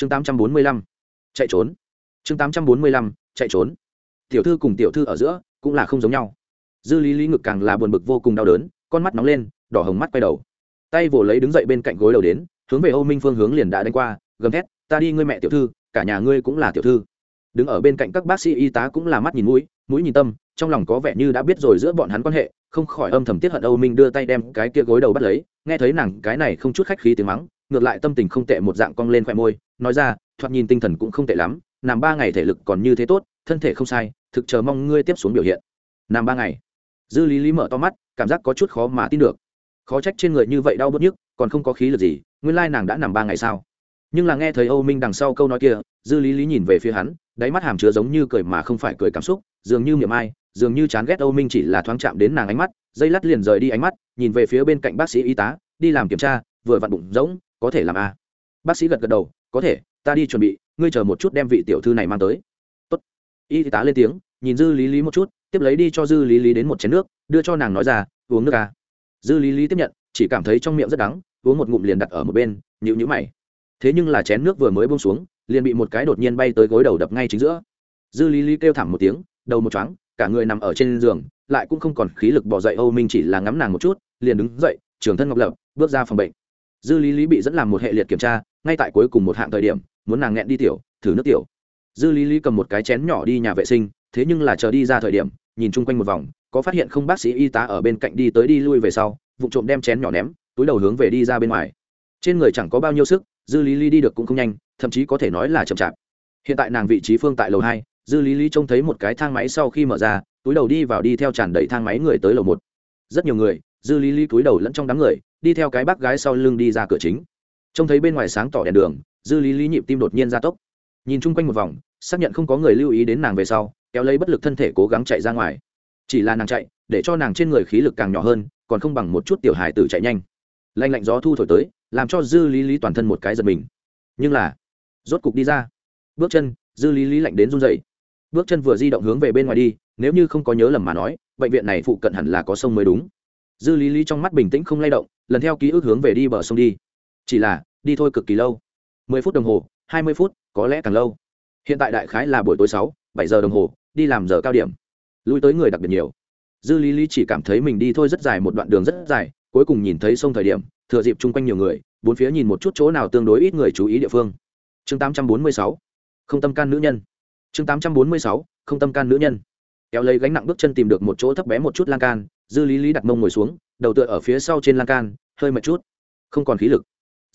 chương tám trăm bốn mươi lăm, chạy trốn. Chương tám trăm bốn mươi lăm, chạy trốn. Tiểu thư cùng tiểu thư ở giữa cũng là không giống nhau. Dư lý lý ngực càng là buồn bực vô cùng đau đớn, con mắt nóng lên, đỏ hồng mắt quay đầu. Tay vồ lấy đứng dậy bên cạnh gối đầu đến, hướng về âu minh phương hướng liền đã đánh qua, gầm thét, ta đi, ngươi mẹ tiểu thư, cả nhà ngươi cũng là tiểu thư. Đứng ở bên cạnh các bác sĩ y tá cũng là mắt nhìn mũi mũi nhìn tâm, trong lòng có vẻ như đã biết rồi giữa bọn hắn quan hệ, không khỏi âm thầm tiết hận âu minh đưa tay đem cái kia gối đầu bắt lấy, nghe thấy nàng cái này không chút khách khí tiếng mắng, ngược lại tâm tình không tệ một dạng cong lên khoe môi nói ra, thoạt nhìn tinh thần cũng không tệ lắm, nằm ba ngày thể lực còn như thế tốt, thân thể không sai, thực chờ mong ngươi tiếp xuống biểu hiện. Nằm ba ngày. Dư lý lý mở to mắt, cảm giác có chút khó mà tin được. Khó trách trên người như vậy đau bớt nhức, còn không có khí lực gì, nguyên lai nàng đã nằm ba ngày sao? Nhưng là nghe thấy âu minh đằng sau câu nói kia, dư lý lý nhìn về phía hắn, đáy mắt hàm chứa giống như cười mà không phải cười cảm xúc, dường như miệng ai, dường như chán ghét âu minh chỉ là thoáng chạm đến nàng ánh mắt, dây lắt liền rời đi ánh mắt, nhìn về phía bên cạnh bác sĩ y tá, đi làm kiểm tra, vừa vặn bụng rỗng, có thể làm a bác sĩ gật gật đầu có thể, ta đi chuẩn bị, ngươi chờ một chút đem vị tiểu thư này mang tới Tốt. y tá lên tiếng, nhìn dư lý lý một chút, tiếp lấy đi cho dư lý lý đến một chén nước, đưa cho nàng nói ra, uống nước à. dư lý lý tiếp nhận, chỉ cảm thấy trong miệng rất đắng, uống một ngụm liền đặt ở một bên nhịu nhữ mày thế nhưng là chén nước vừa mới bông xuống, liền bị một cái đột nhiên bay tới gối đầu đập ngay chính giữa dư lý lý kêu thảm một tiếng, đầu một chóng cả người nằm ở trên giường, lại cũng không còn khí lực bỏ dậy, âu minh chỉ là ngắm nàng một chút, liền đứng dậy, trường thân ngọc lập, bước ra phòng bệnh dư lý lý bị dẫn làm một hệ liệt kiểm tra ngay tại cuối cùng một hạng thời điểm, muốn nàng nghẹn đi tiểu, thử nước tiểu. Dư lý lý cầm một cái chén nhỏ đi nhà vệ sinh, thế nhưng là chờ đi ra thời điểm, nhìn chung quanh một vòng, có phát hiện không bác sĩ y tá ở bên cạnh đi tới đi lui về sau vụ trộm đem chén nhỏ ném, túi đầu hướng về đi ra bên ngoài. Trên người chẳng có bao nhiêu sức, dư lý lý đi được cũng không nhanh, thậm chí có thể nói là chậm chạp. Hiện tại nàng vị trí phương tại lầu hai, dư lý lý trông thấy một cái thang máy sau khi mở ra, túi đầu đi vào đi theo tràn đầy thang máy người tới lầu một. Rất nhiều người, dư lý lý túi đầu lẫn trong đám người, đi theo cái bác gái sau lưng đi ra cửa chính trông thấy bên ngoài sáng tỏ đèn đường, dư lý lý nhịp tim đột nhiên ra tốc. Nhìn chung quanh một vòng, xác nhận không có người lưu ý đến nàng về sau, kéo lấy bất lực thân thể cố gắng chạy ra ngoài. Chỉ là nàng chạy, để cho nàng trên người khí lực càng nhỏ hơn, còn không bằng một chút tiểu hài tử chạy nhanh. Lạnh lạnh gió thu thổi tới, làm cho dư lý lý toàn thân một cái giật mình. Nhưng là, rốt cục đi ra. Bước chân, dư lý lý lạnh đến run dậy bước chân vừa di động hướng về bên ngoài đi, nếu như không có nhớ lầm mà nói, bệnh viện này phụ cận hẳn là có sông mới đúng. Dư lý lý trong mắt bình tĩnh không lay động, lần theo ký ức hướng về đi bờ sông đi chỉ là, đi thôi cực kỳ lâu. Mười phút đồng hồ, hai mươi phút, có lẽ càng lâu. Hiện tại đại khái là buổi tối sáu, bảy giờ đồng hồ, đi làm giờ cao điểm. Lui tới người đặc biệt nhiều. Dư lý lý chỉ cảm thấy mình đi thôi rất dài, một đoạn đường rất dài, cuối cùng nhìn thấy sông thời điểm, thừa dịp chung quanh nhiều người, bốn phía nhìn một chút chỗ nào tương đối ít người chú ý địa phương. Chương tám trăm bốn mươi sáu, không tâm can nữ nhân. Chương tám trăm bốn mươi sáu, không tâm can nữ nhân. Kéo lấy gánh nặng bước chân tìm được một chỗ thấp bé một chút lan can, dư lý lý đặt mông ngồi xuống, đầu tựa ở phía sau trên lan can, hơi mệt chút. Không còn khí lực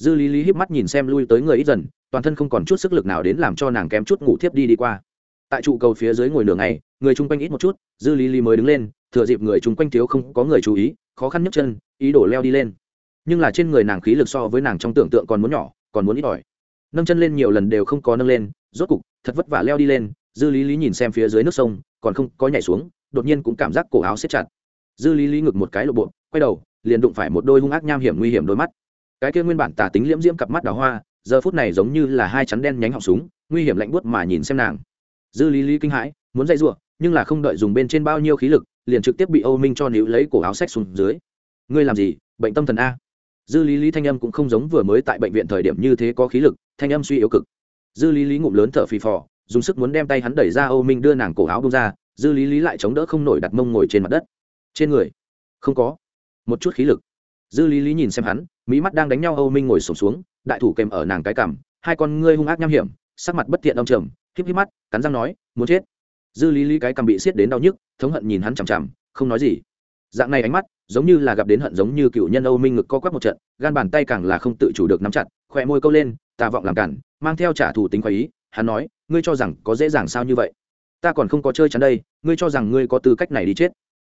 dư lý lý híp mắt nhìn xem lui tới người ít dần, toàn thân không còn chút sức lực nào đến làm cho nàng kém chút ngủ thiếp đi đi qua. Tại trụ cầu phía dưới ngồi nửa ngày, người chung quanh ít một chút, dư lý lý mới đứng lên, thừa dịp người chung quanh thiếu không có người chú ý, khó khăn nhấc chân, ý đổ leo đi lên. Nhưng là trên người nàng khí lực so với nàng trong tưởng tượng còn muốn nhỏ, còn muốn ít ỏi. Nâng chân lên nhiều lần đều không có nâng lên, rốt cục, thật vất vả leo đi lên, dư lý lý nhìn xem phía dưới nước sông, còn không có nhảy xuống, đột nhiên cũng cảm giác cổ áo xếp chặt. Dư lý lý ngực một cái lộ bộ, quay đầu, liền đụng phải một đôi hung ác nham hiểm nguy hiểm đôi mắt cái kia nguyên bản tả tính liễm diễm cặp mắt đào hoa, giờ phút này giống như là hai chắn đen nhánh họng súng, nguy hiểm lạnh buốt mà nhìn xem nàng. Dư lý lý kinh hãi, muốn dây giụa nhưng là không đợi dùng bên trên bao nhiêu khí lực, liền trực tiếp bị âu minh cho níu lấy cổ áo sách xuống dưới. Ngươi làm gì? Bệnh tâm thần a? Dư lý lý thanh âm cũng không giống vừa mới tại bệnh viện thời điểm như thế có khí lực, thanh âm suy yếu cực. Dư lý lý ngụm lớn thở phì phò, dùng sức muốn đem tay hắn đẩy ra âu minh đưa nàng cổ áo bông ra, dư lý lý lại chống đỡ không nổi đặt mông ngồi trên mặt đất. Trên người? Không có. Một chút khí lực dư lý lý nhìn xem hắn mỹ mắt đang đánh nhau âu minh ngồi sổm xuống, đại thủ kèm ở nàng cái cằm, hai con ngươi hung ác nham hiểm, sắc mặt bất thiện đông trầm, híp híp mắt, cắn răng nói, muốn chết. Dư lý lý cái cằm bị xiết đến đau nhức, thống hận nhìn hắn chằm chằm, không nói gì. Dạng này ánh mắt, giống như là gặp đến hận giống như cựu nhân âu minh ngực co quắp một trận, gan bàn tay càng là không tự chủ được nắm chặt, khỏe môi câu lên tà vọng làm cản, mang theo trả thù tính khoái ý. Hắn nói, ngươi cho rằng có dễ dàng sao như vậy? Ta còn không có chơi chắn đây, ngươi cho rằng ngươi có tư cách này đi chết.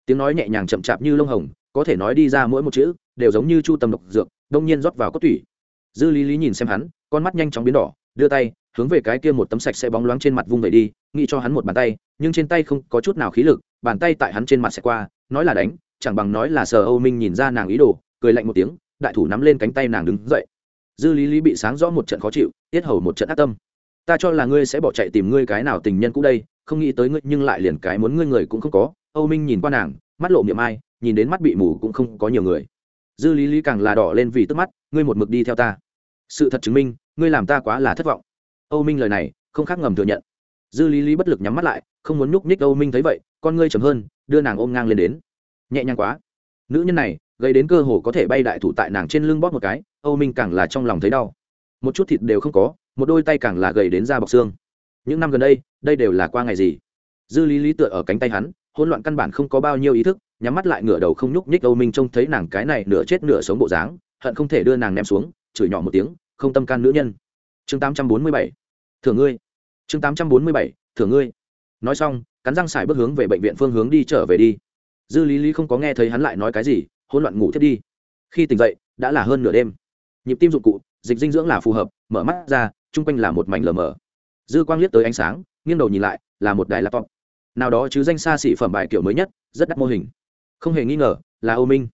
Tiếng nói nhẹ nhàng chậm chạp như lông hồng, có thể nói đi ra mỗi một chữ đều giống như chu tâm độc dược, đông nhiên rót vào cốt tủy. Dư lý lý nhìn xem hắn, con mắt nhanh chóng biến đỏ, đưa tay, hướng về cái kia một tấm sạch sẽ bóng loáng trên mặt vung về đi, nghĩ cho hắn một bàn tay, nhưng trên tay không có chút nào khí lực, bàn tay tại hắn trên mặt sẽ qua, nói là đánh, chẳng bằng nói là sờ âu minh nhìn ra nàng ý đồ, cười lạnh một tiếng, đại thủ nắm lên cánh tay nàng đứng dậy. Dư lý lý bị sáng rõ một trận khó chịu, tiết hầu một trận ác tâm. Ta cho là ngươi sẽ bỏ chạy tìm ngươi cái nào tình nhân cũ đây, không nghĩ tới ngươi nhưng lại liền cái muốn ngươi người cũng không có. Âu minh nhìn qua nàng, mắt lộ miệng ai, nhìn đến mắt bị mù cũng không có nhiều người dư lý lý càng là đỏ lên vì tức mắt, ngươi một mực đi theo ta. Sự thật chứng minh, ngươi làm ta quá là thất vọng. Âu minh lời này, không khác ngầm thừa nhận. Dư lý lý bất lực nhắm mắt lại, không muốn nhúc nhích âu minh thấy vậy, con ngươi chầm hơn, đưa nàng ôm ngang lên đến. Nhẹ nhàng quá. Nữ nhân này gây đến cơ hồ có thể bay đại thủ tại nàng trên lưng bóp một cái, âu minh càng là trong lòng thấy đau. Một chút thịt đều không có, một đôi tay càng là gầy đến da bọc xương. Những năm gần đây đây đều là qua ngày gì? Dư lý lý tựa ở cánh tay hắn, hỗn loạn căn bản không có bao nhiêu ý thức nhắm mắt lại ngửa đầu không nhúc nhích âu minh trông thấy nàng cái này nửa chết nửa sống bộ dáng, hận không thể đưa nàng ném xuống, chửi nhỏ một tiếng, không tâm can nữ nhân. Chương tám trăm bốn mươi bảy thưởng ngươi. Chương tám trăm bốn mươi bảy thưởng ngươi. Nói xong, cắn răng xài bước hướng về bệnh viện phương hướng đi trở về đi. Dư lý lý không có nghe thấy hắn lại nói cái gì, hỗn loạn ngủ thiết đi. Khi tỉnh dậy, đã là hơn nửa đêm. Nhịp tim dụng cụ, dịch dinh dưỡng là phù hợp, mở mắt ra, chung quanh là một mảnh lờ mờ. Dư quang liếc tới ánh sáng, nghiêng đầu nhìn lại, là một đài laptop. Nào đó chứ danh xa xỉ phẩm bài kiểu mới nhất, rất đắt mô hình không hề nghi ngờ là âu minh.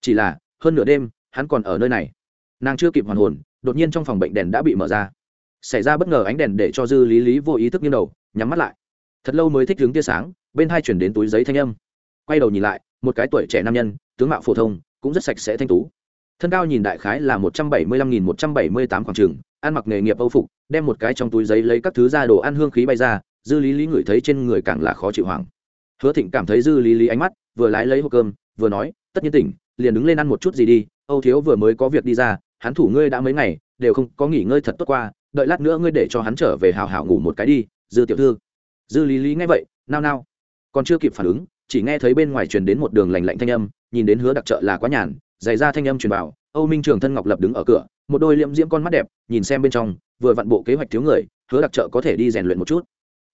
Chỉ là, hơn nửa đêm, hắn còn ở nơi này. Nàng chưa kịp hoàn hồn, đột nhiên trong phòng bệnh đèn đã bị mở ra. Xảy ra bất ngờ ánh đèn để cho dư lý lý vô ý thức nghiêng đầu, nhắm mắt lại. Thật lâu mới thích hướng tia sáng, bên hai chuyển đến túi giấy thanh âm. Quay đầu nhìn lại, một cái tuổi trẻ nam nhân, tướng mạo phổ thông, cũng rất sạch sẽ thanh tú. Thân cao nhìn đại khái là một trăm bảy mươi lăm nghìn một trăm bảy mươi tám khoảng trường, ăn mặc nghề nghiệp âu phục, đem một cái trong túi giấy lấy các thứ ra đồ ăn hương khí bay ra, dư lý lý ngửi thấy trên người càng là khó chịu hoảng. Hứa thịnh cảm thấy dư lý lý ánh mắt vừa lái lấy hộp cơm, vừa nói, tất nhiên tỉnh, liền đứng lên ăn một chút gì đi, âu thiếu vừa mới có việc đi ra, hắn thủ ngươi đã mấy ngày, đều không có nghỉ ngơi thật tốt qua, đợi lát nữa ngươi để cho hắn trở về hào hào ngủ một cái đi, dư tiểu thư. Dư lý lý nghe vậy, nao nao. Còn chưa kịp phản ứng, chỉ nghe thấy bên ngoài truyền đến một đường lành lạnh thanh âm, nhìn đến hứa đặc trợ là quá nhàn giày ra thanh âm truyền vào, âu minh trường thân ngọc lập đứng ở cửa, một đôi liệm diễm con mắt đẹp, nhìn xem bên trong, vừa vặn bộ kế hoạch thiếu người, hứa đặc trợ có thể đi rèn luyện một chút.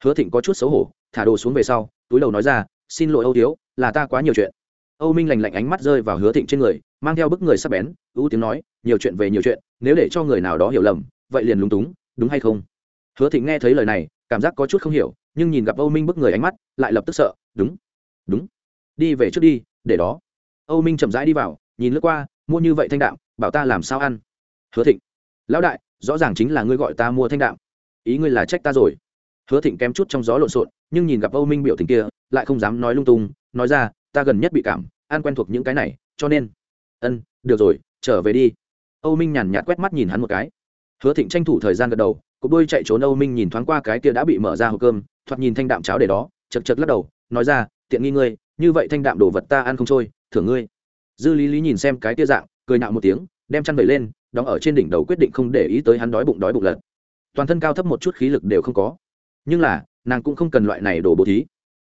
Hứa thịnh có chút xấu hổ, thả đồ xuống về sau, túi đầu nói ra xin lỗi âu thiếu, là ta quá nhiều chuyện. Âu minh lành lạnh ánh mắt rơi vào hứa thịnh trên người, mang theo bức người sắp bén, ưu tiếng nói, nhiều chuyện về nhiều chuyện, nếu để cho người nào đó hiểu lầm, vậy liền lúng túng, đúng hay không? Hứa thịnh nghe thấy lời này, cảm giác có chút không hiểu, nhưng nhìn gặp âu minh bức người ánh mắt, lại lập tức sợ, đúng đúng, đi về trước đi, để đó. Âu minh chậm rãi đi vào, nhìn lướt qua, mua như vậy thanh đạm, bảo ta làm sao ăn? Hứa thịnh, lão đại, rõ ràng chính là ngươi gọi ta mua thanh đạm, ý ngươi là trách ta rồi. Hứa thịnh kém chút trong gió lộn xộn, nhưng nhìn gặp âu minh biểu tình kia lại không dám nói lung tung, nói ra, ta gần nhất bị cảm an quen thuộc những cái này, cho nên ân, được rồi, trở về đi. Âu minh nhàn nhạt quét mắt nhìn hắn một cái. Hứa thịnh tranh thủ thời gian gật đầu, cục đôi chạy trốn âu minh nhìn thoáng qua cái kia đã bị mở ra hộp cơm, thoạt nhìn thanh đạm cháo để đó, chật chật lắc đầu, nói ra, tiện nghi ngươi, như vậy thanh đạm đồ vật ta ăn không trôi, thưởng ngươi. Dư lý lý nhìn xem cái tia dạng, cười nạo một tiếng, đem chăn bẩy lên, đóng ở trên đỉnh đầu quyết định không để ý tới hắn đói bụng đói bụng lật. Toàn thân cao thấp một chút khí lực đều không có. Nhưng là, nàng cũng không cần loại này đồ bố thí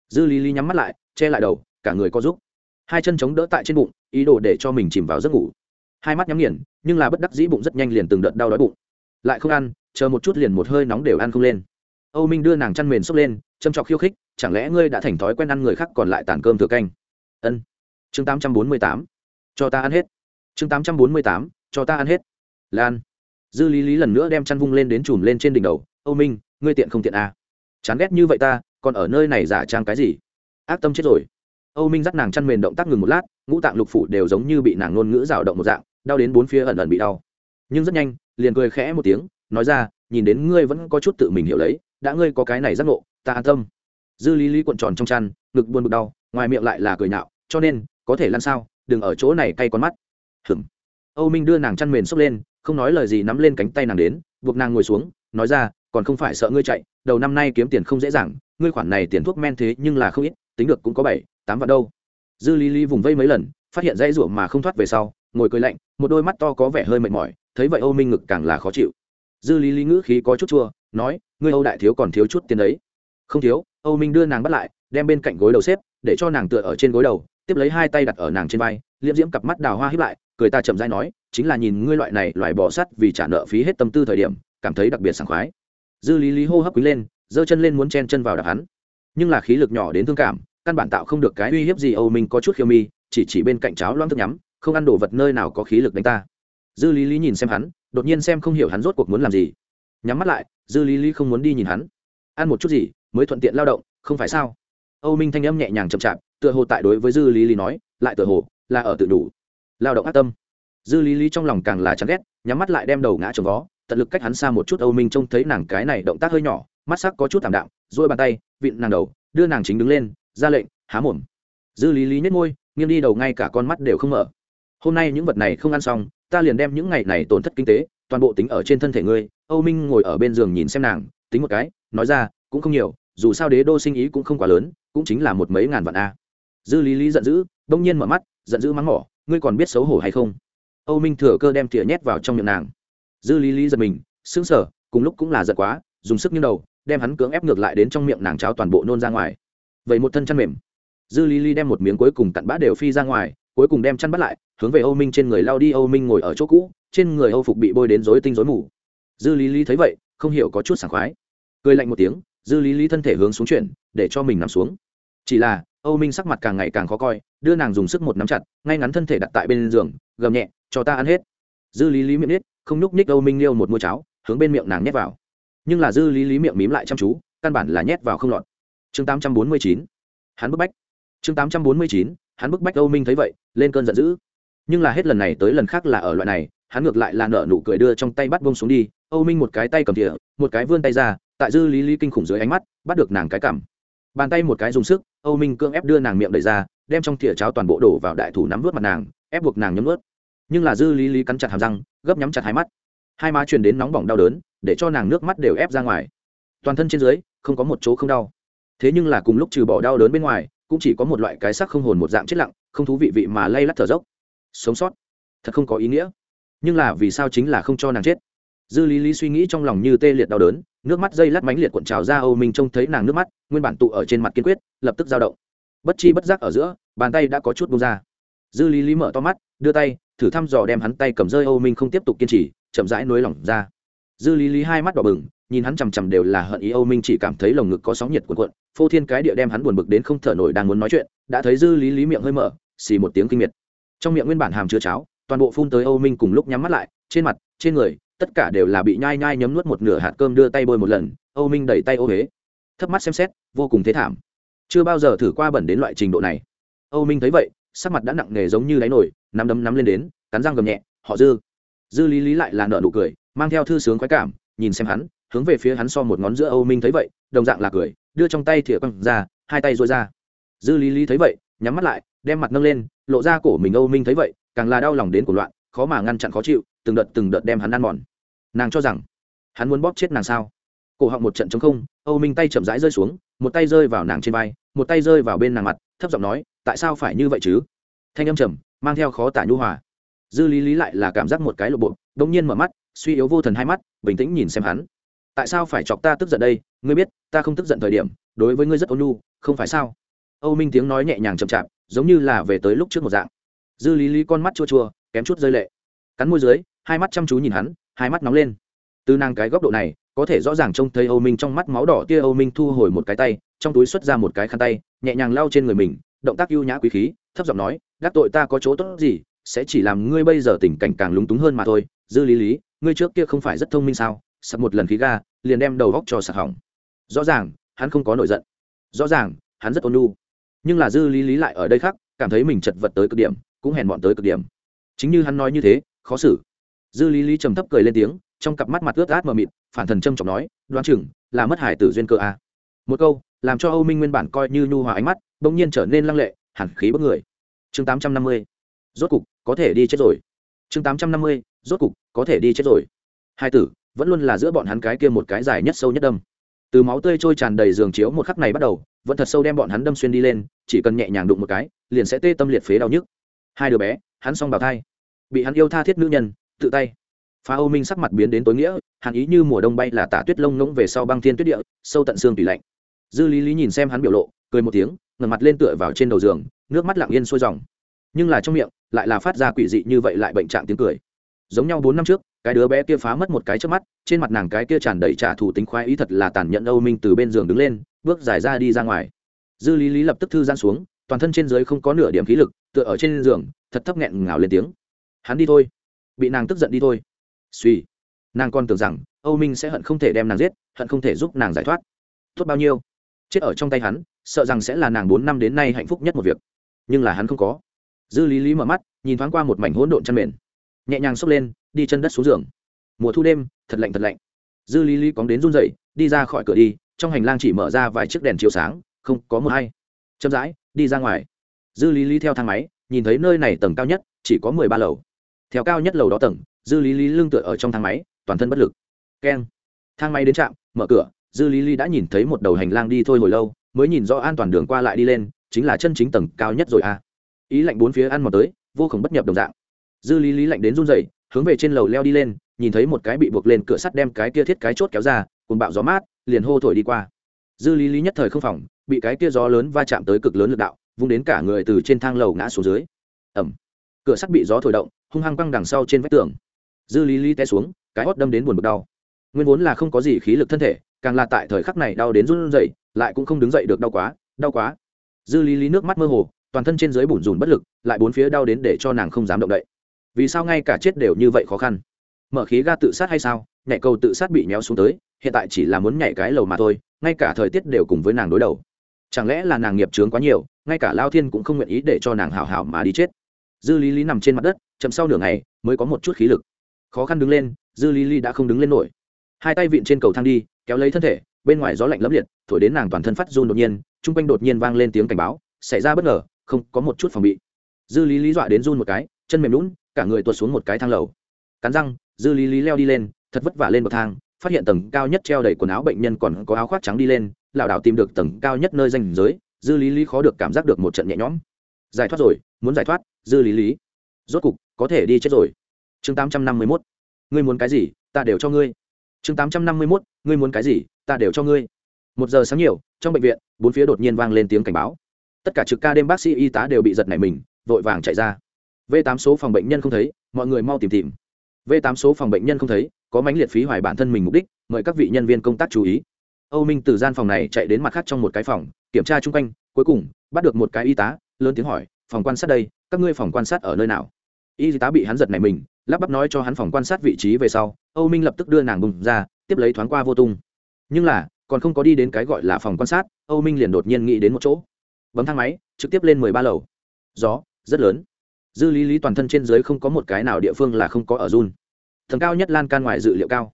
dư lý lý nhắm mắt lại, che lại đầu, cả người có giúp hai chân chống đỡ tại trên bụng, ý đồ để cho mình chìm vào giấc ngủ. Hai mắt nhắm nghiền, nhưng là bất đắc dĩ bụng rất nhanh liền từng đợt đau đói bụng. Lại không ăn, chờ một chút liền một hơi nóng đều ăn không lên. Âu minh đưa nàng chăn mền xốc lên, châm trọc khiêu khích, chẳng lẽ ngươi đã thành thói quen ăn người khác còn lại tàn cơm thừa canh? Ân. Chương tám trăm bốn mươi tám. Cho ta ăn hết. Chương tám trăm bốn mươi tám. Cho ta ăn hết. Lan. Dư lý lý lần nữa đem chăn vung lên đến chùm lên trên đỉnh đầu. Âu minh, ngươi tiện không tiện à. chán ghét như vậy ta còn ở nơi này giả trang cái gì? Ác tâm chết rồi. Âu minh dắt nàng chăn mền động tác ngừng một lát, ngũ tạng lục phủ đều giống như bị nàng ngôn ngữ rào động một dạng, đau đến bốn phía ẩn ẩn bị đau. Nhưng rất nhanh, liền cười khẽ một tiếng, nói ra, nhìn đến ngươi vẫn có chút tự mình hiểu lấy, đã ngươi có cái này giác ngộ, ta an tâm. Dư lý lý cuộn tròn trong chăn, ngực buồn bực đau, ngoài miệng lại là cười nhạo, cho nên, có thể lăn sao, đừng ở chỗ này cay con mắt. Hừm âu minh đưa nàng chăn mền xốc lên, không nói lời gì nắm lên cánh tay nàng đến, buộc nàng ngồi xuống, nói ra, còn không phải sợ ngươi chạy, đầu năm nay kiếm tiền không dễ dàng ngươi khoản này tiền thuốc men thế nhưng là không ít, tính được cũng có bảy, tám vạn đâu. Dư lý lý vùng vây mấy lần, phát hiện dãy ruộng mà không thoát về sau, ngồi cười lạnh, một đôi mắt to có vẻ hơi mệt mỏi, thấy vậy âu minh ngực càng là khó chịu. Dư lý lý ngữ khí có chút chua, nói, ngươi âu đại thiếu còn thiếu chút tiền đấy. Không thiếu. Âu minh đưa nàng bắt lại, đem bên cạnh gối đầu xếp, để cho nàng tựa ở trên gối đầu, tiếp lấy hai tay đặt ở nàng trên vai, liễm diễm cặp mắt đào hoa hiếp lại, cười ta chậm dai nói, chính là nhìn ngươi loại này loại bỏ sắt vì trả nợ phí hết tâm tư thời điểm, cảm thấy đặc biệt sảng khoái. Dư lý lý hô hấp quý lên giơ chân lên muốn chen chân vào đạp hắn. Nhưng là khí lực nhỏ đến thương cảm, căn bản tạo không được cái uy hiếp gì âu minh có chút khiêu mi, chỉ chỉ bên cạnh cháo loang thức nhắm, không ăn đồ vật nơi nào có khí lực đánh ta. Dư lý lý nhìn xem hắn, đột nhiên xem không hiểu hắn rốt cuộc muốn làm gì. Nhắm mắt lại, dư lý lý không muốn đi nhìn hắn. Ăn một chút gì, mới thuận tiện lao động, không phải sao? Âu minh thanh âm nhẹ nhàng chậm chạp, tựa hồ tại đối với dư lý lý nói, lại tựa hồ, là ở tự đủ. Lao động ác tâm. Dư lý lý trong lòng càng là chán ghét, nhắm mắt lại đem đầu ngã trồng vó, tận lực cách hắn xa một chút âu minh trông thấy nàng cái này động tác hơi nhỏ mắt sắc có chút thảm đạm dôi bàn tay, vịn nàng đầu, đưa nàng chính đứng lên, ra lệnh, há mồm. Dư lý lý nhét môi, nghiêng đi đầu ngay cả con mắt đều không mở. Hôm nay những vật này không ăn xong, ta liền đem những ngày này tổn thất kinh tế, toàn bộ tính ở trên thân thể ngươi. Âu minh ngồi ở bên giường nhìn xem nàng, tính một cái, nói ra, cũng không nhiều, dù sao đế đô sinh ý cũng không quá lớn, cũng chính là một mấy ngàn vạn a. Dư lý lý giận dữ, đông nhiên mở mắt, giận dữ mắng mỏ, ngươi còn biết xấu hổ hay không? Âu minh thừa cơ đem tỉa nhét vào trong miệng nàng. Dư lý lý giật mình, sững sờ, cùng lúc cũng là giận quá, dùng sức như đầu đem hắn cưỡng ép ngược lại đến trong miệng nàng cháo toàn bộ nôn ra ngoài. Vậy một thân chăn mềm. Dư lý lý đem một miếng cuối cùng cặn bã đều phi ra ngoài, cuối cùng đem chăn bắt lại, hướng về âu minh trên người lao đi. Âu minh ngồi ở chỗ cũ, trên người âu phục bị bôi đến rối tinh rối mù. Dư lý lý thấy vậy, không hiểu có chút sảng khoái. Cười lạnh một tiếng, dư lý lý thân thể hướng xuống chuyển, để cho mình nằm xuống. Chỉ là, âu minh sắc mặt càng ngày càng khó coi, đưa nàng dùng sức một nắm chặt, ngay ngắn thân thể đặt tại bên giường, gầm nhẹ, cho ta ăn hết. Dư lý lý miệng nít không nhúc ních âu minh liêu một mua cháo, hướng bên miệng nàng nhét vào nhưng là dư lý lý miệng mím lại chăm chú, căn bản là nhét vào không lọt. Chương tám trăm bốn mươi chín, hắn bức bách. Chương tám trăm bốn mươi chín, hắn bức bách âu minh thấy vậy, lên cơn giận dữ. Nhưng là hết lần này tới lần khác là ở loại này, hắn ngược lại là nợ nụ cười đưa trong tay bắt bông xuống đi, âu minh một cái tay cầm thìa, một cái vươn tay ra, tại dư lý lý kinh khủng dưới ánh mắt, bắt được nàng cái cảm bàn tay một cái dùng sức, âu minh cưỡng ép đưa nàng miệng đẩy ra, đem trong thìa cháo toàn bộ đổ vào đại thủ nắm vớt mặt nàng, ép buộc nàng nhấm ướt nhưng là dư lý lý cắn chặt hàm răng, gấp nhắm chặt hai mắt hai má truyền đến nóng bỏng đau đớn, để cho nàng nước mắt đều ép ra ngoài. Toàn thân trên dưới, không có một chỗ không đau. Thế nhưng là cùng lúc trừ bỏ đau đớn bên ngoài, cũng chỉ có một loại cái sắc không hồn một dạng chết lặng, không thú vị vị mà lay lắt thở dốc. Sống sót, thật không có ý nghĩa. Nhưng là vì sao chính là không cho nàng chết? Dư lý lý suy nghĩ trong lòng như tê liệt đau đớn, nước mắt dây lát mánh liệt cuộn trào ra âu minh trông thấy nàng nước mắt, nguyên bản tụ ở trên mặt kiên quyết, lập tức dao động. Bất chi bất giác ở giữa, bàn tay đã có chút bông ra. Dư lý lý mở to mắt, đưa tay, thử thăm dò đem hắn tay cầm rơi âu minh không tiếp tục kiên trì chậm rãi nối lỏng ra. Dư lý lý hai mắt đỏ bừng, nhìn hắn chằm chằm đều là hận ý, âu minh chỉ cảm thấy lồng ngực có sóng nhiệt cuộn cuộn, phô thiên cái địa đem hắn buồn bực đến không thở nổi đang muốn nói chuyện, đã thấy dư lý lý miệng hơi mở, xì một tiếng kinh miệt. Trong miệng nguyên bản hàm chứa cháo, toàn bộ phun tới âu minh cùng lúc nhắm mắt lại, trên mặt, trên người, tất cả đều là bị nhai nhai nhấm nuốt một nửa hạt cơm đưa tay bôi một lần, âu minh đẩy tay ô huế thấp mắt xem xét, vô cùng thế thảm. Chưa bao giờ thử qua bẩn đến loại trình độ này. Âu minh thấy vậy, sắc mặt đã nặng nề giống như đáy nổi nắm đấm nắm lên đến, cắn răng gầm nhẹ, họ dư dư lý lý lại là nợ nụ cười, mang theo thư sướng khoái cảm, nhìn xem hắn, hướng về phía hắn so một ngón giữa âu minh thấy vậy, đồng dạng là cười, đưa trong tay thìa quăng ra, hai tay dôi ra. Dư lý lý thấy vậy, nhắm mắt lại, đem mặt nâng lên, lộ ra cổ mình âu minh thấy vậy, càng là đau lòng đến của loạn, khó mà ngăn chặn khó chịu, từng đợt từng đợt đem hắn ăn mòn. Nàng cho rằng, hắn muốn bóp chết nàng sao? Cổ họng một trận chống không, âu minh tay chậm rãi rơi xuống, một tay rơi vào nàng trên vai, một tay rơi vào bên nàng mặt, thấp giọng nói, tại sao phải như vậy chứ? Thanh âm trầm, mang theo khó tả nhu hòa dư lý lý lại là cảm giác một cái lộ bộ đ ỗ n g nhiên mở mắt, suy yếu vô thần hai mắt, bình tĩnh nhìn xem hắn. Tại sao phải chọc ta tức giận đây? Ngươi biết, ta không tức giận thời điểm, đối với ngươi rất ôn nhu, không phải sao? Âu minh tiếng nói nhẹ nhàng chậm chạp, giống như là về tới lúc trước một dạng. Dư lý lý con mắt chua chua, kém chút rơi lệ. Cắn môi dưới, hai mắt chăm chú nhìn hắn, hai mắt nóng lên. Từ nàng cái góc độ này, có thể rõ ràng trông thấy âu minh trong mắt máu đỏ tia âu minh thu hồi một cái tay, trong túi xuất ra một cái khăn tay, nhẹ nhàng lau trên người mình, động tác ưu nhã quý khí, thấp giọng nói, gác tội ta có chỗ tốt gì sẽ chỉ làm ngươi bây giờ tình cảnh càng lúng túng hơn mà thôi. Dư lý lý, ngươi trước kia không phải rất thông minh sao? Sặc một lần khí ga, liền đem đầu góc cho sặc hỏng. Rõ ràng, hắn không có nổi giận. Rõ ràng, hắn rất ôn nhu. Nhưng là dư lý lý lại ở đây khác, cảm thấy mình chật vật tới cực điểm, cũng hèn mọn tới cực điểm. Chính như hắn nói như thế, khó xử. Dư lý lý trầm thấp cười lên tiếng, trong cặp mắt mặt ướt át mờ mịt, phản thần trâm trọng nói, đoán chừng là mất hải tử duyên cơ a một câu, làm cho âu minh nguyên bản coi như nhu hòa ánh mắt, bỗng nhiên trở nên lăng lệ, hẳn khí bất người. Chương tám trăm năm mươi rốt cục, có thể đi chết rồi. Chương tám trăm năm mươi, rốt cục, có thể đi chết rồi. Hai tử, vẫn luôn là giữa bọn hắn cái kia một cái dài nhất sâu nhất đâm. Từ máu tươi trôi tràn đầy giường chiếu một khắc này bắt đầu, vẫn thật sâu đem bọn hắn đâm xuyên đi lên, chỉ cần nhẹ nhàng đụng một cái, liền sẽ tê tâm liệt phế đau nhức. Hai đứa bé, hắn xong bào thai. Bị hắn yêu tha thiết nữ nhân, tự tay. Phá âu minh sắc mặt biến đến tối nghĩa, hàn ý như mùa đông bay là tả tuyết lông ngỗng về sau băng thiên tuyết địa, sâu tận xương tùy lạnh. Dư lý lý nhìn xem hắn biểu lộ, cười một tiếng, ngẩng mặt lên tựa vào trên đầu giường, nước mắt lặng yên sôi dòng. Nhưng là trong miệng lại là phát ra quỷ dị như vậy lại bệnh trạng tiếng cười. Giống nhau bốn năm trước, cái đứa bé kia phá mất một cái trước mắt, trên mặt nàng cái kia tràn đầy trả thù tính khoái ý thật là tàn nhẫn âu minh từ bên giường đứng lên, bước dài ra đi ra ngoài. Dư lý lý lập tức thư gian xuống, toàn thân trên dưới không có nửa điểm khí lực, tựa ở trên giường, thật thấp nghẹn ngào lên tiếng. Hắn đi thôi. Bị nàng tức giận đi thôi. Suy. Nàng còn tưởng rằng, âu minh sẽ hận không thể đem nàng giết, hận không thể giúp nàng giải thoát. Tốt bao nhiêu? Chết ở trong tay hắn, sợ rằng sẽ là nàng bốn năm đến nay hạnh phúc nhất một việc. Nhưng là hắn không có dư lý lý mở mắt, nhìn thoáng qua một mảnh hỗn độn chăn mền. Nhẹ nhàng xốc lên, đi chân đất xuống giường. Mùa thu đêm, thật lạnh thật lạnh. Dư lý lý cóng đến run dậy đi ra khỏi cửa đi, trong hành lang chỉ mở ra vài chiếc đèn chiếu sáng, không có một hay chậm rãi, đi ra ngoài. Dư lý lý theo thang máy, nhìn thấy nơi này tầng cao nhất, chỉ có mười ba lầu. Theo cao nhất lầu đó tầng, dư lý lý lưng tựa ở trong thang máy, toàn thân bất lực. Keng. Thang máy đến trạm, mở cửa, dư lý lý đã nhìn thấy một đầu hành lang đi thôi hồi lâu, mới nhìn rõ an toàn đường qua lại đi lên, chính là chân chính tầng cao nhất rồi à ý lạnh bốn phía ăn mò tới, vô cùng bất nhập đồng dạng. Dư lý lý lạnh đến run rẩy, hướng về trên lầu leo đi lên, nhìn thấy một cái bị buộc lên cửa sắt đem cái kia thiết cái chốt kéo ra cùng bạo gió mát, liền hô thổi đi qua. Dư lý lý nhất thời không phòng, bị cái kia gió lớn va chạm tới cực lớn lực đạo, vung đến cả người từ trên thang lầu ngã xuống dưới. Ẩm cửa sắt bị gió thổi động, hung hăng băng đằng sau trên vách tường. Dư lý lý té xuống, cái hót đâm đến buồn bực đau. Nguyên vốn là không có gì khí lực thân thể, càng là tại thời khắc này đau đến run rẩy, lại cũng không đứng dậy được đau quá đau quá. Dư lý lý nước mắt mơ hồ toàn thân trên dưới bủn rủn bất lực, lại bốn phía đau đến để cho nàng không dám động đậy. Vì sao ngay cả chết đều như vậy khó khăn? Mở khí ga tự sát hay sao? Nhảy cầu tự sát bị méo xuống tới, hiện tại chỉ là muốn nhảy cái lầu mà thôi, ngay cả thời tiết đều cùng với nàng đối đầu. Chẳng lẽ là nàng nghiệp trướng quá nhiều, ngay cả lao thiên cũng không nguyện ý để cho nàng hảo hảo mà đi chết. Dư lý lý nằm trên mặt đất, chậm sau nửa ngày mới có một chút khí lực. Khó khăn đứng lên, dư lý lý đã không đứng lên nổi. Hai tay vịn trên cầu thang đi, kéo lấy thân thể, bên ngoài gió lạnh lấp liệt, thổi đến nàng toàn thân phát run đột nhiên, chung quanh đột nhiên vang lên tiếng cảnh báo, xảy ra bất ngờ không có một chút phòng bị. Dư lý lý dọa đến run một cái, chân mềm lún cả người tuột xuống một cái thang lầu. Cắn răng, dư lý lý leo đi lên, thật vất vả lên bậc thang, phát hiện tầng cao nhất treo đầy quần áo bệnh nhân còn có áo khoác trắng đi lên, lảo đảo tìm được tầng cao nhất nơi danh giới, dư lý lý khó được cảm giác được một trận nhẹ nhõm. Giải thoát rồi, muốn giải thoát, dư lý lý. Rốt cục, có thể đi chết rồi. Chương tám trăm năm mươi mốt. Ngươi muốn cái gì, ta đều cho ngươi. Chương tám trăm năm mươi mốt, ngươi muốn cái gì, ta đều cho ngươi. Một giờ sáng nhiều, trong bệnh viện, bốn phía đột nhiên vang lên tiếng cảnh báo tất cả trực ca đêm bác sĩ y tá đều bị giật nảy mình, vội vàng chạy ra. V tám số phòng bệnh nhân không thấy, mọi người mau tìm tìm. V tám số phòng bệnh nhân không thấy, có mánh liệt phí hoài bản thân mình mục đích, mời các vị nhân viên công tác chú ý. Âu minh từ gian phòng này chạy đến mặt khác trong một cái phòng, kiểm tra chung quanh, cuối cùng, bắt được một cái y tá, lớn tiếng hỏi, phòng quan sát đây, các ngươi phòng quan sát ở nơi nào? Y tá bị hắn giật này mình, lắp bắp nói cho hắn phòng quan sát vị trí về sau, âu minh lập tức đưa nàng bùng ra, tiếp lấy thoáng qua vô tung. Nhưng là, còn không có đi đến cái gọi là phòng quan sát, âu minh liền đột nhiên nghĩ đến một chỗ bấm thang máy, trực tiếp lên mười ba lầu. Gió, rất lớn. Dư lý lý toàn thân trên dưới không có một cái nào địa phương là không có ở run. Tầng cao nhất lan can ngoài dự liệu cao.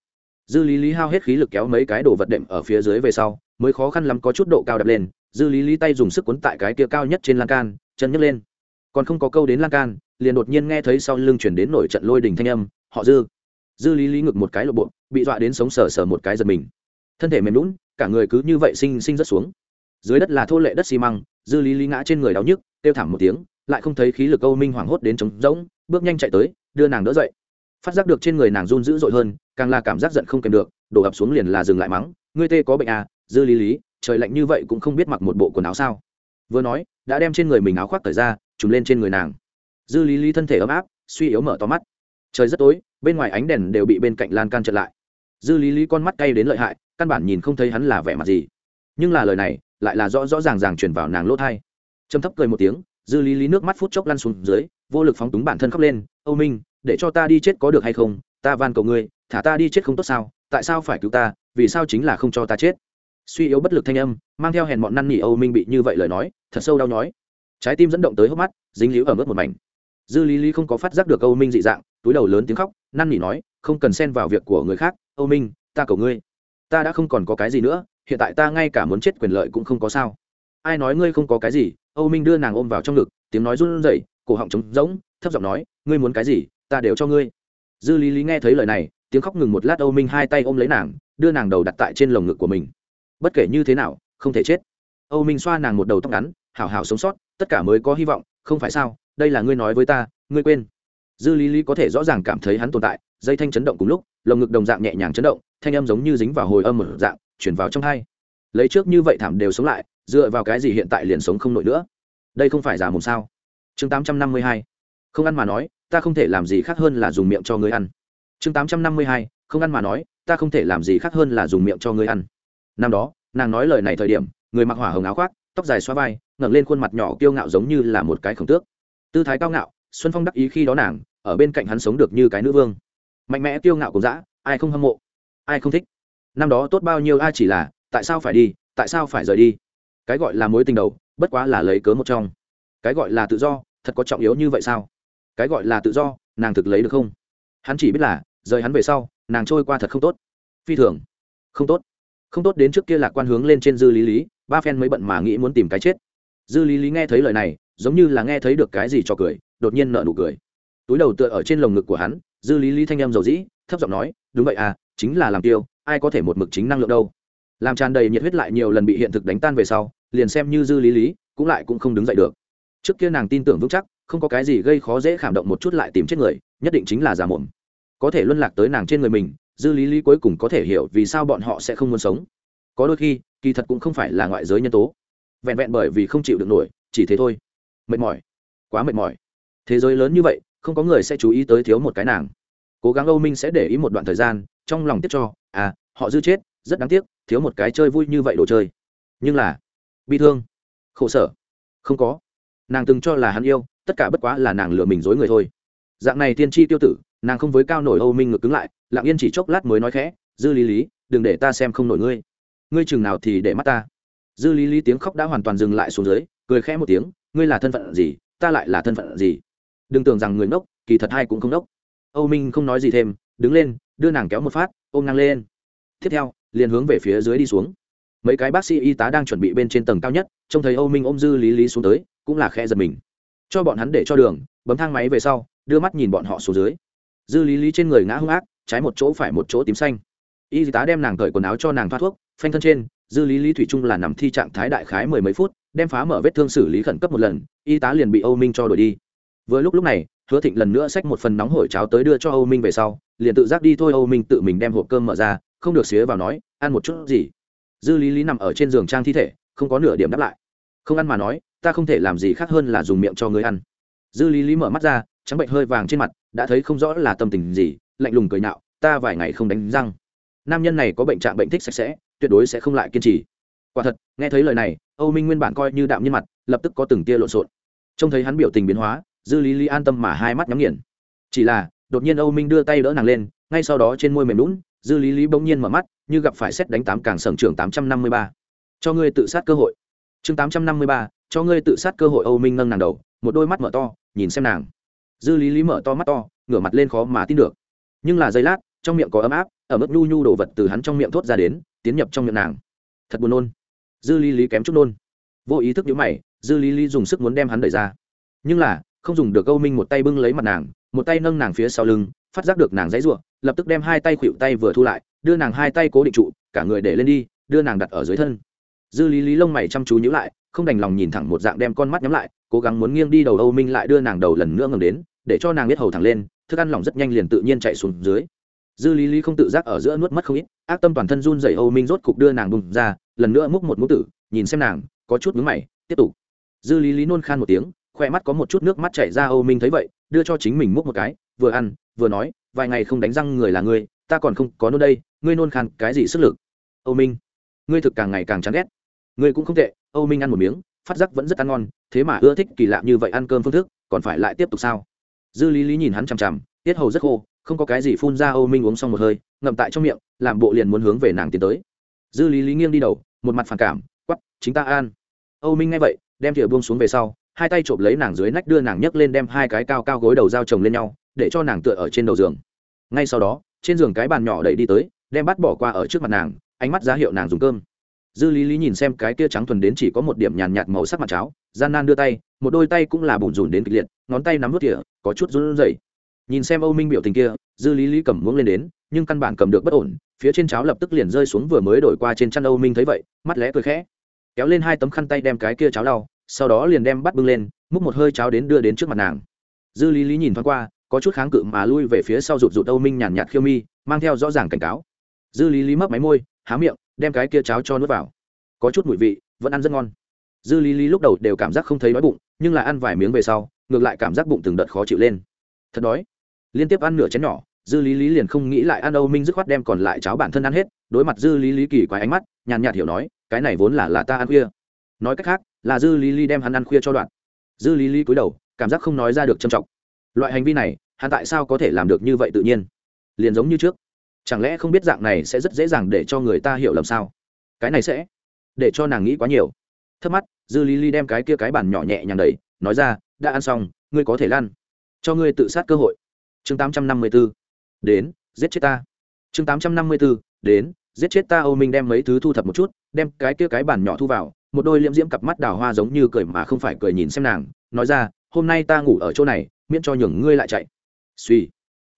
Dư lý lý hao hết khí lực kéo mấy cái đồ vật đệm ở phía dưới về sau, mới khó khăn lắm có chút độ cao đập lên. Dư lý lý tay dùng sức cuốn tại cái kia cao nhất trên lan can, chân nhấc lên. Còn không có câu đến lan can, liền đột nhiên nghe thấy sau lưng chuyển đến nổi trận lôi đình thanh âm, họ dư. Dư lý lý ngực một cái lộ bộ, bị dọa đến sống sờ sờ một cái giật mình. Thân thể mềm lún cả người cứ như vậy sinh sinh rất xuống. Dưới đất là thô lệ đất xi măng dư lý lý ngã trên người đau nhức, kêu thảm một tiếng, lại không thấy khí lực âu minh hoảng hốt đến trống rỗng, bước nhanh chạy tới, đưa nàng đỡ dậy. Phát giác được trên người nàng run dữ dội hơn, càng là cảm giác giận không kèm được, đổ ập xuống liền là dừng lại mắng, ngươi tê có bệnh à dư lý lý, trời lạnh như vậy cũng không biết mặc một bộ quần áo sao. Vừa nói, đã đem trên người mình áo khoác thời ra, trùm lên trên người nàng. Dư lý lý thân thể ấm áp, suy yếu mở to mắt. Trời rất tối, bên ngoài ánh đèn đều bị bên cạnh lan can chật lại. Dư lý lý con mắt cay đến lợi hại, căn bản nhìn không thấy hắn là vẻ mặt gì. Nhưng là lời này lại là rõ rõ ràng ràng truyền vào nàng lỗ thai. Trầm thấp cười một tiếng, dư lý lý nước mắt phút chốc lăn xuống dưới, vô lực phóng túng bản thân khóc lên, âu minh, để cho ta đi chết có được hay không? Ta van cầu ngươi, thả ta đi chết không tốt sao? Tại sao phải cứu ta? Vì sao chính là không cho ta chết? Suy yếu bất lực thanh âm, mang theo hèn bọn năn nỉ âu minh bị như vậy lời nói, thật sâu đau nhói. Trái tim dẫn động tới hốc mắt, dính líu ở mức một mảnh. Dư lý lý không có phát giác được âu minh dị dạng, túi đầu lớn tiếng khóc, năn nỉ nói, không cần xen vào việc của người khác, âu minh, ta cầu ngươi. Ta đã không còn có cái gì nữa hiện tại ta ngay cả muốn chết quyền lợi cũng không có sao. Ai nói ngươi không có cái gì? Âu minh đưa nàng ôm vào trong ngực, tiếng nói run rẩy, cổ họng trống rỗng, thấp giọng nói, ngươi muốn cái gì, ta đều cho ngươi. Dư lý lý nghe thấy lời này, tiếng khóc ngừng một lát âu minh hai tay ôm lấy nàng, đưa nàng đầu đặt tại trên lồng ngực của mình. Bất kể như thế nào, không thể chết. Âu minh xoa nàng một đầu tóc ngắn, hảo hảo sống sót, tất cả mới có hy vọng, không phải sao? Đây là ngươi nói với ta, ngươi quên. Dư lý lý có thể rõ ràng cảm thấy hắn tồn tại, dây thanh chấn động cùng lúc, lồng ngực đồng dạng nhẹ nhàng chấn động, thanh âm giống như dính vào hồi âm một dạng chuyển vào trong hai. Lấy trước như vậy thảm đều sống lại, dựa vào cái gì hiện tại liền sống không nổi nữa? Đây không phải giả mồm sao? Chương tám trăm năm mươi hai. Không ăn mà nói, ta không thể làm gì khác hơn là dùng miệng cho ngươi ăn. Chương tám trăm năm mươi hai. Không ăn mà nói, ta không thể làm gì khác hơn là dùng miệng cho ngươi ăn. Năm đó, nàng nói lời này thời điểm, người mặc hỏa hồng áo khoác, tóc dài xoa vai, ngẩng lên khuôn mặt nhỏ kiêu ngạo giống như là một cái khổng tước. Tư thái cao ngạo, xuân phong đắc ý khi đó nàng, ở bên cạnh hắn sống được như cái nữ vương. Mạnh mẽ kiêu ngạo cùng dã, ai không hâm mộ, ai không thích năm đó tốt bao nhiêu ai chỉ là, tại sao phải đi, tại sao phải rời đi? Cái gọi là mối tình đầu, bất quá là lấy cớ một trong. Cái gọi là tự do, thật có trọng yếu như vậy sao? Cái gọi là tự do, nàng thực lấy được không? Hắn chỉ biết là, rời hắn về sau, nàng trôi qua thật không tốt. Phi thường. Không tốt. Không tốt đến trước kia lạc quan hướng lên trên dư lý lý, ba phen mới bận mà nghĩ muốn tìm cái chết. Dư lý lý nghe thấy lời này, giống như là nghe thấy được cái gì cho cười, đột nhiên nợ nụ cười. Túi đầu tựa ở trên lồng ngực của hắn, dư lý lý thanh em dầu dĩ, thấp giọng nói, đúng vậy à chính là làm tiêu ai có thể một mực chính năng lượng đâu. Làm tràn đầy nhiệt huyết lại nhiều lần bị hiện thực đánh tan về sau, liền xem như dư lý lý, cũng lại cũng không đứng dậy được. Trước kia nàng tin tưởng vững chắc, không có cái gì gây khó dễ khảm động một chút lại tìm chết người, nhất định chính là giả mồm có thể luân lạc tới nàng trên người mình, dư lý lý cuối cùng có thể hiểu vì sao bọn họ sẽ không muốn sống. Có đôi khi, kỳ thật cũng không phải là ngoại giới nhân tố. Vẹn vẹn bởi vì không chịu được nổi, chỉ thế thôi. Mệt mỏi. Quá mệt mỏi. Thế giới lớn như vậy, không có người sẽ chú ý tới thiếu một cái nàng. Cố gắng âu minh sẽ để ý một đoạn thời gian trong lòng tiếc cho à họ dư chết, rất đáng tiếc, thiếu một cái chơi vui như vậy đồ chơi. Nhưng là, bi thương, khổ sở, không có. Nàng từng cho là hắn yêu, tất cả bất quá là nàng lừa mình dối người thôi. Dạng này tiên tri tiêu tử, nàng không với cao nổi âu minh ngược cứng lại, lặng yên chỉ chốc lát mới nói khẽ, dư lý lý, đừng để ta xem không nổi ngươi. Ngươi chừng nào thì để mắt ta. Dư lý lý tiếng khóc đã hoàn toàn dừng lại xuống dưới, cười khẽ một tiếng, ngươi là thân phận gì, ta lại là thân phận gì? Đừng tưởng rằng người ngốc, kỳ thật hai cũng không ngốc âu minh không nói gì thêm, đứng lên đưa nàng kéo một phát, ôm nàng lên. Tiếp theo, liền hướng về phía dưới đi xuống. Mấy cái bác sĩ y tá đang chuẩn bị bên trên tầng cao nhất, trông thấy âu minh ôm dư lý lý xuống tới, cũng là khe giật mình. Cho bọn hắn để cho đường, bấm thang máy về sau, đưa mắt nhìn bọn họ xuống dưới. Dư lý lý trên người ngã hung ác, trái một chỗ phải một chỗ tím xanh. Y tá đem nàng cởi quần áo cho nàng thoát thuốc, phanh thân trên, dư lý lý thủy trung là nằm thi trạng thái đại khái mười mấy phút, đem phá mở vết thương xử lý khẩn cấp một lần, y tá liền bị âu minh cho đổi đi. Vừa lúc lúc này hứa thịnh lần nữa xách một phần nóng hổi cháo tới đưa cho âu minh về sau, liền tự giác đi thôi, âu minh tự mình đem hộp cơm mở ra, không được xía vào nói, ăn một chút gì? Dư lý lý nằm ở trên giường trang thi thể, không có nửa điểm đáp lại. Không ăn mà nói, ta không thể làm gì khác hơn là dùng miệng cho người ăn. Dư lý lý mở mắt ra, trắng bệnh hơi vàng trên mặt, đã thấy không rõ là tâm tình gì, lạnh lùng cười nhạo, ta vài ngày không đánh răng. Nam nhân này có bệnh trạng bệnh thích sạch sẽ, tuyệt đối sẽ không lại kiên trì. Quả thật, nghe thấy lời này, âu minh nguyên bản coi như đạm nhân mặt, lập tức có từng tia lộn xộn. Trông thấy hắn biểu tình biến hóa dư lý lý an tâm mà hai mắt nhắm nghiền. Chỉ là, đột nhiên âu minh đưa tay đỡ nàng lên, ngay sau đó trên môi mềm lún, dư lý lý bỗng nhiên mở mắt, như gặp phải xét đánh tám càng sởng trường tám trăm năm mươi ba. Cho ngươi tự sát cơ hội. Chương tám trăm năm mươi ba, cho ngươi tự sát cơ hội âu minh nâng nàng đầu, một đôi mắt mở to, nhìn xem nàng. Dư lý lý mở to mắt to, ngửa mặt lên khó mà tin được. Nhưng là giây lát, trong miệng có ấm áp ở mức nhu nhu đồ vật từ hắn trong miệng thốt ra đến, tiến nhập trong miệng nàng. Thật buồn nôn. Dư lý lý kém chút nôn. Vô ý thức nhữ mày, dư lý lý dùng sức muốn đem hắn đẩy ra. Nhưng là không dùng được câu minh một tay bưng lấy mặt nàng, một tay nâng nàng phía sau lưng, phát giác được nàng dãy ruộng lập tức đem hai tay khuỵu tay vừa thu lại, đưa nàng hai tay cố định trụ, cả người để lên đi, đưa nàng đặt ở dưới thân. Dư lý lý lông mày chăm chú nhíu lại, không đành lòng nhìn thẳng một dạng đem con mắt nhắm lại, cố gắng muốn nghiêng đi đầu âu minh lại đưa nàng đầu lần nữa ngầm đến, để cho nàng biết hầu thẳng lên, thức ăn lỏng rất nhanh liền tự nhiên chạy xuống dưới. Dư lý lý không tự giác ở giữa nuốt mất không ít, ác tâm toàn thân run dày âu minh rốt cục đưa nàng bùng ra, lần nữa múc một mũ tử, nhìn xem nàng, có chút mướn mày, tiếp tục. Dư lý lý nôn khan một tiếng khoe mắt có một chút nước mắt chảy ra, âu minh thấy vậy, đưa cho chính mình múc một cái, vừa ăn, vừa nói, vài ngày không đánh răng người là ngươi, ta còn không có nôn đây, ngươi nôn khan cái gì sức lực? Âu minh, ngươi thực càng ngày càng chán ghét. Ngươi cũng không tệ. Âu minh ăn một miếng, phát giác vẫn rất ăn ngon, thế mà ưa thích kỳ lạ như vậy ăn cơm phương thức, còn phải lại tiếp tục sao? Dư lý lý nhìn hắn chằm chằm, tiết hầu rất khô, không có cái gì phun ra, âu minh uống xong một hơi, ngậm tại trong miệng, làm bộ liền muốn hướng về nàng tiến tới. Dư lý lý nghiêng đi đầu, một mặt phản cảm quắp chính ta an âu minh nghe vậy, đem thìa buông xuống về sau hai tay trộm lấy nàng dưới nách đưa nàng nhấc lên đem hai cái cao cao gối đầu dao chồng lên nhau, để cho nàng tựa ở trên đầu giường. Ngay sau đó, trên giường cái bàn nhỏ đẩy đi tới, đem bắt bỏ qua ở trước mặt nàng, ánh mắt ra hiệu nàng dùng cơm. Dư lý lý nhìn xem cái kia trắng thuần đến chỉ có một điểm nhàn nhạt màu sắc mặt cháo, gian nan đưa tay, một đôi tay cũng là bùn rùn đến kịch liệt, ngón tay nắm vút tỉa có chút run rẩy. Nhìn xem âu minh biểu tình kia, dư lý lý cầm muỗng lên đến, nhưng căn bản cầm được bất ổn, phía trên cháo lập tức liền rơi xuống vừa mới đổi qua trên chăn âu minh thấy vậy, mắt lẽ cười khẽ. Kéo lên hai tấm khăn tay đem cái kia cháo đau sau đó liền đem bắt bưng lên, múc một hơi cháo đến đưa đến trước mặt nàng. Dư lý lý nhìn thoáng qua, có chút kháng cự mà lui về phía sau rụt rụt âu minh nhàn nhạt khiêu mi, mang theo rõ ràng cảnh cáo. Dư lý lý mấp máy môi, há miệng, đem cái kia cháo cho nuốt vào. Có chút mùi vị, vẫn ăn rất ngon. Dư lý lý lúc đầu đều cảm giác không thấy đói bụng, nhưng là ăn vài miếng về sau, ngược lại cảm giác bụng từng đợt khó chịu lên. Thật đói. Liên tiếp ăn nửa chén nhỏ, dư lý lý liền không nghĩ lại ăn âu minh dứt khoát đem còn lại cháo bản thân ăn hết, đối mặt dư lý lý kỳ quái ánh mắt, nhàn nhạt hiểu nói, cái này vốn là là ta ăn khuya nói cách khác, là dư lý lý đem hắn ăn khuya cho đoạn. Dư lý lý cúi đầu, cảm giác không nói ra được trầm trọng. Loại hành vi này, hắn tại sao có thể làm được như vậy tự nhiên? Liền giống như trước. Chẳng lẽ không biết dạng này sẽ rất dễ dàng để cho người ta hiểu lầm sao? Cái này sẽ để cho nàng nghĩ quá nhiều. Thắc mắt, dư lý lý đem cái kia cái bàn nhỏ nhẹ nhàng đầy nói ra, đã ăn xong, ngươi có thể lăn. Cho ngươi tự sát cơ hội. Chương tám trăm năm mươi b ố đến, giết chết ta. Chương tám trăm năm mươi b ố đến, giết chết ta, âu minh đem mấy thứ thu thập một chút, đem cái kia cái bàn nhỏ thu vào một đôi liễm diễm cặp mắt đào hoa giống như cười mà không phải cười nhìn xem nàng, nói ra, hôm nay ta ngủ ở chỗ này, miễn cho nhường ngươi lại chạy. Suy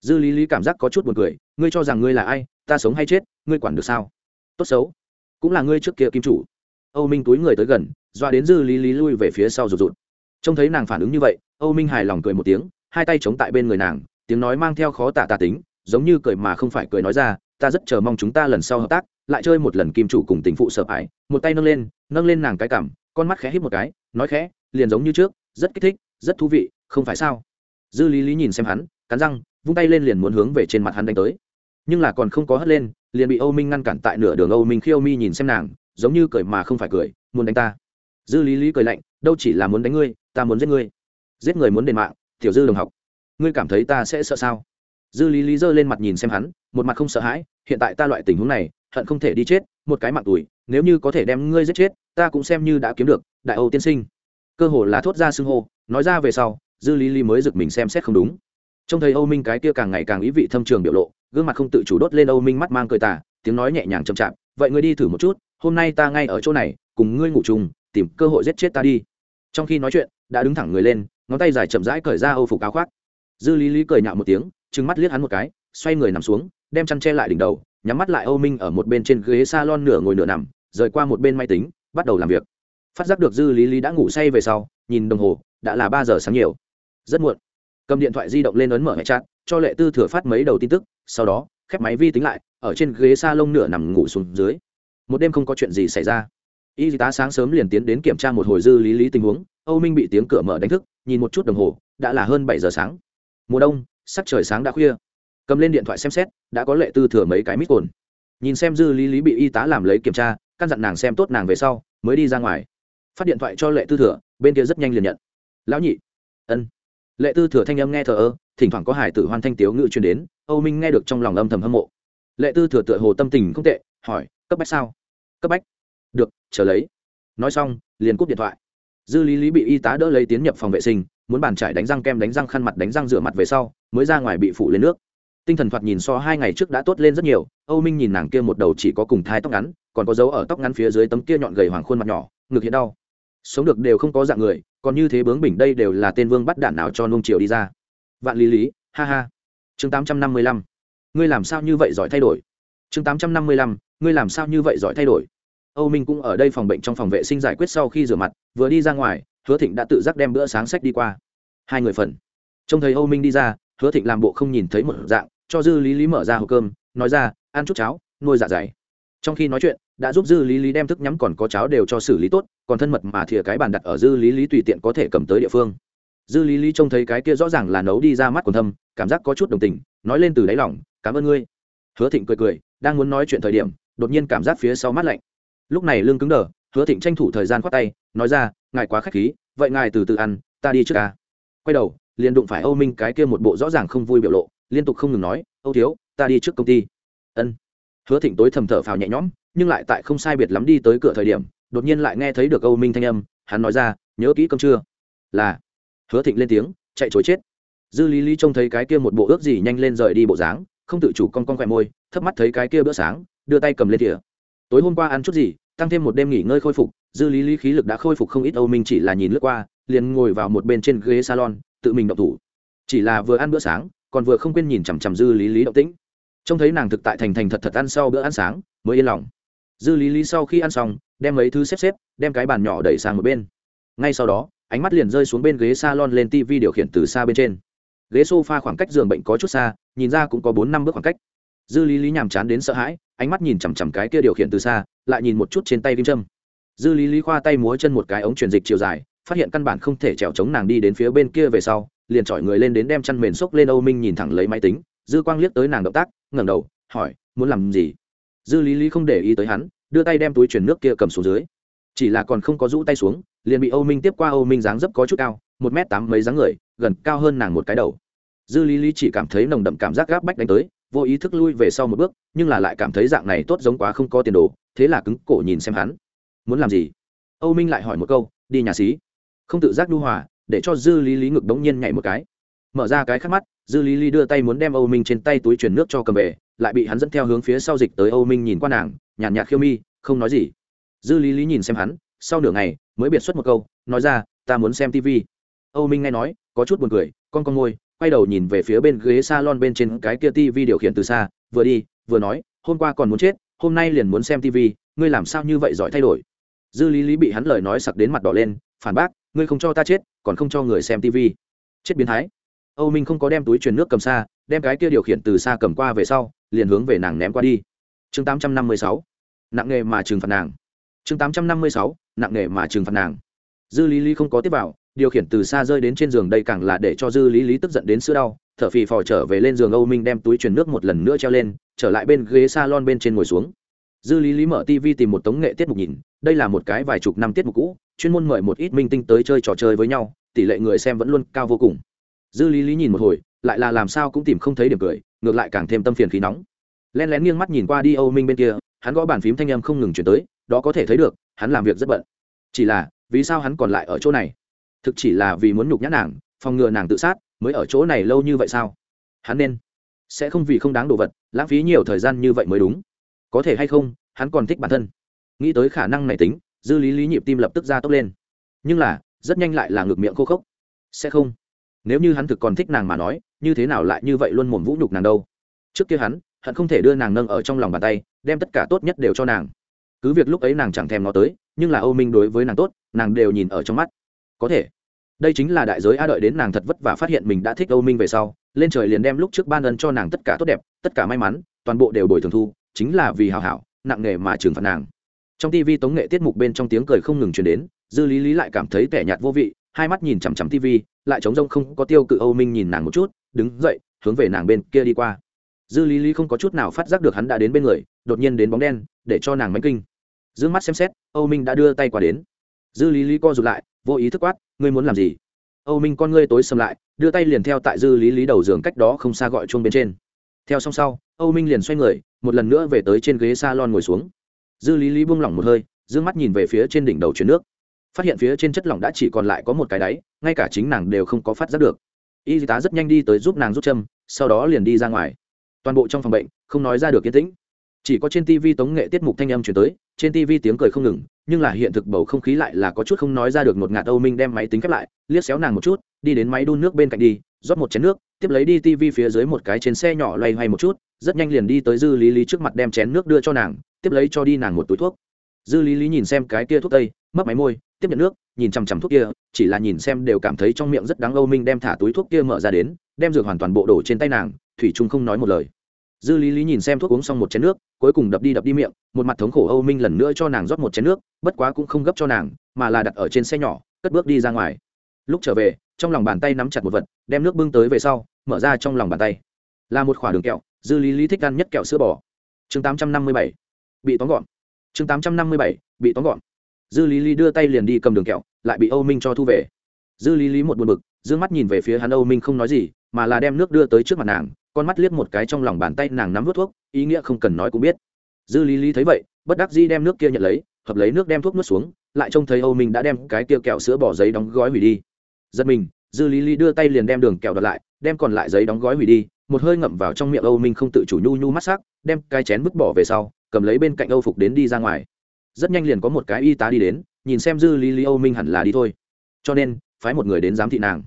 dư lý lý cảm giác có chút buồn cười, ngươi cho rằng ngươi là ai, ta sống hay chết, ngươi quản được sao? Tốt xấu, cũng là ngươi trước kia kim chủ. Âu minh túi người tới gần, doa đến dư lý lý lui về phía sau rụt rụt. Trông thấy nàng phản ứng như vậy, âu minh hài lòng cười một tiếng, hai tay chống tại bên người nàng, tiếng nói mang theo khó tả tà tính, giống như cười mà không phải cười nói ra, ta rất chờ mong chúng ta lần sau hợp tác lại chơi một lần kim chủ cùng tình phụ sợ ải, một tay nâng lên nâng lên nàng cái cảm, con mắt khẽ hít một cái, nói khẽ, liền giống như trước, rất kích thích, rất thú vị, không phải sao? Dư lý lý nhìn xem hắn, cắn răng, vung tay lên liền muốn hướng về trên mặt hắn đánh tới. Nhưng là còn không có hất lên, liền bị âu minh ngăn cản tại nửa đường. Âu minh khiêu mi nhìn xem nàng, giống như cười mà không phải cười, muốn đánh ta. Dư lý lý cười lạnh, đâu chỉ là muốn đánh ngươi, ta muốn giết ngươi. Giết người muốn đền mạng, tiểu dư đồng học. Ngươi cảm thấy ta sẽ sợ sao? Dư lý lý giơ lên mặt nhìn xem hắn, một mặt không sợ hãi, hiện tại ta loại tình huống này hận không thể đi chết, một cái mạng tuổi, nếu như có thể đem ngươi giết chết, ta cũng xem như đã kiếm được, đại âu tiên sinh. Cơ hồ là thốt ra xưng hô, nói ra về sau, dư lý lý mới giật mình xem xét không đúng. Trông thấy âu minh cái kia càng ngày càng ý vị thâm trường biểu lộ, gương mặt không tự chủ đốt lên âu minh mắt mang cười tà, tiếng nói nhẹ nhàng chậm chạp, vậy ngươi đi thử một chút, hôm nay ta ngay ở chỗ này, cùng ngươi ngủ chung, tìm cơ hội giết chết ta đi. Trong khi nói chuyện, đã đứng thẳng người lên, ngón tay dài chậm rãi cởi ra âu phục áo khoác. Dư lý lý cười nhạo một tiếng, trừng mắt liếc hắn một cái, xoay người nằm xuống, đem chăn che lại đỉnh đầu nhắm mắt lại âu minh ở một bên trên ghế s a lon nửa ngồi nửa nằm, rời qua một bên máy tính, bắt đầu làm việc. Phát giác được dư lý lý đã ngủ say về sau, nhìn đồng hồ, đã là ba giờ sáng nhiều. Rất muộn. Cầm điện thoại di động lên ấn mở hệ chat, cho lệ tư thừa phát mấy đầu tin tức, sau đó, khép máy vi tính lại, ở trên ghế s a lông nửa nằm ngủ xuống dưới. Một đêm không có chuyện gì xảy ra. Y tá sáng sớm liền tiến đến kiểm tra một hồi dư lý lý tình huống, âu minh bị tiếng cửa mở đánh thức, nhìn một chút đồng hồ, đã là hơn bảy giờ sáng. Mùa đông, sắc trời sáng đã khuya cầm lên điện thoại xem xét, đã có lệ tư thừa mấy cái mít cồn. Nhìn xem dư lý lý bị y tá làm lấy kiểm tra, căn dặn nàng xem tốt nàng về sau, mới đi ra ngoài. Phát điện thoại cho lệ tư thừa, bên kia rất nhanh liền nhận. Lão nhị. Ân. Lệ tư thừa thanh âm nghe thờ ơ, thỉnh thoảng có hải tử hoan thanh tiếu ngự truyền đến, âu minh nghe được trong lòng âm thầm hâm mộ. Lệ tư thừa tựa hồ tâm tình không tệ, hỏi, cấp bách sao? Cấp bách. Được, chờ lấy. Nói xong, liền cúp điện thoại. Dư lý lý bị y tá đỡ lấy tiến nhập phòng vệ sinh, muốn bàn trải đánh răng kem đánh răng khăn mặt đánh răng rửa mặt về sau, mới ra ngoài bị phủ lên nước tinh thần thoạt nhìn so hai ngày trước đã tốt lên rất nhiều. Âu minh nhìn nàng kia một đầu chỉ có cùng thai tóc ngắn, còn có dấu ở tóc ngắn phía dưới tấm kia nhọn gầy hoàng khuôn mặt nhỏ, ngực hiện đau. Sống được đều không có dạng người, còn như thế bướng bỉnh đây đều là tên vương bắt đạn nào cho nông triều đi ra. Vạn lý lý, ha ha. Chương tám trăm năm mươi lăm. Ngươi làm sao như vậy giỏi thay đổi? Chương tám trăm năm mươi lăm. Ngươi làm sao như vậy giỏi thay đổi? Âu minh cũng ở đây phòng bệnh trong phòng vệ sinh giải quyết sau khi rửa mặt, vừa đi ra ngoài, hứa thịnh đã tự giác đem bữa sáng sách đi qua. Hai người phần. Trông thấy âu minh đi ra, hứa thịnh làm bộ không nhìn thấy một dạng cho dư lý lý mở ra hộp cơm, nói ra, ăn chút cháo nuôi dạ dày. Trong khi nói chuyện, đã giúp dư lý lý đem thức nhắm còn có cháo đều cho xử lý tốt, còn thân mật mà thìa cái bàn đặt ở dư lý lý tùy tiện có thể cầm tới địa phương. Dư lý lý trông thấy cái kia rõ ràng là nấu đi ra mắt còn thâm, cảm giác có chút đồng tình, nói lên từ đáy lòng, cảm ơn ngươi. Hứa thịnh cười cười, đang muốn nói chuyện thời điểm, đột nhiên cảm giác phía sau mắt lạnh. Lúc này lương cứng đờ, hứa thịnh tranh thủ thời gian khoát tay, nói ra, ngài quá k h á c h khí, vậy ngài từ từ ăn, ta đi trước ca. Quay đầu, liền đụng phải âu minh cái kia một bộ rõ ràng không vui biểu lộ liên tục không ngừng nói, âu thiếu, ta đi trước công ty. Ân. Hứa thịnh tối thầm thở phào nhẹ nhõm, nhưng lại tại không sai biệt lắm đi tới cửa thời điểm, đột nhiên lại nghe thấy được âu minh thanh âm, hắn nói ra, nhớ kỹ cơm chưa là. Hứa thịnh lên tiếng, chạy chối chết. Dư lý lý trông thấy cái kia một bộ ước gì nhanh lên rời đi bộ dáng, không tự chủ con con khỏe môi, thấp mắt thấy cái kia bữa sáng, đưa tay cầm lên thìa. Tối hôm qua ăn chút gì, tăng thêm một đêm nghỉ ngơi khôi phục, dư lý lý khí lực đã khôi phục không ít, âu minh chỉ là nhìn lướt qua, liền ngồi vào một bên trên ghế salon, tự mình động thủ. Chỉ là vừa ăn bữa sáng còn vừa không quên nhìn chằm chằm dư lý lý động tĩnh. Trông thấy nàng thực tại thành thành thật thật ăn sau bữa ăn sáng, mới yên lòng. Dư lý lý sau khi ăn xong, đem mấy thứ xếp xếp, đem cái bàn nhỏ đẩy sang một bên. Ngay sau đó, ánh mắt liền rơi xuống bên ghế salon lên tv điều khiển từ xa bên trên. Ghế sofa khoảng cách giường bệnh có chút xa, nhìn ra cũng có bốn năm bước khoảng cách. Dư lý lý nhàm chán đến sợ hãi, ánh mắt nhìn chằm chằm cái kia điều khiển từ xa, lại nhìn một chút trên tay kim trâm. Dư lý lý khoa tay múa chân một cái ống truyền dịch chiều dài, phát hiện căn bản không thể trèo chống nàng đi đến phía bên kia về sau liền chọi người lên đến đem chăn mền xốc lên âu minh nhìn thẳng lấy máy tính, dư quang liếc tới nàng động tác, ngẩng đầu, hỏi, muốn làm gì? Dư lý lý không để ý tới hắn, đưa tay đem túi chuyển nước kia cầm xuống dưới. Chỉ là còn không có rũ tay xuống, liền bị âu minh tiếp qua âu minh dáng dấp có chút cao, một m tám mấy dáng người, gần cao hơn nàng một cái đầu. Dư lý lý chỉ cảm thấy nồng đậm cảm giác gáp bách đánh tới, vô ý thức lui về sau một bước, nhưng là lại cảm thấy dạng này tốt giống quá không có tiền đồ, thế là cứng cổ nhìn xem hắn. Muốn làm gì? Âu minh lại hỏi một câu, đi nhà xí. Không tự giác đu hòa để cho dư lý lý ngực đống nhiên nhảy một cái. Mở ra cái khắc mắt, dư lý lý đưa tay muốn đem âu minh trên tay túi chuyển nước cho cầm về, lại bị hắn dẫn theo hướng phía sau dịch tới âu minh nhìn qua nàng, nhàn nhạt khiêu mi, không nói gì. Dư lý lý nhìn xem hắn, sau nửa ngày mới biệt xuất một câu, nói ra, ta muốn xem tv âu minh nghe nói, có chút buồn cười, con con ngôi quay đầu nhìn về phía bên ghế salon bên trên cái kia tv điều khiển từ xa, vừa đi, vừa nói, hôm qua còn muốn chết, hôm nay liền muốn xem tv ngươi làm sao như vậy giỏi thay đổi? Dư lý lý bị hắn lời nói sặc đến mặt đỏ lên, phản bác, ngươi không cho ta chết còn không cho người xem tv. Chết biến thái. Âu minh không có đem túi truyền nước cầm xa, đem cái kia điều khiển từ xa cầm qua về sau, liền hướng về nàng ném qua đi. Chương 856. nặng nghề mà trừng phạt nàng. Chương 856. nặng nghề mà trừng phạt nàng. Dư lý lý không có tiếp vào, điều khiển từ xa rơi đến trên giường đây càng là để cho dư lý lý tức giận đến sữa đau, thở phì phò trở về lên giường âu minh đem túi truyền nước một lần nữa treo lên, trở lại bên ghế s a lon bên trên ngồi xuống. Dư lý lý mở tv tìm một tống nghệ tiết mục nhìn, đây là một cái vài chục năm tiết mục cũ chuyên môn mời một ít minh tinh tới chơi trò chơi với nhau, tỷ lệ người xem vẫn luôn cao vô cùng. Dư lý lý nhìn một hồi, lại là làm sao cũng tìm không thấy điểm cười, ngược lại càng thêm tâm phiền khí nóng. Len lén nghiêng mắt nhìn qua đi âu minh bên kia, hắn gõ bàn phím thanh âm không ngừng chuyển tới, đó có thể thấy được, hắn làm việc rất bận. Chỉ là, vì sao hắn còn lại ở chỗ này? Thực chỉ là vì muốn nhục nhã nàng, phòng ngừa nàng tự sát, mới ở chỗ này lâu như vậy sao? Hắn nên sẽ không vì không đáng đồ vật, lãng phí nhiều thời gian như vậy mới đúng. Có thể hay không, hắn còn thích bản thân. Nghĩ tới khả năng này tính dư lý lý nhịp tim lập tức ra tốc lên. Nhưng là, rất nhanh lại là ngược miệng khô khốc. Sẽ không. Nếu như hắn thực còn thích nàng mà nói, như thế nào lại như vậy luôn mồm vũ nhục nàng đâu? Trước kia hắn hận không thể đưa nàng nâng ở trong lòng bàn tay, đem tất cả tốt nhất đều cho nàng. Cứ việc lúc ấy nàng chẳng thèm nó tới, nhưng là âu minh đối với nàng tốt, nàng đều nhìn ở trong mắt. Có thể. Đây chính là đại giới a đợi đến nàng thật vất vả phát hiện mình đã thích âu minh về sau, lên trời liền đem lúc trước ban ân cho nàng tất cả tốt đẹp, tất cả may mắn, toàn bộ đều bồi thường thu, chính là vì hào hảo, nặng nghề mà trừng phạt nàng trong tv tống nghệ tiết mục bên trong tiếng cười không ngừng chuyển đến, dư lý lý lại cảm thấy tẻ nhạt vô vị, hai mắt nhìn chằm chằm tv lại trống rông không có tiêu cự âu minh nhìn nàng một chút, đứng dậy, hướng về nàng bên kia đi qua. Dư lý lý không có chút nào phát giác được hắn đã đến bên người, đột nhiên đến bóng đen, để cho nàng mánh kinh. D ư ơ n g mắt xem xét, âu minh đã đưa tay qua đến. Dư lý lý co rụt lại, vô ý thức quát, ngươi muốn làm gì? Âu minh con ngươi tối sầm lại, đưa tay liền theo tại dư lý lý đầu giường cách đó không xa gọi chuông bên trên. Theo xong sau, âu minh liền xoay người, một lần nữa về tới trên ghế s a lon ngồi xuống dư lý lý buông lỏng một hơi d ư ơ n g mắt nhìn về phía trên đỉnh đầu chuyển nước. Phát hiện phía trên chất lỏng đã chỉ còn lại có một cái đáy, ngay cả chính nàng đều không có phát giác được. Y tá rất nhanh đi tới giúp nàng rút châm, sau đó liền đi ra ngoài. Toàn bộ trong phòng bệnh, không nói ra được yên tĩnh. Chỉ có trên tv tống nghệ tiết mục thanh âm chuyển tới, trên tv tiếng cười không ngừng, nhưng là hiện thực bầu không khí lại là có chút không nói ra được một ngạt âu minh đem máy tính khép lại, liếc xéo nàng một chút, đi đến máy đun nước bên cạnh đi, rót một chén nước tiếp lấy đi tv phía dưới một cái trên xe nhỏ loay hoay một chút, rất nhanh liền đi tới dư lý lý trước mặt đem chén nước đưa cho nàng, tiếp lấy cho đi nàng một túi thuốc. Dư lý lý nhìn xem cái kia thuốc tây, mấp máy môi, tiếp nhận nước, nhìn chằm chằm thuốc kia, chỉ là nhìn xem đều cảm thấy trong miệng rất đáng âu minh đem thả túi thuốc kia mở ra đến, đem dược hoàn toàn bộ đổ trên tay nàng, thủy trung không nói một lời. Dư lý lý nhìn xem thuốc uống xong một chén nước, cuối cùng đập đi đập đi miệng, một mặt thống khổ âu minh lần nữa cho nàng rót một chén nước, bất quá cũng không gấp cho nàng, mà là đặt ở trên xe nhỏ, cất bước đi ra ngoài. Lúc trở về trong lòng bàn tay nắm chặt một vật, đem nước bưng tới về sau, mở ra trong lòng bàn tay. Là một khoả đường kẹo, dư lý lý thích ăn nhất kẹo sữa bò. Chương tám trăm năm mươi bảy, bị tóm gọn. Chương tám trăm năm mươi bảy, bị tóm gọn. Dư lý lý đưa tay liền đi cầm đường kẹo, lại bị âu minh cho thu về. Dư lý lý một buồn bực d ư ơ n g mắt nhìn về phía hắn âu minh không nói gì, mà là đem nước đưa tới trước mặt nàng, con mắt liếc một cái trong lòng bàn tay nàng nắm vớt thuốc, ý nghĩa không cần nói cũng biết. Dư lý lý thấy vậy, bất đắc dĩ đem nước kia nhận lấy, hợp lấy nước đem thuốc nuốt xuống, lại trông thấy âu minh đã đem cái kia kẹo sữa bỏ giấy đóng gói hủy đi giật mình, dư lý lý đưa tay liền đem đường kẹo đặt lại, đem còn lại giấy đóng gói hủy đi, một hơi ngậm vào trong miệng âu minh không tự chủ nhu nhu mắt sắc, đem cái chén vứt bỏ về sau, cầm lấy bên cạnh âu phục đến đi ra ngoài. Rất nhanh liền có một cái y tá đi đến, nhìn xem dư lý lý âu minh hẳn là đi thôi. Cho nên, phái một người đến giám thị nàng.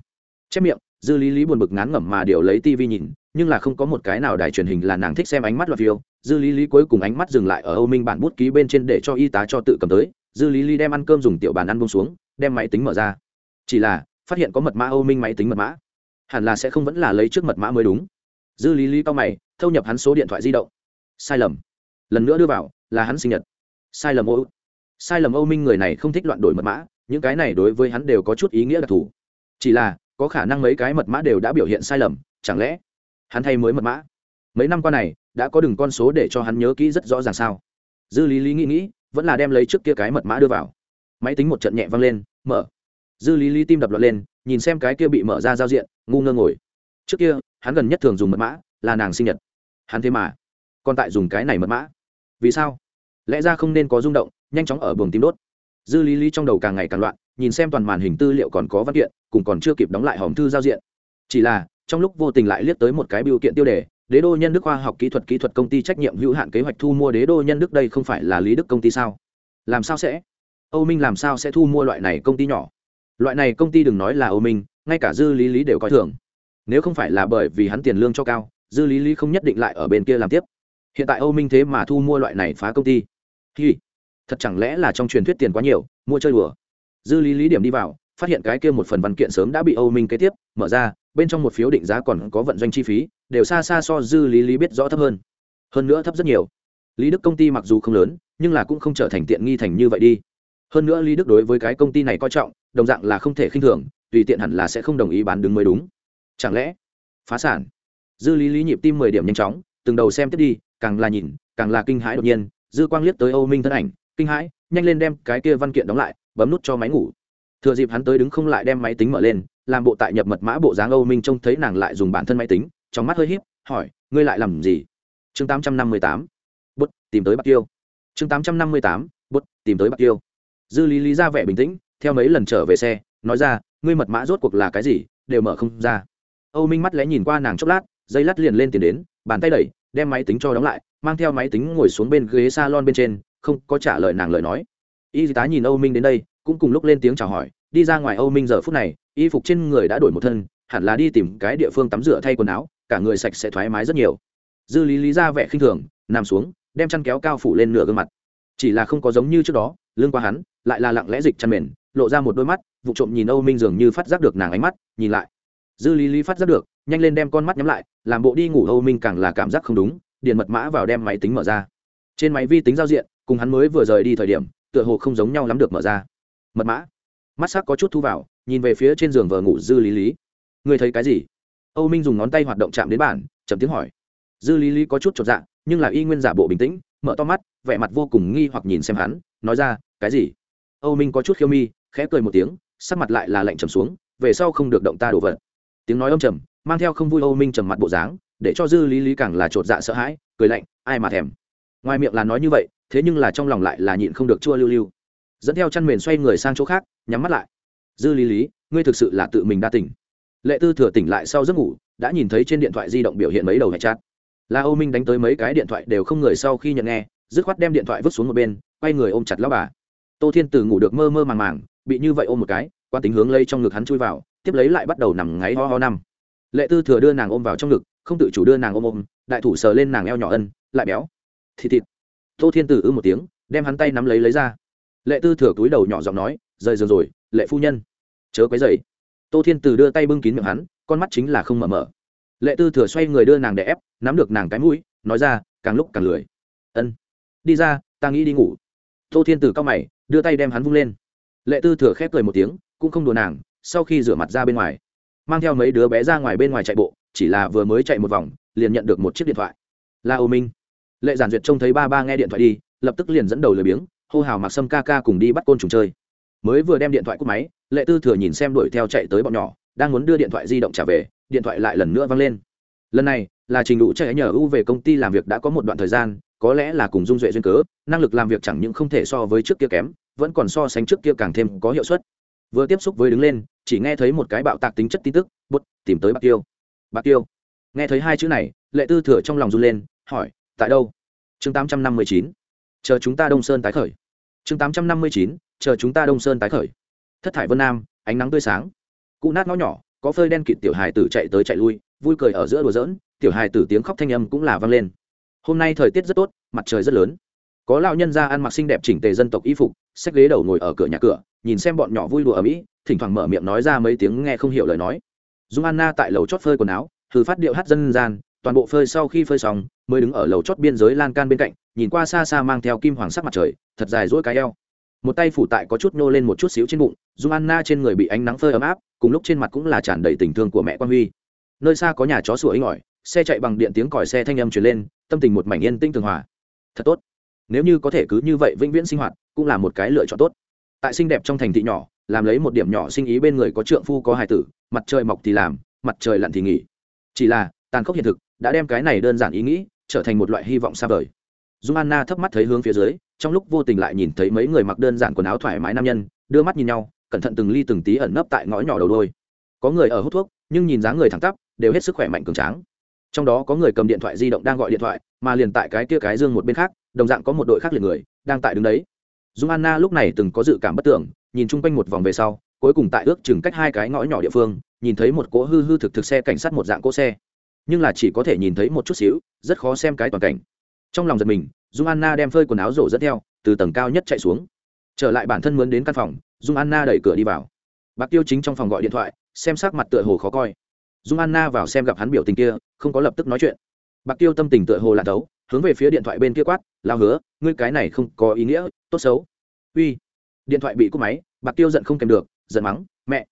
Chép miệng, dư lý lý buồn bực ngán ngẩm mà điều lấy tivi nhìn, nhưng là không có một cái nào đài truyền hình là nàng thích xem ánh mắt loạt phiêu. Dư lý lý cuối cùng ánh mắt dừng lại ở âu minh bản bút ký bên trên để cho y tá cho tự cầm tới. Dư lý lý đem ăn cơm dùng tiểu bàn ăn bông xuống, đem máy tính mở ra. Chỉ là phát hiện có mật mã âu minh máy tính mật mã. Hẳn là sẽ không vẫn là lấy trước mật mã mới đúng. Dư lý lý cao mày, thâu nhập hắn số điện thoại di động. Sai lầm. Lần nữa đưa vào, là hắn sinh nhật. Sai lầm âu sai lầm âu minh người này không thích loạn đổi mật mã, những cái này đối với hắn đều có chút ý nghĩa đặc thù. Chỉ là, có khả năng mấy cái mật mã đều đã biểu hiện sai lầm, chẳng lẽ hắn thay mới mật mã? Mấy năm qua này, đã có đừng con số để cho hắn nhớ kỹ rất rõ ràng sao? Dư lý lý nghĩ nghĩ, vẫn là đem lấy trước kia cái mật mã đưa vào. Máy tính một trận nhẹ văng lên, mở dư lý lý tim đập loạn lên, nhìn xem cái kia bị mở ra giao diện, ngu ngơ ngồi. Trước kia, hắn gần nhất thường dùng mật mã, là nàng sinh nhật. Hắn thế mà còn tại dùng cái này mật mã. Vì sao? Lẽ ra không nên có rung động, nhanh chóng ở buồng tim đốt. Dư lý lý trong đầu càng ngày càng loạn, nhìn xem toàn màn hình tư liệu còn có văn kiện, cùng còn chưa kịp đóng lại hòm thư giao diện. Chỉ là, trong lúc vô tình lại liếc tới một cái biểu kiện tiêu đề, đế đô nhân đức khoa học kỹ thuật kỹ thuật công ty trách nhiệm hữu hạn kế hoạch thu mua đế đô nhân đức đây không phải là lý đức công ty sao? Làm sao sẽ? Âu minh làm sao sẽ thu mua loại này công ty nhỏ? Loại này công ty đừng nói là âu minh, ngay cả dư lý lý đều coi thường. Nếu không phải là bởi vì hắn tiền lương cho cao, dư lý lý không nhất định lại ở bên kia làm tiếp. Hiện tại âu minh thế mà thu mua loại này phá công ty. Hi, thật chẳng lẽ là trong truyền thuyết tiền quá nhiều, mua chơi đùa. Dư lý lý điểm đi vào, phát hiện cái kia một phần văn kiện sớm đã bị âu minh kế tiếp, mở ra, bên trong một phiếu định giá còn có vận doanh chi phí, đều xa xa so dư lý lý biết rõ thấp hơn. Hơn nữa thấp rất nhiều. Lý đức công ty mặc dù không lớn, nhưng là cũng không trở thành tiện nghi thành như vậy đi. Hơn nữa lý đức đối với cái công ty này coi trọng đồng dạng là không thể khinh thường, tùy tiện hẳn là sẽ không đồng ý bán đứng mới đúng. Chẳng lẽ, phá sản? Dư lý lý nhịp tim mười điểm nhanh chóng, từng đầu xem tiếp đi, càng là nhìn, càng là kinh hãi đột nhiên, dư quang liếc tới âu minh thân ảnh, kinh hãi, nhanh lên đem cái kia văn kiện đóng lại, bấm nút cho máy ngủ. Thừa dịp hắn tới đứng không lại đem máy tính mở lên, làm bộ tại nhập mật mã bộ dáng âu minh trông thấy nàng lại dùng bản thân máy tính, trong mắt hơi híp, hỏi, ngươi lại làm gì? Chương tám trăm năm mươi tám. Bút, tìm tới bạc tiêu. Chương tám trăm năm mươi tám. Bút, tìm tới bạc tiêu. Dư lý lý ra vẻ bình tĩnh theo mấy lần trở về xe, nói ra, ngươi mật mã rốt cuộc là cái gì, đều mở không ra. Âu minh mắt lẽ nhìn qua nàng chốc lát, dây lát liền lên tiền đến, bàn tay đẩy, đem máy tính cho đóng lại, mang theo máy tính ngồi xuống bên ghế salon bên trên, không có trả lời nàng lời nói. Y tá nhìn âu minh đến đây, cũng cùng lúc lên tiếng chào hỏi, đi ra ngoài âu minh giờ phút này, y phục trên người đã đổi một thân, hẳn là đi tìm cái địa phương tắm rửa thay quần áo, cả người sạch sẽ thoải mái rất nhiều. Dư lý lý ra vẻ khinh thường, nằm xuống, đem chăn kéo cao phủ lên nửa gương mặt. Chỉ là không có giống như trước đó lương qua hắn, lại là lặng lẽ dịch chăn mền lộ ra một đôi mắt, vụ trộm nhìn âu minh dường như phát giác được nàng ánh mắt, nhìn lại. Dư lý lý phát giác được, nhanh lên đem con mắt nhắm lại, làm bộ đi ngủ âu minh càng là cảm giác không đúng, điện mật mã vào đem máy tính mở ra. Trên máy vi tính giao diện, cùng hắn mới vừa rời đi thời điểm, tựa hồ không giống nhau lắm được mở ra. Mật mã. Mắt sắc có chút thu vào, nhìn về phía trên giường vờ ngủ dư lý lý. Người thấy cái gì? Âu minh dùng ngón tay hoạt động chạm đến bản chậm tiếng hỏi. Dư lý lý có chút chột dạ nhưng là y nguyên giả bộ bình tĩnh, mở to mắt, vẻ mặt vô cùng nghi hoặc nhìn xem hắn, nói ra, cái gì? Âu minh có chút khiêu mi khẽ cười một tiếng, sắc mặt lại là lạnh trầm xuống, về sau không được động ta đổ vật. Tiếng nói ông trầm, mang theo không vui âu minh trầm mặt bộ dáng, để cho dư lý lý càng là chột dạ sợ hãi, cười lạnh, ai mà thèm. Ngoài miệng là nói như vậy, thế nhưng là trong lòng lại là nhịn không được chua lưu lưu. Dẫn theo chăn mền xoay người sang chỗ khác, nhắm mắt lại. Dư lý lý, ngươi thực sự là tự mình đa tỉnh lệ tư thừa tỉnh lại sau giấc ngủ, đã nhìn thấy trên điện thoại di động biểu hiện mấy đầu hẹn chát là âu minh đánh tới mấy cái điện thoại đều không người sau khi nhận nghe, dứt khoát đem điện thoại vứt xuống một bên, quay người ôm chặt lao bà. Tô thiên từ ngủ được mơ mơ màng màng bị như vậy ôm một cái, quan tính hướng lây trong ngực hắn chui vào, tiếp lấy lại bắt đầu nằm ngáy ho ho năm. Lệ tư thừa đưa nàng ôm vào trong ngực, không tự chủ đưa nàng ôm ôm, đại thủ sờ lên nàng eo nhỏ ân, lại béo. Thịt thịt. Tô thiên tử ư một tiếng, đem hắn tay nắm lấy lấy ra. Lệ tư thừa túi đầu nhỏ giọng nói, rời giường rồi, lệ phu nhân. Chớ quấy dậy tô thiên tử đưa tay bưng kín miệng hắn, con mắt chính là không mở mở. Lệ tư thừa xoay người đưa nàng để ép, nắm được nàng cái mũi, nói ra, càng lúc càng lười. Ân. Đi ra, ta nghĩ đi ngủ. Tô thiên tử cao mày, đưa tay đem hắn vung lên lệ tư thừa khép cười một tiếng, cũng không đùa nàng, sau khi rửa mặt ra bên ngoài, mang theo mấy đứa bé ra ngoài bên ngoài chạy bộ, chỉ là vừa mới chạy một vòng, liền nhận được một chiếc điện thoại. Là ô minh. Lệ giản duyệt trông thấy ba ba nghe điện thoại đi, lập tức liền dẫn đầu lười biếng, hô hào mặc sâm ca ca cùng đi bắt côn trùng chơi. Mới vừa đem điện thoại cúp máy, lệ tư thừa nhìn xem đuổi theo chạy tới bọn nhỏ, đang muốn đưa điện thoại di động trả về, điện thoại lại lần nữa văng lên. Lần này, là trình đủ chạy nhờ u về công ty làm việc đã có một đoạn thời gian, có lẽ là cùng dung duệ duyên cớ, năng lực làm việc chẳng những không thể so với trước kia kém vẫn còn so sánh trước kia càng thêm có hiệu suất. Vừa tiếp xúc với đứng lên, chỉ nghe thấy một cái bạo tạc tính chất tin tức bút tìm tới bạc tiêu. Bạc tiêu? Nghe thấy hai chữ này, lệ tư thừa trong lòng run lên, hỏi, tại đâu? Chương tám trăm năm mươi chín, chờ chúng ta đông sơn tái khởi. Chương tám trăm năm mươi chín, chờ chúng ta đông sơn tái khởi. Thất thải vân nam, ánh nắng tươi sáng. Cụ nát ngõ nhỏ, có phơi đen kịt tiểu hài tử chạy tới chạy lui, vui cười ở giữa đùa giỡn, tiểu hài tử tiếng khóc thanh âm cũng là vang lên. Hôm nay thời tiết rất tốt, mặt trời rất lớn có lão nhân ra ăn mặc xinh đẹp chỉnh tề dân tộc y phục, xách ghế đầu ngồi ở cửa nhà cửa, nhìn xem bọn nhỏ vui đùa ở mỹ, thỉnh thoảng mở miệng nói ra mấy tiếng nghe không hiểu lời nói. Dung anna tại lầu chót phơi quần áo thử phát điệu hát dân gian, toàn bộ phơi sau khi phơi xong, mới đứng ở lầu chót biên giới lan can bên cạnh, nhìn qua xa xa mang theo kim hoàng sắc mặt trời, thật dài dỗi cái eo. Một tay phủ tại có chút nhô lên một chút xíu trên bụng, dung anna trên người bị ánh nắng phơi ấm áp, cùng lúc trên mặt cũng là tràn đầy tình thương của mẹ quan huy. Nơi xa có nhà chó sủa inh ỏi, xe chạy bằng điện tiếng còi xe thanh âm truyền lên, tâm tình một mảnh yên tinh thường hòa. Thật tốt nếu như có thể cứ như vậy vĩnh viễn sinh hoạt, cũng là một cái lựa chọn tốt. Tại xinh đẹp trong thành thị nhỏ, làm lấy một điểm nhỏ sinh ý bên người có trượng phu có hài tử, mặt trời mọc thì làm, mặt trời lặn thì nghỉ. Chỉ là, tàn khốc hiện thực đã đem cái này đơn giản ý nghĩ trở thành một loại hy vọng xa vời. Dung anna thấp mắt thấy hướng phía dưới, trong lúc vô tình lại nhìn thấy mấy người mặc đơn giản quần áo thoải mái nam nhân, đưa mắt nhìn nhau, cẩn thận từng ly từng tí ẩn nấp tại ngõ nhỏ đầu đôi. Có người ở hút thuốc, nhưng nhìn dáng người thẳng tắp, đều hết sức khỏe mạnh cường tráng. Trong đó có người cầm điện thoại di động đang gọi điện thoại, mà liền tại cái kia cái dương một bên khác đồng dạng có một đội khác liền người đang tại đứng đấy. Dung anna lúc này từng có dự cảm bất tưởng, nhìn chung quanh một vòng về sau, cuối cùng tại ước chừng cách hai cái ngõ nhỏ địa phương, nhìn thấy một cỗ hư hư thực thực xe cảnh sát một dạng cỗ xe. Nhưng là chỉ có thể nhìn thấy một chút xíu, rất khó xem cái toàn cảnh. Trong lòng giật mình, dung anna đem phơi quần áo rổ dẫn theo, từ tầng cao nhất chạy xuống. Trở lại bản thân mướn đến căn phòng, dung anna đẩy cửa đi vào. Bạc tiêu chính trong phòng gọi điện thoại, xem sắc mặt tựa hồ khó coi. Dung anna vào xem gặp hắn biểu tình kia, không có lập tức nói chuyện. Bạc tiêu tâm tình tựa hồ là thấu hướng về phía điện thoại bên kia quát lao hứa, ngươi cái này không có ý nghĩa, tốt xấu. Uy. Điện thoại bị cúp máy, bạc tiêu giận không kèm được, giận mắng, mẹ.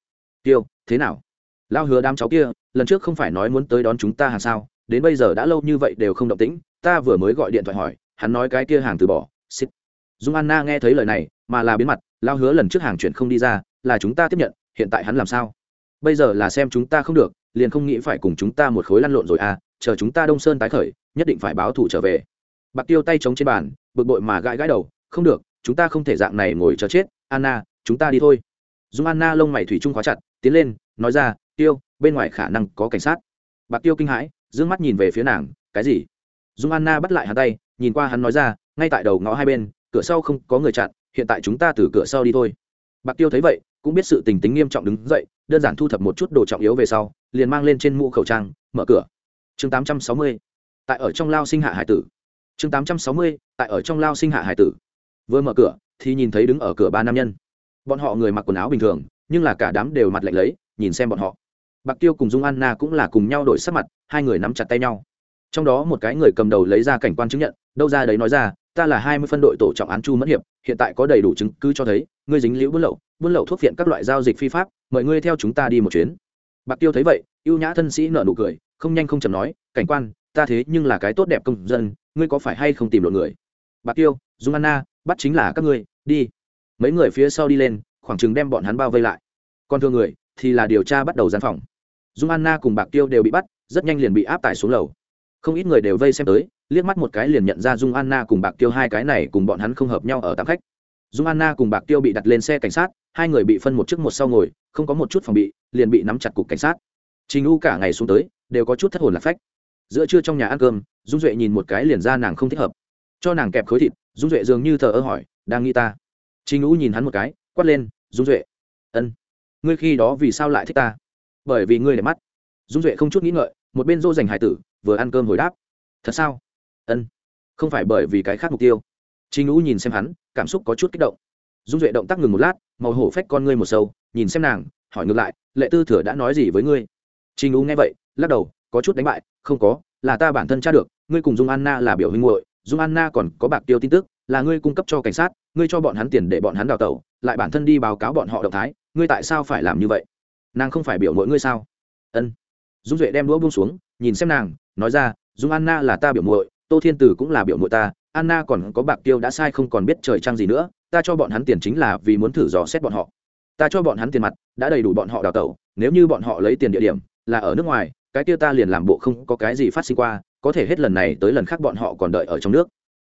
Tiêu, thế nào? Lao hứa đám cháu kia, lần trước không phải nói muốn tới đón chúng ta hàng sao? Đến bây giờ đã lâu như vậy đều không động tĩnh, ta vừa mới gọi điện thoại hỏi, hắn nói cái kia hàng từ bỏ xích dung anna nghe thấy lời này, mà là biến mặt lao hứa lần trước hàng chuyển không đi ra, là chúng ta tiếp nhận, hiện tại hắn làm sao? Bây giờ là xem chúng ta không được, liền không nghĩ phải cùng chúng ta một khối lăn lộn rồi à chờ chúng ta đông sơn tái khởi nhất định phải báo thủ trở về. Bạc tiêu tay chống trên bàn, bực bội mà gãi gãi đầu, không được, chúng ta không thể dạng này ngồi chờ chết, anna, chúng ta đi thôi. Dung anna lông mày thủy trung khóa chặt, tiến lên, nói ra, tiêu, bên ngoài khả năng có cảnh sát. Bạc tiêu kinh hãi d ư ơ n g mắt nhìn về phía nàng, cái gì? Dung anna bắt lại hắn tay, nhìn qua hắn nói ra, ngay tại đầu ngõ hai bên, cửa sau không có người chặn, hiện tại chúng ta từ cửa sau đi thôi. Bạc tiêu thấy vậy, cũng biết sự tình tính nghiêm trọng đứng dậy, đơn giản thu thập một chút đồ trọng yếu về sau, liền mang lên trên mũ khẩu trang, mở cửa. Chương tám trăm sáu mươi tại ở trong lao sinh hạ hải tử. Chương tám trăm sáu mươi, tại ở trong lao sinh hạ hải tử. Vừa mở cửa, thì nhìn thấy đứng ở cửa ba nam nhân. Bọn họ người mặc quần áo bình thường, nhưng là cả đám đều mặt lạnh lấy, nhìn xem bọn họ. Bạc tiêu cùng dung anna cũng là cùng nhau đổi sắc mặt, hai người nắm chặt tay nhau. Trong đó một cái người cầm đầu lấy ra cảnh quan chứng nhận, đâu ra đấy nói ra, ta là hai mươi phân đội tổ trọng án chu mẫn hiệp, hiện tại có đầy đủ chứng cứ cho thấy, ngươi dính liễu buôn lậu buôn lậu thuốc viện các loại giao dịch phi pháp, mời ngươi theo chúng ta đi một chuyến. Bạc tiêu thấy vậy, ưu nhã thân sĩ nợ nụ cười, không nhanh không chầm nói, cảnh quan ta thế nhưng là cái tốt đẹp công dân, ngươi có phải hay không tìm lộn người? Bạc tiêu, dung anna, bắt chính là các ngươi, đi. Mấy người phía sau đi lên, khoảng chừng đem bọn hắn bao vây lại. Còn thương người, thì là điều tra bắt đầu gian phòng. Dung anna cùng bạc tiêu đều bị bắt, rất nhanh liền bị áp tải xuống lầu. Không ít người đều vây xem tới, liếc mắt một cái liền nhận ra dung anna cùng bạc tiêu hai cái này cùng bọn hắn không hợp nhau ở tạm khách. Dung anna cùng bạc tiêu bị đặt lên xe cảnh sát, hai người bị phân một chiếc một sau ngồi, không có một chút phòng bị, liền bị nắm chặt cục cảnh sát. Trình u cả ngày xuống tới, đều có chút thất hồn lạc phách giữa trưa trong nhà ăn cơm, dung duệ nhìn một cái liền ra nàng không thích hợp. Cho nàng kẹp khối thịt, dung duệ dường như thờ ơ hỏi, đang nghĩ ta? Trình u nhìn hắn một cái, quát lên, dung duệ, ân. Ngươi khi đó vì sao lại thích ta? Bởi vì ngươi để mắt. Dung duệ không chút nghĩ ngợi, một bên dô dành hải tử, vừa ăn cơm hồi đáp, thật sao? Ân, không phải bởi vì cái khác mục tiêu. Trình u nhìn xem hắn, cảm xúc có chút kích động. Dung duệ động tác ngừng một lát, màu hổ phách con ngươi một sâu, nhìn xem nàng, hỏi ngược lại, lệ tư thừa đã nói gì với ngươi? Trình u nghe vậy, lắc đầu có chút đánh bại, không có, là ta bản thân tra được, ngươi cùng dung anna là biểu huynh muội, dung anna còn có bạc tiêu tin tức, là ngươi cung cấp cho cảnh sát, ngươi cho bọn hắn tiền để bọn hắn đào tẩu, lại bản thân đi báo cáo bọn họ động thái, ngươi tại sao phải làm như vậy? Nàng không phải biểu mỗi ngươi sao? Ân. Dung duệ đem đũa buông xuống, nhìn xem nàng, nói ra, dung anna là ta biểu muội, tô thiên tử cũng là biểu muội ta, anna còn có bạc tiêu đã sai không còn biết trời trăng gì nữa, ta cho bọn hắn tiền chính là vì muốn thử dò xét bọn họ. Ta cho bọn hắn tiền mặt, đã đầy đủ bọn họ đào tẩu, nếu như bọn họ lấy tiền địa điểm, là ở nước ngoài cái kia ta liền làm bộ không có cái gì phát sinh qua, có thể hết lần này tới lần khác bọn họ còn đợi ở trong nước.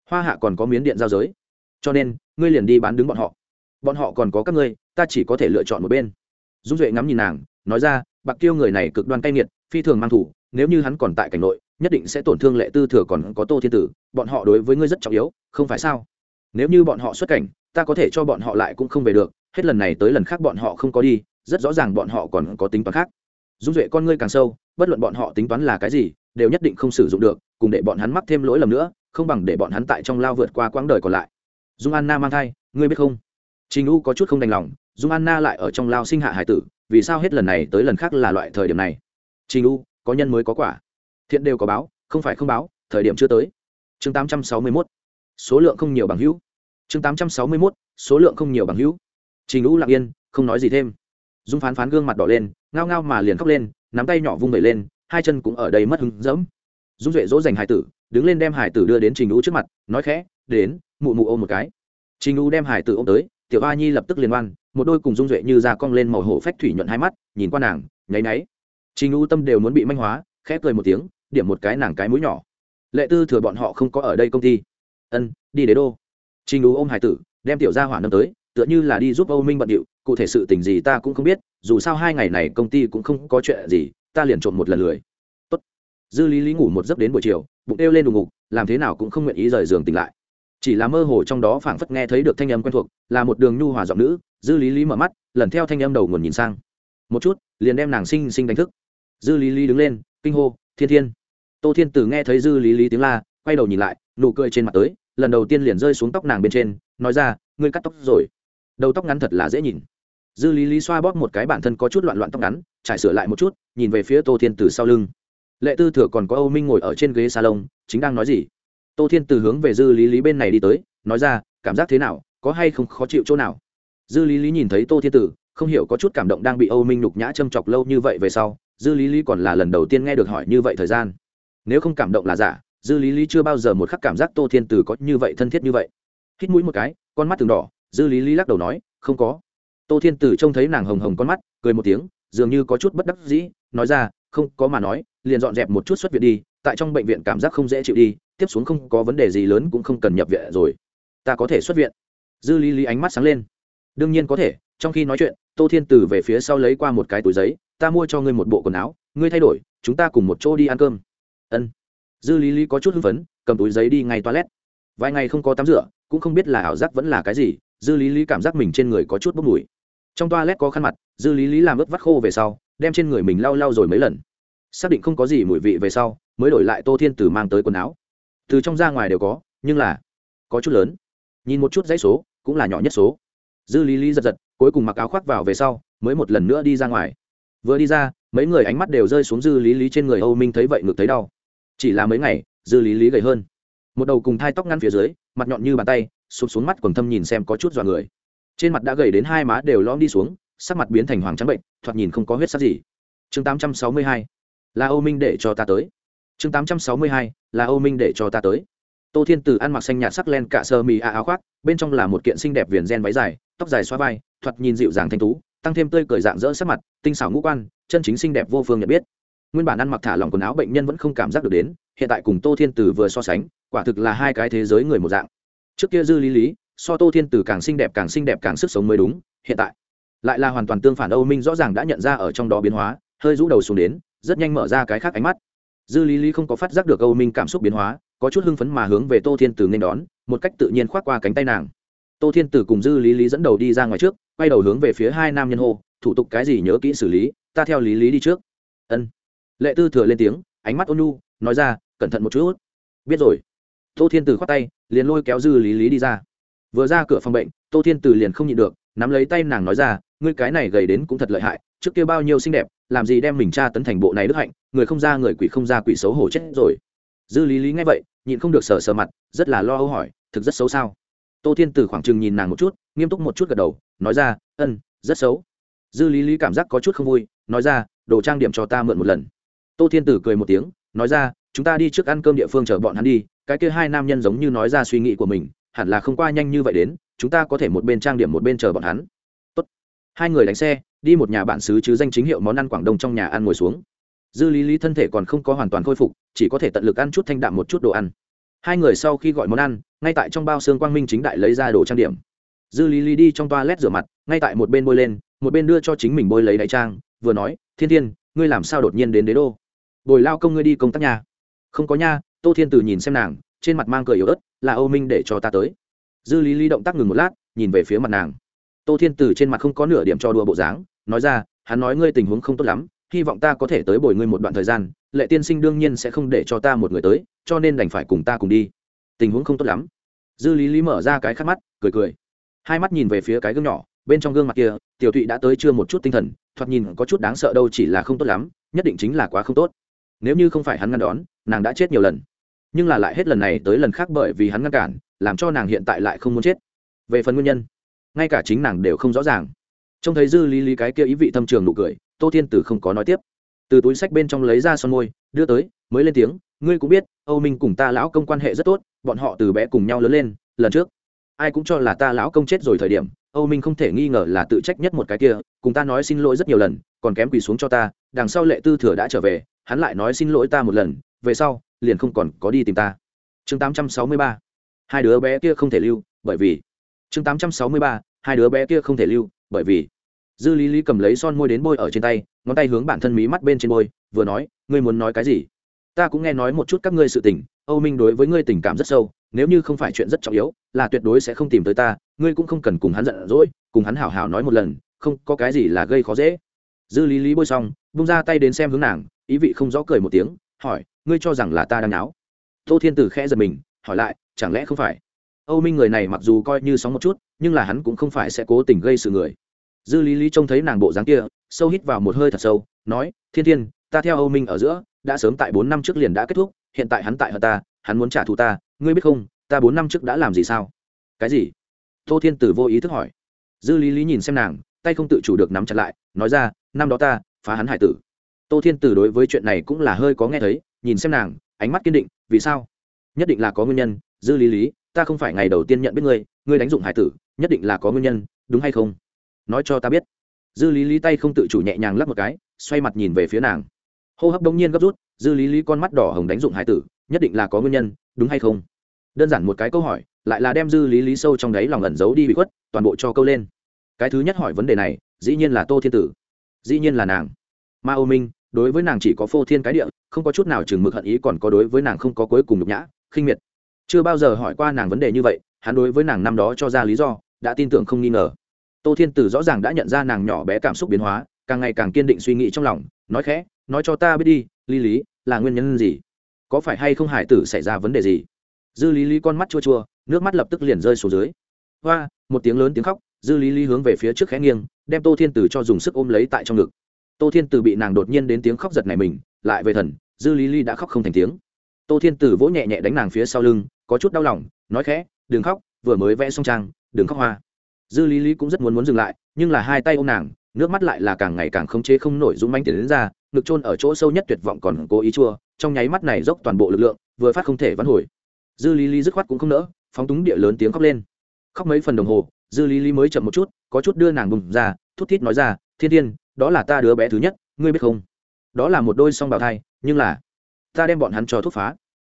Hoa hạ còn có miến điện giao giới. Cho nên, ngươi liền đi bán đứng bọn họ. Bọn họ còn có các ngươi, ta chỉ có thể lựa chọn một bên. Dung duệ ngắm nhìn nàng, nói ra, bạc tiêu người này cực đoan cay nghiệt, phi thường mang thủ, nếu như hắn còn tại cảnh nội, nhất định sẽ tổn thương lệ tư thừa còn có tô thiên tử, bọn họ đối với ngươi rất trọng yếu, không phải sao? Nếu như bọn họ xuất cảnh, ta có thể cho bọn họ lại cũng không về được, hết lần này tới lần khác bọn họ không có đi, rất rõ ràng bọn họ còn có tính toán khác. Dung duệ con ngươi càng sâu bất luận bọn họ tính toán là cái gì, đều nhất định không sử dụng được, cùng để bọn hắn mắc thêm lỗi lầm nữa, không bằng để bọn hắn tại trong lao vượt qua quãng đời còn lại. Dung anna mang thai, ngươi biết không? Trình u có chút không đành lòng, dung anna lại ở trong lao sinh hạ hải tử, vì sao hết lần này tới lần khác là loại thời điểm này? Trình u, có nhân mới có quả. Thiện đều có báo, không phải không báo, thời điểm chưa tới. Chương 861. số lượng không nhiều bằng hữu. Chương 861. số lượng không nhiều bằng hữu. Trình u lặng yên, không nói gì thêm. Dung phán phán gương mặt đỏ lên, ngao ngao mà liền khóc lên nắm tay nhỏ vung vẩy lên, hai chân cũng ở đây mất hứng dẫm. Dung duệ dỗ dành hải tử, đứng lên đem hải tử đưa đến trình u trước mặt, nói khẽ, đến, mụ mụ ôm một cái. Trình u đem hải tử ôm tới, tiểu a nhi lập tức liên oan, một đôi cùng dung duệ như da cong lên màu hổ phách thủy nhuận hai mắt, nhìn qua nàng, nháy náy trình u tâm đều muốn bị manh hóa, khẽ cười một tiếng, điểm một cái nàng cái mũi nhỏ. Lệ tư thừa bọn họ không có ở đây công ty. Ân, đi đế đô. Trình u ôm hải tử, đem tiểu gia hỏa nâm tới tựa như là đi giúp âu minh bận điệu, cụ thể sự tình gì ta cũng không biết, dù sao hai ngày này công ty cũng không có chuyện gì, ta liền trộm một lần lười. Tốt. dư lý lý ngủ một giấc đến buổi chiều, bụng đeo lên đùng ngục, làm thế nào cũng không nguyện ý rời giường tỉnh lại. Chỉ là mơ hồ trong đó phảng phất nghe thấy được thanh âm quen thuộc, là một đường nhu hòa giọng nữ, dư lý lý mở mắt, lần theo thanh âm đầu nguồn nhìn sang. Một chút, liền đem nàng sinh sinh đánh thức. Dư lý lý đứng lên, kinh hô, thiên thiên. Tô thiên tử nghe thấy dư lý lý tiếng la, quay đầu nhìn lại, nụ cười trên mặt tới, lần đầu tiên liền rơi xuống tóc nàng bên trên, nói ra, ngươi cắt tóc rồi đầu tóc ngắn thật là dễ nhìn. Dư lý lý xoa bóp một cái bản thân có chút loạn loạn tóc ngắn, trải sửa lại một chút, nhìn về phía tô thiên tử sau lưng. Lệ tư thừa còn có âu minh ngồi ở trên ghế salon, chính đang nói gì? Tô thiên tử hướng về dư lý lý bên này đi tới, nói ra, cảm giác thế nào? Có hay không khó chịu chỗ nào? Dư lý lý nhìn thấy tô thiên tử, không hiểu có chút cảm động đang bị âu minh nhục nhã châm chọc lâu như vậy về sau, dư lý lý còn là lần đầu tiên nghe được hỏi như vậy thời gian. Nếu không cảm động là giả, dư lý lý chưa bao giờ một khắc cảm giác tô thiên tử có như vậy thân thiết như vậy. Hít mũi một cái, con mắt từng đỏ dư lý lý lắc đầu nói, không có. Tô thiên tử trông thấy nàng hồng hồng con mắt, cười một tiếng, dường như có chút bất đắc dĩ, nói ra, không có mà nói, liền dọn dẹp một chút xuất viện đi, tại trong bệnh viện cảm giác không dễ chịu đi, tiếp xuống không có vấn đề gì lớn cũng không cần nhập viện rồi. Ta có thể xuất viện. Dư lý lý ánh mắt sáng lên. Đương nhiên có thể, trong khi nói chuyện, tô thiên tử về phía sau lấy qua một cái túi giấy, ta mua cho ngươi một bộ quần áo, ngươi thay đổi, chúng ta cùng một chỗ đi ăn cơm. Ân. Dư lý lý có chút hưng phấn, cầm túi giấy đi ngay toilet. Vài ngày không có tắm rửa, cũng không biết là ảo giác vẫn là cái gì dư lý lý cảm giác mình trên người có chút bốc mùi. Trong toilet có khăn mặt, dư lý lý làm ướt vắt khô về sau, đem trên người mình lau lau rồi mấy lần. Xác định không có gì mùi vị về sau, mới đổi lại tô thiên tử mang tới quần áo. Từ trong ra ngoài đều có, nhưng là có chút lớn. Nhìn một chút dãy số, cũng là nhỏ nhất số. Dư lý lý giật giật, cuối cùng mặc áo khoác vào về sau, mới một lần nữa đi ra ngoài. Vừa đi ra, mấy người ánh mắt đều rơi xuống dư lý lý trên người âu minh thấy vậy ngược thấy đau. Chỉ là mấy ngày, dư lý lý gầy hơn. Một đầu cùng thai tóc ngăn phía dưới mặt nhọn như bàn tay, sụp xuống mắt quần thâm nhìn xem có chút dọa người. Trên mặt đã gầy đến hai má đều lom đi xuống, sắc mặt biến thành hoàng trắng bệnh, thoạt nhìn không có huyết sắc gì. Chương 862 là âu minh để cho ta tới. Chương 862 là âu minh để cho ta tới. Tô thiên Tử ăn mặc xanh nhạt sắc len cả sơ mì a áo khoác, bên trong là một kiện xinh đẹp viền gen váy dài, tóc dài xoa vai, thoạt nhìn dịu dàng thanh tú, tăng thêm tươi cười dạng dỡ sắc mặt, tinh xảo ngũ quan, chân chính xinh đẹp vô phương nhận biết nguyên bản ăn mặc thả lỏng quần áo bệnh nhân vẫn không cảm giác được đến, hiện tại cùng tô thiên Tử vừa so sánh, quả thực là hai cái thế giới người một dạng. Trước kia dư lý lý, so tô thiên Tử càng xinh đẹp càng xinh đẹp càng sức sống mới đúng, hiện tại lại là hoàn toàn tương phản âu minh rõ ràng đã nhận ra ở trong đó biến hóa, hơi rũ đầu xuống đến, rất nhanh mở ra cái khác ánh mắt. Dư lý lý không có phát giác được âu minh cảm xúc biến hóa, có chút hưng phấn mà hướng về tô thiên Tử nên đón, một cách tự nhiên khoác qua cánh tay nàng. Tô thiên từ cùng dư lý lý dẫn đầu đi ra ngoài trước, quay đầu hướng về phía hai nam nhân hô, thủ tục cái gì nhớ kỹ xử lý, ta theo lý lý đi trước. Ân lệ tư thừa lên tiếng, ánh mắt ôn nhu, nói ra, cẩn thận một chút. Biết rồi. Tô thiên từ khoát tay, liền lôi kéo dư lý lý đi ra. Vừa ra cửa phòng bệnh, tô thiên từ liền không nhịn được, nắm lấy tay nàng nói ra, ngươi cái này gầy đến cũng thật lợi hại, trước kia bao nhiêu xinh đẹp, làm gì đem mình tra tấn thành bộ này đức hạnh, người không ra người quỷ không ra quỷ xấu hổ chết rồi. Dư lý lý nghe vậy, nhịn không được sờ sờ mặt, rất là lo âu hỏi, thực rất xấu sao? Tô thiên từ khoảng chừng nhìn nàng một chút, nghiêm túc một chút gật đầu, nói ra ân rất xấu. Dư lý lý cảm giác có chút không vui, nói ra, đồ trang điểm cho ta mượn một lần tô thiên tử cười một tiếng, nói ra, chúng ta đi trước ăn cơm địa phương chờ bọn hắn đi, cái kia hai nam nhân giống như nói ra suy nghĩ của mình, hẳn là không qua nhanh như vậy đến, chúng ta có thể một bên trang điểm một bên chờ bọn hắn. Tốt. hai người đánh xe, đi một nhà bản xứ chứ danh chính hiệu món ăn quảng đông trong nhà ăn ngồi xuống. Dư lý lý thân thể còn không có hoàn toàn khôi phục, chỉ có thể tận lực ăn chút thanh đạm một chút đồ ăn. Hai người sau khi gọi món ăn, ngay tại trong bao xương quang minh chính đại lấy ra đồ trang điểm. Dư lý lý đi trong toa lét rửa mặt, ngay tại một bên bôi lên, một bên đưa cho chính mình bôi lấy đáy trang, vừa nói, thiên thiên, ngươi làm sao đột nhiên đến đế đô? Bồi lao công ngươi đi công tác nhà không có nha, tô thiên từ nhìn xem nàng, trên mặt mang cười yếu ớt, là âu minh để cho ta tới. Dư lý lý động tác ngừng một lát, nhìn về phía mặt nàng. Tô thiên từ trên mặt không có nửa điểm cho đùa bộ dáng, nói ra, hắn nói ngươi tình huống không tốt lắm, hy vọng ta có thể tới bồi ngươi một đoạn thời gian, lệ tiên sinh đương nhiên sẽ không để cho ta một người tới, cho nên đành phải cùng ta cùng đi. Tình huống không tốt lắm. Dư lý lý mở ra cái khắc mắt, cười cười. Hai mắt nhìn về phía cái gương nhỏ, bên trong gương mặt kia, tiểu thụy đã tới chưa một chút tinh thần, thoạt nhìn có chút đáng sợ đâu chỉ là không tốt lắm, nhất định chính là quá không tốt nếu như không phải hắn ngăn đón, nàng đã chết nhiều lần. Nhưng là lại hết lần này tới lần khác bởi vì hắn ngăn cản, làm cho nàng hiện tại lại không muốn chết. Về phần nguyên nhân, ngay cả chính nàng đều không rõ ràng. Trông thấy dư lý lý cái kia ý vị thâm trường nụ cười, tô thiên tử không có nói tiếp. Từ túi sách bên trong lấy ra son môi, đưa tới, mới lên tiếng, ngươi cũng biết, âu minh cùng ta lão công quan hệ rất tốt, bọn họ từ bé cùng nhau lớn lên, lần trước, ai cũng cho là ta lão công chết rồi thời điểm, âu minh không thể nghi ngờ là tự trách nhất một cái kia, cùng ta nói xin lỗi rất nhiều lần, còn kém quỳ xuống cho ta, đằng sau lệ tư thừa đã trở về hắn lại nói xin lỗi ta một lần, về sau, liền không còn có đi tìm ta. Chương 863 hai đứa bé kia không thể lưu, bởi vì. Chương 863 hai đứa bé kia không thể lưu, bởi vì. Dư lý lý cầm lấy son môi đến bôi ở trên tay, ngón tay hướng bản thân mí mắt bên trên môi vừa nói, ngươi muốn nói cái gì? Ta cũng nghe nói một chút các ngươi sự tình, âu minh đối với ngươi tình cảm rất sâu, nếu như không phải chuyện rất trọng yếu, là tuyệt đối sẽ không tìm tới ta, ngươi cũng không cần cùng hắn giận dỗi, cùng hắn hảo hảo nói một lần, không có cái gì là gây khó dễ. Dư lý lý bôi xong bung ra tay đến xem hướng nàng ý vị không rõ cười một tiếng, hỏi, ngươi cho rằng là ta đang náo? Tô thiên tử khẽ giật mình, hỏi lại, chẳng lẽ không phải? Âu minh người này mặc dù coi như sóng một chút, nhưng là hắn cũng không phải sẽ cố tình gây sự người. Dư lý lý trông thấy nàng bộ dáng kia, sâu hít vào một hơi thật sâu, nói, thiên thiên, ta theo âu minh ở giữa, đã sớm tại bốn năm trước liền đã kết thúc, hiện tại hắn tại hờ ta, hắn muốn trả thù ta, ngươi biết không, ta bốn năm trước đã làm gì sao? Cái gì? Tô thiên tử vô ý thức hỏi. Dư lý lý nhìn xem nàng, tay không tự chủ được nắm chặt lại, nói ra, năm đó ta, phá hắn hải tử tô thiên tử đối với chuyện này cũng là hơi có nghe thấy, nhìn xem nàng, ánh mắt kiên định, vì sao? Nhất định là có nguyên nhân, dư lý lý, ta không phải ngày đầu tiên nhận biết ngươi ngươi đánh dụng hải tử, nhất định là có nguyên nhân, đúng hay không? Nói cho ta biết. Dư lý lý tay không tự chủ nhẹ nhàng lắp một cái, xoay mặt nhìn về phía nàng. Hô hấp đông nhiên gấp rút, dư lý lý con mắt đỏ hồng đánh dụng hải tử, nhất định là có nguyên nhân, đúng hay không? Đơn giản một cái câu hỏi, lại là đem dư lý lý sâu trong đáy lòng ẩn giấu đi bị khuất, toàn bộ cho câu lên. Cái thứ nhất hỏi vấn đề này, dĩ nhiên là tô thiên tử. Dĩ nhiên là nàng ma ô minh, đối với nàng chỉ có phô thiên cái địa, không có chút nào chừng mực hận ý, còn có đối với nàng không có cuối cùng nhục nhã, khinh miệt. Chưa bao giờ hỏi qua nàng vấn đề như vậy, hắn đối với nàng năm đó cho ra lý do, đã tin tưởng không nghi ngờ. Tô thiên tử rõ ràng đã nhận ra nàng nhỏ bé cảm xúc biến hóa, càng ngày càng kiên định suy nghĩ trong lòng, nói khẽ, nói cho ta biết đi, lý lý, là nguyên nhân gì? Có phải hay không hải tử xảy ra vấn đề gì? Dư lý lý con mắt chua chua, nước mắt lập tức liền rơi xuống dưới. Hoa, một tiếng lớn tiếng khóc, dư lý lý hướng về phía trước khẽ nghiêng, đem tô thiên tử cho dùng sức ôm lấy tại trong ngực tô thiên tử bị nàng đột nhiên đến tiếng khóc giật này mình, lại về thần, dư lý lý đã khóc không thành tiếng. Tô thiên tử vỗ nhẹ nhẹ đánh nàng phía sau lưng, có chút đau lòng, nói khẽ, đừng khóc, vừa mới vẽ xong trang, đừng khóc hoa. Dư lý lý cũng rất muốn muốn dừng lại, nhưng là hai tay ô m nàng, nước mắt lại là càng ngày càng khống chế không nổi dũng manh tiền đến ra, ngực trôn ở chỗ sâu nhất tuyệt vọng còn cố ý chua, trong nháy mắt này dốc toàn bộ lực lượng, vừa phát không thể vắn hồi. Dư lý lý dứt khoát cũng không nỡ, phóng túng địa lớn tiếng khóc lên. Khóc mấy phần đồng hồ, dư lý lý mới chậm một chút, có chút đưa nàng bùng ra, thút thít nói ra thiên thiên đó là ta đứa bé thứ nhất, ngươi biết không? Đó là một đôi song bào thai, nhưng là, ta đem bọn hắn cho thuốc phá.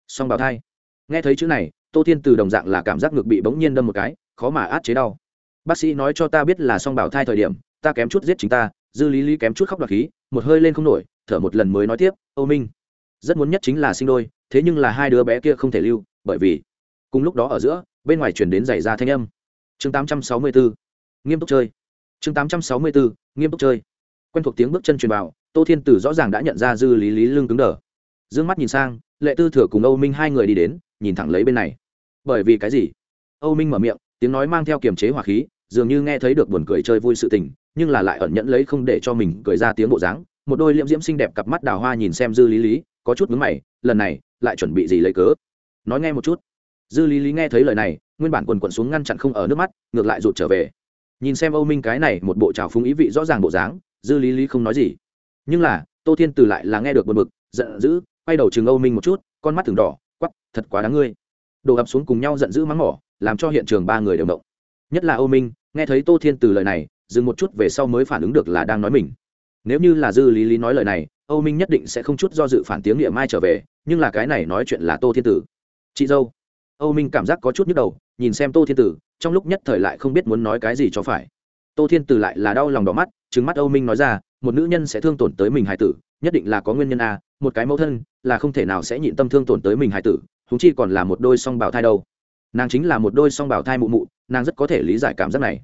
Song bào thai. Nghe thấy chữ này, tô thiên từ đồng dạng là cảm giác ngực bị bỗng nhiên đâm một cái, khó mà át chế đau. Bác sĩ nói cho ta biết là song bào thai thời điểm, ta kém chút giết chính ta, dư lý lý kém chút khóc đoạt khí, một hơi lên không nổi, thở một lần mới nói tiếp, âu minh, rất muốn nhất chính là sinh đôi, thế nhưng là hai đứa bé kia không thể lưu, bởi vì cùng lúc đó ở giữa, bên ngoài chuyển đến giày ra thanh âm. Chương 864. nghiêm túc chơi. Chương 864 nghiêm túc chơi. Quen thuộc tiếng bước chân truyền vào, tô thiên tử rõ ràng đã nhận ra dư lý lý lưng cứng đờ. D ư ơ n g mắt nhìn sang, lệ tư thừa cùng âu minh hai người đi đến, nhìn thẳng lấy bên này. Bởi vì cái gì? Âu minh mở miệng, tiếng nói mang theo kiềm chế hỏa khí, dường như nghe thấy được buồn cười chơi vui sự tình, nhưng là lại ẩn nhẫn lấy không để cho mình cười ra tiếng bộ dáng. Một đôi liễm diễm xinh đẹp cặp mắt đào hoa nhìn xem dư lý lý, có chút mướn mày, lần này lại chuẩn bị gì lấy cớ? Nói nghe một chút. Dư lý lý nghe thấy lời này, nguyên bản quần quận xuống ngăn chặn không ở nước mắt, ngược lại rụt trở về nhìn xem âu minh cái này một bộ trào phúng ý vị rõ ràng bộ dáng, dư lý lý không nói gì. Nhưng là, tô thiên từ lại là nghe được buồn bực, giận dữ, quay đầu chừng âu minh một chút, con mắt thường đỏ quắp thật quá đáng ngươi. Đổ ập xuống cùng nhau giận dữ mắng mỏ, làm cho hiện trường ba người đều động. Nhất là âu minh, nghe thấy tô thiên từ lời này, dừng một chút về sau mới phản ứng được là đang nói mình. Nếu như là dư lý lý nói lời này, âu minh nhất định sẽ không chút do dự phản tiếng niệm mai trở về, nhưng là cái này nói chuyện là tô thiên tử chị dâu. Âu minh cảm giác có chút nhức đầu, nhìn xem tô thiên tử trong lúc nhất thời lại không biết muốn nói cái gì cho phải. Tô thiên Từ lại là đau lòng đỏ mắt trứng mắt âu minh nói ra, một nữ nhân sẽ thương tổn tới mình hài tử, nhất định là có nguyên nhân a, một cái mẫu thân là không thể nào sẽ nhịn tâm thương tổn tới mình hài tử húng chi còn là một đôi song bảo thai đâu. Nàng chính là một đôi song bảo thai mụ mụ, nàng rất có thể lý giải cảm giác này.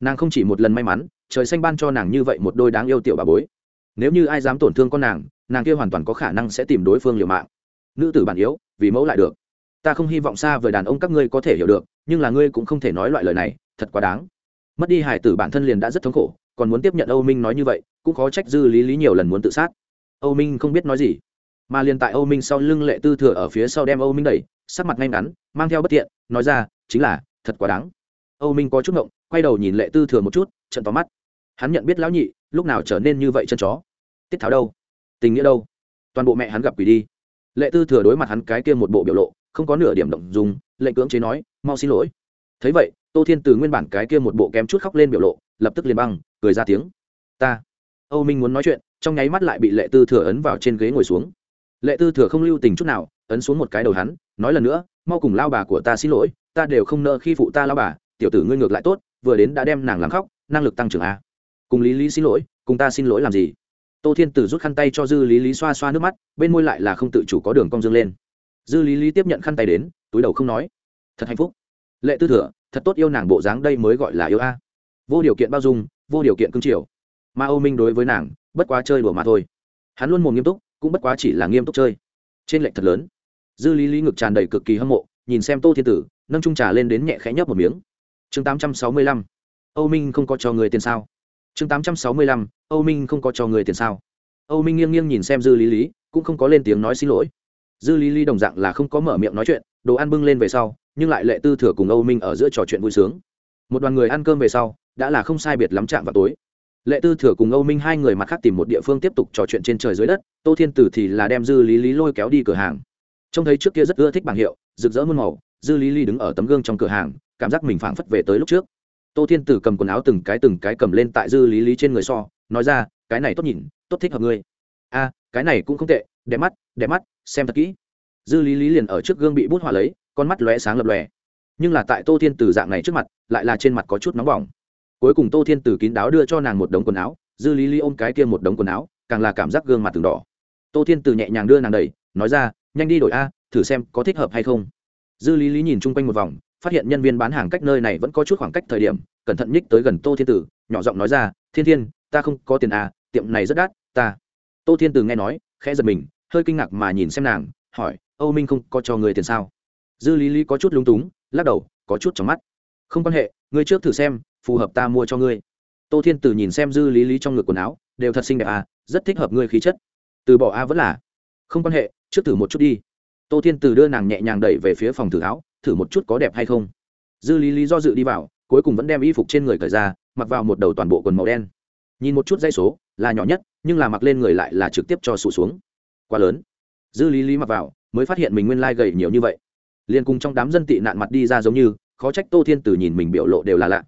Nàng không chỉ một lần may mắn, trời xanh ban cho nàng như vậy một đôi đáng yêu tiểu bà bối. Nếu như ai dám tổn thương con nàng nàng kia hoàn toàn có khả năng sẽ tìm đối phương liều mạng. Nữ tử bản yếu, vì mẫu lại được ta không hy vọng xa với đàn ông các ngươi có thể hiểu được, nhưng là ngươi cũng không thể nói loại lời này, thật quá đáng. Mất đi hải tử bản thân liền đã rất thống khổ, còn muốn tiếp nhận âu minh nói như vậy, cũng khó trách dư lý lý nhiều lần muốn tự sát. Âu minh không biết nói gì, mà liền tại âu minh sau lưng lệ tư thừa ở phía sau đem âu minh đẩy, sắc mặt ngay ngắn, mang theo bất tiện, nói ra, chính là, thật quá đáng. Âu minh có chút ngộng, quay đầu nhìn lệ tư thừa một chút, trận tóm mắt. Hắn nhận biết lão nhị, lúc nào trở nên như vậy chân chó? Tiết tháo đâu? Tình nghĩa đâu? Toàn bộ mẹ hắn gặp quỷ đi. Lệ tư thừa đối mặt hắn cái kia một bộ biểu lộ không có nửa điểm động dùng lệnh cưỡng chế nói, mau xin lỗi. Thấy vậy, tô thiên từ nguyên bản cái kia một bộ kém chút khóc lên biểu lộ, lập tức liền băng, cười ra tiếng, ta. Âu minh muốn nói chuyện, trong nháy mắt lại bị lệ tư thừa ấn vào trên ghế ngồi xuống. Lệ tư thừa không lưu tình chút nào, ấn xuống một cái đầu hắn, nói lần nữa, mau cùng lao bà của ta xin lỗi, ta đều không nợ khi phụ ta lao bà, tiểu tử ngươi ngược lại tốt, vừa đến đã đem nàng làm khóc, năng lực tăng trưởng a. Cùng lý lý xin lỗi, cùng ta xin lỗi làm gì? Tô thiên tử rút khăn tay cho dư lý lý xoa xoa nước mắt, bên môi lại là không tự chủ có đường cong dương lên dư lý lý tiếp nhận khăn tay đến, túi đầu không nói. Thật hạnh phúc. Lệ tư thừa, thật tốt yêu nàng bộ dáng đây mới gọi là yêu a. Vô điều kiện bao dung, vô điều kiện cưng chiều. Mà âu minh đối với nàng, bất quá chơi đùa mà thôi. Hắn luôn mồm nghiêm túc, cũng bất quá chỉ là nghiêm túc chơi. Trên lệnh thật lớn. Dư lý lý ngực tràn đầy cực kỳ hâm mộ, nhìn xem tô thiên tử, nâng trung trà lên đến nhẹ khẽ nhấp một miếng. Chương tám trăm sáu mươi lăm, âu minh không có cho người tiền sao? Chương tám trăm sáu mươi lăm, âu minh không có cho người tiền sao? Âu minh nghiêng nghiêng nhìn xem dư lý lý, cũng không có lên tiếng nói xin lỗi dư lý lý đồng dạng là không có mở miệng nói chuyện, đồ ăn bưng lên về sau, nhưng lại lệ tư thừa cùng âu minh ở giữa trò chuyện vui sướng. Một đoàn người ăn cơm về sau, đã là không sai biệt lắm chạm vào tối. Lệ tư thừa cùng âu minh hai người mặt khác tìm một địa phương tiếp tục trò chuyện trên trời dưới đất, tô thiên tử thì là đem dư lý lý lôi kéo đi cửa hàng. Trông thấy trước kia rất ưa thích bảng hiệu, rực rỡ muôn màu, dư lý lý đứng ở tấm gương trong cửa hàng, cảm giác mình phảng phất về tới lúc trước. Tô thiên tử cầm quần áo từng cái từng cái cầm lên tại dư lý lý trên người so, nói ra, cái này tốt nhìn, tốt thích hợp ngươi. A, cái này cũng không tệ, đẹp mắt đẹp mắt, xem thật kỹ. Dư lý lý liền ở trước gương bị bút họa lấy, con mắt lóe sáng lập lòe. Nhưng là tại tô thiên tử dạng này trước mặt, lại là trên mặt có chút nóng bỏng. Cuối cùng tô thiên tử kín đáo đưa cho nàng một đống quần áo, dư lý lý ôm cái kia một đống quần áo, càng là cảm giác gương mặt từng đỏ. Tô thiên tử nhẹ nhàng đưa nàng đầy nói ra, nhanh đi đổi a, thử xem có thích hợp hay không. Dư lý lý nhìn chung quanh một vòng, phát hiện nhân viên bán hàng cách nơi này vẫn có chút khoảng cách thời điểm, cẩn thận nhích tới gần tô thiên tử, nhỏ giọng nói ra, thiên thiên, ta không có tiền à tiệm này rất đắt, ta. Tô thiên tử nghe nói, khẽ giật mình hơi kinh ngạc mà nhìn xem nàng, hỏi, âu minh không có cho người tiền sao? Dư lý lý có chút lúng túng, lắc đầu, có chút trong mắt. Không quan hệ, ngươi trước thử xem, phù hợp ta mua cho ngươi. Tô thiên tử nhìn xem dư lý lý trong ngực quần áo, đều thật xinh đẹp à rất thích hợp ngươi khí chất. Từ bỏ a vẫn là. Không quan hệ, trước thử một chút đi. Tô thiên tử đưa nàng nhẹ nhàng đẩy về phía phòng thử áo, thử một chút có đẹp hay không? Dư lý lý do dự đi vào, cuối cùng vẫn đem y phục trên người cởi ra, mặc vào một đầu toàn bộ quần màu đen. Nhìn một chút dây số, là nhỏ nhất, nhưng là mặc lên người lại là trực tiếp cho sụt xuống quá lớn. Dư lý lý mặc vào, mới phát hiện mình nguyên lai gầy nhiều như vậy. Liền cùng trong đám dân tị nạn mặt đi ra giống như, khó trách tô thiên tử nhìn mình biểu lộ đều là lạ.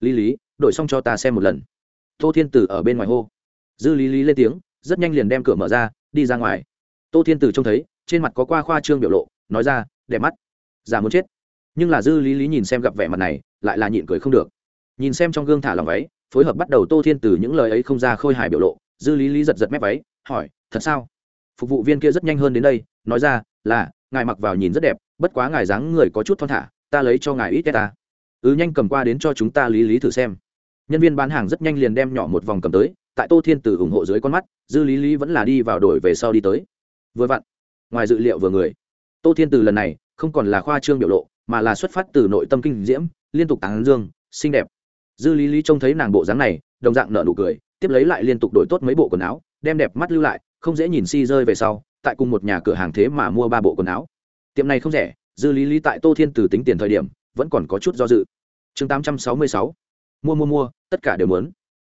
Lý lý, đổi xong cho ta xem một lần. Tô thiên tử ở bên ngoài hô. Dư lý lý lên tiếng, rất nhanh liền đem cửa mở ra, đi ra ngoài. Tô thiên tử trông thấy, trên mặt có qua khoa trương biểu lộ, nói ra, đẹp mắt. Già muốn chết. Nhưng là dư lý lý nhìn xem gặp vẻ mặt này, lại là nhịn cười không được. Nhìn xem trong gương thả lòng váy, phối hợp bắt đầu tô thiên tử những lời ấy không ra khôi hài biểu lộ, dư lý lý giật giật mép váy, hỏi, thật sao? Phục vụ viên kia rất nhanh hơn đến đây, nói ra, là, ngài mặc vào nhìn rất đẹp, bất quá ngài dáng người có chút thon thả, ta lấy cho ngài ít ta ừ nhanh cầm qua đến cho chúng ta lý lý thử xem. Nhân viên bán hàng rất nhanh liền đem nhỏ một vòng cầm tới, tại tô thiên tử ủng hộ dưới con mắt, dư lý lý vẫn là đi vào đổi về sau đi tới. Vừa vặn, ngoài dự liệu vừa người, tô thiên tử lần này không còn là khoa trương biểu lộ, mà là xuất phát từ nội tâm kinh diễm, liên tục tán dương, xinh đẹp. Dư lý lý trông thấy nàng bộ dáng này, đồng dạng nợ nụ cười, tiếp lấy lại liên tục đổi tốt mấy bộ quần áo, đem đẹp mắt lưu lại không dễ nhìn si rơi về sau, tại cùng một nhà cửa hàng thế mà mua ba bộ quần áo. Tiệm này không rẻ, dư lý lý tại tô thiên từ tính tiền thời điểm, vẫn còn có chút do dự. Chương tám trăm sáu mươi sáu. Mua mua mua, tất cả đều muốn.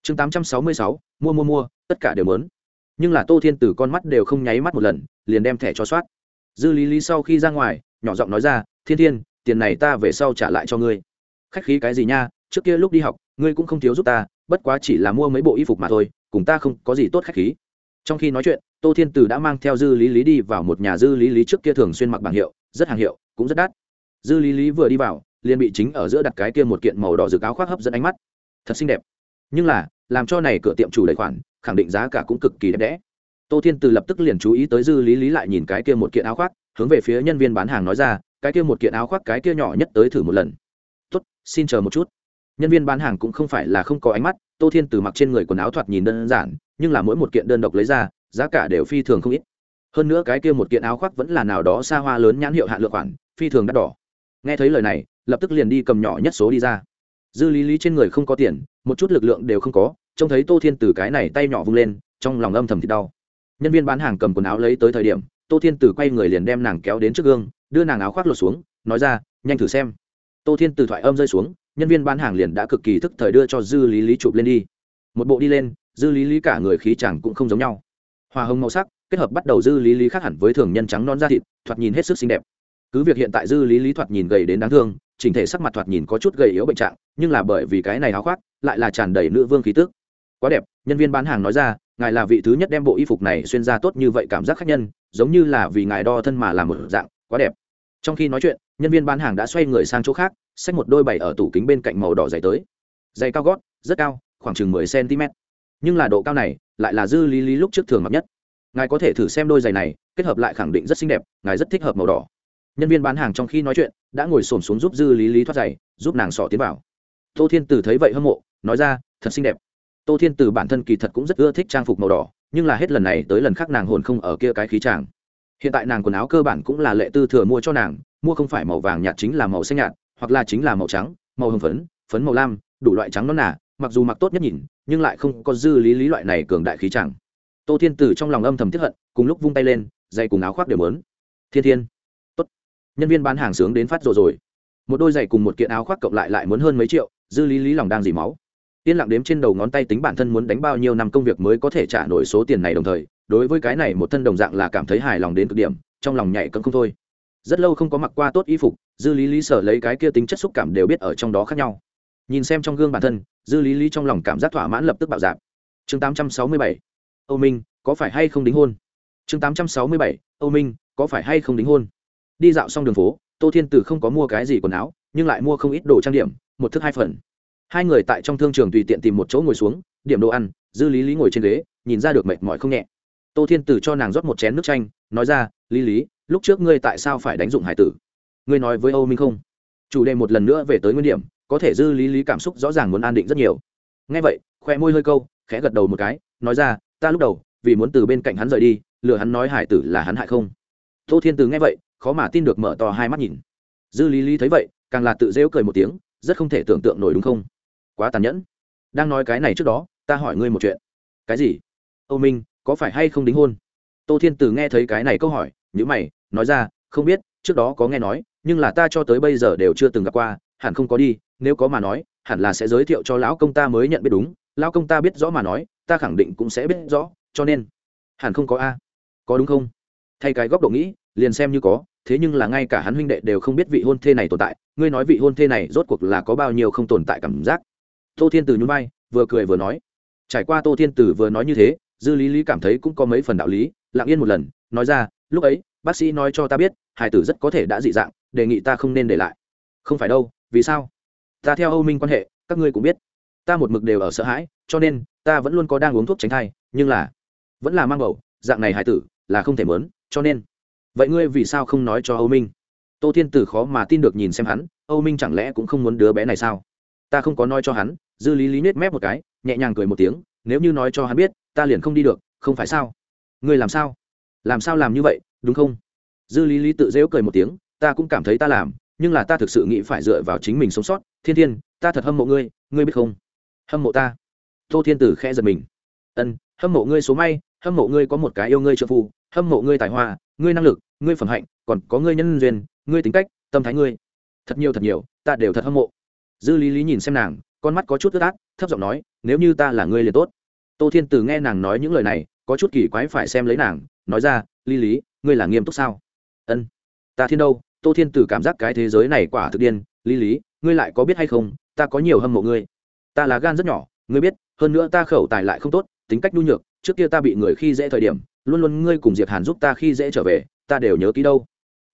Chương tám trăm sáu mươi sáu. Mua mua mua, tất cả đều muốn. Nhưng là tô thiên từ con mắt đều không nháy mắt một lần, liền đem thẻ cho soát. Dư lý lý sau khi ra ngoài, nhỏ giọng nói ra, thiên thiên, tiền này ta về sau trả lại cho ngươi. Khách khí cái gì nha, trước kia lúc đi học, ngươi cũng không thiếu giúp ta, bất quá chỉ là mua mấy bộ y phục mà thôi, cùng ta không có gì tốt khách khí trong khi nói chuyện, tô thiên từ đã mang theo dư lý lý đi vào một nhà dư lý lý trước kia thường xuyên mặc bảng hiệu, rất hàng hiệu, cũng rất đắt. Dư lý lý vừa đi vào, liền bị chính ở giữa đặt cái kia một kiện màu đỏ rực áo khoác hấp dẫn ánh mắt. Thật xinh đẹp. Nhưng là, làm cho này cửa tiệm chủ đầy khoản, khẳng định giá cả cũng cực kỳ đẹp đẽ. Tô thiên từ lập tức liền chú ý tới dư lý lý lại nhìn cái kia một kiện áo khoác, hướng về phía nhân viên bán hàng nói ra, cái kia một kiện áo khoác cái kia nhỏ nhất tới thử một lần. Tốt, xin chờ một chút. Nhân viên bán hàng cũng không phải là không có ánh mắt, tô thiên từ mặc trên người quần áo thoạt nhìn đơn giản nhưng là mỗi một kiện đơn độc lấy ra, giá cả đều phi thường không ít. Hơn nữa cái kia một kiện áo khoác vẫn là nào đó xa hoa lớn nhãn hiệu hạn lượng khoản, phi thường đắt đỏ. Nghe thấy lời này, lập tức liền đi cầm nhỏ nhất số đi ra. Dư lý lý trên người không có tiền, một chút lực lượng đều không có, trông thấy tô thiên từ cái này tay nhỏ vung lên, trong lòng âm thầm thì đau. Nhân viên bán hàng cầm quần áo lấy tới thời điểm, tô thiên từ quay người liền đem nàng kéo đến trước gương, đưa nàng áo khoác lột xuống, nói ra, nhanh thử xem. Tô thiên từ thoại âm rơi xuống, nhân viên bán hàng liền đã cực kỳ thức thời đưa cho dư lý lý chụp lên đi. Một bộ đi lên dư lý lý cả người khí chẳng cũng không giống nhau. Hoa hồng màu sắc, kết hợp bắt đầu dư lý lý khác hẳn với thường nhân trắng non da thịt, thoạt nhìn hết sức xinh đẹp. Cứ việc hiện tại dư lý lý thoạt nhìn gầy đến đáng thương, chỉnh thể sắc mặt thoạt nhìn có chút gầy yếu bệnh trạng, nhưng là bởi vì cái này háo khoác, lại là tràn đầy nữ vương khí tức. Quá đẹp, nhân viên bán hàng nói ra, ngài là vị thứ nhất đem bộ y phục này xuyên ra tốt như vậy cảm giác khác nhân, giống như là vì ngài đo thân mà làm một dạng, quá đẹp. Trong khi nói chuyện, nhân viên bán hàng đã xoay người sang chỗ khác, xách một đôi bày ở tủ kính bên cạnh màu đỏ dày tới. Dày cao gót, rất cao, khoảng chừng mười cm nhưng là độ cao này lại là dư lý lý lúc trước thường mặc nhất. Ngài có thể thử xem đôi giày này, kết hợp lại khẳng định rất xinh đẹp, ngài rất thích hợp màu đỏ. Nhân viên bán hàng trong khi nói chuyện, đã ngồi xổm xuống giúp dư lý lý thoát giày, giúp nàng sỏ tiến vào. Tô thiên tử thấy vậy hâm mộ, nói ra, thật xinh đẹp. Tô thiên tử bản thân kỳ thật cũng rất ưa thích trang phục màu đỏ, nhưng là hết lần này tới lần khác nàng hồn không ở kia cái khí tràng. Hiện tại nàng quần áo cơ bản cũng là lệ tư thừa mua cho nàng, mua không phải màu vàng nhạt chính là màu xanh nhạt, hoặc là chính là màu trắng, màu hồng phấn phấn màu lam, đủ loại trắng nó nả mặc dù mặc tốt nhất nhìn, nhưng lại không có dư lý lý loại này cường đại khí chẳng. Tô thiên tử trong lòng âm thầm tiếp hận, cùng lúc vung tay lên dày cùng áo khoác đều lớn thiên thiên, tốt. Nhân viên bán hàng sướng đến phát rồi rồi. Một đôi giày cùng một kiện áo khoác cộng lại lại muốn hơn mấy triệu, dư lý lý lòng đang dỉ máu. Yên lặng đếm trên đầu ngón tay tính bản thân muốn đánh bao nhiêu năm công việc mới có thể trả nổi số tiền này đồng thời, đối với cái này một thân đồng dạng là cảm thấy hài lòng đến cực điểm, trong lòng nhảy cấm không thôi. Rất lâu không có mặc qua tốt y phục, dư lý lý sở lấy cái kia tính chất xúc cảm đều biết ở trong đó khác nhau. Nhìn xem trong gương bản thân dư lý lý trong lòng cảm giác thỏa mãn lập tức bạo dạp chương 867 âu minh, có phải hay không đính hôn? Chương 867 âu minh, có phải hay không đính hôn? Đi dạo xong đường phố, tô thiên tử không có mua cái gì quần áo, nhưng lại mua không ít đồ trang điểm, một thức hai phần. Hai người tại trong thương trường tùy tiện tìm một chỗ ngồi xuống, điểm đồ ăn, dư lý lý ngồi trên ghế, nhìn ra được mệt mỏi không nhẹ. Tô thiên tử cho nàng rót một chén nước chanh, nói ra, lý lý, lúc trước ngươi tại sao phải đánh dụng hải tử? Ngươi nói với âu minh không? Chủ đề một lần nữa về tới nguyên điểm có thể dư lý lý cảm xúc rõ ràng muốn an định rất nhiều. Ngay vậy, khoe môi hơi câu, khẽ gật đầu một cái, nói ra, ta lúc đầu, vì muốn từ bên cạnh hắn rời đi, lừa hắn nói hải tử là hắn hại không. Tô thiên từ nghe vậy, khó mà tin được mở to hai mắt nhìn. Dư lý lý thấy vậy, càng là tự rêu cười một tiếng, rất không thể tưởng tượng nổi đúng không? Quá tàn nhẫn. Đang nói cái này trước đó, ta hỏi ngươi một chuyện. Cái gì? Âu minh, có phải hay không đính hôn? Tô thiên từ nghe thấy cái này câu hỏi nhữ mày, nói ra, không biết, trước đó có nghe nói, nhưng là ta cho tới bây giờ đều chưa từng gặp qua hẳn không có đi, nếu có mà nói, hẳn là sẽ giới thiệu cho lão công ta mới nhận biết đúng, lão công ta biết rõ mà nói, ta khẳng định cũng sẽ biết rõ, cho nên, hẳn không có a. Có đúng không? Thay cái góc độ nghĩ, liền xem như có, thế nhưng là ngay cả hắn huynh đệ đều không biết vị hôn thê này tồn tại, ngươi nói vị hôn thê này rốt cuộc là có bao nhiêu không tồn tại cảm giác. Tô thiên từ nhún vai, vừa cười vừa nói. Trải qua tô thiên Tử vừa nói như thế, dư lý lý cảm thấy cũng có mấy phần đạo lý, lặng yên một lần, nói ra, lúc ấy, bác sĩ nói cho ta biết, hải tử rất có thể đã dị dạng, đề nghị ta không nên để lại. Không phải đâu vì sao? Ta theo âu minh quan hệ, các ngươi cũng biết. Ta một mực đều ở sợ hãi, cho nên ta vẫn luôn có đang uống thuốc tránh thai, nhưng là vẫn là mang bầu, dạng này hải tử là không thể mớn, cho nên vậy ngươi vì sao không nói cho âu minh? Tô thiên tử khó mà tin được nhìn xem hắn, âu minh chẳng lẽ cũng không muốn đứa bé này sao? Ta không có nói cho hắn, dư lý lý nết mép một cái, nhẹ nhàng cười một tiếng, nếu như nói cho hắn biết, ta liền không đi được, không phải sao? Ngươi làm sao? Làm sao làm như vậy, đúng không? Dư lý lý tự dễu cười một tiếng, ta cũng cảm thấy ta làm nhưng là ta thực sự nghĩ phải dựa vào chính mình sống sót. Thiên thiên, ta thật hâm mộ ngươi ngươi biết không? Hâm mộ ta. Tô thiên tử khẽ giật mình. Ân, hâm mộ ngươi số may, hâm mộ ngươi có một cái yêu ngươi trợ phu, hâm mộ ngươi tài hoa, ngươi năng lực, ngươi phẩm hạnh, còn có ngươi nhân duyên, ngươi tính cách, tâm thái ngươi. Thật nhiều thật nhiều, ta đều thật hâm mộ. Dư lý lý nhìn xem nàng, con mắt có chút ướt át, thấp giọng nói, nếu như ta là ngươi liền tốt. Tô thiên tử nghe nàng nói những lời này, có chút kỳ quái phải xem lấy nàng, nói ra, lý lý, ngươi là nghiêm túc sao? Ân, ta thiên đâu? Tô thiên tử cảm giác cái thế giới này quả thực điên, lý lý, ngươi lại có biết hay không, ta có nhiều hâm mộ ngươi. Ta là gan rất nhỏ, ngươi biết, hơn nữa ta khẩu tài lại không tốt, tính cách nhu nhược, trước kia ta bị người khi dễ thời điểm, luôn luôn ngươi cùng diệp hàn giúp ta khi dễ trở về, ta đều nhớ kỹ đâu.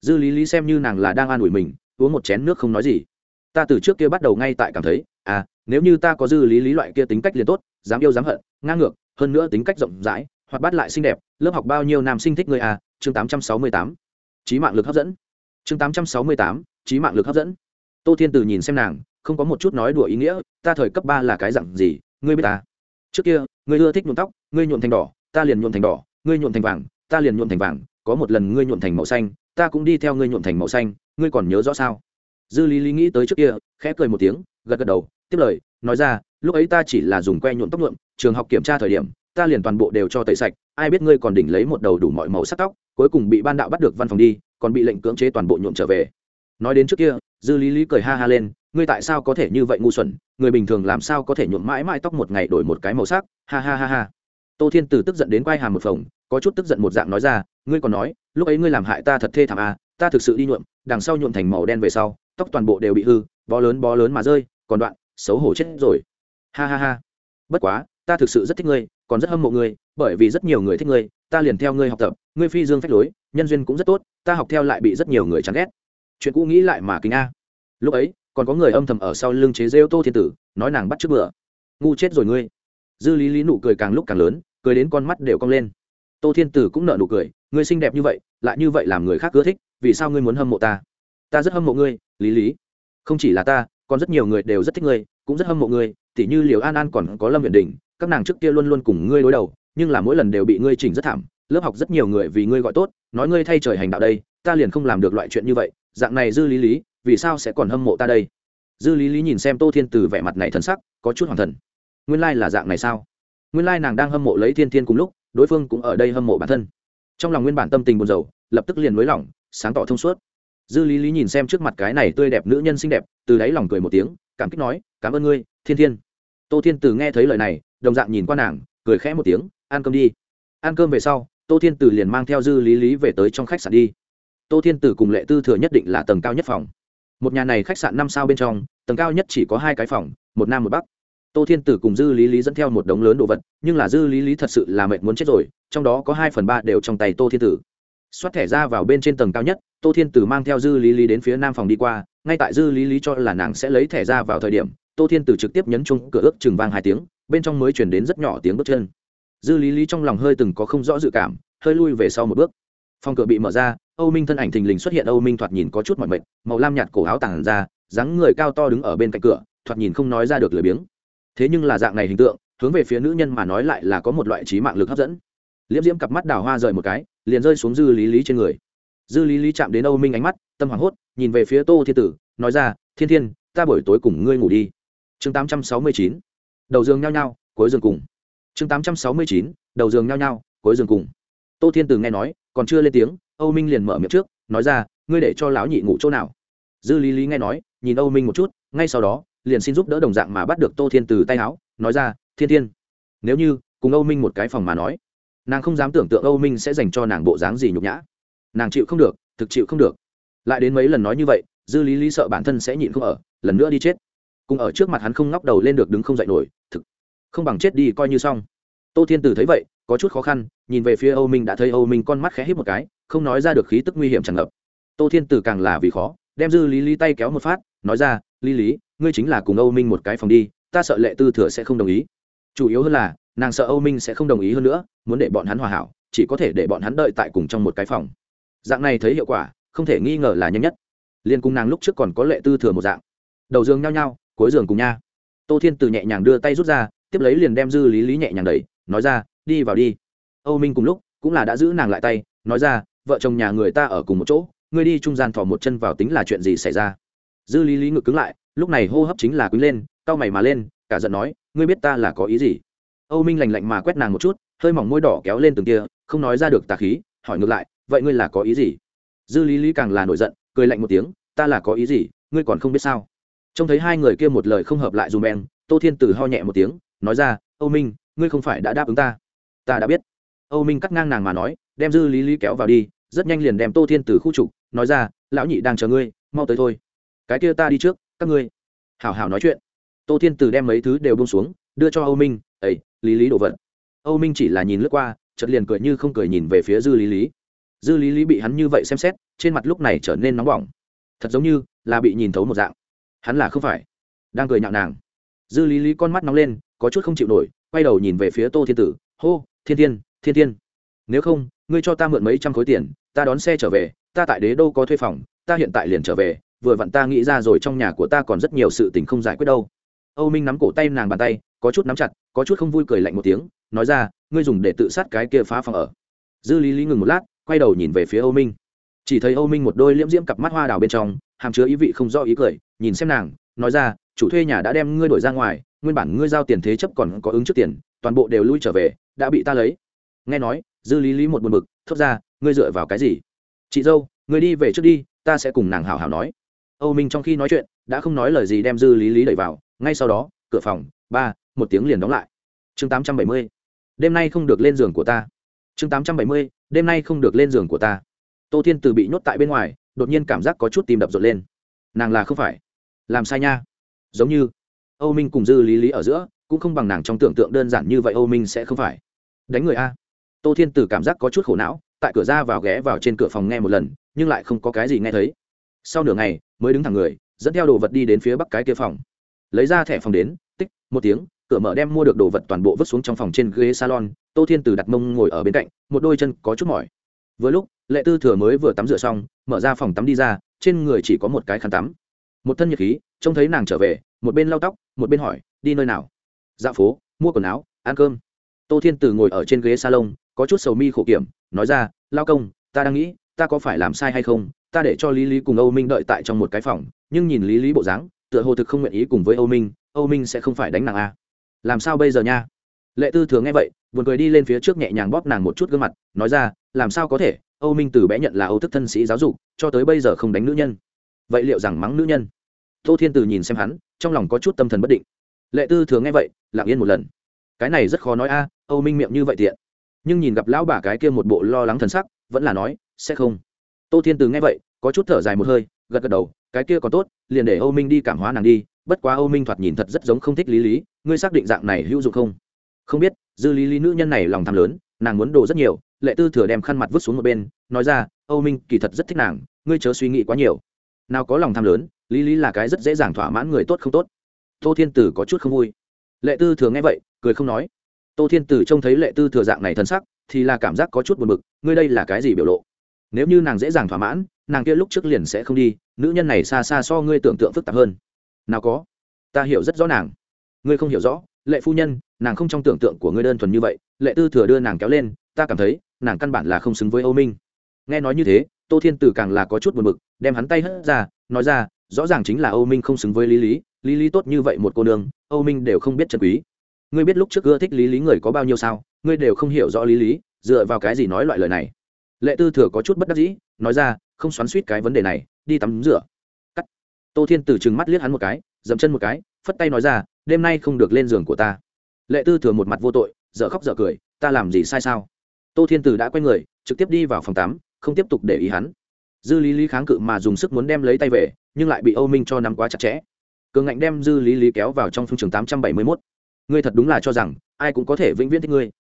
Dư lý lý xem như nàng là đang an ủi mình, uống một chén nước không nói gì. Ta từ trước kia bắt đầu ngay tại cảm thấy à nếu như ta có dư lý lý loại kia tính cách liền tốt, dám yêu dám hận, ngang ngược, hơn nữa tính cách rộng rãi hoặc bắt lại xinh đẹp, lớp học bao nhiêu nam sinh thích ngươi à chương tám trăm sáu mươi tám. Trí mạng lực hấp dẫn chương tám trăm sáu mươi tám, trí mạng lực hấp dẫn. Tô thiên từ nhìn xem nàng, không có một chút nói đùa ý nghĩa, ta thời cấp ba là cái dặn gì, ngươi biết ta? Trước kia, ngươi ưa thích nhuộm tóc, ngươi nhuộm thành đỏ, ta liền nhuộm thành đỏ, ngươi nhuộm thành vàng, ta liền nhuộm thành vàng, có một lần ngươi nhuộm thành màu xanh, ta cũng đi theo ngươi nhuộm thành màu xanh, ngươi còn nhớ rõ sao? Dư lý lý nghĩ tới trước kia, khẽ cười một tiếng, gật gật đầu, tiếp lời, nói ra, lúc ấy ta chỉ là dùng que nhuộm tóc nhuộm, trường học kiểm tra thời điểm, ta liền toàn bộ đều cho tẩy sạch, ai biết ngươi còn đỉnh lấy một đầu đủ mọi màu sắc tóc, cuối cùng bị ban đạo bắt được văn phòng đi còn bị lệnh cưỡng chế toàn bộ nhuộm trở về. Nói đến trước kia, dư lý lý cười ha ha lên, ngươi tại sao có thể như vậy ngu xuẩn? Người bình thường làm sao có thể nhuộm mãi mãi tóc một ngày đổi một cái màu sắc? Ha ha ha ha. Tô thiên từ tức giận đến quay hàm một phòng, có chút tức giận một dạng nói ra, ngươi còn nói, lúc ấy ngươi làm hại ta thật thê thảm à ta thực sự đi nhuộm, đằng sau nhuộm thành màu đen về sau, tóc toàn bộ đều bị hư, bó lớn bó lớn mà rơi, còn đoạn, xấu hổ chết rồi. Ha ha ha. Bất quá, ta thực sự rất thích ngươi, còn rất hâm mộ ngươi, bởi vì rất nhiều người thích ngươi, ta liền theo ngươi học tập, ngươi phi dương phách lối nhân duyên cũng rất tốt, ta học theo lại bị rất nhiều người chán ghét. Chuyện cũ nghĩ lại mà kính a. Lúc ấy, còn có người âm thầm ở sau lưng chế rêu tô thiên tử, nói nàng bắt trước bữa. Ngu chết rồi ngươi. Dư lý lý nụ cười càng lúc càng lớn, cười đến con mắt đều cong lên. Tô thiên tử cũng nợ nụ cười, ngươi xinh đẹp như vậy, lại như vậy làm người khác ưa thích, vì sao ngươi muốn hâm mộ ta? Ta rất hâm mộ ngươi, lý lý. Không chỉ là ta, còn rất nhiều người đều rất thích ngươi, cũng rất hâm mộ ngươi, tỉ như liều an an còn có lâm viện đình, các nàng trước kia luôn luôn cùng ngươi đối đầu, nhưng là mỗi lần đều bị ngươi chỉnh rất thảm lớp học rất nhiều người vì ngươi gọi tốt, nói ngươi thay trời hành đạo đây, ta liền không làm được loại chuyện như vậy, dạng này dư lý lý, vì sao sẽ còn hâm mộ ta đây? Dư lý lý nhìn xem tô thiên từ vẻ mặt này thân sắc, có chút hoàng thần. Nguyên lai là dạng này sao? Nguyên lai nàng đang hâm mộ lấy thiên thiên cùng lúc, đối phương cũng ở đây hâm mộ bản thân. Trong lòng nguyên bản tâm tình buồn rầu, lập tức liền nới lỏng, sáng tỏ thông suốt. Dư lý lý nhìn xem trước mặt cái này tươi đẹp nữ nhân xinh đẹp, từ đáy lòng cười một tiếng, cảm kích nói, cảm ơn ngươi, thiên thiên. Tô thiên từ nghe thấy lời này, đồng dạng nhìn qua nàng, cười khẽ một tiếng, ăn cơm đi. Ăn cơm về sau tô thiên Tử liền mang theo dư lý lý về tới trong khách sạn đi. Tô thiên Tử cùng lệ tư thừa nhất định là tầng cao nhất phòng. Một nhà này khách sạn năm sao bên trong, tầng cao nhất chỉ có hai cái phòng, một nam một bắc. Tô thiên tử cùng dư lý lý dẫn theo một đống lớn đồ vật, nhưng là dư lý lý thật sự là mệt muốn chết rồi, trong đó có hai phần ba đều trong tay tô thiên tử. Xoát thẻ ra vào bên trên tầng cao nhất, tô thiên tử mang theo dư lý lý đến phía nam phòng đi qua, ngay tại dư lý lý cho là nàng sẽ lấy thẻ ra vào thời điểm, tô thiên tử trực tiếp nhấn chung cửa ước chừng vang hai tiếng, bên trong mới chuyển đến rất nhỏ tiếng bước chân dư lý lý trong lòng hơi từng có không rõ dự cảm, hơi lui về sau một bước. Phòng cửa bị mở ra, âu minh thân ảnh thình lình xuất hiện, âu minh thoạt nhìn có chút mọi mệt, màu lam nhạt cổ áo tàn ra, dáng người cao to đứng ở bên cạnh cửa, thoạt nhìn không nói ra được lười biếng. Thế nhưng là dạng này hình tượng, hướng về phía nữ nhân mà nói lại là có một loại trí mạng lực hấp dẫn. Liễm diễm cặp mắt đào hoa rời một cái, liền rơi xuống dư lý lý trên người. Dư lý lý chạm đến âu minh ánh mắt, tâm hoảng hốt, nhìn về phía tô thiên tử, nói ra, thiên thiên, ta buổi tối cùng ngươi ngủ đi. Chương tám trăm sáu mươi chín. Đầu giường nhao nhao, cuối giường cùng chương tám trăm sáu mươi chín, đầu giường nhao nhao, cuối giường cùng. Tô thiên từ nghe nói, còn chưa lên tiếng, âu minh liền mở miệng trước, nói ra, ngươi để cho lão nhị ngủ chỗ nào? Dư lý lý nghe nói, nhìn âu minh một chút, ngay sau đó, liền xin giúp đỡ đồng dạng mà bắt được tô thiên từ tay áo, nói ra, thiên thiên, nếu như cùng âu minh một cái phòng mà nói, nàng không dám tưởng tượng âu minh sẽ dành cho nàng bộ dáng gì nhục nhã. Nàng chịu không được, thực chịu không được. Lại đến mấy lần nói như vậy, dư lý lý sợ bản thân sẽ nhịn không ở, lần nữa đi chết. Cùng ở trước mặt hắn không ngóc đầu lên được đứng không dậy nổi, thực không bằng chết đi coi như xong. Tô thiên tử thấy vậy, có chút khó khăn, nhìn về phía âu minh đã thấy âu minh con mắt khẽ hít một cái, không nói ra được khí tức nguy hiểm tràn ngập. Tô thiên tử càng là vì khó, đem dư lý lý tay kéo một phát, nói ra, lý lý, ngươi chính là cùng âu minh một cái phòng đi, ta sợ lệ tư thừa sẽ không đồng ý. Chủ yếu hơn là, nàng sợ âu minh sẽ không đồng ý hơn nữa, muốn để bọn hắn hòa hảo, chỉ có thể để bọn hắn đợi tại cùng trong một cái phòng. Dạng này thấy hiệu quả, không thể nghi ngờ là nhanh nhất. Liên cùng nàng lúc trước còn có lệ tư thừa một dạng. Đầu giường nhao nhao, cuối giường cùng nha. Tô thiên từ nhẹ nhàng đưa tay rút ra tiếp lấy liền đem dư lý lý nhẹ nhàng đẩy, nói ra, đi vào đi. Âu minh cùng lúc cũng là đã giữ nàng lại tay, nói ra, vợ chồng nhà người ta ở cùng một chỗ, ngươi đi trung gian thỏ một chân vào tính là chuyện gì xảy ra? Dư lý lý ngực cứng lại, lúc này hô hấp chính là quý lên, cau mày mà lên, cả giận nói, ngươi biết ta là có ý gì? Âu minh lành lạnh mà quét nàng một chút, hơi mỏng môi đỏ kéo lên từng kia không nói ra được tà khí, hỏi ngược lại, vậy ngươi là có ý gì? Dư lý lý càng là nổi giận, cười lạnh một tiếng, ta là có ý gì? Ngươi còn không biết sao? Trông thấy hai người kia một lời không hợp lại dùm bèn tô thiên Tử ho nhẹ một tiếng nói ra, âu minh, ngươi không phải đã đáp ứng ta? Ta đã biết. Âu minh cắt ngang nàng mà nói, đem dư lý lý kéo vào đi, rất nhanh liền đem tô thiên từ khu trục, nói ra, lão nhị đang chờ ngươi, mau tới thôi. Cái kia ta đi trước, các ngươi. Hảo hảo nói chuyện. Tô thiên từ đem mấy thứ đều bông xuống, đưa cho âu minh ấy lý lý đồ vật. Âu minh chỉ là nhìn lướt qua, chợt liền cười như không cười nhìn về phía dư lý lý. Dư lý lý bị hắn như vậy xem xét, trên mặt lúc này trở nên nóng bỏng. Thật giống như là bị nhìn thấu một dạng. Hắn là không phải. Đang cười nhạo nàng. Dư lý lý con mắt nóng lên có chút không chịu nổi, quay đầu nhìn về phía tô thiên tử, hô, thiên thiên thiên thiên, nếu không, ngươi cho ta mượn mấy trăm khối tiền, ta đón xe trở về, ta tại đế đô có thuê phòng, ta hiện tại liền trở về, vừa vặn ta nghĩ ra rồi trong nhà của ta còn rất nhiều sự tình không giải quyết đâu. Âu minh nắm cổ tay nàng bàn tay, có chút nắm chặt, có chút không vui cười lạnh một tiếng, nói ra, ngươi dùng để tự sát cái kia phá phòng ở. Dư lý lý ngừng một lát, quay đầu nhìn về phía âu minh. Chỉ thấy âu minh một đôi liễm diễm cặp mắt hoa đào bên trong, hàm chứa ý vị không do ý cười, nhìn xem nàng, nói ra, chủ thuê nhà đã đem ngươi đổi ra ngoài nguyên bản ngươi giao tiền thế chấp còn có ứng trước tiền, toàn bộ đều lui trở về, đã bị ta lấy. Nghe nói, dư lý lý một buồn bực, thốt ra, ngươi dựa vào cái gì? Chị dâu, ngươi đi về trước đi, ta sẽ cùng nàng hảo hảo nói. Âu minh trong khi nói chuyện, đã không nói lời gì đem dư lý lý đẩy vào, ngay sau đó, cửa phòng, ba, một tiếng liền đóng lại. Chương tám trăm bảy mươi, đêm nay không được lên giường của ta. Chương tám trăm bảy mươi, đêm nay không được lên giường của ta. Tô thiên từ bị nhốt tại bên ngoài, đột nhiên cảm giác có chút tìm đập rộn lên. Nàng là không phải. Làm sai nha. Giống như âu minh cùng dư lý lý ở giữa, cũng không bằng nàng trong tưởng tượng đơn giản như vậy âu minh sẽ không phải. Đánh người a. Tô thiên Tử cảm giác có chút khổ não, tại cửa ra vào ghé vào trên cửa phòng nghe một lần, nhưng lại không có cái gì nghe thấy. Sau nửa ngày, mới đứng thẳng người, dẫn theo đồ vật đi đến phía bắc cái kia phòng. Lấy ra thẻ phòng đến, tích, một tiếng, cửa mở đem mua được đồ vật toàn bộ vứt xuống trong phòng trên ghế salon, tô thiên Tử đặt mông ngồi ở bên cạnh, một đôi chân có chút mỏi. Vừa lúc, lệ tư thừa mới vừa tắm rửa xong, mở ra phòng tắm đi ra, trên người chỉ có một cái khăn tắm. Một thân nhiệt khí trông thấy nàng trở về, một bên lau tóc, một bên hỏi, đi nơi nào? Dạo phố, mua quần áo, ăn cơm. Tô thiên từ ngồi ở trên ghế salon, có chút sầu mi khổ kiểm, nói ra, lao công, ta đang nghĩ, ta có phải làm sai hay không? Ta để cho lý lý cùng âu minh đợi tại trong một cái phòng, nhưng nhìn lý lý bộ dáng, tựa hồ thực không nguyện ý cùng với âu minh âu minh sẽ không phải đánh nàng a. À. làm sao bây giờ nha? Lệ tư thường nghe vậy, buồn cười đi lên phía trước nhẹ nhàng bóp nàng một chút gương mặt, nói ra, làm sao có thể? Âu minh từ bé nhận là âu thức thân sĩ giáo dục, cho tới bây giờ không đánh nữ nhân. Vậy liệu rằng mắng nữ nhân? Tô thiên từ nhìn xem hắn, trong lòng có chút tâm thần bất định. Lệ tư thường nghe vậy, lặng yên một lần. Cái này rất khó nói a, âu minh miệng như vậy tiện. Nhưng nhìn gặp lão bà cái kia một bộ lo lắng thần sắc, vẫn là nói, sẽ không. Tô thiên từ nghe vậy, có chút thở dài một hơi, gật gật đầu, cái kia còn tốt, liền để âu minh đi cảm hóa nàng đi, bất quá âu minh thoạt nhìn thật rất giống không thích lý lý, ngươi xác định dạng này hữu dụng không? Không biết. Dư lý lý nữ nhân này lòng tham lớn, nàng muốn đồ rất nhiều, lệ tư thừa đem khăn mặt vứt xuống một bên, nói ra, âu minh kỳ thật rất thích nàng, ngươi chớ suy nghĩ quá nhiều. Nào có lòng tham lớn lý lý là cái rất dễ dàng thỏa mãn người tốt không tốt. Tô thiên tử có chút không vui. Lệ tư thừa nghe vậy, cười không nói. Tô thiên tử trông thấy lệ tư thừa dạng này thân sắc, thì là cảm giác có chút buồn bực, ngươi đây là cái gì biểu lộ? Nếu như nàng dễ dàng thỏa mãn, nàng kia lúc trước liền sẽ không đi, nữ nhân này xa xa so ngươi tưởng tượng phức tạp hơn. Nào có. Ta hiểu rất rõ nàng. Ngươi không hiểu rõ, lệ phu nhân, nàng không trong tưởng tượng của ngươi đơn thuần như vậy, lệ tư thừa đưa nàng kéo lên, ta cảm thấy, nàng căn bản là không xứng với âu minh. Nghe nói như thế, tô thiên tử càng là có chút buồn bực, đem hắn tay hất ra, nói ra rõ ràng chính là âu minh không xứng với lý lý lý lý tốt như vậy một cô nương, âu minh đều không biết trần quý. Ngươi biết lúc trước ưa thích lý lý người có bao nhiêu sao? Ngươi đều không hiểu rõ lý lý, dựa vào cái gì nói loại lời này? Lệ tư thừa có chút bất đắc dĩ, nói ra, không xoắn suýt cái vấn đề này, đi tắm rửa. Cắt. Tô thiên tử trừng mắt liếc hắn một cái, dậm chân một cái, phất tay nói ra, đêm nay không được lên giường của ta. Lệ tư thừa một mặt vô tội, dở khóc dở cười, ta làm gì sai sao? Tô thiên tử đã quay người, trực tiếp đi vào phòng tắm, không tiếp tục để ý hắn dư lý lý kháng cự mà dùng sức muốn đem lấy tay về, nhưng lại bị âu minh cho nắm quá chặt chẽ. Cường ngạnh đem dư lý lý kéo vào trong phương trường tám trăm bảy mươi mốt. Ngươi thật đúng là cho rằng, ai cũng có thể vĩnh viễn thích ngươi.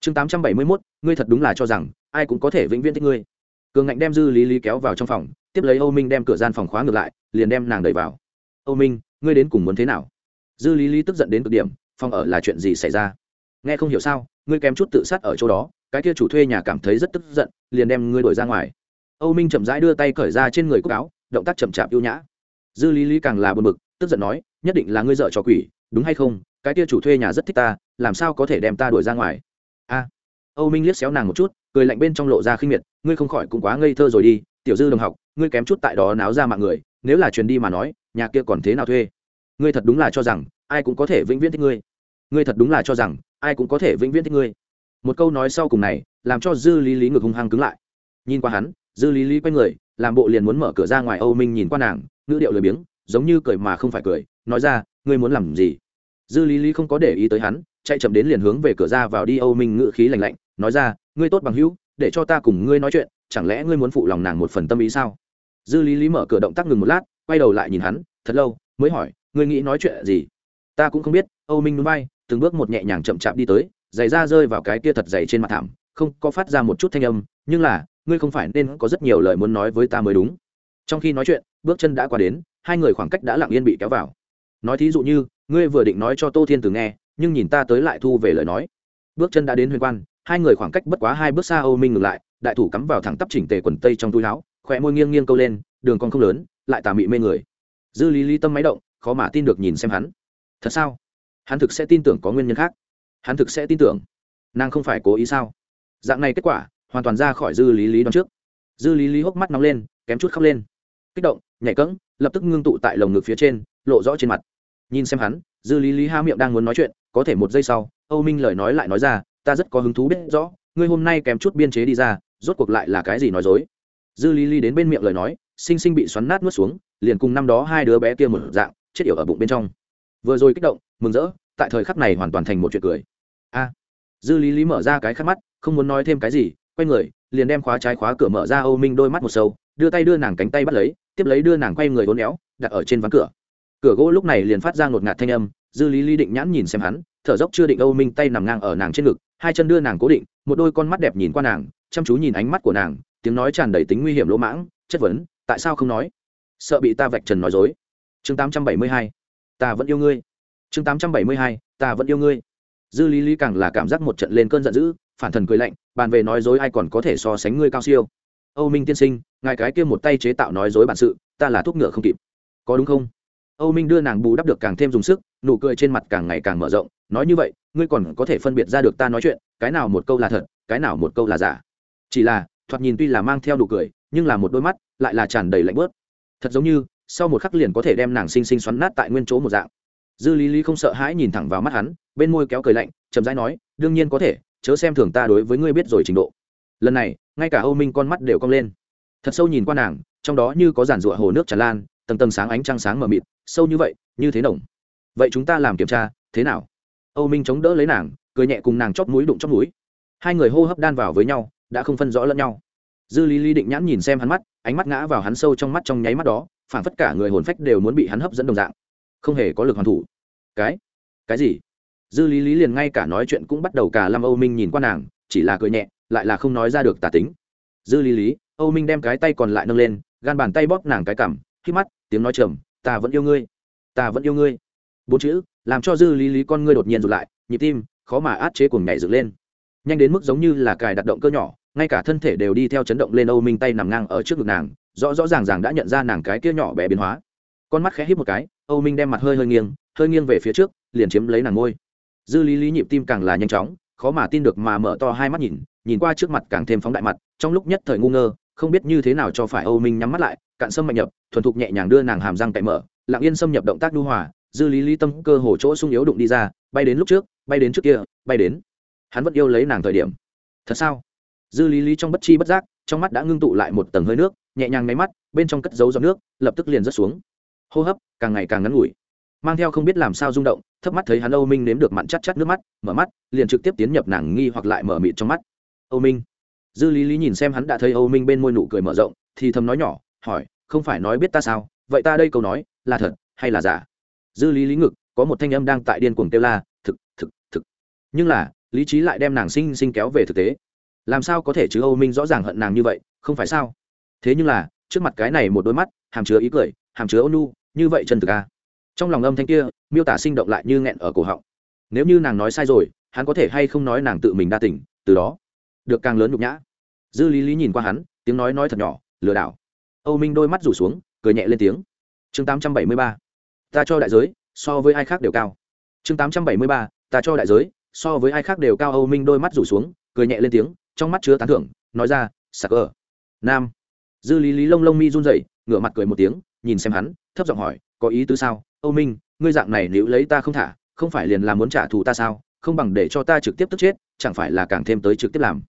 Chương tám trăm bảy mươi mốt, ngươi thật đúng là cho rằng, ai cũng có thể vĩnh viễn thích ngươi. Cường ngạnh đem dư lý lý kéo vào trong phòng, tiếp lấy âu minh đem cửa gian phòng khóa ngược lại, liền đem nàng đẩy vào. Âu minh, ngươi đến cùng muốn thế nào? Dư lý lý tức giận đến cực điểm, phòng ở là chuyện gì xảy ra? Nghe không hiểu sao, ngươi kém chút tự sát ở chỗ đó, cái kia chủ thuê nhà cảm thấy rất tức giận, liền đem ngươi đổi ra ngoài âu minh chậm rãi đưa tay cởi ra trên người cúc áo, động tác chậm chạp yêu nhã. Dư lý lý càng là bờ mực tức giận nói, nhất định là ngươi dợ trò quỷ, đúng hay không? Cái kia chủ thuê nhà rất thích ta, làm sao có thể đem ta đuổi ra ngoài? A. Âu minh liếc xéo nàng một chút, cười lạnh bên trong lộ ra khinh miệt, ngươi không khỏi cũng quá ngây thơ rồi đi, tiểu dư đồng học, ngươi kém chút tại đó náo ra mạng người, nếu là truyền đi mà nói, nhà kia còn thế nào thuê? Ngươi thật đúng là cho rằng, ai cũng có thể vĩnh viễn thích ngươi. Ngươi thật đúng là cho rằng, ai cũng có thể vĩnh viễn thích ngươi. Một câu nói sau cùng này, làm cho dư lý lý ngực hung hăng cứng lại. Nhìn qua hắn dư lý lý quay người, làm bộ liền muốn mở cửa ra ngoài âu minh nhìn qua nàng, ngữ điệu lười biếng, giống như cười mà không phải cười, nói ra, ngươi muốn làm gì? Dư lý lý không có để ý tới hắn, chạy chậm đến liền hướng về cửa ra vào đi âu minh ngữ khí lành lạnh, nói ra, ngươi tốt bằng hữu, để cho ta cùng ngươi nói chuyện, chẳng lẽ ngươi muốn phụ lòng nàng một phần tâm ý sao? Dư lý lý mở cửa động tác ngừng một lát, quay đầu lại nhìn hắn, thật lâu, mới hỏi, ngươi nghĩ nói chuyện gì? Ta cũng không biết. Âu minh núi bay, từng bước một nhẹ nhàng chậm chạp đi tới, giày da rơi vào cái kia thật dày trên mặt thảm, không có phát ra một chút thanh âm, nhưng là ngươi không phải nên có rất nhiều lời muốn nói với ta mới đúng. Trong khi nói chuyện, bước chân đã qua đến, hai người khoảng cách đã lặng yên bị kéo vào. Nói thí dụ như, ngươi vừa định nói cho tô thiên từ nghe, nhưng nhìn ta tới lại thu về lời nói. Bước chân đã đến huyền quan, hai người khoảng cách bất quá hai bước xa âu minh ngừng lại, đại thủ cắm vào thẳng tắp chỉnh tề quần tây trong túi áo khỏe môi nghiêng nghiêng câu lên, đường con không lớn, lại tà mị mê người. Dư lý lý tâm máy động, khó mà tin được nhìn xem hắn. Thật sao? Hắn thực sẽ tin tưởng có nguyên nhân khác. Hắn thực sẽ tin tưởng. Nàng không phải cố ý sao? Dạng này kết quả hoàn toàn ra khỏi dư lý lý đón trước. Dư lý lý hốc mắt nóng lên, kém chút khóc lên. Kích động, nhảy cẫng, lập tức ngưng tụ tại lồng ngực phía trên, lộ rõ trên mặt. Nhìn xem hắn, dư lý lý ha miệng đang muốn nói chuyện, có thể một giây sau, âu minh lời nói lại nói ra, ta rất có hứng thú biết rõ, ngươi hôm nay kém chút biên chế đi ra, rốt cuộc lại là cái gì nói dối? Dư lý lý đến bên miệng lời nói sinh sinh bị xoắn nát nuốt xuống, liền cùng năm đó hai đứa bé kia một dạng, chết yểu ở bụng bên trong. Vừa rồi kích động, mừng rỡ, tại thời khắc này hoàn toàn thành một chuyện cười. A. Dư lý lý mở ra cái khắc mắt, không muốn nói thêm cái gì quay người, liền đem khóa trái khóa cửa mở ra, âu minh đôi mắt một sâu, đưa tay đưa nàng cánh tay bắt lấy, tiếp lấy đưa nàng quay người uốn éo, đặt ở trên ván cửa. Cửa gỗ lúc này liền phát ra ngột ngạt thanh âm, dư lý lý định nhãn nhìn xem hắn, thở dốc chưa định âu minh tay nằm ngang ở nàng trên ngực, hai chân đưa nàng cố định, một đôi con mắt đẹp nhìn qua nàng, chăm chú nhìn ánh mắt của nàng, tiếng nói tràn đầy tính nguy hiểm lỗ mãng, chất vấn, tại sao không nói? Sợ bị ta vạch trần nói dối. Chương tám trăm bảy mươi hai, ta vẫn yêu ngươi. Chương tám trăm bảy mươi hai, ta vẫn yêu ngươi. Dư lý lý càng là cảm giác một trận lên cơn giận dữ phản thần cười lạnh, bàn về nói dối ai còn có thể so sánh ngươi cao siêu. Âu minh tiên sinh, ngài cái kia một tay chế tạo nói dối bản sự, ta là thuốc ngựa không kịp. Có đúng không? Âu minh đưa nàng bù đắp được càng thêm dùng sức, nụ cười trên mặt càng ngày càng mở rộng, nói như vậy, ngươi còn có thể phân biệt ra được ta nói chuyện, cái nào một câu là thật, cái nào một câu là giả. Chỉ là, thoạt nhìn tuy là mang theo nụ cười, nhưng là một đôi mắt lại là tràn đầy lạnh bớt thật giống như, sau một khắc liền có thể đem nàng xinh xinh xoắn nát tại nguyên chỗ một dạng. Dư lý lý không sợ hãi nhìn thẳng vào mắt hắn, bên môi kéo cười lạnh, chậm rãi nói, đương nhiên có thể chớ xem thường ta đối với ngươi biết rồi trình độ. Lần này, ngay cả âu minh con mắt đều cong lên. Thật sâu nhìn qua nàng, trong đó như có giản rụa hồ nước tràn lan, tầng tầng sáng ánh trăng sáng mờ mịt, sâu như vậy, như thế nồng. Vậy chúng ta làm kiểm tra, thế nào? Âu minh chống đỡ lấy nàng, cười nhẹ cùng nàng chóp mũi đụng chóp mũi. Hai người hô hấp đan vào với nhau, đã không phân rõ lẫn nhau. Dư lý lý định nhãn nhìn xem hắn mắt, ánh mắt ngã vào hắn sâu trong mắt trong nháy mắt đó phản phất cả người hồn phách đều muốn bị hắn hấp dẫn đồng dạng. Không hề có lực hoàn thủ. Cái? Cái gì? Dư lý lý liền ngay cả nói chuyện cũng bắt đầu cả lâm âu minh nhìn qua nàng, chỉ là cười nhẹ, lại là không nói ra được tả tính. Dư lý lý, âu minh đem cái tay còn lại nâng lên, gan bàn tay bóp nàng cái cảm khi mắt, tiếng nói trầm, ta vẫn yêu ngươi, ta vẫn yêu ngươi. Bốn chữ, làm cho dư lý lý con ngươi đột nhiên rụt lại, nhịp tim, khó mà át chế cuồng nhảy dựng lên. Nhanh đến mức giống như là cài đặt động cơ nhỏ, ngay cả thân thể đều đi theo chấn động lên âu minh tay nằm ngang ở trước ngực nàng, rõ rõ ràng ràng đã nhận ra nàng cái kia nhỏ bé biến hóa. Con mắt khẽ hít một cái, âu minh đem mặt hơi hơi nghiêng hơi nghiêng về phía trước, liền chiếm lấy nàng ngôi dư lý lý nhịp tim càng là nhanh chóng, khó mà tin được mà mở to hai mắt nhìn nhìn qua trước mặt càng thêm phóng đại mặt, trong lúc nhất thời ngu ngơ, không biết như thế nào cho phải âu minh nhắm mắt lại, cạn sâm mạnh nhập, thuần thục nhẹ nhàng đưa nàng hàm răng cậy mở, lặng yên xâm nhập động tác đu hòa, dư lý lý tâm cơ hồ chỗ sung yếu đụng đi ra, bay đến lúc trước, bay đến trước kia, bay đến. Hắn vẫn yêu lấy nàng thời điểm. Thật sao? Dư lý lý trong bất chi bất giác, trong mắt đã ngưng tụ lại một tầng hơi nước, nhẹ nhàng máy mắt, bên trong cất dấu giọt nước, lập tức liền rớt xuống. Hô hấp càng ngày càng ngắn ngủi mang theo không biết làm sao rung động, thấp mắt thấy hắn âu minh nếm được mặn chắc chắc nước mắt, mở mắt, liền trực tiếp tiến nhập nàng nghi hoặc lại mở mịt trong mắt. Âu minh. Dư lý lý nhìn xem hắn đã thấy âu minh bên môi nụ cười mở rộng, thì thầm nói nhỏ, hỏi, không phải nói biết ta sao? Vậy ta đây câu nói, là thật hay là giả? Dư lý lý ngực, có một thanh âm đang tại điên cuồng kêu la, thực thực thực. Nhưng là, lý trí lại đem nàng sinh sinh kéo về thực tế. Làm sao có thể chứ âu minh rõ ràng hận nàng như vậy, không phải sao? Thế nhưng là, trước mặt cái này một đôi mắt, hàm chứa ý cười, hàm chứa ôn nu như vậy chân thực a trong lòng âm thanh kia, miêu tả sinh động lại như nghẹn ở cổ họng. Nếu như nàng nói sai rồi, hắn có thể hay không nói nàng tự mình đa tỉnh từ đó được càng lớn nhục nhã. Dư lý lý nhìn qua hắn, tiếng nói nói thật nhỏ, lừa đảo. Âu minh đôi mắt rủ xuống, cười nhẹ lên tiếng. Chương tám trăm bảy mươi ba, ta cho đại giới, so với ai khác đều cao. Chương tám trăm bảy mươi ba, ta cho đại giới, so với ai khác đều cao, âu minh đôi mắt rủ xuống, cười nhẹ lên tiếng, trong mắt chứa tán thưởng, nói ra sạc ở nam. Dư lý lý lông lông mi run rẩy, ngửa mặt cười một tiếng, nhìn xem hắn, thấp giọng hỏi có ý tứ sao? Âu minh, ngươi dạng này nếu lấy ta không thả, không phải liền là muốn trả thù ta sao? Không bằng để cho ta trực tiếp tức chết, chẳng phải là càng thêm tới trực tiếp làm.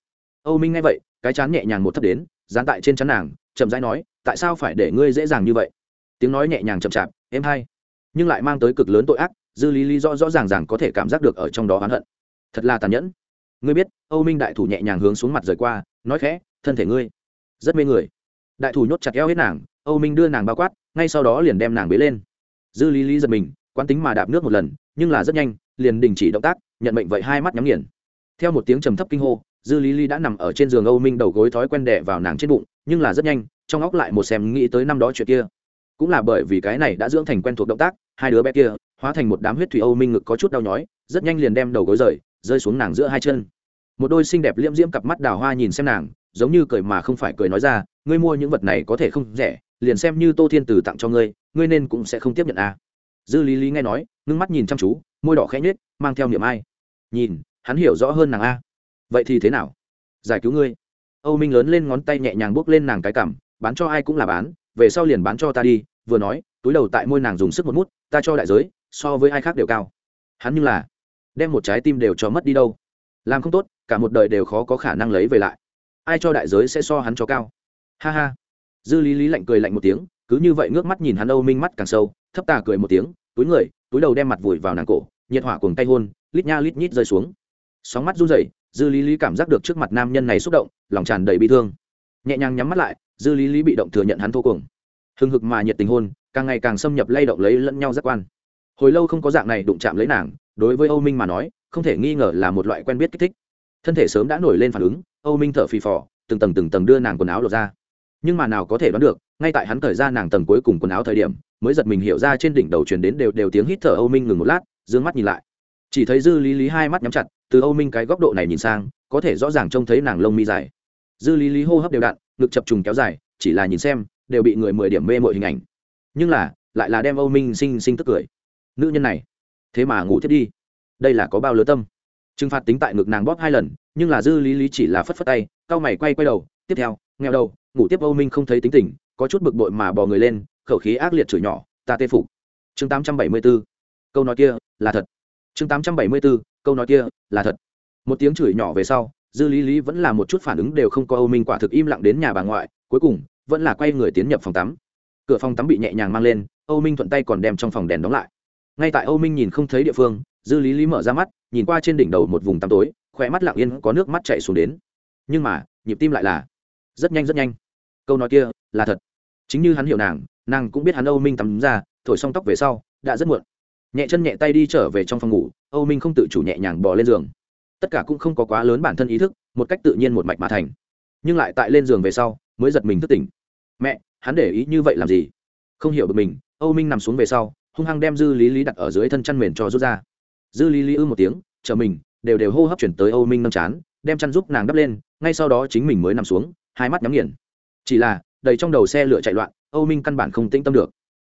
Âu minh nghe vậy, cái chán nhẹ nhàng một thấp đến, dán tại trên chán nàng, chậm rãi nói, tại sao phải để ngươi dễ dàng như vậy? Tiếng nói nhẹ nhàng chậm chạp êm hay nhưng lại mang tới cực lớn tội ác, dư lý lý rõ rõ ràng ràng có thể cảm giác được ở trong đó oán hận. Thật là tàn nhẫn. Ngươi biết, âu minh đại thủ nhẹ nhàng hướng xuống mặt rời qua, nói khẽ, thân thể ngươi. Rất mê người. Đại thủ nhốt chặt eo hết nàng âu minh đưa nàng bao quát, ngay sau đó liền đem nàng bế lên. Dư lý lý giật mình, quán tính mà đạp nước một lần, nhưng là rất nhanh, liền đình chỉ động tác, nhận mệnh vậy hai mắt nhắm nghiền. Theo một tiếng trầm thấp kinh hô, dư lý lý đã nằm ở trên giường âu minh đầu gối thói quen đẻ vào nàng trên bụng, nhưng là rất nhanh, trong óc lại một xem nghĩ tới năm đó chuyện kia. Cũng là bởi vì cái này đã dưỡng thành quen thuộc động tác, hai đứa bé kia, hóa thành một đám huyết thủy âu minh ngực có chút đau nhói, rất nhanh liền đem đầu gối rời, rơi xuống nàng giữa hai chân. Một đôi xinh đẹp liễm diễm cặp mắt đào hoa nhìn xem nàng, giống như cười mà không phải cười nói ra ngươi mua những vật này có thể không rẻ, liền xem như tô thiên từ tặng cho ngươi ngươi nên cũng sẽ không tiếp nhận à. dư lý lý nghe nói, ngưng mắt nhìn chăm chú, môi đỏ khẽ nhết mang theo niệm ai. Nhìn, hắn hiểu rõ hơn nàng a. Vậy thì thế nào? Giải cứu ngươi. Âu minh lớn lên ngón tay nhẹ nhàng buốc lên nàng cái cảm bán cho ai cũng là bán, về sau liền bán cho ta đi, vừa nói, túi đầu tại môi nàng dùng sức một mút, ta cho đại giới, so với ai khác đều cao. Hắn như là đem một trái tim đều cho mất đi đâu. Làm không tốt, cả một đời đều khó có khả năng lấy về lại. Ai cho đại giới sẽ so hắn cho cao? Ha ha. Dư lý lý lạnh cười lạnh một tiếng, cứ như vậy ngước mắt nhìn hắn âu minh mắt càng sâu, thấp tà cười một tiếng, túi người, túi đầu đem mặt vùi vào nàng cổ, nhiệt hỏa cùng tay hôn, lít nha lít nhít rơi xuống. Sóng mắt run rẩy, dư lý lý cảm giác được trước mặt nam nhân này xúc động, lòng tràn đầy bi thương. Nhẹ nhàng nhắm mắt lại, dư lý lý bị động thừa nhận hắn thô cuồng. Hừng hực mà nhiệt tình hôn, càng ngày càng xâm nhập lay động lấy lẫn nhau giác quan. Hồi lâu không có dạng này đụng chạm lấy nàng, đối với âu minh mà nói, không thể nghi ngờ là một loại quen biết kích thích. Thân thể sớm đã nổi lên phản ứng, âu minh thở phì phò, từng tầng từng tầng đưa nàng quần áo lột ra nhưng mà nào có thể đoán được, ngay tại hắn thời ra nàng tầng cuối cùng quần áo thời điểm, mới giật mình hiểu ra trên đỉnh đầu truyền đến đều đều tiếng hít thở âu minh ngừng một lát d ư ơ n g mắt nhìn lại. Chỉ thấy dư lý lý hai mắt nhắm chặt, từ âu minh cái góc độ này nhìn sang, có thể rõ ràng trông thấy nàng lông mi dài. Dư lý lý hô hấp đều đặn, ngực chập trùng kéo dài, chỉ là nhìn xem, đều bị người mười điểm mê mội hình ảnh. Nhưng là, lại là đem âu minh sinh sinh tức cười. Nữ nhân này, thế mà ngủ thiết đi. Đây là có bao lứa tâm. Trừng phạt tính tại ngực nàng bóp hai lần, nhưng là dư lý lý chỉ là phất phất tay, cau mày quay quay đầu, tiếp theo nghèo đầu, ngủ tiếp âu minh không thấy tính tình, có chút bực bội mà bò người lên, khẩu khí ác liệt chửi nhỏ, ta tê phục. Chương tám trăm bảy mươi 874 câu nói kia là thật. Chương tám trăm bảy mươi 874 câu nói kia là thật. Một tiếng chửi nhỏ về sau, dư lý lý vẫn là một chút phản ứng đều không có âu minh quả thực im lặng đến nhà bà ngoại, cuối cùng vẫn là quay người tiến nhập phòng tắm. Cửa phòng tắm bị nhẹ nhàng mang lên, âu minh thuận tay còn đem trong phòng đèn đóng lại. Ngay tại âu minh nhìn không thấy địa phương, dư lý lý mở ra mắt, nhìn qua trên đỉnh đầu một vùng tăm tối khỏe mắt lặng yên có nước mắt chạy xuống đến. Nhưng mà, nhịp tim lại là rất nhanh rất nhanh. Câu nói kia là thật. Chính như hắn hiểu nàng nàng cũng biết hắn âu minh tắm ra, thổi xong tóc về sau, đã rất muộn. Nhẹ chân nhẹ tay đi trở về trong phòng ngủ, âu minh không tự chủ nhẹ nhàng bỏ lên giường. Tất cả cũng không có quá lớn bản thân ý thức, một cách tự nhiên một mạch mà thành. Nhưng lại tại lên giường về sau, mới giật mình thức tỉnh. Mẹ, hắn để ý như vậy làm gì? Không hiểu được mình, âu minh nằm xuống về sau, hung hăng đem dư lý lý đặt ở dưới thân chăn mền cho rút ra. Dư lý lý ư một tiếng, chờ mình, đều đều hô hấp chuyển tới âu minh nâm chán, đem chăn giúp nàng đắp lên, ngay sau đó chính mình mới nằm xuống hai mắt nhắm nghiền. Chỉ là, đầy trong đầu xe lửa chạy loạn, âu minh căn bản không tĩnh tâm được.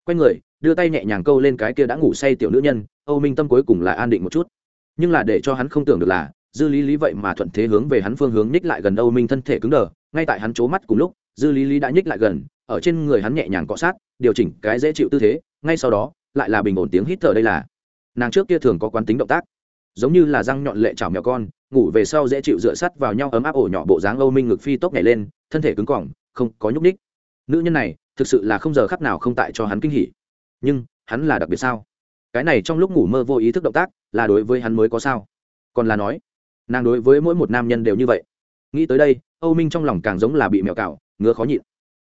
Quay người, đưa tay nhẹ nhàng câu lên cái kia đã ngủ say tiểu nữ nhân, âu minh tâm cuối cùng là an định một chút. Nhưng là để cho hắn không tưởng được là, dư lý lý vậy mà thuận thế hướng về hắn phương hướng nhích lại gần âu minh thân thể cứng đờ, ngay tại hắn c mắt cùng lúc, dư lý lý đã nhích lại gần, ở trên người hắn nhẹ nhàng cọ sát, điều chỉnh cái dễ chịu tư thế, ngay sau đó, lại là bình ổn tiếng hít thở đây là. Nàng trước kia thường có quán tính động tác, giống như là răng nhọn lệ chảo mèo con ngủ về sau dễ chịu dựa sắt vào nhau ấm áp ổ nhỏ bộ dáng âu minh ngực phi tốc nhảy lên, thân thể cứng cỏng, không có nhúc ních nữ nhân này, thực sự là không giờ khắc nào không tại cho hắn kinh hỉ. Nhưng, hắn là đặc biệt sao? Cái này trong lúc ngủ mơ vô ý thức động tác, là đối với hắn mới có sao? Còn là nói, nàng đối với mỗi một nam nhân đều như vậy. Nghĩ tới đây, âu minh trong lòng càng giống là bị mèo cào, ngứa khó nhịn.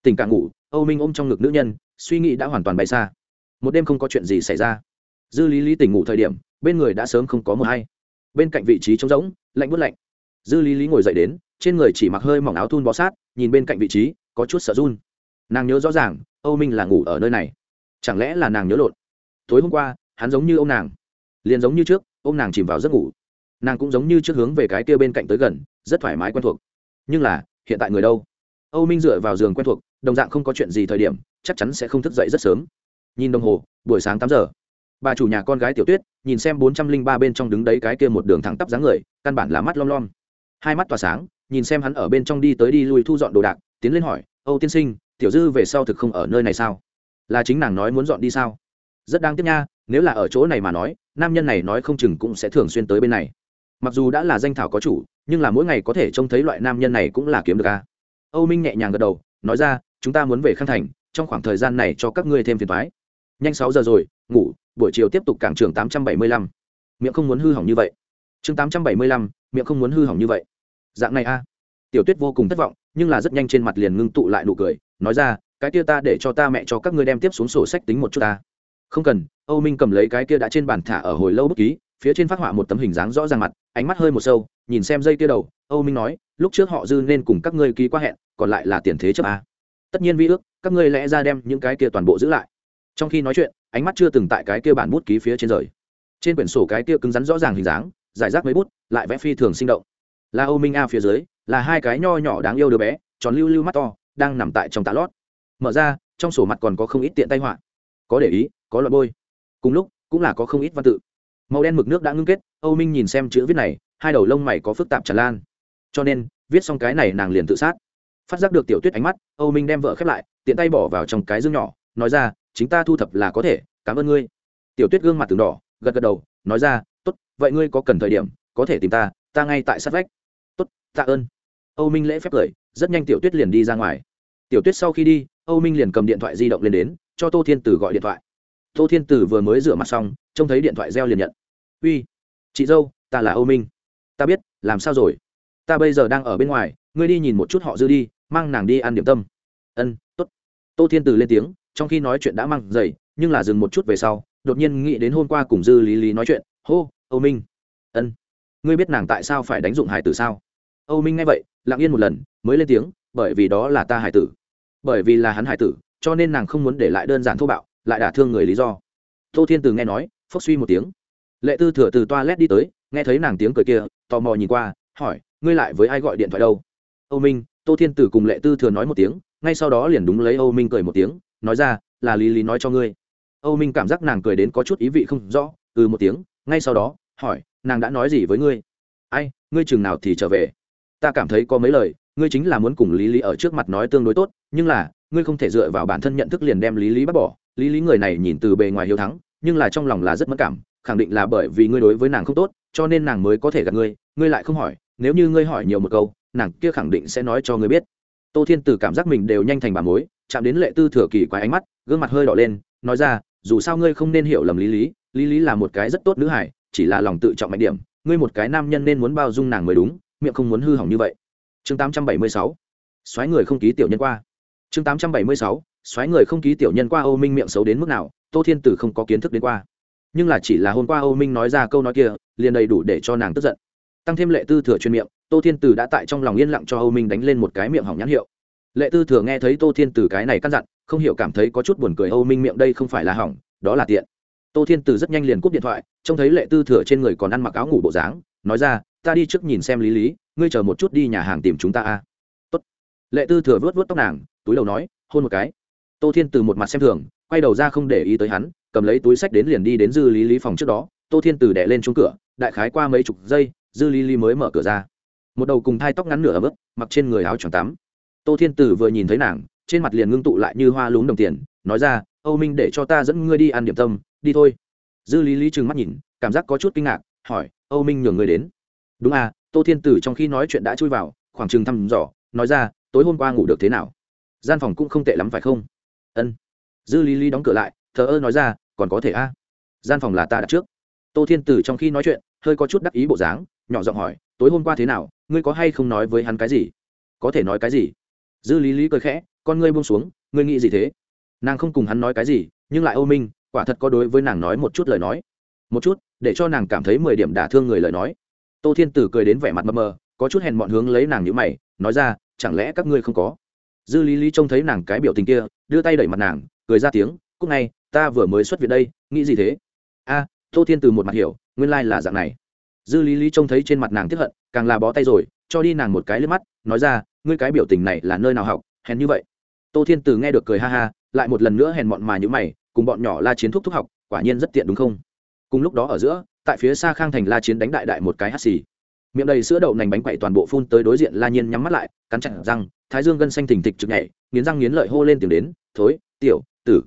Tình càng ngủ, âu minh ôm trong ngực nữ nhân, suy nghĩ đã hoàn toàn bay xa. Một đêm không có chuyện gì xảy ra. Dư lý lý tỉnh ngủ thời điểm, bên người đã sớm không có mờ hay bên cạnh vị trí trống rỗng, lạnh bớt lạnh. Dư lý lý ngồi dậy đến, trên người chỉ mặc hơi mỏng áo thun bó sát, nhìn bên cạnh vị trí, có chút sợ run. Nàng nhớ rõ ràng, âu minh là ngủ ở nơi này. Chẳng lẽ là nàng nhớ lộn? Tối hôm qua, hắn giống như ô m nàng. Liền giống như trước ô m nàng chìm vào giấc ngủ. Nàng cũng giống như trước hướng về cái kia bên cạnh tới gần, rất thoải mái quen thuộc. Nhưng là, hiện tại người đâu? Âu minh dựa vào giường quen thuộc, đồng dạng không có chuyện gì thời điểm, chắc chắn sẽ không thức dậy rất sớm. Nhìn đồng hồ, buổi sáng tám giờ bà chủ nhà con gái tiểu tuyết nhìn xem bốn trăm linh ba bên trong đứng đấy cái kia một đường thẳng tắp dáng người, căn bản là mắt lom lom. Hai mắt tỏa sáng, nhìn xem hắn ở bên trong đi tới đi lui thu dọn đồ đạc, tiến lên hỏi, âu tiên sinh, tiểu dư về sau thực không ở nơi này sao? Là chính nàng nói muốn dọn đi sao? Rất đáng tiếc nha, nếu là ở chỗ này mà nói, nam nhân này nói không chừng cũng sẽ thường xuyên tới bên này. Mặc dù đã là danh thảo có chủ, nhưng là mỗi ngày có thể trông thấy loại nam nhân này cũng là kiếm được a âu minh nhẹ nhàng gật đầu, nói ra, chúng ta muốn về khang thành, trong khoảng thời gian này cho các ngươi thêm phiền thoái nhanh sáu giờ rồi, ngủ buổi chiều tiếp tục cảng trường tám trăm bảy mươi lăm. Miệng không muốn hư hỏng như vậy. Chương tám trăm bảy mươi lăm, miệng không muốn hư hỏng như vậy. Dạng này a. Tiểu tuyết vô cùng thất vọng, nhưng là rất nhanh trên mặt liền ngưng tụ lại nụ cười, nói ra, cái kia ta để cho ta mẹ cho các ngươi đem tiếp xuống sổ sách tính một chút ta. Không cần. Âu minh cầm lấy cái kia đã trên bàn thả ở hồi lâu bất ký, phía trên phát họa một tấm hình dáng rõ ràng mặt, ánh mắt hơi một sâu, nhìn xem dây kia đầu, âu minh nói, lúc trước họ dư nên cùng các ngươi ký qua hẹn, còn lại là tiền thế chấp a. Tất nhiên vi ước, các ngươi lẽ ra đem những cái kia toàn bộ giữ lại. Trong khi nói chuyện ánh mắt chưa từng tại cái kia bản bút ký phía trên rời. Trên quyển sổ cái kia cứng rắn rõ ràng hình dáng, giải rác mấy bút, lại vẽ phi thường sinh động. Là âu minh a phía dưới, là hai cái nho nhỏ đáng yêu đứa bé, tròn lưu lưu mắt to, đang nằm tại trong tạ lót. Mở ra, trong sổ mặt còn có không ít tiện tay họa. Có để ý, có loại bôi. Cùng lúc, cũng là có không ít văn tự. Màu đen mực nước đã ngưng kết, âu minh nhìn xem chữ viết này, hai đầu lông mày có phức tạp tràn lan. Cho nên, viết xong cái này nàng liền tự sát. Phát giác được tiểu tuyết ánh mắt, âu minh đem vợ khép lại, tiện tay bỏ vào trong cái dương nhỏ, nói ra chính ta thu thập là có thể, cảm ơn ngươi. Tiểu tuyết gương mặt từng đỏ, gật gật đầu, nói ra, tốt, vậy ngươi có cần thời điểm, có thể tìm ta ta ngay tại sát vách. Tốt, tạ ơn. Âu minh lễ phép cười, rất nhanh tiểu tuyết liền đi ra ngoài. Tiểu tuyết sau khi đi, âu minh liền cầm điện thoại di động lên đến, cho tô thiên tử gọi điện thoại. Tô thiên tử vừa mới rửa mặt xong, trông thấy điện thoại reo liền nhận. Uy, chị dâu, ta là âu minh. Ta biết, làm sao rồi? Ta bây giờ đang ở bên ngoài, ngươi đi nhìn một chút họ dư đi, mang nàng đi ăn điểm tâm. Ân t ố t tô thiên tử lên tiếng trong khi nói chuyện đã mang dày nhưng là dừng một chút về sau, đột nhiên nghĩ đến hôm qua cùng dư lý lý nói chuyện. Hô, âu minh. Ân. Ngươi biết nàng tại sao phải đánh dụng hải tử sao? Âu minh nghe vậy, lặng yên một lần, mới lên tiếng, bởi vì đó là ta hải tử. Bởi vì là hắn hải tử, cho nên nàng không muốn để lại đơn giản thô bạo, lại đả thương người lý do. Tô thiên từ nghe nói, phốc suy một tiếng. Lệ tư thừa từ toa led đi tới, nghe thấy nàng tiếng cười kia, tò mò nhìn qua, hỏi, ngươi lại với ai gọi điện thoại đâu? Âu minh, tô thiên tử cùng lệ tư thừa nói một tiếng, ngay sau đó liền đúng lấy âu minh cười một tiếng nói ra, là lý lý nói cho ngươi. Âu minh cảm giác nàng cười đến có chút ý vị không rõ ừ một tiếng, ngay sau đó, hỏi, nàng đã nói gì với ngươi? Ai, ngươi chừng nào thì trở về? Ta cảm thấy có mấy lời, ngươi chính là muốn cùng lý lý ở trước mặt nói tương đối tốt, nhưng là, ngươi không thể dựa vào bản thân nhận thức liền đem lý lý bắt bỏ. Lý lý người này nhìn từ bề ngoài hiếu thắng, nhưng là trong lòng là rất mất cảm, khẳng định là bởi vì ngươi đối với nàng không tốt, cho nên nàng mới có thể gặp ngươi. Ngươi lại không hỏi, nếu như ngươi hỏi nhiều một câu, nàng kia khẳng định sẽ nói cho ngươi biết. Tô thiên từ cảm giác mình đều nhanh thành bà mối chạm đến lệ tư thừa kỳ quái ánh mắt, gương mặt hơi đỏ lên, nói ra, dù sao ngươi không nên hiểu lầm lý lý lý lý là một cái rất tốt nữ hải, chỉ là lòng tự trọng mạnh điểm, ngươi một cái nam nhân nên muốn bao dung nàng mới đúng, miệng không muốn hư hỏng như vậy. Chương 876 xoáy người không ký tiểu nhân qua. Chương 876 xoáy người không ký tiểu nhân qua âu minh miệng xấu đến mức nào, tô thiên tử không có kiến thức đến qua. Nhưng là chỉ là hôm qua âu minh nói ra câu nói kia, liền đầy đủ để cho nàng tức giận. Tăng thêm lệ tư thừa chuyên miệng, tô thiên tử đã tại trong lòng yên lặng cho âu minh đánh lên một cái miệng hỏng nhãn hiệu lệ tư thừa nghe thấy tô thiên Từ cái này căn dặn, không hiểu cảm thấy có chút buồn cười âu minh miệng đây không phải là hỏng, đó là tiện. Tô thiên Từ rất nhanh liền cúp điện thoại, trông thấy lệ tư thừa trên người còn ăn mặc áo ngủ bộ dáng, nói ra, ta đi trước nhìn xem lý lý, ngươi chờ một chút đi nhà hàng tìm chúng ta a. Tốt. lệ tư thừa vớt vớt tóc nàng, túi đầu nói, hôn một cái. Tô thiên từ một mặt xem thường, quay đầu ra không để ý tới hắn, cầm lấy túi sách đến liền đi đến dư lý lý phòng trước đó. Tô thiên từ đẻ lên chung cửa, đại khái qua mấy chục giây, dư lý lý mới mở cửa ra. Một đầu cùng thai tóc ngắn nửa ấm ức mặc trên người áo choàng tắm tô thiên tử vừa nhìn thấy nàng, trên mặt liền ngưng tụ lại như hoa lún đồng tiền, nói ra, âu minh để cho ta dẫn ngươi đi ăn điểm tâm, đi thôi. Dư lý lý trừng mắt nhìn, cảm giác có chút kinh ngạc, hỏi, âu minh nhường ngươi đến? Đúng à tô thiên tử trong khi nói chuyện đã chui vào, khoảng chừng thăm dò, nói ra, tối hôm qua ngủ được thế nào? Gian phòng cũng không tệ lắm phải không? Ân. Dư lý lý đóng cửa lại, thờ ơ nói ra, còn có thể a gian phòng là ta đặt trước. Tô thiên tử trong khi nói chuyện, hơi có chút đắc ý bộ dáng, nhỏ giọng hỏi, tối hôm qua thế nào? Ngươi có hay không nói với hắn cái gì? Có thể nói cái gì? Dư lý lý cười khẽ, con ngươi buông xuống, ngươi nghĩ gì thế? Nàng không cùng hắn nói cái gì, nhưng lại ô minh, quả thật có đối với nàng nói một chút lời nói. Một chút, để cho nàng cảm thấy mười điểm đả thương người lời nói. Tô thiên tử cười đến vẻ mặt mờ mờ, có chút hèn mọn hướng lấy nàng nhữ mày, nói ra, chẳng lẽ các ngươi không có? Dư lý lý trông thấy nàng cái biểu tình kia, đưa tay đẩy mặt nàng, cười ra tiếng, cúc ngay, ta vừa mới xuất viện đây, nghĩ gì thế? A, tô thiên từ một mặt hiểu, nguyên lai、like、là dạng này. Dư lý lý trông thấy trên mặt nàng tiếp hận, càng là bó tay rồi, cho đi nàng một cái lên mắt, nói ra ngươi cái biểu tình này là nơi nào học, hèn như vậy. Tô thiên từ nghe được cười ha ha, lại một lần nữa hèn mọn mà như mày, cùng bọn nhỏ la chiến thúc thúc học, quả nhiên rất tiện đúng không? Cùng lúc đó ở giữa, tại phía xa khang thành la chiến đánh đại đại một cái hắt xì. Miệng đầy sữa đậu nành bánh quậy toàn bộ phun tới đối diện la nhiên nhắm mắt lại, cắn chặt răng, thái dương gân xanh thình thịch trực nhảy, nghiến răng nghiến lợi hô lên tiếng đến, thối, tiểu, tử.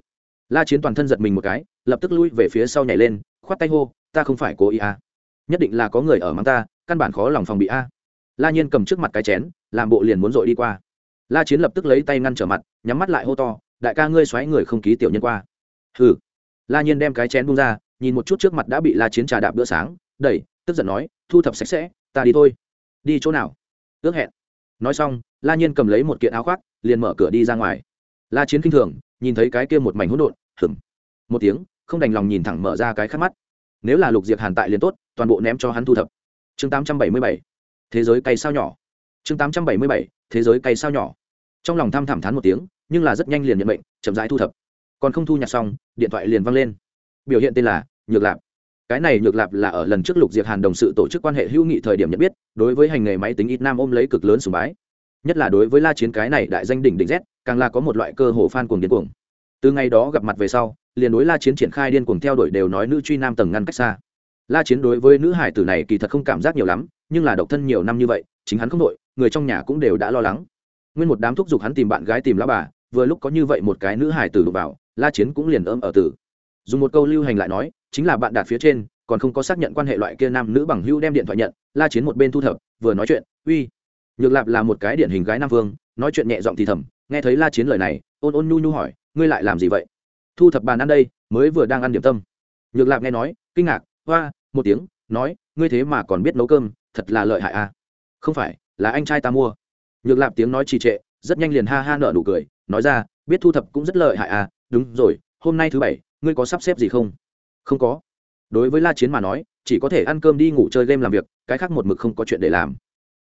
La chiến toàn thân giật mình một cái, lập tức lui về phía sau nhảy lên, khoát tay hô, ta không phải cố ý à. nhất định là có người ở mắng ta, căn bản khó lòng phòng bị a la nhiên cầm trước mặt cái chén, làm bộ liền muốn dội đi qua. La chiến lập tức lấy tay ngăn trở mặt, nhắm mắt lại hô to, đại ca ngươi xoáy người không ký tiểu nhân qua. Hừ. La nhiên đem cái chén bung ra, nhìn một chút trước mặt đã bị la chiến trà đạp bữa sáng, đẩy, tức giận nói, thu thập sạch sẽ, ta đi thôi. Đi chỗ nào? Ước hẹn. Nói xong, la nhiên cầm lấy một kiện áo khoác, liền mở cửa đi ra ngoài. La chiến kinh thường, nhìn thấy cái kia một mảnh hỗn độn hửng một tiếng, không đành lòng nhìn thẳng mở ra cái khát mắt. Nếu là lục diệp hàn tại liền tốt, toàn bộ ném cho hắn thu thập. Chương 877 thế giới cay sao nhỏ. Chương 877 thế giới cay sao nhỏ. Trong lòng thăm thẳm thán một tiếng, nhưng là rất nhanh liền nhận mệnh, chậm rãi thu thập. Còn không thu nhặt xong, điện thoại liền văng lên. Biểu hiện tên là nhược lạp. Cái này nhược lạp là ở lần trước lục diệp hàn đồng sự tổ chức quan hệ hữu nghị thời điểm nhận biết, đối với hành nghề máy tính ít nam ôm lấy cực lớn sùng bái. Nhất là đối với la chiến cái này đại danh đỉnh đỉnh z, càng là có một loại cơ hồ fan cuồng điên cuồng. Từ ngày đó gặp mặt về sau, liền đối la chiến triển khai điên cuồng theo đuổi đều nói nữ truy nam tầng ngăn cách xa. La chiến đối với nữ hải tử này kỳ thật không cảm giác nhiều lắm nhưng là độc thân nhiều năm như vậy, chính hắn không đội người trong nhà cũng đều đã lo lắng. Nguyên một đám thúc giục hắn tìm bạn gái tìm lá bà, vừa lúc có như vậy một cái nữ hải tử đụng vào, la chiến cũng liền ôm ở tử. Dùng một câu lưu hành lại nói, chính là bạn đạt phía trên, còn không có xác nhận quan hệ loại kia nam nữ bằng hữu đem điện thoại nhận, la chiến một bên thu thập, vừa nói chuyện, uy. Nhược lạp là một cái điển hình gái nam vương, nói chuyện nhẹ giọng thì thầm, nghe thấy la chiến lời này, ôn ôn nhu nhu hỏi, ngươi lại làm gì vậy? Thu thập bàn ăn đây, mới vừa đang ăn điểm tâm. Nhược lạp nghe nói, kinh ngạc, hoa, một tiếng, nói, ngươi thế mà còn biết nấu cơm thật là lợi hại à. Không phải, là anh trai ta mua. Nhược lạp tiếng nói trì trệ, rất nhanh liền ha ha nợ nụ cười, nói ra, biết thu thập cũng rất lợi hại à đúng rồi, hôm nay thứ bảy, ngươi có sắp xếp gì không? Không có. Đối với la chiến mà nói, chỉ có thể ăn cơm đi ngủ chơi game làm việc, cái khác một mực không có chuyện để làm.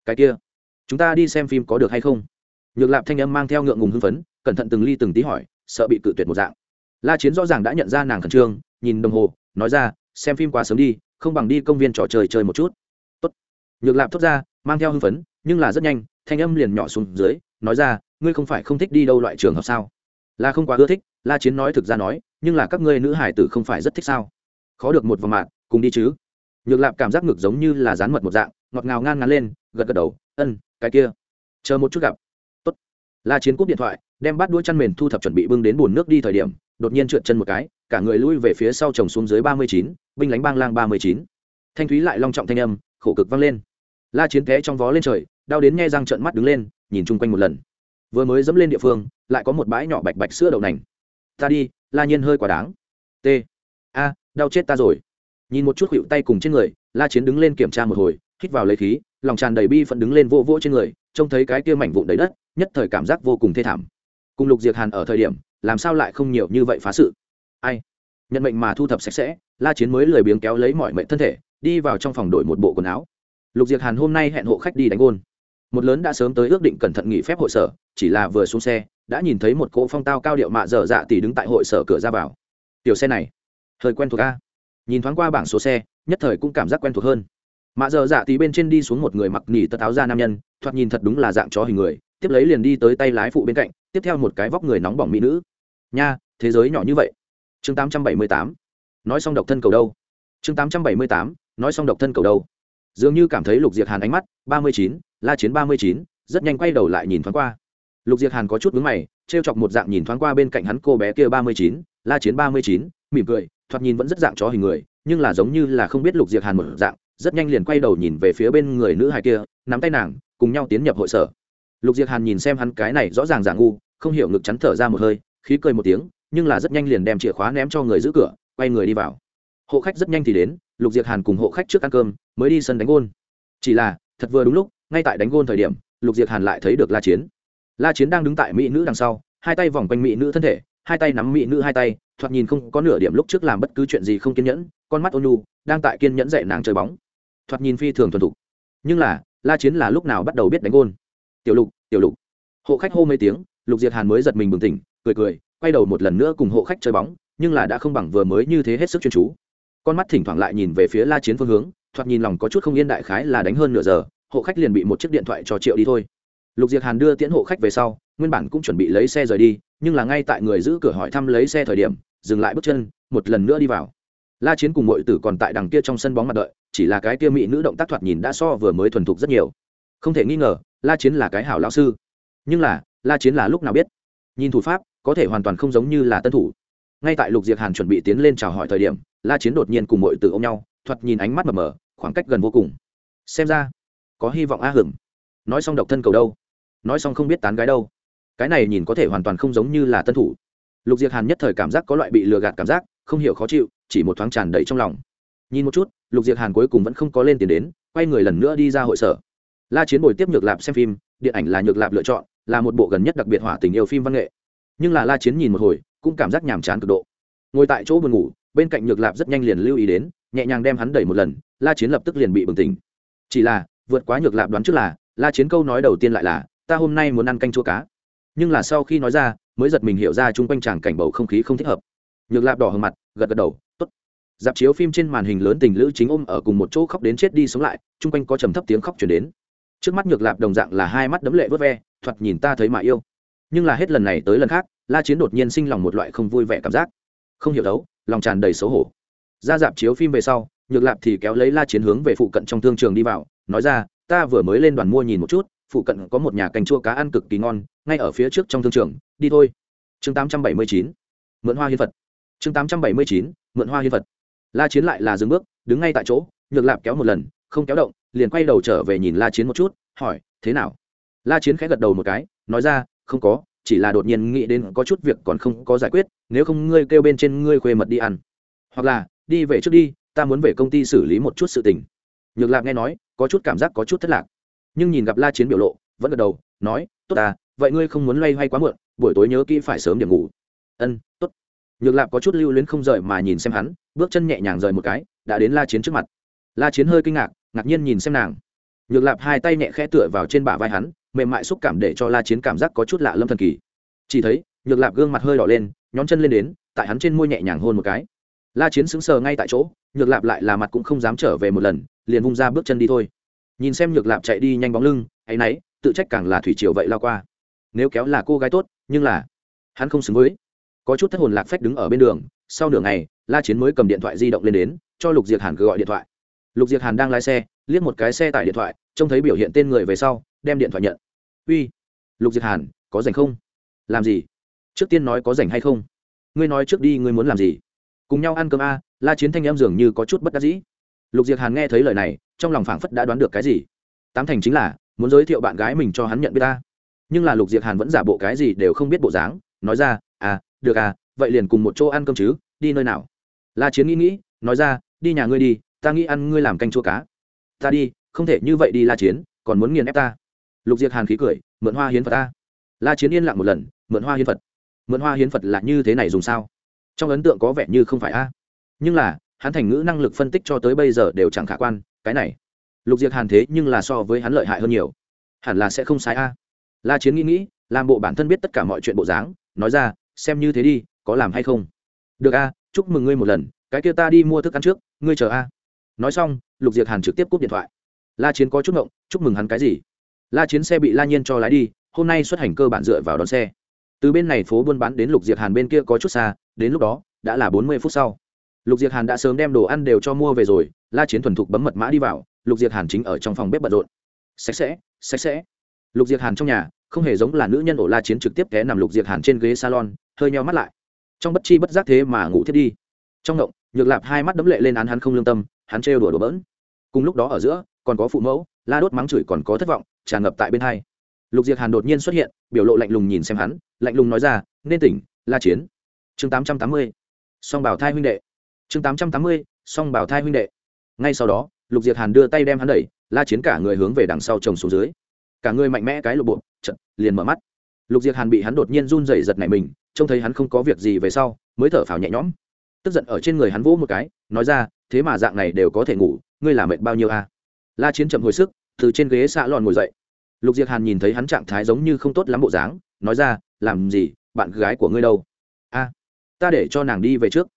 Cái kia, chúng ta đi xem phim có được hay không? Nhược lạp thanh âm mang theo ngượng ngùng hưng phấn, cẩn thận từng ly từng tí hỏi, sợ bị cự tuyệt một dạng. La chiến rõ ràng đã nhận ra nàng khẩn trương, nhìn đồng hồ, nói ra, xem phim quá sớm đi, không bằng đi công viên trò chơi chơi một chút nhược lạp thốt ra, mang theo hưng phấn, nhưng là rất nhanh, thanh âm liền nhỏ xuống dưới, nói ra, ngươi không phải không thích đi đâu loại trường hợp sao? Là không quá ưa thích, la chiến nói thực ra nói, nhưng là các ngươi nữ hải tử không phải rất thích sao? Khó được một vòng mạng, cùng đi chứ. Nhược lạp cảm giác ngực giống như là rán mật một dạng, ngọt ngào ngang ngắn lên, gật gật đầu, ân, cái kia, chờ một chút gặp. Tốt. La chiến cúp điện thoại, đem bát đuôi chăn mền thu thập chuẩn bị bưng đến bồn nước đi thời điểm, đột nhiên trượt chân một cái, cả người lui về phía sau chồng xuống dưới ba mươi chín, binh lánh bang lang ba mươi chín. Thanh thúy lại long trọng thanh âm, khổ cực vang lên la chiến té trong vó lên trời, đau đến nghe răng trợn mắt đứng lên, nhìn chung quanh một lần. Vừa mới dẫm lên địa phương, lại có một bãi nhỏ bạch bạch sữa đậu nành. Ta đi, la nhiên hơi quá đáng. T. A, đau chết ta rồi. Nhìn một chút hiệu tay cùng trên người, la chiến đứng lên kiểm tra một hồi, hít vào lấy khí, lòng tràn đầy bi phận đứng lên vô vỗ trên người, trông thấy cái kia mảnh vụn đầy đất, nhất thời cảm giác vô cùng thê thảm. Cùng lục diệt hàn ở thời điểm, làm sao lại không nhiều như vậy phá sự? Ai? Nhận mệnh mà thu thập sạch sẽ, la chiến mới lười biếng kéo lấy mọi mệnh thân thể, đi vào trong phòng đổi một bộ quần áo lục diệt hàn hôm nay hẹn hộ khách đi đánh gôn. Một lớn đã sớm tới ước định cẩn thận nghỉ phép hội sở, chỉ là vừa xuống xe, đã nhìn thấy một cỗ phong tao cao điệu mạ dở dạ tỷ đứng tại hội sở cửa ra vào. Tiểu xe này, hơi quen thuộc a. Nhìn thoáng qua bảng số xe, nhất thời cũng cảm giác quen thuộc hơn. Mạ dở dạ tỷ bên trên đi xuống một người mặc nỉ tất áo da nam nhân, thoạt nhìn thật đúng là dạng chó hình người, tiếp lấy liền đi tới tay lái phụ bên cạnh, tiếp theo một cái vóc người nóng bỏng mỹ nữ. Nha, thế giới nhỏ như vậy. Chương 878. nói xong độc thân cầu đâu. Chương 878. nói xong độc thân cầu đâu dường như cảm thấy lục diệt hàn ánh mắt, ba mươi chín, la chiến ba mươi chín, rất nhanh quay đầu lại nhìn thoáng qua. Lục diệt hàn có chút vướng mày t r e o chọc một dạng nhìn thoáng qua bên cạnh hắn cô bé kia ba mươi chín, la chiến ba mươi chín, mỉm cười, thoạt nhìn vẫn rất dạng chó hình người, nhưng là giống như là không biết lục diệt hàn một dạng, rất nhanh liền quay đầu nhìn về phía bên người nữ hài kia, nắm tay nàng, cùng nhau tiến nhập hội sở. Lục diệt hàn nhìn xem hắn cái này rõ ràng giả ngu, không hiểu ngực chắn thở ra một hơi, khí cười một tiếng, nhưng là rất nhanh liền đem chìa khóa ném cho người giữ cửa, quay người đi vào. Hộ khách rất nhanh thì đến lục diệt hàn cùng hộ khách trước ăn cơm, mới đi sân đánh gôn. Chỉ là, thật vừa đúng lúc, ngay tại đánh gôn thời điểm, lục diệt hàn lại thấy được la chiến. La chiến đang đứng tại mỹ nữ đằng sau, hai tay vòng quanh mỹ nữ thân thể, hai tay nắm mỹ nữ hai tay, thoạt nhìn không có nửa điểm lúc trước làm bất cứ chuyện gì không kiên nhẫn, con mắt ônu đang tại kiên nhẫn dạy nàng chơi bóng. Thoạt nhìn phi thường thuần thục. Nhưng là, la chiến là lúc nào bắt đầu biết đánh gôn? Tiểu lục tiểu lục. Hộ khách hô mấy tiếng, lục diệt hàn mới giật mình bừng tỉnh, cười cười, quay đầu một lần nữa cùng hộ khách chơi bóng, nhưng là đã không bằng vừa mới như thế hết sức chuyên chú con mắt thỉnh thoảng lại nhìn về phía la chiến phương hướng, thoạt nhìn lòng có chút không yên đại khái là đánh hơn nửa giờ, hộ khách liền bị một chiếc điện thoại cho triệu đi thôi. Lục diệt hàn đưa tiễn hộ khách về sau, nguyên bản cũng chuẩn bị lấy xe rời đi, nhưng là ngay tại người giữ cửa hỏi thăm lấy xe thời điểm, dừng lại bước chân, một lần nữa đi vào. La chiến cùng mọi tử còn tại đằng kia trong sân bóng mặt đợi, chỉ là cái kia mỹ nữ động tác thoạt nhìn đã so vừa mới thuần thục rất nhiều. Không thể nghi ngờ, la chiến là cái hảo lão sư. Nhưng là, la chiến là lúc nào biết? Nhìn thủ pháp, có thể hoàn toàn không giống như là tân thủ ngay tại lục diệt hàn chuẩn bị tiến lên chào hỏi thời điểm, la chiến đột nhiên cùng mọi tử ôm nhau, thoạt nhìn ánh mắt mờ mờ, khoảng cách gần vô cùng. Xem ra, có hy vọng a hưởng nói xong độc thân cầu đâu? Nói xong không biết tán gái đâu. Cái này nhìn có thể hoàn toàn không giống như là tân thủ. Lục diệt hàn nhất thời cảm giác có loại bị lừa gạt cảm giác, không hiểu khó chịu, chỉ một thoáng tràn đầy trong lòng. Nhìn một chút, lục diệt hàn cuối cùng vẫn không có lên tiền đến, quay người lần nữa đi ra hội sở. La chiến bồi tiếp nhược lạp xem phim, điện ảnh là nhược lạp lựa chọn, là một bộ gần nhất đặc biệt hỏa tình yêu phim văn nghệ. Nhưng là la chiến nhìn một hồi cũng cảm giác nhàm chán cực độ. Ngồi tại chỗ buồn ngủ, bên cạnh nhược lạp rất nhanh liền lưu ý đến, nhẹ nhàng đem hắn đẩy một lần, la chiến lập tức liền bị bừng tỉnh. Chỉ là, vượt quá nhược lạp đoán trước là, la chiến câu nói đầu tiên lại là, ta hôm nay muốn ăn canh chua cá. Nhưng là sau khi nói ra, mới giật mình hiểu ra chung quanh chàng cảnh bầu không khí không thích hợp. Nhược lạp đỏ hừng mặt, gật gật đầu t ố t dạp chiếu phim trên màn hình lớn tình lữ chính ôm ở cùng một chỗ khóc đến chết đi sống lại, chung quanh có trầm thấp tiếng khóc chuyển đến. Trước mắt nhược lạp đồng dạng là hai mắt đấm lệ vớt ve, thoạt nhìn ta thấy mà yêu nhưng là hết lần này tới lần khác, la chiến đột nhiên sinh lòng một loại không vui vẻ cảm giác không hiểu đấu, lòng tràn đầy xấu hổ ra dạp chiếu phim về sau, nhược lạp thì kéo lấy la chiến hướng về phụ cận trong thương trường đi vào, nói ra, ta vừa mới lên đoàn mua nhìn một chút, phụ cận có một nhà canh chua cá ăn cực kỳ ngon, ngay ở phía trước trong thương trường, đi thôi chương 879. mượn hoa hiến vật chương 879. mượn hoa hiến vật la chiến lại là dừng bước, đứng ngay tại chỗ, nhược lạp kéo một lần, không kéo động, liền quay đầu trở về nhìn la chiến một chút, hỏi, thế nào la chiến khẽ gật đầu một cái, nói ra không có, chỉ là đột nhiên nghĩ đến có chút việc còn không có giải quyết, nếu không ngươi kêu bên trên ngươi khuê mật đi ăn. Hoặc là, đi về trước đi, ta muốn về công ty xử lý một chút sự tình. Nhược lạc nghe nói, có chút cảm giác có chút thất lạc. Nhưng nhìn gặp la chiến biểu lộ, vẫn gật đầu, nói, tốt ta, vậy ngươi không muốn loay hoay quá muộn, buổi tối nhớ kỹ phải sớm điểm ngủ. Ân, tốt. Nhược lạc có chút lưu luyến không rời mà nhìn xem hắn, bước chân nhẹ nhàng rời một cái, đã đến la chiến trước mặt. La chiến hơi kinh ngạc ngạc nhiên nhìn xem nàng. Nhược lạp hai tay nhẹ khẽ tựa vào trên bả vai hắn mềm mại xúc cảm để cho la chiến cảm giác có chút lạ lâm thần kỳ. Chỉ thấy, nhược lạp gương mặt hơi đỏ lên, nhón chân lên đến, tại hắn trên môi nhẹ nhàng hôn một cái. La chiến sững sờ ngay tại chỗ, nhược lạp lại là mặt cũng không dám trở về một lần, liền vung ra bước chân đi thôi. Nhìn xem nhược lạp chạy đi nhanh bóng lưng, ấy y tự trách càng là thủy triều vậy lao qua. Nếu kéo là cô gái tốt, nhưng là hắn không xứng với. Có chút thất hồn lạc phách đứng ở bên đường, sau nửa ngày, la chiến mới cầm điện thoại di động lên đến, cho lục diệc hàn cứ gọi điện thoại. Lục diệc hàn đang lái xe, liếc một cái xe tải điện thoại, trông thấy biểu hiện tên người về sau đem điện thoại nhận. Uy, lục Diệt hàn, có rảnh không? Làm gì? Trước tiên nói có rảnh hay không? Ngươi nói trước đi, ngươi muốn làm gì? Cùng nhau ăn cơm a, la chiến thanh em dường như có chút bất đắc dĩ. Lục Diệt hàn nghe thấy lời này, trong lòng phảng phất đã đoán được cái gì. Tám thành chính là, muốn giới thiệu bạn gái mình cho hắn nhận biết ta nhưng là lục Diệt hàn vẫn giả bộ cái gì đều không biết bộ dáng, nói ra à được à vậy liền cùng một chỗ ăn cơm chứ, đi nơi nào? La chiến nghĩ nghĩ, nói ra, đi nhà ngươi đi, ta nghĩ ăn ngươi làm canh chua cá. Ta đi, không thể như vậy đi la chiến, còn muốn nghiền ép ta lục diệc hàn khí cười, mượn hoa hiến phật ta. La chiến yên lặng một lần, mượn hoa hiến phật. Mượn hoa hiến phật là như thế này dùng sao? Trong ấn tượng có vẻ như không phải a. Nhưng là, hắn thành ngữ năng lực phân tích cho tới bây giờ đều chẳng khả quan, cái này. Lục diệc hàn thế nhưng là so với hắn lợi hại hơn nhiều. Hẳn là sẽ không sai a. La chiến nghĩ nghĩ, làm bộ bản thân biết tất cả mọi chuyện bộ dáng, nói ra, xem như thế đi, có làm hay không? Được a, chúc mừng ngươi một lần, cái kia ta đi mua thức ăn trước, ngươi chờ a. Nói xong, lục diệc hàn trực tiếp cúp điện thoại. La chiến có chút ngộng, chúc mừng hắn cái gì? La chiến xe bị la nhiên cho lái đi hôm nay xuất hành cơ bản dựa vào đón xe. Từ bên này phố buôn bán đến lục diệc hàn bên kia có chút xa đến lúc đó đã là bốn mươi phút sau. Lục diệc hàn đã sớm đem đồ ăn đều cho mua về rồi la chiến thuần thục bấm mật mã đi vào lục diệc hàn chính ở trong phòng bếp bận rộn. Sạch sẽ sạch sẽ. Lục diệc hàn trong nhà không hề giống là nữ nhân ổ la chiến trực tiếp té nằm lục diệc hàn trên ghế salon hơi nheo mắt lại. Trong bất chi bất giác thế mà ngủ thiết đi. Trong ngộng, nhược lạp hai mắt đấm lệ lên án hắn không lương tâm hắn trêu đùa đùa bỡn. Cùng lúc đó ở giữa còn có phụ mẫu la đốt mắng chửi còn có thất vọng tràn ngập tại bên hai. Lục diệc hàn đột nhiên xuất hiện, biểu lộ lạnh lùng nhìn xem hắn, lạnh lùng nói ra, nên tỉnh, la chiến. Chương tám trăm tám mươi, song bảo thai huynh đệ. Chương tám trăm tám mươi, song bảo thai huynh đệ. Ngay sau đó, lục diệc hàn đưa tay đem hắn đẩy, la chiến cả người hướng về đằng sau chồng xuống dưới. Cả người mạnh mẽ cái lục bộ chật liền mở mắt. Lục diệc hàn bị hắn đột nhiên run rẩy giật này mình, trông thấy hắn không có việc gì về sau, mới thở phào nhẹ nhõm. Tức giận ở trên người hắn vỗ một cái, nói ra, thế mà dạng này đều có thể ngủ, ngươi làm mệt bao nhiêu a à? la chiến chậm hồi sức, từ trên ghế xạ lòn ngồi dậy lục diệc hàn nhìn thấy hắn trạng thái giống như không tốt lắm bộ dáng, nói ra, làm gì, bạn gái của ngươi đâu? A, ta để cho nàng đi về trước.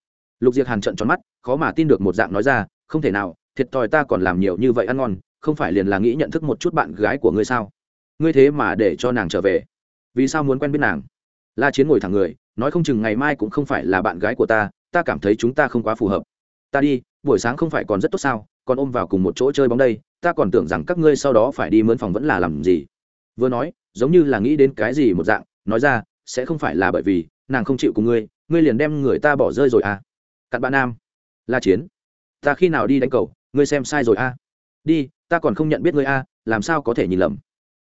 Lục diệc hàn trận tròn mắt, khó mà tin được một dạng nói ra, không thể nào, thiệt thòi ta còn làm nhiều như vậy ăn ngon, không phải liền là nghĩ nhận thức một chút bạn gái của ngươi sao? Ngươi thế mà để cho nàng trở về. Vì sao muốn quen biết nàng? La chiến ngồi thẳng người, nói không chừng ngày mai cũng không phải là bạn gái của ta ta cảm thấy chúng ta không quá phù hợp. Ta đi, buổi sáng không phải còn rất tốt sao, còn ôm vào cùng một chỗ chơi bóng đây ta còn tưởng rằng các ngươi sau đó phải đi mướn phòng vẫn là làm gì. Vừa nói, giống như là nghĩ đến cái gì một dạng, nói ra, sẽ không phải là bởi vì, nàng không chịu cùng ngươi ngươi liền đem người ta bỏ rơi rồi à. Cặn bạn nam, la chiến, ta khi nào đi đánh cầu, ngươi xem sai rồi à. Đi, ta còn không nhận biết ngươi à làm sao có thể nhìn lầm.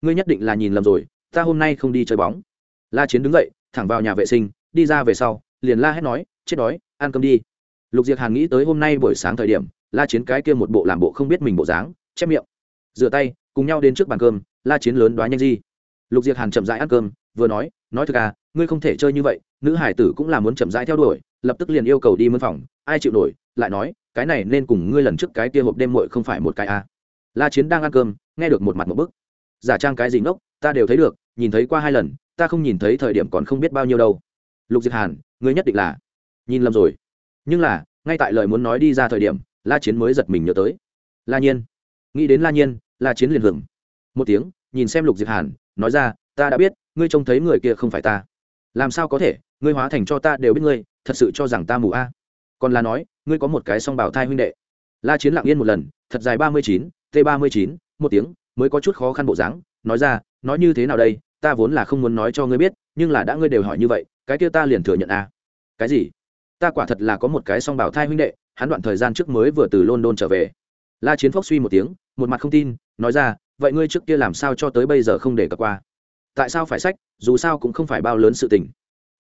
Ngươi nhất định là nhìn lầm rồi, ta hôm nay không đi chơi bóng. La chiến đứng dậy, thẳng vào nhà vệ sinh, đi ra về sau, liền la hét nói, chết đói, ăn cơm đi. Lục diệc hàn nghĩ tới hôm nay buổi sáng thời điểm, la chiến cái kia một bộ làm bộ không biết mình bộ dáng chép miệng. Rửa tay, cùng nhau đến trước bàn cơm, la chiến lớn đoán nhanh gì lục diệc hàn chậm rãi ăn cơm, vừa nói nói thực à ngươi không thể chơi như vậy, nữ hải tử cũng là muốn chậm rãi theo đuổi, lập tức liền yêu cầu đi mân phòng, ai chịu nổi, lại nói, cái này nên cùng ngươi lần trước cái kia hộp đêm muội không phải một cái à. la chiến đang ăn cơm, nghe được một mặt một bức. Giả trang cái gì ngốc, ta đều thấy được, nhìn thấy qua hai lần, ta không nhìn thấy thời điểm còn không biết bao nhiêu đâu. Lục diệc hàn, ngươi nhất định là nhìn lầm rồi. Nhưng là, ngay tại lời muốn nói đi ra thời điểm, la chiến mới giật mình nhớ tới. La nhiên nghĩ đến la nhiên, la chiến liền hưởng một tiếng, nhìn xem lục diệp hàn, nói ra, ta đã biết, ngươi trông thấy người kia không phải ta. Làm sao có thể? Ngươi hóa thành cho ta đều biết ngươi, thật sự cho rằng ta mù a. Còn là nói, ngươi có một cái song bảo thai huynh đệ. La chiến lặng yên một lần, thật dài ba mươi chín t ba mươi chín, một tiếng, mới có chút khó khăn bộ dáng, nói ra, nói như thế nào đây? Ta vốn là không muốn nói cho ngươi biết, nhưng là đã ngươi đều hỏi như vậy, cái kia ta liền thừa nhận a. Cái gì? Ta quả thật là có một cái song bảo thai huynh đệ, hắn đoạn thời gian trước mới vừa từ london trở về la chiến phốc suy một tiếng, một mặt không tin, nói ra, vậy ngươi trước kia làm sao cho tới bây giờ không để cập qua? Tại sao phải sách, dù sao cũng không phải bao lớn sự tình.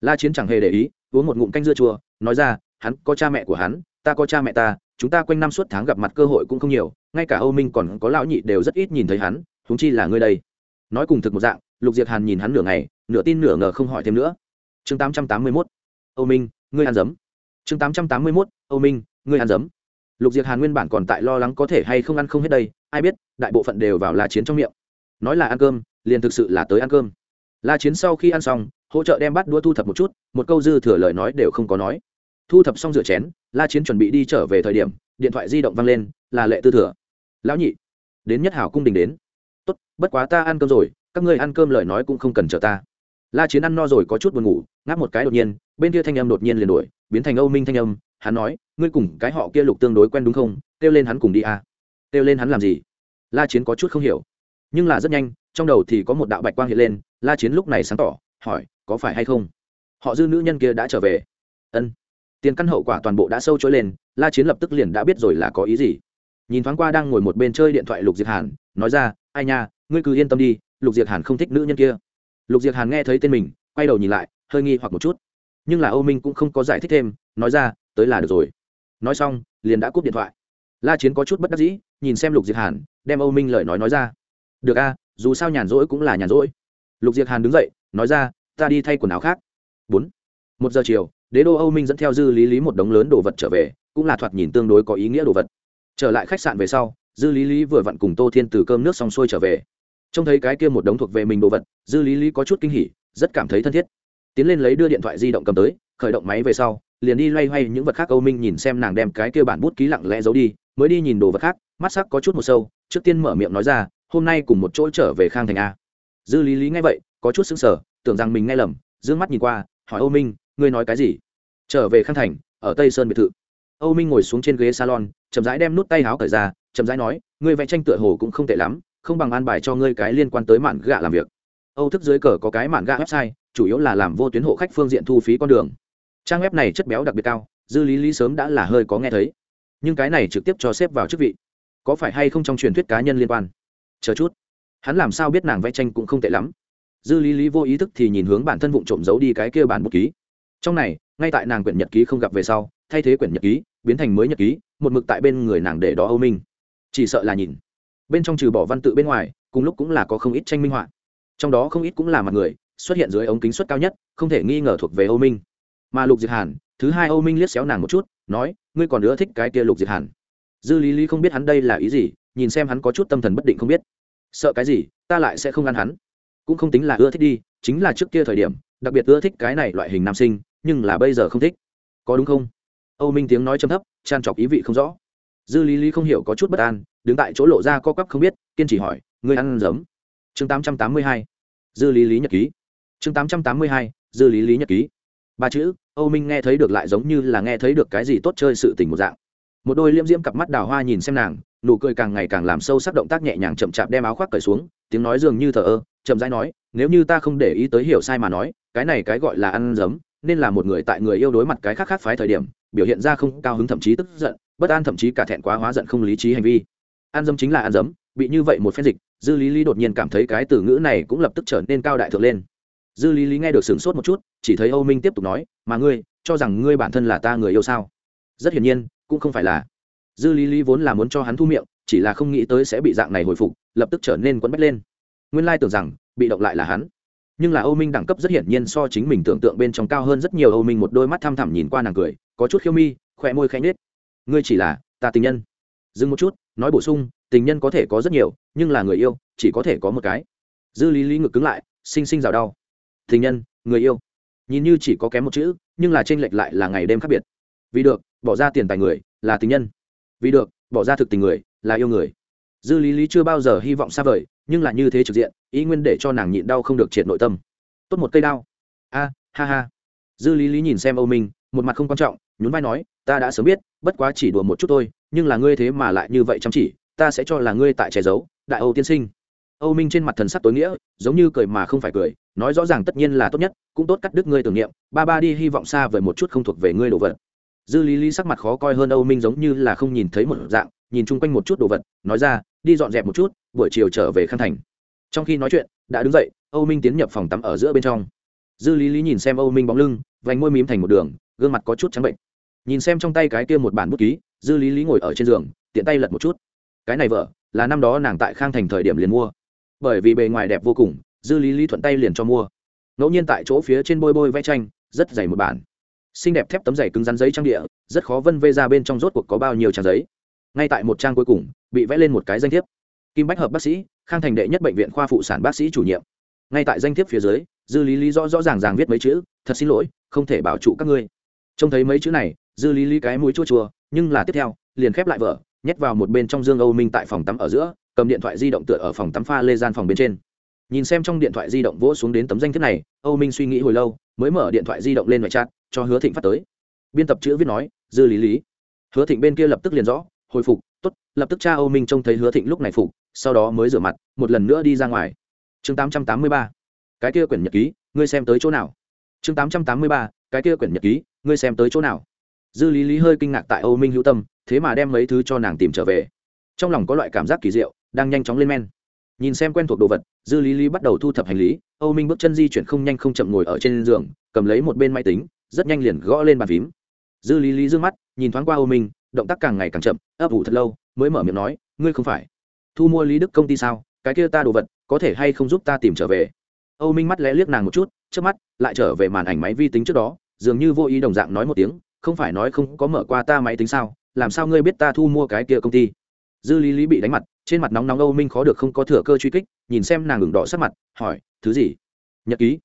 La chiến chẳng hề để ý, uống một ngụm canh dưa chua, nói ra, hắn có cha mẹ của hắn, ta có cha mẹ ta, chúng ta quanh năm suốt tháng gặp mặt cơ hội cũng không nhiều, ngay cả âu minh còn có lão nhị đều rất ít nhìn thấy hắn thúng chi là ngươi đây. Nói cùng thực một dạng, lục diệt hàn nhìn hắn nửa ngày, nửa tin nửa ngờ không hỏi thêm nữa. Chương tám trăm tám mươi mốt, âu minh, ngươi ăn dấm. Chương tám trăm tám mươi mốt, âu minh, ngươi ăn dấm lục diệt hàn nguyên bản còn tại lo lắng có thể hay không ăn không hết đây, ai biết, đại bộ phận đều vào la chiến trong miệng. Nói là ăn cơm, liền thực sự là tới ăn cơm. La chiến sau khi ăn xong, hỗ trợ đem bắt đũa thu thập một chút, một câu dư thừa lời nói đều không có nói. Thu thập xong rửa chén, la chiến chuẩn bị đi trở về thời điểm, điện thoại di động văng lên, là lệ tư thừa. Lão nhị, đến nhất hảo cung đình đến. Tốt, bất quá ta ăn cơm rồi, các ngươi ăn cơm lời nói cũng không cần chờ ta. La chiến ăn no rồi có chút buồn ngủ, ngáp một cái đột nhiên, bên kia thanh âm đột nhiên liền đổi biến thành âu minh thanh âm hắn nói, ngươi cùng cái họ kia lục tương đối quen đúng không? Kêu lên hắn cùng đi à. kêu lên hắn làm gì? La chiến có chút không hiểu. Nhưng là rất nhanh, trong đầu thì có một đạo bạch quang hiện lên, la chiến lúc này sáng tỏ, hỏi, có phải hay không? Họ dư nữ nhân kia đã trở về. Ân. Tiền căn hậu quả toàn bộ đã sâu trỗi lên, la chiến lập tức liền đã biết rồi là có ý gì. Nhìn thoáng qua đang ngồi một bên chơi điện thoại lục diệt hàn, nói ra, ai nha, ngươi cứ yên tâm đi, lục diệt hàn không thích nữ nhân kia. Lục diệt hàn nghe thấy tên mình, quay đầu nhìn lại, hơi nghi hoặc một chút. Nhưng là âu minh cũng không có giải thích thêm, nói ra tới là được rồi. Nói xong, liền đã cúp điện thoại. La chiến có chút bất đắc dĩ, nhìn xem lục diệt hàn, đem âu minh lời nói nói ra. Được a, dù sao nhàn rỗi cũng là nhàn rỗi. Lục diệt hàn đứng dậy, nói ra, ta đi thay quần áo khác. Bốn. Một giờ chiều, đế đô âu minh dẫn theo dư lý lý một đống lớn đồ vật trở về, cũng là thoạt nhìn tương đối có ý nghĩa đồ vật. Trở lại khách sạn về sau, dư lý lý vừa vặn cùng tô thiên từ cơm nước xong xuôi trở về. Trông thấy cái kia một đống thuộc về mình đồ vật, dư lý lý có chút kinh hỉ, rất cảm thấy thân thiết. Tiến lên lấy đưa điện thoại di động cầm tới, khởi động máy về sau liền đi loay hoay những vật khác âu minh nhìn xem nàng đem cái kia bản bút ký lặng lẽ giấu đi, mới đi nhìn đồ vật khác, mắt sắc có chút một sâu, trước tiên mở miệng nói ra, hôm nay cùng một chỗ trở về khang thành a. Dư lý lý nghe vậy, có chút sững sờ, tưởng rằng mình nghe lầm d ư ơ n g mắt nhìn qua, hỏi âu minh, ngươi nói cái gì? Trở về khang thành, ở tây sơn biệt thự. Âu minh ngồi xuống trên ghế salon, chậm rãi đem nút tay áo cởi ra, chậm rãi nói, ngươi vẽ tranh tựa hồ cũng không tệ lắm, không bằng an bài cho ngươi cái liên quan tới mạn gạ làm việc. Âu thức dưới cờ có cái mạn gạ website, chủ yếu là làm vô tuyến hộ khách phương diện thu phí con đường trang web này chất béo đặc biệt cao, dư lý lý sớm đã là hơi có nghe thấy. Nhưng cái này trực tiếp cho xếp vào chức vị, có phải hay không trong truyền thuyết cá nhân liên quan? Chờ chút. Hắn làm sao biết nàng vẽ tranh cũng không tệ lắm. Dư lý lý vô ý thức thì nhìn hướng bản thân vụ trộm giấu đi cái kia bản bút ký. Trong này, ngay tại nàng quyển nhật ký không gặp về sau, thay thế quyển nhật ký, biến thành mới nhật ký, một mực tại bên người nàng để đó âu minh. Chỉ sợ là nhìn. Bên trong trừ bỏ văn tự bên ngoài, cùng lúc cũng là có không ít tranh minh họa. Trong đó không ít cũng là mặt người, xuất hiện dưới ống kính suất cao nhất, không thể nghi ngờ thuộc về âu minh mà lục diệt hàn, thứ hai âu minh liếc xéo nàng một chút, nói, ngươi còn nữa thích cái kia lục diệt hàn? Dư lý lý không biết hắn đây là ý gì, nhìn xem hắn có chút tâm thần bất định không biết. Sợ cái gì, ta lại sẽ không ăn hắn. Cũng không tính là ưa thích đi, chính là trước kia thời điểm, đặc biệt ưa thích cái này loại hình nam sinh, nhưng là bây giờ không thích. Có đúng không? Âu minh tiếng nói châm thấp, tràn trọc ý vị không rõ. Dư lý lý không hiểu có chút bất an, đứng tại chỗ lộ ra co quắp không biết, kiên trì hỏi, ngươi ăn giấm? Chương tám trăm tám mươi hai. Dư lý lý nhật ký. Chương tám trăm tám mươi hai. Dư lý lý nhật ký. Ba chữ âu minh nghe thấy được lại giống như là nghe thấy được cái gì tốt chơi sự tình một dạng. Một đôi liêm diễm cặp mắt đào hoa nhìn xem nàng, nụ cười càng ngày càng làm sâu sắc động tác nhẹ nhàng chậm chạp đem áo khoác cởi xuống, tiếng nói dường như thờ ơ, chậm rãi nói, nếu như ta không để ý tới hiểu sai mà nói, cái này cái gọi là ăn giấm, nên là một người tại người yêu đối mặt cái khác khác phái thời điểm, biểu hiện ra không cao hứng thậm chí tức giận, bất an thậm chí cả thẹn quá hóa giận không lý trí hành vi. Ăn dấm chính là ăn dấm bị như vậy một phen dịch, dư lý lý đột nhiên cảm thấy cái từ ngữ này cũng lập tức trở nên cao đại thượng lên dư lý lý nghe được sửng sốt một chút, chỉ thấy âu minh tiếp tục nói, mà ngươi, cho rằng ngươi bản thân là ta người yêu sao? Rất hiển nhiên, cũng không phải là. Dư lý lý vốn là muốn cho hắn thu miệng, chỉ là không nghĩ tới sẽ bị dạng này hồi phục, lập tức trở nên quấn bách lên. Nguyên lai tưởng rằng, bị động lại là hắn. Nhưng là âu minh đẳng cấp rất hiển nhiên so chính mình tưởng tượng bên trong cao hơn rất nhiều. Âu minh một đôi mắt thăm thẳm nhìn qua nàng cười, có chút khiêu mi, khỏe môi khẽ nhết ngươi chỉ là ta tình nhân. Dừng một chút, nói bổ sung, tình nhân có thể có rất nhiều, nhưng là người yêu, chỉ có thể có một cái. Dư lý lý ngực cứng lại xinh xinh rào đau tình nhân, người yêu. Nhìn như chỉ có kém một chữ, nhưng là t r ê n lệch lại là ngày đêm khác biệt. Vì được, bỏ ra tiền tài người, là tình nhân. Vì được, bỏ ra thực tình người, là yêu người. Dư lý lý chưa bao giờ hy vọng xa vời, nhưng là như thế trực diện, ý nguyên để cho nàng nhịn đau không được triệt nội tâm. Tốt một cây đao. A, ha ha. Dư lý lý nhìn xem âu minh, một mặt không quan trọng, nhún vai nói, ta đã sớm biết, bất quá chỉ đùa một chút thôi, nhưng là ngươi thế mà lại như vậy chăm chỉ, ta sẽ cho là ngươi tại che giấu, đại âu tiên sinh âu minh trên mặt thần sắc tối nghĩa, giống như cười mà không phải cười, nói rõ ràng tất nhiên là tốt nhất, cũng tốt cắt đứt ngươi tưởng niệm, ba ba đi hy vọng xa vời một chút không thuộc về ngươi đồ vật. Dư lý lý sắc mặt khó coi hơn âu minh giống như là không nhìn thấy một dạng, nhìn chung quanh một chút đồ vật, nói ra, đi dọn dẹp một chút, buổi chiều trở về Khang thành. Trong khi nói chuyện, đã đứng dậy, âu minh tiến nhập phòng tắm ở giữa bên trong. Dư lý lý nhìn xem âu minh bóng lưng, vành môi mím thành một đường, gương mặt có chút trắng bệnh. Nhìn xem trong tay cái kia một bản bút ký, dư lý lý ngồi ở trên giường, tiện tay lật một chút. Cái này vợ, là năm đó nàng tại khang thành thời điểm liền mua bởi vì bề ngoài đẹp vô cùng, dư lý lý thuận tay liền cho mua. Ngẫu nhiên tại chỗ phía trên bôi bôi vẽ tranh, rất dày một bản. Xinh đẹp thép tấm dày cứng rắn giấy trang địa, rất khó vân vê ra bên trong rốt cuộc có bao nhiêu trang giấy. Ngay tại một trang cuối cùng, bị vẽ lên một cái danh thiếp. Kim bách hợp bác sĩ, khang thành đệ nhất bệnh viện khoa phụ sản bác sĩ chủ nhiệm. Ngay tại danh thiếp phía dưới, dư lý lý rõ rõ ràng ràng viết mấy chữ, thật xin lỗi, không thể bảo trụ các ngươi. Trông thấy mấy chữ này, dư lý lý cái mũi chua chua, nhưng là tiếp theo, liền khép lại vở, nhét vào một bên trong dương âu minh tại phòng tắm ở giữa cầm điện thoại di động tựa ở phòng tắm pha lê gian phòng bên trên. Nhìn xem trong điện thoại di động vỗ xuống đến tấm danh thiếp này, âu minh suy nghĩ hồi lâu, mới mở điện thoại di động lên ngoại chat, cho hứa thịnh phát tới. Biên tập chữ viết nói, dư lý lý. Hứa thịnh bên kia lập tức liền rõ, hồi phục t ố t lập tức cha âu minh trông thấy hứa thịnh lúc này phục, sau đó mới rửa mặt, một lần nữa đi ra ngoài. Chương tám trăm tám mươi ba. Cái kia quyển nhật ký, ngươi xem tới chỗ nào? Chương tám trăm tám mươi ba. Cái kia quyển nhật ký, ngươi xem tới chỗ nào? Dư lý lý hơi kinh ngạc tại âu minh hữu tâm, thế mà đem mấy thứ cho nàng tìm trở về. Trong lòng có loại cảm giác kỳ diệu đang nhanh chóng lên men. Nhìn xem quen thuộc đồ vật, dư lý lý bắt đầu thu thập hành lý, âu minh bước chân di chuyển không nhanh không chậm ngồi ở trên giường, cầm lấy một bên máy tính, rất nhanh liền gõ lên bàn phím. Dư lý lý d ư ơ n g mắt, nhìn thoáng qua âu minh, động tác càng ngày càng chậm, ấp ủ thật lâu, mới mở miệng nói, ngươi không phải thu mua lý đức công ty sao? Cái kia ta đồ vật, có thể hay không giúp ta tìm trở về? Âu minh mắt lẽ liếc nàng một chút trước mắt, lại trở về màn ảnh máy vi tính trước đó, dường như vô ý đồng dạng nói một tiếng, không phải nói không có mở qua ta máy tính sao? Làm sao ngươi biết ta thu mua cái kia công ty? Dư lý lý bị đánh mặt trên mặt nóng nóng âu minh khó được không có thừa cơ truy kích, nhìn xem nàng ngừng đỏ sắc mặt, hỏi, thứ gì? Nhật ký.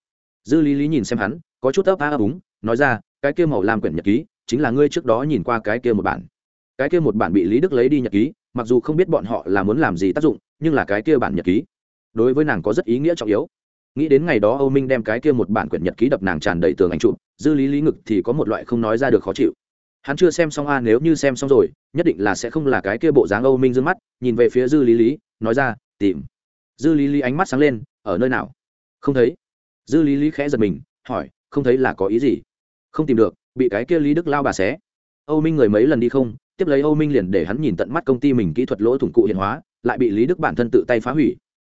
Dư lý lý nhìn xem hắn, có chút ấp a ấp úng, nói ra, cái kia màu làm quyển nhật ký, chính là ngươi trước đó nhìn qua cái kia một bản. Cái kia một bản bị lý đức lấy đi nhật ký, mặc dù không biết bọn họ là muốn làm gì tác dụng, nhưng là cái kia bản nhật ký. Đối với nàng có rất ý nghĩa trọng yếu. Nghĩ đến ngày đó âu minh đem cái kia một bản quyển nhật ký đập nàng tràn đầy tường ảnh trụ dư lý lý ngực thì có một loại không nói ra được khó chịu hắn chưa xem xong a, nếu như xem xong rồi, nhất định là sẽ không là cái kia bộ dáng âu minh d mắt, nhìn về phía dư lý lý, nói ra, tìm. Dư lý lý ánh mắt sáng lên, ở nơi nào? Không thấy. Dư lý lý khẽ giật mình, hỏi, không thấy là có ý gì? Không tìm được, bị cái kia lý đức lao bà xé. Âu minh người mấy lần đi không, tiếp lấy âu minh liền để hắn nhìn tận mắt công ty mình kỹ thuật lỗ thủng cụ hiện hóa, lại bị lý đức bản thân tự tay phá hủy.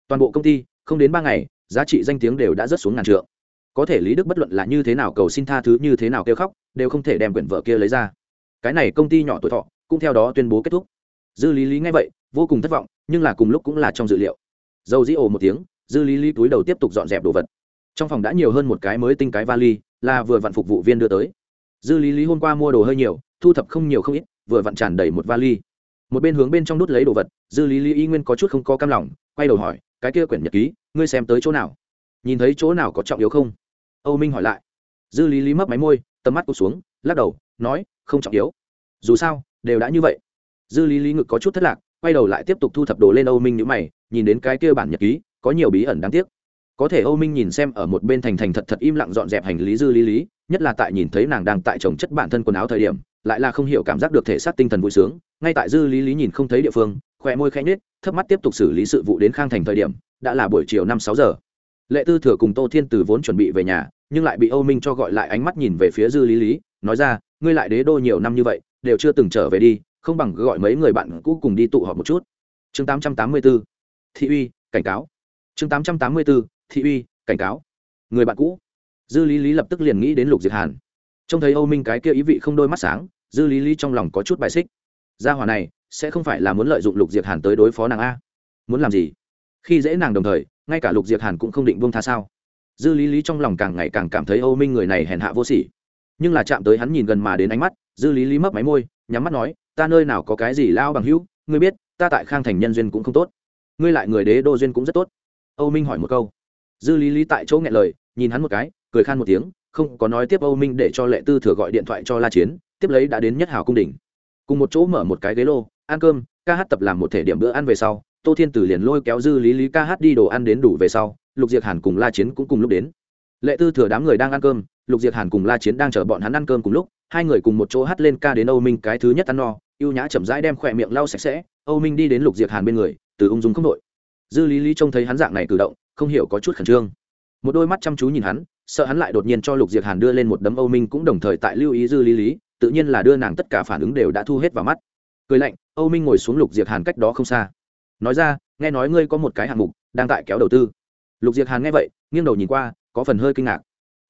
Toàn bộ công ty, không đến ba ngày, giá trị danh tiếng đều đã rớt xuống ngàn trượng có thể lý đức bất luận là như thế nào cầu xin tha thứ như thế nào kêu khóc, đều không thể đem quyển vợ kia lấy ra. Cái này công ty nhỏ tuổi thọ, cũng theo đó tuyên bố kết thúc. Dư lý lý nghe vậy, vô cùng thất vọng, nhưng là cùng lúc cũng là trong dự liệu. Dầu dĩ ồ một tiếng, dư lý lý túi đầu tiếp tục dọn dẹp đồ vật. Trong phòng đã nhiều hơn một cái mới tinh cái vali, là vừa vặn phục vụ viên đưa tới. Dư lý lý hôm qua mua đồ hơi nhiều, thu thập không nhiều không ít, vừa vặn tràn đầy một vali. Một bên hướng bên trong đút lấy đồ vật, dư lý lý y nguyên có chút không có cam lòng, quay đầu hỏi, cái kia quyển nhật ký, ngươi xem tới chỗ nào? Nhìn thấy chỗ nào có trọng yếu không? Âu minh hỏi lại. Dư lý lý mấp máy môi, tầm mắt cụt xuống, lắc đầu, nói, không trọng yếu. Dù sao, đều đã như vậy. Dư lý lý ngực có chút thất lạc, quay đầu lại tiếp tục thu thập đồ lên âu minh nhữ mày, nhìn đến cái kia bản nhật ký, có nhiều bí ẩn đáng tiếc. Có thể âu minh nhìn xem ở một bên thành thành thật thật im lặng dọn dẹp hành lý dư lý lý, nhất là tại nhìn thấy nàng đang tại trồng chất bản thân quần áo thời điểm, lại là không hiểu cảm giác được thể xác tinh thần vui sướng. Ngay tại dư lý lý nhìn không thấy địa phương khỏe môi khẽ nhết thấp mắt tiếp tục xử lý sự vụ đến khang thành thời điểm, đã là buổi chiều năm sáu giờ lệ tư thừa cùng tô thiên từ vốn chuẩn bị về nhà, nhưng lại bị âu minh cho gọi lại ánh mắt nhìn về phía dư lý lý, nói ra, ngươi lại đế đô nhiều năm như vậy, đều chưa từng trở về đi, không bằng gọi mấy người bạn cũ cùng đi tụ họp một chút. Chương 884 thị uy, cảnh cáo. Chương 884 thị uy, cảnh cáo. Người bạn cũ. Dư lý lý lập tức liền nghĩ đến lục diệt hàn. Trông thấy âu minh cái kia ý vị không đôi mắt sáng, dư lý lý trong lòng có chút bài xích. Gia hòa này, sẽ không phải là muốn lợi dụng lục diệt hàn tới đối phó nàng a? Muốn làm gì? Khi dễ nàng đồng thời ngay cả lục Diệc hàn cũng không định buông tha sao? Dư lý lý trong lòng càng ngày càng cảm thấy âu minh người này hèn hạ vô sỉ. Nhưng là chạm tới hắn nhìn gần mà đến ánh mắt, dư lý lý mấp máy môi, nhắm mắt nói, ta nơi nào có cái gì lao bằng hữu, ngươi biết, ta tại khang thành nhân duyên cũng không tốt. Ngươi lại người đế đô duyên cũng rất tốt. Âu minh hỏi một câu. Dư lý lý tại chỗ nghẹn lời, nhìn hắn một cái, cười khan một tiếng, không có nói tiếp âu minh để cho lệ tư thừa gọi điện thoại cho la chiến, tiếp lấy đã đến nhất hào cung đình cùng một chỗ mở một cái ghế lô, ăn cơm, ca hát tập làm một thể điểm bữa ăn về sau tô thiên tử liền lôi kéo dư lý lý ca hát đi đồ ăn đến đủ về sau, lục diệt hàn cùng la chiến cũng cùng lúc đến. Lệ tư thừa đám người đang ăn cơm, lục diệt hàn cùng la chiến đang chở bọn hắn ăn cơm cùng lúc, hai người cùng một chỗ hát lên ca đến âu minh cái thứ nhất ăn no y ê u nhã chậm rãi đem khỏe miệng lau sạch sẽ, âu minh đi đến lục diệt hàn bên người, từ ung dung không đội dư lý lý trông thấy hắn dạng này cử động, không hiểu có chút khẩn trương. Một đôi mắt chăm chú nhìn hắn, sợ hắn lại đột nhiên cho lục diệt hàn đưa lên một đấm, âu minh cũng đồng thời tại lưu ý dư lý lý, tự nhiên là đưa nàng tất cả phản ứng đều đã thu hết vào mắt. Cười lạnh, âu minh ngồi xuống lục diệt hàn cách đó không xa nói ra, nghe nói ngươi có một cái hạng mục, đang tại kéo đầu tư. Lục diệt hàn nghe vậy, nghiêng đầu nhìn qua, có phần hơi kinh ngạc.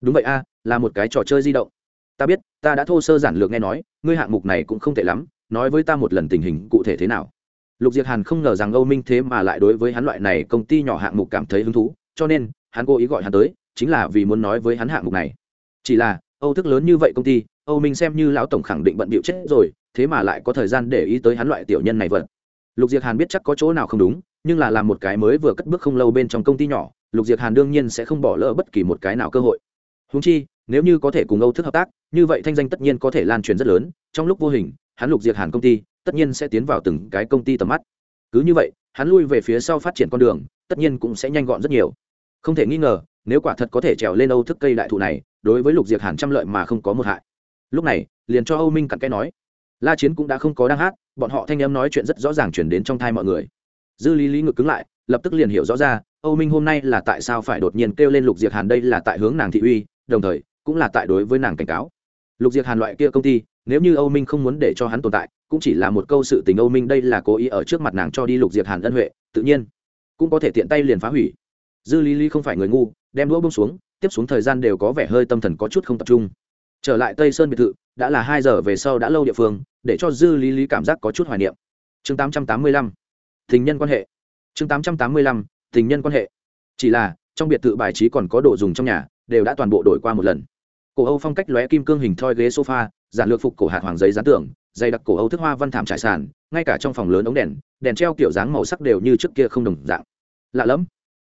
Đúng vậy a, là một cái trò chơi di động. Ta biết, ta đã thô sơ giản lược nghe nói, ngươi hạng mục này cũng không tệ lắm, nói với ta một lần tình hình cụ thể thế nào? Lục diệt hàn không ngờ rằng âu minh thế mà lại đối với hắn loại này công ty nhỏ hạng mục cảm thấy hứng thú, cho nên, hắn cố ý gọi hắn tới, chính là vì muốn nói với hắn hạng mục này. Chỉ là, âu thức lớn như vậy công ty, âu minh xem như lão tổng khẳng định bận bịu chết rồi, thế mà lại có thời gian để ý tới hắn loại tiểu nhân này vật lục diệt hàn biết chắc có chỗ nào không đúng, nhưng là làm một cái mới vừa cất bước không lâu bên trong công ty nhỏ, lục diệt hàn đương nhiên sẽ không bỏ lỡ bất kỳ một cái nào cơ hội. Húng chi, nếu như có thể cùng âu thức hợp tác, như vậy thanh danh tất nhiên có thể lan truyền rất lớn, trong lúc vô hình, hắn lục diệt hàn công ty tất nhiên sẽ tiến vào từng cái công ty tầm mắt. Cứ như vậy, hắn lui về phía sau phát triển con đường, tất nhiên cũng sẽ nhanh gọn rất nhiều. Không thể nghi ngờ, nếu quả thật có thể trèo lên âu thức cây đại thụ này, đối với lục diệc hàn trăm lợi mà không có một hại. Lúc này, liền cho âu minh cặn cái nói la chiến cũng đã không có đang hát, bọn họ thanh em nói chuyện rất rõ ràng chuyển đến trong thai mọi người. Dư lý lý ngực cứng lại, lập tức liền hiểu rõ ra, âu minh hôm nay là tại sao phải đột nhiên kêu lên lục diệp hàn đây là tại hướng nàng thị uy, đồng thời, cũng là tại đối với nàng cảnh cáo. Lục diệp hàn loại kia công ty, nếu như âu minh không muốn để cho hắn tồn tại, cũng chỉ là một câu sự tình âu minh đây là cố ý ở trước mặt nàng cho đi lục diệp hàn ân huệ, tự nhiên, cũng có thể tiện tay liền phá hủy. Dư lý lý không phải người ngu, đem đũa bông xuống, tiếp xuống thời gian đều có vẻ hơi tâm thần có chút không tập trung trở lại tây sơn biệt thự, đã là hai giờ về sau đã lâu địa phương, để cho dư lý lý cảm giác có chút hoài niệm. Chương tám trăm tám mươi lăm, tình nhân quan hệ. Chương tám trăm tám mươi lăm, tình nhân quan hệ. Chỉ là, trong biệt thự bài trí còn có đồ dùng trong nhà, đều đã toàn bộ đổi qua một lần. Cổ âu phong cách lóe kim cương hình thoi ghế sofa, giản lược phục cổ hạt hoàng giấy dán tường, dày đặc cổ âu thức hoa văn thảm trải sàn, ngay cả trong phòng lớn ống đèn đèn treo kiểu dáng màu sắc đều như trước kia không đồng dạng. Lạ lẫm.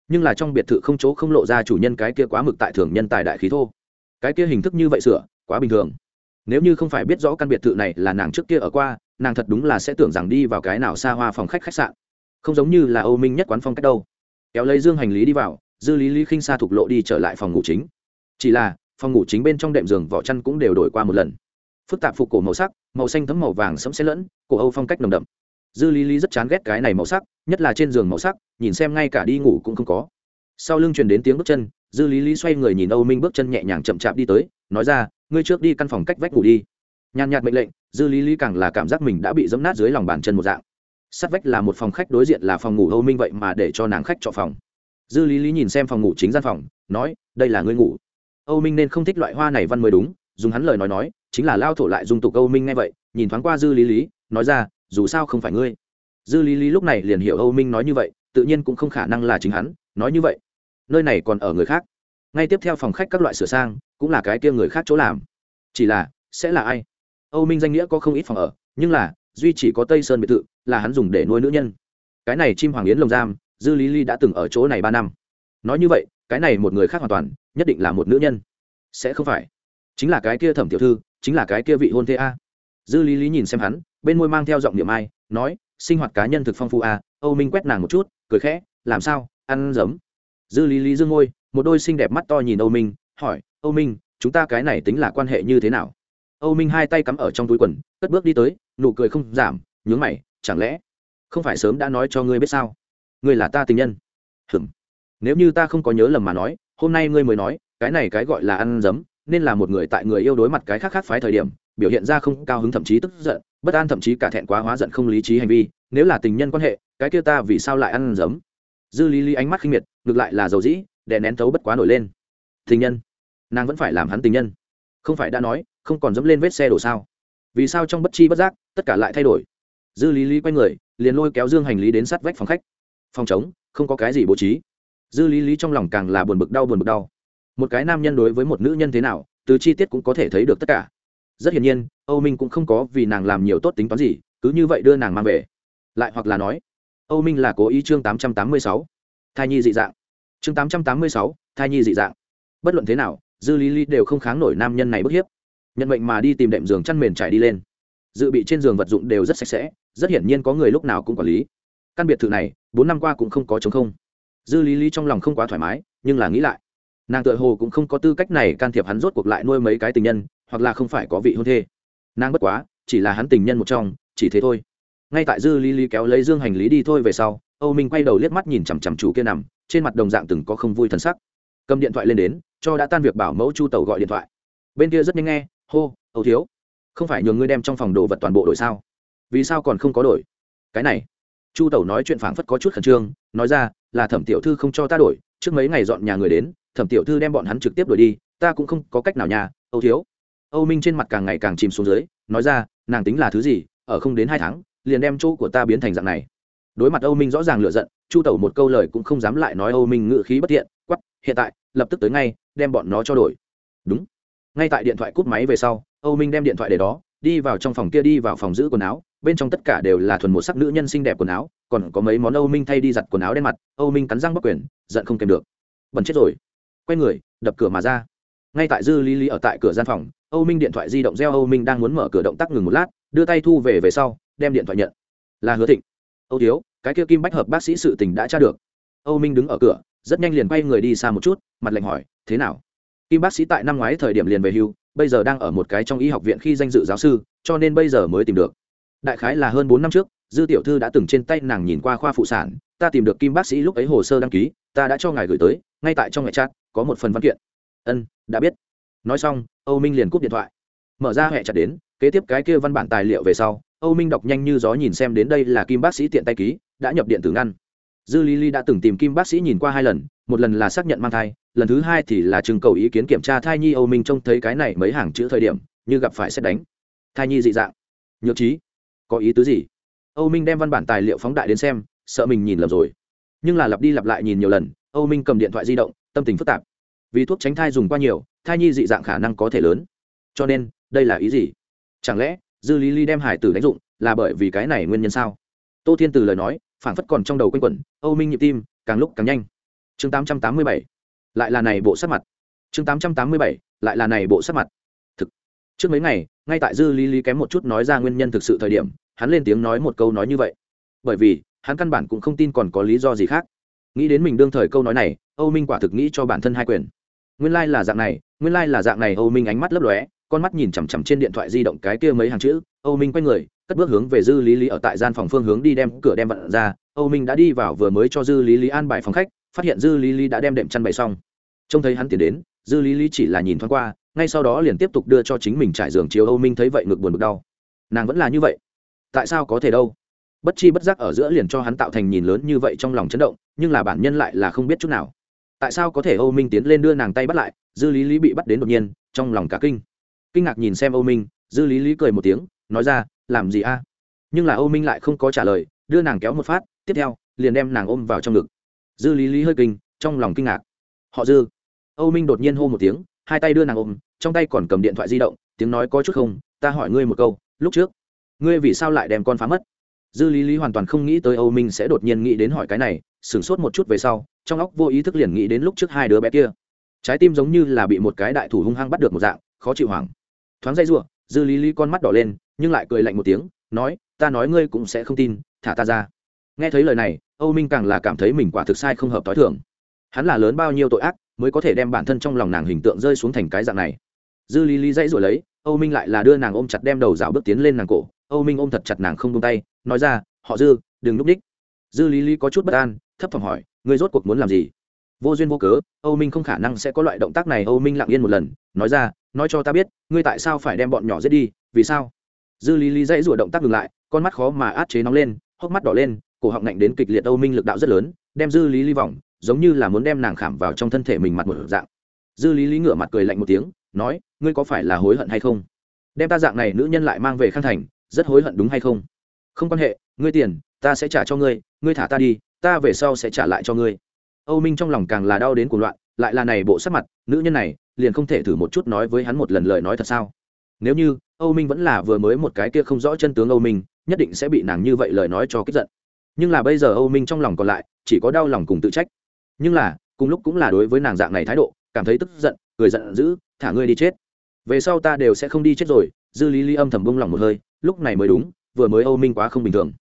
Nhưng là trong biệt thự không chỗ không lộ ra chủ nhân cái kia quá mực tại thường nhân tài đại khí thô. Cái kia hình thức như vậy sửa quá bình thường. Nếu như không phải biết rõ căn biệt thự này là nàng trước kia ở qua, nàng thật đúng là sẽ tưởng rằng đi vào cái nào xa hoa phòng khách khách sạn. Không giống như là âu minh nhất quán phong cách đâu. Kéo lấy dương hành lý đi vào, dư lý lý khinh xa thục lộ đi trở lại phòng ngủ chính. Chỉ là, phòng ngủ chính bên trong đệm giường vỏ chăn cũng đều đổi qua một lần. Phức tạp phục cổ màu sắc, màu xanh thấm màu vàng sẫm xen lẫn, cổ âu phong cách nồng đậm. Dư lý lý rất chán ghét cái này màu sắc, nhất là trên giường màu sắc, nhìn xem ngay cả đi ngủ cũng không có. Sau lưng truyền đến tiếng bước chân, dư lý lý xoay người nhìn âu minh bước chân nhẹ nhàng chậm chạp đi tới, nói ra ngươi trước đi căn phòng cách vách ngủ đi. Nhàn nhạt mệnh lệnh, dư lý lý càng là cảm giác mình đã bị dẫm nát dưới lòng bàn chân một dạng. Sát vách là một phòng khách đối diện là phòng ngủ âu minh vậy mà để cho nàng khách chọn phòng. Dư lý lý nhìn xem phòng ngủ chính gian phòng, nói, đây là ngươi ngủ. Âu minh nên không thích loại hoa này văn mới đúng, dùng hắn lời nói nói, chính là lao thổ lại dung tục âu minh ngay vậy, nhìn thoáng qua dư lý lý, nói ra, dù sao không phải ngươi. Dư lý lý lúc này liền hiểu âu minh nói như vậy, tự nhiên cũng không khả năng là chính hắn, nói như vậy. Nơi này còn ở người khác ngay tiếp theo phòng khách các loại sửa sang, cũng là cái kia người khác chỗ làm. Chỉ là, sẽ là ai? Âu minh danh nghĩa có không ít phòng ở, nhưng là, duy chỉ có tây sơn biệt thự, là hắn dùng để nuôi nữ nhân. Cái này chim hoàng yến lồng giam, dư lý ly đã từng ở chỗ này ba năm. Nói như vậy, cái này một người khác hoàn toàn, nhất định là một nữ nhân. Sẽ không phải. Chính là cái kia thẩm tiểu thư, chính là cái kia vị hôn thê a. Dư lý lý nhìn xem hắn, bên môi mang theo giọng niệm ai, nói, sinh hoạt cá nhân thực phong phú a. Âu minh quét nàng một chút, cười khẽ, làm sao? Ăn giấm. Dư lý lý dương ngôi một đôi xinh đẹp mắt to nhìn âu minh, hỏi, âu minh, chúng ta cái này tính là quan hệ như thế nào? Âu minh hai tay cắm ở trong túi quần, cất bước đi tới, nụ cười không giảm, nhướng mày, chẳng lẽ không phải sớm đã nói cho ngươi biết sao? Ngươi là ta tình nhân. Hừm nếu như ta không có nhớ lầm mà nói, hôm nay ngươi mới nói, cái này cái gọi là ăn dấm, nên là một người tại người yêu đối mặt cái khác khác phái thời điểm, biểu hiện ra không cao hứng thậm chí tức giận, bất an thậm chí cả thẹn quá hóa giận không lý trí hành vi, nếu là tình nhân quan hệ, cái kia ta vì sao lại ăn dấm? Dư lý lý ánh mắt khinh miệt, ngược lại là dầu dĩ đè nén thấu bất quá nổi lên. Tình nhân. Nàng vẫn phải làm hắn tình nhân. Không phải đã nói, không còn dẫm lên vết xe đổ sao? Vì sao trong bất chi bất giác, tất cả lại thay đổi? Dư lý lý quay người, liền lôi kéo dương hành lý đến sát vách phòng khách. Phòng chống không có cái gì bố trí. Dư lý lý trong lòng càng là buồn bực đau buồn bực đau. Một cái nam nhân đối với một nữ nhân thế nào, từ chi tiết cũng có thể thấy được tất cả. Rất hiển nhiên, âu minh cũng không có vì nàng làm nhiều tốt tính toán gì, cứ như vậy đưa nàng mang về. Lại hoặc là nói, âu minh là cố ý chương tám trăm tám mươi sáu. Thai nhi dị dạng chương tám trăm tám mươi sáu, thai nhi dị dạng. Bất luận thế nào, dư lý lý đều không kháng nổi nam nhân này bức hiếp. Nhận mệnh mà đi tìm đệm giường chăn mền trải đi lên. Dự bị trên giường vật dụng đều rất sạch sẽ, rất hiển nhiên có người lúc nào cũng quản lý. Căn biệt thự này, bốn năm qua cũng không có chống không. Dư lý lý trong lòng không quá thoải mái, nhưng là nghĩ lại. Nàng tự hồ cũng không có tư cách này can thiệp hắn rốt cuộc lại nuôi mấy cái tình nhân, hoặc là không phải có vị hôn thê. Nàng bất quá, chỉ là hắn tình nhân một trong, chỉ thế thôi. Ngay tại dư lý lý kéo lấy dương hành lý đi thôi về sau, âu minh quay đầu liếc mắt nhìn chằm chằm chủ kia nằm trên mặt đồng dạng từng có không vui thần sắc. Cầm điện thoại lên đến, cho đã tan việc bảo mẫu chu tàu gọi điện thoại. Bên kia rất nhanh nghe, hô, âu thiếu, không phải nhường ngươi đem trong phòng đồ vật toàn bộ đổi sao? Vì sao còn không có đổi? Cái này, chu tẩu nói chuyện phảng phất có chút khẩn trương, nói ra, là thẩm tiểu thư không cho ta đổi, trước mấy ngày dọn nhà người đến, thẩm tiểu thư đem bọn hắn trực tiếp đổi đi, ta cũng không có cách nào nhà âu thiếu. Âu minh trên mặt càng ngày càng chìm xuống dưới, nói ra, nàng tính là thứ gì, ở không đến hai tháng, liền đem chỗ của ta biến thành dạng này đối mặt âu minh rõ ràng lựa giận, chu tẩu một câu lời cũng không dám lại nói âu minh ngự khí bất thiện quắp hiện tại, lập tức tới ngay, đem bọn nó cho đổi. Đúng. Ngay tại điện thoại cúp máy về sau, âu minh đem điện thoại để đó, đi vào trong phòng kia đi vào phòng giữ quần áo, bên trong tất cả đều là thuần một sắc nữ nhân xinh đẹp quần áo, còn có mấy món âu minh thay đi giặt quần áo đen mặt, âu minh cắn răng bắc quyền, giận không kèm được. Bẩn chết rồi. Quay người, đập cửa mà ra. Ngay tại dư lý lý ở tại cửa gian phòng, âu minh điện thoại di động reo âu minh đang muốn mở cửa động tác ngừng một lát, đưa tay thu về về sau, đem điện thoại nhận. Là hứa thịnh âu thiếu, cái kia kim bách hợp bác sĩ sự tình đã tra được. Âu minh đứng ở cửa, rất nhanh liền quay người đi xa một chút, mặt lạnh hỏi, thế nào? Kim bác sĩ tại năm ngoái thời điểm liền về hưu, bây giờ đang ở một cái trong y học viện khi danh dự giáo sư, cho nên bây giờ mới tìm được. Đại khái là hơn bốn năm trước, dư tiểu thư đã từng trên tay nàng nhìn qua khoa phụ sản, ta tìm được kim bác sĩ lúc ấy hồ sơ đăng ký, ta đã cho ngài gửi tới, ngay tại trong ngày chat có một phần văn kiện. Ân, đã biết. Nói xong, âu minh liền cúp điện thoại. Mở ra hệ chặt đến, kế tiếp cái kia văn bản tài liệu về sau âu minh đọc nhanh như gió nhìn xem đến đây là kim bác sĩ tiện tay ký, đã nhập điện tử ngăn. Dư lý lý đã từng tìm kim bác sĩ nhìn qua hai lần, một lần là xác nhận mang thai, lần thứ hai thì là trưng cầu ý kiến kiểm tra thai nhi âu minh trông thấy cái này mấy hàng chữ thời điểm, như gặp phải xét đánh. Thai nhi dị dạng. Nhược trí. Có ý tứ gì? Âu minh đem văn bản tài liệu phóng đại đến xem, sợ mình nhìn lầm rồi. Nhưng là lặp đi lặp lại nhìn nhiều lần, âu minh cầm điện thoại di động, tâm tình phức tạp. Vì thuốc tránh thai dùng qua nhiều, thai nhi dị dạng khả năng có thể lớn. Cho nên, đây là ý gì? Chẳng lẽ dư lý lý đem hải tử đánh dụng, là bởi vì cái này nguyên nhân sao? Tô thiên từ lời nói, phảng phất còn trong đầu quanh quẩn, âu minh nhịp tim, càng lúc càng nhanh. Chương tám trăm tám mươi bảy, lại là này bộ sắc mặt. Chương tám trăm tám mươi bảy, lại là này bộ sắc mặt. Thực, trước mấy ngày, ngay tại dư lý lý kém một chút nói ra nguyên nhân thực sự thời điểm, hắn lên tiếng nói một câu nói như vậy. Bởi vì, hắn căn bản cũng không tin còn có lý do gì khác. Nghĩ đến mình đương thời câu nói này, âu minh quả thực nghĩ cho bản thân hai quyền. Nguyên lai、like、là dạng này, nguyên lai、like、là dạng này, âu minh ánh mắt lấp lóe con mắt nhìn chằm chằm trên điện thoại di động cái kia mấy hàng chữ, âu minh quay người, cất bước hướng về dư lý lý ở tại gian phòng phương hướng đi đem cửa đem vặn ra. Âu minh đã đi vào vừa mới cho dư lý lý an bài phòng khách, phát hiện dư lý lý đã đem đệm chăn bày xong. Trông thấy hắn tiến đến, dư lý lý chỉ là nhìn thoáng qua, ngay sau đó liền tiếp tục đưa cho chính mình trải giường chiếu. Âu minh thấy vậy ngực buồn bực đau. Nàng vẫn là như vậy. Tại sao có thể đâu? Bất chi bất giác ở giữa liền cho hắn tạo thành nhìn lớn như vậy trong lòng chấn động, nhưng là bản nhân lại là không biết chút nào. Tại sao có thể âu minh tiến lên đưa nàng tay bắt lại, dư lý lý bị bắt đến đột nhiên, trong lòng cả kinh kinh ngạc nhìn xem âu minh, dư lý lý cười một tiếng, nói ra, làm gì a? Nhưng là âu minh lại không có trả lời, đưa nàng kéo một phát, tiếp theo, liền đem nàng ôm vào trong ngực. Dư lý lý hơi kinh, trong lòng kinh ngạc. Họ dư. Âu minh đột nhiên hô một tiếng, hai tay đưa nàng ôm, trong tay còn cầm điện thoại di động, tiếng nói có chút không, ta hỏi ngươi một câu, lúc trước, ngươi vì sao lại đem con phá mất? Dư lý lý hoàn toàn không nghĩ tới âu minh sẽ đột nhiên nghĩ đến hỏi cái này, sửng sốt một chút về sau, trong óc vô ý thức liền nghĩ đến lúc trước hai đứa bé kia. Trái tim giống như là bị một cái đại thủ hung hăng bắt được một dạng, khó chịu hoảng thoáng dây giụa, dư lý lý con mắt đỏ lên, nhưng lại cười lạnh một tiếng, nói, ta nói ngươi cũng sẽ không tin, thả ta ra. Nghe thấy lời này, âu minh càng là cảm thấy mình quả thực sai không hợp t h o i thưởng hắn là lớn bao nhiêu tội ác, mới có thể đem bản thân trong lòng nàng hình tượng rơi xuống thành cái dạng này. Dư lý lý dãy rồi lấy, âu minh lại là đưa nàng ôm chặt đem đầu rào bước tiến lên nàng cổ. Âu minh ôm thật chặt nàng không tung tay, nói ra, họ dư, đừng núp đích dư lý lý có chút bất an, thấp thỏm hỏi, ngươi rốt cuộc muốn làm gì? Vô duyên vô cớ, âu minh không khả năng sẽ có loại động tác này. Âu minh lặng yên một lần, nói ra nói cho ta biết, ngươi tại sao phải đem bọn nhỏ giết đi, vì sao? Dư lý lý dãy rủa động tác ngừng lại, con mắt khó mà át chế nóng lên, hốc mắt đỏ lên, cổ họng ngạnh đến kịch liệt âu minh lực đạo rất lớn, đem dư lý lý vòng, giống như là muốn đem nàng khảm vào trong thân thể mình mặt một dạng. Dư lý lý ngửa mặt cười lạnh một tiếng, nói, ngươi có phải là hối hận hay không? Đem ta dạng này nữ nhân lại mang về khang thành, rất hối hận đúng hay không? Không quan hệ, ngươi tiền, ta sẽ trả cho ngươi ngươi thả ta đi, ta về sau sẽ trả lại cho ngươi. Âu minh trong lòng càng là đau đến cuồng loạn, lại là này bộ sắc mặt, nữ nhân này liền không thể thử một chút nói với hắn một lần lời nói thật sao? Nếu như âu minh vẫn là vừa mới một cái kia không rõ chân tướng âu minh, nhất định sẽ bị nàng như vậy lời nói cho kích giận. Nhưng là bây giờ âu minh trong lòng còn lại, chỉ có đau lòng cùng tự trách. Nhưng là, cùng lúc cũng là đối với nàng dạng này thái độ, cảm thấy tức giận, cười giận dữ, thả ngươi đi chết. Về sau ta đều sẽ không đi chết rồi. Dư lý lý âm thầm bông lòng một hơi, lúc này mới đúng, vừa mới âu minh quá không bình thường.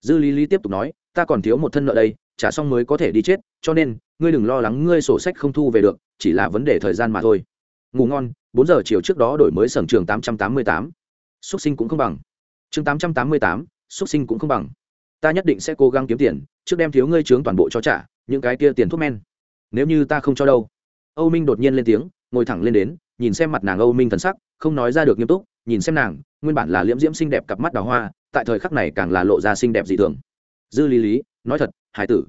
Dư lý lý tiếp tục nói, ta còn thiếu một thân nợ đây trả xong mới có thể đi chết, cho nên, ngươi đừng lo lắng ngươi sổ sách không thu về được, chỉ là vấn đề thời gian mà thôi. Ngủ ngon, bốn giờ chiều trước đó đổi mới sưởng trường tám trăm tám mươi tám. Xuất sinh cũng không bằng. Chương tám trăm tám mươi tám, xuất sinh cũng không bằng. Ta nhất định sẽ cố gắng kiếm tiền, trước đem thiếu ngươi trướng toàn bộ cho trả, những cái kia tiền thuốc men. Nếu như ta không cho đâu. Âu minh đột nhiên lên tiếng, ngồi thẳng lên đến, nhìn xem mặt nàng âu minh thần sắc, không nói ra được nghiêm túc, nhìn xem nàng, nguyên bản là liễm diễm xinh đẹp cặp mắt đào hoa, tại thời khắc này càng là lộ ra xinh đẹp dị thường. Dư lý lý, nói thật hải tử.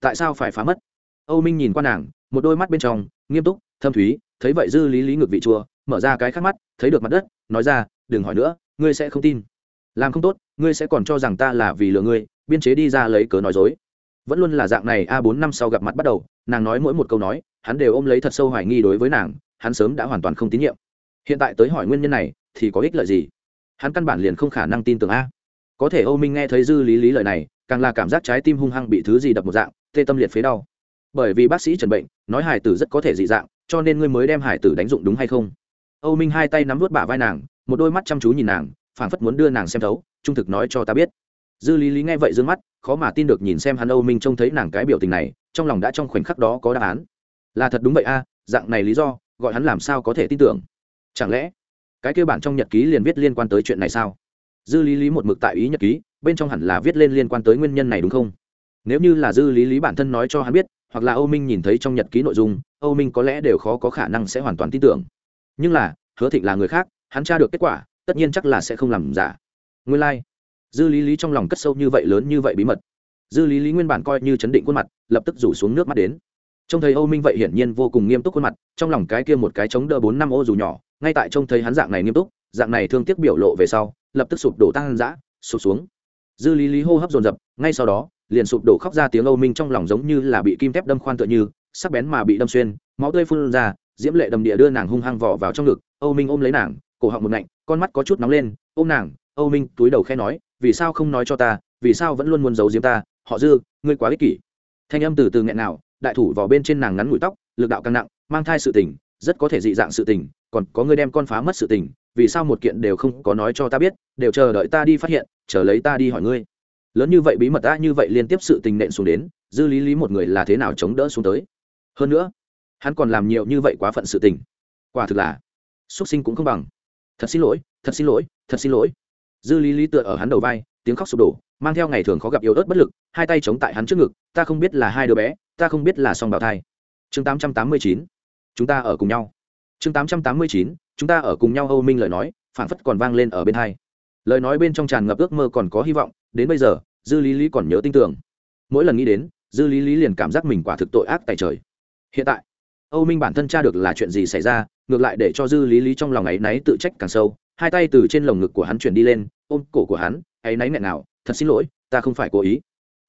Tại sao phải phá mất? Âu minh nhìn qua nàng, một đôi mắt bên trong, nghiêm túc, thâm thúy, thấy vậy dư lý lý ngược vị chùa mở ra cái khác mắt, thấy được mặt đất, nói ra, đừng hỏi nữa, ngươi sẽ không tin. Làm không tốt, ngươi sẽ còn cho rằng ta là vì lừa ngươi, biên chế đi ra lấy cớ nói dối. Vẫn luôn là dạng này a bốn năm sau gặp mặt bắt đầu, nàng nói mỗi một câu nói, hắn đều ôm lấy thật sâu hoài nghi đối với nàng, hắn sớm đã hoàn toàn không tín nhiệm. Hiện tại tới hỏi nguyên nhân này, thì có ích lợi gì? Hắn căn bản liền không khả năng tin tưởng a. Có thể âu minh nghe thấy dư lý lý lời này càng là cảm giác trái tim hung hăng bị thứ gì đập một dạng, tê tâm liệt phế đau. Bởi vì bác sĩ trần bệnh nói hải tử rất có thể dị dạng, cho nên ngươi mới đem hải tử đánh dụng đúng hay không? Âu minh hai tay nắm vút bả vai nàng, một đôi mắt chăm chú nhìn nàng, phảng phất muốn đưa nàng xem thấu, trung thực nói cho ta biết. Dư lý lý nghe vậy d ư ơ n g mắt, khó mà tin được nhìn xem hắn âu minh trông thấy nàng cái biểu tình này, trong lòng đã trong khoảnh khắc đó có đáp án. Là thật đúng vậy a à, dạng này lý do, gọi hắn làm sao có thể tin tưởng? Chẳng lẽ, cái kêu bản trong nhật ký liền viết liên quan tới chuyện này sao? Dư lý lý một mực tại ý nhật ký, bên trong hẳn là viết lên liên quan tới nguyên nhân này đúng không? Nếu như là dư lý lý bản thân nói cho hắn biết, hoặc là âu minh nhìn thấy trong nhật ký nội dung, âu minh có lẽ đều khó có khả năng sẽ hoàn toàn tin tưởng. Nhưng là, hứa thịnh là người khác, hắn tra được kết quả, tất nhiên chắc là sẽ không làm giả. Nguyên lai、like. dư lý lý trong lòng cất sâu như vậy lớn như vậy bí mật. Dư lý lý nguyên bản coi như chấn định khuôn mặt, lập tức rủ xuống nước mắt đến. Trông thấy âu minh vậy hiển nhiên vô cùng nghiêm túc khuôn mặt, trong lòng cái kia một cái chống đỡ bốn năm ô dù nhỏ, ngay tại trông thấy hắn dạng này nghiêm túc dạng này thương tiếc biểu lộ về sau lập tức sụp đổ tăng dã sụp xuống. Dư lý lý hô hấp dồn dập ngay sau đó liền sụp đổ khóc ra tiếng âu minh trong lòng giống như là bị kim thép đâm khoan tựa như sắc bén mà bị đâm xuyên máu tươi phun ra diễm lệ đầm địa đưa nàng hung hăng vỏ vào trong ngực âu minh ôm lấy nàng cổ họng một lạnh, con mắt có chút nóng lên ôm nàng âu minh túi đầu khe nói vì sao không nói cho ta vì sao vẫn luôn muốn giấu diếm ta họ dư ngươi quá ích kỷ. Thanh âm từ từ nghẹn nào đại thủ vào bên trên nàng ngắn mũi tóc lực đạo càng nặng mang thai sự tình rất có thể dị dạng sự tình còn có người đem con phá mất sự tình vì sao một kiện đều không có nói cho ta biết đều chờ đợi ta đi phát hiện chờ lấy ta đi hỏi ngươi. Lớn như vậy bí mật ta như vậy liên tiếp sự tình nện xuống đến dư lý lý một người là thế nào chống đỡ xuống tới? Hơn nữa hắn còn làm nhiều như vậy quá phận sự tình. Quả thực là xuất sinh cũng không bằng. Thật xin lỗi thật xin lỗi thật xin lỗi. Dư lý lý tựa ở hắn đầu vai tiếng khóc sụp đổ mang theo ngày thường khó gặp yếu ớt bất lực hai tay chống tại hắn trước ngực ta không biết là hai đứa bé ta không biết là song bào thai. Chương 889. chúng ta ở cùng nhau. Chương 889, chúng ta ở cùng nhau âu minh lời nói, phảng phất còn vang lên ở bên hai. Lời nói bên trong tràn ngập ước mơ còn có hy vọng, đến bây giờ, dư lý lý còn nhớ tin tưởng. Mỗi lần nghĩ đến, dư lý lý liền cảm giác mình quả thực tội ác tại trời. Hiện tại, âu minh bản thân tra được là chuyện gì xảy ra, ngược lại để cho dư lý lý trong lòng ấy náy tự trách càng sâu, hai tay từ trên lồng ngực của hắn chuyển đi lên, ôm cổ của hắn, ấy náy nghẹn nào thật xin lỗi, ta không phải cố ý.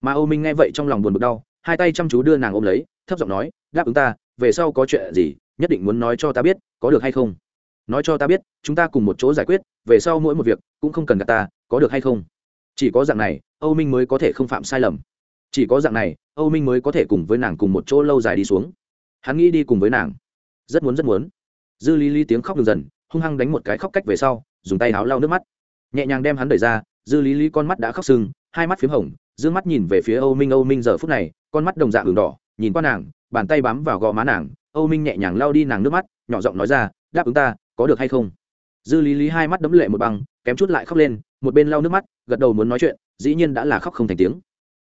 Mà âu minh nghe vậy trong lòng buồn bực đau, hai tay chăm chú đưa nàng ôm lấy, thấp giọng nói, đáp ứng ta, về sau có chuyện gì, nhất định muốn nói cho ta biết, có được hay không? Nói cho ta biết, chúng ta cùng một chỗ giải quyết, về sau mỗi một việc cũng không cần gặp ta, có được hay không? Chỉ có dạng này, âu minh mới có thể không phạm sai lầm. Chỉ có dạng này, âu minh mới có thể cùng với nàng cùng một chỗ lâu dài đi xuống. Hắn nghĩ đi cùng với nàng. Rất muốn rất muốn. Dư lý lý tiếng khóc dần dần hung hăng đánh một cái khóc cách về sau, dùng tay áo lau nước mắt. Nhẹ nhàng đem hắn đẩy ra, dư lý lý con mắt đã khóc sưng, hai mắt p h í m hồng d ư ơ n g mắt nhìn về phía âu minh âu minh giờ phút này, con mắt đồng dạng đường đỏ, nhìn qua nàng, bàn tay bám vào gò má nàng, âu minh nhẹ nhàng lao đi nàng nước mắt, nhỏ giọng nói ra, đáp ứng ta có được hay không? Dư lý lý hai mắt đấm lệ một bằng, kém chút lại khóc lên một bên lau nước mắt gật đầu muốn nói chuyện dĩ nhiên đã là khóc không thành tiếng.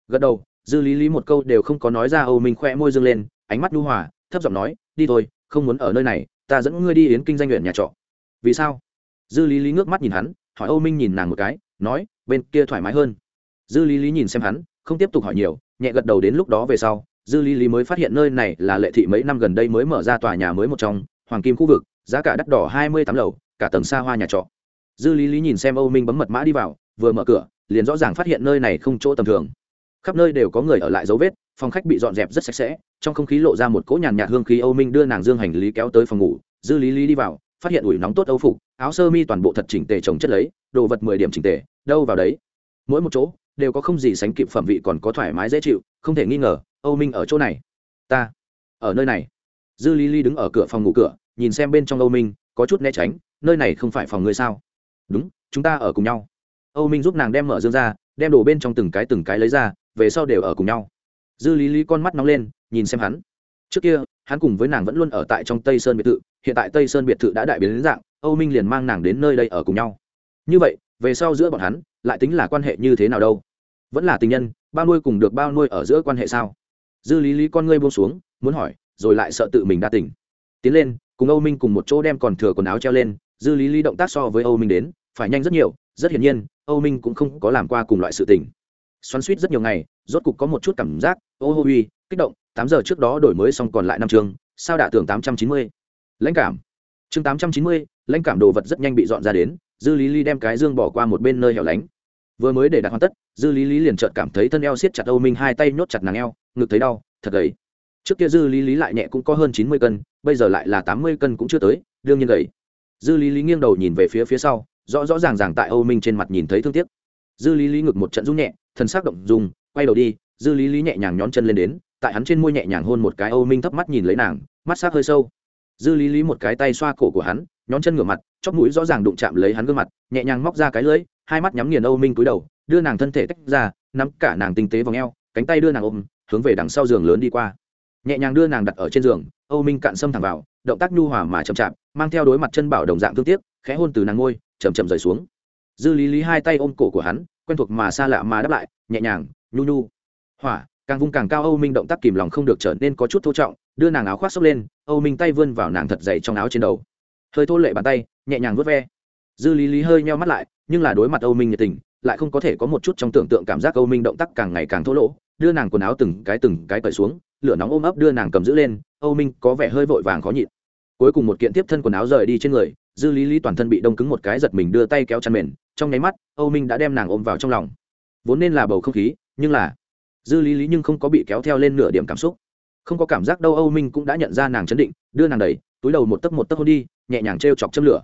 Gật đầu dư lý lý một câu đều không có nói ra âu minh khoe môi dương lên ánh mắt nhu hòa thấp giọng nói đi thôi không muốn ở nơi này ta dẫn ngươi đi yến kinh doanh huyện nhà trọ. Vì sao? Dư lý lý ngước mắt nhìn hắn hỏi âu minh nhìn nàng một cái nói bên kia thoải mái hơn. Dư lý lý nhìn xem hắn không tiếp tục hỏi nhiều nhẹ gật đầu đến lúc đó về sau dư lý lý mới phát hiện nơi này là lệ thị mấy năm gần đây mới mở ra tòa nhà mới một trong hoàng kim khu vực giá cả đắt đỏ hai mươi tám lầu, cả tầng xa hoa nhà trọ. Dư lý lý nhìn xem âu minh bấm mật mã đi vào, vừa mở cửa, liền rõ ràng phát hiện nơi này không chỗ tầm thường. Khắp nơi đều có người ở lại dấu vết, phòng khách bị dọn dẹp rất sạch sẽ, trong không khí lộ ra một cỗ nhàn nhạt hương khí âu minh đưa nàng dương hành lý kéo tới phòng ngủ. Dư lý lý đi vào, phát hiện ủi nóng tốt âu phục, áo sơ mi toàn bộ thật chỉnh tề trồng chất lấy, đồ vật mười điểm chỉnh tề, đâu vào đấy. Mỗi một chỗ đều có không gì sánh kịp phẩm vị còn có thoải mái dễ chịu, không thể nghi ngờ, âu minh ở chỗ này. Ta, ở nơi này. Dư lý Lý đứng ở cửa phòng ngủ cửa nhìn xem bên trong âu minh, có chút né tránh, nơi này không phải phòng người sao? Đúng, chúng ta ở cùng nhau. Âu minh giúp nàng đem mở dương ra, đem đồ bên trong từng cái từng cái lấy ra, về sau đều ở cùng nhau. Dư lý lý con mắt nóng lên, nhìn xem hắn. Trước kia, hắn cùng với nàng vẫn luôn ở tại trong tây sơn biệt thự, hiện tại tây sơn biệt thự đã đại biến đến dạng, âu minh liền mang nàng đến nơi đây ở cùng nhau. Như vậy, về sau giữa bọn hắn, lại tính là quan hệ như thế nào đâu? Vẫn là tình nhân, bao nuôi cùng được bao nuôi ở giữa quan hệ sao? Dư lý lý con ngươi buông xuống, muốn hỏi, rồi lại sợ tự mình đa tỉnh tiến lên cùng âu minh cùng một chỗ đem còn thừa quần áo treo lên, dư lý lý động tác so với âu minh đến, phải nhanh rất nhiều, rất hiển nhiên, âu minh cũng không có làm qua cùng loại sự tình. Xoắn suýt rất nhiều ngày, rốt cục có một chút cảm giác, ô hô uy, kích động, tám giờ trước đó đổi mới xong còn lại năm chương sao đạ tưởng tám trăm chín mươi? Lãnh cảm. Chương tám trăm chín mươi, lãnh cảm đồ vật rất nhanh bị dọn ra đến, dư lý lý đem cái dương bỏ qua một bên nơi hẻo lánh. Vừa mới để đặt hoàn tất, dư lý lý liền chợt cảm thấy thân eo siết chặt âu minh, hai tay nhốt chặt nàng eo, ngực thấy đau, thật đấy trước kia dư lý lý lại nhẹ cũng có hơn chín mươi cân, bây giờ lại là tám mươi cân cũng chưa tới, đương nhiên gầy dư lý lý nghiêng đầu nhìn về phía phía sau, rõ rõ ràng ràng tại âu minh trên mặt nhìn thấy thương tiếc. Dư lý lý ngực một trận rung nhẹ thân xác động dùng quay đầu đi, dư lý lý nhẹ nhàng nhón chân lên đến, tại hắn trên môi nhẹ nhàng hôn một cái âu minh thấp mắt nhìn lấy nàng, mắt s hơi sâu. Dư lý lý một cái tay xoa cổ của hắn, nhón chân ngửa mặt chóc mũi rõ ràng đụng chạm lấy hắn gương mặt, nhẹ nhàng móc ra cái lưỡi, hai mắt nhắm nghiền âu minh cúi đầu, đưa nàng thân thể tách ra, nắm cả nàng tinh tế vào o cánh tay đưa nàng ôm, hướng về đằng sau giường lớn đi qua nhẹ nhàng đưa nàng đặt ở trên giường, âu minh cạn xâm thẳng vào, động tác nhu hòa mà chậm chạp, mang theo đối mặt chân bảo đồng dạng thương tiếc, khẽ hôn từ nàng ngôi chầm chậm rời xuống. Dư lý lý hai tay ôm cổ của hắn, quen thuộc mà xa lạ mà đáp lại, nhẹ nhàng, nhu nhu. Hỏa, càng vung càng cao âu minh động tác kìm lòng không được trở nên có chút thô trọng, đưa nàng áo khoác xốc lên, âu minh tay vươn vào nàng thật dày trong áo trên đầu. Hơi thô lệ bàn tay, nhẹ nhàng vớt ve. Dư lý lý hơi nheo mắt lại, nhưng là đối mặt âu minh nhiệt tình, lại không có thể có một chút trong tưởng tượng cảm giác âu minh động tác càng ngày càng thô lỗ, đưa nàng quần áo từng cái từng cái cởi xuống lửa nóng ôm ấp đưa nàng cầm giữ lên, âu minh có vẻ hơi vội vàng khó nhịn. Cuối cùng một kiện tiếp thân quần áo rời đi trên người, dư lý lý toàn thân bị đông cứng một cái giật mình đưa tay kéo chăn mền, trong nháy mắt, âu minh đã đem nàng ôm vào trong lòng. Vốn nên là bầu không khí, nhưng là dư lý lý nhưng không có bị kéo theo lên nửa điểm cảm xúc. Không có cảm giác đâu, âu minh cũng đã nhận ra nàng chấn định, đưa nàng đầy túi đầu một tấc một tấc hôn đi, nhẹ nhàng t r e o chọc châm lửa.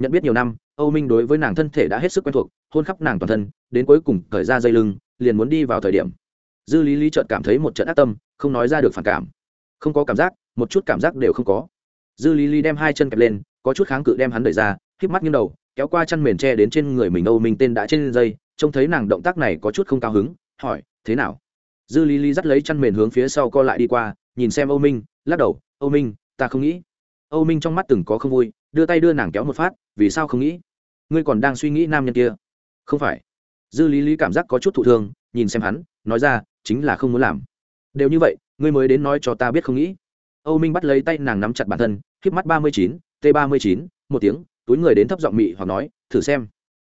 Nhận biết nhiều năm, âu minh đối với nàng thân thể đã hết sức quen thuộc, hôn khắp nàng toàn thân, đến cuối cùng thời ra dây lưng, liền muốn đi vào thời điểm dư lý lý chợt cảm thấy một trận ác tâm, không nói ra được phản cảm. Không có cảm giác, một chút cảm giác đều không có. Dư lý lý đem hai chân kẹp lên, có chút kháng cự đem hắn đẩy ra, híp mắt nghiêng đầu, kéo qua chăn mền tre đến trên người mình âu minh tên đã trên dây, trông thấy nàng động tác này có chút không cao hứng, hỏi, thế nào? Dư lý lý dắt lấy chăn mền hướng phía sau co lại đi qua, nhìn xem âu minh, lắc đầu, âu minh, ta không nghĩ. Âu minh trong mắt từng có không vui, đưa tay đưa nàng kéo một phát, vì sao không nghĩ? Ngươi còn đang suy nghĩ nam nhân kia. Không phải. Dư lý lý cảm giác có chút thụ thương, nhìn xem hắn nói ra, chính là không muốn làm. Đều như vậy, ngươi mới đến nói cho ta biết không nghĩ. Âu minh bắt lấy tay nàng nắm chặt bản thân, khiếp mắt ba mươi chín, t ba mươi chín, một tiếng, túi người đến thấp giọng mị hoặc nói, thử xem.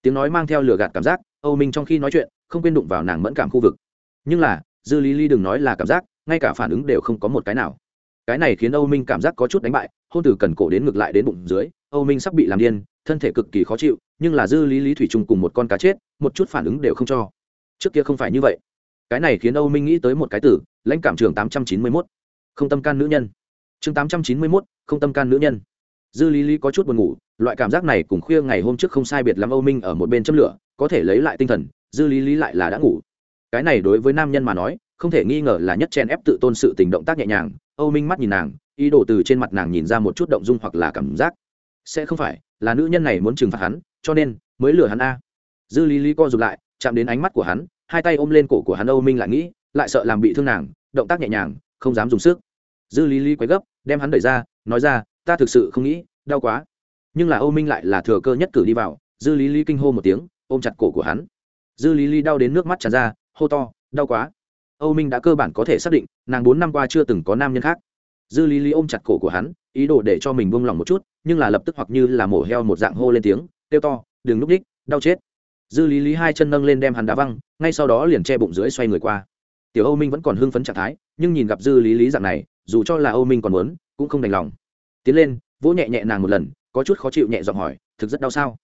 Tiếng nói mang theo lửa gạt cảm giác, âu minh trong khi nói chuyện, không quên đụng vào nàng mẫn cảm khu vực. Nhưng là, dư lý ly đừng nói là cảm giác, ngay cả phản ứng đều không có một cái nào. Cái này khiến âu minh cảm giác có chút đánh bại, hôn từ cần cổ đến ngược lại đến bụng dưới, âu minh sắp bị làm điên, thân thể cực kỳ khó chịu, nhưng là dư lý lý thủy chung cùng một con cá chết, một chút phản ứng đều không cho. Trước kia không phải như vậy cái này khiến âu minh nghĩ tới một cái từ, lãnh cảm trường tám trăm chín mươi mốt. Không tâm can nữ nhân. Chương tám trăm chín mươi mốt, không tâm can nữ nhân. Dư lý lý có chút buồn ngủ, loại cảm giác này cùng khuya ngày hôm trước không sai biệt lắm âu minh ở một bên châm lửa, có thể lấy lại tinh thần, dư lý lý lại là đã ngủ. Cái này đối với nam nhân mà nói, không thể nghi ngờ là nhất chen ép tự tôn sự tình động tác nhẹ nhàng, âu minh mắt nhìn nàng, ý đồ từ trên mặt nàng nhìn ra một chút động dung hoặc là cảm giác. Sẽ không phải, là nữ nhân này muốn trừng phạt hắn, cho nên mới lừa hắn a. Dư lý lý co rụt lại, chạm đến ánh mắt của hắn hai tay ôm lên cổ của hắn âu minh lại nghĩ, lại sợ làm bị thương nàng, động tác nhẹ nhàng, không dám dùng sức. Dư lý lý quay gấp, đem hắn đẩy ra, nói ra, ta thực sự không nghĩ, đau quá. Nhưng là âu minh lại là thừa cơ nhất cử đi vào, dư lý lý kinh hô một tiếng, ôm chặt cổ của hắn. Dư lý lý đau đến nước mắt tràn ra, hô to, đau quá. Âu minh đã cơ bản có thể xác định, nàng bốn năm qua chưa từng có nam nhân khác. Dư lý lý ôm chặt cổ của hắn, ý đồ để cho mình buông lỏng một chút, nhưng là lập tức hoặc như là mổ heo một dạng hô lên tiếng, kêu to, đừng núp đích, đau chết dư lý lý hai chân nâng lên đem hắn đá văng, ngay sau đó liền che bụng dưới xoay người qua. Tiểu âu minh vẫn còn hưng phấn trạng thái, nhưng nhìn gặp dư lý lý dạng này, dù cho là âu minh còn muốn, cũng không đành lòng. Tiến lên, vỗ nhẹ nhẹ nàng một lần, có chút khó chịu nhẹ giọng hỏi, thực rất đau sao?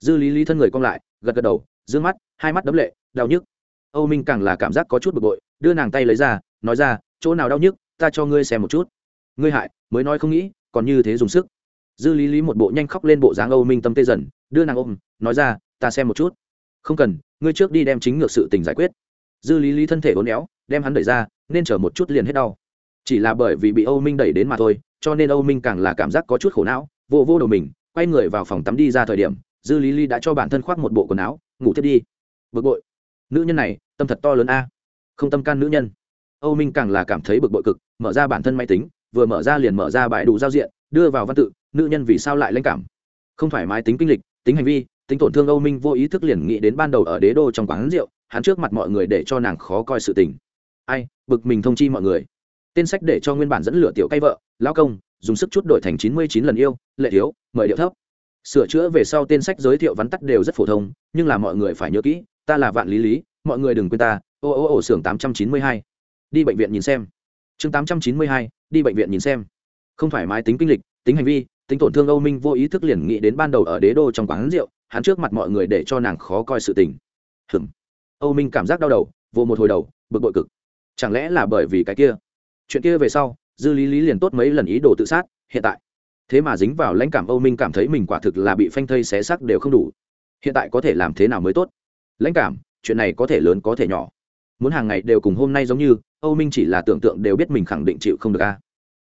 Dư lý lý thân người cong lại, gật gật đầu d ư ơ n g mắt, hai mắt đấm lệ, đau nhức. Âu minh càng là cảm giác có chút bực bội, đưa nàng tay lấy ra, nói ra, chỗ nào đau nhức, ta cho ngươi xem một chút. Ngươi hại, mới nói không nghĩ, còn như thế dùng sức. Dư lý lý một bộ nhanh khóc lên bộ dáng âu minh tâm tê dần, đưa nàng ôm, nói ra, ta xem một chút không cần, ngươi trước đi đem chính ngược sự tình giải quyết. Dư lý lý thân thể uốn éo, đem hắn đẩy ra, nên chờ một chút liền hết đau. Chỉ là bởi vì bị âu minh đẩy đến mà thôi, cho nên âu minh càng là cảm giác có chút khổ não, vô vô đầu mình, quay người vào phòng tắm đi ra thời điểm, dư lý lý đã cho bản thân khoác một bộ quần áo, ngủ tiếp đi. Bực bội. Nữ nhân này, tâm thật to lớn a. Không tâm can nữ nhân. Âu minh càng là cảm thấy bực bội cực, mở ra bản thân máy tính, vừa mở ra liền mở ra bài đủ giao diện, đưa vào văn tự, nữ nhân vì sao lại lãnh cảm. Không thoải mái tính kinh lịch, tính hành vi tính tổn thương âu minh vô ý thức liền nghĩ đến ban đầu ở đế đô trong quán rượu, hắn trước mặt mọi người để cho nàng khó coi sự tình. Ai, bực mình thông chi mọi người. Tên sách để cho nguyên bản dẫn lửa tiểu cay vợ lao công, dùng sức chút đổi thành chín mươi chín lần yêu, lệ thiếu, mời điệu thấp. Sửa chữa về sau tên sách giới thiệu vắn tắt đều rất phổ thông, nhưng là mọi người phải nhớ kỹ, ta là vạn lý lý, mọi người đừng quên ta, ô ô ô xưởng tám trăm chín mươi hai. Đi bệnh viện nhìn xem. Chương tám trăm chín mươi hai, đi bệnh viện nhìn xem. Không thoải mái tính kinh lịch, tính hành vi, tính tổn thương âu minh vô ý thức liền nghĩ đến ban đầu ở đế đô trong quán rượu hắn trước mặt mọi người để cho nàng khó coi sự tình. Hừm âu minh cảm giác đau đầu vô một hồi đầu, bực bội cực. Chẳng lẽ là bởi vì cái kia? Chuyện kia về sau, dư lý lý liền tốt mấy lần ý đồ tự sát, hiện tại. Thế mà dính vào lãnh cảm âu minh cảm thấy mình quả thực là bị phanh thây xé sắc đều không đủ. Hiện tại có thể làm thế nào mới tốt? Lãnh cảm, chuyện này có thể lớn có thể nhỏ. Muốn hàng ngày đều cùng hôm nay giống như, âu minh chỉ là tưởng tượng đều biết mình khẳng định chịu không được a.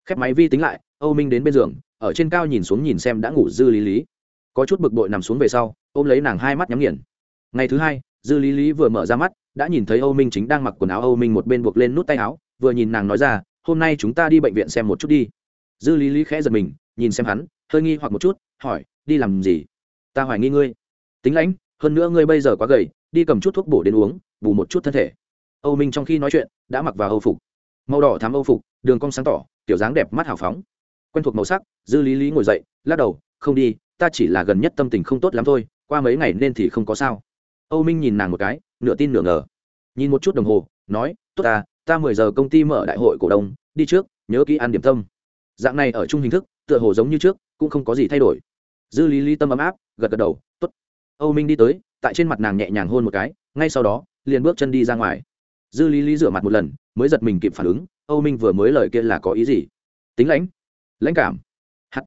Khép máy vi tính lại, âu minh đến bên giường, ở trên cao nhìn xuống nhìn xem đã ngủ dư lý lý. Có chút bực bội nằm xuống về sau ôm lấy nàng hai mắt nhắm nghiền. Ngày thứ hai, dư lý lý vừa mở ra mắt, đã nhìn thấy âu minh chính đang mặc quần áo âu minh một bên buộc lên nút tay áo, vừa nhìn nàng nói ra, hôm nay chúng ta đi bệnh viện xem một chút đi. Dư lý lý khẽ giật mình, nhìn xem hắn, hơi nghi hoặc một chút, hỏi, đi làm gì? Ta hoài nghi ngươi. Tính lãnh, hơn nữa ngươi bây giờ quá gầy, đi cầm chút thuốc bổ đến uống, bù một chút thân thể. Âu minh trong khi nói chuyện, đã mặc vào âu phục. Màu đỏ thám âu phục, đường cong sáng tỏ, kiểu dáng đẹp mắt hào phóng. Quen thuộc màu sắc, dư lý lý ngồi dậy, lắc đầu, không đi, ta chỉ là gần nhất tâm tình không tốt lắm thôi qua mấy ngày nên thì không có sao. Âu minh nhìn nàng một cái, nửa tin nửa ngờ. Nhìn một chút đồng hồ, nói, tốt ta ta mười giờ công ty mở đại hội cổ đông, đi trước, nhớ kỹ ăn điểm tâm. Dạng này ở chung hình thức, tựa hồ giống như trước, cũng không có gì thay đổi. Dư lý lý tâm ấm áp, gật gật đầu, tốt. Âu minh đi tới, tại trên mặt nàng nhẹ nhàng hôn một cái, ngay sau đó, liền bước chân đi ra ngoài. Dư lý lý rửa mặt một lần, mới giật mình kịp phản ứng, âu minh vừa mới lời kia là có ý gì? Tính lãnh lãnh cảm. Hắt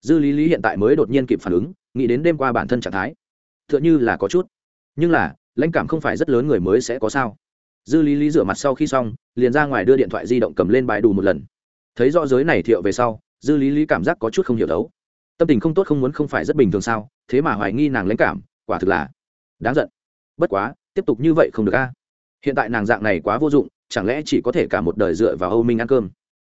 dư lý lý hiện tại mới đột nhiên kịp phản ứng, nghĩ đến đêm qua bản thân trạng thái tựa như là có chút. Nhưng là, lãnh cảm không phải rất lớn người mới sẽ có sao? Dư lý lý rửa mặt sau khi xong, liền ra ngoài đưa điện thoại di động cầm lên bài đủ một lần. Thấy rõ giới này thiệu về sau, dư lý lý cảm giác có chút không hiểu đấu. Tâm tình không tốt không muốn không phải rất bình thường sao? Thế mà hoài nghi nàng lãnh cảm, quả thực là đáng giận. Bất quá, tiếp tục như vậy không được a. Hiện tại nàng dạng này quá vô dụng, chẳng lẽ chỉ có thể cả một đời dựa vào âu minh ăn cơm?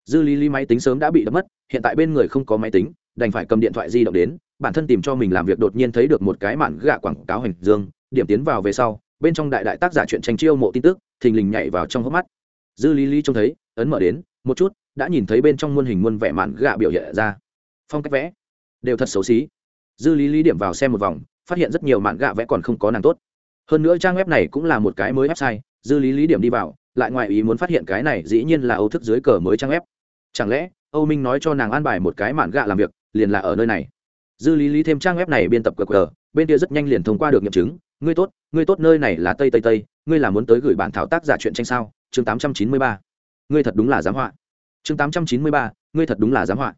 Dư lý lý máy tính sớm đã bị đập mất, hiện tại bên người không có máy tính đành phải cầm điện thoại di động đến, bản thân tìm cho mình làm việc đột nhiên thấy được một cái mạn gạ quảng cáo hành dương, điểm tiến vào về sau, bên trong đại đại tác giả chuyện tranh chiêu mộ tin tức, thình lình nhảy vào trong hốc mắt. Dư lý lý trông thấy, ấn mở đến, một chút, đã nhìn thấy bên trong muôn hình muôn vẻ mạn gạ biểu hiện ra. Phong cách vẽ, đều thật xấu xí. Dư lý lý điểm vào xem một vòng, phát hiện rất nhiều mạn gạ vẽ còn không có nàng tốt. Hơn nữa trang web này cũng là một cái mới website, dư lý lý điểm đi vào, lại ngoài ý muốn phát hiện cái này dĩ nhiên là âu thức dưới cờ mới trang web. Chẳng lẽ, âu minh nói cho nàng an bài một cái mạn gạ làm việc liền là ở nơi này. Dư lý lý thêm trang web này biên tập qr bên kia rất nhanh liền thông qua được nghiệm chứng. Ngươi tốt ngươi tốt nơi này là tây tây tây, ngươi là muốn tới gửi bản thảo tác giả chuyện tranh sao? Chương tám trăm chín mươi ba. Ngươi thật đúng là giám họa. Chương tám trăm chín mươi ba, ngươi thật đúng là giám họa.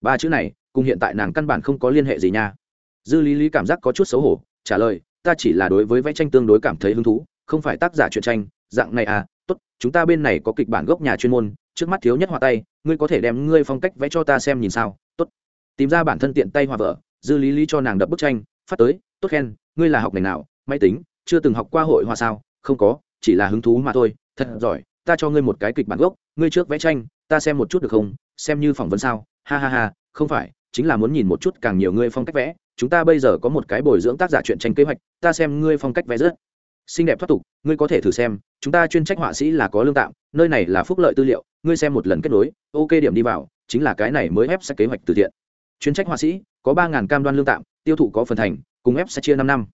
Ba chữ này, cùng hiện tại nàng căn bản không có liên hệ gì nha. Dư lý lý cảm giác có chút xấu hổ, trả lời, ta chỉ là đối với vẽ tranh tương đối cảm thấy hứng thú, không phải tác giả chuyện tranh. Dạng này à tốt, chúng ta bên này có kịch bản gốc nhà chuyên môn, trước mắt thiếu nhất họa tay, ngươi có thể đem ngươi phong cách vẽ cho ta xem nhìn sao? Tìm ra bản thân tiện tay hòa vợ, dư lý lý cho nàng đập bức tranh, phát tới, tốt khen, ngươi là học ngành nào, máy tính, chưa từng học qua hội hoa sao? Không có, chỉ là hứng thú mà thôi. Thật giỏi, ta cho ngươi một cái kịch bản gốc, ngươi trước vẽ tranh, ta xem một chút được không, xem như phỏng vấn sao. Ha ha ha, không phải, chính là muốn nhìn một chút càng nhiều ngươi phong cách vẽ, chúng ta bây giờ có một cái bồi dưỡng tác giả chuyện tranh kế hoạch, ta xem ngươi phong cách vẽ rất xinh đẹp thoát tục, ngươi có thể thử xem, chúng ta chuyên trách họa sĩ là có lương tạm, nơi này là phúc lợi tư liệu, ngươi xem một lần kết nối, ok điểm đi vào, chính là cái này mới ép sách kế hoạch từ thiện chuyên trách họa sĩ, có ba cam đoan lương tạm, tiêu thụ có phần thành, cùng ép sẽ chia năm năm.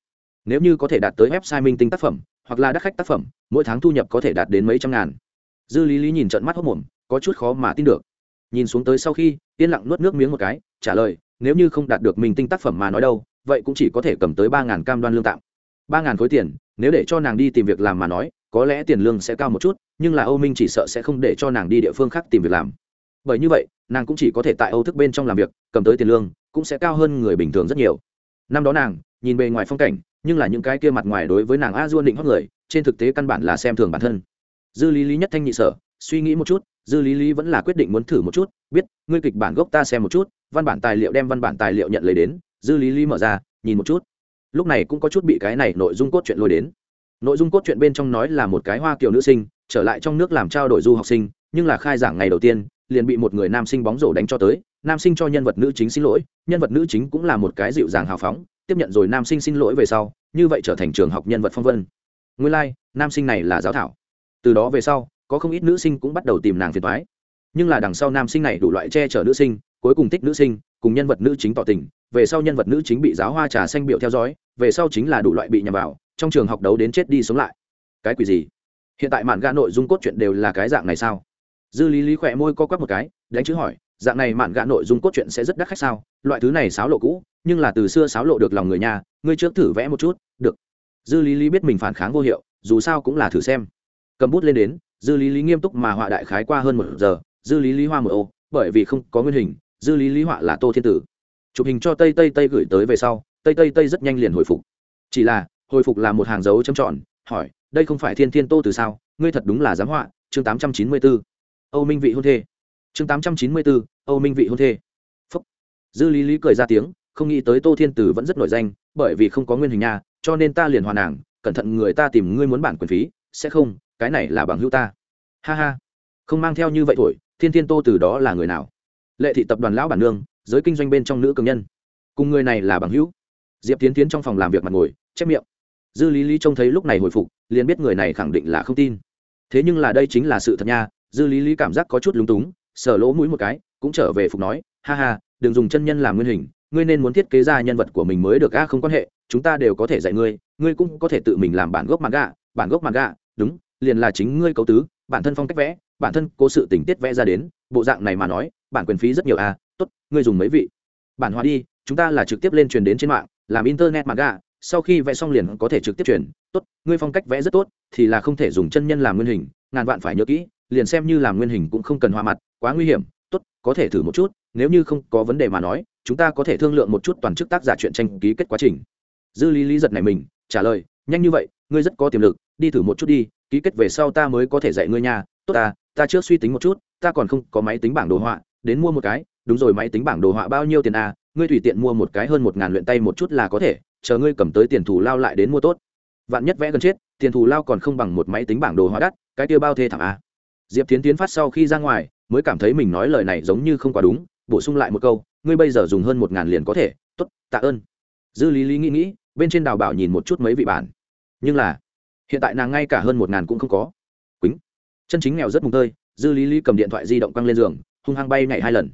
Nếu như có thể đạt tới ép sai minh tinh tác phẩm, hoặc là đắt khách tác phẩm, mỗi tháng thu nhập có thể đạt đến mấy trăm ngàn. Dư lý lý nhìn trận mắt hốc mồm, có chút khó mà tin được. Nhìn xuống tới sau khi, yên lặng nuốt nước miếng một cái, trả lời, nếu như không đạt được minh tinh tác phẩm mà nói đâu, vậy cũng chỉ có thể cầm tới ba ngàn cam đoan lương tạm. Ba ngàn khối tiền, nếu để cho nàng đi tìm việc làm mà nói, có lẽ tiền lương sẽ cao một chút, nhưng là âu minh chỉ sợ sẽ không để cho nàng đi địa phương khác tìm việc làm bởi như vậy, nàng cũng chỉ có thể tại âu thức bên trong làm việc, cầm tới tiền lương, cũng sẽ cao hơn người bình thường rất nhiều. Năm đó nàng, nhìn bề ngoài phong cảnh, nhưng là những cái kia mặt ngoài đối với nàng a dua định hót người, trên thực tế căn bản là xem thường bản thân. Dư lý lý nhất thanh nhị sở, suy nghĩ một chút, dư lý lý vẫn là quyết định muốn thử một chút, biết, ngươi kịch bản gốc ta xem một chút, văn bản tài liệu đem văn bản tài liệu nhận lấy đến, dư lý lý mở ra, nhìn một chút. Lúc này cũng có chút bị cái này nội dung cốt truyện lôi đến. Nội dung cốt truyện bên trong nói là một cái hoa kiểu nữ sinh, trở lại trong nước làm trao đổi du học sinh, nhưng là khai giảng ngày đầu tiên liền bị một người nam sinh bóng rổ đánh cho tới nam sinh cho nhân vật nữ chính xin lỗi nhân vật nữ chính cũng là một cái dịu dàng hào phóng tiếp nhận rồi nam sinh xin lỗi về sau như vậy trở thành trường học nhân vật phong vân. Nguyên lai、like, nam sinh này là giáo thảo. Từ đó về sau có không ít nữ sinh cũng bắt đầu tìm nàng phiền thoái nhưng là đằng sau nam sinh này đủ loại che chở nữ sinh cuối cùng thích nữ sinh cùng nhân vật nữ chính tỏ tình về sau nhân vật nữ chính bị giáo hoa trà xanh biểu theo dõi về sau chính là đủ loại bị nhằm vào trong trường học đấu đến chết đi sống lại. Cái quỷ gì? Hiện tại mạn ga nội dung cốt truyện đều là cái dạng này sao? Dư lý lý khỏe môi co quắp một cái, đánh chữ hỏi, dạng này mạn gạ nội dung cốt truyện sẽ rất đắt khách sao? Loại thứ này sáo lộ cũ, nhưng là từ xưa sáo lộ được lòng người nhà ngươi trước thử vẽ một chút, được. Dư lý lý biết mình phản kháng vô hiệu, dù sao cũng là thử xem. Cầm bút lên đến, dư lý lý nghiêm túc mà họa đại khái qua hơn một giờ, dư lý lý hoa một ô, bởi vì không có nguyên hình, dư lý lý họa là tô thiên tử. Chụp hình cho tây tây tây gửi tới về sau, tây tây tây rất nhanh liền hồi phục. Chỉ là, hồi phục là một hàng dấu châm trọn hỏi, đây không phải thiên thiên tô từ sao? Ngươi thật đúng là giám họa, chương tám trăm chín mươi bốn âu minh vị hôn thê. Chương tám trăm chín mươi bốn âu minh vị hôn thê. Phúc. Dư lý lý cười ra tiếng, không nghĩ tới tô thiên tử vẫn rất nổi danh, bởi vì không có nguyên hình nha, cho nên ta liền hòa nàng, cẩn thận người ta tìm ngươi muốn bản quyền phí, sẽ không, cái này là bằng hữu ta. Ha ha. Không mang theo như vậy thổi, thiên thiên tô từ đó là người nào? Lệ thị tập đoàn lão bản nương, giới kinh doanh bên trong nữ cường nhân. Cùng người này là bằng hữu. Diệp tiến tiến trong phòng làm việc mặt ngồi, chép miệng. Dư lý lý trông thấy lúc này hồi phục, liền biết người này khẳng định là không tin. Thế nhưng là đây chính là sự thật nha dư lý lý cảm giác có chút lúng túng, sờ lỗ mũi một cái, cũng trở về phục nói, ha ha, đừng dùng chân nhân làm nguyên hình, ngươi nên muốn thiết kế ra nhân vật của mình mới được, a, không quan hệ, chúng ta đều có thể dạy ngươi ngươi cũng có thể tự mình làm bản gốc mặt gạ bản gốc mặt gạ đúng, liền là chính ngươi cấu tứ, bản thân phong cách vẽ, bản thân cố sự tình tiết vẽ ra đến, bộ dạng này mà nói, bản quyền phí rất nhiều, a, tốt, ngươi dùng mấy vị. Bản hóa đi, chúng ta là trực tiếp lên truyền đến trên mạng, làm internet mặt gạ sau khi vẽ xong liền có thể trực tiếp truyền, tốt, ngươi phong cách vẽ rất tốt, thì là không thể dùng chân nhân làm nguyên hình, ngàn vạn phải nhớ kỹ liền xem như làm nguyên hình cũng không cần hoa mặt, quá nguy hiểm, tốt, có thể thử một chút, nếu như không có vấn đề mà nói, chúng ta có thể thương lượng một chút toàn chức tác giả chuyện tranh ký kết quá trình dư lý lý giật này mình, trả lời, nhanh như vậy, ngươi rất có tiềm lực, đi thử một chút đi, ký kết về sau ta mới có thể dạy ngươi nhà. tốt ta ta trước suy tính một chút, ta còn không có máy tính bảng đồ họa, đến mua một cái, đúng rồi máy tính bảng đồ họa bao nhiêu tiền à ngươi tùy tiện mua một cái hơn một ngàn luyện tay một chút là có thể, chờ ngươi cầm tới tiền thù lao lại đến mua tốt vạn nhất vẽ gần chết, tiền thù lao còn không bằng một máy tính bảng đồ họa đắt, cái tiêu bao thê thẳng à? Diệp tiến tiến phát sau khi ra ngoài, mới cảm thấy mình nói lời này giống như không quá đúng, bổ sung lại một câu, ngươi bây giờ dùng hơn một ngàn liền có thể t ố t tạ ơn. Dư lý lý nghĩ nghĩ, bên trên đào bảo nhìn một chút mấy vị bản nhưng là, hiện tại nàng ngay cả hơn một ngàn cũng không có. Quýnh. Chân chính nghèo rất mùng tơi, dư lý lý cầm điện thoại di động quăng lên giường, hung hăng bay nhảy hai lần.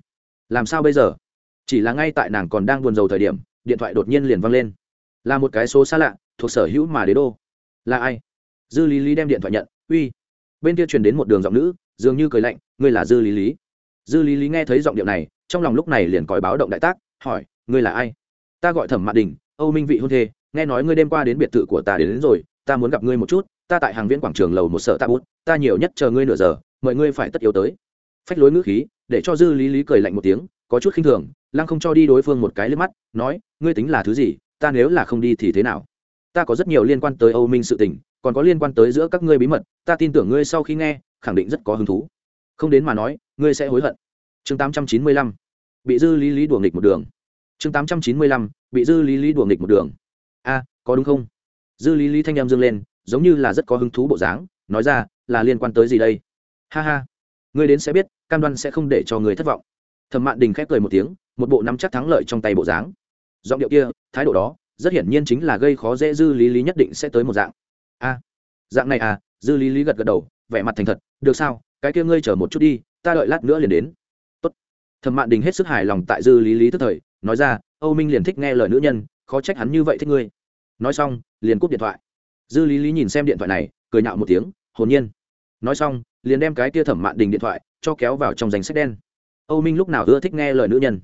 Làm sao bây giờ? Chỉ là ngay tại nàng còn đang buồn rầu thời điểm, điện thoại đột nhiên liền văng lên. Là một cái số xa lạ, thuộc sở hữu mà đế đô. Là ai? Dư lý lý đem điện thoại nhận, uy bên kia truyền đến một đường giọng nữ dường như cười lạnh ngươi là dư lý lý. Dư lý lý nghe thấy giọng điệu này trong lòng lúc này liền còi báo động đại tác hỏi ngươi là ai? Ta gọi thẩm mạn đình âu minh vị hôn thê nghe nói ngươi đêm qua đến biệt thự của ta đến, đến rồi ta muốn gặp ngươi một chút ta tại hàng viễn quảng trường lầu một sở ta bút ta nhiều nhất chờ ngươi nửa giờ mời ngươi phải tất yếu tới. Phách lối ngữ khí để cho dư lý lý cười lạnh một tiếng có chút khinh thường lăng không cho đi đối phương một cái lên mắt nói ngươi tính là thứ gì ta nếu là không đi thì thế nào? Ta có rất nhiều liên quan tới âu minh sự tình còn có liên quan tới giữa các ngươi bí mật, ta tin tưởng ngươi sau khi nghe, khẳng định rất có hứng thú. Không đến mà nói, ngươi sẽ hối hận. Chương tám trăm chín mươi lăm. Bị dư lý lý đùa nghịch một đường. Chương tám trăm chín mươi lăm. Bị dư lý lý đùa nghịch một đường. A, có đúng không? Dư lý lý thanh em dương lên, giống như là rất có hứng thú bộ dáng, nói ra, là liên quan tới gì đây? Ha ha. Ngươi đến sẽ biết, cam đoan sẽ không để cho người thất vọng. Thẩm mạn đình khép cười một tiếng, một bộ nắm chắc thắng lợi trong tay bộ dáng. Giọng điệu kia, thái độ đó, rất hiển nhiên chính là gây khó dễ dư lý lý nhất định sẽ tới một dạng a dạng này à dư lý lý gật gật đầu, vẻ mặt thành thật, được sao, cái kia ngươi chờ một chút đi, ta đợi lát nữa liền đến. Tốt. thẩm mạn đình hết sức hài lòng tại dư lý lý tức thời, nói ra, âu minh liền thích nghe lời nữ nhân, khó trách hắn như vậy thích ngươi. Nói xong, liền cúp điện thoại. Dư lý lý nhìn xem điện thoại này, cười nhạo một tiếng, hồn nhiên. Nói xong, liền đem cái kia thẩm mạn đình điện thoại cho kéo vào trong danh sách đen. Âu minh lúc nào ưa thích nghe lời nữ nhân?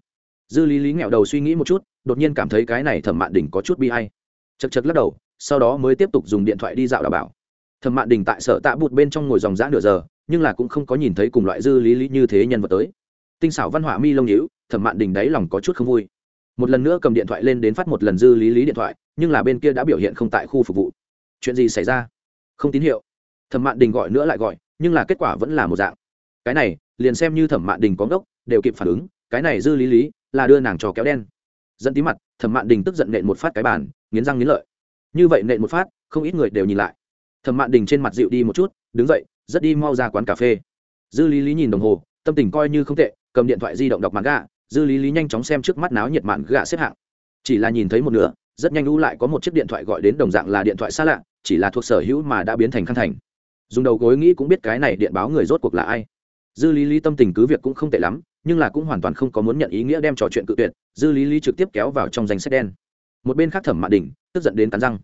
Dư lý lý nghẹo đầu suy nghĩ một chút, đột nhiên cảm thấy cái này thẩm mạn đình có chút bi hay chật chật lắc đầu sau đó mới tiếp tục dùng điện thoại đi dạo đào bảo. Thẩm mạn đình tại sở tạ bụt bên trong ngồi dòng dã nửa giờ, nhưng là cũng không có nhìn thấy cùng loại dư lý lý như thế nhân vật tới. Tinh xảo văn họa mi lông nhữ thẩm mạn đình đáy lòng có chút không vui. Một lần nữa cầm điện thoại lên đến phát một lần dư lý lý điện thoại, nhưng là bên kia đã biểu hiện không tại khu phục vụ. Chuyện gì xảy ra? Không tín hiệu. Thẩm mạn đình gọi nữa lại gọi, nhưng là kết quả vẫn là một dạng. Cái này, liền xem như thẩm mạn đình có ngốc, đều kịp phản ứng, cái này dư lý lý là đưa nàng trò kéo đen. Dẫn tí mặt, thẩm mạn đình tức giận nện một phát cái bàn, nghiến răng nghiến lợi như vậy nện một phát, không ít người đều nhìn lại. Thẩm mạn đình trên mặt dịu đi một chút, đứng dậy, rất đi mau ra quán cà phê. Dư lý lý nhìn đồng hồ, tâm tình coi như không tệ, cầm điện thoại di động đọc mạn gà dư lý lý nhanh chóng xem trước mắt náo nhiệt mạn gạ xếp hạng. Chỉ là nhìn thấy một nửa, rất nhanh u lại có một chiếc điện thoại gọi đến đồng dạng là điện thoại xa lạ, chỉ là thuộc sở hữu mà đã biến thành khăn thành. Dùng đầu gối nghĩ cũng biết cái này điện báo người rốt cuộc là ai. Dư lý lý tâm tình cứ việc cũng không tệ lắm, nhưng là cũng hoàn toàn không có muốn nhận ý nghĩa đem trò chuyện cự tuyệt, dư lý lý trực tiếp kéo vào trong danh sách đen một bên khác thẩm mạn đình tức giận đến cắn răng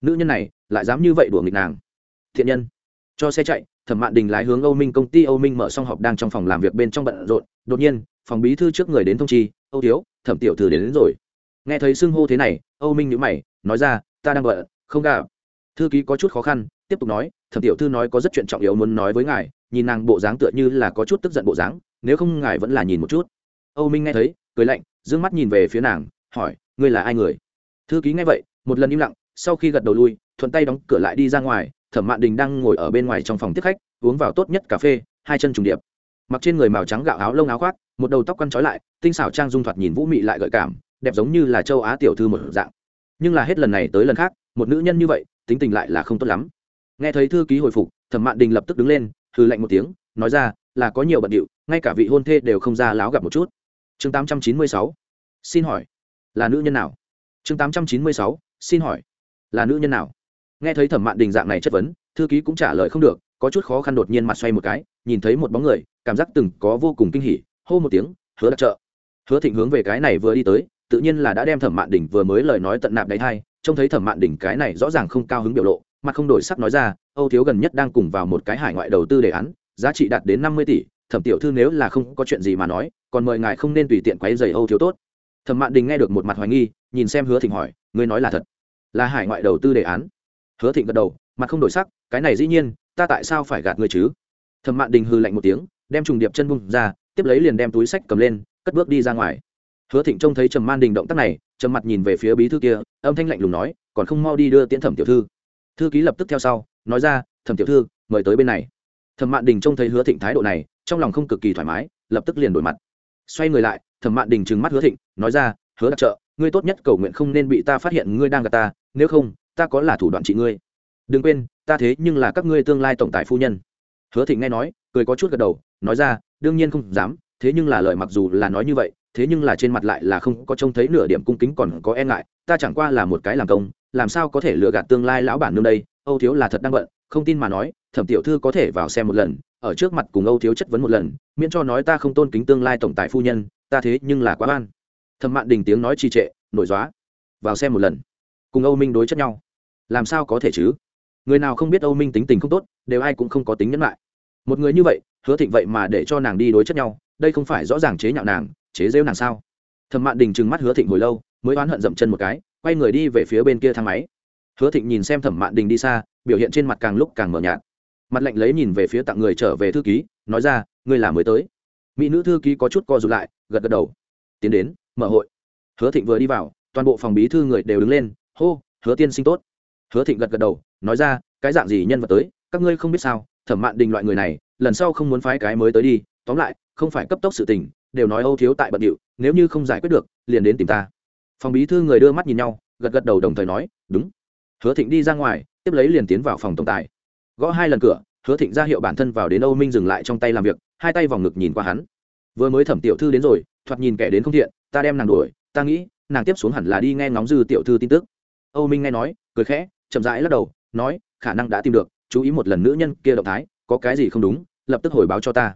nữ nhân này lại dám như vậy đùa nghịch nàng thiện nhân cho xe chạy thẩm mạn đình lái hướng âu minh công ty âu minh mở xong họp đang trong phòng làm việc bên trong bận rộn đột nhiên phòng bí thư trước người đến thông chi âu thiếu thẩm tiểu thư đến, đến rồi nghe thấy xưng hô thế này âu minh nhữ mày nói ra ta đang bận không gà thư ký có chút khó khăn tiếp tục nói thẩm tiểu thư nói có rất chuyện trọng yếu muốn nói với ngài nhìn nàng bộ dáng tựa như là có chút tức giận bộ dáng nếu không ngài vẫn là nhìn một chút âu minh nghe thấy cười lạnh d ư ơ n g mắt nhìn về phía nàng hỏi ngươi là ai người thư ký nghe vậy, một lần im lặng, sau khi gật đầu lui, thuận tay đóng cửa lại đi ra ngoài, thẩm mạn đình đang ngồi ở bên ngoài trong phòng tiếp khách, uống vào tốt nhất cà phê, hai chân trùng điệp. Mặc trên người màu trắng gạo áo lông áo khoác, một đầu tóc quăn trói lại, tinh xảo trang dung thoạt nhìn vũ mị lại gợi cảm, đẹp giống như là châu á tiểu thư một dạng. Nhưng là hết lần này tới lần khác, một nữ nhân như vậy, tính tình lại là không tốt lắm. Nghe thấy thư ký hồi phục, thẩm mạn đình lập tức đứng lên hư lạnh một tiếng, nói ra, là có nhiều bận điệu, ngay cả vị hôn thê đều không ra láo gặp một chút. Chương tám trăm chín mươi sáu. Xin hỏi, là nữ nhân nào? Chương tám trăm chín mươi sáu, xin hỏi, là nữ nhân nào? Nghe thấy thẩm mạn đình dạng này chất vấn, thư ký cũng trả lời không được, có chút khó khăn đột nhiên mặt xoay một cái, nhìn thấy một bóng người, cảm giác từng có vô cùng kinh hỉ, hô một tiếng, hứa đặc trợ. Hứa thịnh hướng về cái này vừa đi tới, tự nhiên là đã đem thẩm mạn đình vừa mới lời nói tận nạp đáy thai, trông thấy thẩm mạn đình cái này rõ ràng không cao hứng biểu lộ, mặt không đổi sắc nói ra, âu thiếu gần nhất đang cùng vào một cái hải ngoại đầu tư đề án, giá trị đạt đến năm mươi tỷ, thẩm tiểu thư nếu là không có chuyện gì mà nói, còn mời ngài không nên tùy tiện quấy rầy âu thiếu tốt thẩm mạn đình nghe được một mặt hoài nghi, nhìn xem hứa thịnh hỏi, ngươi nói là thật? Là hải ngoại đầu tư đề án? Hứa thịnh gật đầu, mặt không đổi sắc, cái này dĩ nhiên, ta tại sao phải gạt ngươi chứ? Thẩm mạn đình hư lạnh một tiếng, đem trùng điệp chân bung ra, tiếp lấy liền đem túi sách cầm lên, cất bước đi ra ngoài. Hứa thịnh trông thấy trầm man đình động tác này, trầm mặt nhìn về phía bí thư kia, âm thanh lạnh lùng nói, còn không mau đi đưa tiễn thẩm tiểu thư. Thư ký lập tức theo sau, nói ra, thẩm tiểu thư, mời tới bên này. Thẩm mạn đình trông thấy hứa thịnh thái độ này, trong lòng không cực kỳ thoải mái, lập tức liền đổi mặt. Xoay người lại thẩm mạn đình trừng mắt hứa thịnh, nói ra, hứa đặc trợ, ngươi tốt nhất cầu nguyện không nên bị ta phát hiện ngươi đang gặp ta, nếu không, ta có là thủ đoạn trị ngươi. Đừng quên, ta thế nhưng là các ngươi tương lai tổng tài phu nhân. Hứa thịnh nghe nói, cười có chút gật đầu, nói ra, đương nhiên không dám, thế nhưng là lời mặc dù là nói như vậy, thế nhưng là trên mặt lại là không có trông thấy nửa điểm cung kính còn có e ngại, ta chẳng qua là một cái làm công, làm sao có thể lừa gạt tương lai lão bản nương đây, âu thiếu là thật đang bận, không tin mà nói, thẩm tiểu thư có thể vào xem một lần, ở trước mặt cùng âu thiếu chất vấn một lần, miễn cho nói ta không tôn kính tương lai tổng tài phu nhân ta thế nhưng là quá oan. Thẩm mạn đình tiếng nói trì trệ, nổi dóa vào xem một lần. Cùng âu minh đối chất nhau. Làm sao có thể chứ? Người nào không biết âu minh tính tình không tốt, đều ai cũng không có tính nhẫn lại. Một người như vậy, hứa thịnh vậy mà để cho nàng đi đối chất nhau, đây không phải rõ ràng chế nhạo nàng, chế rêu nàng sao? Thẩm mạn đình trừng mắt hứa thịnh hồi lâu, mới oán hận dậm chân một cái, quay người đi về phía bên kia thang máy. Hứa thịnh nhìn xem thẩm mạn đình đi xa, biểu hiện trên mặt càng lúc càng mờ nhạt. Mặt lạnh lấy nhìn về phía tặng người trở về thư ký, nói ra, ngươi là mới tới. Mỹ nữ thư ký có chút co rụt lại gật gật đầu. Tiến đến, mở hội. Hứa thịnh vừa đi vào, toàn bộ phòng bí thư người đều đứng lên, hô, hứa tiên sinh tốt. Hứa thịnh gật gật đầu, nói ra, cái dạng gì nhân vật tới, các ngươi không biết sao, thẩm mạn đình loại người này, lần sau không muốn phái cái mới tới đi, tóm lại, không phải cấp tốc sự tình, đều nói âu thiếu tại bận điệu, nếu như không giải quyết được, liền đến tìm ta. Phòng bí thư người đưa mắt nhìn nhau, gật gật đầu đồng thời nói, đúng. Hứa thịnh đi ra ngoài, tiếp lấy liền tiến vào phòng tổng tài. Gõ hai lần cửa, hứa thịnh ra hiệu bản thân vào đến âu minh dừng lại trong tay làm việc, hai tay vòng ngực nhìn qua hắn vừa mới thẩm tiểu thư đến rồi, thoạt nhìn kẻ đến không thiện, ta đem nàng đuổi, ta nghĩ, nàng tiếp xuống hẳn là đi nghe ngóng dư tiểu thư tin tức. Âu minh nghe nói, cười khẽ, chậm rãi lắc đầu, nói, khả năng đã tìm được, chú ý một lần nữ nhân kia động thái, có cái gì không đúng, lập tức hồi báo cho ta.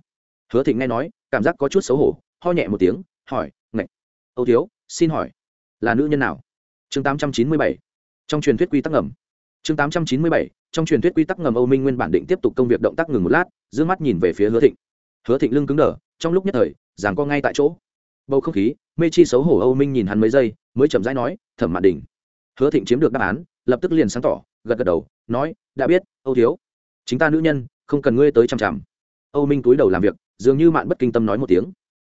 Hứa thịnh nghe nói, cảm giác có chút xấu hổ, ho nhẹ một tiếng, hỏi ngạy âu thiếu, xin hỏi, là nữ nhân nào? Chương tám trăm chín mươi bảy, trong truyền thuyết quy tắc ngầm. Chương tám trăm chín mươi bảy, trong truyền thuyết quy tắc ngầm, âu minh nguyên bản định tiếp tục công việc động tác ngừng một lát d ư ơ n g mắt nhìn về phía hứa thịnh. Hứa thịnh lưng cứng đờ trong lúc nhất thời, giảng co ngay tại chỗ. Bầu không khí, mê chi xấu hổ âu minh nhìn hắn mấy giây, mới chậm rãi nói, thẩm mạn đình. Hứa thịnh chiếm được đáp án, lập tức liền sáng tỏ, gật gật đầu, nói, đã biết, âu thiếu. Chính ta nữ nhân, không cần ngươi tới chằm chằm âu minh túi đầu làm việc, dường như mạn bất kinh tâm nói một tiếng.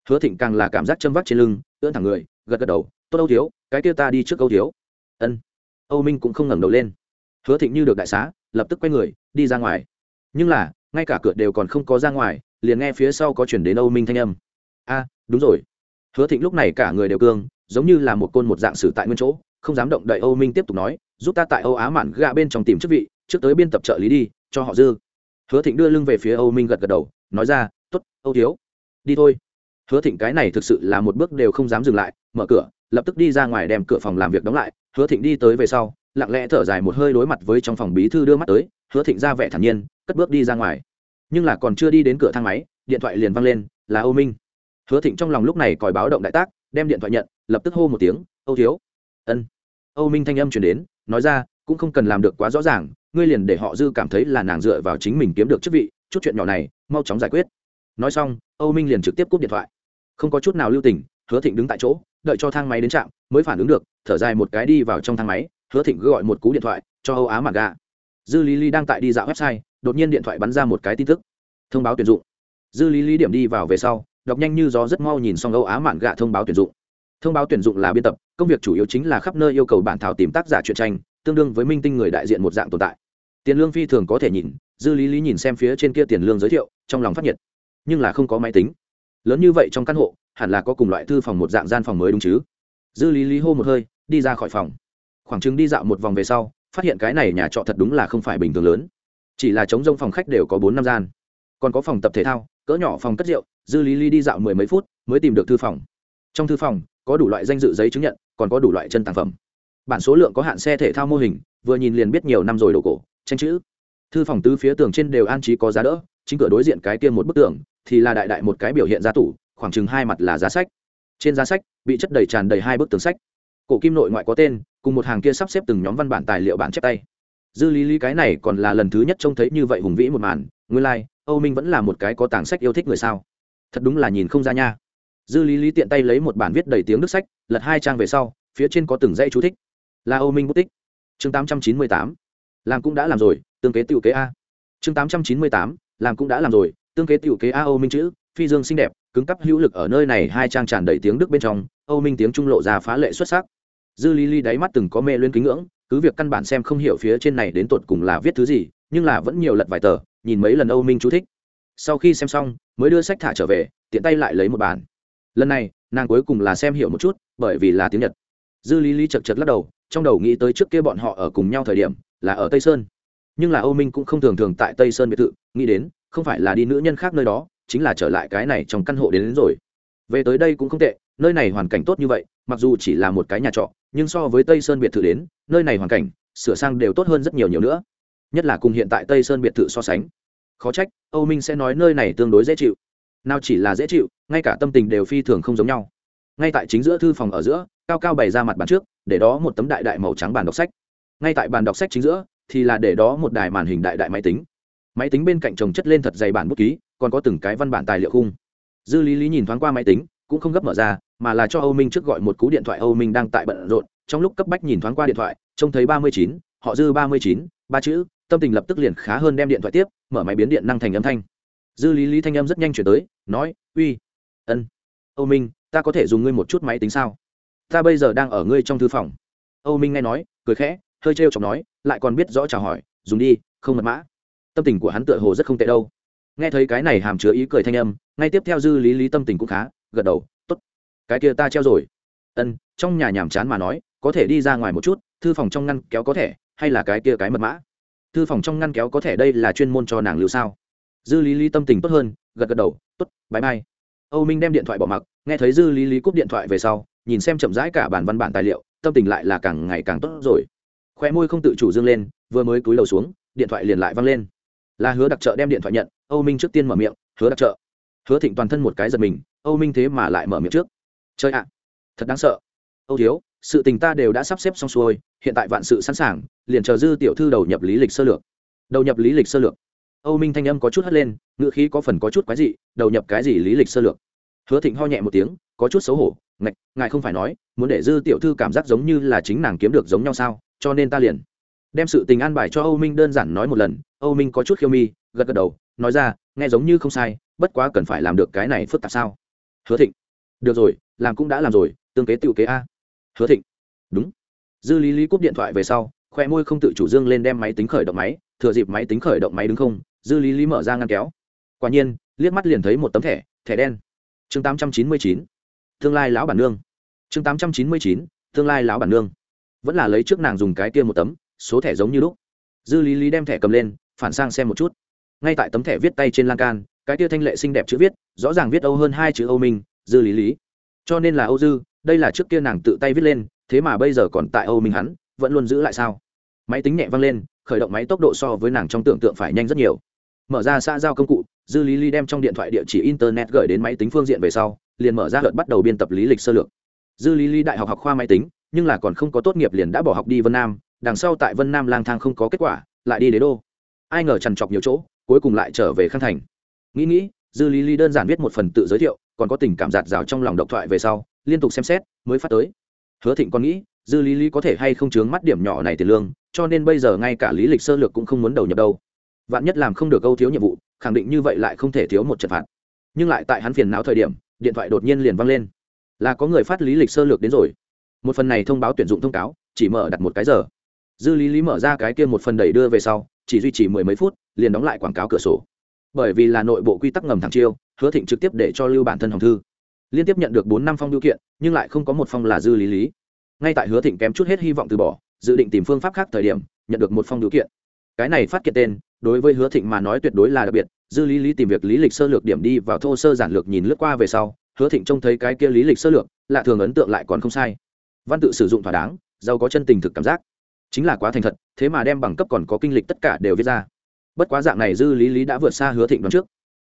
Hứa thịnh càng là cảm giác châm vắt trên lưng, ưỡn thẳng người, gật gật đầu, tốt âu thiếu, cái kia ta đi trước âu thiếu. Ân. Âu minh cũng không ngẩng đầu lên. Hứa thịnh như được đại xá, lập tức quay người, đi ra ngoài. Nhưng là, ngay cả cửa đều còn không có ra ngoài liền nghe phía sau có chuyển đến âu minh thanh âm. A, đúng rồi. Hứa thịnh lúc này cả người đều cương, giống như là một côn một dạng sử tại nguyên chỗ, không dám động đậy âu minh tiếp tục nói, giúp ta tại âu á mạn gạ bên trong tìm chức vị, trước tới biên tập trợ lý đi, cho họ dư. Hứa thịnh đưa lưng về phía âu minh gật gật đầu, nói ra t ố t âu thiếu. Đi thôi. Hứa thịnh cái này thực sự là một bước đều không dám dừng lại, mở cửa, lập tức đi ra ngoài đem cửa phòng làm việc đóng lại. Hứa thịnh đi tới về sau, lặng lẽ thở dài một hơi đối mặt với trong phòng bí thư đưa mắt tới. Hứa thịnh ra vẻ thản nhiên, cất bước đi ra ngoài nhưng là còn chưa đi đến cửa thang máy, điện thoại liền văng lên, là âu minh. Hứa thịnh trong lòng lúc này còi báo động đại tác, đem điện thoại nhận, lập tức hô một tiếng, âu thiếu. Ân. Âu minh thanh âm chuyển đến, nói ra, cũng không cần làm được quá rõ ràng, ngươi liền để họ dư cảm thấy là nàng dựa vào chính mình kiếm được chức vị, chút chuyện nhỏ này, mau chóng giải quyết. Nói xong, âu minh liền trực tiếp cúp điện thoại. Không có chút nào lưu tình, hứa thịnh đứng tại chỗ, đợi cho thang máy đến trạm, mới phản ứng được, thở dài một cái đi vào trong thang máy, hứa thịnh gọi một cú điện thoại, cho âu á Mạn gà. Dư lý lý đang tại đi dạo website đột nhiên điện thoại bắn ra một cái tin tức. Thông báo tuyển dụng. Dư lý lý điểm đi vào về sau, đọc nhanh như gió rất mau nhìn xong âu á mạn gạ thông báo tuyển dụng. Thông báo tuyển dụng là biên tập, công việc chủ yếu chính là khắp nơi yêu cầu bản thảo tìm tác giả truyện tranh, tương đương với minh tinh người đại diện một dạng tồn tại. Tiền lương phi thường có thể nhìn, dư lý lý nhìn xem phía trên kia tiền lương giới thiệu, trong lòng phát nhiệt. Nhưng là không có máy tính. Lớn như vậy trong căn hộ, hẳn là có cùng loại thư phòng một dạng gian phòng mới đúng chứ? Dư lý lý hô một hơi, đi ra khỏi phòng. Khoảng chừng đi dạo một vòng về sau, phát hiện cái này nhà trọ thật đúng là không phải bình thường lớn chỉ là chống rông phòng khách đều có bốn năm gian. Còn có phòng tập thể thao, cỡ nhỏ phòng cất rượu, dư lý lý đi dạo mười mấy phút mới tìm được thư phòng. Trong thư phòng, có đủ loại danh dự giấy chứng nhận, còn có đủ loại chân tàng phẩm. Bản số lượng có hạn xe thể thao mô hình, vừa nhìn liền biết nhiều năm rồi đồ cổ, tranh chữ. Thư phòng tứ phía tường trên đều an trí có giá đỡ, chính cửa đối diện cái kia một bức tường, thì là đại đại một cái biểu hiện giá tủ, khoảng chừng hai mặt là giá sách. Trên giá sách, bị chất đầy tràn đầy hai bức tường sách. Cổ kim nội ngoại có tên, cùng một hàng kia sắp xếp từng nhóm văn bản tài liệu bản chép tay dư lý lý cái này còn là lần thứ nhất trông thấy như vậy hùng vĩ một màn. Nguyên lai、like, âu minh vẫn là một cái có tàng sách yêu thích người sao? Thật đúng là nhìn không ra nha. Dư lý lý tiện tay lấy một bản viết đầy tiếng đức sách lật hai trang về sau phía trên có từng dãy chú thích. Là âu minh bút tích. Chương tám trăm chín mươi tám. Làm cũng đã làm rồi tương kế t i ể u kế a. Chương tám trăm chín mươi tám. Làm cũng đã làm rồi tương kế t i ể u kế a âu minh chữ phi dương xinh đẹp cứng cắp hữu lực ở nơi này hai trang tràn đầy tiếng đức bên trong âu minh tiếng trung lộ ra phá lệ xuất sắc. Dư lý lý đáy mắt từng có mê lên kính ngưỡng cứ việc căn bản xem không hiểu phía trên này đến tột cùng là viết thứ gì nhưng là vẫn nhiều lật vài tờ nhìn mấy lần âu minh chú thích. Sau khi xem xong mới đưa sách thả trở về tiện tay lại lấy một bản. Lần này nàng cuối cùng là xem hiểu một chút bởi vì là tiếng nhật. Dư lý lý chật chật lắc đầu trong đầu nghĩ tới trước kia bọn họ ở cùng nhau thời điểm là ở tây sơn. Nhưng là âu minh cũng không thường thường tại tây sơn biệt thự nghĩ đến không phải là đi nữ nhân khác nơi đó chính là trở lại cái này trong căn hộ đến, đến rồi. Về tới đây cũng không tệ nơi này hoàn cảnh tốt như vậy mặc dù chỉ là một cái nhà trọ nhưng so với tây sơn biệt thự đến, nơi này hoàn cảnh, sửa sang đều tốt hơn rất nhiều nhiều nữa. Nhất là cùng hiện tại tây sơn biệt thự so sánh. Khó trách, âu minh sẽ nói nơi này tương đối dễ chịu. Nào chỉ là dễ chịu, ngay cả tâm tình đều phi thường không giống nhau. Ngay tại chính giữa thư phòng ở giữa, cao cao bày ra mặt bàn trước, để đó một tấm đại đại màu trắng bàn đọc sách. Ngay tại bàn đọc sách chính giữa, thì là để đó một đài màn hình đại đại máy tính. Máy tính bên cạnh trồng chất lên thật dày bản bút ký, còn có từng cái văn bản tài liệu khung. Dư lý lý nhìn thoáng qua máy tính cũng không gấp mở ra, mà là cho âu minh trước gọi một cú điện thoại âu minh đang tại bận rộn, trong lúc cấp bách nhìn thoáng qua điện thoại, trông thấy ba mươi chín, họ dư ba mươi chín, ba chữ, tâm tình lập tức liền khá hơn đem điện thoại tiếp, mở máy biến điện năng thành âm thanh. Dư lý lý thanh âm rất nhanh chuyển tới, nói, uy, ân, âu minh, ta có thể dùng ngươi một chút máy tính sao? Ta bây giờ đang ở ngươi trong thư phòng. Âu minh nghe nói, cười khẽ, hơi trêu chọc nói, lại còn biết rõ chào hỏi, dùng đi, không mật mã. Tâm tình của hắn tựa hồ rất không tệ đâu. Nghe thấy cái này hàm chứa ý cười thanh âm, ngay tiếp theo dư lý lý tâm tình cũng khá gật đầu t ố t cái kia ta treo rồi. Ân, trong nhà nhàm chán mà nói, có thể đi ra ngoài một chút, thư phòng trong ngăn kéo có thể, hay là cái kia cái mật mã? Thư phòng trong ngăn kéo có thể đây là chuyên môn cho nàng lưu sao? Dư lý lý tâm tình tốt hơn, gật gật đầu t ố t bãi bay âu minh đem điện thoại bỏ mặc, nghe thấy dư lý lý cúp điện thoại về sau, nhìn xem chậm rãi cả bản văn bản tài liệu, tâm tình lại là càng ngày càng tốt rồi. Khoe môi không tự chủ dương lên, vừa mới cúi đầu xuống, điện thoại liền lại văng lên. Là hứa đặc trợ đem điện thoại nhận, âu minh trước tiên mở miệng, hứa đặc trợ. Hứa thịnh toàn thân một cái giật mình âu minh thế mà lại mở miệng trước. Chơi ạ, thật đáng sợ. Âu thiếu, sự tình ta đều đã sắp xếp xong xuôi, hiện tại vạn sự sẵn sàng, liền chờ dư tiểu thư đầu nhập lý lịch sơ lược. Đầu nhập lý lịch sơ lược. Âu minh thanh âm có chút hất lên ngựa khí có phần có chút quái dị, đầu nhập cái gì lý lịch sơ lược? Hứa thịnh ho nhẹ một tiếng, có chút xấu hổ, ngạch, ngài không phải nói, muốn để dư tiểu thư cảm giác giống như là chính nàng kiếm được giống nhau sao, cho nên ta liền đem sự tình an bài cho âu minh đơn giản nói một lần. Âu minh có chút khiêu mi, gật gật đầu, nói ra, nghe giống như không sai, bất quá cần phải làm được cái này phức tạp sao? Hứa thịnh. Được rồi, làm cũng đã làm rồi, tương kế tự kế a. Hứa thịnh. Đúng. Dư lý lý cúp điện thoại về sau, khoe môi không tự chủ dương lên đem máy tính khởi động máy, thừa dịp máy tính khởi động máy đứng không, dư lý lý mở ra ngăn kéo. Quả nhiên, liếc mắt liền thấy một tấm thẻ thẻ đen. Chương tám trăm chín mươi chín. Tương lai lão bản nương. Chương tám trăm chín mươi chín, tương lai lão bản nương. Vẫn là lấy trước nàng dùng cái kia một tấm, số thẻ giống như lúc. Dư lý lý đem thẻ cầm lên, phản sang xem một chút. Ngay tại tấm thẻ viết tay trên lan can cái tia thanh lệ xinh đẹp chữ viết, rõ ràng viết âu hơn hai chữ âu minh, dư lý lý. Cho nên là âu dư, đây là trước kia nàng tự tay viết lên, thế mà bây giờ còn tại âu minh hắn, vẫn luôn giữ lại sao? Máy tính nhẹ văng lên, khởi động máy tốc độ so với nàng trong tưởng tượng phải nhanh rất nhiều. Mở ra xã giao công cụ, dư lý lý đem trong điện thoại địa chỉ internet gửi đến máy tính phương diện về sau, liền mở ra đợt bắt đầu biên tập lý lịch sơ lược. Dư lý lý đại học học khoa máy tính, nhưng là còn không có tốt nghiệp liền đã bỏ học đi vân nam, đằng sau tại vân nam lang thang không có kết quả, lại đi đế đô. Ai ngờ trằn trọc nhiều chỗ, cuối cùng lại trở về khang thành nghĩ nghĩ, dư lý lý đơn giản viết một phần tự giới thiệu, còn có tình cảm giạt rào trong lòng độc thoại về sau, liên tục xem xét, mới phát tới. Hứa thịnh còn nghĩ, dư lý lý có thể hay không chướng mắt điểm nhỏ này tiền lương, cho nên bây giờ ngay cả lý lịch sơ lược cũng không muốn đầu nhập đâu. Vạn nhất làm không được câu thiếu nhiệm vụ, khẳng định như vậy lại không thể thiếu một trận phạt. Nhưng lại tại hắn phiền não thời điểm, điện thoại đột nhiên liền văng lên. Là có người phát lý lịch sơ lược đến rồi. Một phần này thông báo tuyển dụng thông cáo, chỉ mở đặt một cái giờ. Dư lý lý mở ra cái kia một phần đẩy đưa về sau, chỉ duy trì mười mấy phút, liền đóng lại quảng cáo cửa sổ bởi vì là nội bộ quy tắc ngầm thẳng chiêu, hứa thịnh trực tiếp để cho lưu bản thân hồng thư. Liên tiếp nhận được bốn năm phong biểu kiện, nhưng lại không có một phong là dư lý lý. Ngay tại hứa thịnh kém chút hết hy vọng từ bỏ, dự định tìm phương pháp khác thời điểm, nhận được một phong biểu kiện. Cái này phát kiện tên, đối với hứa thịnh mà nói tuyệt đối là đặc biệt, dư lý lý tìm việc lý lịch sơ lược điểm đi vào thô sơ giản lược nhìn lướt qua về sau, hứa thịnh trông thấy cái kia lý lịch sơ lược, lạ thường ấn tượng lại còn không sai. Văn tự sử dụng thỏa đáng, giàu có chân tình thực cảm giác. Chính là quá thành thật, thế mà đem bằng cấp còn có kinh lịch tất cả đều viết ra bất quá dạng này dư lý lý đã vượt xa hứa thịnh đoán trước.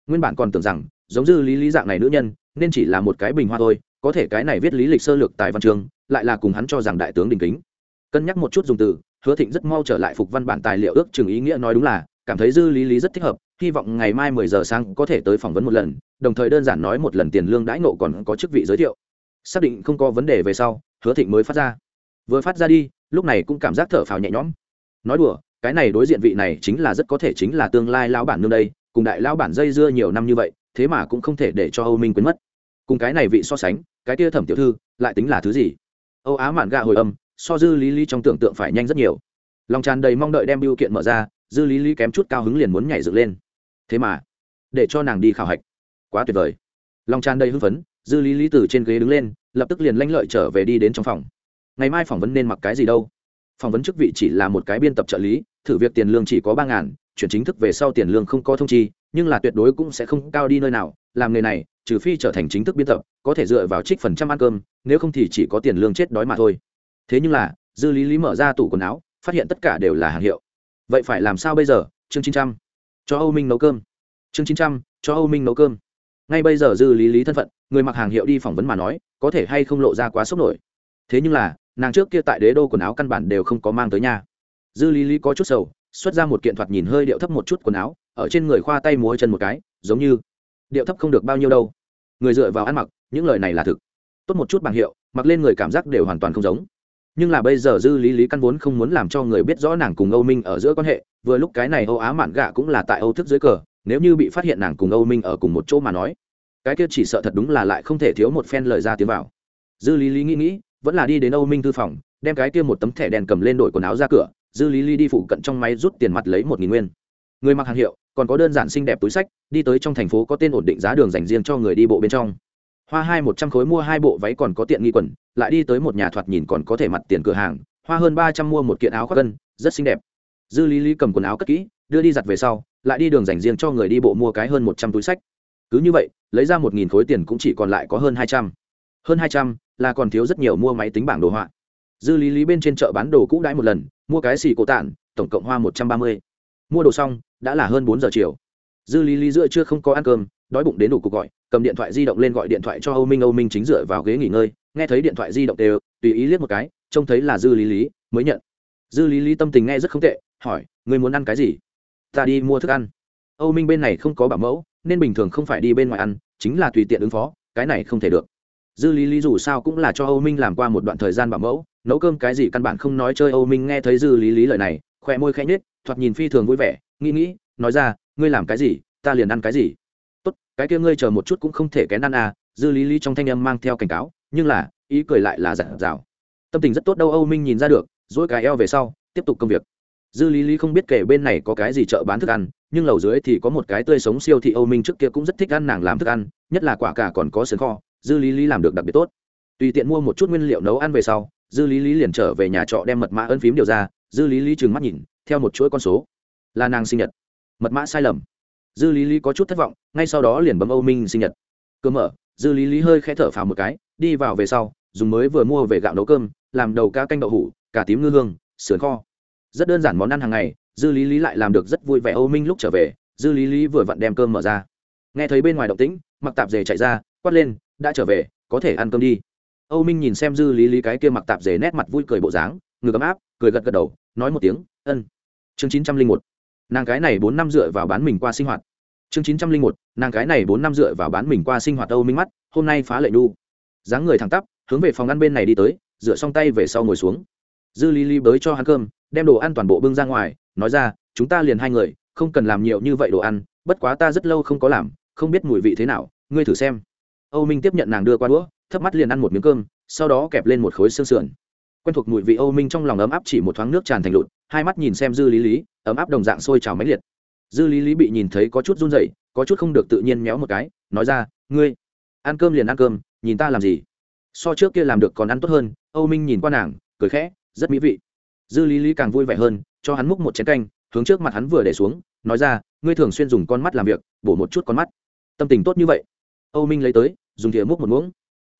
Nguyên bản còn tưởng rằng, giống dư lý lý dạng này nữ nhân, nên chỉ là một cái bình hoa thôi, có thể cái này viết lý lịch sơ lược tại văn trường lại là cùng hắn cho rằng đại tướng đình kính. Cân nhắc một chút dùng từ, hứa thịnh rất mau trở lại phục văn bản tài liệu ước chừng ý nghĩa nói đúng là, cảm thấy dư lý lý rất thích hợp, hy vọng ngày mai mười giờ sáng có thể tới phỏng vấn một lần, đồng thời đơn giản nói một lần tiền lương đãi nộ còn có chức vị giới thiệu. Xác định không có vấn đề về sau, hứa thịnh mới phát ra. Vừa phát ra đi, lúc này cũng cảm giác thở phào nhẹ nhõm. Nói đùa cái này đối diện vị này chính là rất có thể chính là tương lai lão bản nương đây, cùng đại lão bản dây dưa nhiều năm như vậy, thế mà cũng không thể để cho âu minh quên mất. Cùng cái này vị so sánh, cái kia thẩm tiểu thư lại tính là thứ gì? Âu á mạn gạ hồi âm, so dư lý lý trong tưởng tượng phải nhanh rất nhiều. Lòng tràn đầy mong đợi đem biêu kiện mở ra, dư lý lý kém chút cao hứng liền muốn nhảy dựng lên. Thế mà, để cho nàng đi khảo hạch. Quá tuyệt vời. Lòng tràn đầy hưng phấn, dư lý lý từ trên ghế đứng lên, lập tức liền lanh lợi trở về đi đến trong phòng. Ngày mai phỏng vấn nên mặc cái gì đâu? Phỏng vấn chức vị chỉ là một cái biên tập trợ lý thử việc tiền lương chỉ có ba ngàn, chuyển chính thức về sau tiền lương không có thông chi, nhưng là tuyệt đối cũng sẽ không cao đi nơi nào, làm nghề này, trừ phi trở thành chính thức biên tập, có thể dựa vào trích phần trăm ăn cơm, nếu không thì chỉ có tiền lương chết đói mà thôi. Thế nhưng là, dư lý lý mở ra tủ quần áo, phát hiện tất cả đều là hàng hiệu. Vậy phải làm sao bây giờ? Chương chín trăm. Cho âu minh nấu cơm. Chương chín trăm, cho âu minh nấu cơm. Ngay bây giờ dư lý lý thân phận, người mặc hàng hiệu đi phỏng vấn mà nói, có thể hay không lộ ra quá sốc nổi. Thế nhưng là, nàng trước kia tại đế đô quần áo căn bản đều không có mang tới nhà dư lý lý có chút sầu, xuất ra một kiện thoạt nhìn hơi điệu thấp một chút quần áo, ở trên người khoa tay múa chân một cái, giống như, điệu thấp không được bao nhiêu đâu. Người dựa vào ăn mặc, những lời này là thực. Tốt một chút bằng hiệu, mặc lên người cảm giác đều hoàn toàn không giống. Nhưng là bây giờ dư lý lý căn vốn không muốn làm cho người biết rõ nàng cùng âu minh ở giữa quan hệ, vừa lúc cái này âu á mạn gạ cũng là tại âu thức dưới cờ, nếu như bị phát hiện nàng cùng âu minh ở cùng một chỗ mà nói, cái kia chỉ sợ thật đúng là lại không thể thiếu một phen lời ra tiếng vào. Dư lý lý nghĩ nghĩ, vẫn là đi đến âu minh thư phòng, đem cái kia một tấm thẻ đèn cầm lên đổi quần áo ra cửa dư lý lý đi phụ cận trong máy rút tiền mặt lấy một nghìn nguyên. Người mặc hàng hiệu, còn có đơn giản xinh đẹp túi sách, đi tới trong thành phố có tên ổn định giá đường dành riêng cho người đi bộ bên trong. Hoa hai một trăm khối mua hai bộ váy còn có tiện nghi quần, lại đi tới một nhà thoạt nhìn còn có thể mặt tiền cửa hàng, hoa hơn ba trăm mua một kiện áo khoác cân rất xinh đẹp. Dư lý lý cầm quần áo cất kỹ, đưa đi giặt về sau, lại đi đường dành riêng cho người đi bộ mua cái hơn một trăm túi sách. Cứ như vậy, lấy ra một nghìn khối tiền cũng chỉ còn lại có hơn hai trăm. Hơn hai trăm là còn thiếu rất nhiều mua máy tính bảng đồ họa dư lý lý bên trên chợ bán đồ cũ đãi một lần, mua cái xì cổ tản, tổng cộng hoa một trăm ba mươi. Mua đồ xong, đã là hơn bốn giờ chiều. Dư lý lý giữa chưa không có ăn cơm, đói bụng đến đủ cuộc gọi, cầm điện thoại di động lên gọi điện thoại cho âu minh âu minh chính dựa vào ghế nghỉ ngơi, nghe thấy điện thoại di động đều, tùy ý liếc một cái, trông thấy là dư lý lý, mới nhận. Dư lý lý tâm tình nghe rất không tệ, hỏi người muốn ăn cái gì? Ta đi mua thức ăn. Âu minh bên này không có bảo mẫu, nên bình thường không phải đi bên ngoài ăn, chính là tùy tiện ứng phó, cái này không thể được. Dư lý lý dù sao cũng là cho âu minh làm qua một đoạn thời gian bảo mẫu nấu cơm cái gì căn bản không nói chơi âu minh nghe thấy dư lý lý lời này khỏe môi khẽ nhếch, thoạt nhìn phi thường vui vẻ nghĩ nghĩ nói ra ngươi làm cái gì? Ta liền ăn cái gì? Tốt cái kia ngươi chờ một chút cũng không thể kén ăn à. Dư lý lý trong thanh âm mang theo cảnh cáo nhưng là ý cười lại là giản dào. Tâm tình rất tốt đâu âu minh nhìn ra được dỗi cái eo về sau tiếp tục công việc. Dư lý lý không biết kể bên này có cái gì chợ bán thức ăn nhưng lầu dưới thì có một cái tươi sống siêu thị âu minh trước kia cũng rất thích ăn nàng làm thức ăn nhất là quả cả còn có sườn kho dư lý lý làm được đặc biệt tốt. Tùy tiện mua một chút nguyên liệu nấu ăn về sau dư lý lý liền trở về nhà trọ đem mật mã ân phím điều ra, dư lý lý trừng mắt nhìn, theo một chuỗi con số. Là nàng sinh nhật. Mật mã sai lầm. Dư lý lý có chút thất vọng, ngay sau đó liền bấm âu minh sinh nhật. Cơ mở, dư lý lý hơi khẽ thở phào một cái, đi vào về sau, dùng mới vừa mua về gạo nấu cơm, làm đầu cá canh đậu hủ cà tím ngư hương, sườn kho. Rất đơn giản món ăn hàng ngày, dư lý lý lại làm được rất vui vẻ âu minh lúc trở về, dư lý lý vừa vặn đem cơm mở ra. Nghe thấy bên ngoài động tĩnh, mặc tạp dề chạy ra, quát lên, đã trở về, có thể ăn cơm đi âu minh nhìn xem dư lý lý cái kia mặc tạp dề nét mặt vui cười bộ dáng, ngực ấm áp, cười gật gật đầu, nói một tiếng, ân. Chương chín trăm linh một, nàng cái này bốn năm dựa vào bán mình qua sinh hoạt. Chương chín trăm linh một, nàng cái này bốn năm dựa vào bán mình qua sinh hoạt âu minh mắt, hôm nay phá lệ nu dáng người thẳng tắp, hướng về phòng ăn bên này đi tới, dựa xong tay về sau ngồi xuống. Dư lý lý bới cho hắn cơm, đem đồ ăn toàn bộ bưng ra ngoài, nói ra, chúng ta liền hai người, không cần làm nhiều như vậy đồ ăn, bất quá ta rất lâu không có làm, không biết mùi vị thế nào, ngươi thử xem. Âu minh tiếp nhận nàng đưa qua đũa thấp mắt liền ăn một miếng cơm, sau đó kẹp lên một khối xương sườn. Quen thuộc mùi vị âu minh trong lòng ấm áp chỉ một thoáng nước tràn thành lụt, hai mắt nhìn xem dư lý lý, ấm áp đồng dạng sôi trào máy liệt. Dư lý lý bị nhìn thấy có chút run rẩy, có chút không được tự nhiên méo một cái, nói ra, ngươi, ăn cơm liền ăn cơm, nhìn ta làm gì? So trước kia làm được còn ăn tốt hơn. Âu minh nhìn qua nàng, cười khẽ, rất mỹ vị. Dư lý lý càng vui vẻ hơn, cho hắn múc một chén canh, hướng trước mặt hắn vừa để xuống, nói ra, ngươi thường xuyên dùng con mắt làm việc, bổ một chút con mắt. Tâm tình tốt như vậy. Âu minh lấy tới, dùng thìa múc một muỗng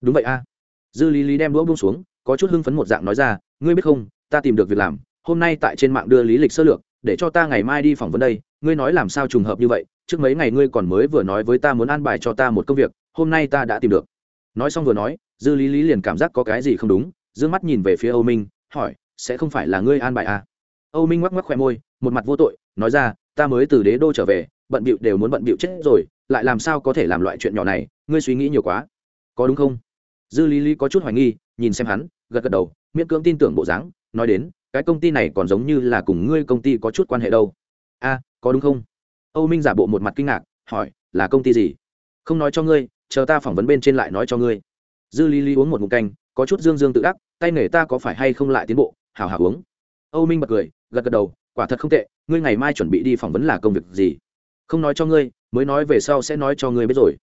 đúng vậy a. Dư lý lý đem đũa buông xuống, có chút hưng phấn một dạng nói ra, ngươi biết không, ta tìm được việc làm, hôm nay tại trên mạng đưa lý lịch sơ lược, để cho ta ngày mai đi phỏng vấn đây. Ngươi nói làm sao trùng hợp như vậy, trước mấy ngày ngươi còn mới vừa nói với ta muốn an bài cho ta một công việc, hôm nay ta đã tìm được. Nói xong vừa nói, dư lý lý liền cảm giác có cái gì không đúng d ư ơ n g mắt nhìn về phía âu minh, hỏi, sẽ không phải là ngươi an bài à? âu minh ngoắc ngoắc khoe môi, một mặt vô tội, nói ra, ta mới từ đế đô trở về, bận bịu đều muốn bận bịu chết rồi, lại làm sao có thể làm loại chuyện nhỏ này, ngươi suy nghĩ nhiều quá. Có đúng không? Dư lý lý có chút hoài nghi, nhìn xem hắn, gật gật đầu, miễn cưỡng tin tưởng bộ dáng, nói đến, cái công ty này còn giống như là cùng ngươi công ty có chút quan hệ đâu. A, có đúng không? Âu minh giả bộ một mặt kinh ngạc, hỏi, là công ty gì? Không nói cho ngươi, chờ ta phỏng vấn bên trên lại nói cho ngươi. Dư lý lý uống một mục canh, có chút dương dương tự đắc, tay nghề ta có phải hay không lại tiến bộ, hào hào uống. Âu minh bật cười, gật gật đầu, quả thật không tệ, ngươi ngày mai chuẩn bị đi phỏng vấn là công việc gì? Không nói cho ngươi, mới nói về sau sẽ nói cho ngươi biết rồi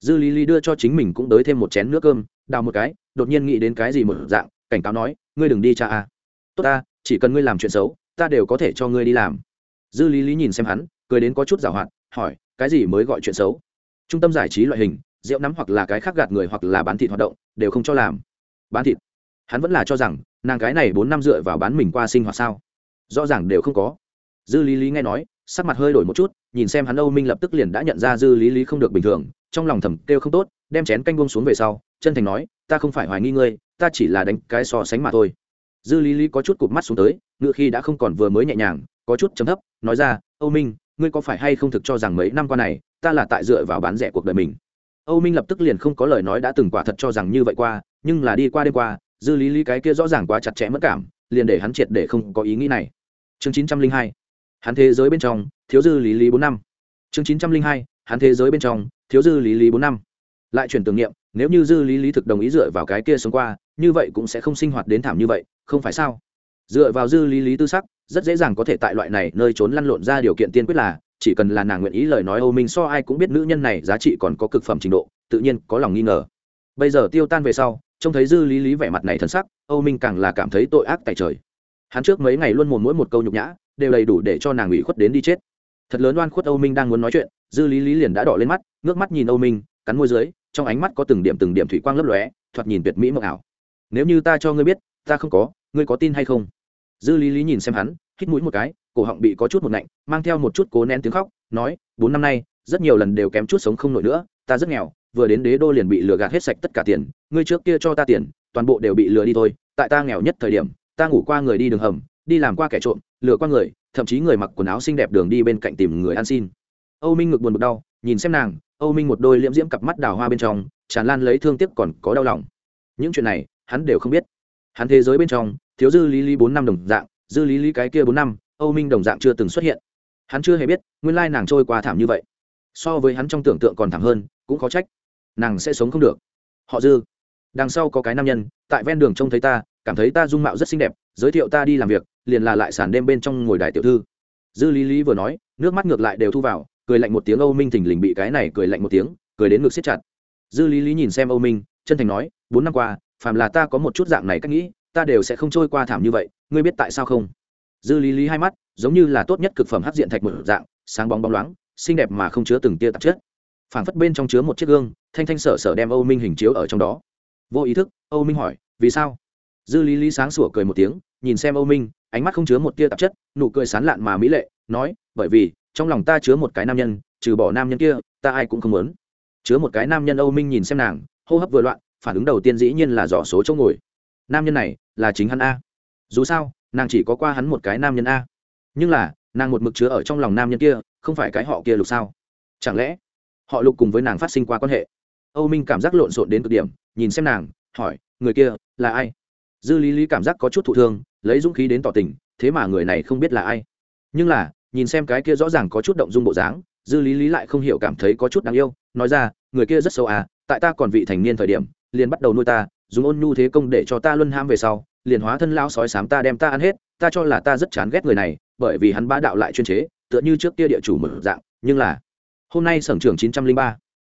dư lý lý đưa cho chính mình cũng tới thêm một chén nước cơm, đào một cái, đột nhiên nghĩ đến cái gì một dạng, cảnh cáo nói, ngươi đừng đi cha a. Tốt ta, chỉ cần ngươi làm chuyện xấu, ta đều có thể cho ngươi đi làm. Dư lý lý nhìn xem hắn, cười đến có chút giảo hoạt, hỏi, cái gì mới gọi chuyện xấu? Trung tâm giải trí loại hình, rượu nắm hoặc là cái khác gạt người hoặc là bán thịt hoạt động, đều không cho làm. Bán thịt. Hắn vẫn là cho rằng, nàng cái này bốn năm dựa vào bán mình qua sinh hoạt sao? Rõ ràng đều không có. Dư lý lý nghe nói sắc mặt hơi đổi một chút, nhìn xem hắn âu minh lập tức liền đã nhận ra dư lý lý không được bình thường, trong lòng thầm kêu không tốt, đem chén canh buông xuống về sau, chân thành nói, ta không phải hoài nghi ngươi, ta chỉ là đánh cái so sánh mà thôi. Dư lý lý có chút cụp mắt xuống tới, ngựa khi đã không còn vừa mới nhẹ nhàng, có chút chấm thấp, nói ra, âu minh, ngươi có phải hay không thực cho rằng mấy năm qua này, ta là tại dựa vào bán rẻ cuộc đời mình? Âu minh lập tức liền không có lời nói đã từng quả thật cho rằng như vậy qua, nhưng là đi qua đêm qua, dư lý lý cái kia rõ ràng quá chặt chẽ mất cảm, liền để hắn triệt để không có ý nghĩ này. Chương chín trăm linh hai hắn thế giới bên trong, thiếu dư lý lý bốn năm. Chương chín trăm linh hai, hắn thế giới bên trong, thiếu dư lý lý bốn năm. Lại chuyển tưởng niệm, nếu như dư lý lý thực đồng ý dựa vào cái kia sống qua, như vậy cũng sẽ không sinh hoạt đến thảm như vậy, không phải sao? Dựa vào dư lý lý tư sắc, rất dễ dàng có thể tại loại này nơi trốn lăn lộn ra điều kiện tiên quyết là, chỉ cần là nàng nguyện ý lời nói âu minh so ai cũng biết nữ nhân này giá trị còn có cực phẩm trình độ, tự nhiên có lòng nghi ngờ. Bây giờ tiêu tan về sau, trông thấy dư lý lý vẻ mặt này thân sắc, âu minh càng là cảm thấy tội ác tại trời hắn trước mấy ngày luôn mồm mỗi một câu nhục nhã, đều đầy đủ để cho nàng ủy khuất đến đi chết. Thật lớn oan khuất âu minh đang muốn nói chuyện, dư lý lý liền đã đỏ lên mắt, ngước mắt nhìn âu minh, cắn môi dưới, trong ánh mắt có từng điểm từng điểm thủy quang lấp lóe, thoạt nhìn tuyệt mỹ mộng ảo. Nếu như ta cho ngươi biết, ta không có, ngươi có tin hay không? Dư lý lý nhìn xem hắn, hít mũi một cái, cổ họng bị có chút một nạnh mang theo một chút cố nén tiếng khóc, nói, bốn năm nay, rất nhiều lần đều kém chút sống không nổi nữa, ta rất nghèo, vừa đến đế đô liền bị lừa gạt hết sạch tất cả tiền, ngươi trước kia cho ta tiền, toàn bộ đều bị lừa đi thôi, tại ta nghèo nhất thời điểm ta ngủ qua người đi đường hầm, đi làm qua kẻ trộm, lừa qua người, thậm chí người mặc quần áo xinh đẹp đường đi bên cạnh tìm người ăn xin. Âu minh ngực buồn bực đau, nhìn xem nàng, âu minh một đôi liễm diễm cặp mắt đào hoa bên trong, tràn lan lấy thương tiếc còn có đau lòng. Những chuyện này, hắn đều không biết. Hắn thế giới bên trong, thiếu dư lý lý bốn năm đồng dạng, dư lý lý cái kia bốn năm, âu minh đồng dạng chưa từng xuất hiện. Hắn chưa hề biết, nguyên lai nàng trôi qua thảm như vậy. So với hắn trong tưởng tượng còn thảm hơn, cũng khó trách. Nàng sẽ sống không được. Họ dư, đằng sau có cái nam nhân, tại ven đường trông thấy ta cảm thấy ta dung mạo rất xinh đẹp, giới thiệu ta đi làm việc, liền là lại sàn đêm bên trong ngồi đài tiểu thư. Dư lý lý vừa nói, nước mắt ngược lại đều thu vào, cười lạnh một tiếng âu minh thình lình bị cái này cười lạnh một tiếng, cười đến ngực siết chặt. Dư lý lý nhìn xem âu minh, chân thành nói, bốn năm qua, phàm là ta có một chút dạng này cách nghĩ, ta đều sẽ không trôi qua thảm như vậy, ngươi biết tại sao không? Dư lý lý hai mắt, giống như là tốt nhất cực phẩm hắc diện thạch một dạng, sáng bóng bóng loáng, xinh đẹp mà không chứa từng tia tạp chất. Phảng phất bên trong chứa một chiếc gương, thanh thanh sở sở đem âu minh hình chiếu ở trong đó. Vô ý thức, âu minh hỏi, vì sao? Dư lý lý sáng sủa cười một tiếng, nhìn xem âu minh, ánh mắt không chứa một tia tạp chất, nụ cười sán lạn mà mỹ lệ, nói, bởi vì, trong lòng ta chứa một cái nam nhân, trừ bỏ nam nhân kia, ta ai cũng không muốn. Chứa một cái nam nhân âu minh nhìn xem nàng, hô hấp vừa loạn, phản ứng đầu tiên dĩ nhiên là dò số chỗ ngồi. Nam nhân này, là chính hắn a. Dù sao, nàng chỉ có qua hắn một cái nam nhân a. Nhưng là, nàng một mực chứa ở trong lòng nam nhân kia, không phải cái họ kia lục sao? Chẳng lẽ, họ lục cùng với nàng phát sinh qua quan hệ? Âu minh cảm giác lộn xộn đến cực điểm, nhìn xem nàng, hỏi, người kia là ai? Dư lý lý cảm giác có chút thụ thương, lấy dũng khí đến tỏ tình, thế mà người này không biết là ai. Nhưng là, nhìn xem cái kia rõ ràng có chút động dung bộ dáng, dư lý lý lại không hiểu cảm thấy có chút đáng yêu, nói ra, người kia rất xấu à tại ta còn vị thành niên thời điểm, liền bắt đầu nuôi ta, dùng ôn nhu thế công để cho ta luân ham về sau, liền hóa thân lao sói sám ta đem ta ăn hết, ta cho là ta rất chán ghét người này, bởi vì hắn bá đạo lại chuyên chế, tựa như trước kia địa chủ mở dạng, nhưng là, hôm nay sở trường chín trăm linh ba.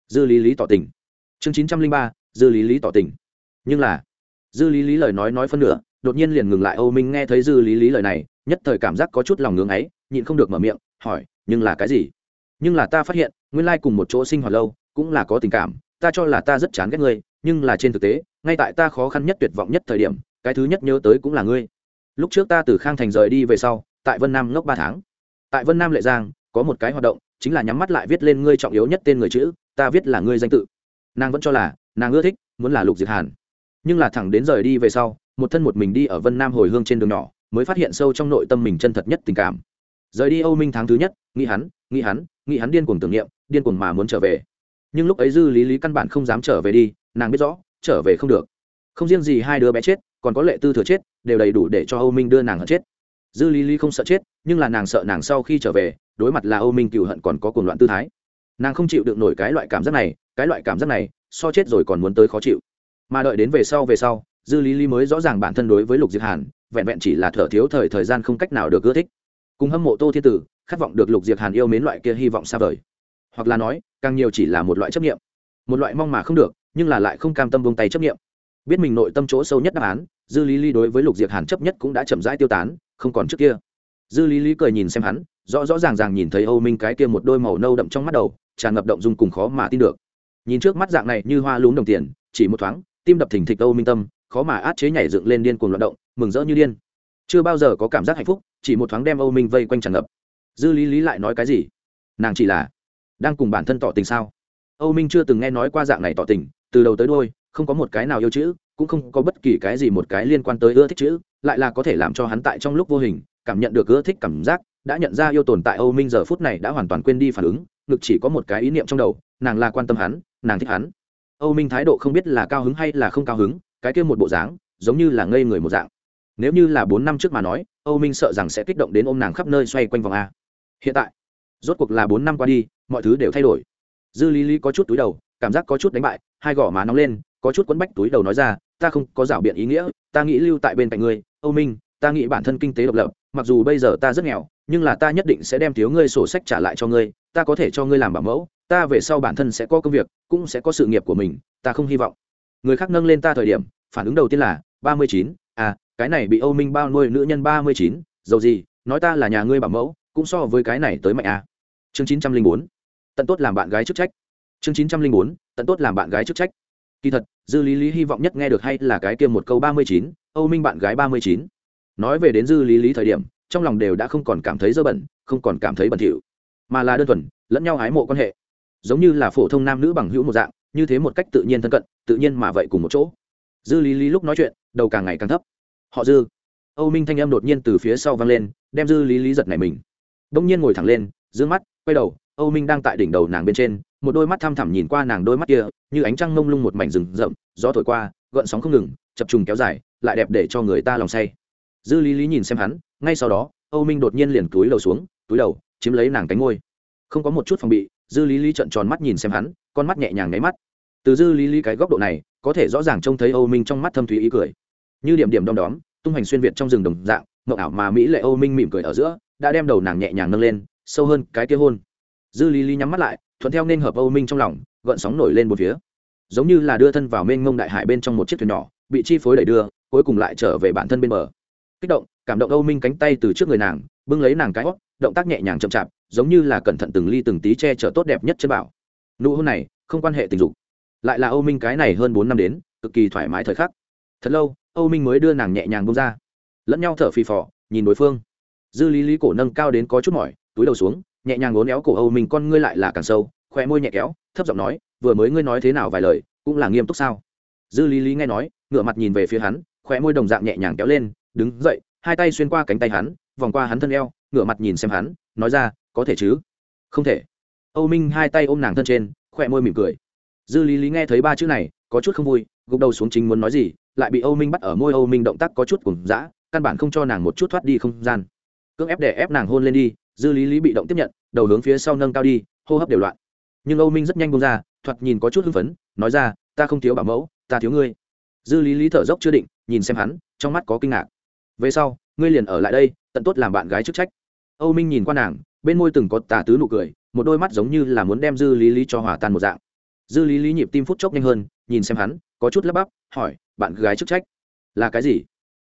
Dư lý lý tỏ tình. Chương chín trăm linh ba, dư lý lý tỏ tình. Nhưng là dư lý lý lời nói nói phân nửa, đột nhiên liền ngừng lại. Âu minh nghe thấy dư lý lý lời này, nhất thời cảm giác có chút lòng ngưng ấy, nhịn không được mở miệng, hỏi, nhưng là cái gì? Nhưng là ta phát hiện, nguyên lai cùng một chỗ sinh hoạt lâu, cũng là có tình cảm, ta cho là ta rất chán ghét ngươi, nhưng là trên thực tế, ngay tại ta khó khăn nhất tuyệt vọng nhất thời điểm, cái thứ nhất nhớ tới cũng là ngươi. Lúc trước ta từ khang thành rời đi về sau, tại vân nam ngốc ba tháng. Tại vân nam lệ giang, có một cái hoạt động, chính là nhắm mắt lại viết lên ngươi trọng yếu nhất tên người chữ, ta viết là ngươi danh tự. Nàng vẫn cho là, nàng ưa thích, muốn là lục diệt hàn nhưng là thẳng đến rời đi về sau, một thân một mình đi ở vân nam hồi hương trên đường nhỏ, mới phát hiện sâu trong nội tâm mình chân thật nhất tình cảm. Rời đi âu minh tháng thứ nhất, nghĩ hắn nghĩ hắn nghĩ hắn điên cuồng tưởng niệm, điên cuồng mà muốn trở về. Nhưng lúc ấy dư lý lý căn bản không dám trở về đi, nàng biết rõ, trở về không được. Không riêng gì hai đứa bé chết, còn có lệ tư thừa chết, đều đầy đủ để cho âu minh đưa nàng hận chết. Dư lý lý không sợ chết, nhưng là nàng sợ nàng sau khi trở về, đối mặt là âu minh cựu hận còn có cuồng loạn tư thái. Nàng không chịu được nổi cái loại cảm giác này, cái loại cảm giác này, so chết rồi còn muốn tới khó chịu mà đợi đến về sau về sau, dư lý lý mới rõ ràng bản thân đối với lục diệp hàn, vẹn vẹn chỉ là thở thiếu thời thời gian không cách nào được ưa thích. Cùng hâm mộ tô thiên tử, khát vọng được lục diệp hàn yêu mến loại kia hy vọng xa vời. Hoặc là nói, càng nhiều chỉ là một loại chấp nghiệm một loại mong mà không được, nhưng là lại không cam tâm vung tay chấp nghiệm biết mình nội tâm chỗ sâu nhất đáp án, dư lý lý đối với lục diệp hàn chấp nhất cũng đã chậm rãi tiêu tán, không còn trước kia. Dư lý lý cười nhìn xem hắn, rõ rõ ràng ràng nhìn thấy âu minh cái kia một đôi màu nâu đậm trong mắt đầu, tràn ngập động dung cùng khó mà tin được. Nhìn trước mắt dạng này như hoa lún đồng tiền, chỉ một thoáng tim đập thình thịch âu minh tâm, khó mà át chế nhảy dựng lên điên cuồng loạt động, mừng rỡ như điên. Chưa bao giờ có cảm giác hạnh phúc, chỉ một thoáng đem âu minh vây quanh tràn ngập. Dư lý lý lại nói cái gì? Nàng chỉ là đang cùng bản thân tỏ tình sao? Âu minh chưa từng nghe nói qua dạng này tỏ tình, từ đầu tới đôi không có một cái nào yêu chữ, cũng không có bất kỳ cái gì một cái liên quan tới ưa thích chữ, lại là có thể làm cho hắn tại trong lúc vô hình, cảm nhận được ưa thích cảm giác, đã nhận ra yêu tồn tại âu minh giờ phút này đã hoàn toàn quên đi phản ứng, ngực chỉ có một cái ý niệm trong đầu, nàng là quan tâm hắn, nàng thích hắn âu minh thái độ không biết là cao hứng hay là không cao hứng, cái kia một bộ dáng, giống như là ngây người một dạng. Nếu như là bốn năm trước mà nói, âu minh sợ rằng sẽ kích động đến ôm nàng khắp nơi xoay quanh vòng a. Hiện tại, rốt cuộc là bốn năm qua đi, mọi thứ đều thay đổi. Dư lý lý có chút túi đầu, cảm giác có chút đánh bại, hai gò má nóng lên, có chút quấn bách túi đầu nói ra, ta không có rảo biện ý nghĩa, ta nghĩ lưu tại bên cạnh ngươi, âu minh, ta nghĩ bản thân kinh tế độc lập, mặc dù bây giờ ta rất nghèo, nhưng là ta nhất định sẽ đem thiếu ngươi sổ sách trả lại cho ngươi, ta có thể cho ngươi làm bảo mẫu ta về sau bản thân sẽ có công việc, cũng sẽ có sự nghiệp của mình, ta không hy vọng. Người khác nâng lên ta thời điểm, phản ứng đầu tiên là, ba mươi chín à cái này bị âu minh bao nuôi nữ nhân ba mươi chín dầu gì, nói ta là nhà ngươi bảo mẫu, cũng so với cái này tới mạnh à. chương chín trăm linh bốn, tận tốt làm bạn gái chức trách. Chương chín trăm linh bốn, tận tốt làm bạn gái chức trách. Kỳ thật, dư lý lý hy vọng nhất nghe được hay là cái kia một câu ba mươi chín, âu minh bạn gái ba mươi chín. Nói về đến dư lý lý thời điểm, trong lòng đều đã không còn cảm thấy dơ bẩn, không còn cảm thấy bẩn thỉu, mà là đơn thuần, lẫn nhau hái mộ quan hệ giống như là phổ thông nam nữ bằng hữu một dạng, như thế một cách tự nhiên thân cận, tự nhiên mà vậy cùng một chỗ. Dư lý lý lúc nói chuyện, đầu càng ngày càng thấp. Họ dư. Âu minh thanh em đột nhiên từ phía sau vang lên, đem dư lý lý giật này mình. Đông nhiên ngồi thẳng lên giữ mắt, quay đầu, âu minh đang tại đỉnh đầu nàng bên trên, một đôi mắt thăm thẳm nhìn qua nàng đôi mắt kia, như ánh trăng mông lung một mảnh rừng rậm, gió thổi qua, gợn sóng không ngừng, chập trùng kéo dài, lại đẹp để cho người ta lòng say. Dư lý lý nhìn xem hắn, ngay sau đó, âu minh đột nhiên liền túi đầu xuống, túi đầu, chiếm lấy nàng cánh ngôi. Không có một chút phòng bị dư lý lý trợn tròn mắt nhìn xem hắn, con mắt nhẹ nhàng nháy mắt. Từ dư lý lý cái góc độ này, có thể rõ ràng trông thấy âu minh trong mắt thâm thúy ý cười. Như điểm điểm đom đóm, tung hành xuyên việt trong rừng đồng dạng, mộng ảo mà mỹ lệ âu minh mỉm cười ở giữa, đã đem đầu nàng nhẹ nhàng nâng lên, sâu hơn cái kia hôn. Dư lý lý nhắm mắt lại, thuận theo nên hợp âu minh trong lòng, gợn sóng nổi lên một phía. Giống như là đưa thân vào mênh mông đại hải bên trong một chiếc thuyền nhỏ, bị chi phối đẩy đưa, cuối cùng lại trở về bản thân bên bờ. Kích động, cảm động âu minh cánh tay từ trước người nàng, bưng lấy nàng cái hót, động tác nhẹ nhàng chậm chạp giống như là cẩn thận từng ly từng tí che chở tốt đẹp nhất chân bảo. Nụ hôn này, không quan hệ tình dục. Lại là âu minh cái này hơn bốn năm đến, cực kỳ thoải mái thời khắc. Thật lâu, âu minh mới đưa nàng nhẹ nhàng bông ra. Lẫn nhau thở phì phò, nhìn đối phương. Dư lý lý cổ nâng cao đến có chút mỏi, túi đầu xuống, nhẹ nhàng ngốn éo cổ âu minh, con ngươi lại là càng sâu. Khoe môi nhẹ kéo, thấp giọng nói, vừa mới ngươi nói thế nào vài lời, cũng là nghiêm túc sao? Dư lý lý nghe nói, ngửa mặt nhìn về phía hắn khoe môi đồng dạng nhẹ nhàng kéo lên, đứng dậy, hai tay xuyên qua cánh tay hắn, vòng qua hắn thân eo, ngửa mặt nhìn xem hắn, nói ra có thể chứ? Không thể. Âu minh hai tay ôm nàng thân trên, khỏe môi mỉm cười. Dư lý lý nghe thấy ba chữ này, có chút không vui, gục đầu xuống chính muốn nói gì, lại bị âu minh bắt ở môi âu minh động tác có chút cùng dã, căn bản không cho nàng một chút thoát đi không gian. Cưỡng ép để ép nàng hôn lên đi, dư lý lý bị động tiếp nhận, đầu hướng phía sau nâng cao đi, hô hấp đều loạn. Nhưng âu minh rất nhanh bông ra, thoạt nhìn có chút hưng phấn, nói ra, ta không thiếu bảo mẫu, ta thiếu ngươi. Dư lý lý thở dốc chưa định, nhìn xem hắn, trong mắt có kinh ngạc. Về sau, ngươi liền ở lại đây, tận tốt làm bạn gái chức trách. Âu minh nhìn qua nàng bên môi từng có tà tứ nụ cười một đôi mắt giống như là muốn đem dư lý lý cho hòa tan một dạng. Dư lý lý nhịp tim phút chốc nhanh hơn nhìn xem hắn có chút lắp bắp hỏi bạn gái chức trách? Là cái gì?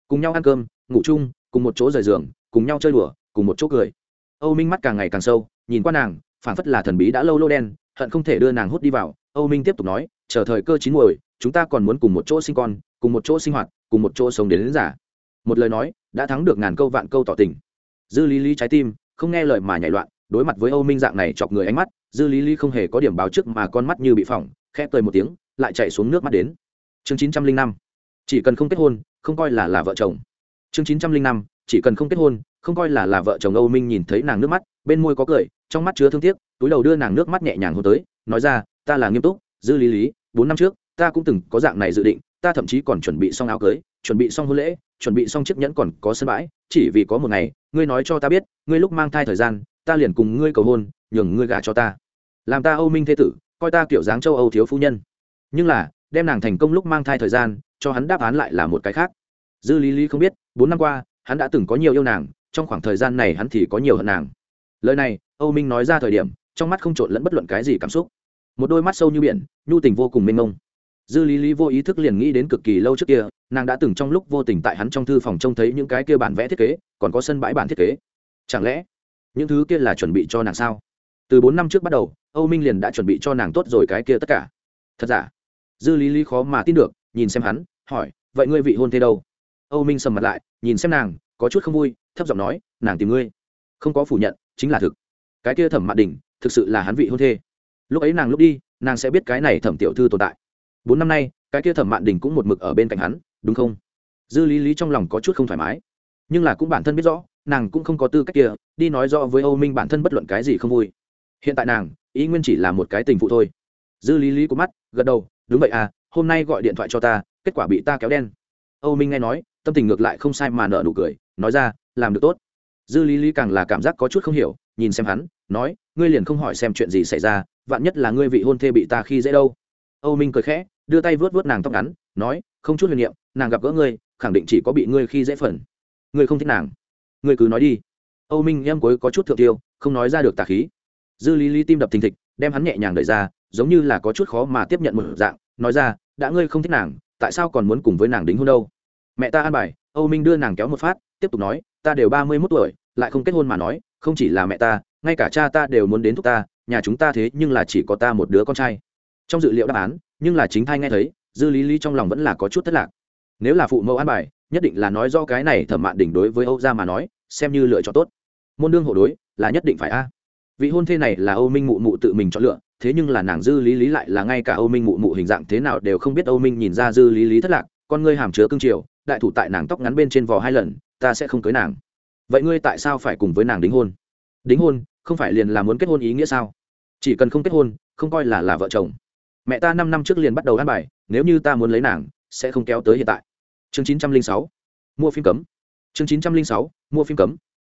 Cùng nhau ăn cơm ngủ chung cùng một chỗ rời giường cùng nhau chơi đùa cùng một chỗ cười. Âu minh mắt càng ngày càng sâu nhìn qua nàng phản phất là thần bí đã lâu lô đen hận không thể đưa nàng hút đi vào. Âu minh tiếp tục nói chờ thời cơ chín muồi chúng ta còn muốn cùng một chỗ sinh con cùng một chỗ sinh hoạt cùng một chỗ sống đến, đến giả một lời nói đã thắng được ngàn câu vạn câu tỏ tình. Dư lý lý trái tim không nghe lời mà nhảy loạn, đối mặt với âu minh dạng này chọc người ánh mắt, dư lý lý không hề có điểm báo trước mà con mắt như bị phỏng, khẽ cười một tiếng, lại chạy xuống nước mắt đến. Chương chín trăm linh năm, chỉ cần không kết hôn, không coi là là vợ chồng. Chương chín trăm linh năm, chỉ cần không kết hôn, không coi là là vợ chồng âu minh nhìn thấy nàng nước mắt, bên môi có cười, trong mắt chứa thương tiếc, túi đầu đưa nàng nước mắt nhẹ nhàng hôn tới, nói ra, ta là nghiêm túc, dư lý lý, bốn năm trước, ta cũng từng có dạng này dự định, ta thậm chí còn chuẩn bị xong áo cưới, chuẩn bị xong hôn lễ, chuẩn bị xong chiếc nhẫn còn có sân bãi chỉ vì có một ngày, ngươi nói cho ta biết, ngươi lúc mang thai thời gian, ta liền cùng ngươi cầu hôn, nhường ngươi gả cho ta. Làm ta âu minh thế tử, coi ta kiểu dáng châu âu thiếu phu nhân. Nhưng là, đem nàng thành công lúc mang thai thời gian, cho hắn đáp án lại là một cái khác. Dư lý lý không biết, bốn năm qua, hắn đã từng có nhiều yêu nàng, trong khoảng thời gian này hắn thì có nhiều hận nàng. Lời này, âu minh nói ra thời điểm, trong mắt không trộn lẫn bất luận cái gì cảm xúc. Một đôi mắt sâu như biển, nhu tình vô cùng mênh mông. Dư lý lý vô ý thức liền nghĩ đến cực kỳ lâu trước kia nàng đã từng trong lúc vô tình tại hắn trong thư phòng trông thấy những cái kia bản vẽ thiết kế, còn có sân bãi bản thiết kế. Chẳng lẽ, những thứ kia là chuẩn bị cho nàng sao? Từ bốn năm trước bắt đầu, âu minh liền đã chuẩn bị cho nàng tốt rồi cái kia tất cả. Thật giả? Dư lý lý khó mà tin được, nhìn xem hắn, hỏi, vậy ngươi vị hôn thế đâu? Âu minh sầm mặt lại, nhìn xem nàng, có chút không vui, thấp giọng nói, nàng tìm ngươi. Không có phủ nhận, chính là thực. Cái kia thẩm mạn đình thực sự là hắn vị hôn thê. Lúc ấy nàng lúc đi, nàng sẽ biết cái này thẩm tiểu thư tồn tại. Bốn năm nay, cái kia thẩm mạn đình cũng một mực ở bên cạnh hắn đúng không? Dư lý lý trong lòng có chút không thoải mái. Nhưng là cũng bản thân biết rõ, nàng cũng không có tư cách kia, đi nói rõ với âu minh bản thân bất luận cái gì không vui. Hiện tại nàng, ý nguyên chỉ là một cái tình phụ thôi. Dư lý lý của mắt, gật đầu, đúng vậy à hôm nay gọi điện thoại cho ta, kết quả bị ta kéo đen. Âu minh nghe nói, tâm tình ngược lại không sai mà nợ nụ cười, nói ra, làm được tốt. Dư lý lý càng là cảm giác có chút không hiểu, nhìn xem hắn, nói, ngươi liền không hỏi xem chuyện gì xảy ra, vạn nhất là ngươi vị hôn thê bị ta khi dễ đâu. Âu minh cười khẽ, đưa tay vớt vớt nàng tóc ngắn, nói, không chút huyền niệm nàng gặp gỡ ngươi, khẳng định chỉ có bị ngươi khi dễ phần. Ngươi không thích nàng. Ngươi cứ nói đi. Âu minh em cuối có chút thượng tiêu, không nói ra được tà khí. Dư lý lý tim đập thình thịch, đem hắn nhẹ nhàng đẩy ra, giống như là có chút khó mà tiếp nhận một dạng, nói ra, đã ngươi không thích nàng, tại sao còn muốn cùng với nàng đính hôn đâu? Mẹ ta an bài, âu minh đưa nàng kéo một phát, tiếp tục nói, ta đều ba mươi mốt tuổi, lại không kết hôn mà nói, không chỉ là mẹ ta, ngay cả cha ta đều muốn đến thúc ta, nhà chúng ta thế nhưng là chỉ có ta một đứa con trai. Trong dự liệu đáp án, nhưng là chính thai nghe thấy, dư lý lý trong lòng vẫn là có chút thất lạc nếu là phụ mẫu an bài, nhất định là nói do cái này thẩm mạn đỉnh đối với âu gia mà nói, xem như lựa chọn tốt. Môn đương hộ đối, là nhất định phải a. Vị hôn thê này là âu minh mụ mụ tự mình chọn lựa, thế nhưng là nàng dư lý lý lại là ngay cả âu minh mụ mụ hình dạng thế nào đều không biết âu minh nhìn ra dư lý lý thất lạc, con ngươi hàm chứa cương triều, đại thủ tại nàng tóc ngắn bên trên vò hai lần, ta sẽ không cưới nàng. Vậy ngươi tại sao phải cùng với nàng đính hôn? Đính hôn, không phải liền là muốn kết hôn ý nghĩa sao? Chỉ cần không kết hôn, không coi là là vợ chồng. Mẹ ta năm năm trước liền bắt đầu ăn bài, nếu như ta muốn lấy nàng, sẽ không kéo tới hiện tại chương chín trăm linh sáu, mua phim cấm. Chương chín trăm linh sáu, mua phim cấm.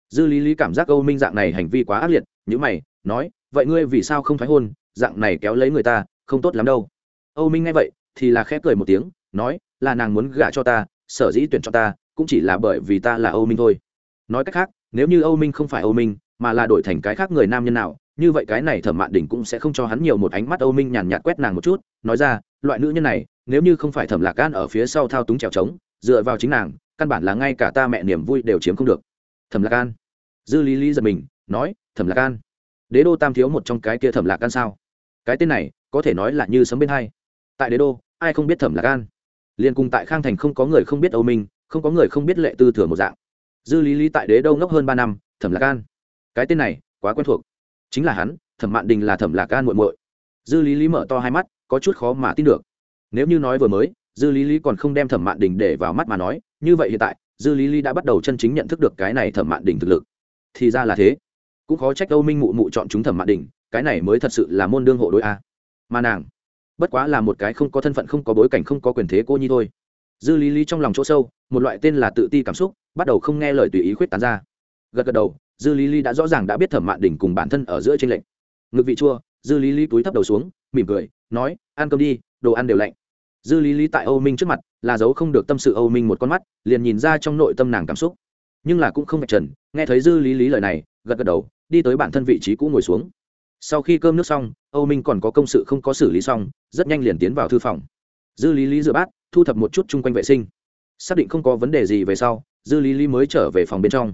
Dư lý lý cảm giác âu minh dạng này hành vi quá ác liệt nhữ mày, nói, vậy ngươi vì sao không thoái hôn? Dạng này kéo lấy người ta, không tốt lắm đâu. Âu minh nghe vậy thì là khẽ cười một tiếng, nói, là nàng muốn gả cho ta, sở dĩ tuyển cho ta, cũng chỉ là bởi vì ta là âu minh thôi. Nói cách khác, nếu như âu minh không phải âu minh, mà là đổi thành cái khác người nam nhân nào, như vậy cái này thẩm mạn đỉnh cũng sẽ không cho hắn nhiều một ánh mắt âu minh nhàn nhạt quét nàng một chút. Nói ra, loại nữ nhân này, nếu như không phải thẩm lạc gan ở phía sau thao túng trèo trống dựa vào chính nàng, căn bản là ngay cả ta mẹ niềm vui đều chiếm không được. Thẩm lạc gan dư lý lý giật mình, nói, thẩm lạc gan đế đô tam thiếu một trong cái kia thẩm lạc gan sao? Cái tên này, có thể nói là như sấm bên hai. Tại đế đô, ai không biết thẩm lạc gan liền cùng tại khang thành không có người không biết âu minh, không có người không biết lệ tư thừa một dạng. Dư lý lý tại đế đô ngốc hơn ba năm, thẩm lạc gan cái tên này quá quen thuộc. Chính là hắn, thẩm mạn đình là thẩm lạc gan muội muội. Dư lý lý mở to hai mắt, có chút khó mà tin được. Nếu như nói vừa mới dư lý lý còn không đem thẩm mạn đình để vào mắt mà nói, như vậy hiện tại, dư lý lý đã bắt đầu chân chính nhận thức được cái này thẩm mạn đình thực lực. Thì ra là thế. Cũng khó trách âu minh mụ mụ chọn chúng thẩm mạn đình, cái này mới thật sự là môn đương hộ đối a. Mà nàng, bất quá là một cái không có thân phận, không có bối cảnh, không có quyền thế cô nhi thôi. Dư lý lý trong lòng chỗ sâu, một loại tên là tự ti cảm xúc, bắt đầu không nghe lời tùy ý khuyết tán ra. Gật gật đầu, dư lý lý đã rõ ràng đã biết thẩm mạn Đình cùng bản thân ở giữa trên lệnh ngực vị chua, dư lý lý túi thấp đầu xuống, mỉm cười, nói, ăn cơm đi, đồ ăn đều lạnh dư lý lý tại âu minh trước mặt, là dấu không được tâm sự âu minh một con mắt, liền nhìn ra trong nội tâm nàng cảm xúc. Nhưng là cũng không vạch trần, nghe thấy dư lý lý lời này, gật gật đầu, đi tới bản thân vị trí cũ ngồi xuống. Sau khi cơm nước xong, âu minh còn có công sự không có xử lý xong, rất nhanh liền tiến vào thư phòng. Dư lý lý rửa bát, thu thập một chút chung quanh vệ sinh. Xác định không có vấn đề gì về sau, dư lý lý mới trở về phòng bên trong.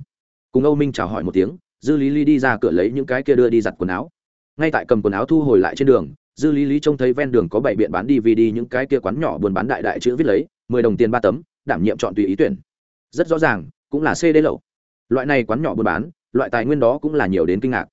Cùng âu minh chào hỏi một tiếng, dư lý lý đi ra cửa lấy những cái kia đưa đi giặt quần áo. Ngay tại cầm quần áo thu hồi lại trên đường dư lý lý trông thấy ven đường có bảy biện bán dvd, những cái kia quán nhỏ buôn bán đại đại chữ viết lấy, mười đồng tiền ba tấm, đảm nhiệm chọn tùy ý tuyển. Rất rõ ràng, cũng là cd lậu. Loại này quán nhỏ buôn bán, loại tài nguyên đó cũng là nhiều đến kinh ngạc.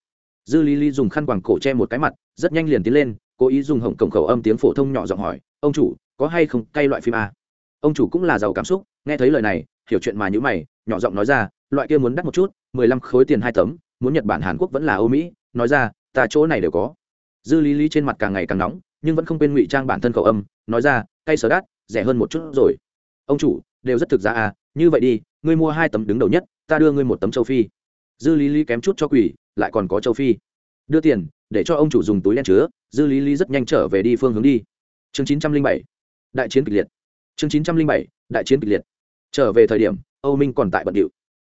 Dư lý lý dùng khăn quàng cổ che một cái mặt, rất nhanh liền tiến lên, cố ý dùng hồng cổng khẩu âm tiếng phổ thông nhỏ giọng hỏi, ông chủ, có hay không cay loại phim a? Ông chủ cũng là giàu cảm xúc, nghe thấy lời này, hiểu chuyện mà nhữ mày, nhỏ giọng nói ra, loại kia muốn đắt một chút, mười lăm khối tiền hai tấm, muốn nhật bản, hàn quốc vẫn là âu mỹ, nói ra, ta chỗ này đều có dư lý lý trên mặt càng ngày càng nóng, nhưng vẫn không quên ngụy trang bản thân khẩu âm, nói ra, cay sở đắt rẻ hơn một chút rồi. Ông chủ, đều rất thực ra à như vậy đi, ngươi mua hai tấm đứng đầu nhất, ta đưa ngươi một tấm châu phi. Dư lý lý kém chút cho quỷ, lại còn có châu phi. Đưa tiền, để cho ông chủ dùng túi đen chứa. Dư lý lý rất nhanh trở về đi phương hướng đi. Chương chín trăm linh bảy, đại chiến kịch liệt. Chương chín trăm linh bảy, đại chiến kịch liệt. Trở về thời điểm, âu minh còn tại bận điệu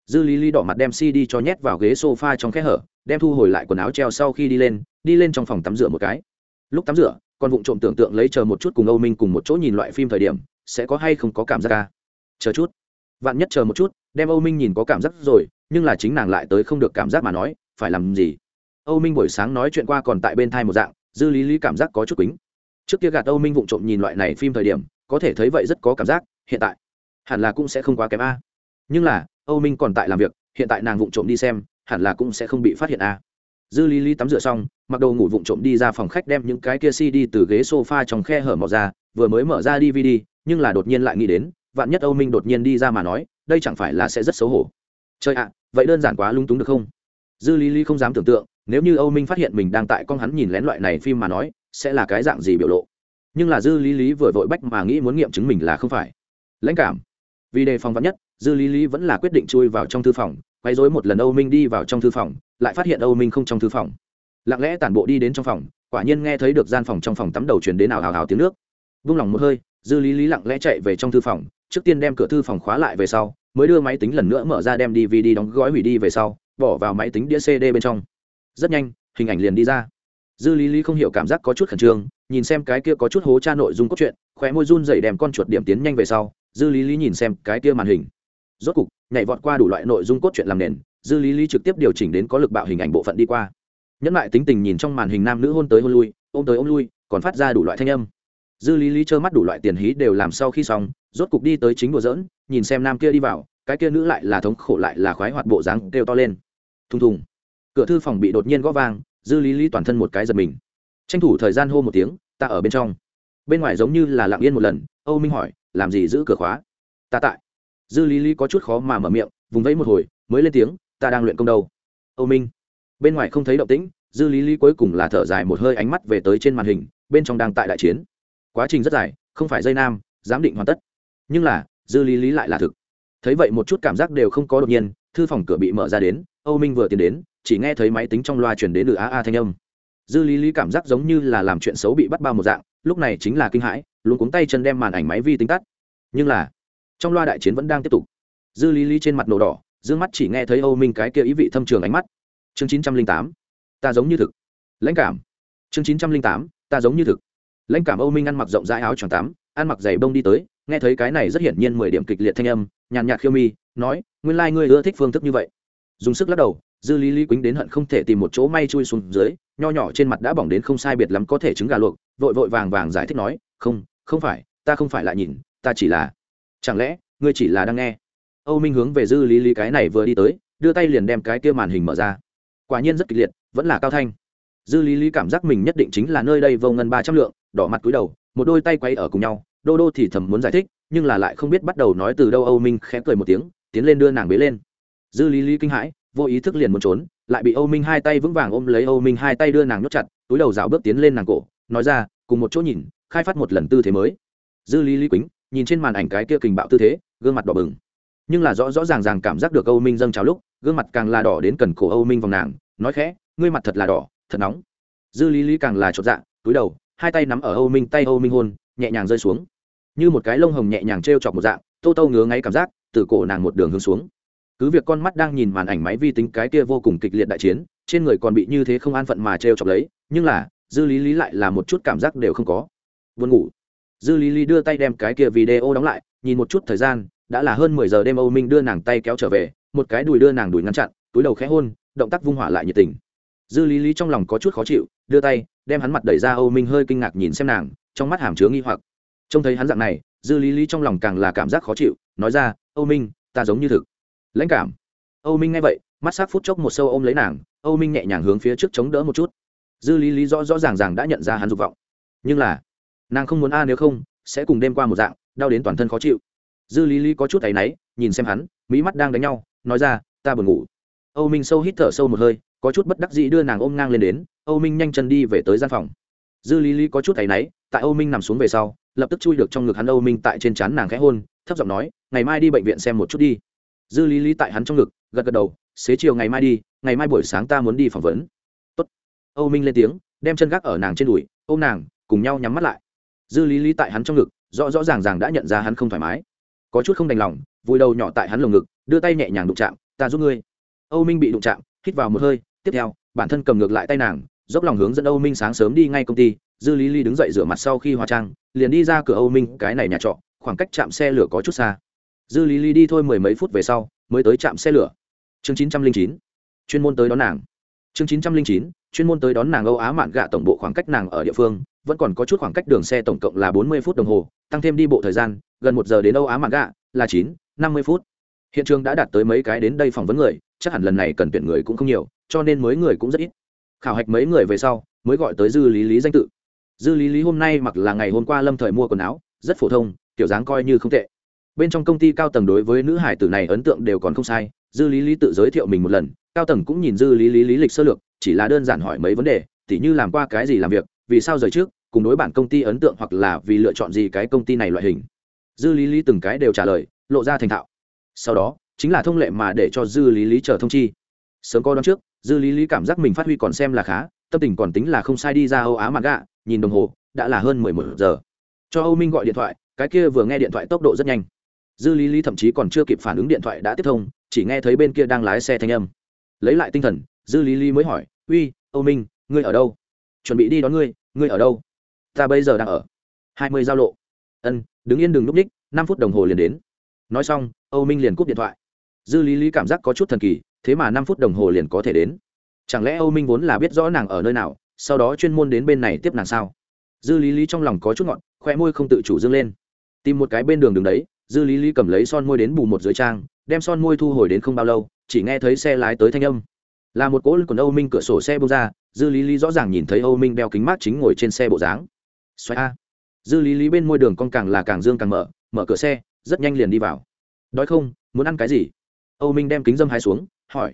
dư lý lý đỏ mặt đem cd cho nhét vào ghế s o f a trong kẽ hở, đem thu hồi lại quần áo treo sau khi đi lên đi lên trong phòng tắm rửa một cái. Lúc tắm rửa còn vụng trộm tưởng tượng lấy chờ một chút cùng âu minh cùng một chỗ nhìn loại phim thời điểm, sẽ có hay không có cảm giác ca? Chờ chút. Vạn nhất chờ một chút, đem âu minh nhìn có cảm giác rồi, nhưng là chính nàng lại tới không được cảm giác mà nói, phải làm gì? Âu minh buổi sáng nói chuyện qua còn tại bên thai một dạng, dư lý lý cảm giác có chút kính. trước kia gạt âu minh vụng trộm nhìn loại này phim thời điểm, có thể thấy vậy rất có cảm giác, hiện tại, hẳn là cũng sẽ không quá kém a. Nhưng là âu minh còn tại làm việc, hiện tại nàng vụng trộm đi xem, hẳn là cũng sẽ không bị phát hiện a dư lý lý tắm rửa xong, mặc đồ ngủ vụng trộm đi ra phòng khách đem những cái kia cd từ ghế sofa trong khe hở mò ra, vừa mới mở ra dvd, nhưng là đột nhiên lại nghĩ đến, vạn nhất âu minh đột nhiên đi ra mà nói, đây chẳng phải là sẽ rất xấu hổ. Chơi ạ, vậy đơn giản quá lung túng được không? Dư lý lý không dám tưởng tượng, nếu như âu minh phát hiện mình đang tại con hắn nhìn lén loại này phim mà nói, sẽ là cái dạng gì biểu lộ? Nhưng là dư lý lý vừa vội bách mà nghĩ muốn nghiệm chứng mình là không phải. Lãnh cảm. Vì đề phòng vắn nhất dư lý lý vẫn là quyết định chui vào trong thư phòng quay dối một lần âu minh đi vào trong thư phòng, lại phát hiện âu minh không trong thư phòng. Lặng lẽ tản bộ đi đến trong phòng, quả nhiên nghe thấy được gian phòng trong phòng tắm đầu chuyển đến nào hào hào tiếng nước. Vung lòng một hơi, dư lý lý lặng lẽ chạy về trong thư phòng, trước tiên đem cửa thư phòng khóa lại về sau, mới đưa máy tính lần nữa mở ra đem dvd đóng gói hủy đi về sau, bỏ vào máy tính đĩa cd bên trong. Rất nhanh, hình ảnh liền đi ra. Dư lý lý không hiểu cảm giác có chút khẩn trương, nhìn xem cái kia có chút hố cha nội dung cốt truyện, khóe môi run dày đem con chuột điểm tiến nhanh về sau, dư lý lý nhìn xem cái kia màn hình rốt cục, nhảy vọt qua đủ loại nội dung cốt truyện làm nền, dư lý lý trực tiếp điều chỉnh đến có lực bạo hình ảnh bộ phận đi qua. Nhẫn lại tính tình nhìn trong màn hình nam nữ hôn tới hôn lui, ôm tới ôm lui, còn phát ra đủ loại thanh âm. Dư lý lý trơ mắt đủ loại tiền hí đều làm sau khi xong, rốt cục đi tới chính đùa dỡn nhìn xem nam kia đi vào, cái kia nữ lại là thống khổ lại là khoái hoạt bộ dáng kêu to lên. Thùng thùng. Cửa thư phòng bị đột nhiên gõ vang, dư lý lý toàn thân một cái giật mình. Tranh thủ thời gian hô một tiếng, ta ở bên trong. Bên ngoài giống như là lặng yên một lần, âu minh hỏi, làm gì giữ cửa khóa? Ta tại dư lý lý có chút khó mà mở miệng, vùng vẫy một hồi, mới lên tiếng, ta đang luyện công đâu? Âu minh. Bên ngoài không thấy động tĩnh, dư lý lý cuối cùng là thở dài một hơi ánh mắt về tới trên màn hình, bên trong đang tại đại chiến. Quá trình rất dài, không phải dây nam, giám định hoàn tất. Nhưng là, dư lý lý lại là thực. Thấy vậy một chút cảm giác đều không có đột nhiên, thư phòng cửa bị mở ra đến, âu minh vừa tiến đến, chỉ nghe thấy máy tính trong loa chuyển đến từ a a thanh âm. Dư lý lý cảm giác giống như là làm chuyện xấu bị bắt bao một dạng, lúc này chính là kinh hãi luôn cuống tay chân đem màn ảnh máy vi tính tắt. Nhưng là trong loa đại chiến vẫn đang tiếp tục. Dư lý lý trên mặt nổ đỏ d ư ơ n g mắt chỉ nghe thấy âu minh cái kia ý vị thâm trường ánh mắt. Chương chín trăm linh tám, ta giống như thực. Lãnh cảm. Chương chín trăm linh tám, ta giống như thực. Lãnh cảm âu minh ăn mặc rộng rãi áo choàng tắm, ăn mặc giày bông đi tới, nghe thấy cái này rất hiển nhiên mười điểm kịch liệt thanh âm, nhàn nhạt khiêu mi, nói, nguyên lai、like、ngươi ưa thích phương thức như vậy. Dùng sức lắc đầu, dư lý lý quýnh đến hận không thể tìm một chỗ may chui xuống dưới, nho nhỏ trên mặt đã bỏng đến không sai biệt lắm có thể trứng gà luộc, vội vội vàng vàng giải thích nói, không không phải, ta không phải lại nhìn, ta chỉ là chẳng lẽ, ngươi chỉ là đang nghe? Âu minh hướng về dư lý lý cái này vừa đi tới, đưa tay liền đem cái kia màn hình mở ra. Quả nhiên rất kịch liệt, vẫn là cao thanh. Dư lý lý cảm giác mình nhất định chính là nơi đây vô ngân ba trăm lượng, đỏ mặt cúi đầu, một đôi tay quay ở cùng nhau, đô đô thì thầm muốn giải thích, nhưng là lại không biết bắt đầu nói từ đâu âu minh khẽ cười một tiếng, tiến lên đưa nàng bế lên. Dư lý lý kinh hãi, vô ý thức liền muốn trốn, lại bị âu minh hai tay vững vàng ôm lấy âu minh hai tay đưa nàng nhốt chặt, túi đầu rào bước tiến lên nàng cổ, nói ra, cùng một chỗ nhìn, khai phát một lần tư thế mới. Dư lý lý quýnh nhìn trên màn ảnh cái kia kình bạo tư thế, gương mặt đỏ bừng. Nhưng là rõ rõ ràng ràng cảm giác được âu minh dâng trào lúc, gương mặt càng là đỏ đến cần cổ âu minh vòng nàng, nói khẽ, ngươi mặt thật là đỏ, thật nóng. Dư lý lý càng là chột dạ túi đầu, hai tay nắm ở âu minh tay âu minh hôn, nhẹ nhàng rơi xuống. Như một cái lông hồng nhẹ nhàng t r e o chọc một dạng, tô tô ngứa ngáy cảm giác, từ cổ nàng một đường hướng xuống. Cứ việc con mắt đang nhìn màn ảnh máy vi tính cái kia vô cùng kịch liệt đại chiến, trên người còn bị như thế không an phận mà t r e o chọc lấy, nhưng là, dư lý lý lại là một chút cảm giác đều không có. Vươn ngủ dư lý lý đưa tay đem cái kia video đóng lại, nhìn một chút thời gian, đã là hơn mười giờ đêm âu minh đưa nàng tay kéo trở về, một cái đùi đưa nàng đùi ngăn chặn, túi đầu khẽ hôn, động tác vung hỏa lại nhiệt tình. Dư lý lý trong lòng có chút khó chịu, đưa tay, đem hắn mặt đẩy ra, âu minh hơi kinh ngạc nhìn xem nàng, trong mắt hàm chứa nghi hoặc. Trông thấy hắn dạng này, dư lý lý trong lòng càng là cảm giác khó chịu, nói ra, âu minh, ta giống như thực. Lãnh cảm. Âu minh nghe vậy, mắt s á c phút chốc một sâu ôm lấy nàng, âu minh nhẹ nhàng hướng phía trước chống đỡ một chút. Dư lý lý rõ rõ ràng ràng đã nhận ra hắn dục vọng. Nhưng là nàng không muốn a à nếu không, sẽ cùng đêm qua một dạng, đau đến toàn thân khó chịu. Dư lý lý có chút thấy náy, nhìn xem hắn, mỹ mắt đang đánh nhau, nói ra, ta buồn ngủ. Âu minh sâu hít thở sâu một hơi, có chút bất đắc dĩ đưa nàng ôm ngang lên đến, âu minh nhanh chân đi về tới gian phòng. Dư lý lý có chút thấy náy, tại âu minh nằm xuống về sau, lập tức chui được trong ngực hắn âu minh tại trên trán nàng khẽ hôn, thấp giọng nói, ngày mai đi bệnh viện xem một chút đi. Dư lý lý tại hắn trong ngực, gật gật đầu, xế chiều ngày mai đi, ngày mai buổi sáng ta muốn đi phỏng vấn. Tốt. âu minh lên tiếng, đem chân gác ở nàng trên đùi, ôm nàng, cùng nhau nhắm mắt lại dư lý lý tại hắn trong ngực, rõ rõ ràng ràng đã nhận ra hắn không thoải mái. Có chút không đành lòng, vùi đầu nhỏ tại hắn lồng ngực, đưa tay nhẹ nhàng đụng chạm, ta giúp ngươi. Âu minh bị đụng chạm, hít vào một hơi, tiếp theo, bản thân cầm ngược lại tay nàng, dốc lòng hướng dẫn âu minh sáng sớm đi ngay công ty, dư lý lý đứng dậy rửa mặt sau khi hóa trang, liền đi ra cửa âu minh, cái này nhà trọ, khoảng cách chạm xe lửa có chút xa. Dư lý lý đi thôi mười mấy phút về sau, mới tới trạm xe lửa. Chương chín trăm linh chín, chuyên môn tới đón nàng. Chương chín trăm linh chín, chuyên môn tới đón nàng âu á mạn gạ tổng bộ khoảng cách nàng ở địa phương vẫn còn có chút khoảng cách đường xe tổng cộng là bốn mươi phút đồng hồ, tăng thêm đi bộ thời gian, gần một giờ đến âu á mạn gạ là chín, năm mươi phút. Hiện trường đã đạt tới mấy cái đến đây phỏng vấn người, chắc hẳn lần này cần tuyển người cũng không nhiều, cho nên mới người cũng rất ít. Khảo hạch mấy người về sau, mới gọi tới dư lý lý danh tự. Dư lý lý hôm nay mặc là ngày hôm qua lâm thời mua quần áo, rất phổ thông, kiểu dáng coi như không tệ. Bên trong công ty cao tầng đối với nữ hải tử này ấn tượng đều còn không sai, dư lý lý tự giới thiệu mình một lần, cao tầng cũng nhìn dư lý lý lý lịch sơ lược, chỉ là đơn giản hỏi mấy vấn đề, tỉ như làm qua cái gì làm việc, vì sao rời trước cùng đối bản công ty ấn tượng hoặc là vì lựa chọn gì cái công ty này loại hình. Dư lý lý từng cái đều trả lời, lộ ra thành thạo. Sau đó, chính là thông lệ mà để cho dư lý lý chờ thông chi. Sớm coi đón trước, dư lý lý cảm giác mình phát huy còn xem là khá, tâm tình còn tính là không sai đi ra âu á mặt gạ, nhìn đồng hồ, đã là hơn mười một giờ. Cho âu minh gọi điện thoại, cái kia vừa nghe điện thoại tốc độ rất nhanh. Dư lý lý thậm chí còn chưa kịp phản ứng điện thoại đã tiếp thông, chỉ nghe thấy bên kia đang lái xe thanh âm. Lấy lại tinh thần, dư lý lý mới hỏi, uy, âu minh, ngươi ở đâu? Chuẩn bị đi đón ngươi ngươi ở đâu? Ta bây giờ đang ở. Hai mươi giao lộ. Ân, đứng yên đừng núp ních, năm phút đồng hồ liền đến. Nói xong, âu minh liền cúp điện thoại. Dư lý lý cảm giác có chút thần kỳ, thế mà năm phút đồng hồ liền có thể đến. Chẳng lẽ âu minh vốn là biết rõ nàng ở nơi nào, sau đó chuyên môn đến bên này tiếp nàng sao? Dư lý lý trong lòng có chút ngọn khoe môi không tự chủ dâng lên. Tìm một cái bên đường đường đấy, dư lý lý cầm lấy son môi đến bù một dưới trang, đem son môi thu hồi đến không bao lâu, chỉ nghe thấy xe lái tới thanh âm. Là một cỗ quần âu minh cửa sổ xe bông ra, dư lý lý rõ ràng nhìn thấy âu minh đeo kính mát chính ngồi trên xe bộ dáng xoáy a. Dư lý lý bên môi đường con càng là càng dương càng mở mở cửa xe, rất nhanh liền đi vào. Đói không, muốn ăn cái gì? Âu minh đem kính dâm hai xuống, hỏi.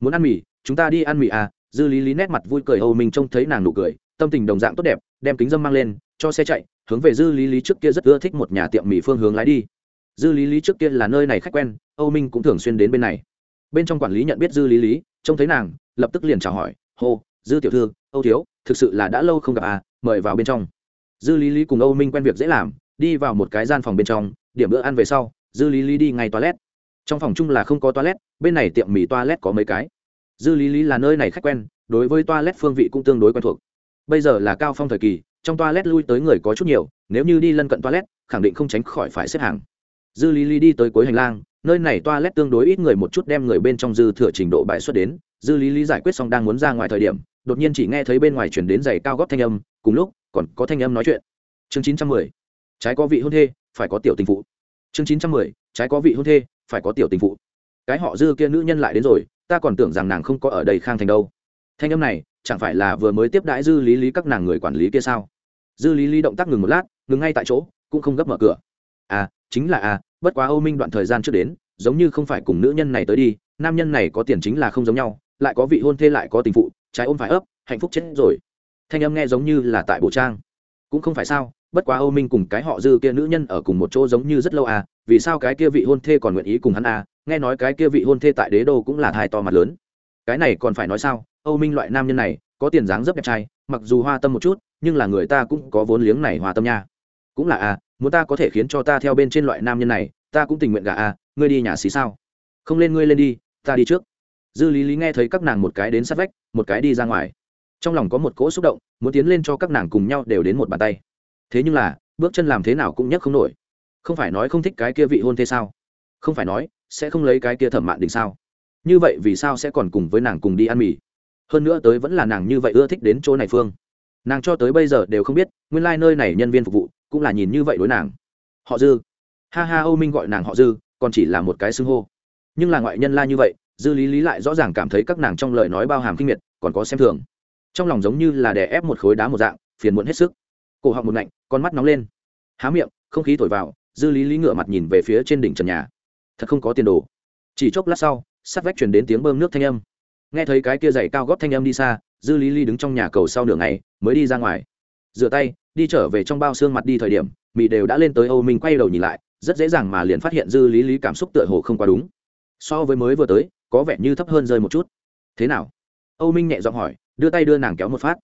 Muốn ăn mì, chúng ta đi ăn mì à? Dư lý lý nét mặt vui cười, âu minh trông thấy nàng nụ cười, tâm tình đồng dạng tốt đẹp, đem kính dâm mang lên, cho xe chạy, hướng về dư lý lý trước kia rất ưa thích một nhà tiệm mì phương hướng lái đi. Dư lý lý trước kia là nơi này khách quen, âu minh cũng thường xuyên đến bên này. Bên trong quản lý nhận biết dư lý lý, trông thấy nàng, lập tức liền chào hỏi. Hô, dư tiểu thư, âu thiếu, thực sự là đã lâu không gặp à? Mời vào bên trong dư lý lý cùng âu minh quen việc dễ làm, đi vào một cái gian phòng bên trong, điểm bữa ăn về sau, dư lý lý đi ngay toilet. Trong phòng chung là không có toilet, bên này tiệm mì toilet có mấy cái. Dư lý lý là nơi này khách quen, đối với toilet phương vị cũng tương đối quen thuộc. Bây giờ là cao phong thời kỳ, trong toilet lui tới người có chút nhiều, nếu như đi lân cận toilet, khẳng định không tránh khỏi phải xếp hàng. Dư lý lý đi tới cuối hành lang, nơi này toilet tương đối ít người một chút đem người bên trong dư thừa trình độ bại xuất đến. Dư lý lý giải quyết xong đang muốn ra ngoài thời điểm, đột nhiên chỉ nghe thấy bên ngoài chuyển đến giày cao góp thanh âm, cùng lúc còn có thanh âm nói chuyện. Chương chín trăm mười, trái có vị hôn thê, phải có tiểu tình phụ. Chương chín trăm mười, trái có vị hôn thê, phải có tiểu tình phụ. Cái họ dư kia nữ nhân lại đến rồi, ta còn tưởng rằng nàng không có ở đây khang thành đâu. Thanh âm này, chẳng phải là vừa mới tiếp đãi dư lý lý các nàng người quản lý kia sao? Dư lý lý động tác ngừng một lát, ngừng ngay tại chỗ, cũng không gấp mở cửa. À chính là à bất quá âu minh đoạn thời gian trước đến, giống như không phải cùng nữ nhân này tới đi, nam nhân này có tiền chính là không giống nhau, lại có vị hôn thê lại có tình phụ, trái ôm phải ấp, hạnh phúc chết rồi thanh âm nghe giống như là tại bộ trang. Cũng không phải sao, bất quá âu minh cùng cái họ dư kia nữ nhân ở cùng một chỗ giống như rất lâu à vì sao cái kia vị hôn thê còn nguyện ý cùng hắn à nghe nói cái kia vị hôn thê tại đế đô cũng là thai to mặt lớn. Cái này còn phải nói sao, âu minh loại nam nhân này, có tiền dáng rất đẹp trai, mặc dù hoa tâm một chút, nhưng là người ta cũng có vốn liếng này hoa tâm nha. Cũng là à muốn ta có thể khiến cho ta theo bên trên loại nam nhân này, ta cũng tình nguyện gà à ngươi đi nhà xí sao? Không lên ngươi lên đi, ta đi trước. Dư lý lý nghe thấy các nàng một cái đến sát vách, một cái đi ra ngoài trong lòng có một cỗ xúc động, muốn tiến lên cho các nàng cùng nhau đều đến một bàn tay. Thế nhưng là, bước chân làm thế nào cũng nhấc không nổi. Không phải nói không thích cái kia vị hôn thế sao? Không phải nói, sẽ không lấy cái kia thẩm mạn đình sao? Như vậy vì sao sẽ còn cùng với nàng cùng đi ăn mì? Hơn nữa tới vẫn là nàng như vậy ưa thích đến chỗ này phương. Nàng cho tới bây giờ đều không biết, nguyên lai、like、nơi này nhân viên phục vụ cũng là nhìn như vậy đối nàng. Họ dư. Ha ha, âu minh gọi nàng họ dư, còn chỉ là một cái xưng hô. Nhưng là ngoại nhân la như vậy, dư lý lý lại rõ ràng cảm thấy các nàng trong lời nói bao hàm kinh miệt, còn có xem thường trong lòng giống như là đè ép một khối đá một dạng phiền muộn hết sức. Cổ họng một lạnh, con mắt nóng lên. Há miệng không khí thổi vào dư lý lý ngựa mặt nhìn về phía trên đỉnh trần nhà. Thật không có tiền đồ. Chỉ chốc lát sau sắt vách chuyển đến tiếng bơm nước thanh âm. Nghe thấy cái kia dày cao góp thanh âm đi xa dư lý lý đứng trong nhà cầu sau nửa ngày mới đi ra ngoài. Rửa tay đi trở về trong bao xương mặt đi thời điểm mị đều đã lên tới âu minh quay đầu nhìn lại rất dễ dàng mà liền phát hiện dư lý lý cảm xúc tựa hồ không quá đúng. So với mới vừa tới có vẻ như thấp hơn rơi một chút. Thế nào? Âu minh nhẹ giọng hỏi đưa tay đưa nàng kéo một phát.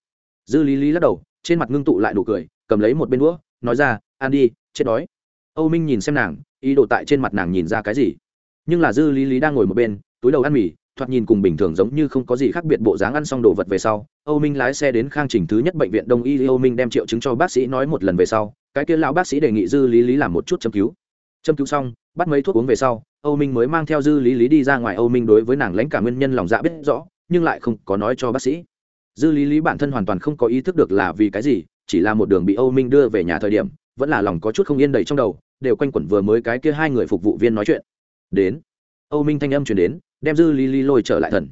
Dư lý lý lắc đầu, trên mặt ngưng tụ lại nụ cười, cầm lấy một bên đũa, nói ra ăn đi, chết đói. Âu minh nhìn xem nàng, ý đồ tại trên mặt nàng nhìn ra cái gì. Nhưng là dư lý lý đang ngồi một bên, túi đầu ăn mì, thoạt nhìn cùng bình thường giống như không có gì khác biệt bộ dáng ăn xong đồ vật về sau, âu minh lái xe đến khang trình thứ nhất bệnh viện đông y, âu minh đem triệu chứng cho bác sĩ nói một lần về sau, cái kia lão bác sĩ đề nghị dư lý lý làm một chút châm cứu. Châm cứu xong, bắt mấy thuốc uống về sau, âu minh mới mang theo dư lý lý đi ra ngoài. Âu minh đối với nàng lãnh cả nguyên nhân lòng dạ biết rõ, nhưng lại không có nói cho bác sĩ dư lý lý bản thân hoàn toàn không có ý thức được là vì cái gì, chỉ là một đường bị âu minh đưa về nhà thời điểm, vẫn là lòng có chút không yên đầy trong đầu, đều quanh quẩn vừa mới cái kia hai người phục vụ viên nói chuyện. Đến. Âu minh thanh âm chuyển đến, đem dư lý lý lôi trở lại thần.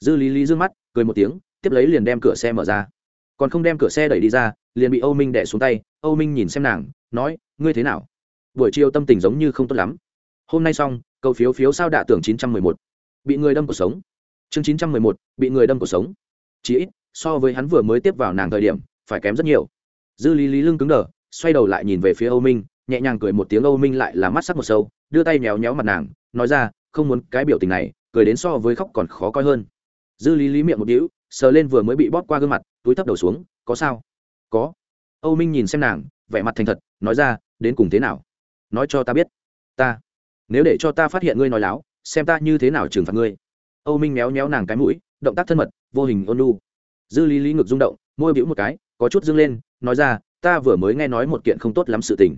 Dư lý lý d ư ơ n g mắt, cười một tiếng, tiếp lấy liền đem cửa xe mở ra. Còn không đem cửa xe đẩy đi ra, liền bị âu minh đẻ xuống tay, âu minh nhìn xem nàng, nói, ngươi thế nào? Buổi chiều tâm tình giống như không tốt lắm. Hôm nay xong, cầu phiếu phiếu sao đạ tưởng chín trăm mười một. Bị người đâm cuộc sống. Chương chín trăm mười một, bị người đâm cuộc sống. Chỉ ít so với hắn vừa mới tiếp vào nàng thời điểm, phải kém rất nhiều. Dư lý lý lưng cứng đờ, xoay đầu lại nhìn về phía âu minh, nhẹ nhàng cười một tiếng, âu minh lại là mắt sắc một sâu, đưa tay méo méo mặt nàng, nói ra, không muốn cái biểu tình này, cười đến so với khóc còn khó coi hơn. Dư lý lý miệng một đĩu sờ lên vừa mới bị bóp qua gương mặt, túi thấp đầu xuống, có sao? Có. Âu minh nhìn xem nàng, vẻ mặt thành thật, nói ra, đến cùng thế nào? Nói cho ta biết. Ta? Nếu để cho ta phát hiện ngươi nói láo, xem ta như thế nào trừng phạt ngươi. Âu minh méo méo nàng cái mũi, động tác thân mật, vô hình ôn lu dư lý lý ngực rung động, môi bĩu một cái, có chút dâng lên, nói ra, ta vừa mới nghe nói một kiện không tốt lắm sự tình.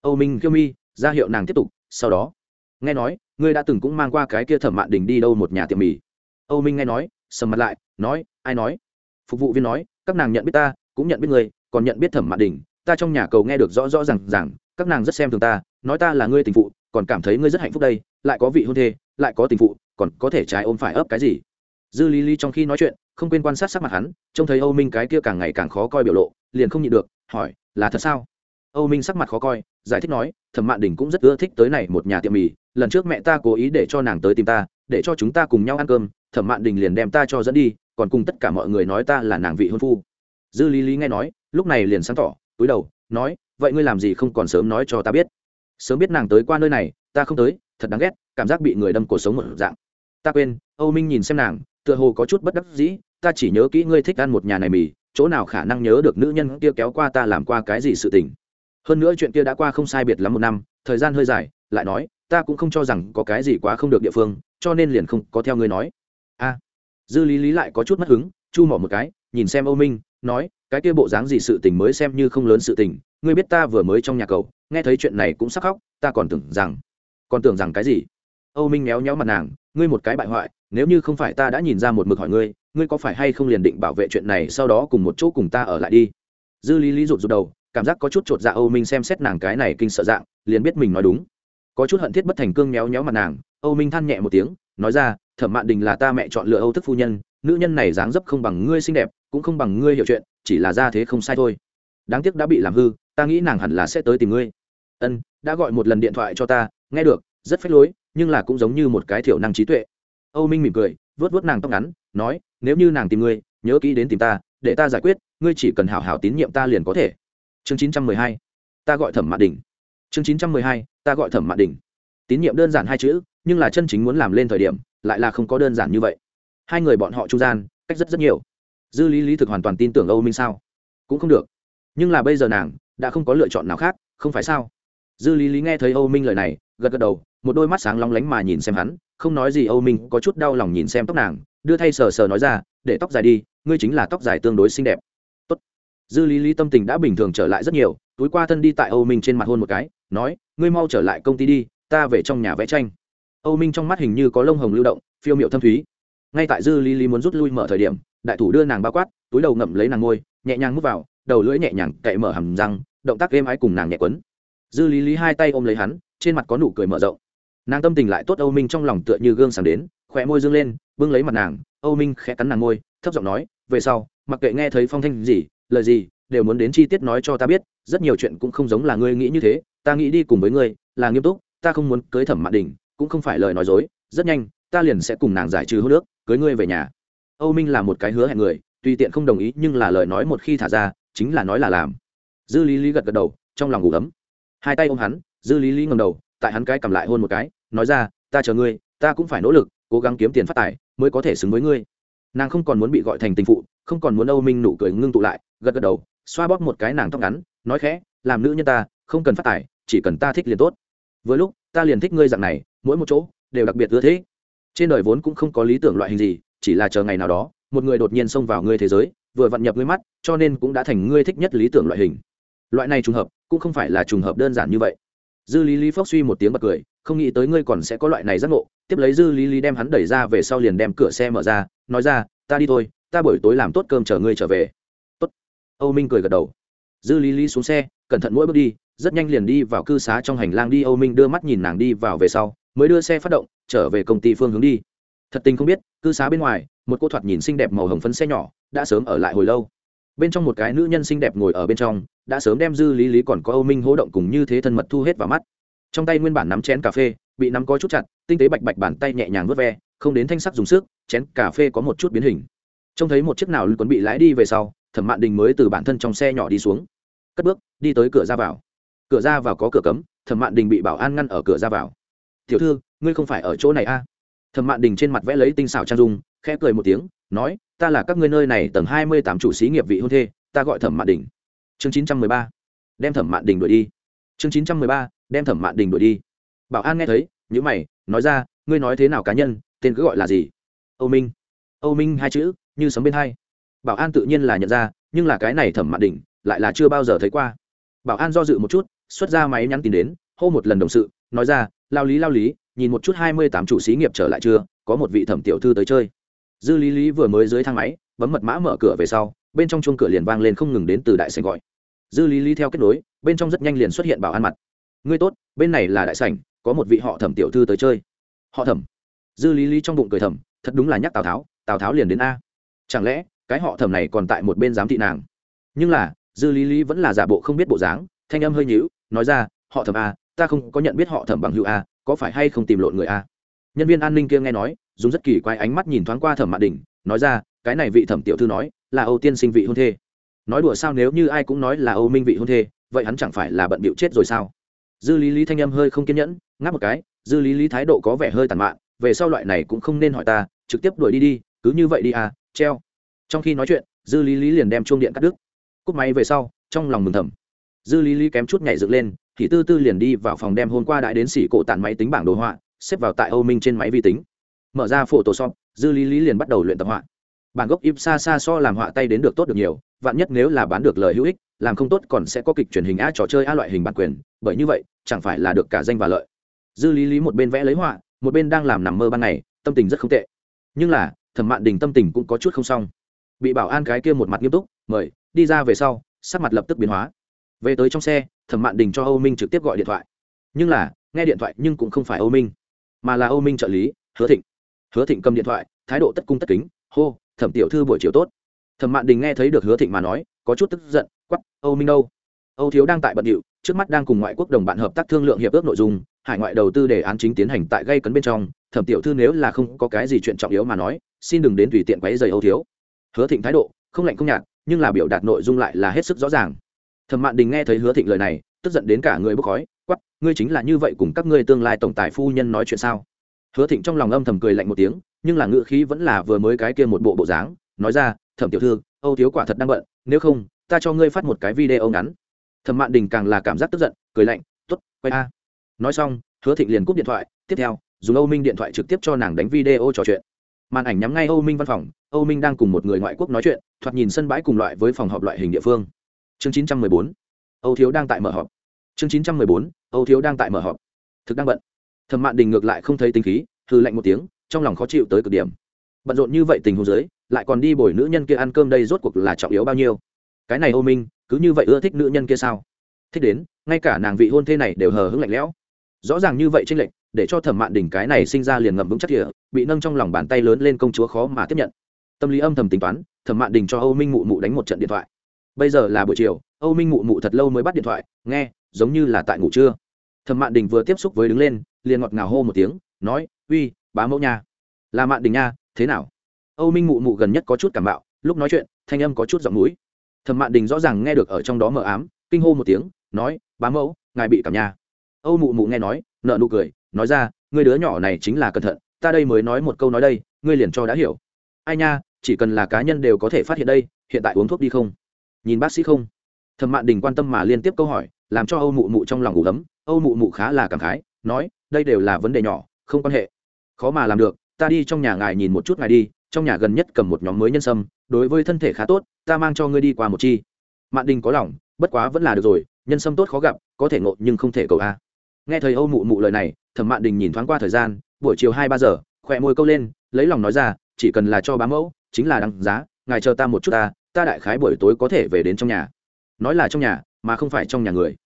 Âu minh kiêu mi, ra hiệu nàng tiếp tục, sau đó. Nghe nói, ngươi đã từng cũng mang qua cái kia thẩm mạn đình đi đâu một nhà tiệm mì. Âu minh nghe nói, sầm mặt lại, nói, ai nói? Phục vụ viên nói, các nàng nhận biết ta, cũng nhận biết ngươi, còn nhận biết thẩm mạn đình. Ta trong nhà cầu nghe được rõ rõ r à n g rằng các nàng rất xem thường ta, nói ta là ngươi tình phụ, còn cảm thấy ngươi rất hạnh phúc đây, lại có vị hôn thê, lại có tình phụ, còn có thể trái ôm phải ấp cái gì? Dư lý lý trong khi nói chuyện không quên quan sát sắc mặt hắn, trông thấy âu minh cái kia càng ngày càng khó coi biểu lộ, liền không nhịn được, hỏi, là thật sao? Âu minh sắc mặt khó coi, giải thích nói, thẩm mạn đình cũng rất ưa thích tới này một nhà tiệm mì, lần trước mẹ ta cố ý để cho nàng tới tìm ta, để cho chúng ta cùng nhau ăn cơm, thẩm mạn đình liền đem ta cho dẫn đi, còn cùng tất cả mọi người nói ta là nàng vị hôn phu. Dư lý lý nghe nói, lúc này liền sáng tỏ, túi đầu, nói, vậy ngươi làm gì không còn sớm nói cho ta biết? Sớm biết nàng tới qua nơi này, ta không tới, thật đáng ghét, cảm giác bị người đâm cổ sống một dạng. Ta quên. Âu minh nhìn xem nàng, tựa hồ có chút bất đắc dĩ ta chỉ nhớ kỹ ngươi thích ăn một nhà này mì, chỗ nào khả năng nhớ được nữ nhân kia kéo qua ta làm qua cái gì sự tình. Hơn nữa chuyện kia đã qua không sai biệt lắm một năm, thời gian hơi dài, lại nói, ta cũng không cho rằng có cái gì quá không được địa phương, cho nên liền không có theo ngươi nói. A. À, dư lý lý lại có chút mất hứng, chu mỏ một cái, nhìn xem âu minh, nói, cái kia bộ dáng gì sự tình mới xem như không lớn sự tình, ngươi biết ta vừa mới trong nhà cầu nghe thấy chuyện này cũng sắc khóc, ta còn tưởng rằng, còn tưởng rằng cái gì? Âu minh méo nhéo mặt nàng, ngươi một cái bại hoại, nếu như không phải ta đã nhìn ra một mực hỏi ngươi ngươi có phải hay không liền định bảo vệ chuyện này sau đó cùng một chỗ cùng ta ở lại đi? Dư lý lý rụt rụt đầu, cảm giác có chút chột dạ âu minh xem xét nàng cái này kinh sợ dạng, liền biết mình nói đúng. Có chút hận thiết bất thành cương méo méo mặt nàng, âu minh than nhẹ một tiếng, nói ra, thẩm mạn đình là ta mẹ chọn lựa âu thức phu nhân, nữ nhân này dáng dấp không bằng ngươi xinh đẹp, cũng không bằng ngươi hiểu chuyện, chỉ là ra thế không sai thôi. Đáng tiếc đã bị làm hư, ta nghĩ nàng hẳn là sẽ tới tìm ngươi. Ân, đã gọi một lần điện thoại cho ta, nghe được, rất phách lối, nhưng là cũng giống như một cái thiểu năng trí tuệ âu minh mỉm cười vớt vớt nàng tóc ngắn, nói, nếu như nàng tìm ngươi, nhớ kỹ đến tìm ta, để ta giải quyết, ngươi chỉ cần hảo hảo tín nhiệm ta liền có thể. Chương chín trăm mười hai, ta gọi thẩm mạn đình chương chín trăm mười hai, ta gọi thẩm mạn đình tín nhiệm đơn giản hai chữ, nhưng là chân chính muốn làm lên thời điểm, lại là không có đơn giản như vậy. Hai người bọn họ trung gian, cách rất rất nhiều. Dư lý lý thực hoàn toàn tin tưởng âu minh sao? Cũng không được. Nhưng là bây giờ nàng, đã không có lựa chọn nào khác, không phải sao? Dư lý lý nghe thấy âu minh lời này, gật gật đầu, một đôi mắt sáng long lánh mà nhìn xem hắn không nói gì âu minh, có chút đau lòng nhìn xem tóc nàng, đưa thay sờ sờ nói ra, để tóc dài đi, ngươi chính là tóc dài tương đối xinh đẹp. Tốt. dư lý lý tâm tình đã bình thường trở lại rất nhiều, túi qua thân đi tại âu minh trên mặt hôn một cái, nói, ngươi mau trở lại công ty đi, ta về trong nhà vẽ tranh. Âu minh trong mắt hình như có lông hồng lưu động, phiêu miệu thâm thúy. Ngay tại dư lý lý muốn rút lui mở thời điểm, đại thủ đưa nàng bao quát, túi đầu ngậm lấy nàng ngôi, nhẹ nhàng mút vào, đầu lưỡi nhẹ nhàng cậy mở hầm răng, động tác êm ái cùng nàng nhẹ quấn. Dư lý lý hai tay ôm lấy hắn, trên mặt có nụ cười mở rộng nàng tâm tình lại tốt âu minh trong lòng tựa như gương sáng đến khỏe môi dương lên, bưng lấy mặt nàng, âu minh khẽ cắn nàng môi, thấp giọng nói, về sau, mặc kệ nghe thấy phong thanh gì, lời gì, đều muốn đến chi tiết nói cho ta biết, rất nhiều chuyện cũng không giống là ngươi nghĩ như thế, ta nghĩ đi cùng với ngươi, là nghiêm túc, ta không muốn cưới thẩm mạn đình cũng không phải lời nói dối, rất nhanh, ta liền sẽ cùng nàng giải trừ hô nước cưới ngươi về nhà. Âu minh là một cái hứa hẹn người, tùy tiện không đồng ý nhưng là lời nói một khi thả ra, chính là nói là làm. Dư lý lý gật gật đầu, trong lòng ngủ ấm. Hai tay ôm hắn, dư lý lý ngầm đầu, tại hắn cái cầm lại hôn một cái nói ra, ta chờ ngươi, ta cũng phải nỗ lực, cố gắng kiếm tiền phát tài, mới có thể xứng với ngươi. Nàng không còn muốn bị gọi thành tình phụ, không còn muốn âu minh nụ cười ngưng tụ lại, gật gật đầu, xoa bóp một cái nàng tóc ngắn, nói khẽ, làm nữ nhân ta, không cần phát tài, chỉ cần ta thích liền tốt. Vừa lúc, ta liền thích ngươi dạng này, mỗi một chỗ đều đặc biệt ưa thế trên đời vốn cũng không có lý tưởng loại hình gì, chỉ là chờ ngày nào đó, một người đột nhiên xông vào ngươi thế giới, vừa vặn nhập ngươi mắt, cho nên cũng đã thành ngươi thích nhất lý tưởng loại hình. Loại này trùng hợp, cũng không phải là trùng hợp đơn giản như vậy dư lý lý phốc suy một tiếng bật cười, không nghĩ tới ngươi còn sẽ có loại này giác ngộ. Tiếp lấy dư lý lý đem hắn đẩy ra về sau liền đem cửa xe mở ra, nói ra, ta đi thôi, ta buổi tối làm tốt cơm chờ ngươi trở về. Tốt. Âu minh cười gật đầu. Dư lý lý xuống xe, cẩn thận mỗi bước đi, rất nhanh liền đi vào cư xá trong hành lang đi. Âu minh đưa mắt nhìn nàng đi vào về sau, mới đưa xe phát động, trở về công ty phương hướng đi. Thật tình không biết, cư xá bên ngoài, một cô thoạt nhìn xinh đẹp màu hồng phấn xe nhỏ, đã sớm ở lại hồi lâu. Bên trong một cái nữ nhân xinh đẹp ngồi ở bên trong đã sớm đem dư lý lý còn có âu minh hỗ động cùng như thế thân mật thu hết vào mắt. Trong tay nguyên bản nắm chén cà phê, bị nắm có chút chặt, tinh tế bạch bạch bàn tay nhẹ nhàng vớt ve, không đến thanh sắc dùng sức, chén cà phê có một chút biến hình. Trông thấy một chiếc nào quấn bị lái đi về sau, thẩm mạn đình mới từ bản thân trong xe nhỏ đi xuống. Cất bước, đi tới cửa ra vào. Cửa ra vào có cửa cấm, thẩm mạn đình bị bảo an ngăn ở cửa ra vào. Tiểu thư, ngươi không phải ở chỗ này a à? thẩm mạn đình trên mặt vẽ lấy tinh xảo trang dung, khẽ cười một tiếng, nói, ta là các ngươi nơi này tầng hai mươi tám chủ sĩ nghiệp vị hôn thê, ta gọi thẩm mạn đình chương chín trăm mười ba, đem thẩm mạn đình đuổi đi. Chương chín trăm mười ba, đem thẩm mạn đình đuổi đi. Bảo an nghe thấy nhữ mày, nói ra, ngươi nói thế nào cá nhân, tên cứ gọi là gì? Âu minh. Âu minh, hai chữ, như sấm bên hai. Bảo an tự nhiên là nhận ra, nhưng là cái này thẩm mạn đình, lại là chưa bao giờ thấy qua. Bảo an do dự một chút, xuất ra máy nhắn tin đến, hô một lần đồng sự, nói ra, lao lý lao lý, nhìn một chút hai mươi tám chủ xí nghiệp trở lại chưa? Có một vị thẩm tiểu thư tới chơi. Dư lý lý vừa mới dưới thang máy, bấm mật mã mở cửa về sau bên trong chuông cửa liền vang lên không ngừng đến từ đại sảnh gọi. Dư lý lý theo kết nối, bên trong rất nhanh liền xuất hiện bảo an mặt. Ngươi tốt, bên này là đại sảnh, có một vị họ thẩm tiểu thư tới chơi. Họ thẩm. Dư lý lý trong bụng cười thẩm thật đúng là nhắc tào tháo tào tháo liền đến a. Chẳng lẽ, cái họ thẩm này còn tại một bên giám thị nàng? Nhưng là, dư lý lý vẫn là giả bộ không biết bộ dáng, thanh âm hơi nhíu, nói ra, họ thẩm a, ta không có nhận biết họ thẩm bằng hữu a, có phải hay không tìm lộn người a? Nhân viên an ninh kia nghe nói, dùng rất kỳ quái ánh mắt nhìn thoáng qua thẩm mạn đình nói ra, cái này vị thẩm tiểu thư nói là âu tiên sinh vị hôn thê. Nói đùa sao nếu như ai cũng nói là âu minh vị hôn thê, vậy hắn chẳng phải là bận bịu chết rồi sao? Dư lý lý thanh âm hơi không kiên nhẫn, ngáp một cái, dư lý lý thái độ có vẻ hơi tàn mạn, về sau loại này cũng không nên hỏi ta, trực tiếp đuổi đi đi, cứ như vậy đi à treo. Trong khi nói chuyện, dư lý lý liền đem chuông điện cắt đứt. Cúp máy về sau, trong lòng mừng thầm. Dư lý lý kém chút nhảy dựng lên, thì tư tư liền đi vào phòng đem hôm qua đại đến xỉ cổ tàn máy tính bảng đồ họa, xếp vào tại âu minh trên máy vi tính. Mở ra phổ tổ xong dư lý lý liền bắt đầu luyện tập họa bản gốc im xa xa so làm họa tay đến được tốt được nhiều, vạn nhất nếu là bán được lời hữu ích, làm không tốt còn sẽ có kịch truyền hình a trò chơi a loại hình bản quyền, bởi như vậy, chẳng phải là được cả danh và lợi. Dư lý lý một bên vẽ lấy họa, một bên đang làm nằm mơ ban ngày, tâm tình rất không tệ. Nhưng là, thẩm mạn đình tâm tình cũng có chút không xong. Bị bảo an cái kia một mặt nghiêm túc, mời, đi ra về sau, sắc mặt lập tức biến hóa. Về tới trong xe, thẩm mạn đình cho âu minh trực tiếp gọi điện thoại. Nhưng là, nghe điện thoại nhưng cũng không phải âu minh, mà là âu minh trợ lý, hứa thịnh. Hứa thịnh cầm điện thoại, thái độ tất cung tất kính, hô thẩm tiểu thư buổi chiều tốt. Thẩm mạn đình nghe thấy được hứa thịnh mà nói, có chút tức giận quắp âu minh đâu? Âu thiếu đang tại bận điệu, trước mắt đang cùng ngoại quốc đồng bạn hợp tác thương lượng hiệp ước nội dung, hải ngoại đầu tư đề án chính tiến hành tại gây cấn bên trong, thẩm tiểu thư nếu là không có cái gì chuyện trọng yếu mà nói, xin đừng đến tùy tiện quấy dày âu thiếu. Hứa thịnh thái độ, không lạnh không nhạt, nhưng là biểu đạt nội dung lại là hết sức rõ ràng. Thẩm mạn đình nghe thấy hứa thịnh lời này, tức giận đến cả người bốc khói quắp ngươi chính là như vậy cùng các ngươi tương lai tổng tài phu nhân nói chuyện sao? Hứa thịnh trong lòng âm thầm cười lạnh một tiếng nhưng là ngữ khí vẫn là vừa mới cái kia một bộ bộ dáng, nói ra, thẩm tiểu thư, âu thiếu quả thật đang bận, nếu không, ta cho ngươi phát một cái video ngắn. Thẩm mạn đình càng là cảm giác tức giận, cười lạnh t ố t quay a. Nói xong, hứa thịnh liền cúp điện thoại, tiếp theo, dùng âu minh điện thoại trực tiếp cho nàng đánh video trò chuyện. Màn ảnh nhắm ngay âu minh văn phòng, âu minh đang cùng một người ngoại quốc nói chuyện, thoạt nhìn sân bãi cùng loại với phòng họp loại hình địa phương. Chương chín trăm mười bốn, âu thiếu đang tại mở họp. Chương chín trăm mười bốn, âu thiếu đang tại mở họp. Thực đang bận. Thẩm mạn đình ngược lại không thấy tính khí hư lạnh một tiếng trong lòng khó chịu tới cực điểm. Bận rộn như vậy tình huống dưới, lại còn đi bồi nữ nhân kia ăn cơm đây rốt cuộc là trọng yếu bao nhiêu? Cái này ô minh, cứ như vậy ưa thích nữ nhân kia sao? Thích đến, ngay cả nàng vị hôn thê này đều hờ hững lạnh lẽo. Rõ ràng như vậy tranh lệch, để cho thẩm mạn đỉnh cái này sinh ra liền ngầm vững chắc địa, bị nâng trong lòng bàn tay lớn lên công chúa khó mà tiếp nhận. Tâm lý âm thầm tính toán, thẩm mạn đình cho âu minh mụ mụ đánh một trận điện thoại. Bây giờ là buổi chiều, âu minh mụ mụ thật lâu mới bắt điện thoại, nghe, giống như là tại ngủ trưa. Thẩm mạn đình vừa tiếp xúc với đứng lên, liền ngọt ngào hô một tiếng, nói, uy bá mẫu nha. Là mạn đình nha, thế nào? Âu minh mụ mụ gần nhất có chút cảm bạo, lúc nói chuyện, thanh âm có chút giọng mũi thẩm mạn đình rõ ràng nghe được ở trong đó mờ ám, kinh hô một tiếng, nói, bá mẫu, ngài bị cảm nha. Âu mụ mụ nghe nói nợ nụ cười, nói ra người đứa nhỏ này chính là cẩn thận, ta đây mới nói một câu nói đây, ngươi liền cho đã hiểu. Ai nha, chỉ cần là cá nhân đều có thể phát hiện đây, hiện tại uống thuốc đi không? Nhìn bác sĩ không? Thẩm mạn đình quan tâm mà liên tiếp câu hỏi, làm cho âu mụ mụ trong lòng ngủ ấm. Âu mụ mụ khá là cảm khái, nói, đây đều là vấn đề nhỏ, không quan hệ khó mà làm được, ta đi trong nhà ngài nhìn một chút ngài đi, trong nhà gần nhất cầm một nhóm mới nhân sâm, đối với thân thể khá tốt, ta mang cho ngươi đi qua một chi. Mạn đình có lòng, bất quá vẫn là được rồi, nhân sâm tốt khó gặp, có thể ngộ nhưng không thể cầu a. Nghe thời âu mụ mụ lời này, thẩm mạn đình nhìn thoáng qua thời gian, buổi chiều hai ba giờ, khỏe môi câu lên, lấy lòng nói ra, chỉ cần là cho bá mẫu, chính là đăng giá, ngài chờ ta một chút ta ta đại khái buổi tối có thể về đến trong nhà. Nói là trong nhà, mà không phải trong nhà người.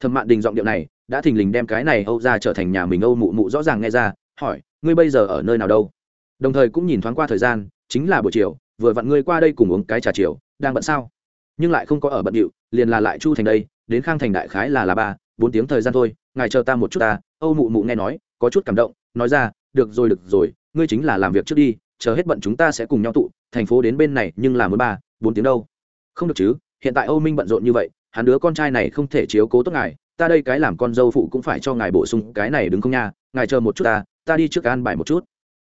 Thẩm mạn đình giọng điệu này, đã thình lình đem cái này âu ra trở thành nhà mình âu mụ mụ rõ ràng nghe ra, hỏi ngươi bây giờ ở nơi nào đâu? Đồng thời cũng nhìn thoáng qua thời gian, chính là buổi chiều, vừa vặn ngươi qua đây cùng uống cái trà chiều, đang bận sao? Nhưng lại không có ở bận điệu, liền là lại chu thành đây, đến khang thành đại khái là là ba, bốn tiếng thời gian thôi, ngài chờ ta một chút ta. Âu mụ mụ nghe nói, có chút cảm động, nói ra, được rồi được rồi, ngươi chính là làm việc trước đi, chờ hết bận chúng ta sẽ cùng nhau tụ, thành phố đến bên này, nhưng là mới ba, bốn tiếng đâu? Không được chứ, hiện tại âu minh bận rộn như vậy, hắn đứa con trai này không thể chiếu cố tốt ngài, ta đây cái làm con dâu phụ cũng phải cho ngài bổ sung cái này đứng không nha, ngài chờ một chút ta ta đi trước an bài một chút.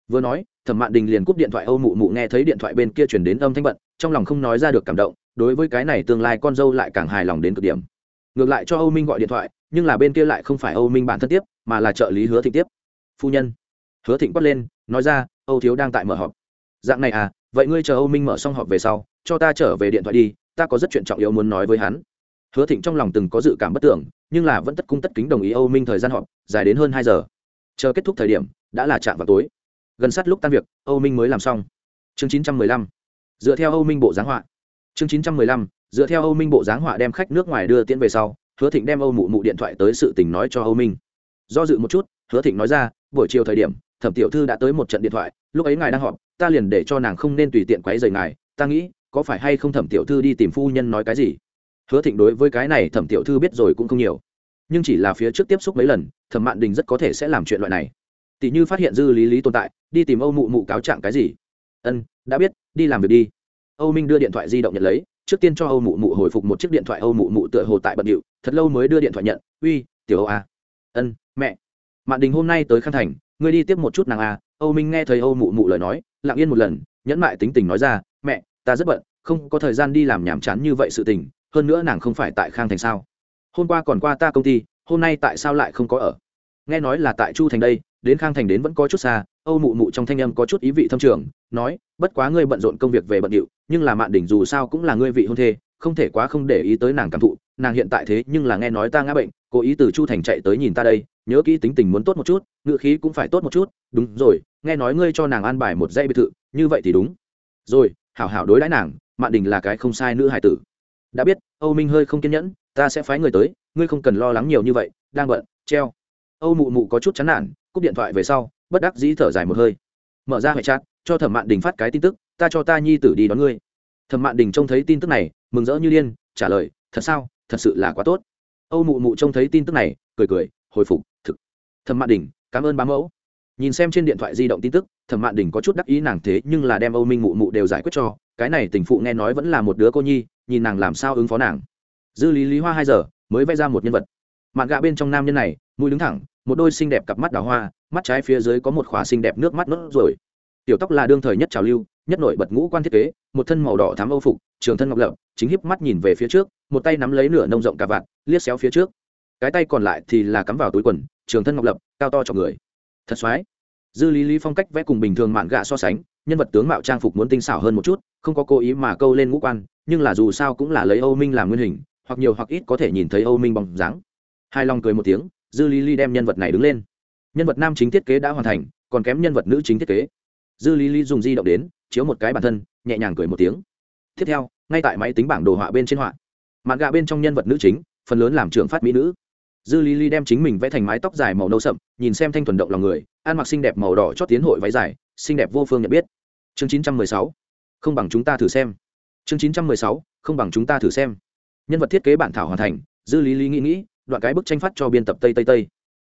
Vừa nói, thẩm mạn đình liền cúp điện thoại, âu mụ mụ nghe thấy điện thoại bên kia chuyển đến âm thanh bận, trong lòng không nói ra được cảm động, đối với cái này tương lai con dâu lại càng hài lòng đến cực điểm. Ngược lại cho âu minh gọi điện thoại, nhưng là bên kia lại không phải âu minh bản thân tiếp, mà là trợ lý hứa thịnh tiếp. Phu nhân. Hứa thịnh quát lên, nói ra, âu thiếu đang tại mở họp. Dạng này à vậy ngươi chờ âu minh mở xong họp về sau, cho ta trở về điện thoại đi, ta có rất chuyện trọng yếu muốn nói với hắn. Hứa thịnh trong lòng từng có dự cảm bất tưởng, nhưng là vẫn tất cung tất kính đồng ý âu minh thời gian họp, dài đến hơn hai giờ chờ kết thúc thời điểm, đã là chạm vào tối. Gần sát lúc tan việc, âu minh mới làm xong. Chương chín trăm mười lăm. Dựa theo âu minh bộ giáng họa. Chương chín trăm mười lăm, dựa theo âu minh bộ giáng họa đem khách nước ngoài đưa tiễn về sau, hứa thịnh đem âu mụ mụ điện thoại tới sự tình nói cho âu minh. Do dự một chút, hứa thịnh nói ra, buổi chiều thời điểm, thẩm tiểu thư đã tới một trận điện thoại, lúc ấy ngài đang họp, ta liền để cho nàng không nên tùy tiện quấy rầy ngài, ta nghĩ, có phải hay không thẩm tiểu thư đi tìm phu nhân nói cái gì? Hứa thịnh đối với cái này thẩm tiểu thư biết rồi cũng không nhiều nhưng chỉ là phía trước tiếp xúc mấy lần, thẩm mạn đình rất có thể sẽ làm chuyện loại này. Tỷ như phát hiện dư lý lý tồn tại, đi tìm âu mụ mụ cáo trạng cái gì? Ân, đã biết, đi làm việc đi. Âu minh đưa điện thoại di động nhận lấy, trước tiên cho âu mụ mụ hồi phục một chiếc điện thoại âu mụ mụ tựa hồ tại bận điệu, thật lâu mới đưa điện thoại nhận, uy, tiểu âu à. ân, mẹ. Mạn đình hôm nay tới khang thành, ngươi đi tiếp một chút nàng à. Âu minh nghe thấy âu mụ mụ lời nói, lặng yên một lần, nhẫn mại tính tình nói ra, mẹ, ta rất bận, không có thời gian đi làm nhàm chán như vậy sự tình, hơn nữa nàng không phải tại khang thành sao? Hôm qua còn qua ta công ty, hôm nay tại sao lại không có ở? Nghe nói là tại chu thành đây, đến khang thành đến vẫn có chút xa, âu mụ mụ trong thanh âm có chút ý vị thâm trường, nói, bất quá ngươi bận rộn công việc về bận điệu, nhưng là mạn đỉnh dù sao cũng là ngươi vị hôn thê, không thể quá không để ý tới nàng cảm thụ, nàng hiện tại thế nhưng là nghe nói ta ngã bệnh, cố ý từ chu thành chạy tới nhìn ta đây, nhớ kỹ tính tình muốn tốt một chút ngự khí cũng phải tốt một chút, đúng rồi, nghe nói ngươi cho nàng an bài một dây biệt thự, như vậy thì đúng. Rồi, hảo hảo đối đãi nàng, mạn đình là cái không sai nữ hải tử. Đã biết, âu minh hơi không kiên nhẫn ta sẽ phái người tới, ngươi không cần lo lắng nhiều như vậy, đang bận, treo. Âu mụ mụ có chút chán nản, cúp điện thoại về sau, bất đắc dĩ thở dài một hơi. Mở ra hệ chat, cho thẩm mạn đình phát cái tin tức, ta cho ta nhi tử đi đón ngươi. Thẩm mạn đình trông thấy tin tức này, mừng rỡ như điên, trả lời, thật sao, thật sự là quá tốt. Âu mụ mụ trông thấy tin tức này, cười cười, hồi phục, thực. Thẩm mạn đình, cảm ơn bá mẫu. Nhìn xem trên điện thoại di động tin tức, thẩm mạn đình có chút đắc ý nàng thế, nhưng là đem âu minh mụ mụ đều giải quyết cho. Cái này tình phụ nghe nói vẫn là một đứa cô nhi, nhìn nàng làm sao ứng phó nàng dư lý lý hoa hai giờ, mới vẽ ra một nhân vật. Mạn gạ bên trong nam nhân này, mũi đứng thẳng, một đôi xinh đẹp cặp mắt đào hoa, mắt trái phía dưới có một khóa xinh đẹp nước mắt nốt rồi tiểu tóc là đương thời nhất trào lưu, nhất nổi bật ngũ quan thiết kế, một thân màu đỏ thám âu phục, trường thân ngọc lập chính híp mắt nhìn về phía trước, một tay nắm lấy nửa nông rộng cả vạt, liếc xéo phía trước. Cái tay còn lại thì là cắm vào túi quần, trường thân ngọc lập cao to cho người. Thật xoái. Dư lý lý phong cách vẽ cùng bình thường mạn gạ so sánh, nhân vật tướng mạo trang phục muốn tinh xảo hơn một chút, không có cố ý mà câu lên ngũ quan, nhưng là dù sao cũng là lấy âu minh làm nguyên hình hoặc nhiều hoặc ít có thể nhìn thấy âu minh bóng dáng. Hai long cười một tiếng, dư lý lý đem nhân vật này đứng lên. Nhân vật nam chính thiết kế đã hoàn thành, còn kém nhân vật nữ chính thiết kế. Dư lý lý dùng di động đến, chiếu một cái bản thân, nhẹ nhàng cười một tiếng. Tiếp theo, ngay tại máy tính bảng đồ họa bên trên họa. Mạn gạ bên trong nhân vật nữ chính, phần lớn làm trường phát mỹ nữ. Dư lý lý đem chính mình vẽ thành mái tóc dài màu nâu sậm, nhìn xem thanh thuần động lòng người, ăn mặc xinh đẹp màu đỏ chót tiến hội váy dài, xinh đẹp vô phương nhận biết. Chương chín trăm mười sáu, không bằng chúng ta thử xem. Chương chín trăm mười sáu, không bằng chúng ta thử xem nhân vật thiết kế bản thảo hoàn thành, dư lý lý nghĩ nghĩ, đoạn cái bức tranh phát cho biên tập tây tây tây.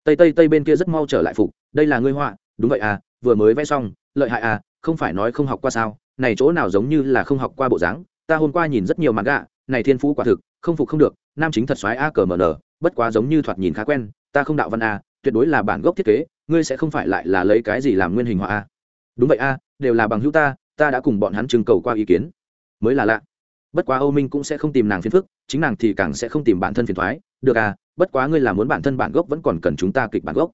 Tây tây tây bên kia rất mau trở lại phục, đây là ngươi họa, đúng vậy à vừa mới vẽ xong, lợi hại à không phải nói không học qua sao, này chỗ nào giống như là không học qua bộ dáng, ta hôm qua nhìn rất nhiều mặt gạ này thiên phú quả thực, không phục không được, nam chính thật xoái a cờ mờ nở bất quá giống như thoạt nhìn khá quen, ta không đạo văn a tuyệt đối là bản gốc thiết kế, ngươi sẽ không phải lại là lấy cái gì làm nguyên hình họa a đúng vậy a đều là bằng hữu ta ta đã cùng bọn hắn trưng cầu qua ý kiến. Mới là lạ. Bất quá âu minh cũng sẽ không tìm nàng phiền phức chính nàng thì càng sẽ không tìm bản thân phiền thoái. Được à bất quá ngươi là muốn bản thân bản gốc vẫn còn cần chúng ta kịch bản gốc.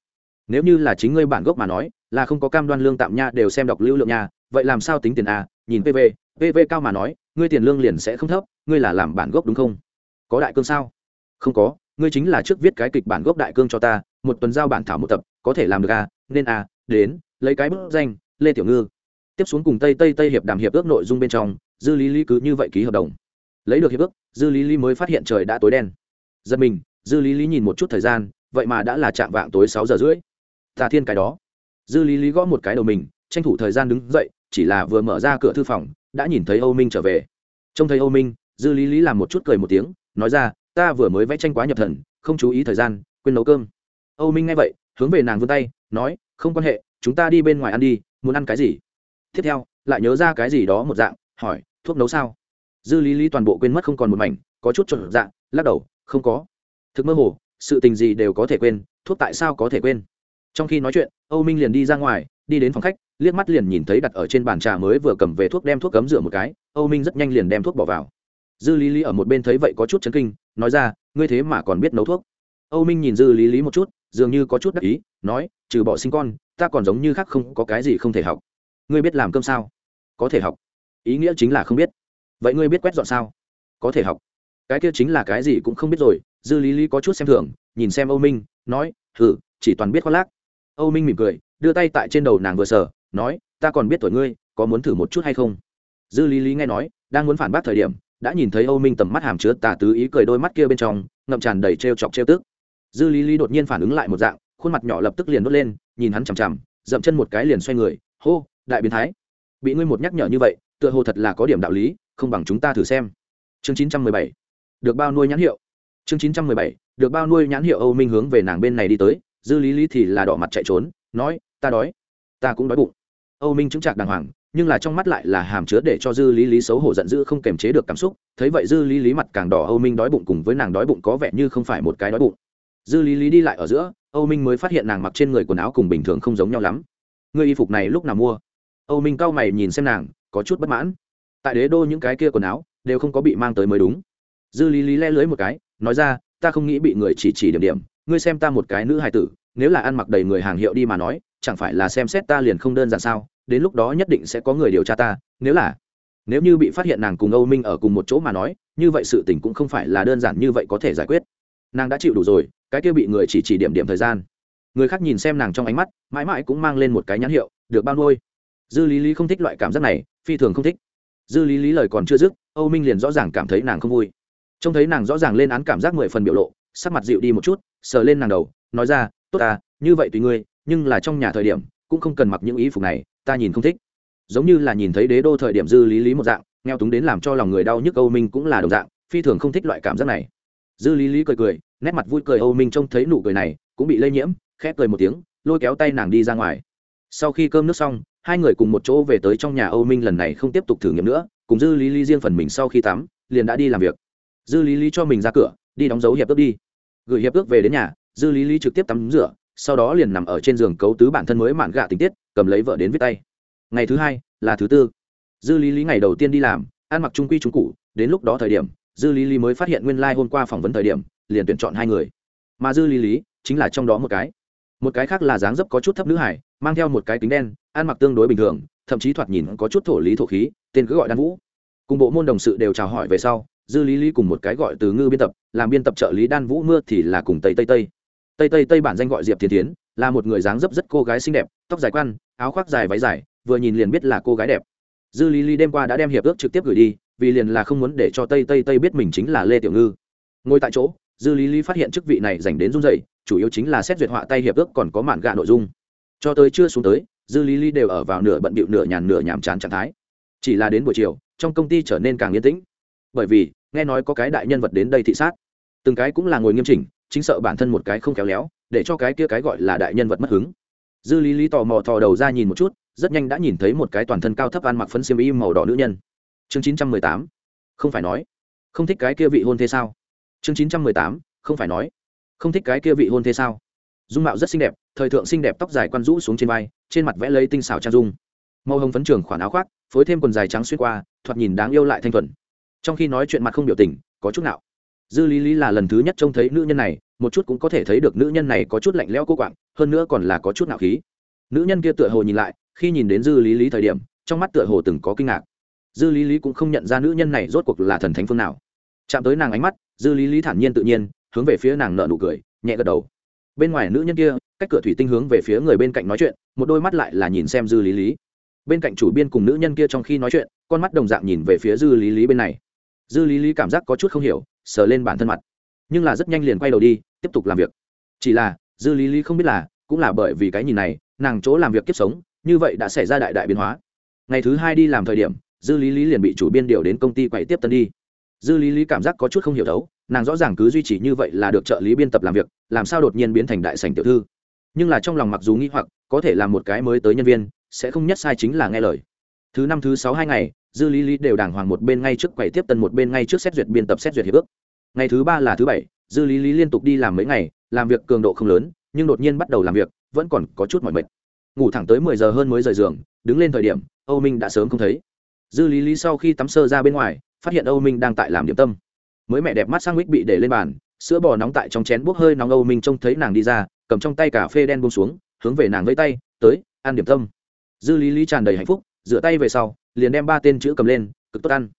Nếu như là chính ngươi bản gốc mà nói, là không có cam đoan lương tạm nha đều xem đọc lưu lượng nha. Vậy làm sao tính tiền a nhìn pv pv cao mà nói, ngươi tiền lương liền sẽ không thấp, ngươi là làm bản gốc đúng không? Có đại cương sao? Không có, ngươi chính là trước viết cái kịch bản gốc đại cương cho ta, một tuần giao bản thảo một tập, có thể làm được à? Nên à đến, lấy cái bức danh, lê tiểu ngư. Tiếp xuống cùng tây tây tây hiệp đàm hiệp ước nội dung bên trong, dư lý lý cứ như vậy ký hợp đồng. Lấy được hiệp ước dư lý lý mới phát hiện trời đã tối đen. Giật mình, dư lý lý nhìn một chút thời gian, vậy mà đã là chạm vạng tối sáu giờ rưỡi. Tà thiên cái đó. Dư lý lý gõ một cái đầu mình, tranh thủ thời gian đứng dậy, chỉ là vừa mở ra cửa thư phòng, đã nhìn thấy âu minh trở về. Trông thấy âu minh, dư lý lý làm một chút cười một tiếng, nói ra, ta vừa mới vẽ tranh quá nhập thần, không chú ý thời gian, quên nấu cơm. Âu minh nghe vậy, hướng về nàng vươn tay, nói, không quan hệ, chúng ta đi bên ngoài ăn đi, muốn ăn cái gì? Tiếp theo, lại nhớ ra cái gì đó một dạng, hỏi, thuốc nấu sao? Dư lý lý toàn bộ quên mất không còn một mảnh, có chút trộn dạng lắc đầu, không có. Thực mơ hồ, sự tình gì đều có thể quên, thuốc tại sao có thể quên? Trong khi nói chuyện, âu minh liền đi ra ngoài, đi đến phòng khách, liếc mắt liền nhìn thấy đặt ở trên bàn trà mới vừa cầm về thuốc đem thuốc cấm rửa một cái, âu minh rất nhanh liền đem thuốc bỏ vào. Dư lý lý ở một bên thấy vậy có chút chấn kinh, nói ra, ngươi thế mà còn biết nấu thuốc. Âu minh nhìn dư lý lý một chút, dường như có chút đắc ý, nói, trừ bỏ sinh con, ta còn giống như khác không có cái gì không thể học. Ngươi biết làm cơm sao? Có thể học. Ý nghĩa chính là không biết vậy ngươi biết quét dọn sao? Có thể học. Cái kia chính là cái gì cũng không biết rồi, dư lý lý có chút xem thường, nhìn xem âu minh, nói thử chỉ toàn biết khoác lác. Âu minh mỉm cười, đưa tay tại trên đầu nàng vừa sờ, nói, ta còn biết tuổi ngươi, có muốn thử một chút hay không? Dư lý lý nghe nói, đang muốn phản bác thời điểm, đã nhìn thấy âu minh tầm mắt hàm chứa tà tứ ý cười đôi mắt kia bên trong, ngậm tràn đầy t r e o chọc t r e o tức. Dư lý lý đột nhiên phản ứng lại một dạng, khuôn mặt nhỏ lập tức liền đốt lên, nhìn hắn chằm chằm, dậm chân một cái liền xoay người, hô, đại biến thái, bị ngươi một nhắc nhở như vậy tựa hồ thật là có điểm đạo lý, không bằng chúng ta thử xem. Chương chín trăm mười bảy, được bao nuôi nhãn hiệu. Chương chín trăm mười bảy, được bao nuôi nhãn hiệu âu minh hướng về nàng bên này đi tới, dư lý lý thì là đỏ mặt chạy trốn, nói, ta đói, ta cũng đói bụng. Âu minh chứng trạc đàng hoàng, nhưng là trong mắt lại là hàm chứa để cho dư lý lý xấu hổ giận dữ không kềm chế được cảm xúc, thấy vậy dư lý lý mặt càng đỏ, âu minh đói bụng cùng với nàng đói bụng có vẻ như không phải một cái đói bụng. Dư lý lý đi lại ở giữa, âu minh mới phát hiện nàng mặc trên người quần áo cùng bình thường không giống nhau lắm. Người y phục này lúc nào mua? Âu minh cau mày nhìn xem nàng có chút bất mãn. Tại đế đô những cái kia quần áo, đều không có bị mang tới mới đúng. Dư lý lý le lưới một cái, nói ra, ta không nghĩ bị người chỉ chỉ điểm điểm, ngươi xem ta một cái nữ hài tử, nếu là ăn mặc đầy người hàng hiệu đi mà nói, chẳng phải là xem xét ta liền không đơn giản sao? Đến lúc đó nhất định sẽ có người điều tra ta, nếu là, nếu như bị phát hiện nàng cùng âu minh ở cùng một chỗ mà nói, như vậy sự tình cũng không phải là đơn giản như vậy có thể giải quyết. Nàng đã chịu đủ rồi, cái kia bị người chỉ chỉ điểm điểm thời gian. Người khác nhìn xem nàng trong ánh mắt, mãi mãi cũng mang lên một cái nhãn hiệu, được bao nuôi dư lý lý không thích loại cảm giác này, phi thường không thích. Dư lý lý lời còn chưa dứt, âu minh liền rõ ràng cảm thấy nàng không vui. Trông thấy nàng rõ ràng lên án cảm giác mười phần biểu lộ, sắc mặt dịu đi một chút, sờ lên nàng đầu, nói ra, tốt à như vậy tùy ngươi, nhưng là trong nhà thời điểm, cũng không cần mặc những ý phục này, ta nhìn không thích. Giống như là nhìn thấy đế đô thời điểm dư lý lý một dạng, nghèo túng đến làm cho lòng người đau nhức âu minh cũng là đồng dạng, phi thường không thích loại cảm giác này. Dư lý lý cười cười, nét mặt vui cười âu minh trông thấy nụ cười này, cũng bị lây nhiễm khép cười một tiếng, lôi kéo tay nàng đi ra ngoài. Sau khi cơm nước xong hai người cùng một chỗ về tới trong nhà âu minh lần này không tiếp tục thử nghiệm nữa, cùng dư lý lý riêng phần mình sau khi tắm, liền đã đi làm việc. Dư lý lý cho mình ra cửa, đi đóng dấu hiệp ước đi. Gửi hiệp ước về đến nhà, dư lý lý trực tiếp tắm rửa, sau đó liền nằm ở trên giường cấu tứ bản thân mới mạn gạ tình tiết, cầm lấy vợ đến viết tay. Ngày thứ hai, là thứ tư. Dư lý lý ngày đầu tiên đi làm, ăn mặc trung quy trung cụ đến lúc đó thời điểm, dư lý lý mới phát hiện nguyên lai、like、hôm qua phỏng vấn thời điểm, liền tuyển chọn hai người. Mà dư lý lý chính là trong đó một cái một cái khác là dáng dấp có chút thấp nữ hải mang theo một cái kính đen ăn mặc tương đối bình thường thậm chí thoạt nhìn có chút thổ lý thổ khí tên cứ gọi đan vũ. Cùng bộ môn đồng sự đều chào hỏi về sau dư lý lý cùng một cái gọi từ ngư biên tập làm biên tập trợ lý đan vũ mưa thì là cùng tây tây tây. Tây tây tây bản danh gọi diệp thiên tiến là một người dáng dấp rất cô gái xinh đẹp tóc dài quăn, áo khoác dài váy dài vừa nhìn liền biết là cô gái đẹp. Dư lý lý đêm qua đã đem hiệp ước trực tiếp gửi đi vì liền là không muốn để cho tây tây tây biết mình chính là lê tiểu ngư. Ngồi tại chỗ dư lý lý phát hiện chức vị này dành đến run dày chủ yếu chính là xét duyệt họa tay hiệp ước còn có mạn gạ nội dung. Cho tới chưa xuống tới, dư lý lý đều ở vào nửa bận bịu nửa nhàn nửa nhàm chán trạng thái. Chỉ là đến buổi chiều, trong công ty trở nên càng yên tĩnh. Bởi vì, nghe nói có cái đại nhân vật đến đây thị sát. Từng cái cũng là ngồi nghiêm chỉnh, chính sợ bản thân một cái không khéo léo, để cho cái kia cái gọi là đại nhân vật mất hứng. Dư lý lý tò mò thò đầu ra nhìn một chút, rất nhanh đã nhìn thấy một cái toàn thân cao thấp ăn mặc phấn xiêm y màu đỏ nữ nhân. Chương chín trăm mười tám. Không phải nói. Không thích cái kia vị hôn thế sao? Chương chín trăm mười tám, không phải nói. Không thích cái kia vị hôn thế sao? Dung mạo rất xinh đẹp, thời thượng xinh đẹp tóc dài quăn rũ xuống trên vai, trên mặt vẽ lấy tinh xảo trang dung. Màu hồng phấn trường khoản áo khoác, phối thêm quần dài trắng xuyên qua, thoạt nhìn đáng yêu lại thanh thuần. Trong khi nói chuyện mặt không biểu tình, có chút nào dư lý lý là lần thứ nhất trông thấy nữ nhân này, một chút cũng có thể thấy được nữ nhân này có chút lạnh lẽo cô quạng, hơn nữa còn là có chút nạo khí. Nữ nhân kia tựa hồ nhìn lại, khi nhìn đến dư lý lý thời điểm, trong mắt tựa hồ từng có kinh ngạc. Dư lý lý cũng không nhận ra nữ nhân này rốt cuộc là thần thánh phương nào chạm tới nàng ánh mắt, dư lý lý thản nhiên tự nhiên, hướng về phía nàng nợ nụ cười, nhẹ gật đầu. Bên ngoài nữ nhân kia, cách cửa thủy tinh hướng về phía người bên cạnh nói chuyện, một đôi mắt lại là nhìn xem dư lý lý. Bên cạnh chủ biên cùng nữ nhân kia trong khi nói chuyện, con mắt đồng dạng nhìn về phía dư lý lý bên này. Dư lý lý cảm giác có chút không hiểu, sờ lên bản thân mặt. Nhưng là rất nhanh liền quay đầu đi, tiếp tục làm việc. Chỉ là, dư lý lý không biết là, cũng là bởi vì cái nhìn này, nàng chỗ làm việc kiếp sống, như vậy đã xảy ra đại đại biến hóa. Ngày thứ hai đi làm thời điểm, dư lý lý liền bị chủ biên điều đến công ty quậy tiếp tân đi dư lý lý cảm giác có chút không hiểu thấu nàng rõ ràng cứ duy trì như vậy là được trợ lý biên tập làm việc, làm sao đột nhiên biến thành đại sành tiểu thư. Nhưng là trong lòng mặc dù nghĩ hoặc, có thể là một cái mới tới nhân viên, sẽ không nhất sai chính là nghe lời. Thứ năm, thứ sáu, hai ngày, dư lý lý đều đàng hoàng một bên ngay trước quầy tiếp tân một bên ngay trước xét duyệt biên tập xét duyệt hiệp ước. Ngày thứ ba là thứ bảy, dư lý lý liên tục đi làm mấy ngày, làm việc cường độ không lớn, nhưng đột nhiên bắt đầu làm việc, vẫn còn có chút mỏi mệt. Ngủ thẳng tới mười giờ hơn mới rời giường, đứng lên thời điểm, âu minh đã sớm không thấy. Dư lý lý sau khi tắm sơ ra bên ngoài phát hiện âu minh đang tại làm điểm tâm. Mới mẹ đẹp mắt sang mít bị để lên bàn, sữa bò nóng tại trong chén bốc hơi nóng âu minh trông thấy nàng đi ra, cầm trong tay cà phê đen bông xuống, hướng về nàng vẫy tay, tới, ăn điểm tâm. Dư lý lý tràn đầy hạnh phúc rửa tay về sau, liền đem ba tên chữ cầm lên, cực tốt ăn.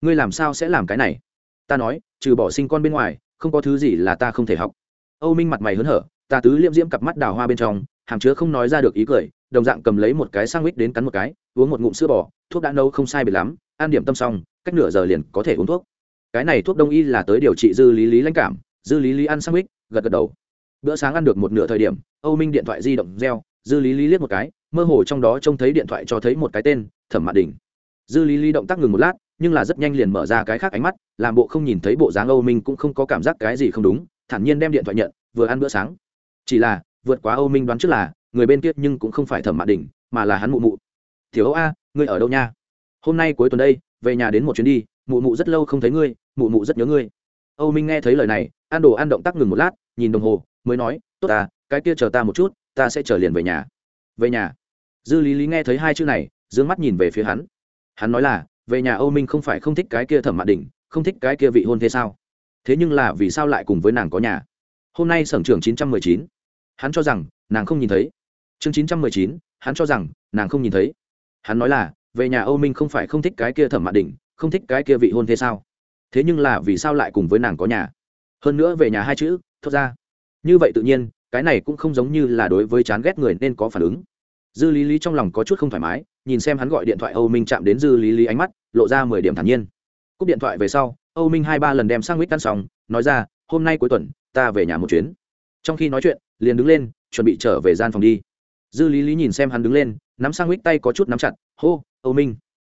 Ngươi làm sao sẽ làm cái này? Ta nói, trừ bỏ sinh con bên ngoài, không có thứ gì là ta không thể học. Âu minh mặt mày hớn hở ta tứ liễm diễm cặp mắt đào hoa bên trong, hàm chứa không nói ra được ý cười, đồng dạng cầm lấy một cái sang mít đến cắn một cái, uống một ngụm sữa bò, thuốc đã nấu không sai biệt lắm ăn điểm tâm xong, cách nửa giờ liền có thể uống thuốc. Cái này thuốc đông y là tới điều trị dư lý lý lãnh cảm, dư lý lý ăn sandwich gật gật đầu. Bữa sáng ăn được một nửa thời điểm, âu minh điện thoại di động reo, dư lý lý liếc một cái, mơ hồ trong đó trông thấy điện thoại cho thấy một cái tên, thẩm mạn đình. Dư lý lý động tác ngừng một lát, nhưng là rất nhanh liền mở ra cái khác ánh mắt, làm bộ không nhìn thấy bộ dáng âu minh cũng không có cảm giác cái gì không đúng, thản nhiên đem điện thoại nhận, vừa ăn bữa sáng. Chỉ là, vượt quá âu minh đoán trước là, người bên kia nhưng cũng không phải thẩm mạn đình, mà là hắn mụ mụ. Thiếu âu a, ngươi ở đâu nha? Hôm nay cuối tuần đây, về nhà đến một chuyến đi, mụ mụ rất lâu không thấy ngươi, mụ mụ rất nhớ ngươi. Âu minh nghe thấy lời này, ăn đồ ăn động tác ngừng một lát, nhìn đồng hồ, mới nói, tốt ta, cái kia chờ ta một chút, ta sẽ chờ liền về nhà. Về nhà? Dư lý lý nghe thấy hai chữ này d ư ơ n g mắt nhìn về phía hắn. Hắn nói là, về nhà âu minh không phải không thích cái kia thẩm mạn đình không thích cái kia vị hôn thế sao? Thế nhưng là vì sao lại cùng với nàng có nhà? Hôm nay sưởng trưởng chín trăm mười chín. Hắn cho rằng, nàng không nhìn thấy. Chương chín trăm mười chín, hắn cho rằng, nàng không nhìn thấy. Hắn nói là về nhà âu minh không phải không thích cái kia thẩm mạn đình không thích cái kia vị hôn thế sao? Thế nhưng là vì sao lại cùng với nàng có nhà? Hơn nữa về nhà hai chữ, thốt ra. Như vậy tự nhiên, cái này cũng không giống như là đối với chán ghét người nên có phản ứng. Dư lý lý trong lòng có chút không thoải mái, nhìn xem hắn gọi điện thoại âu minh chạm đến dư lý lý ánh mắt, lộ ra mười điểm thản nhiên. Cúp điện thoại về sau, âu minh hai ba lần đem sang mít căn xong, nói ra, hôm nay cuối tuần, ta về nhà một chuyến. Trong khi nói chuyện, liền đứng lên, chuẩn bị trở về gian phòng đi. Dư lý lý nhìn xem hắn đứng lên, nắm sang mít tay có chút nắm chặt, hô âu minh.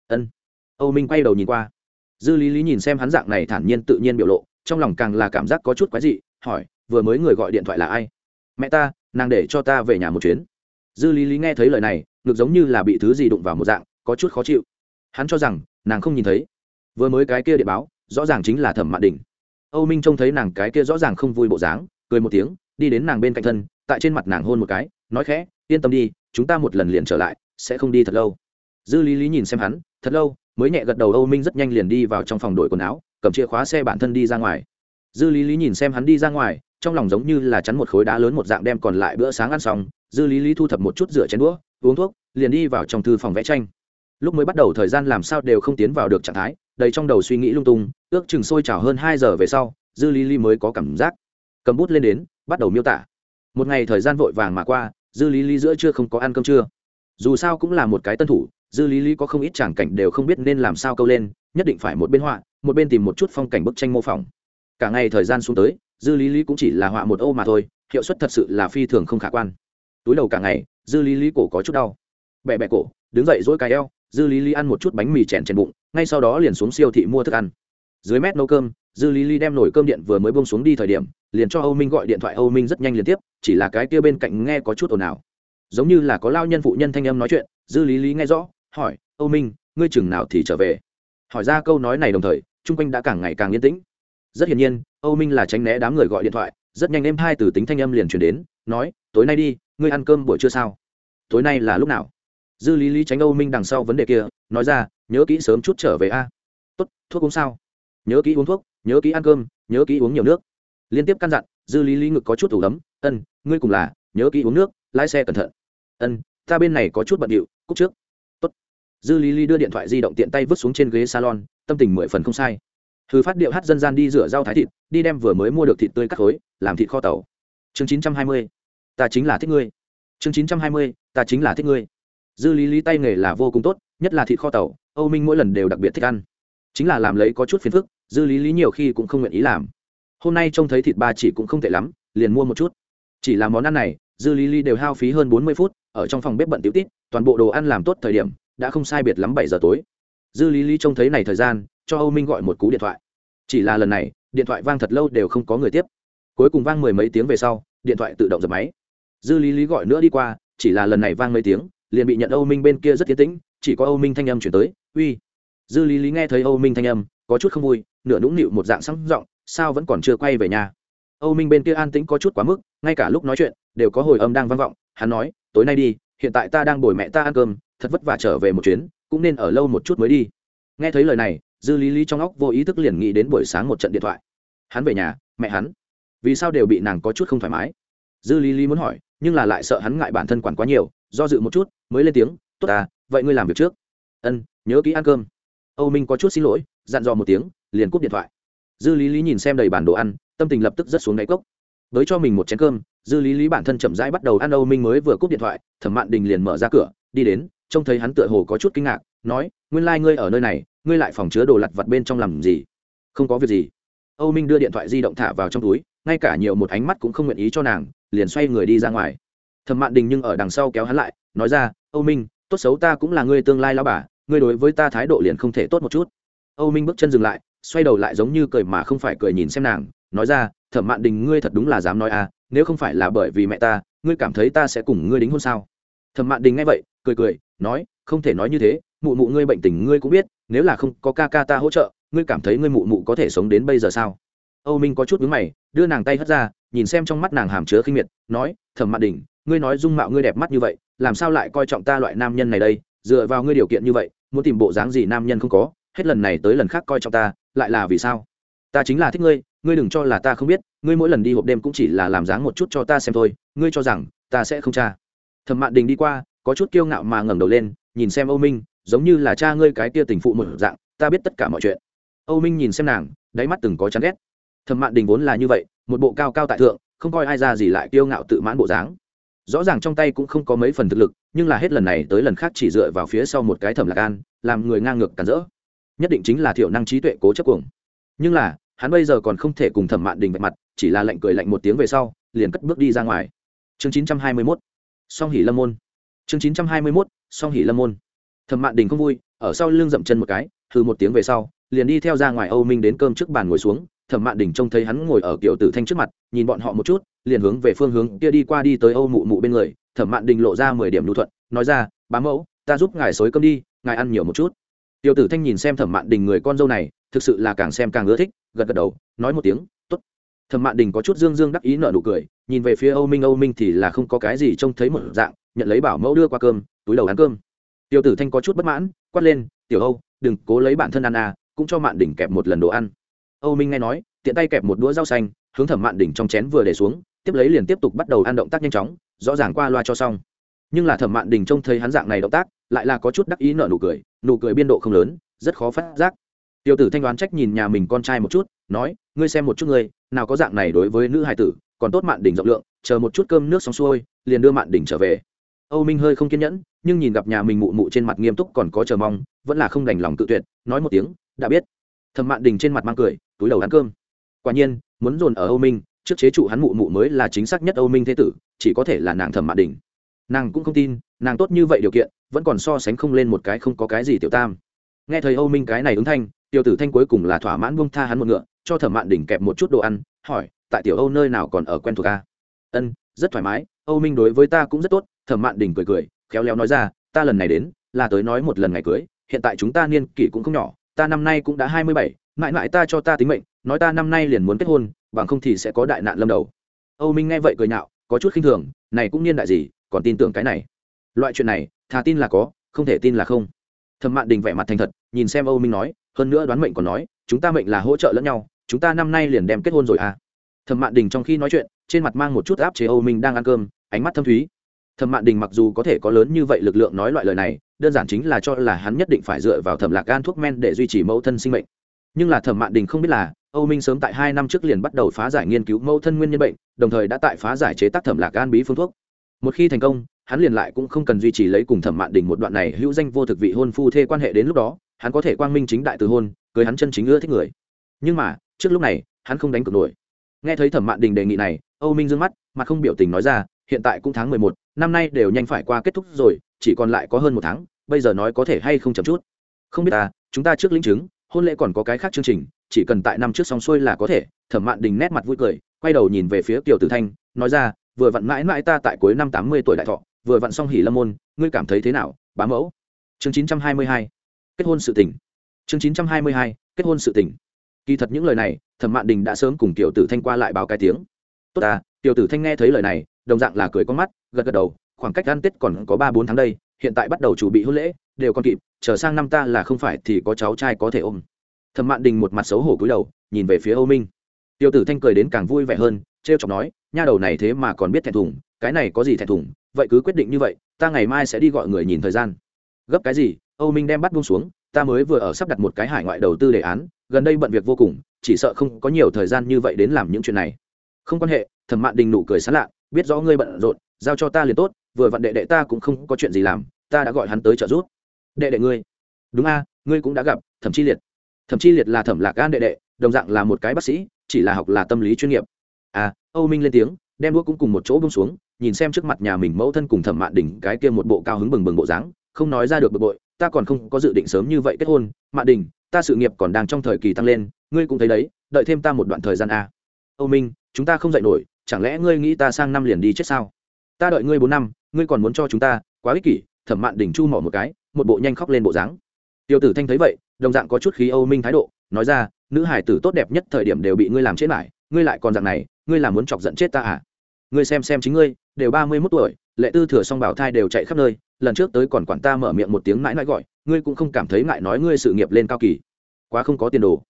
Ân. Âu minh quay đầu nhìn qua. Dư lý lý nhìn xem hắn dạng này thản nhiên tự nhiên biểu lộ, trong lòng càng là cảm giác có chút quái dị, hỏi, vừa mới người gọi điện thoại là ai? Mẹ ta, nàng để cho ta về nhà một chuyến. Dư lý lý nghe thấy lời này ngược giống như là bị thứ gì đụng vào một dạng, có chút khó chịu. Hắn cho rằng, nàng không nhìn thấy. Vừa mới cái kia điện báo, rõ ràng chính là thẩm mạn đình. Âu minh trông thấy nàng cái kia rõ ràng không vui bộ dáng, cười một tiếng, đi đến nàng bên cạnh thân, tại trên mặt nàng hôn một cái, nói khẽ, yên tâm đi, chúng ta một lần liền trở lại, sẽ không đi thật lâu dư lý lý nhìn xem hắn, thật lâu, mới nhẹ gật đầu, âu minh rất nhanh liền đi vào trong phòng đổi quần áo, cầm chìa khóa xe bản thân đi ra ngoài. Dư lý lý nhìn xem hắn đi ra ngoài, trong lòng giống như là chắn một khối đá lớn một dạng đem còn lại bữa sáng ăn xong, dư lý lý thu thập một chút rửa chén đũa, uống thuốc, liền đi vào trong thư phòng vẽ tranh. Lúc mới bắt đầu thời gian làm sao đều không tiến vào được trạng thái, đầy trong đầu suy nghĩ lung tung, ước chừng sôi trào hơn hai giờ về sau, dư lý lý mới có cảm giác. Cầm bút lên đến, bắt đầu miêu tả. Một ngày thời gian vội vàng mà qua, dư lý lý giữa chưa không có ăn cơm trưa. Dù sao cũng là một cái tân thủ dư lý lý có không ít tràng cảnh đều không biết nên làm sao câu lên, nhất định phải một bên họa, một bên tìm một chút phong cảnh bức tranh mô phỏng. Cả ngày thời gian xuống tới, dư lý lý cũng chỉ là họa một ô mà thôi, hiệu suất thật sự là phi thường không khả quan. Túi đầu cả ngày, dư lý lý cổ có chút đau. Bẹ bẹ cổ, đứng dậy dỗi cái eo, dư lý lý ăn một chút bánh mì chèn chèn bụng, ngay sau đó liền xuống siêu thị mua thức ăn. Dưới mét nấu cơm, dư lý lý đem nổi cơm điện vừa mới bông xuống đi thời điểm, liền cho âu minh gọi điện thoại, âu minh rất nhanh liên tiếp, chỉ là cái kia bên cạnh nghe có chút ồn ào. Giống như là có lao nhân phụ nhân thanh âm nói chuyện, dư lý lý nghe rõ hỏi, âu minh, ngươi chừng nào thì trở về? Hỏi ra câu nói này đồng thời, chung quanh đã càng ngày càng yên tĩnh. Rất hiển nhiên, âu minh là tránh né đám người gọi điện thoại, rất nhanh em hai từ tính thanh âm liền truyền đến, nói, tối nay đi, ngươi ăn cơm buổi trưa sao? Tối nay là lúc nào? Dư lý lý tránh âu minh đằng sau vấn đề kia, nói ra, nhớ kỹ sớm chút trở về a. Tốt, thuốc uống sao? Nhớ kỹ uống thuốc, nhớ kỹ ăn cơm, nhớ kỹ uống nhiều nước. Liên tiếp căn dặn, dư lý lý ngực có chút thủ lấm ân, ngươi cùng là, nhớ kỹ uống nước, lái xe cẩn thận. Ân, ta bên này có chút bận điệu, cúc trước dư lý lý đưa điện thoại di động tiện tay vứt xuống trên ghế salon, tâm tình mười phần không sai. Thư phát điệu hát dân gian đi rửa rau thái thịt, đi đem vừa mới mua được thịt tươi cắt khối, làm thịt kho tàu. Chương chín trăm hai mươi, ta chính là thích ngươi. Chương chín trăm hai mươi, ta chính là thích ngươi. Dư lý lý tay nghề là vô cùng tốt, nhất là thịt kho tàu, âu minh mỗi lần đều đặc biệt thích ăn. Chính là làm lấy có chút phiền phức, dư lý lý nhiều khi cũng không nguyện ý làm. Hôm nay trông thấy thịt ba chỉ cũng không tệ lắm, liền mua một chút. Chỉ là món ăn này, dư lý lý đều hao phí hơn bốn mươi phút, ở trong phòng bếp bận tiểu tít toàn bộ đồ ăn làm tốt thời điểm đã không sai biệt lắm bảy giờ tối. Dư lý lý trông thấy này thời gian, cho âu minh gọi một cú điện thoại. Chỉ là lần này, điện thoại vang thật lâu đều không có người tiếp. Cuối cùng vang mười mấy tiếng về sau, điện thoại tự động dập máy. Dư lý lý gọi nữa đi qua, chỉ là lần này vang mấy tiếng, liền bị nhận âu minh bên kia rất tiến tĩnh, chỉ có âu minh thanh âm chuyển tới, uy. Dư lý lý nghe thấy âu minh thanh âm, có chút không vui, nửa nũng nịu một dạng sáng giọng, sao vẫn còn chưa quay về nhà? Âu minh bên kia an tĩnh có chút quá mức, ngay cả lúc nói chuyện, đều có hồi âm đang vang vọng, hắn nói, tối nay đi hiện tại ta đang bồi mẹ ta ăn cơm, thật vất vả trở về một chuyến, cũng nên ở lâu một chút mới đi. Nghe thấy lời này, dư lý lý trong óc vô ý thức liền nghĩ đến buổi sáng một trận điện thoại. Hắn về nhà, mẹ hắn. Vì sao đều bị nàng có chút không thoải mái? Dư lý lý muốn hỏi, nhưng là lại sợ hắn ngại bản thân quản quá nhiều, do dự một chút, mới lên tiếng, tốt à vậy ngươi làm việc trước. Ân, nhớ kỹ ăn cơm. Âu minh có chút xin lỗi, dặn dò một tiếng, liền cúp điện thoại. Dư lý lý nhìn xem đầy bản đồ ăn, tâm tình lập tức rất xuống đáy cốc. Với cho mình một chén cơm dư lý lý bản thân chậm rãi bắt đầu ăn âu minh mới vừa cúp điện thoại, thẩm mạn đình liền mở ra cửa, đi đến, trông thấy hắn tựa hồ có chút kinh ngạc, nói, nguyên lai、like、ngươi ở nơi này, ngươi lại phòng chứa đồ lặt vặt bên trong làm gì? Không có việc gì. Âu minh đưa điện thoại di động thả vào trong túi, ngay cả nhiều một ánh mắt cũng không nguyện ý cho nàng, liền xoay người đi ra ngoài. Thẩm mạn đình nhưng ở đằng sau kéo hắn lại, nói ra, âu minh, tốt xấu ta cũng là ngươi tương lai lao bà, ngươi đối với ta thái độ liền không thể tốt một chút. Âu minh bước chân dừng lại, xoay đầu lại giống như cười mà không phải cười nhìn xem nàng, nói ra, thẩm mạn đình ngươi thật đúng là dám nói à nếu không phải là bởi vì mẹ ta, ngươi cảm thấy ta sẽ cùng ngươi đính hôn sao? Thẩm mạn đình nghe vậy, cười cười, nói, không thể nói như thế, mụ mụ ngươi bệnh tình ngươi cũng biết, nếu là không có ca ca ta hỗ trợ, ngươi cảm thấy ngươi mụ mụ có thể sống đến bây giờ sao? Âu minh có chút vướng mày, đưa nàng tay hất ra, nhìn xem trong mắt nàng hàm chứa khinh miệt, nói, thẩm mạn đình, ngươi nói dung mạo ngươi đẹp mắt như vậy, làm sao lại coi trọng ta loại nam nhân này đây? Dựa vào ngươi điều kiện như vậy, muốn tìm bộ dáng gì nam nhân không có, hết lần này tới lần khác coi trọng ta, lại là vì sao? Ta chính là thích ngươi ngươi đừng cho là ta không biết, ngươi mỗi lần đi hộp đêm cũng chỉ là làm dáng một chút cho ta xem thôi, ngươi cho rằng ta sẽ không cha thẩm mạn đình đi qua, có chút kiêu ngạo mà ngẩng đầu lên, nhìn xem âu minh, giống như là cha ngươi cái kia tình phụ một dạng, ta biết tất cả mọi chuyện. Âu minh nhìn xem nàng, đáy mắt từng có chán ghét. Thẩm mạn đình vốn là như vậy, một bộ cao cao tại thượng, không coi ai ra gì lại kiêu ngạo tự mãn bộ dáng. Rõ ràng trong tay cũng không có mấy phần thực lực, nhưng là hết lần này tới lần khác chỉ dựa vào phía sau một cái thẩm lạc an, làm người ngang ngược cản rỡ. Nhất định chính là thiểu năng trí tuệ cố chấp cuồng. Nhưng là hắn bây giờ còn không thể cùng thẩm mạn đình vạch mặt, chỉ là lệnh cười lạnh một tiếng về sau, liền cất bước đi ra ngoài. Chương chín trăm hai mươi mốt, song hỉ lâm môn. Chương chín trăm hai mươi mốt, song hỉ lâm môn. Thẩm mạn đình không vui, ở sau lưng dậm chân một cái hư một tiếng về sau, liền đi theo ra ngoài âu minh đến cơm trước bàn ngồi xuống. Thẩm mạn đình trông thấy hắn ngồi ở kiểu tử thanh trước mặt, nhìn bọn họ một chút, liền hướng về phương hướng kia đi qua đi tới âu mụ mụ bên người. Thẩm mạn đình lộ ra mười điểm lưu thuận, nói ra, bá mẫu, ta giúp ngài xối cơm đi, ngài ăn nhiều một chút. Tiểu tử thanh nhìn xem thẩm mạn đình người con dâu này, thực sự là càng xem càng ưa thích gật gật đầu, nói một tiếng t ố t thẩm mạn đình có chút dương dương đắc ý nợ nụ cười, nhìn về phía âu minh âu minh thì là không có cái gì trông thấy một dạng, nhận lấy bảo mẫu đưa qua cơm, túi đầu ăn cơm. Tiểu tử thanh có chút bất mãn, quát lên, tiểu âu, đừng cố lấy bản thân ăn à cũng cho mạn đình kẹp một lần đồ ăn. Âu minh nghe nói, tiện tay kẹp một đũa rau xanh, hướng thẩm mạn đỉnh trong chén vừa để xuống, tiếp lấy liền tiếp tục bắt đầu ăn động tác nhanh chóng, rõ ràng qua loa cho xong. Nhưng là thẩm mạn đình trông thấy hắn dạng này động tác, lại là có chút đắc ý nợ nụ cười nụ cười biên độ không lớn, rất khó phát giác tiểu tử thanh đoán trách nhìn nhà mình con trai một chút, nói, ngươi xem một chút ngươi, nào có dạng này đối với nữ hài tử, còn tốt mạn đỉnh rộng lượng, chờ một chút cơm nước xong xuôi, liền đưa mạn đỉnh trở về. Âu minh hơi không kiên nhẫn, nhưng nhìn gặp nhà mình mụ mụ trên mặt nghiêm túc còn có chờ mong, vẫn là không đành lòng tự tuyệt, nói một tiếng, đã biết. Thẩm mạn đình trên mặt mang cười, túi đầu ăn cơm. Quả nhiên, muốn dồn ở âu minh, trước chế trụ hắn mụ mụ mới là chính xác nhất âu minh thế tử, chỉ có thể là nàng thẩm mạn đình nàng cũng không tin, nàng tốt như vậy điều kiện, vẫn còn so sánh không lên một cái không có cái gì tiểu tam nghe thấy âu minh cái này ứng thanh, tiểu tử thanh cuối cùng là thỏa mãn buông tha hắn một ngựa, cho thẩm mạn đỉnh kẹp một chút đồ ăn, hỏi, tại tiểu âu nơi nào còn ở quen thuộc a ân, rất thoải mái, âu minh đối với ta cũng rất tốt, thẩm mạn đỉnh cười cười, khéo léo nói ra, ta lần này đến, là tới nói một lần ngày cưới, hiện tại chúng ta niên kỷ cũng không nhỏ, ta năm nay cũng đã hai mươi bảy, mãi mãi ta cho ta tính mệnh, nói ta năm nay liền muốn kết hôn, bằng không thì sẽ có đại nạn lâm đầu. Âu minh nghe vậy cười nhạo, có chút khinh thường, này cũng niên đại gì, còn tin tưởng cái này? Loại chuyện này, thà tin là có, không thể tin là không thẩm mạn đình vẻ mặt thành thật, nhìn xem âu minh nói, hơn nữa đoán mệnh còn nói, chúng ta mệnh là hỗ trợ lẫn nhau, chúng ta năm nay liền đem kết hôn rồi à? Thẩm mạn đình trong khi nói chuyện, trên mặt mang một chút áp chế âu minh đang ăn cơm, ánh mắt thâm thúy. Thẩm mạn đình mặc dù có thể có lớn như vậy lực lượng nói loại lời này, đơn giản chính là cho là hắn nhất định phải dựa vào thẩm lạc gan thuốc men để duy trì mẫu thân sinh mệnh. Nhưng là thẩm mạn đình không biết là, âu minh sớm tại hai năm trước liền bắt đầu phá giải nghiên cứu mẫu thân nguyên nhân bệnh, đồng thời đã tại phá giải chế tác thẩm lạc gan bí phương thuốc. Một khi thành công hắn liền lại cũng không cần duy trì lấy cùng thẩm mạn đình một đoạn này hữu danh vô thực vị hôn phu thê quan hệ đến lúc đó, hắn có thể quang minh chính đại từ hôn, cưới hắn chân chính ưa thích người. Nhưng mà, trước lúc này, hắn không đánh cược nổi. Nghe thấy thẩm mạn đình đề nghị này, âu minh d mắt mà không biểu tình nói ra, hiện tại cũng tháng mười một, năm nay đều nhanh phải qua kết thúc rồi, chỉ còn lại có hơn một tháng, bây giờ nói có thể hay không chậm chút. Không biết ta chúng ta trước lĩnh chứng, hôn lễ còn có cái khác chương trình, chỉ cần tại năm trước xong xuôi là có thể, thẩm mạn đình nét mặt vui cười, quay đầu nhìn về phía kiều tử thanh, nói ra, vừa vặn mãi mãi ta tại cuối năm tám mươi tuổi đại thọ vừa vặn xong hỉ lâm môn, ngươi cảm thấy thế nào, bá mẫu? Chương chín trăm hai mươi hai, kết hôn sự tỉnh chương chín trăm hai mươi hai, kết hôn sự tỉnh kỳ thật những lời này, thẩm mạn đình đã sớm cùng tiểu tử thanh qua lại báo cái tiếng. Tốt à tiểu tử thanh nghe thấy lời này, đồng dạng là cười con mắt, gật gật đầu, khoảng cách ăn tết còn có ba bốn tháng đây, hiện tại bắt đầu chuẩn bị hôn lễ, đều còn kịp trở sang năm ta là không phải thì có cháu trai có thể ôm. Thẩm mạn đình một mặt xấu hổ cúi đầu, nhìn về phía âu minh. Tiểu tử thanh cười đến càng vui vẻ hơn t r e o chọc nói, nha đầu này thế mà còn biết thẹn thùng, cái này có gì thẹn thùng vậy cứ quyết định như vậy, ta ngày mai sẽ đi gọi người nhìn thời gian. Gấp cái gì? Âu minh đem bắt buông xuống, ta mới vừa ở sắp đặt một cái hải ngoại đầu tư đề án, gần đây bận việc vô cùng, chỉ sợ không có nhiều thời gian như vậy đến làm những chuyện này. Không quan hệ, thẩm mạn đình nụ cười sán lạ, biết rõ ngươi bận rộn, giao cho ta liền tốt, vừa vặn đệ đệ ta cũng không có chuyện gì làm, ta đã gọi hắn tới trợ giúp. Đệ đệ ngươi. Đúng a, ngươi cũng đã gặp, thẩm chi liệt. Thẩm chi liệt là thẩm lạc gan đệ đệ, đồng dạng là một cái bác sĩ, chỉ là học là tâm lý chuyên nghiệp. À âu minh lên tiếng đem đũa cũng cùng một chỗ bông xuống, nhìn xem trước mặt nhà mình mẫu thân cùng thẩm mạn đỉnh cái kia một bộ cao hứng bừng bừng bộ dáng, không nói ra được bực bội, ta còn không có dự định sớm như vậy kết hôn, mạn đình, ta sự nghiệp còn đang trong thời kỳ tăng lên, ngươi cũng thấy đấy, đợi thêm ta một đoạn thời gian a âu minh, chúng ta không dạy nổi, chẳng lẽ ngươi nghĩ ta sang năm liền đi chết sao? Ta đợi ngươi bốn năm, ngươi còn muốn cho chúng ta, quá ích kỷ, thẩm mạn đỉnh chu mỏ một cái, một bộ nhanh khóc lên bộ dáng. Tiêu tử thanh thấy vậy, đồng dạng có chút khí âu minh thái độ, nói ra, nữ hải tử tốt đẹp nhất thời điểm đều bị ngươi làm chết lại, ngươi lại còn dạng này ngươi là muốn chọc giận chết ta à? Ngươi xem xem chính ngươi, đều ba mươi mốt tuổi, lệ tư thừa song bảo thai đều chạy khắp nơi, lần trước tới còn quản ta mở miệng một tiếng mãi mãi gọi, ngươi cũng không cảm thấy ngại nói ngươi sự nghiệp lên cao kỳ. Quá không có tiền đồ.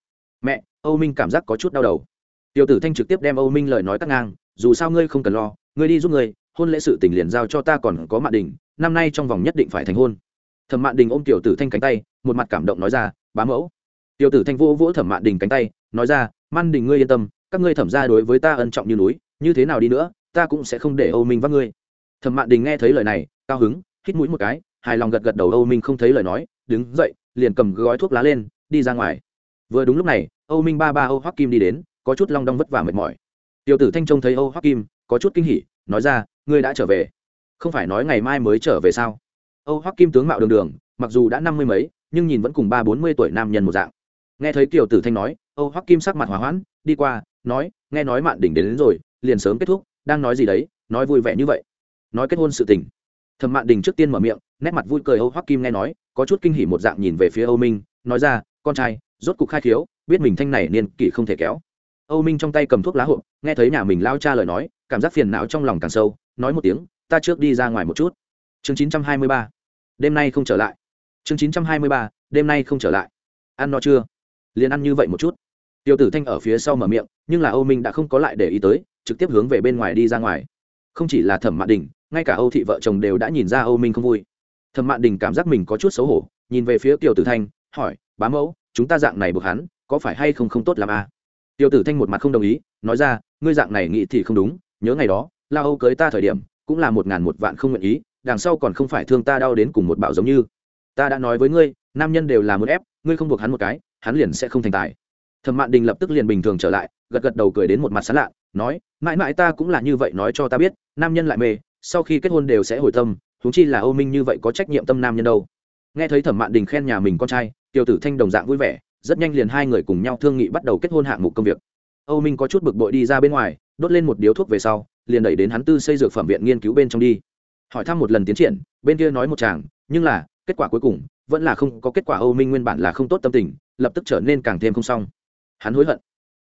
Mẹ, âu minh cảm giác có chút đau đầu. Tiểu tử thanh trực tiếp đem âu minh lời nói cắt ngang, dù sao ngươi không cần lo, ngươi đi giúp ngươi hôn lễ sự tình liền giao cho ta còn có mạn đình, năm nay trong vòng nhất định phải thành hôn. Thẩm mạn đình ôm tiểu tử thanh cánh tay, một mặt cảm động nói ra, bá mẫu. Tiểu tử thanh vỗ vỗ thẩm mạn đình cánh tay, nói ra man đình ngươi yên tâm các ngươi thẩm ra đối với ta ân trọng như núi, như thế nào đi nữa, ta cũng sẽ không để âu minh vác ngươi. Thẩm mạn đình nghe thấy lời này, cao hứng, hít mũi một cái, hài lòng gật gật đầu âu minh không thấy lời nói, đứng dậy, liền cầm gói thuốc lá lên, đi ra ngoài. Vừa đúng lúc này, âu minh ba ba âu hoắc kim đi đến, có chút long đong vất vả mệt mỏi. Tiểu tử thanh trông thấy âu hoắc kim, có chút kinh hỉ, nói ra, ngươi đã trở về. Không phải nói ngày mai mới trở về sao? Âu hoắc kim tướng mạo đường đường, mặc dù đã năm mươi mấy, nhưng nhìn vẫn cùng ba bốn mươi tuổi nam nhân một dạng. Nghe thấy tiểu tử thanh nói, âu hoắc kim sắc mặt hòa hoãn, đi qua nói nghe nói mạn đỉnh đến, đến rồi liền sớm kết thúc đang nói gì đấy nói vui vẻ như vậy. Nói kết hôn sự tình. Thẩm mạn đình trước tiên mở miệng nét mặt vui cười âu hoắc kim nghe nói có chút kinh hỉ một dạng nhìn về phía âu minh nói ra con trai rốt cục khai khiếu biết mình thanh này niên kỷ không thể kéo. Âu minh trong tay cầm thuốc lá hộp nghe thấy nhà mình lao cha lời nói cảm giác phiền não trong lòng càng sâu nói một tiếng ta trước đi ra ngoài một chút. Chương chín trăm hai mươi ba. Đêm nay không trở lại. Chương chín trăm hai mươi ba đêm nay không trở lại. Ăn no chưa? Liền ăn như vậy một chút tiêu tử thanh ở phía sau mở miệng, nhưng là âu minh đã không có lại để ý tới, trực tiếp hướng về bên ngoài đi ra ngoài. Không chỉ là thẩm mạn đình, ngay cả âu thị vợ chồng đều đã nhìn ra âu minh không vui. Thẩm mạn đình cảm giác mình có chút xấu hổ, nhìn về phía Tiêu tử thanh, hỏi, bá mẫu, chúng ta dạng này buộc hắn, có phải hay không không tốt làm à? tiêu tử thanh một mặt không đồng ý, nói ra, ngươi dạng này nghĩ thì không đúng, nhớ ngày đó, la âu cưới ta thời điểm, cũng là một ngàn một vạn không nguyện ý, đằng sau còn không phải thương ta đau đến cùng một bảo giống như. Ta đã nói với ngươi, nam nhân đều là muốn ép, ngươi không buộc hắn một cái, hắn liền sẽ không thành tài thẩm mạn đình lập tức liền bình thường trở lại, gật gật đầu cười đến một mặt sán lạ, nói, mãi mãi ta cũng là như vậy nói cho ta biết, nam nhân lại mê, sau khi kết hôn đều sẽ hồi tâm thú chi là âu minh như vậy có trách nhiệm tâm nam nhân đâu. Nghe thấy thẩm mạn đình khen nhà mình con trai tiểu tử thanh đồng dạng vui vẻ, rất nhanh liền hai người cùng nhau thương nghị bắt đầu kết hôn hạng mục công việc. Âu minh có chút bực bội đi ra bên ngoài, đốt lên một điếu thuốc về sau, liền đẩy đến hắn tư xây dược phẩm viện nghiên cứu bên trong đi. Hỏi thăm một lần tiến triển, bên kia nói một chàng, nhưng là, kết quả cuối cùng, vẫn là không có kết quả âu minh nguyên bản là không tốt tâm tình, lập tức trở nên càng thêm không xong hắn hối hận.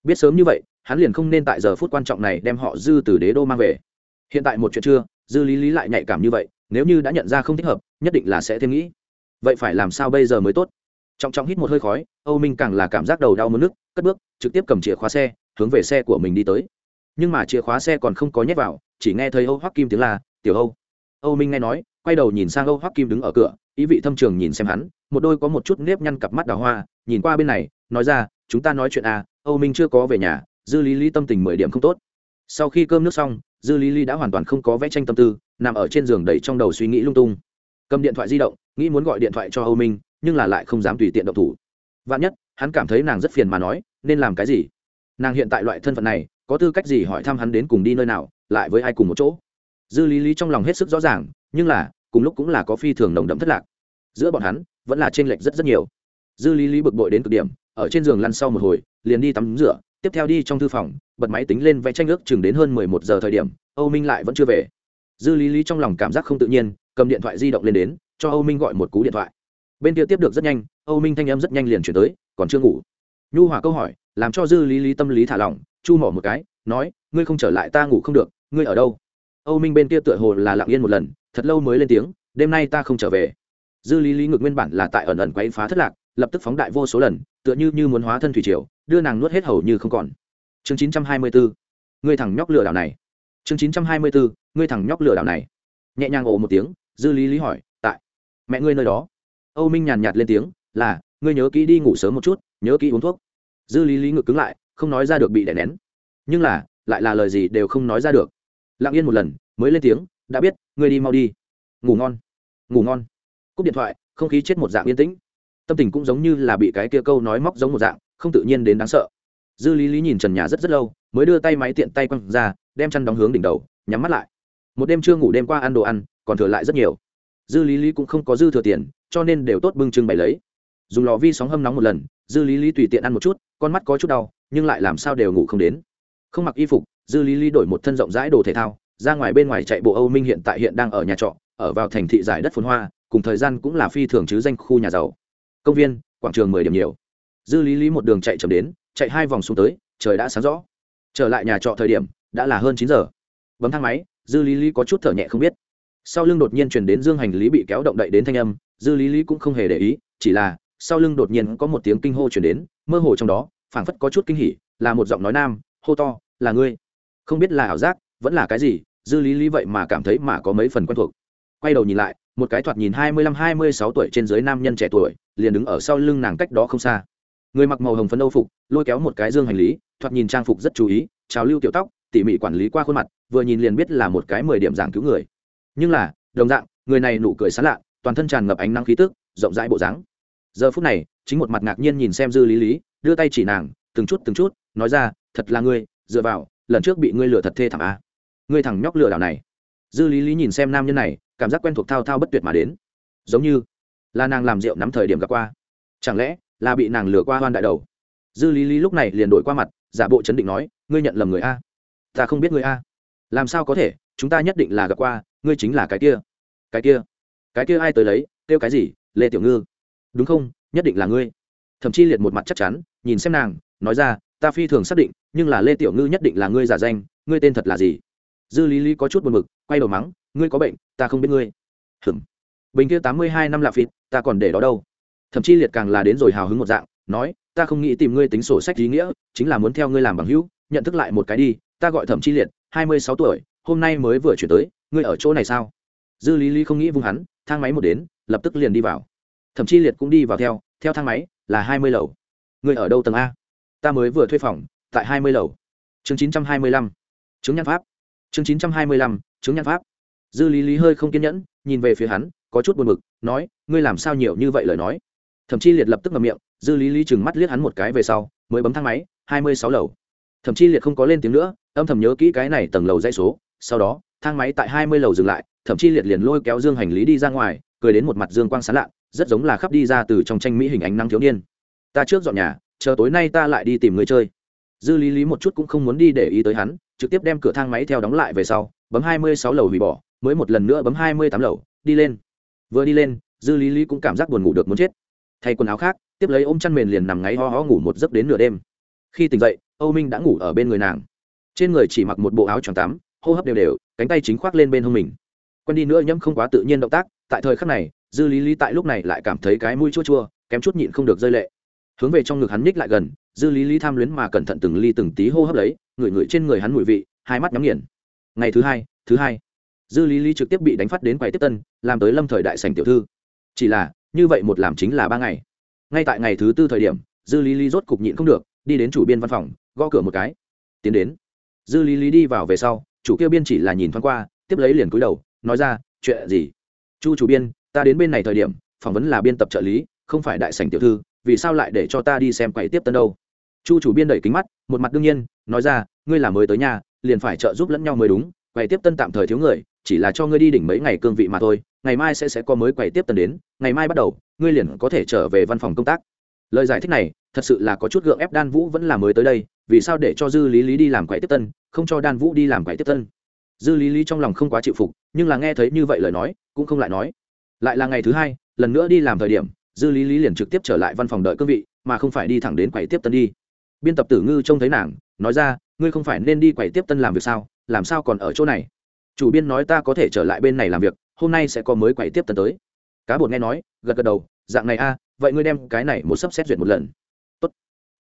Biết sớm như vậy, hắn liền không nên tại giờ phút quan trọng này đem họ dư từ đế đô mang về. Hiện tại một chuyện chưa, dư lý lý lại nhạy cảm như vậy, nếu như đã nhận ra không thích hợp, nhất định là sẽ thêm nghĩ. Vậy phải làm sao bây giờ mới tốt? Trọng trọng hít một hơi khói, âu minh càng là cảm giác đầu đau mất nước, cất bước, trực tiếp cầm chìa khóa xe, hướng về xe của mình đi tới. Nhưng mà chìa khóa xe còn không có nhét vào, chỉ nghe thấy âu hoắc kim tiếng là tiểu âu. Âu minh nghe nói, quay đầu nhìn sang âu hoắc kim đứng ở cửa, ý vị thâm trường nhìn xem hắn, một đôi có một chút nếp nhăn cặp mắt đào hoa, nhìn qua bên này, nói ra chúng ta nói chuyện à âu minh chưa có về nhà, dư lý lý tâm tình mười điểm không tốt. Sau khi cơm nước xong, dư lý lý đã hoàn toàn không có vẽ tranh tâm tư, nằm ở trên giường đầy trong đầu suy nghĩ lung tung. Cầm điện thoại di động, nghĩ muốn gọi điện thoại cho âu minh, nhưng là lại không dám tùy tiện động thủ. Vạn nhất, hắn cảm thấy nàng rất phiền mà nói, nên làm cái gì? Nàng hiện tại loại thân phận này, có tư cách gì hỏi thăm hắn đến cùng đi nơi nào, lại với ai cùng một chỗ? Dư lý lý trong lòng hết sức rõ ràng, nhưng là, cùng lúc cũng là có phi thường nồng đậm thất lạc. Giữa bọn hắn, vẫn là t r ê n lệch rất rất nhiều. Dư lý lý bực bội đến cực điểm ở trên giường lăn sau một hồi, liền đi tắm rửa, tiếp theo đi trong thư phòng, bật máy tính lên vẽ tranh ước chừng đến hơn mười một giờ thời điểm, âu minh lại vẫn chưa về. Dư lý lý trong lòng cảm giác không tự nhiên, cầm điện thoại di động lên đến, cho âu minh gọi một cú điện thoại. Bên kia tiếp được rất nhanh, âu minh thanh âm rất nhanh liền chuyển tới, còn chưa ngủ. Nhu hòa câu hỏi, làm cho dư lý lý tâm lý thả lỏng, chu mỏ một cái, nói, ngươi không trở lại ta ngủ không được, ngươi ở đâu? Âu minh bên kia tựa hồ là lặng yên một lần, thật lâu mới lên tiếng, đêm nay ta không trở về. Dư lý lý ngược nguyên bản là tại ẩn ẩn quấy phá thất lạc lập tức phóng đại vô số lần, tựa như như muốn hóa thân thủy triều, đưa nàng nuốt hết hầu như không còn. Chương chín trăm hai mươi bốn ngươi thằng nhóc lừa đảo này. Chương chín trăm hai mươi bốn ngươi thằng nhóc lừa đảo này. Nhẹ nhàng ồ một tiếng, dư lý lý hỏi, tại, mẹ ngươi nơi đó? Âu minh nhàn nhạt lên tiếng, là, ngươi nhớ kỹ đi ngủ sớm một chút, nhớ kỹ uống thuốc. Dư lý lý ngực cứng lại, không nói ra được bị đè nén. Nhưng là, lại là lời gì đều không nói ra được. Lặng yên một lần, mới lên tiếng, đã biết, ngươi đi mau đi. Ngủ ngon ngủ ngon. Cúp điện thoại, không khí chết một dạng yên tĩnh tâm tình cũng giống như là bị cái kia câu nói móc giống một dạng, không tự nhiên đến đáng sợ. Dư lý lý nhìn trần nhà rất rất lâu, mới đưa tay máy tiện tay quăng ra, đem chăn đóng hướng đỉnh đầu, nhắm mắt lại. Một đêm chưa ngủ đêm qua ăn đồ ăn, còn thừa lại rất nhiều. Dư lý lý cũng không có dư thừa tiền, cho nên đều tốt bưng trưng bày lấy. Dùng lò vi sóng hâm nóng một lần, dư lý lý tùy tiện ăn một chút, con mắt có chút đau, nhưng lại làm sao đều ngủ không đến. Không mặc y phục, dư lý lý đổi một thân rộng rãi đồ thể thao, ra ngoài bên ngoài chạy bộ âu minh hiện tại hiện đang ở nhà trọ, ở vào thành thị giải đất phồn hoa, cùng thời gian cũng là phi thường chứ danh khu nhà giàu công viên, quảng trường mười điểm nhiều. Dư lý lý một đường chạy chậm đến, chạy hai vòng xuống tới, trời đã sáng rõ. Trở lại nhà trọ thời điểm, đã là hơn chín giờ. Bấm thang máy, dư lý lý có chút thở nhẹ không biết. Sau lưng đột nhiên chuyển đến dương hành lý bị kéo động đậy đến thanh âm, dư lý lý cũng không hề để ý, chỉ là, sau lưng đột nhiên có một tiếng kinh hô chuyển đến, mơ hồ trong đó, phảng phất có chút kinh hỉ, là một giọng nói nam, hô to, là ngươi. Không biết là ảo giác, vẫn là cái gì, dư lý lý vậy mà cảm thấy mà có mấy phần quen thuộc. Quay đầu nhìn lại, một cái thoạt nhìn hai mươi lăm, hai mươi sáu tuổi trên dưới nam nhân trẻ tuổi liền đứng ở sau lưng nàng cách đó không xa. Người mặc màu hồng phấn âu phục, lôi kéo một cái dương hành lý, thoạt nhìn trang phục rất chú ý, trào lưu tiểu tóc, tỉ mỉ quản lý qua khuôn mặt, vừa nhìn liền biết là một cái mười điểm giảng cứu người. Nhưng là, đồng dạng, người này nụ cười sán lạ, toàn thân tràn ngập ánh nắng khí tức, rộng rãi bộ dáng. Giờ phút này, chính một mặt ngạc nhiên nhìn xem dư lý lý, đưa tay chỉ nàng, từng chút từng chút, nói ra, thật là ngươi, dựa vào, lần trước bị ngươi lừa thật thê thảm a ngươi thằng nhóc lừa đảo này. Dư lý lý nhìn xem nam nhân này, cảm giác quen thuộc thao thao bất tuyệt mà đến. Giống như là nàng làm rượu nắm thời điểm gặp qua. Chẳng lẽ là bị nàng lừa qua hoan đại đầu? Dư lý lý lúc này liền đổi qua mặt, giả bộ chấn định nói, ngươi nhận lầm người a. Ta không biết người a. Làm sao có thể? Chúng ta nhất định là gặp qua, ngươi chính là cái kia. Cái kia? Cái kia ai tới lấy? Kêu cái gì? Lê tiểu ngư. Đúng không? Nhất định là ngươi. Thậm chí liệt một mặt chắc chắn, nhìn xem nàng, nói ra, ta phi thường xác định, nhưng là lê tiểu ngư nhất định là ngươi giả danh, ngươi tên thật là gì? Dư lý lý có chút buồn mực quay đầu mắng, ngươi có bệnh, ta không biết ngươi. Hừm bình kia tám mươi hai năm lạ phịt ta còn để đó đâu. Thậm chí liệt càng là đến rồi hào hứng một dạng, nói, ta không nghĩ tìm ngươi tính sổ sách ý nghĩa, chính là muốn theo ngươi làm bằng hữu, nhận thức lại một cái đi, ta gọi thẩm chi liệt, hai mươi sáu tuổi, hôm nay mới vừa chuyển tới, ngươi ở chỗ này sao? Dư lý lý không nghĩ vung hắn, thang máy một đến, lập tức liền đi vào. Thẩm Chi liệt cũng đi vào theo theo thang máy, là hai mươi lầu. Ngươi ở đâu tầng a? Ta mới vừa thuê phòng, tại hai mươi lầu. Chương chín trăm hai mươi lăm. Chứng nhân pháp. Chương chín trăm hai mươi lăm, chứng nhân pháp. Dư lý lý hơi không kiên nhẫn, nhìn về phía hắn có chút buồn bực, nói ngươi làm sao nhiều như vậy lời nói? Thậm chí liệt lập tức ngậm miệng dư lý lý chừng mắt liếc hắn một cái về sau mới bấm thang máy hai mươi sáu lầu. Thậm chí liệt không có lên tiếng nữa âm thầm nhớ kỹ cái này tầng lầu dãy số sau đó thang máy tại hai mươi lầu dừng lại thậm chí liệt liền lôi kéo dương hành lý đi ra ngoài cười đến một mặt dương quang sán lạ rất giống là khắp đi ra từ trong tranh mỹ hình ánh nắng thiếu niên. Ta trước dọn nhà chờ tối nay ta lại đi tìm người chơi. Dư lý lý một chút cũng không muốn đi để ý tới hắn trực tiếp đem cửa thang máy theo đóng lại về sau bấm hai mươi sáu lầu hủy bỏ mới một lần nữa bấm hai mươi tám lầu đi lên vừa đi lên, dư lý lý cũng cảm giác buồn ngủ được muốn chết. Thay quần áo khác, tiếp lấy ôm chăn mền liền nằm ngáy ho ho ngủ một giấc đến nửa đêm. Khi tỉnh dậy, âu minh đã ngủ ở bên người nàng. Trên người chỉ mặc một bộ áo tròn tắm, hô hấp đều đều, cánh tay chính khoác lên bên hông mình. Quen đi nữa nhẫm không quá tự nhiên động tác, tại thời khắc này, dư lý lý tại lúc này lại cảm thấy cái mũi chua chua, kém chút nhịn không được rơi lệ. Hướng về trong ngực hắn nhích lại gần, dư lý lý tham luyến mà cẩn thận từng ly từng tí hô hấp lấy, ngửi ngửi trên người hắn mùi vị, hai mắt nhắm nghiền. Ngày thứ hai thứ hai dư lý lý trực tiếp bị đánh phát đến quầy tiếp tân, làm tới lâm thời đại sành tiểu thư. Chỉ là, như vậy một làm chính là ba ngày. Ngay tại ngày thứ tư thời điểm, dư lý lý rốt cục nhịn không được, đi đến chủ biên văn phòng, gõ cửa một cái. Tiến đến. Dư lý lý đi vào về sau, chủ kia biên chỉ là nhìn thoáng qua, tiếp lấy liền cúi đầu, nói ra, chuyện gì? Chu chủ biên, ta đến bên này thời điểm, phỏng vấn là biên tập trợ lý, không phải đại sảnh tiểu thư, vì sao lại để cho ta đi xem quầy tiếp tân đâu? Chu chủ biên đẩy kính mắt, một mặt đương nhiên, nói ra, ngươi là mới tới nhà, liền phải trợ giúp lẫn nhau mới đúng quầy tiếp tân tạm thời thiếu người, chỉ là cho ngươi đi đỉnh mấy ngày cương vị mà thôi, ngày mai sẽ sẽ có mới quầy tiếp tân đến, ngày mai bắt đầu, ngươi liền có thể trở về văn phòng công tác. Lời giải thích này, thật sự là có chút gượng ép, đan vũ vẫn là mới tới đây, vì sao để cho dư lý lý đi làm quầy tiếp tân, không cho đan vũ đi làm quầy tiếp tân? Dư lý lý trong lòng không quá chịu phục, nhưng là nghe thấy như vậy lời nói, cũng không lại nói. Lại là ngày thứ hai, lần nữa đi làm thời điểm, dư lý lý liền trực tiếp trở lại văn phòng đợi cương vị, mà không phải đi thẳng đến quầy tiếp tân đi. Biên tập tử ngư trông thấy nàng, nói ra, ngươi không phải nên đi quầy tiếp tân làm việc sao? Làm sao còn ở chỗ này? Chủ biên nói ta có thể trở lại bên này làm việc, hôm nay sẽ có mới quậy tiếp tân tới. Cá bột nghe nói, gật gật đầu, dạng này a, vậy ngươi đem cái này một sắp xét duyệt một lần. Tốt.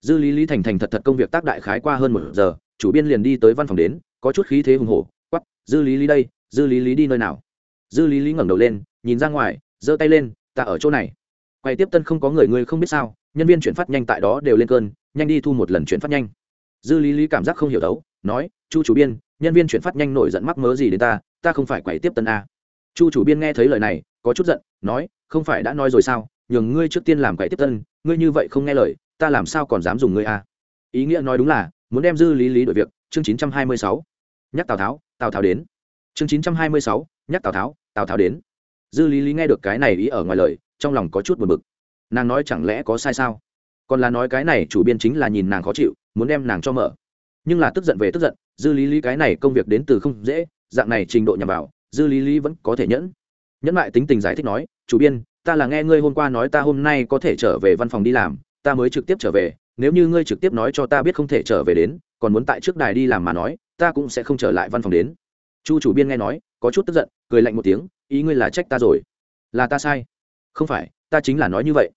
dư lý lý thành thành thật thật công việc tác đại khái qua hơn một giờ, chủ biên liền đi tới văn phòng đến, có chút khí thế hùng hổ quắp dư lý lý đây, dư lý lý đi nơi nào? Dư lý lý ngẩng đầu lên, nhìn ra ngoài, giơ tay lên, ta ở chỗ này. Quay tiếp tân không có người ngươi không biết sao, nhân viên chuyển phát nhanh tại đó đều lên cơn, nhanh đi thu một lần chuyển phát nhanh. Dư lý lý cảm giác không hiểu đấu, nói, chu chủ biên nhân viên chuyển phát nhanh nổi giận mắc mớ gì đến ta ta không phải quậy tiếp tân a. Chu chủ biên nghe thấy lời này, có chút giận, nói, không phải đã nói rồi sao, nhường ngươi trước tiên làm quậy tiếp tân, ngươi như vậy không nghe lời, ta làm sao còn dám dùng ngươi a. Ý nghĩa nói đúng là, muốn đem dư lý lý đổi việc, chương chín trăm hai mươi sáu. Nhắc tào tháo tào tháo đến. Chương chín trăm hai mươi sáu, nhắc tào tháo tào tháo đến. Dư lý lý nghe được cái này ý ở ngoài lời, trong lòng có chút buồn bực. Nàng nói chẳng lẽ có sai sao? Còn là nói cái này chủ biên chính là nhìn nàng khó chịu, muốn đem nàng cho mở. Nhưng là tức giận về tức giận dư lý lý cái này công việc đến từ không dễ, dạng này trình độ nhằm vào, dư lý lý vẫn có thể nhẫn. Nhẫn lại tính tình giải thích nói, chủ biên, ta là nghe ngươi hôm qua nói ta hôm nay có thể trở về văn phòng đi làm, ta mới trực tiếp trở về, nếu như ngươi trực tiếp nói cho ta biết không thể trở về đến, còn muốn tại trước đài đi làm mà nói, ta cũng sẽ không trở lại văn phòng đến. Chu chủ biên nghe nói, có chút tức giận, cười lạnh một tiếng, ý ngươi là trách ta rồi. Là ta sai. Không phải, ta chính là nói như vậy.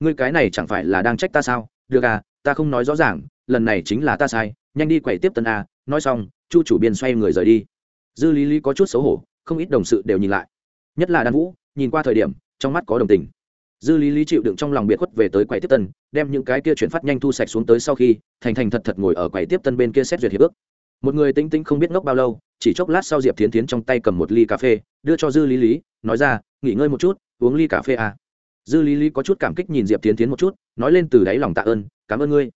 Ngươi cái này chẳng phải là đang trách ta sao? Được à ta không nói rõ ràng, lần này chính là ta sai, nhanh đi quậy tiếp tân a nói xong, chu chủ biên xoay người rời đi. Dư lý lý có chút xấu hổ, không ít đồng sự đều nhìn lại. Nhất là đan vũ, nhìn qua thời điểm, trong mắt có đồng tình. Dư lý lý chịu đựng trong lòng biệt khuất về tới quầy tiếp tân, đem những cái kia chuyển phát nhanh thu sạch xuống tới sau khi, thành thành thật thật ngồi ở quầy tiếp tân bên kia xét duyệt hiệp ước. Một người tinh tinh không biết ngốc bao lâu, chỉ chốc lát sau diệp tiến tiến trong tay cầm một ly cà phê, đưa cho dư lý lý, nói ra, nghỉ ngơi một chút, uống ly cà phê à. dư lý lý có chút cảm kích nhìn diệp tiến tiến một chút, nói lên từ đáy lòng tạ ơn, cảm ơn ngươi.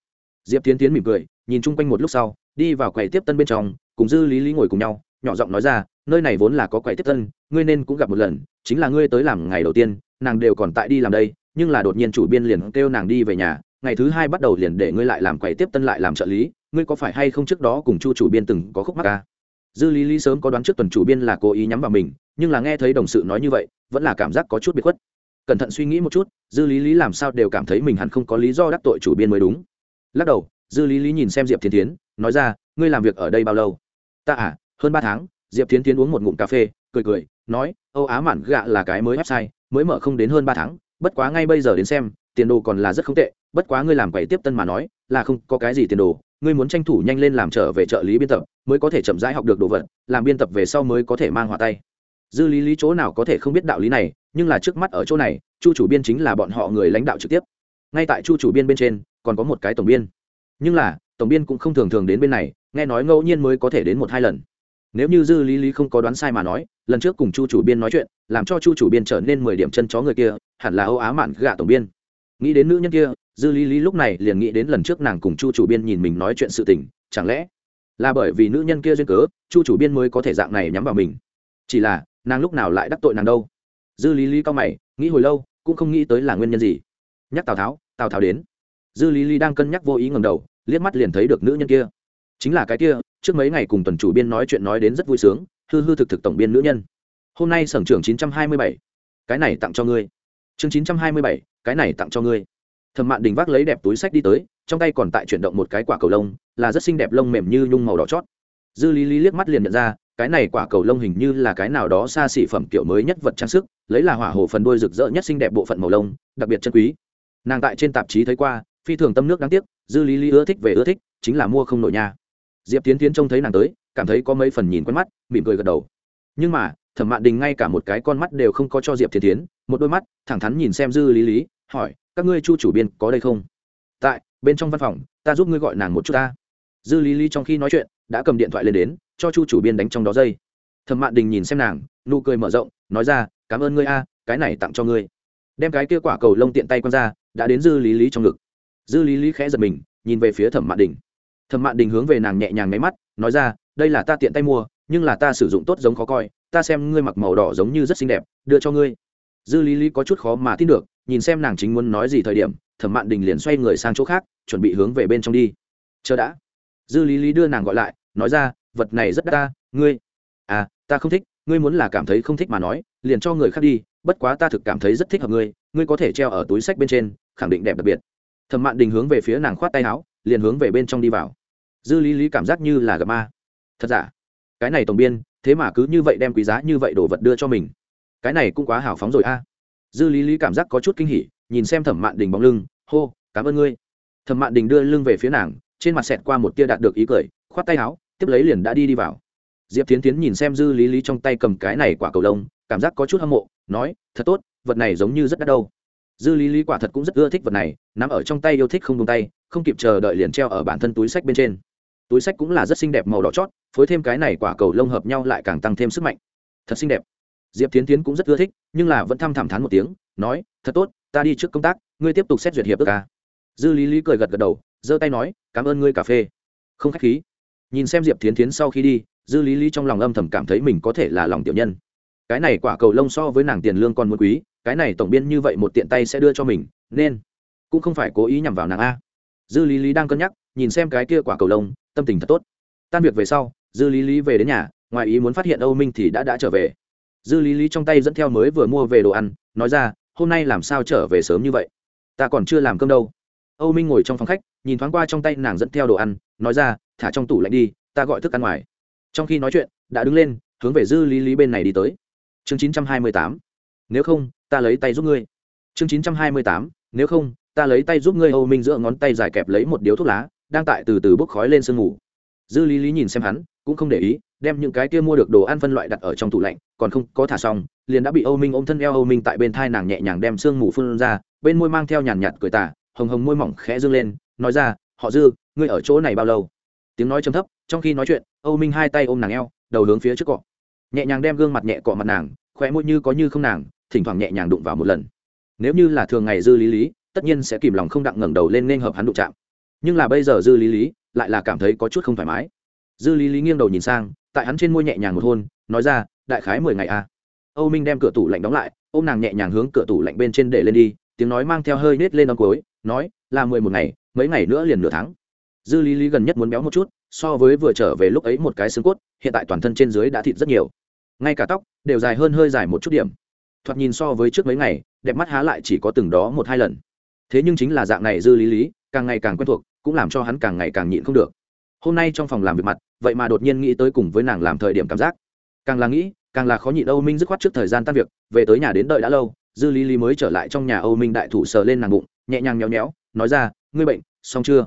Diệp tiến tiến mỉm cười, nhìn chung quanh một lúc sau đi vào quầy tiếp tân bên trong, cùng dư lý lý ngồi cùng nhau, nhỏ giọng nói ra, nơi này vốn là có quầy tiếp tân, ngươi nên cũng gặp một lần, chính là ngươi tới làm ngày đầu tiên, nàng đều còn tại đi làm đây, nhưng là đột nhiên chủ biên liền kêu nàng đi về nhà, ngày thứ hai bắt đầu liền để ngươi lại làm quầy tiếp tân lại làm trợ lý, ngươi có phải hay không trước đó cùng chu chủ biên từng có khúc mắc ca dư lý lý sớm có đoán trước tuần chủ biên là cố ý nhắm vào mình, nhưng là nghe thấy đồng sự nói như vậy, vẫn là cảm giác có chút bị khuất. Cẩn thận suy nghĩ một chút, dư lý lý làm sao đều cảm thấy mình hẳn không có lý do đắc tội chủ biên mới đúng. Lắc đầu, dư lý lý nhìn xem diệp thiên tiến nói ra, ngươi làm việc ở đây bao lâu? Ta à hơn ba tháng. Diệp tiến tiến uống một ngụm cà phê, cười cười, nói, âu á mạn gạ là cái mới website, mới mở không đến hơn ba tháng, bất quá ngay bây giờ đến xem, tiền đồ còn là rất không tệ, bất quá ngươi làm quầy tiếp tân mà nói, là không có cái gì tiền đồ, ngươi muốn tranh thủ nhanh lên làm trở về trợ lý biên tập, mới có thể chậm rãi học được đồ vật, làm biên tập về sau mới có thể mang họa tay. Dư lý lý chỗ nào có thể không biết đạo lý này, nhưng là trước mắt ở chỗ này, chu chủ biên chính là bọn họ người lãnh đạo trực tiếp. Ngay tại chu chủ biên bên trên, còn có một cái tổng biên. Nhưng là tổng biên cũng không thường thường đến bên này, nghe nói ngẫu nhiên mới có thể đến một hai lần. Nếu như dư lý lý không có đoán sai mà nói, lần trước cùng chu chủ biên nói chuyện, làm cho chu chủ biên trở nên mười điểm chân chó người kia, hẳn là âu á mạn gạ tổng biên. Nghĩ đến nữ nhân kia, dư lý lý lúc này liền nghĩ đến lần trước nàng cùng chu chủ biên nhìn mình nói chuyện sự tình, chẳng lẽ là bởi vì nữ nhân kia duyên cớ, chu chủ biên mới có thể dạng này nhắm vào mình? Chỉ là, nàng lúc nào lại đắc tội nàng đâu? Dư lý lý cao mày, nghĩ hồi lâu, cũng không nghĩ tới là nguyên nhân gì. Nhắc tào tháo tào tháo đến. Dư lý lý đang cân nhắc vô ý ngầm đầu liếc mắt liền thấy được nữ nhân kia. Chính là cái kia, trước mấy ngày cùng tuần chủ biên nói chuyện nói đến rất vui sướng, hư hư thực thực tổng biên nữ nhân. Hôm nay sở trưởng chín trăm hai mươi bảy. Cái này tặng cho ngươi. Chương chín trăm hai mươi bảy, cái này tặng cho ngươi. Thẩm mạn đình vác lấy đẹp túi sách đi tới, trong tay còn tại chuyển động một cái quả cầu lông, là rất xinh đẹp lông mềm như nhung màu đỏ chót. Dư lý lý liếc mắt liền nhận ra, cái này quả cầu lông hình như là cái nào đó xa xỉ phẩm kiểu mới nhất vật trang sức, lấy là hỏa hồ phần đôi rực rỡ nhất xinh đẹp bộ phận màu lông, đặc biệt chân quý. Nàng tại trên tạp chí thấy qua phi thường tâm nước đáng tiếc, dư lý lý ưa thích về ưa thích, chính là mua không nổi nha. Diệp tiến tiến trông thấy nàng tới, cảm thấy có mấy phần nhìn quen mắt, mỉm cười gật đầu. Nhưng mà, thẩm mạn đình ngay cả một cái con mắt đều không có cho diệp tiến tiến, một đôi mắt, thẳng thắn nhìn xem dư lý lý, hỏi, các ngươi chu chủ biên có đây không? Tại, bên trong văn phòng, ta giúp ngươi gọi nàng một chút ta. Dư lý lý trong khi nói chuyện, đã cầm điện thoại lên đến, cho chu chủ biên đánh trong đó dây. Thẩm mạn đình nhìn xem nàng, nụ cười mở rộng, nói ra, cảm ơn ngươi a, cái này tặng cho ngươi. Đem cái kia quả cầu lông tiện tay q ra, đã đến dư lý lý trong ngực dư lý lý khẽ giật mình, nhìn về phía thẩm mạn đình. Thẩm mạn đình hướng về nàng nhẹ nhàng nháy mắt, nói ra, đây là ta tiện tay mua, nhưng là ta sử dụng tốt giống khó coi, ta xem ngươi mặc màu đỏ giống như rất xinh đẹp, đưa cho ngươi. Dư lý lý có chút khó mà tin được, nhìn xem nàng chính muốn nói gì thời điểm, thẩm mạn đình liền xoay người sang chỗ khác, chuẩn bị hướng về bên trong đi. Chờ đã. Dư lý lý đưa nàng gọi lại, nói ra, vật này rất đắt ta, ngươi. À ta không thích, ngươi muốn là cảm thấy không thích mà nói, liền cho người khác đi, bất quá ta thực cảm thấy rất thích hợp ngươi ngươi có thể treo ở túi sách bên trên, khẳng định đẹp đặc biệt thẩm mạn đình hướng về phía nàng khoát tay áo, liền hướng về bên trong đi vào. Dư lý lý cảm giác như là gặp ma. Thật giả? Cái này tổng biên, thế mà cứ như vậy đem quý giá như vậy đồ vật đưa cho mình. Cái này cũng quá hào phóng rồi a. Dư lý lý cảm giác có chút kinh hỉ, nhìn xem thẩm mạn đình bóng lưng, hô, cảm ơn ngươi. Thẩm mạn đình đưa lưng về phía nàng, trên mặt xẹt qua một tia đạt được ý cười, khoát tay áo, tiếp lấy liền đã đi đi vào. Diệp tiến tiến nhìn xem dư lý lý trong tay cầm cái này quả cầu lông, cảm giác có chút hâm mộ, nói, thật tốt, vật này giống như rất đắt đâu dư lý lý quả thật cũng rất ưa thích vật này nằm ở trong tay yêu thích không tung tay, không kịp chờ đợi liền treo ở bản thân túi sách bên trên. Túi sách cũng là rất xinh đẹp màu đỏ chót, phối thêm cái này quả cầu lông hợp nhau lại càng tăng thêm sức mạnh. Thật xinh đẹp. Diệp tiến tiến cũng rất ưa thích, nhưng là vẫn thăm thảm thán một tiếng, nói, thật tốt, ta đi trước công tác, ngươi tiếp tục xét duyệt hiệp ước ca dư lý lý cười gật gật đầu, giơ tay nói, cảm ơn ngươi cà phê. Không k h á c h khí. Nhìn xem diệp tiến tiến sau khi đi, dư lý lý trong lòng âm thầm cảm thấy mình có thể là lòng tiểu nhân. Cái này quả cầu lông so với nàng tiền lương còn muốn quý cái này tổng biên như vậy một tiện tay sẽ đưa cho mình, nên cũng không phải cố ý nhằm vào nàng a. Dư lý lý đang cân nhắc, nhìn xem cái kia quả cầu lông, tâm tình thật tốt. Tan việc về sau, dư lý lý về đến nhà, ngoài ý muốn phát hiện âu minh thì đã đã trở về. Dư lý lý trong tay dẫn theo mới vừa mua về đồ ăn, nói ra, hôm nay làm sao trở về sớm như vậy? Ta còn chưa làm cơm đâu. Âu minh ngồi trong phòng khách, nhìn thoáng qua trong tay nàng dẫn theo đồ ăn, nói ra, thả trong tủ lạnh đi, ta gọi thức ăn ngoài. Trong khi nói chuyện, đã đứng lên, hướng về dư lý lý bên này đi tới. Chương chín trăm hai mươi tám. Nếu không ta lấy tay giúp ngươi. Chương chín trăm hai mươi tám, nếu không, ta lấy tay giúp ngươi âu minh giữa ngón tay dài kẹp lấy một điếu thuốc lá, đang tại từ từ bốc khói lên sương ngủ dư lý lý nhìn xem hắn, cũng không để ý, đem những cái kia mua được đồ ăn phân loại đặt ở trong tủ lạnh, còn không có thả xong, liền đã bị âu minh ôm thân eo âu minh tại bên thai nàng nhẹ nhàng đem sương mù phun ra, bên môi mang theo nhàn nhạt cười tả hồng hồng môi mỏng khẽ dương lên, nói ra, họ dư, ngươi ở chỗ này bao lâu? Tiếng nói trầm thấp, trong khi nói chuyện, âu minh hai tay ôm nàng eo, đầu hướng phía trước cọ. Nhẹ nhàng đem gương mặt nhẹ cọ mặt nàng, khóe môi như có như không nàng thỉnh thoảng nhẹ nhàng đụng vào một lần. Nếu như là thường ngày dư lý lý, tất nhiên sẽ kìm lòng không đặng ngẩng đầu lên nên hợp hắn đụng chạm. Nhưng là bây giờ dư lý lý lại là cảm thấy có chút không thoải mái. Dư lý lý nghiêng đầu nhìn sang, tại hắn trên môi nhẹ nhàng một hôn, nói ra, đại khái mười ngày a à. âu minh đem cửa tủ lạnh đóng lại ô m nàng nhẹ nhàng hướng cửa tủ lạnh bên trên để lên đi, tiếng nói mang theo hơi nết lên đ cối nói, là mười một ngày, mấy ngày nữa liền nửa tháng. Dư lý lý gần nhất muốn béo một chút, so với vừa trở về lúc ấy một cái xương cốt, hiện tại toàn thân trên dưới đã thịt rất nhiều. Ngay cả tóc đều dài hơn hơi dài một chút điểm thoạt nhìn so với trước mấy ngày, đẹp mắt há lại chỉ có từng đó một hai lần. Thế nhưng chính là dạng này dư lý lý, càng ngày càng quen thuộc, cũng làm cho hắn càng ngày càng nhịn không được. Hôm nay trong phòng làm việc mặt, vậy mà đột nhiên nghĩ tới cùng với nàng làm thời điểm cảm giác. Càng là nghĩ, càng là khó nhịn âu minh dứt khoát trước thời gian tan việc, về tới nhà đến đợi đã lâu, dư lý lý mới trở lại trong nhà âu minh đại thủ sờ lên nàng bụng, nhẹ nhàng nhéo nhéo, nói ra, ngươi bệnh, xong chưa?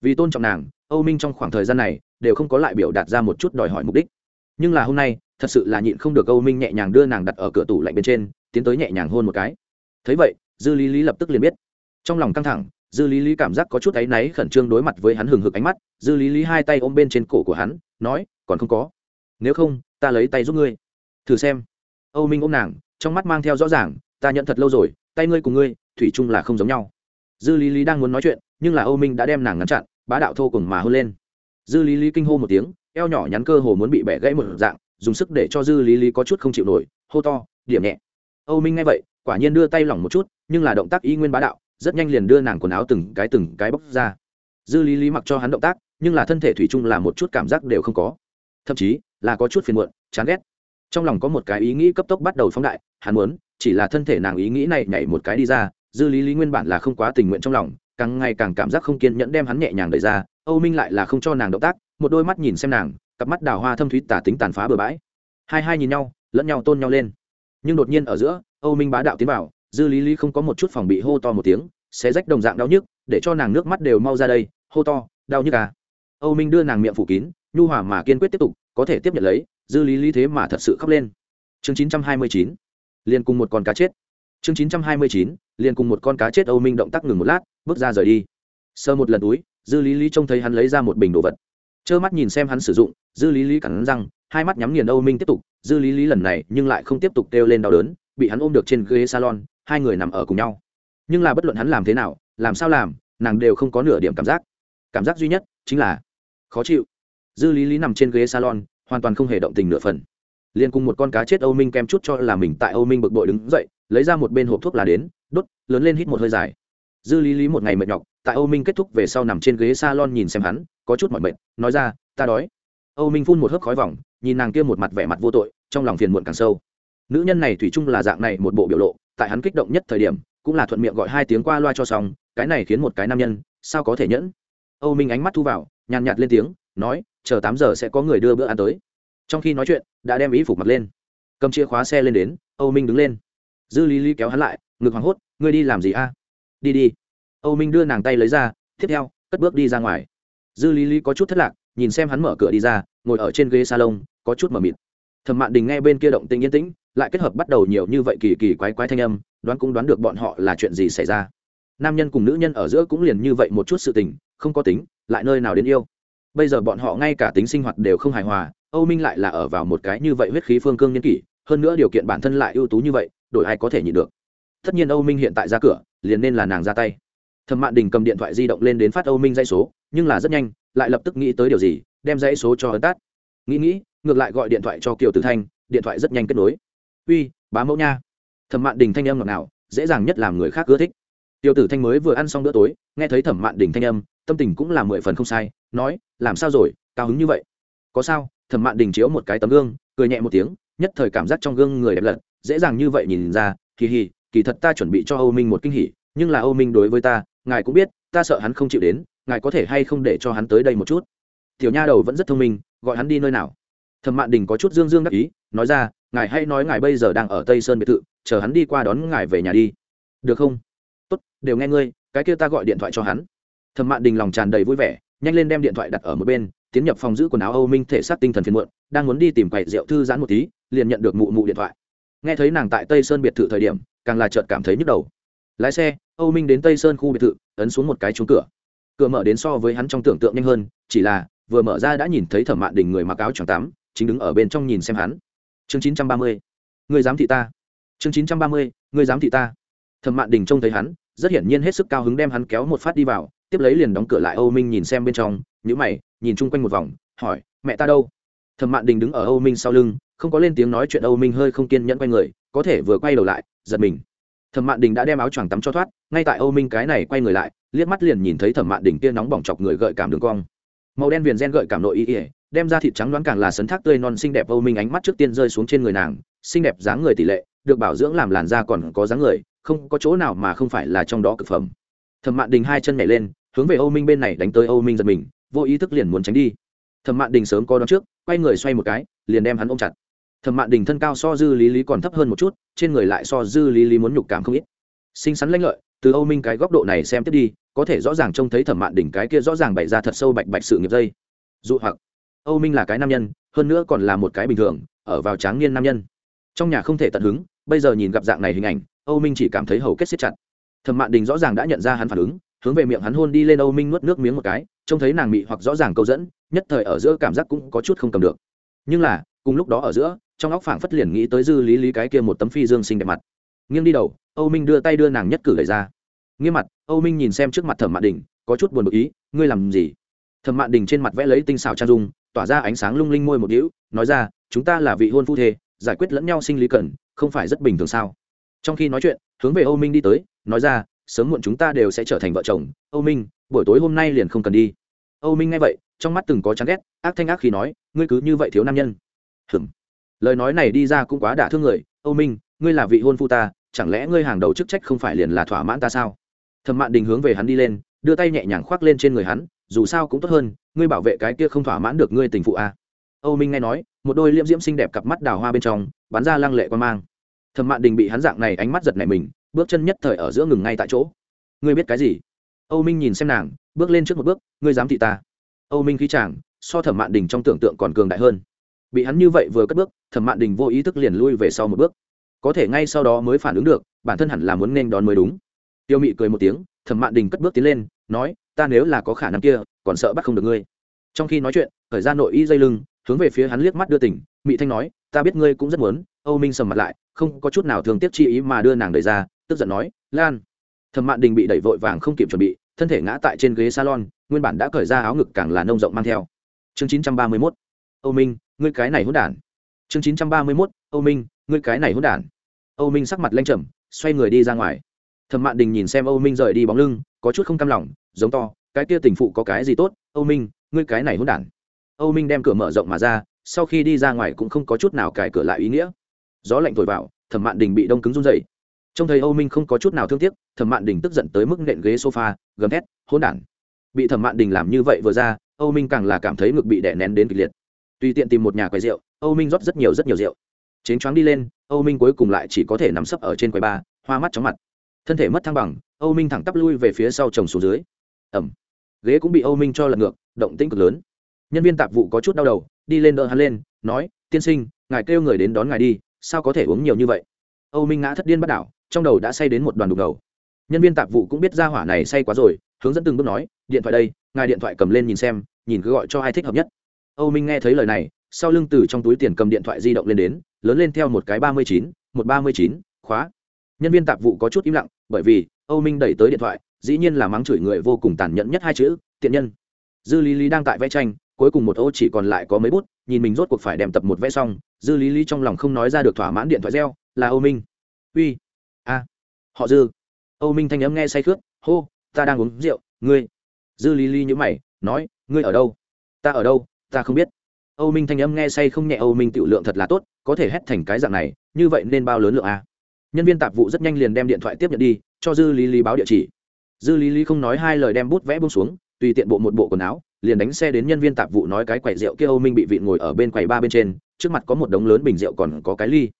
Vì tôn trọng nàng, âu minh trong khoảng thời gian này, đều không có lại biểu đạt ra một chút đòi hỏi mục đích. Nhưng là hôm nay thật sự là nhịn không được âu minh nhẹ nhàng đưa nàng đặt ở cửa tủ lạnh bên trên, tiến tới nhẹ nhàng hôn một cái. Thấy vậy, dư lý lý lập tức liền biết. Trong lòng căng thẳng, dư lý lý cảm giác có chút áy náy khẩn trương đối mặt với hắn hừng hực ánh mắt. Dư lý lý hai tay ôm bên trên cổ của hắn, nói, còn không có. Nếu không, ta lấy tay giúp ngươi. Thử xem. Âu minh ôm nàng, trong mắt mang theo rõ ràng, ta nhận thật lâu rồi, tay ngươi cùng ngươi, thủy chung là không giống nhau. Dư lý lý đang muốn nói chuyện, nhưng là âu minh đã đem nàng ngăn chặn, bá đạo thô cùng mà hôn lên. Dư lý lý kinh hô một tiếng, eo nhỏ nhắn cơ hồ muốn bị bẻ gãy một dạng dùng sức để cho dư lý lý có chút không chịu nổi, hô to, điểm nhẹ. Âu minh nghe vậy, quả nhiên đưa tay lỏng một chút, nhưng là động tác y nguyên bá đạo, rất nhanh liền đưa nàng quần áo từng cái từng cái bóc ra. Dư lý lý mặc cho hắn động tác, nhưng là thân thể thủy chung là một chút cảm giác đều không có. Thậm chí, là có chút phiền muộn, chán ghét. Trong lòng có một cái ý nghĩ cấp tốc bắt đầu phóng đại, hắn muốn, chỉ là thân thể nàng ý nghĩ này nhảy một cái đi ra, dư lý lý nguyên bản là không quá tình nguyện trong lòng, càng ngày càng cảm giác không kiên nhẫn đem hắn nhẹ nhàng đẩy ra, âu minh lại là không cho nàng động tác, một đôi mắt nhìn xem nàng cặp mắt đào hoa thâm thúy tả tính tàn phá bừa bãi. Hai hai nhìn nhau, lẫn nhau tôn nhau lên. Nhưng đột nhiên ở giữa, âu minh bá đạo tiến vào, dư lý lý không có một chút phòng bị hô to một tiếng, xé rách đồng dạng đau nhức, để cho nàng nước mắt đều mau ra đây, hô to, đau nhức à? Âu minh đưa nàng miệng phủ kín, nhu hòa mà kiên quyết tiếp tục, có thể tiếp nhận lấy, dư lý lý thế mà thật sự khóc lên. Chương chín trăm hai mươi chín, liền cùng một con cá chết. Chương chín trăm hai mươi chín, liền cùng một con cá chết, âu minh động tác ngừng một lát, bước ra rời đi. Sơ một lần túi, dư lý lý trông thấy hắn lấy ra một bình đồ vật. Trơ mắt nhìn xem hắn sử dụng dư lý lý cắn răng, hai mắt nhắm nghiền âu minh tiếp tục, dư lý lý lần này nhưng lại không tiếp tục kêu lên đau đớn, bị hắn ôm được trên ghế salon, hai người nằm ở cùng nhau. Nhưng là bất luận hắn làm thế nào, làm sao làm, nàng đều không có nửa điểm cảm giác. Cảm giác duy nhất chính là khó chịu. Dư lý lý nằm trên ghế salon, hoàn toàn không hề động tình nửa phần. Liền cùng một con cá chết âu minh kem chút cho là mình tại âu minh bực bội đứng dậy, lấy ra một bên hộp thuốc là đến, đốt, lớn lên hít một hơi dài. Dư lý lý một ngày mệt nhọc, tại âu minh kết thúc về sau nằm trên ghế salon nhìn xem hắn, có chút mỏi mệt, nói ra, ta đói âu minh phun một hớp khói vòng, nhìn nàng kia một mặt vẻ mặt vô tội, trong lòng phiền muộn càng sâu. Nữ nhân này thủy chung là dạng này một bộ biểu lộ, tại hắn kích động nhất thời điểm, cũng là thuận miệng gọi hai tiếng qua loa cho xong, cái này khiến một cái nam nhân, sao có thể nhẫn? Âu minh ánh mắt thu vào, nhàn nhạt lên tiếng, nói, chờ tám giờ sẽ có người đưa bữa ăn tới. Trong khi nói chuyện, đã đem ý phục mặc lên. Cầm chìa khóa xe lên đến, âu minh đứng lên. Dư lý lý kéo hắn lại, ngực hoảng hốt, ngươi đi làm gì a? Đi đi. Âu minh đưa nàng tay lấy ra, tiếp theo, cất bước đi ra ngoài. Dư lý lý có chút thất lạc nhìn xem hắn mở cửa đi ra, ngồi ở trên ghế salon, có chút mờ mịt. Thẩm mạn đình nghe bên kia động tĩnh yên tĩnh, lại kết hợp bắt đầu nhiều như vậy kỳ kỳ quái quái thanh âm, đoán cũng đoán được bọn họ là chuyện gì xảy ra. Nam nhân cùng nữ nhân ở giữa cũng liền như vậy một chút sự tình, không có tính, lại nơi nào đến yêu. Bây giờ bọn họ ngay cả tính sinh hoạt đều không hài hòa, âu minh lại là ở vào một cái như vậy huyết khí phương cương nhân kỷ, hơn nữa điều kiện bản thân lại ưu tú như vậy, đổi ai có thể nhịn được. Tất nhiên âu minh hiện tại ra cửa, liền nên là nàng ra tay. Thẩm mạn đình cầm điện thoại di động lên đến phát âu minh dây số nhưng là rất nhanh, lại lập tức nghĩ tới điều gì, đem dãy số cho ấn tát. Nghĩ nghĩ, ngược lại gọi điện thoại cho kiều tử thanh, điện thoại rất nhanh kết nối. Uy, bá mẫu nha. Thẩm mạn đình thanh âm ngọt nào dễ dàng nhất làm người khác ưa thích. Tiêu tử thanh mới vừa ăn xong bữa tối, nghe thấy thẩm mạn đình thanh âm, tâm tình cũng là mười phần không sai, nói, làm sao rồi, cao hứng như vậy? Có sao? Thẩm mạn đình chiếu một cái tấm gương, cười nhẹ một tiếng, nhất thời cảm giác trong gương người đẹp lật dễ dàng như vậy nhìn ra kỳ hì, kỳ thật ta chuẩn bị cho âu minh một kinh hỉ, nhưng là âu minh đối với ta, ngài cũng biết, ta sợ hắn không chịu đến ngài có thể hay không để cho hắn tới đây một chút? Tiểu nha đầu vẫn rất thông minh, gọi hắn đi nơi nào? Thẩm mạn đình có chút dương dương đắc ý, nói ra, ngài hay nói ngài bây giờ đang ở tây sơn biệt thự, chờ hắn đi qua đón ngài về nhà đi. Được không? Tốt, đều nghe ngươi, cái kia ta gọi điện thoại cho hắn. Thẩm mạn đình lòng tràn đầy vui vẻ, nhanh lên đem điện thoại đặt ở một bên, tiến nhập phòng giữ quần áo âu minh thể xác tinh thần phiền muộn, đang muốn đi tìm quầy rượu thư giãn một tí, liền nhận được mụ mụ điện thoại. Nghe thấy nàng tại tây sơn biệt thự thời điểm, càng là chợt cảm thấy nhức đầu. Lái xe, âu minh đến tây sơn khu biệt thự, ấn xuống một cái trúng cửa cửa mở đến so với hắn trong tưởng tượng nhanh hơn, chỉ là, vừa mở ra đã nhìn thấy thẩm mạn đình người mặc áo choàng tắm, chính đứng ở bên trong nhìn xem hắn. Chương chín trăm ba mươi, người dám thị ta. Chương chín trăm ba mươi, người dám thị ta. Thẩm mạn đình trông thấy hắn, rất hiển nhiên hết sức cao hứng đem hắn kéo một phát đi vào, tiếp lấy liền đóng cửa lại âu minh nhìn xem bên trong nhữ mày, nhìn chung quanh một vòng, hỏi, mẹ ta đâu? Thẩm mạn đình đứng ở âu minh sau lưng, không có lên tiếng nói chuyện âu minh hơi không kiên nhẫn quay người, có thể vừa quay đầu lại, giật mình. Thẩm mạn đình đã đem áo choàng tắm cho thoát, ngay tại âu minh cái này quay người lại liếc mắt liền nhìn thấy thẩm mạn đỉnh kia nóng bỏng chọc người gợi cảm đường cong. Màu đen viền gen gợi cảm nội y ỉa đem ra thịt trắng đoán càng là sấn thác tươi non xinh đẹp âu minh ánh mắt trước tiên rơi xuống trên người nàng, xinh đẹp dáng người tỷ lệ, được bảo dưỡng làm làn da còn có dáng người, không có chỗ nào mà không phải là trong đó cực phẩm. Thẩm mạn đình hai chân nhảy lên, hướng về âu minh bên này đánh tới âu minh giật mình, vô ý thức liền muốn tránh đi. Thẩm mạn đình sớm có đón trước, quay người xoay một cái, liền đem hắn ôm chặt. Thẩm mạn đình thân cao so dư lý lý còn thấp hơn một chút, trên người lại so dư lý lý muốn nhục cảm không ít. Xinh xắn lanh lợi, từ âu minh cái góc độ này xem tiếp đi có thể rõ ràng trông thấy thẩm mạn đỉnh cái kia rõ ràng bày ra thật sâu bạch bạch sự nghiệp dây. Dụ hoặc, âu minh là cái nam nhân, hơn nữa còn là một cái bình thường, ở vào tráng niên nam nhân. Trong nhà không thể tận hứng, bây giờ nhìn gặp dạng này hình ảnh, âu minh chỉ cảm thấy hầu kết siết chặt. Thẩm mạn đình rõ ràng đã nhận ra hắn phản ứng, hướng về miệng hắn hôn đi lên âu minh nuốt nước miếng một cái, trông thấy nàng mị hoặc rõ ràng câu dẫn, nhất thời ở giữa cảm giác cũng có chút không cầm được. Nhưng là, cùng lúc đó ở giữa, trong óc phảng phất liền nghĩ tới dư lý lý cái kia một tấm phi dương xinh đẹp mặt. Nghiêng đi đầu, âu minh đưa tay đưa nàng nhất cử lời ra nghiêm mặt, âu minh nhìn xem trước mặt thẩm mạn đình, có chút buồn bực ý, ngươi làm gì? Thẩm mạn đình trên mặt vẽ lấy tinh xảo trang dung, tỏa ra ánh sáng lung linh môi một đĩu nói ra, chúng ta là vị hôn phu thê, giải quyết lẫn nhau sinh lý cần, không phải rất bình thường sao? Trong khi nói chuyện, hướng về âu minh đi tới, nói ra, sớm muộn chúng ta đều sẽ trở thành vợ chồng, âu minh, buổi tối hôm nay liền không cần đi. Âu minh nghe vậy, trong mắt từng có chán ghét, ác thanh ác khi nói, ngươi cứ như vậy thiếu nam nhân. Hừm lời nói này đi ra cũng quá đả thương người, âu minh, ngươi là vị hôn phu ta, chẳng lẽ ngươi hàng đầu chức trách không phải liền là thỏa mãn ta sao? Thẩm mạn đình hướng về hắn đi lên, đưa tay nhẹ nhàng khoác lên trên người hắn, dù sao cũng tốt hơn, ngươi bảo vệ cái kia không thỏa mãn được ngươi tình phụ a. À. âu minh nghe nói, một đôi liễm diễm xinh đẹp cặp mắt đào hoa bên trong, bắn ra lăng lệ quan mang. Thẩm mạn đình bị hắn dạng này ánh mắt giật nảy mình, bước chân nhất thời ở giữa ngừng ngay tại chỗ. Ngươi biết cái gì? Âu minh nhìn xem nàng, bước lên trước một bước, ngươi dám thị ta. Âu minh khí chàng, so thẩm mạn đình trong tưởng tượng còn cường đại hơn. Bị hắn như vậy vừa cất bước, thẩm mạn đình vô ý thức liền lui về sau một bước. Có thể ngay sau đó mới phản ứng được, bản thân hẳn là muốn nên đón mới đúng tiêu mị cười một tiếng, thẩm mạn đình cất bước tiến lên, nói, ta nếu là có khả năng kia, còn sợ bắt không được ngươi. Trong khi nói chuyện, thời gian nội y dây lưng, hướng về phía hắn liếc mắt đưa tỉnh, mị thanh nói, ta biết ngươi cũng rất muốn. Âu minh sầm mặt lại, không có chút nào thường tiếc chi ý mà đưa nàng đẩy ra, tức giận nói, lan. Thẩm mạn đình bị đẩy vội vàng không kịp chuẩn bị, thân thể ngã tại trên ghế salon, nguyên bản đã cởi ra áo ngực càng là nông rộng mang theo. Chương chín trăm ba mươi mốt, âu minh, ngươi cái này hỗn đản. Chương chín trăm ba mươi mốt, âu minh, ngươi cái này hỗn đản. Âu minh sắc mặt lanh trầm, xoay người đi ra ngoài thẩm mạn đình nhìn xem âu minh rời đi bóng lưng, có chút không cam lòng, giống to, cái kia tình phụ có cái gì tốt? Âu minh, ngươi cái này hỗn đản. Âu minh đem cửa mở rộng mà ra, sau khi đi ra ngoài cũng không có chút nào cài cửa lại ý nghĩa. Gió lạnh thổi vào, thẩm mạn đình bị đông cứng run dậy trông thấy âu minh không có chút nào thương tiếc, thẩm mạn đình tức giận tới mức nện ghế sofa, gầm thét, hỗn đản. Bị thẩm mạn đình làm như vậy vừa ra, âu minh càng là cảm thấy ngực bị đè nén đến kịch liệt. Tùy tiện tìm một nhà quầy rượu, âu minh rót rất nhiều rất nhiều rượu. Chén choáng đi lên, âu minh cuối cùng lại chỉ có thể nằm sấp ở trên quầy ba, hoa mắt chóng mặt thân thể mất thăng bằng, âu minh thẳng tắp lui về phía sau chồng xuống dưới. Ẩm. Ghế cũng bị âu minh cho lật ngược, động tĩnh cực lớn. Nhân viên tạp vụ có chút đau đầu, đi lên đỡ hắn lên, nói, tiên sinh, ngài kêu người đến đón ngài đi, sao có thể uống nhiều như vậy? Âu minh ngã thất điên bắt đảo, trong đầu đã say đến một đoàn đục đầu. nhân viên tạp vụ cũng biết ra hỏa này say quá rồi, hướng dẫn từng bước nói, điện thoại đây, ngài điện thoại cầm lên nhìn xem, nhìn cứ gọi cho ai thích hợp nhất. Âu minh nghe thấy lời này, sau lưng từ trong túi tiền cầm điện thoại di động lên đến, lớn lên theo một cái ba mươi chín, một ba mươi chín, khóa nhân viên tạp vụ có chút im lặng, bởi vì âu minh đẩy tới điện thoại, dĩ nhiên là mắng chửi người vô cùng tàn nhẫn nhất hai chữ, tiện nhân. Dư lý lý đang tại vẽ tranh, cuối cùng một ô chỉ còn lại có mấy bút, nhìn mình rốt cuộc phải đem tập một vẽ xong, dư lý lý trong lòng không nói ra được thỏa mãn điện thoại reo, là âu minh. Uy, a, họ dư. Âu minh thanh n m nghe say khướt, hô, ta đang uống rượu, ngươi. Dư lý lý nhữ mày, nói, ngươi ở đâu? Ta ở đâu? Ta không biết. Âu minh thanh âm nghe say không nhẹ, âu minh tiểu lượng thật là tốt, có thể hét thành cái dạng này, như vậy nên bao lớn lượng a? Nhân viên tạp vụ rất nhanh liền đem điện thoại tiếp nhận đi, cho dư lý lý báo địa chỉ. Dư lý lý không nói hai lời đem bút vẽ bông xuống, tùy tiện bộ một bộ quần áo, liền đánh xe đến nhân viên tạp vụ nói cái quầy rượu kia âu minh bị vị ngồi ở bên quầy ba bên trên, trước mặt có một đống lớn bình rượu còn có cái ly.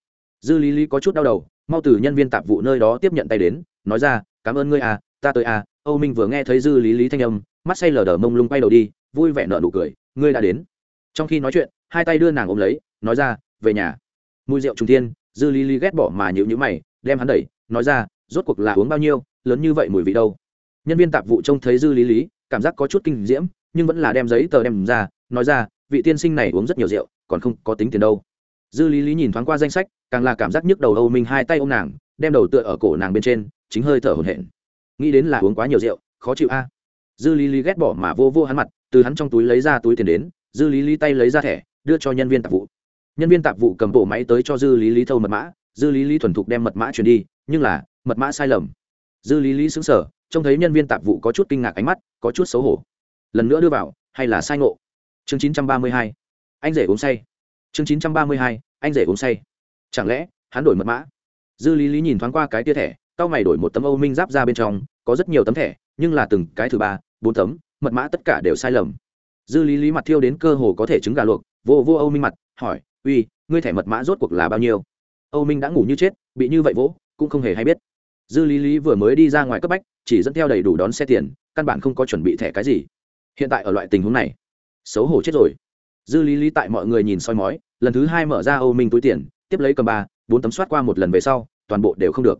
Dư lý lý có chút đau đầu, mau từ nhân viên tạp vụ nơi đó tiếp nhận tay đến, nói ra, cảm ơn ngươi à ta tới à. Âu minh vừa nghe thấy dư lý lý thanh âm, mắt say lờ đờ mông lung quay đầu đi, vui vẻ nở nụ cười, ngươi đã đến. Trong khi nói chuyện, hai tay đưa nàng ôm lấy, nói ra, về nhà. Mùi rượu trung tiên dư lý lý ghét bỏ mà nhịu nhữ mày, đem hắn đẩy, nói ra, rốt cuộc là uống bao nhiêu, lớn như vậy mùi vị đâu? Nhân viên tạp vụ trông thấy dư lý lý, cảm giác có chút kinh diễm, nhưng vẫn là đem giấy tờ đem ra, nói ra, vị tiên sinh này uống rất nhiều rượu, còn không có tính tiền đâu. Dư lý lý nhìn thoáng qua danh sách, càng là cảm giác nhức đầu âu minh hai tay ôm nàng, đem đầu tựa ở cổ nàng bên trên, chính hơi thở hổn hển. Nghĩ đến là uống quá nhiều rượu, khó chịu a. Dư lý lý ghét bỏ mà vô vô hắn mặt, từ hắn trong túi lấy ra túi tiền đến, dư lý lý tay lấy ra thẻ, đưa cho nhân viên tạp vụ nhân viên tạp vụ cầm bộ máy tới cho dư lý lý thâu mật mã, dư lý lý thuần thục đem mật mã truyền đi, nhưng là, mật mã sai lầm. Dư lý lý xứng sở trông thấy nhân viên tạp vụ có chút kinh ngạc ánh mắt, có chút xấu hổ. Lần nữa đưa vào, hay là sai ngộ? Chương chín trăm ba mươi hai, anh rể uống say. Chương chín trăm ba mươi hai, anh rể uống say. Chẳng lẽ, hắn đổi mật mã? Dư lý lý nhìn thoáng qua cái tia thẻ tao mày đổi một tấm âu minh giáp ra bên trong, có rất nhiều tấm thẻ, nhưng là từng cái thứ ba, bốn tấm, mật mã tất cả đều sai lầm. Dư lý lý mặt thiêu đến cơ hồ có thể trứng gà luộc, vô vô âu minh mặt, hỏi uy, ngươi thẻ mật mã rốt cuộc là bao nhiêu? Âu minh đã ngủ như chết, bị như vậy vỗ, cũng không hề hay biết. Dư lý lý vừa mới đi ra ngoài cấp bách, chỉ dẫn theo đầy đủ đón xe tiền, căn bản không có chuẩn bị thẻ cái gì. Hiện tại ở loại tình huống này, xấu hổ chết rồi. Dư lý lý tại mọi người nhìn soi mói, lần thứ hai mở ra âu minh túi tiền, tiếp lấy cầm ba, bốn tấm soát qua một lần về sau, toàn bộ đều không được.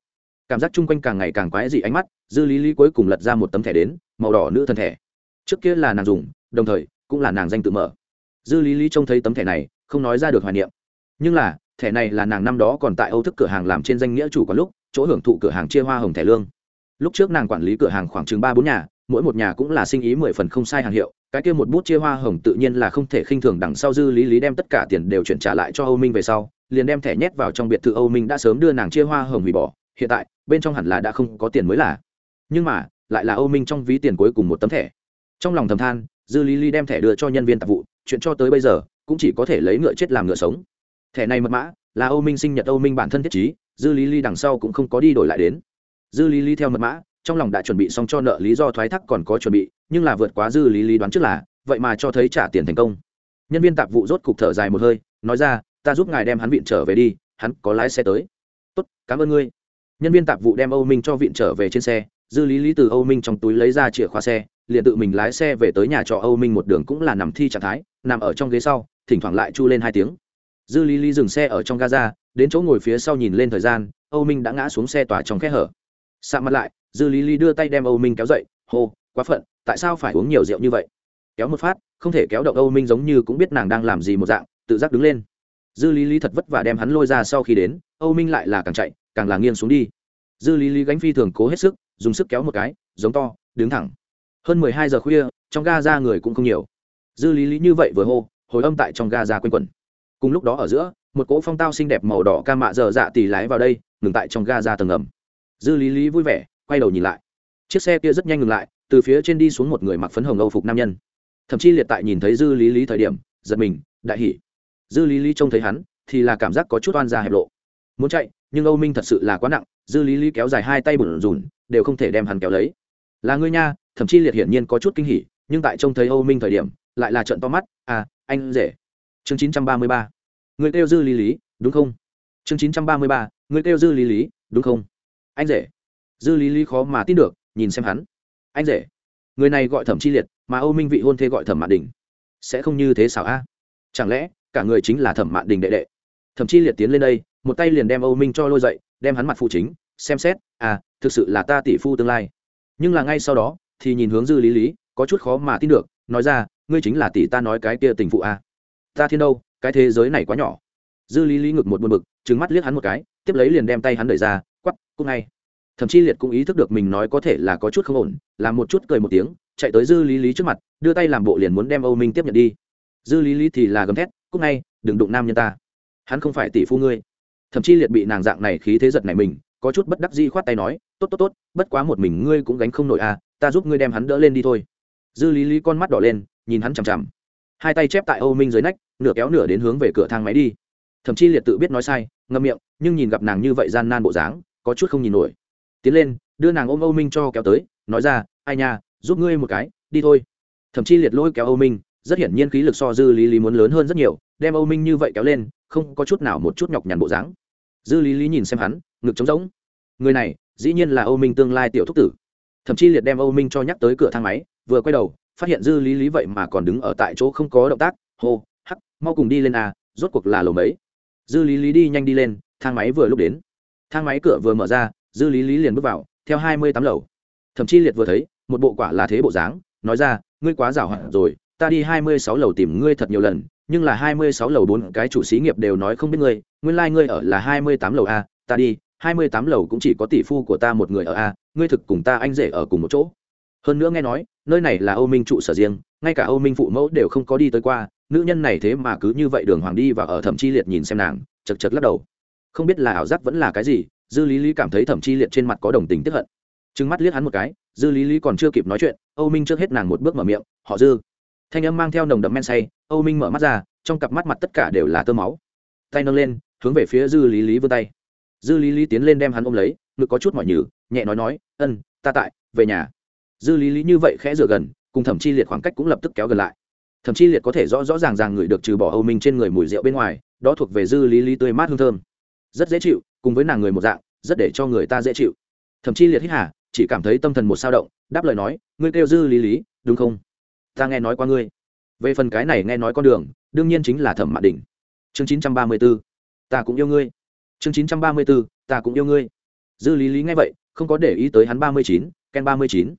Cảm giác chung quanh càng ngày càng quái dị ánh mắt, dư lý lý cuối cùng lật ra một tấm thẻ đến, màu đỏ nữ thân thẻ. Trước kia là nàng dùng, đồng thời cũng là nàng danh tự mở. Dư lý lý trông thấy tấm thẻ này không nói ra được hoài niệm. Nhưng là, thẻ này là nàng năm đó còn tại âu thức cửa hàng làm trên danh nghĩa chủ có lúc, chỗ hưởng thụ cửa hàng chia hoa hồng thẻ lương. Lúc trước nàng quản lý cửa hàng khoảng chừng ba bốn nhà, mỗi một nhà cũng là sinh ý mười phần không sai hàng hiệu, cái kia một bút chia hoa hồng tự nhiên là không thể khinh thường đằng sau dư lý lý đem tất cả tiền đều chuyển trả lại cho âu minh về sau, liền đem thẻ nhét vào trong biệt thự âu minh đã sớm đưa nàng chia hoa hồng hủy bỏ, hiện tại, bên trong hẳn là đã không có tiền mới là. Nhưng mà, lại là âu minh trong ví tiền cuối cùng một tấm thẻ. Trong lòng thầm than, dư lý lý đem thẻ đưa cho nhân viên tạp vụ, chuyện cho tới bây giờ cũng chỉ có thể lấy ngựa chết làm ngựa sống. Thẻ này mật mã là âu minh sinh nhật âu minh bản thân thiết trí, dư lý lý đằng sau cũng không có đi đổi lại đến. Dư lý lý theo mật mã, trong lòng đã chuẩn bị xong cho nợ lý do thoái thác còn có chuẩn bị, nhưng là vượt quá dư lý lý đoán trước là, vậy mà cho thấy trả tiền thành công. Nhân viên tạp vụ rốt cục thở dài một hơi, nói ra, ta giúp ngài đem hắn viện trở về đi, hắn có lái xe tới. Tốt, cảm ơn ngươi. Nhân viên tạp vụ đem âu minh cho viện trở về trên xe, dư lý lý từ âu minh trong túi lấy ra chìa khóa xe liền tự mình lái xe về tới nhà trọ âu minh một đường cũng là nằm thi trạng thái, nằm ở trong ghế sau, thỉnh thoảng lại chu lên hai tiếng. Dư lý lý dừng xe ở trong gaza, đến chỗ ngồi phía sau nhìn lên thời gian, âu minh đã ngã xuống xe tỏa trong khe hở. Sạm mặt lại, dư lý lý đưa tay đem âu minh kéo dậy, hô, quá phận, tại sao phải uống nhiều rượu như vậy? Kéo một phát, không thể kéo động âu minh giống như cũng biết nàng đang làm gì một dạng, tự giác đứng lên. Dư lý lý thật vất vả đem hắn lôi ra sau khi đến, âu minh lại là càng chạy, càng là nghiêng xuống đi. Dư lý lý gánh phi thường cố hết sức, dùng sức kéo một cái, giống to, đứng thẳng hơn mười hai giờ khuya, trong ga ra người cũng không nhiều. Dư lý lý như vậy vừa hô, hồi âm tại trong ga ra quanh quẩn. Cùng lúc đó ở giữa, một cỗ phong tao xinh đẹp màu đỏ ca mạ dở dạ tì lái vào đây, ngừng tại trong ga ra tầng ngầm. Dư lý lý vui vẻ, quay đầu nhìn lại. Chiếc xe kia rất nhanh ngừng lại, từ phía trên đi xuống một người mặc phấn hồng âu phục nam nhân. Thậm chí liệt tại nhìn thấy dư lý lý thời điểm, giật mình, đại hỉ. Dư lý lý trông thấy hắn, thì là cảm giác có chút oan ra hẹp lộ. Muốn chạy, nhưng âu minh thật sự là quá nặng, dư lý lý kéo dài hai tay bùn rùn đều không thể đem hắn kéo lấy. Là ngươi nha thậm chí liệt hiển nhiên có chút kinh hỉ, nhưng tại trông thấy âu minh thời điểm, lại là trận to mắt à anh rể. Chương chín trăm ba mươi ba. Người kêu dư lý lý, đúng không? Chương chín trăm ba mươi ba, người kêu dư lý lý, đúng không? Anh rể. Dư lý lý khó mà tin được, nhìn xem hắn. Anh rể. Người này gọi thẩm chi liệt, mà âu minh vị hôn thê gọi thẩm mạn đình. Sẽ không như thế xảo a? Chẳng lẽ, cả người chính là thẩm mạn đình đệ đệ? Thẩm chi liệt tiến lên đây, một tay liền đem âu minh cho lôi dậy, đem hắn mặt phụ chính, xem xét à thực sự là ta tỷ phu tương lai. Nhưng là ngay sau đó thì nhìn hướng dư lý lý, có chút khó mà tin được, nói ra, ngươi chính là tỷ ta nói cái kia tình phụ à. ta thiên đâu, cái thế giới này quá nhỏ. Dư lý lý ngực một buồn bực trứng mắt liếc hắn một cái, tiếp lấy liền đem tay hắn đẩy ra quắp cúc ngay. Thậm chí liệt cũng ý thức được mình nói có thể là có chút không ổn, làm một chút cười một tiếng, chạy tới dư lý lý trước mặt, đưa tay làm bộ liền muốn đem âu minh tiếp nhận đi. Dư lý lý thì là gầm thét cúc ngay, đừng đụng nam nhân ta. Hắn không phải tỷ phu ngươi. Thậm chí liệt bị nàng dạng này khí thế giật này mình, có chút bất đắc dĩ khoát tay nói, tốt tốt tốt, bất quá một mình ngươi cũng gánh không nổi à ta giúp ngươi đem hắn đỡ lên đi thôi. Dư lý lý con mắt đỏ lên, nhìn hắn chằm chằm. Hai tay chép tại âu minh dưới nách, nửa kéo nửa đến hướng về cửa thang máy đi. Thậm chí liệt tự biết nói sai ngâm miệng, nhưng nhìn gặp nàng như vậy gian nan bộ dáng, có chút không nhìn nổi. Tiến lên, đưa nàng ôm âu minh cho kéo tới, nói ra, ai nha, giúp ngươi một cái, đi thôi. Thậm chí liệt lôi kéo âu minh, rất hiển nhiên khí lực so dư lý lý muốn lớn hơn rất nhiều, đem âu minh như vậy kéo lên, không có chút nào một chút nhọc nhằn bộ dáng. Dư lý lý nhìn xem hắn, ngực trống rỗng. Người này, dĩ nhiên là âu minh tương lai tiểu thúc tử thậm chí liệt đem âu minh cho nhắc tới cửa thang máy, vừa quay đầu, phát hiện dư lý lý vậy mà còn đứng ở tại chỗ không có động tác, hô, hắc, mau cùng đi lên à rốt cuộc là lầu mấy? Dư lý lý đi nhanh đi lên, thang máy vừa lúc đến. Thang máy cửa vừa mở ra, dư lý lý liền bước vào, theo hai mươi tám lầu. Thậm chí liệt vừa thấy, một bộ quả là thế bộ dáng, nói ra, ngươi quá giảo hạn rồi, ta đi hai mươi sáu lầu tìm ngươi thật nhiều lần, nhưng là hai mươi sáu lầu bốn cái chủ xí nghiệp đều nói không biết ngươi, nguyên lai、like、ngươi ở là hai mươi tám lầu a, ta đi hai mươi tám lầu cũng chỉ có tỷ phu của ta một người ở a, ngươi thực cùng ta anh rể ở cùng một chỗ. Hơn nữa nghe nói, nơi này là âu minh trụ sở riêng, ngay cả âu minh phụ mẫu đều không có đi tới qua, nữ nhân này thế mà cứ như vậy đường hoàng đi và ở thẩm chi liệt nhìn xem nàng, chật chật lắc đầu. Không biết là ảo giác vẫn là cái gì, dư lý lý cảm thấy thẩm chi liệt trên mặt có đồng tình tiếp hận. Trừng mắt liếc hắn một cái, dư lý lý còn chưa kịp nói chuyện, âu minh trước hết nàng một bước mở miệng, họ dư. Thanh âm mang theo nồng đậm men say, âu minh mở mắt ra, trong cặp mắt mặt tất cả đều là tơ máu. Tay nâng lên, hướng về phía dư lý lý vươn tay dư lý lý tiến lên đem hắn ôm lấy, ngực có chút mỏi nhừ, nhẹ nói nói, ân, ta tại, về nhà. Dư lý lý như vậy khẽ dựa gần, cùng thẩm chi liệt khoảng cách cũng lập tức kéo gần lại. Thẩm chi liệt có thể rõ rõ ràng ràng người được trừ bỏ âu minh trên người mùi rượu bên ngoài, đó thuộc về dư lý lý tươi mát hương thơm. Rất dễ chịu, cùng với nàng người một dạng, rất để cho người ta dễ chịu. Thẩm chi liệt hít hà, chỉ cảm thấy tâm thần một sao động, đáp lời nói, ngươi kêu dư lý lý, đúng không? Ta nghe nói qua ngươi. Về phần cái này nghe nói con đường, đương nhiên chính là thẩm mạn đỉnh. Chương chín trăm ba mươi b ố ta cũng yêu ngươi chương chín trăm ba mươi b ố ta cũng yêu ngươi. Dư lý lý nghe vậy, không có để ý tới hắn ba mươi chín, ken ba mươi chín.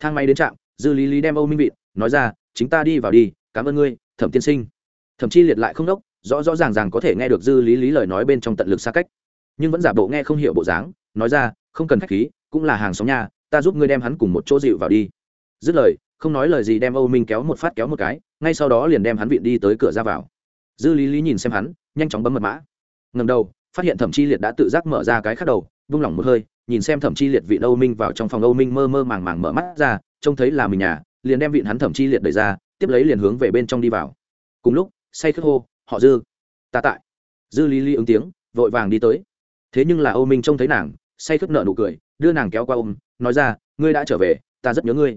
Thang máy đến trạm, dư lý lý đem âu minh vịt nói ra, chính ta đi vào đi, cảm ơn ngươi, thẩm tiên sinh. Thậm chi liệt lại không đốc, rõ rõ ràng ràng có thể nghe được dư lý lý lời nói bên trong tận lực xa cách. Nhưng vẫn giả bộ nghe không hiểu bộ dáng, nói ra, không cần khách khí, cũng là hàng xóm nhà, ta giúp ngươi đem hắn cùng một chỗ dịu vào đi. Dứt lời, không nói lời gì đem âu minh kéo một phát kéo một cái, ngay sau đó liền đem hắn viện đi tới cửa ra vào. Dư lý lý nhìn xem hắn, nhanh chóng bấm mật mã. Ngầm đầu phát hiện thẩm chi liệt đã tự giác mở ra cái khắc đầu, vung lỏng một hơi, nhìn xem thẩm chi liệt vị âu minh vào trong phòng âu minh mơ mơ màng màng mở mắt ra, trông thấy là mình nhà, liền đem vịn hắn thẩm chi liệt đẩy ra, tiếp lấy liền hướng về bên trong đi vào. Cùng lúc, say khất hô, họ dư, ta tại. Dư lý lý ứng tiếng, vội vàng đi tới. Thế nhưng là âu minh trông thấy nàng, say khất nợ nụ cười, đưa nàng kéo qua ôm, nói ra, ngươi đã trở về, ta rất nhớ ngươi.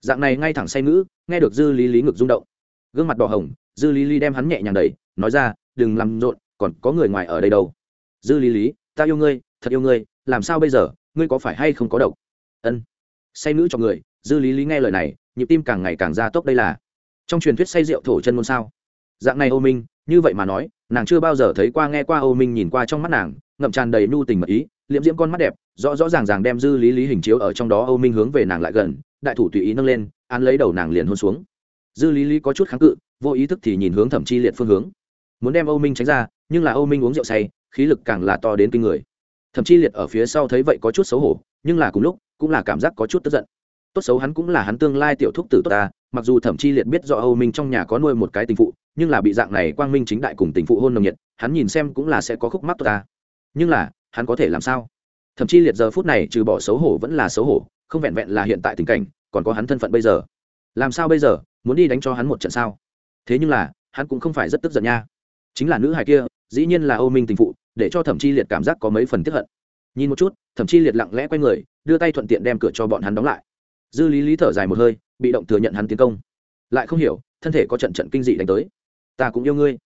Dạng này ngay thẳng say ngữ, nghe được dư lý lý ngực rung động. Gương mặt đỏ hồng, dư lý lý đem hắn nhẹ nhàng đẩy, nói ra, đừng làm rộn, còn có người ngoài ở đây đâu dư lý lý, ta yêu ngươi, thật yêu ngươi, làm sao bây giờ, ngươi có phải hay không có độc? Ân. Say nữ cho người, dư lý lý nghe lời này, nhịp tim càng ngày càng ra tốc đây là. Trong truyền thuyết say rượu thổ chân môn sao? Dạng này âu minh, như vậy mà nói, nàng chưa bao giờ thấy qua nghe qua âu minh nhìn qua trong mắt nàng, ngậm tràn đầy nhu tình mật ý, liễm diễm con mắt đẹp, rõ rõ ràng ràng đem dư lý lý hình chiếu ở trong đó âu minh hướng về nàng lại gần, đại thủ tùy ý nâng lên, án lấy đầu nàng liền hôn xuống. Dư lý lý có chút kháng cự, vô ý thức thì nhìn hướng thẩm chi liệt phương hướng. Muốn đem âu minh tránh ra, nhưng là âu minh uống rượu say khí lực càng là to đến kinh người. Thậm chi liệt ở phía sau thấy vậy có chút xấu hổ, nhưng là cùng lúc, cũng là cảm giác có chút tức giận. Tốt xấu hắn cũng là hắn tương lai tiểu thúc tử tốt ta, mặc dù thậm chi liệt biết rõ âu minh trong nhà có nuôi một cái tình phụ, nhưng là bị dạng này quang minh chính đại cùng tình phụ hôn nồng nhiệt, hắn nhìn xem cũng là sẽ có khúc mắc tốt ta. Nhưng là, hắn có thể làm sao? Thậm chi liệt giờ phút này trừ bỏ xấu hổ vẫn là xấu hổ, không vẹn vẹn là hiện tại tình cảnh, còn có hắn thân phận bây giờ. Làm sao bây giờ? Muốn đi đánh cho hắn một trận sao? Thế nhưng là, hắn cũng không phải rất tức giận nha. Chính là nữ hài kia, dĩ nhiên là âu minh tình phụ để cho thẩm chi liệt cảm giác có mấy phần tiếp hận. Nhìn một chút, thẩm chi liệt lặng lẽ quay người, đưa tay thuận tiện đem cửa cho bọn hắn đóng lại. Dư lý lý thở dài một hơi, bị động thừa nhận hắn tiến công. Lại không hiểu, thân thể có trận trận kinh dị đánh tới. Ta cũng yêu ngươi.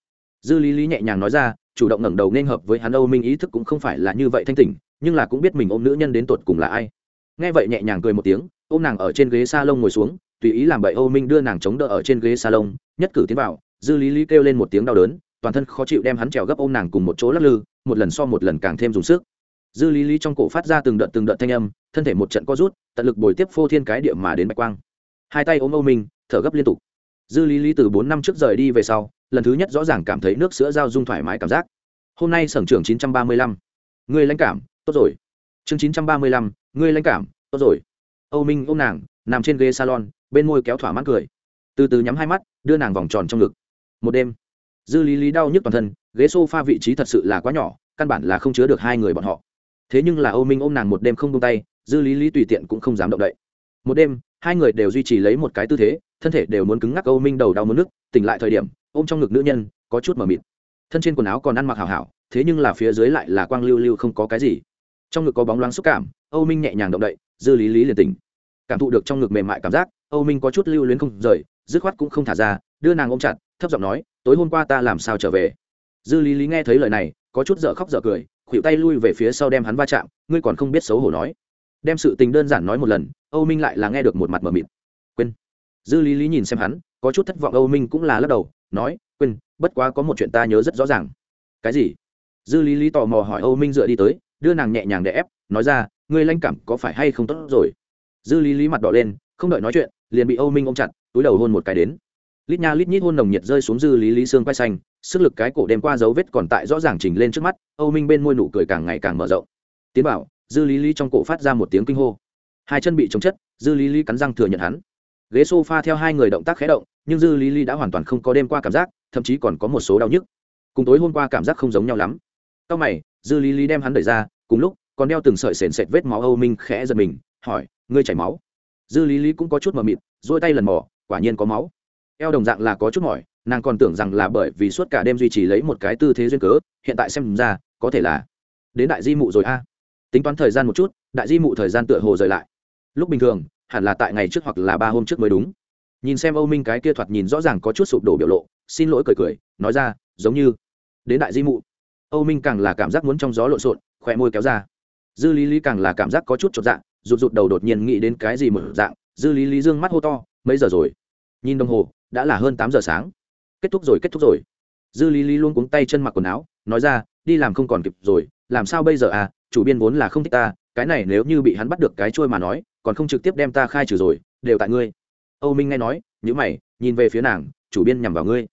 Dư lý lý nhẹ nhàng nói ra, chủ động ngẩng đầu nên hợp với hắn âu minh ý thức cũng không phải là như vậy thanh tỉnh, nhưng là cũng biết mình ôm nữ nhân đến tột cùng là ai. Nghe vậy nhẹ nhàng cười một tiếng, ôm nàng ở trên ghế s a lông ngồi xuống, tùy ý làm bậy âu minh đưa nàng chống đỡ ở trên ghế s a lông nhất cử tiến vào, dư lý lý kêu lên một tiếng đau đớn toàn thân khó chịu đem hắn trèo gấp ôm nàng cùng một chỗ lắc lư, một lần so một lần càng thêm dùng sức. Dư lý lý trong cổ phát ra từng đợt từng đợt thanh âm, thân thể một trận co rút, tận lực bồi tiếp phô thiên cái địa mà đến bạch quang. Hai tay ôm âu minh, thở gấp liên tục. Dư lý lý từ bốn năm trước rời đi về sau, lần thứ nhất rõ ràng cảm thấy nước sữa giao dung thoải mái cảm giác. Hôm nay sưởng trưởng chín trăm ba mươi lăm. Người lãnh cảm, tốt rồi. Chương chín trăm ba mươi lăm người lãnh cảm, tốt rồi. Âu minh ôm nàng, nằm trên ghế salon, bên môi kéo thỏa mãn cười. Từ từ nhắm hai mắt, đưa nàng vòng tròn trong ngực. Một đêm dư lý lý đau nhức toàn thân, ghế s o f a vị trí thật sự là quá nhỏ, căn bản là không chứa được hai người bọn họ. Thế nhưng là âu minh ôm nàng một đêm không tung tay, dư lý lý tùy tiện cũng không dám động đậy. Một đêm, hai người đều duy trì lấy một cái tư thế, thân thể đều muốn cứng ngắc âu minh đầu đau muốn nước tỉnh lại thời điểm, ôm trong ngực nữ nhân, có chút mờ mịt. Thân trên quần áo còn ăn mặc hào hảo, thế nhưng là phía dưới lại là quang lưu lưu không có cái gì. Trong ngực có bóng loáng xúc cảm, âu minh nhẹ nhàng động đậy, dư lý lý liền tỉnh. Cảm thụ được trong ngực mềm mại cảm giác, âu minh có chút lưu luyến không rời, dứt khoát cũng không thả ra, đưa nàng ôm chặt, thấp giọng nói tối hôm qua ta làm sao trở về? Dư lý lý nghe thấy lời này, có chút dở khóc dở cười khuỵu tay lui về phía sau đem hắn va chạm, ngươi còn không biết xấu hổ nói. Đem sự tình đơn giản nói một lần, âu minh lại là nghe được một mặt mờ mịt. Quên. Dư lý lý nhìn xem hắn, có chút thất vọng âu minh cũng là lắc đầu, nói, quên, bất quá có một chuyện ta nhớ rất rõ ràng. Cái gì? Dư lý lý tò mò hỏi âu minh dựa đi tới, đưa nàng nhẹ nhàng để ép, nói ra, ngươi lanh cảm có phải hay không tốt rồi? Dư lý lý mặt đỏ lên, không đợi nói chuyện, liền bị âu minh ôm chặt, túi đầu hôn một cái đến lít nha lít nhít hôn nồng nhiệt rơi xuống dư lý lý xương quay xanh, sức lực cái cổ đêm qua dấu vết còn tại rõ ràng chỉnh lên trước mắt, âu minh bên môi nụ cười càng ngày càng mở rộng. Tiến bảo, dư lý lý trong cổ phát ra một tiếng kinh hô. Hai chân bị chống chất, dư lý lý cắn răng thừa nhận hắn. Ghế s o f a theo hai người động tác khé động, nhưng dư lý lý đã hoàn toàn không có đêm qua cảm giác, thậm chí còn có một số đau nhức. Cùng tối hôm qua cảm giác không giống nhau lắm. Sau mày, dư lý lý đem hắn đẩy ra, cùng lúc, còn đeo từng sợi sền sệt vết máu âu minh khẽ giật mình, hỏi, ngươi chảy máu? Dư lý lý cũng có chút mờ mịt dỗi tay lần mò, quả nhiên có máu eo đồng dạng là có chút mỏi, nàng còn tưởng rằng là bởi vì suốt cả đêm duy trì lấy một cái tư thế duyên cớ, hiện tại xem ra, có thể là đến đại di mụ rồi a. Tính toán thời gian một chút, đại di mụ thời gian tựa hồ rời lại. Lúc bình thường, hẳn là tại ngày trước hoặc là ba hôm trước mới đúng. Nhìn xem âu minh cái kia thoạt nhìn rõ ràng có chút sụp đổ biểu lộ, xin lỗi cười cười, nói ra, giống như đến đại di mụ. Âu minh càng là cảm giác muốn trong gió lộn xộn khỏe môi kéo ra. Dư lý lý càng là cảm giác có chút chột dạng rụt rụt đầu đột nhiên nghĩ đến cái gì mở dạng, dư lý lý dương mắt hô to, mấy giờ rồi? Nhìn đồng hồ đã là hơn tám giờ sáng. Kết thúc rồi, kết thúc rồi. Dư lý lý luôn cuống tay chân mặc quần áo, nói ra, đi làm không còn kịp rồi, làm sao bây giờ à chủ biên vốn là không thích ta, cái này nếu như bị hắn bắt được cái trôi mà nói, còn không trực tiếp đem ta khai trừ rồi, đều tại ngươi. Âu minh nghe nói nhữ mày, nhìn về phía nàng, chủ biên nhằm vào ngươi.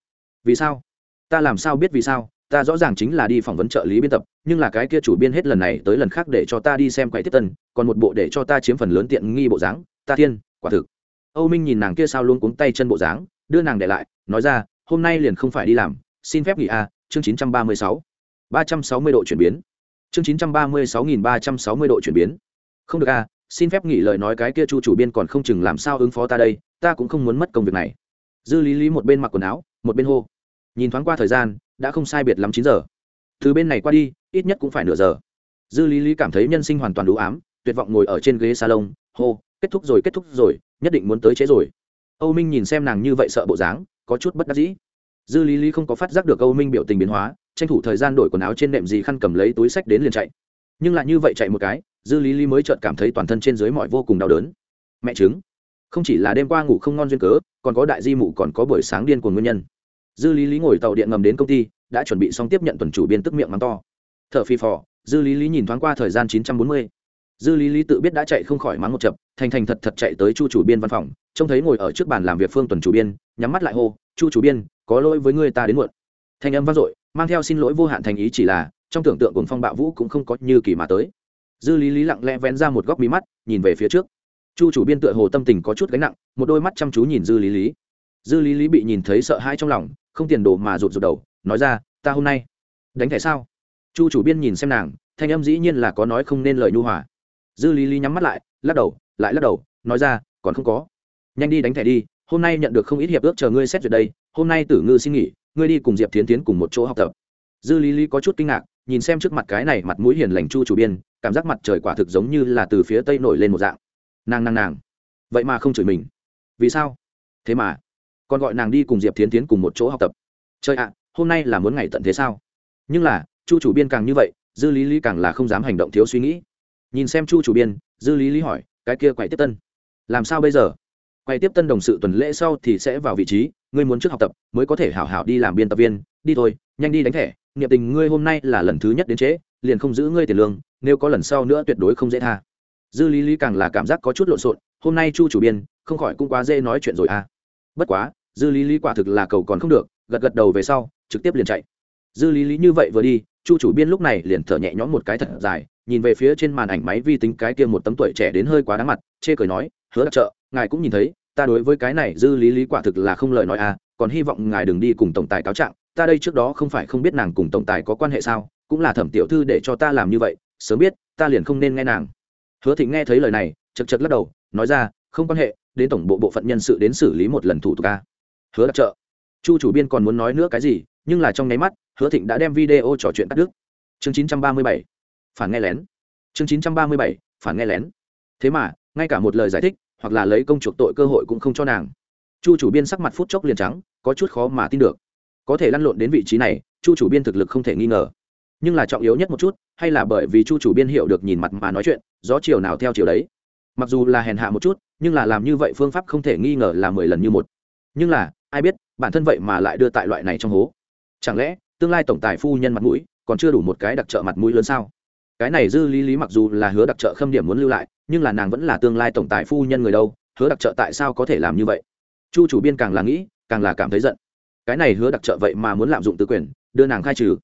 Vì sao? Ta làm sao biết vì sao? Ta rõ ràng chính là đi phỏng vấn trợ lý biên tập, nhưng là cái kia chủ biên hết lần này tới lần khác để cho ta đi xem quậy tiếp tân, còn một bộ để cho ta chiếm phần lớn tiện nghi bộ dáng. Ta thiên, quả thực. Âu minh nhìn nàng kia sao luôn cuống tay chân bộ dáng đưa nàng để lại, nói ra, hôm nay liền không phải đi làm, xin phép nghỉ a, chương chín trăm ba mươi sáu. ba trăm sáu mươi độ chuyển biến. Chương chín trăm ba mươi sáu nghìn ba trăm sáu mươi độ chuyển biến. Không được a, xin phép nghỉ lời nói cái kia chu chủ biên còn không chừng làm sao ứng phó ta đây, ta cũng không muốn mất công việc này. Dư lý lý một bên mặc quần áo, một bên hô. Nhìn thoáng qua thời gian, đã không sai biệt lắm chín giờ. Từ bên này qua đi, ít nhất cũng phải nửa giờ. Dư lý lý cảm thấy nhân sinh hoàn toàn đủ ám, tuyệt vọng ngồi ở trên ghế salon, hô, kết thúc rồi, kết thúc rồi, nhất định muốn tới chế rồi âu minh nhìn xem nàng như vậy sợ bộ dáng, có chút bất đắc dĩ. Dư lý lý không có phát giác được âu minh biểu tình biến hóa, tranh thủ thời gian đổi quần áo trên nệm gì khăn cầm lấy túi sách đến liền chạy. Nhưng lại như vậy chạy một cái, dư lý lý mới chợt cảm thấy toàn thân trên dưới mọi vô cùng đau đớn. Mẹ chứng không chỉ là đêm qua ngủ không ngon duyên cớ, còn có đại di mụ, còn có buổi sáng điên cuồng nguyên nhân. Dư lý lý ngồi tàu điện ngầm đến công ty, đã chuẩn bị xong tiếp nhận tuần chủ biên tức miệng mắng to. T h ở phi phò, dư lý lý nhìn thoáng qua thời gian chín trăm bốn mươi dư lý lý tự biết đã chạy không khỏi mắng một chập, thành thành thật thật chạy tới chu chủ biên văn phòng, trông thấy ngồi ở trước bàn làm việc phương tuần chủ biên, nhắm mắt lại hô, chu chủ biên, có lỗi với người ta đến muộn. Thanh âm vang dội, mang theo xin lỗi vô hạn thành ý chỉ là, trong tưởng tượng cùng phong bạo vũ cũng không có như kỳ mà tới. Dư lý lý lặng lẽ vén ra một góc mí mắt, nhìn về phía trước. Chu chủ biên tựa hồ tâm tình có chút gánh nặng, một đôi mắt chăm chú nhìn dư lý lý. Dư lý lý bị nhìn thấy sợ hãi trong lòng, không tiền đồ mà rụt rụt đầu, nói ra, ta hôm nay đánh thẻ sao? Chu chủ biên nhìn xem nàng, thanh âm dĩ nhiên là có nói không nên lời nhu hòa dư lý lý nhắm mắt lại, lắc đầu, lại lắc đầu, nói ra, còn không có. Nhanh đi đánh thẻ đi, hôm nay nhận được không ít hiệp ước chờ ngươi xét duyệt đây, hôm nay tử ngư xin nghỉ, ngươi đi cùng diệp tiến tiến cùng một chỗ học tập. Dư lý lý có chút kinh ngạc, nhìn xem trước mặt cái này mặt mũi hiền lành chu chủ biên, cảm giác mặt trời quả thực giống như là từ phía tây nổi lên một dạng. Nàng nàng nàng. Vậy mà không chửi mình. Vì sao? Thế mà, còn gọi nàng đi cùng diệp tiến tiến cùng một chỗ học tập. Chơi ạ, hôm nay là muốn ngày tận thế sao? Nhưng là, chu chủ biên càng như vậy, dư lý lý càng là không dám hành động thiếu suy nghĩ nhìn xem chu chủ biên, dư lý lý hỏi, cái kia quậy tiếp tân, làm sao bây giờ? Quay tiếp tân đồng sự tuần lễ sau thì sẽ vào vị trí, ngươi muốn trước học tập, mới có thể hảo hảo đi làm biên tập viên. Đi thôi, nhanh đi đánh thẻ. Nghiệp tình ngươi hôm nay là lần thứ nhất đến trễ, liền không giữ ngươi tiền lương, nếu có lần sau nữa tuyệt đối không dễ tha. Dư lý lý càng là cảm giác có chút lộn xộn, hôm nay chu chủ biên, không khỏi cũng quá dễ nói chuyện rồi à. Bất quá, dư lý lý quả thực là cầu còn không được, gật gật đầu về sau, trực tiếp liền chạy. Dư lý lý như vậy vừa đi, chu chủ biên lúc này liền thở nhẹ nhõm một cái thật dài nhìn về phía trên màn ảnh máy vi tính cái kia một tấm tuổi trẻ đến hơi quá đáng mặt, chê cười nói, hứa đặc trợ, ngài cũng nhìn thấy, ta đối với cái này dư lý lý quả thực là không lời nói à còn hy vọng ngài đừng đi cùng tổng tài cáo trạng, ta đây trước đó không phải không biết nàng cùng tổng tài có quan hệ sao, cũng là thẩm tiểu thư để cho ta làm như vậy, sớm biết, ta liền không nên nghe nàng. Hứa thịnh nghe thấy lời này, chật chật lắc đầu, nói ra, không quan hệ, đến tổng bộ bộ phận nhân sự đến xử lý một lần thủ tục ca hứa đặc trợ. Chu chủ biên còn muốn nói nữa cái gì, nhưng là trong nháy mắt, hứa thịnh đã đem video trò chuyện cắt đứt. Chương 937 phản nghe lén. Chương 937 phản nghe lén. Thế mà, ngay cả một lời giải thích, hoặc là lấy công chuộc tội cơ hội cũng không cho nàng. Chu chủ biên sắc mặt phút chốc liền trắng, có chút khó mà tin được. Có thể lăn lộn đến vị trí này, chu chủ biên thực lực không thể nghi ngờ. Nhưng là trọng yếu nhất một chút, hay là bởi vì chu chủ biên hiểu được nhìn mặt mà nói chuyện, gió chiều nào theo chiều đấy. Mặc dù là hèn hạ một chút, nhưng là làm như vậy phương pháp không thể nghi ngờ là mười lần như một. Nhưng là, ai biết, bản thân vậy mà lại đưa tại loại này trong hố. Chẳng lẽ, tương lai tổng tài phu nhân mặt mũi, còn chưa đủ một cái đặc trợ mặt mũi lớn sao? Cái này dư lý lý mặc dù là hứa đặc trợ khâm điểm muốn lưu lại, nhưng là nàng vẫn là tương lai tổng tài phu nhân người đâu, hứa đặc trợ tại sao có thể làm như vậy? Chu chủ biên càng là nghĩ, càng là cảm thấy giận. Cái này hứa đặc trợ vậy mà muốn lạm dụng tư quyền, đưa nàng khai trừ.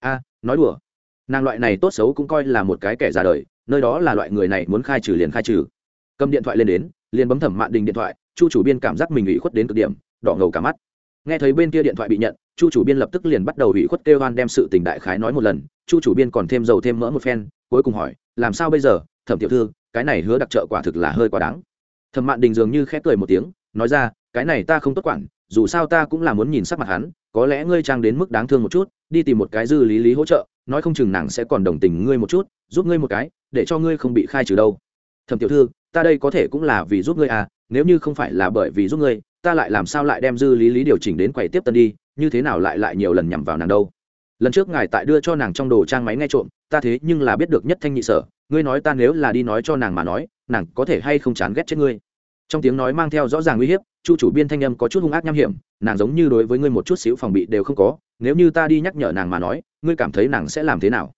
A, nói đùa. Nàng loại này tốt xấu cũng coi là một cái kẻ già đời, nơi đó là loại người này muốn khai trừ liền khai trừ. Cầm điện thoại lên đến, liền bấm thẩm mạn đình điện thoại, chu chủ biên cảm giác mình ủy khuất đến cực điểm, đỏ ngầu cả mắt. Nghe thấy bên kia điện thoại bị nhận, chu chủ biên lập tức liền bắt đầu ủy khuất kêu hoan đem sự tình đại khái nói một lần chu chủ biên còn thêm dầu thêm mỡ một phen, cuối cùng hỏi, làm sao bây giờ, thẩm tiểu thư, cái này hứa đặc trợ quả thực là hơi quá đáng. Thẩm mạn đình dường như khép cười một tiếng, nói ra, cái này ta không tốt quản, dù sao ta cũng là muốn nhìn sắc mặt hắn, có lẽ ngươi trang đến mức đáng thương một chút, đi tìm một cái dư lý lý hỗ trợ, nói không chừng nàng sẽ còn đồng tình ngươi một chút, giúp ngươi một cái, để cho ngươi không bị khai trừ đâu. Thẩm tiểu thư, ta đây có thể cũng là vì giúp ngươi à nếu như không phải là bởi vì giúp ngươi, ta lại làm sao lại đem dư lý lý điều chỉnh đến quầy tiếp tân đi, như thế nào lại lại nhiều lần nhằm vào nàng đâu? Lần trước ngài tại đưa cho nàng trong đồ trang máy nghe trộm, ta thế nhưng là biết được nhất thanh nhị sở, ngươi nói ta nếu là đi nói cho nàng mà nói, nàng có thể hay không chán ghét chết ngươi. Trong tiếng nói mang theo rõ ràng uy hiếp, chu chủ biên thanh âm có chút hung ác nham hiểm, nàng giống như đối với ngươi một chút xíu phòng bị đều không có, nếu như ta đi nhắc nhở nàng mà nói, ngươi cảm thấy nàng sẽ làm thế nào?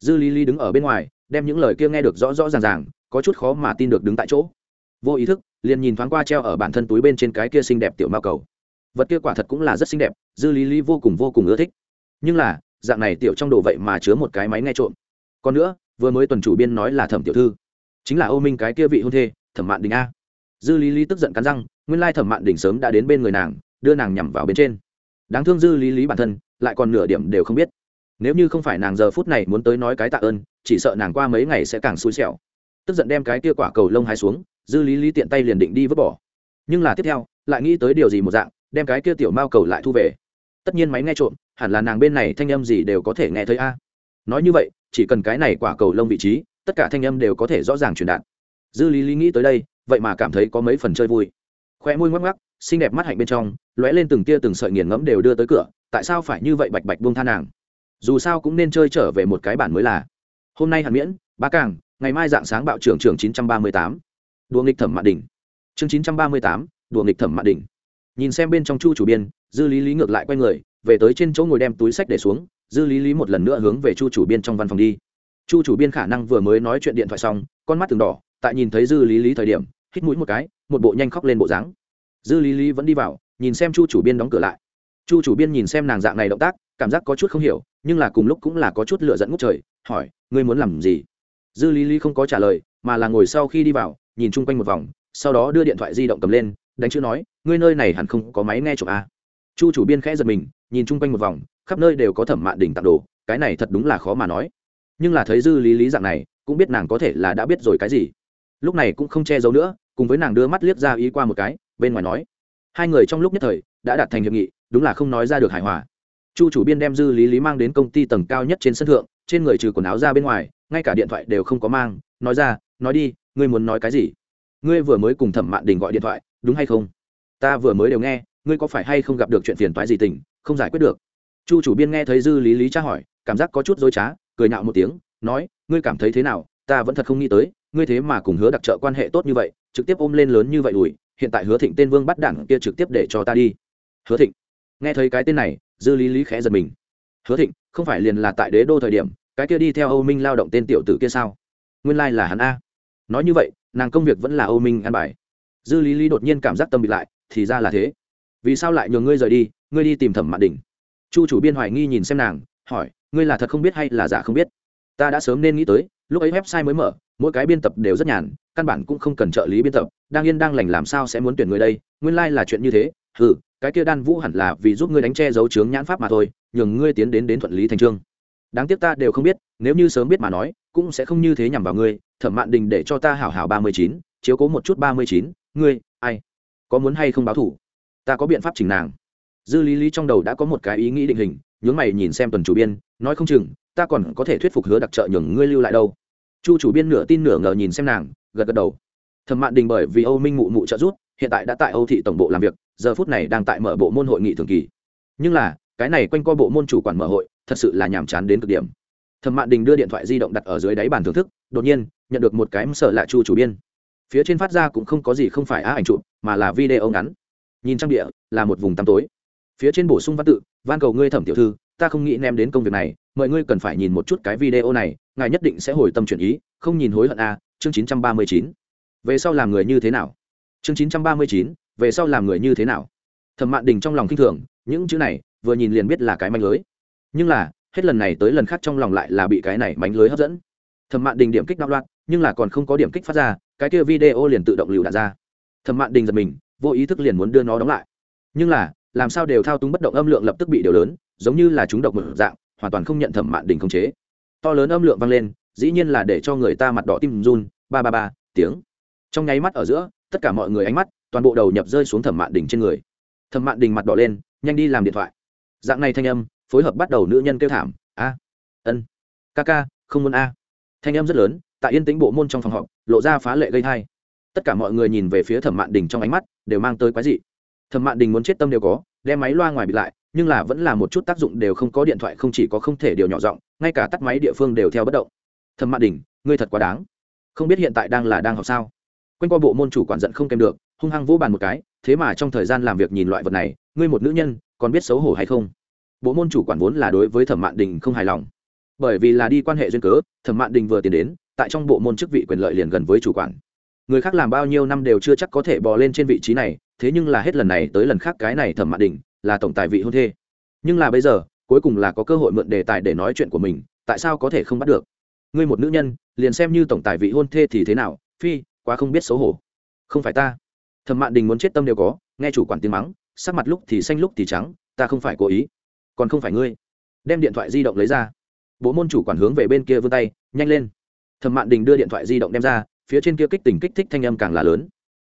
Dư lý lý đứng ở bên ngoài, đem những lời kia nghe được rõ rõ ràng ràng, có chút khó mà tin được đứng tại chỗ. Vô ý thức, liền nhìn thoáng qua treo ở bản thân túi bên trên cái kia xinh đẹp tiểu mao cầu. Vật kia quả thật cũng là rất xinh đẹp, dư lý lý vô cùng vô cùng ưa thích. Nhưng là dạng này tiểu trong đồ vậy mà chứa một cái máy nghe trộm. Còn nữa, vừa mới tuần chủ biên nói là thẩm tiểu thư. Chính là ô minh cái kia vị hôn thê, thẩm mạn đình a. Dư lý lý tức giận cắn răng, nguyên lai thẩm mạn đình sớm đã đến bên người nàng, đưa nàng nhằm vào bên trên. Đáng thương dư lý lý bản thân, lại còn nửa điểm đều không biết. Nếu như không phải nàng giờ phút này muốn tới nói cái tạ ơn, chỉ sợ nàng qua mấy ngày sẽ càng xui xẻo. Tức giận đem cái kia quả cầu lông hai xuống, dư lý lý tiện tay liền định đi vứt bỏ. Nhưng là tiếp theo, lại nghĩ tới điều gì một dạng, đem cái kia tiểu mao cầu lại thu về. Tất nhiên máy nghe trộm hẳn là nàng bên này thanh âm gì đều có thể nghe thấy a. Nói như vậy, chỉ cần cái này quả cầu lông vị trí, tất cả thanh âm đều có thể rõ ràng truyền đạt. Dư lý lý nghĩ tới đây, vậy mà cảm thấy có mấy phần chơi vui. Khoe môi ngoắc ngoắc, xinh đẹp mắt hạnh bên trong, lóe lên từng tia từng sợi nghiền ngẫm đều đưa tới cửa, tại sao phải như vậy bạch bạch buông tha nàng? Dù sao cũng nên chơi trở về một cái bản mới là. Hôm nay hàn miễn ba càng ngày mai dạng sáng bạo trưởng trưởng chín trăm ba mươi tám. Đùa nghịch thẩm mạn đỉnh. Chương chín trăm ba mươi tám, đùa nghịch thẩm mạn đỉnh. Nhìn xem bên trong chu chủ biên, dư lý lý ngược lại quay người về tới trên chỗ ngồi đem túi sách để xuống, dư lý lý một lần nữa hướng về chu chủ biên trong văn phòng đi. Chu chủ biên khả năng vừa mới nói chuyện điện thoại xong, con mắt từng đỏ, tại nhìn thấy dư lý lý thời điểm, hít mũi một cái, một bộ nhanh khóc lên bộ dáng. Dư lý lý vẫn đi vào, nhìn xem chu chủ biên đóng cửa lại. Chu chủ biên nhìn xem nàng dạng này động tác, cảm giác có chút không hiểu, nhưng là cùng lúc cũng là có chút lựa dẫn ngút trời, hỏi, ngươi muốn làm gì? Dư lý lý không có trả lời, mà là ngồi sau khi đi vào, nhìn chung quanh một vòng, sau đó đưa điện thoại di động cầm lên, đánh chữ nói, ngươi nơi này hẳn không có máy nghe chụp à chu chủ biên khẽ giật mình, nhìn chung quanh một vòng, khắp nơi đều có thẩm mạn đỉnh tặng đồ, cái này thật đúng là khó mà nói. Nhưng là thấy dư lý lý dạng này, cũng biết nàng có thể là đã biết rồi cái gì. Lúc này cũng không che giấu nữa, cùng với nàng đưa mắt liếc ra ý qua một cái, bên ngoài nói. Hai người trong lúc nhất thời, đã đạt thành hiệp nghị, đúng là không nói ra được hài hòa. Chu chủ biên đem dư lý lý mang đến công ty tầng cao nhất trên sân thượng, trên người trừ quần áo ra bên ngoài, ngay cả điện thoại đều không có mang, nói ra, nói đi, ngươi muốn nói cái gì? Ngươi vừa mới cùng thẩm mạn đình gọi điện thoại, đúng hay không? Ta vừa mới đều nghe ngươi có phải hay không gặp được chuyện phiền toái gì tình, không giải quyết được? Chu chủ biên nghe thấy dư lý lý tra hỏi, cảm giác có chút dối trá, cười nhạo một tiếng, nói, ngươi cảm thấy thế nào, ta vẫn thật không nghĩ tới, ngươi thế mà cùng hứa đặc trợ quan hệ tốt như vậy, trực tiếp ôm lên lớn như vậy đùi hiện tại hứa thịnh tên vương bắt đảng kia trực tiếp để cho ta đi. Hứa thịnh, nghe thấy cái tên này, dư lý lý khẽ giật mình. Hứa thịnh, không phải liền là tại đế đô thời điểm, cái kia đi theo âu minh lao động tên tiểu tử kia sao? Nguyên lai、like、là hắn a. Nói như vậy, nàng công việc vẫn là âu minh ăn bài. Dư lý lý đột nhiên cảm giác tâm bị lại, thì ra là thế vì sao lại nhường ngươi rời đi, ngươi đi tìm thẩm mạn đình. chu chủ biên hoài nghi nhìn xem nàng, hỏi, ngươi là thật không biết hay là giả không biết? Ta đã sớm nên nghĩ tới, lúc ấy website mới mở, mỗi cái biên tập đều rất nhàn, căn bản cũng không cần trợ lý biên tập, đang yên đang lành làm sao sẽ muốn tuyển người đây, nguyên lai、like、là chuyện như thế ừ cái kia đan vũ hẳn là vì giúp ngươi đánh che giấu chướng nhãn pháp mà thôi, nhường ngươi tiến đến đến thuận lý thành trương. Đáng tiếc ta đều không biết, nếu như sớm biết mà nói, cũng sẽ không như thế nhằm vào ngươi, thẩm mạn đình để cho ta hảo hảo ba mươi chín, chiếu cố một chút ba mươi chín, ngươi, ai? Có muốn hay không báo thủ? Ta có biện pháp chỉnh nàng. Dư lý lý trong đầu đã có một cái ý nghĩ định hình, nhướng mày nhìn xem tuần chủ biên, nói không chừng, ta còn có thể thuyết phục hứa đặc trợ nhường ngươi lưu lại đâu. Chu chủ biên nửa tin nửa ngờ nhìn xem nàng, gật gật đầu. Thẩm mạn đình bởi vì âu minh mụ mụ trợ rút hiện tại đã tại âu thị tổng bộ làm việc, giờ phút này đang tại mở bộ môn hội nghị thường kỳ. Nhưng là, cái này quanh co bộ môn chủ quản mở hội, thật sự là nhàm chán đến cực điểm. Thẩm mạn đình đưa điện thoại di động đặt ở dưới đáy bàn thưởng thức, đột nhiên, nhận được một cái sợ lạ chu chủ biên. Phía trên phát ra cũng không có gì không phải á ảnh chụp, mà là video ngắn nhìn trang địa, là một vùng tăm tối. Phía trên bổ sung văn tự, van cầu ngươi thẩm tiểu thư, ta không nghĩ ném đến công việc này mọi ngươi cần phải nhìn một chút cái video này, ngài nhất định sẽ hồi tâm chuyển ý, không nhìn hối hận a chương chín trăm ba mươi chín. Về sau làm người như thế nào? Chương chín trăm ba mươi chín, về sau làm người như thế nào? Thẩm mạn đình trong lòng kinh thường, những chữ này, vừa nhìn liền biết là cái manh lưới. Nhưng là, hết lần này tới lần khác trong lòng lại là bị cái này mánh lưới hấp dẫn. Thẩm mạn đình điểm kích đạo loạn, nhưng là còn không có điểm kích phát ra, cái kia video liền tự động lựu đạn ra. Thẩm mạn đình giật mình vô ý thức liền muốn đưa nó đóng lại. Nhưng là, làm sao đều thao túng bất động âm lượng lập tức bị điều lớn, giống như là chúng độc một dạng, hoàn toàn không nhận thẩm mạn đình khống chế. To lớn âm lượng vang lên, dĩ nhiên là để cho người ta mặt đỏ tim run, ba ba ba, tiếng. Trong nháy mắt ở giữa, tất cả mọi người ánh mắt, toàn bộ đầu nhập rơi xuống thẩm mạn đình trên người. Thẩm mạn đình mặt đỏ lên, nhanh đi làm điện thoại. Dạng này thanh âm, phối hợp bắt đầu nữ nhân kêu thảm, a, ân, ca ca, không muốn a. Thanh âm rất lớn, tại yên tĩnh bộ môn trong phòng họp, lộ ra phá lệ gây thai tất cả mọi người nhìn về phía thẩm mạn đình trong ánh mắt đều mang tới quái dị. Thẩm mạn đình muốn chết tâm đều có, đem máy loa ngoài bị lại, nhưng là vẫn là một chút tác dụng đều không có, điện thoại không chỉ có không thể điều nhỏ giọng, ngay cả tắt máy địa phương đều theo bất động. Thẩm mạn đình, ngươi thật quá đáng. Không biết hiện tại đang là đang học sao? Quanh qua bộ môn chủ quản giận không kèm được, hung hăng vỗ bàn một cái, thế mà trong thời gian làm việc nhìn loại vật này, ngươi một nữ nhân, còn biết xấu hổ hay không? Bộ môn chủ quản vốn là đối với thẩm mạn đình không hài lòng. Bởi vì là đi quan hệ duyên cớ, thẩm mạn đình vừa tiến đến, tại trong bộ môn chức vị quyền lợi liền gần với chủ quản người khác làm bao nhiêu năm đều chưa chắc có thể bò lên trên vị trí này, thế nhưng là hết lần này tới lần khác cái này thẩm mạn đình là tổng tài vị hôn thê. Nhưng là bây giờ, cuối cùng là có cơ hội mượn đề tài để nói chuyện của mình, tại sao có thể không bắt được? Ngươi một nữ nhân, liền xem như tổng tài vị hôn thê thì thế nào, phi, quá không biết xấu hổ. Không phải ta. Thẩm mạn đình muốn chết tâm đều có, nghe chủ quản tiếng mắng, sắc mặt lúc thì xanh lúc thì trắng, ta không phải cố ý. Còn không phải ngươi. Đem điện thoại di động lấy ra. Bố môn chủ quản hướng về bên kia vươn tay, nhanh lên. Thẩm mạn đình đưa điện thoại di động đem ra phía trên kia kích tỉnh kích thích thanh âm càng là lớn.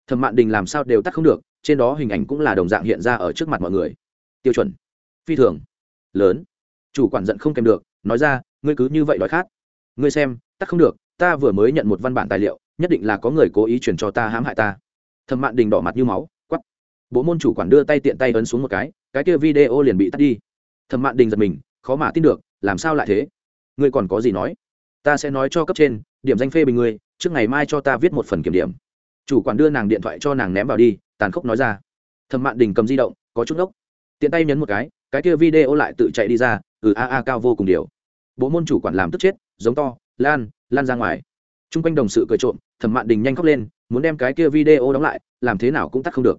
Thẩm mạn đình làm sao đều tắt không được, trên đó hình ảnh cũng là đồng dạng hiện ra ở trước mặt mọi người. Tiêu chuẩn, phi thường, lớn. Chủ quản giận không kèm được, nói ra, ngươi cứ như vậy đói khát. Ngươi xem, tắt không được, ta vừa mới nhận một văn bản tài liệu, nhất định là có người cố ý chuyển cho ta hãm hại ta. Thẩm mạn đình đỏ mặt như máu quắp bố môn chủ quản đưa tay tiện tay ấn xuống một cái cái kia video liền bị tắt đi. Thẩm mạn đình giật mình, khó mà tin được, làm sao lại thế? Ngươi còn có gì nói? Ta sẽ nói cho cấp trên, điểm danh phê bình ngươi, trước ngày mai cho ta viết một phần kiểm điểm. Chủ quản đưa nàng điện thoại cho nàng ném vào đi, tàn khốc nói ra. Thẩm mạn đình cầm di động, có chút ốc tiện tay nhấn một cái cái kia video lại tự chạy đi ra ừ a a, cao vô cùng điều. Bộ môn chủ quản làm tức chết, giống to, lan lan ra ngoài. T r u n g quanh đồng sự cười trộm, thẩm mạn đình nhanh khóc lên, muốn đem cái kia video đóng lại, làm thế nào cũng tắt không được.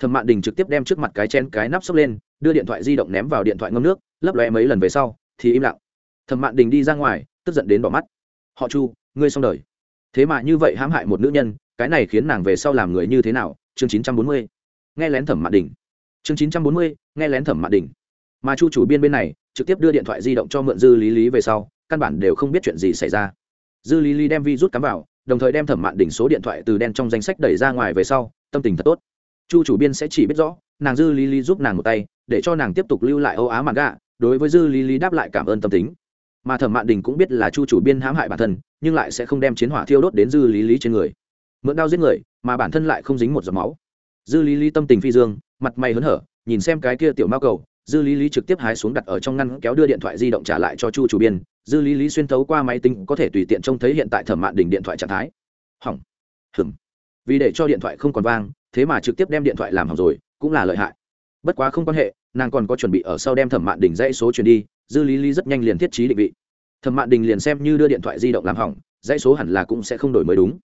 Thẩm mạn đình trực tiếp đem trước mặt cái chen cái nắp sốc lên, đưa điện thoại di động ném vào điện thoại ngâm nước, lấp lóe mấy lần về sau, thì im lặng. Thẩm mạn đình đi ra ngoài tức giận đến bỏ mắt. Họ chu, ngươi xong đời. Thế mà như vậy hãm hại một nữ nhân, cái này khiến nàng về sau làm người như thế nào? Chương chín trăm bốn mươi. Nghe lén thẩm mạn đình chương chín trăm bốn mươi, nghe lén thẩm mạn đình mà chu chủ biên bên này, trực tiếp đưa điện thoại di động cho mượn dư lý lý về sau, căn bản đều không biết chuyện gì xảy ra. Dư lý lý đem vi rút cắm vào, đồng thời đem thẩm mạn đỉnh số điện thoại từ đen trong danh sách đẩy ra ngoài về sau, tâm tình thật tốt. Chu chủ biên sẽ chỉ biết rõ, nàng dư lý lý giúp nàng một tay, để cho nàng tiếp tục lưu lại âu á mạn gạ, đối với dư lý lý đáp lại cảm ơn tâm tính mà thẩm mạn đình cũng biết là chu chủ biên hãm hại bản thân, nhưng lại sẽ không đem chiến hỏa thiêu đốt đến dư lý lý trên người. Mượn đao giết người, mà bản thân lại không dính một giọt máu. Dư lý lý tâm tình phi dương, mặt mày hớn hở, nhìn xem cái kia tiểu mao cầu, dư lý lý trực tiếp hái xuống đặt ở trong ngăn kéo đưa điện thoại di động trả lại cho chu chủ biên. Dư lý lý xuyên thấu qua máy tính, có thể tùy tiện trông thấy hiện tại thẩm mạn đình điện thoại trạng thái. Hỏng. Hừng vì để cho điện thoại không còn vang, thế mà trực tiếp đem điện thoại làm hỏng rồi, cũng là lợi hại. Bất quá không quan hệ, nàng còn có chuẩn bị ở sau đem thẩm mạn đình dãy số chuyển đi dư lý lý rất nhanh liền thiết trí định vị. Thẩm mạn đình liền xem như đưa điện thoại di động làm hỏng, dãy số hẳn là cũng sẽ không đổi mới đúng.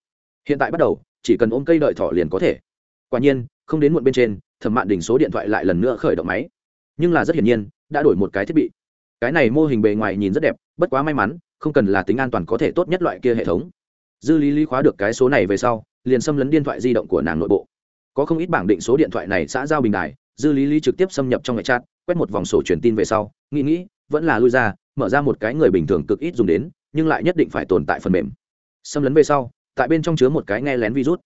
Hiện tại bắt đầu, chỉ cần ôm cây đợi thỏ liền có thể. Quả nhiên, không đến muộn bên trên, thẩm mạn đình số điện thoại lại lần nữa khởi động máy. Nhưng là rất hiển nhiên, đã đổi một cái thiết bị. Cái này mô hình bề ngoài nhìn rất đẹp, bất quá may mắn, không cần là tính an toàn có thể tốt nhất loại kia hệ thống. Dư lý lý khóa được cái số này về sau, liền xâm lấn điện thoại di động của nàng nội bộ. Có không ít bảng định số điện thoại này xã giao bình đài, dư lý lý trực tiếp xâm nhập trong hệ chat, quét một vòng sổ truyền tin về sau, nghĩ nghĩ vẫn là lui ra, mở ra một cái người bình thường cực ít dùng đến, nhưng lại nhất định phải tồn tại phần mềm. Xâm lấn về sau, tại bên trong chứa một cái nghe lén virus.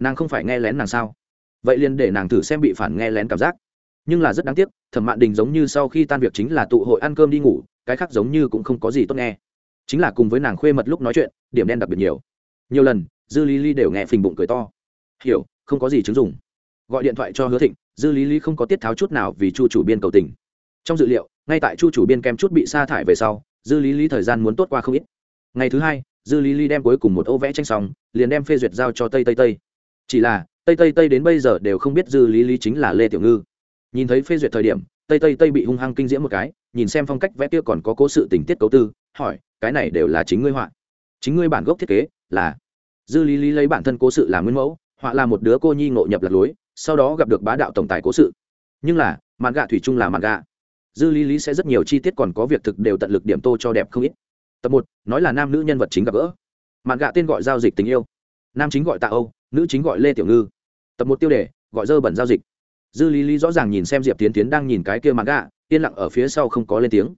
Nàng không phải nghe lén nàng sao? Vậy liền để nàng thử xem bị phản nghe lén cảm giác. Nhưng là rất đáng tiếc, thẩm mạn đình giống như sau khi tan việc chính là tụ hội ăn cơm đi ngủ, cái khác giống như cũng không có gì tốt nghe. Chính là cùng với nàng khuê mật lúc nói chuyện, điểm đen đặc biệt nhiều. Nhiều lần, dư lý lý đều nghe phình bụng cười to. Hiểu, không có gì chứng dùng gọi điện thoại cho hứa thịnh, dư lý lý không có tiết tháo chút nào vì chu chủ biên cầu tình. Trong dự liệu ngay tại chu chủ biên kem chút bị sa thải về sau, dư lý lý thời gian muốn tốt qua không ít. Ngày thứ hai, dư lý lý đem cuối cùng một ô vẽ tranh xong, liền đem phê duyệt giao cho tây tây tây. Chỉ là, tây tây tây đến bây giờ đều không biết dư lý lý chính là lê tiểu ngư. Nhìn thấy phê duyệt thời điểm, tây tây tây bị hung hăng kinh diễm một cái, nhìn xem phong cách vẽ kia còn có cố sự tình tiết cấu tư, hỏi, cái này đều là chính ngươi họa? Chính ngươi bản gốc thiết kế là dư lý lý lấy bản thân cố sự làm nguyên mẫu, họa là một đứa cô nhi ngộ nhập lạc lối, sau đó gặp được bá đạo tổng tài cố sự. Nhưng là, mạn gạ thủy chung là mạn gạ dư lý lý sẽ rất nhiều chi tiết còn có việc thực đều tận lực điểm tô cho đẹp không ít. Tập một, nói là nam nữ nhân vật chính gặp gỡ. Mạn gạ tên gọi giao dịch tình yêu. Nam chính gọi tạ âu, nữ chính gọi lê tiểu ngư. Tập một tiêu đề, gọi dơ bẩn giao dịch. Dư lý lý rõ ràng nhìn xem diệp tiến tiến đang nhìn cái kia mạn gạ, yên lặng ở phía sau không có lên tiếng.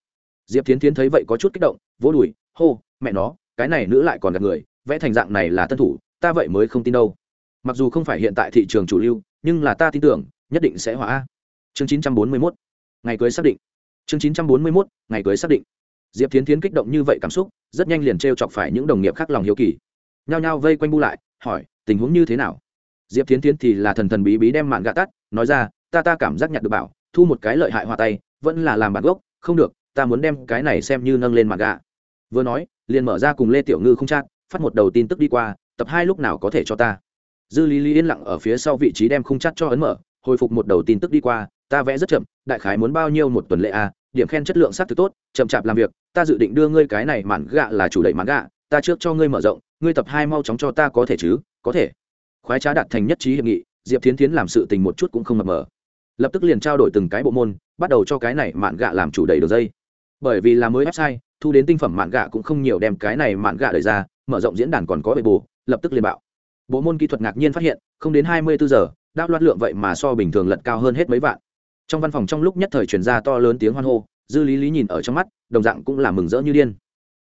Diệp tiến tiến thấy vậy có chút kích động, vỗ đùi, hô, mẹ nó, cái này nữ lại còn gặp người, vẽ thành dạng này là tân thủ, ta vậy mới không tin đâu. Mặc dù không phải hiện tại thị trường chủ lưu, nhưng là ta tin tưởng, nhất định sẽ hóa chương chín trăm bốn mươi mốt ngày cưới xác định. Chương chín trăm bốn mươi mốt, ngày cưới xác định. Diệp tiến tiến kích động như vậy cảm xúc, rất nhanh liền t r e o chọc phải những đồng nghiệp khác lòng hiếu kỳ. Nhao nhao vây quanh bu lại, hỏi, tình huống như thế nào? Diệp tiến tiến thì là thần thần bí bí đem mạn gạ tắt, nói ra, ta ta cảm giác nhặt được bảo, thu một cái lợi hại hòa tay, vẫn là làm bản gốc, không được, ta muốn đem cái này xem như nâng lên mạn gạ. Vừa nói, liền mở ra cùng lê tiểu ngư không chát phát một đầu tin tức đi qua, tập hai lúc nào có thể cho ta? Dư lý lý yên lặng ở phía sau vị trí đem khung chát cho ấn mở, hồi phục một đầu tin tức đi qua ta vẽ rất chậm, đại khái muốn bao nhiêu một tuần lễ a điểm khen chất lượng s á t thực tốt, chậm chạp làm việc, ta dự định đưa ngươi cái này mản gạ là chủ đẩy mản gạ, ta trước cho ngươi mở rộng, ngươi tập hai mau chóng cho ta có thể chứ, có thể. Khoái trá đạt thành nhất trí hiệp nghị, diệp tiến tiến làm sự tình một chút cũng không mập mờ. Lập tức liền trao đổi từng cái bộ môn, bắt đầu cho cái này mạn gạ làm chủ đầy đường dây. Bởi vì là mới website, thu đến tinh phẩm mạn gạ cũng không nhiều đem cái này mạn gạ đẩy ra, mở rộng diễn đàn còn có bề bù, lập tức liền bạo. Bộ môn kỹ thuật ngạc nhiên phát hiện, không đến hai mươi bốn giờ, đáp loạt lượng vậy mà so bình thường lật cao hơn hết mấy vạn trong văn phòng trong lúc nhất thời truyền ra to lớn tiếng hoan hô, dư lý lý nhìn ở trong mắt, đồng dạng cũng là mừng rỡ như điên.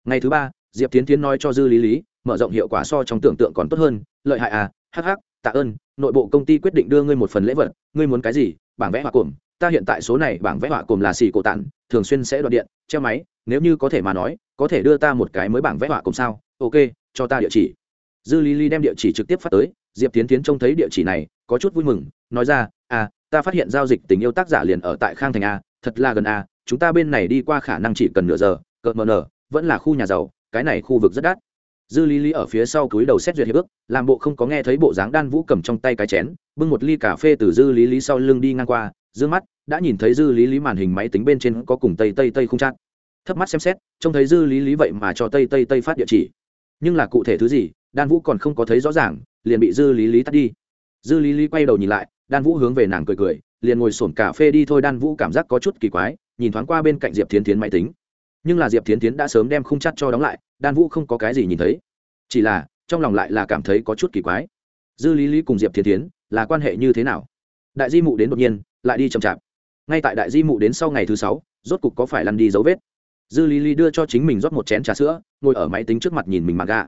Ngày thứ ba, diệp tiến tiến nói cho dư lý lý, mở rộng hiệu quả so trong tưởng tượng còn tốt hơn, lợi hại à hh tạ ơn, nội bộ công ty quyết định đưa ngươi một phần lễ vật, ngươi muốn cái gì, bảng vẽ họa cồm, ta hiện tại số này bảng vẽ họa cồm là xì cổ tản, thường xuyên sẽ đoạt điện, treo máy, nếu như có thể mà nói, có thể đưa ta một cái mới bảng vẽ họa cồm sao, ok, cho ta địa chỉ. Dư lý lý đem địa chỉ trực tiếp phát tới, diệp tiến tiến trông thấy địa chỉ này, có chút vui mừng, nói ra à ta phát hiện giao dịch tình yêu tác giả liền ở tại khang thành a, thật là gần a, chúng ta bên này đi qua khả năng chỉ cần nửa giờ cợt mờ nở, vẫn là khu nhà giàu, cái này khu vực rất đắt. Dư lý lý ở phía sau túi đầu xét duyệt hiệp ước, làm bộ không có nghe thấy bộ dáng đan vũ cầm trong tay cái chén, bưng một ly cà phê từ dư lý lý sau lưng đi ngang qua d mắt, đã nhìn thấy dư lý lý màn hình máy tính bên trên có cùng tây tây tây không chát thấp mắt xem xét, trông thấy dư lý lý vậy mà cho tây tây tây phát địa chỉ. Nhưng là cụ thể thứ gì, đan vũ còn không có thấy rõ ràng, liền bị dư lý lý tắt đi. Dư lý lý quay đầu nhìn lại đan vũ hướng về nàng cười cười, liền ngồi sổn cà phê đi thôi. Đan vũ cảm giác có chút kỳ quái, nhìn thoáng qua bên cạnh diệp thiến tiến máy tính. Nhưng là diệp thiến tiến đã sớm đem khung chắt cho đóng lại, đan vũ không có cái gì nhìn thấy. Chỉ là, trong lòng lại là cảm thấy có chút kỳ quái. Dư lý lý cùng diệp thiến tiến là quan hệ như thế nào? Đại di mụ đến đột nhiên, lại đi chậm chạp. Ngay tại đại di mụ đến sau ngày thứ sáu, rốt cục có phải lăn đi dấu vết? Dư lý lý đưa cho chính mình rót một chén trà sữa, ngồi ở máy tính trước mặt nhìn mình mặc gà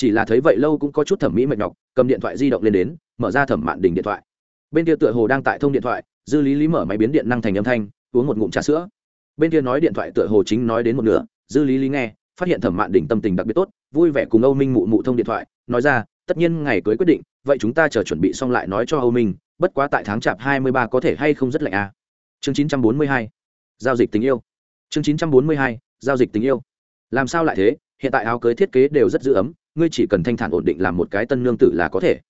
chỉ là thấy vậy lâu cũng có chút thẩm mỹ mệt nhọc, cầm điện thoại di động lên đến, mở ra thẩm mạn đỉnh điện thoại bên kia tựa hồ đang tại thông điện thoại, dư lý lý mở máy biến điện năng thành âm thanh, uống một ngụm trà sữa. Bên kia nói điện thoại tựa hồ chính nói đến một nửa, dư lý lý nghe, phát hiện thẩm mạn đỉnh tâm tình đặc biệt tốt, vui vẻ cùng âu minh mụ mụ thông điện thoại, nói ra, tất nhiên ngày cưới quyết định, vậy chúng ta chờ chuẩn bị xong lại nói cho âu minh, bất quá tại tháng chạp hai mươi ba có thể hay không rất lạnh à. chương chín trăm bốn mươi hai, giao dịch tình yêu. Chương chín trăm bốn mươi hai, giao dịch tình yêu. Làm sao lại thế? Hiện tại áo cưới thiết kế đều rất giữ ấm, ngươi chỉ cần thanh thản ổn định làm một cái tân nương tử là có thể.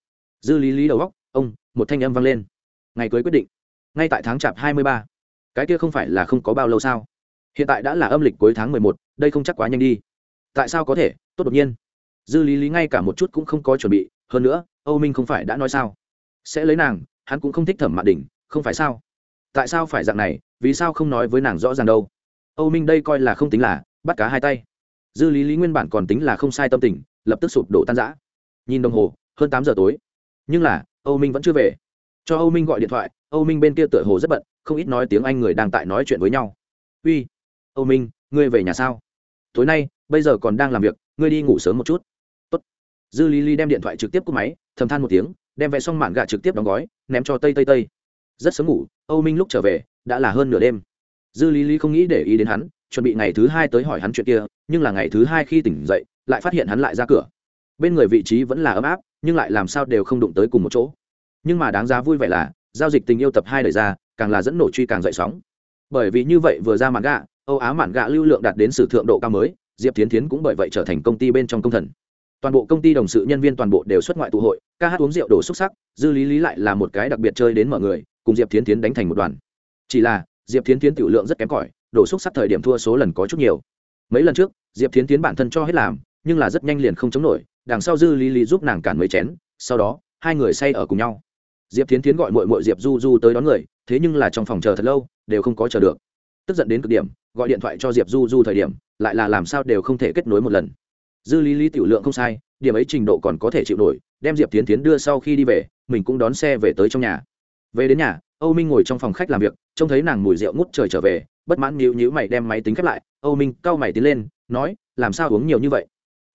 Dư lý lý đầu góc ông một thanh âm vang lên. Ngày cưới quyết định. Ngay tại tháng chạp hai mươi ba. Cái kia không phải là không có bao lâu sao? Hiện tại đã là âm lịch cuối tháng mười một, đây không chắc quá nhanh đi. Tại sao có thể? Tốt đột nhiên. Dư lý lý ngay cả một chút cũng không có chuẩn bị. Hơn nữa, âu minh không phải đã nói sao? Sẽ lấy nàng, hắn cũng không thích thẩm mạn đỉnh, không phải sao? Tại sao phải dạng này? Vì sao không nói với nàng rõ ràng đâu? Âu minh đây coi là không tính là, bắt cá hai tay. Dư lý lý nguyên bản còn tính là không sai tâm tình, lập tức sụp đổ tan giã nhìn đồng hồ, hơn tám giờ tối. Nhưng là âu minh vẫn chưa về. Cho âu minh gọi điện thoại, âu minh bên kia tựa hồ rất bận, không ít nói tiếng anh người đang tại nói chuyện với nhau. Uy, âu minh, ngươi về nhà sao? Tối nay, bây giờ còn đang làm việc, ngươi đi ngủ sớm một chút. Tốt. dư lý lý đem điện thoại trực tiếp cúp máy, thầm than một tiếng, đem vẽ xong mạn gà trực tiếp đóng gói, ném cho tây tây tây. Rất sớm ngủ, âu minh lúc trở về, đã là hơn nửa đêm. Dư lý lý không nghĩ để ý đến hắn, chuẩn bị ngày thứ hai tới hỏi hắn chuyện kia, nhưng là ngày thứ hai khi tỉnh dậy, lại phát hiện hắn lại ra cửa. Bên người vị trí vẫn là ấm áp, nhưng lại làm sao đều không đụng tới cùng một chỗ nhưng mà đáng giá vui vẻ là, giao dịch tình yêu tập hai đời ra, càng là dẫn nổ truy càng dậy sóng. Bởi vì như vậy vừa ra mạn gạ, âu á mạn gạ lưu lượng đạt đến sử thượng độ cao mới, diệp tiến tiến cũng bởi vậy trở thành công ty bên trong công thần. Toàn bộ công ty đồng sự, nhân viên toàn bộ đều xuất ngoại tụ hội, ca hát uống rượu đổ xúc sắc, dư lý lý lại là một cái đặc biệt chơi đến mọi người, cùng diệp tiến tiến đánh thành một đoàn. Chỉ là, diệp tiến tiến tiểu lượng rất kém cỏi đổ xúc sắc thời điểm thua số lần có chút nhiều. Mấy lần trước, diệp tiến tiến bản thân cho hết làm, nhưng là rất nhanh liền không chống nổi, đằng sau dư lý lý giúp nàng cản mấy chén, sau đó, hai người say ở cùng nhau diệp tiến tiến gọi mội mội diệp du du tới đón người, thế nhưng là trong phòng chờ thật lâu, đều không có chờ được. Tức giận đến cực điểm, gọi điện thoại cho diệp du du thời điểm, lại là làm sao đều không thể kết nối một lần. Dư lý lý tiểu lượng không sai, điểm ấy trình độ còn có thể chịu nổi, đem diệp tiến tiến đưa sau khi đi về, mình cũng đón xe về tới trong nhà. Về đến nhà, âu minh ngồi trong phòng khách làm việc, trông thấy nàng mùi rượu ngút trời trở về, bất mãn nhíu nhíu mày đem máy tính khép lại, âu minh cau mày tiến lên, nói, làm sao uống nhiều như vậy?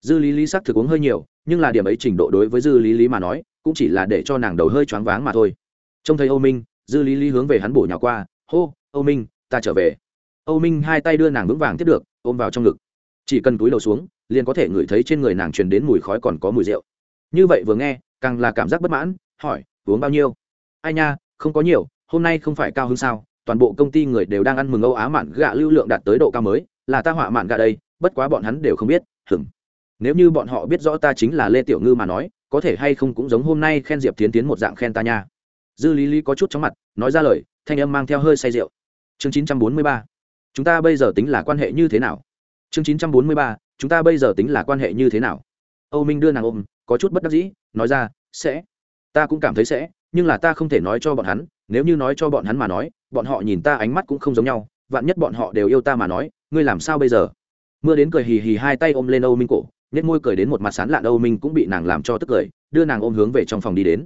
Dư lý lý sắc thực uống hơi nhiều, nhưng là điểm ấy trình độ đối với dư lý lý mà nói cũng chỉ là để cho nàng đầu hơi choáng váng mà thôi. Trông thấy âu minh, dư lý lý hướng về hắn bổ nhào qua, hô, âu minh, ta trở về. Âu minh hai tay đưa nàng vững vàng tiếp được, ôm vào trong ngực. Chỉ cần túi đầu xuống, liền có thể ngửi thấy trên người nàng truyền đến mùi khói còn có mùi rượu. Như vậy vừa nghe, càng là cảm giác bất mãn, hỏi, uống bao nhiêu? Ai nha, không có nhiều, hôm nay không phải cao hơn sao, toàn bộ công ty người đều đang ăn mừng âu á mạn gạ lưu lượng đạt tới độ cao mới, là ta họa mạn gạ đây, bất quá bọn hắn đều không biết hừm nếu như bọn họ biết rõ ta chính là lê tiểu ngư mà nói có thể hay không cũng giống hôm nay khen diệp tiến tiến một dạng khen ta nha. Dư lý lý có chút chóng mặt, nói ra lời, thanh âm mang theo hơi say rượu. Chương chín trăm bốn mươi ba. Chúng ta bây giờ tính là quan hệ như thế nào? Chương chín trăm bốn mươi ba, chúng ta bây giờ tính là quan hệ như thế nào? Âu minh đưa nàng ôm, có chút bất đắc dĩ, nói ra, sẽ. Ta cũng cảm thấy sẽ, nhưng là ta không thể nói cho bọn hắn, nếu như nói cho bọn hắn mà nói, bọn họ nhìn ta ánh mắt cũng không giống nhau, vạn nhất bọn họ đều yêu ta mà nói, ngươi làm sao bây giờ? Mưa đến cười hì hì hai tay ôm lên âu minh cổ nhét môi cười đến một mặt sán lạn, âu minh cũng bị nàng làm cho tức cười, đưa nàng ôm hướng về trong phòng đi đến.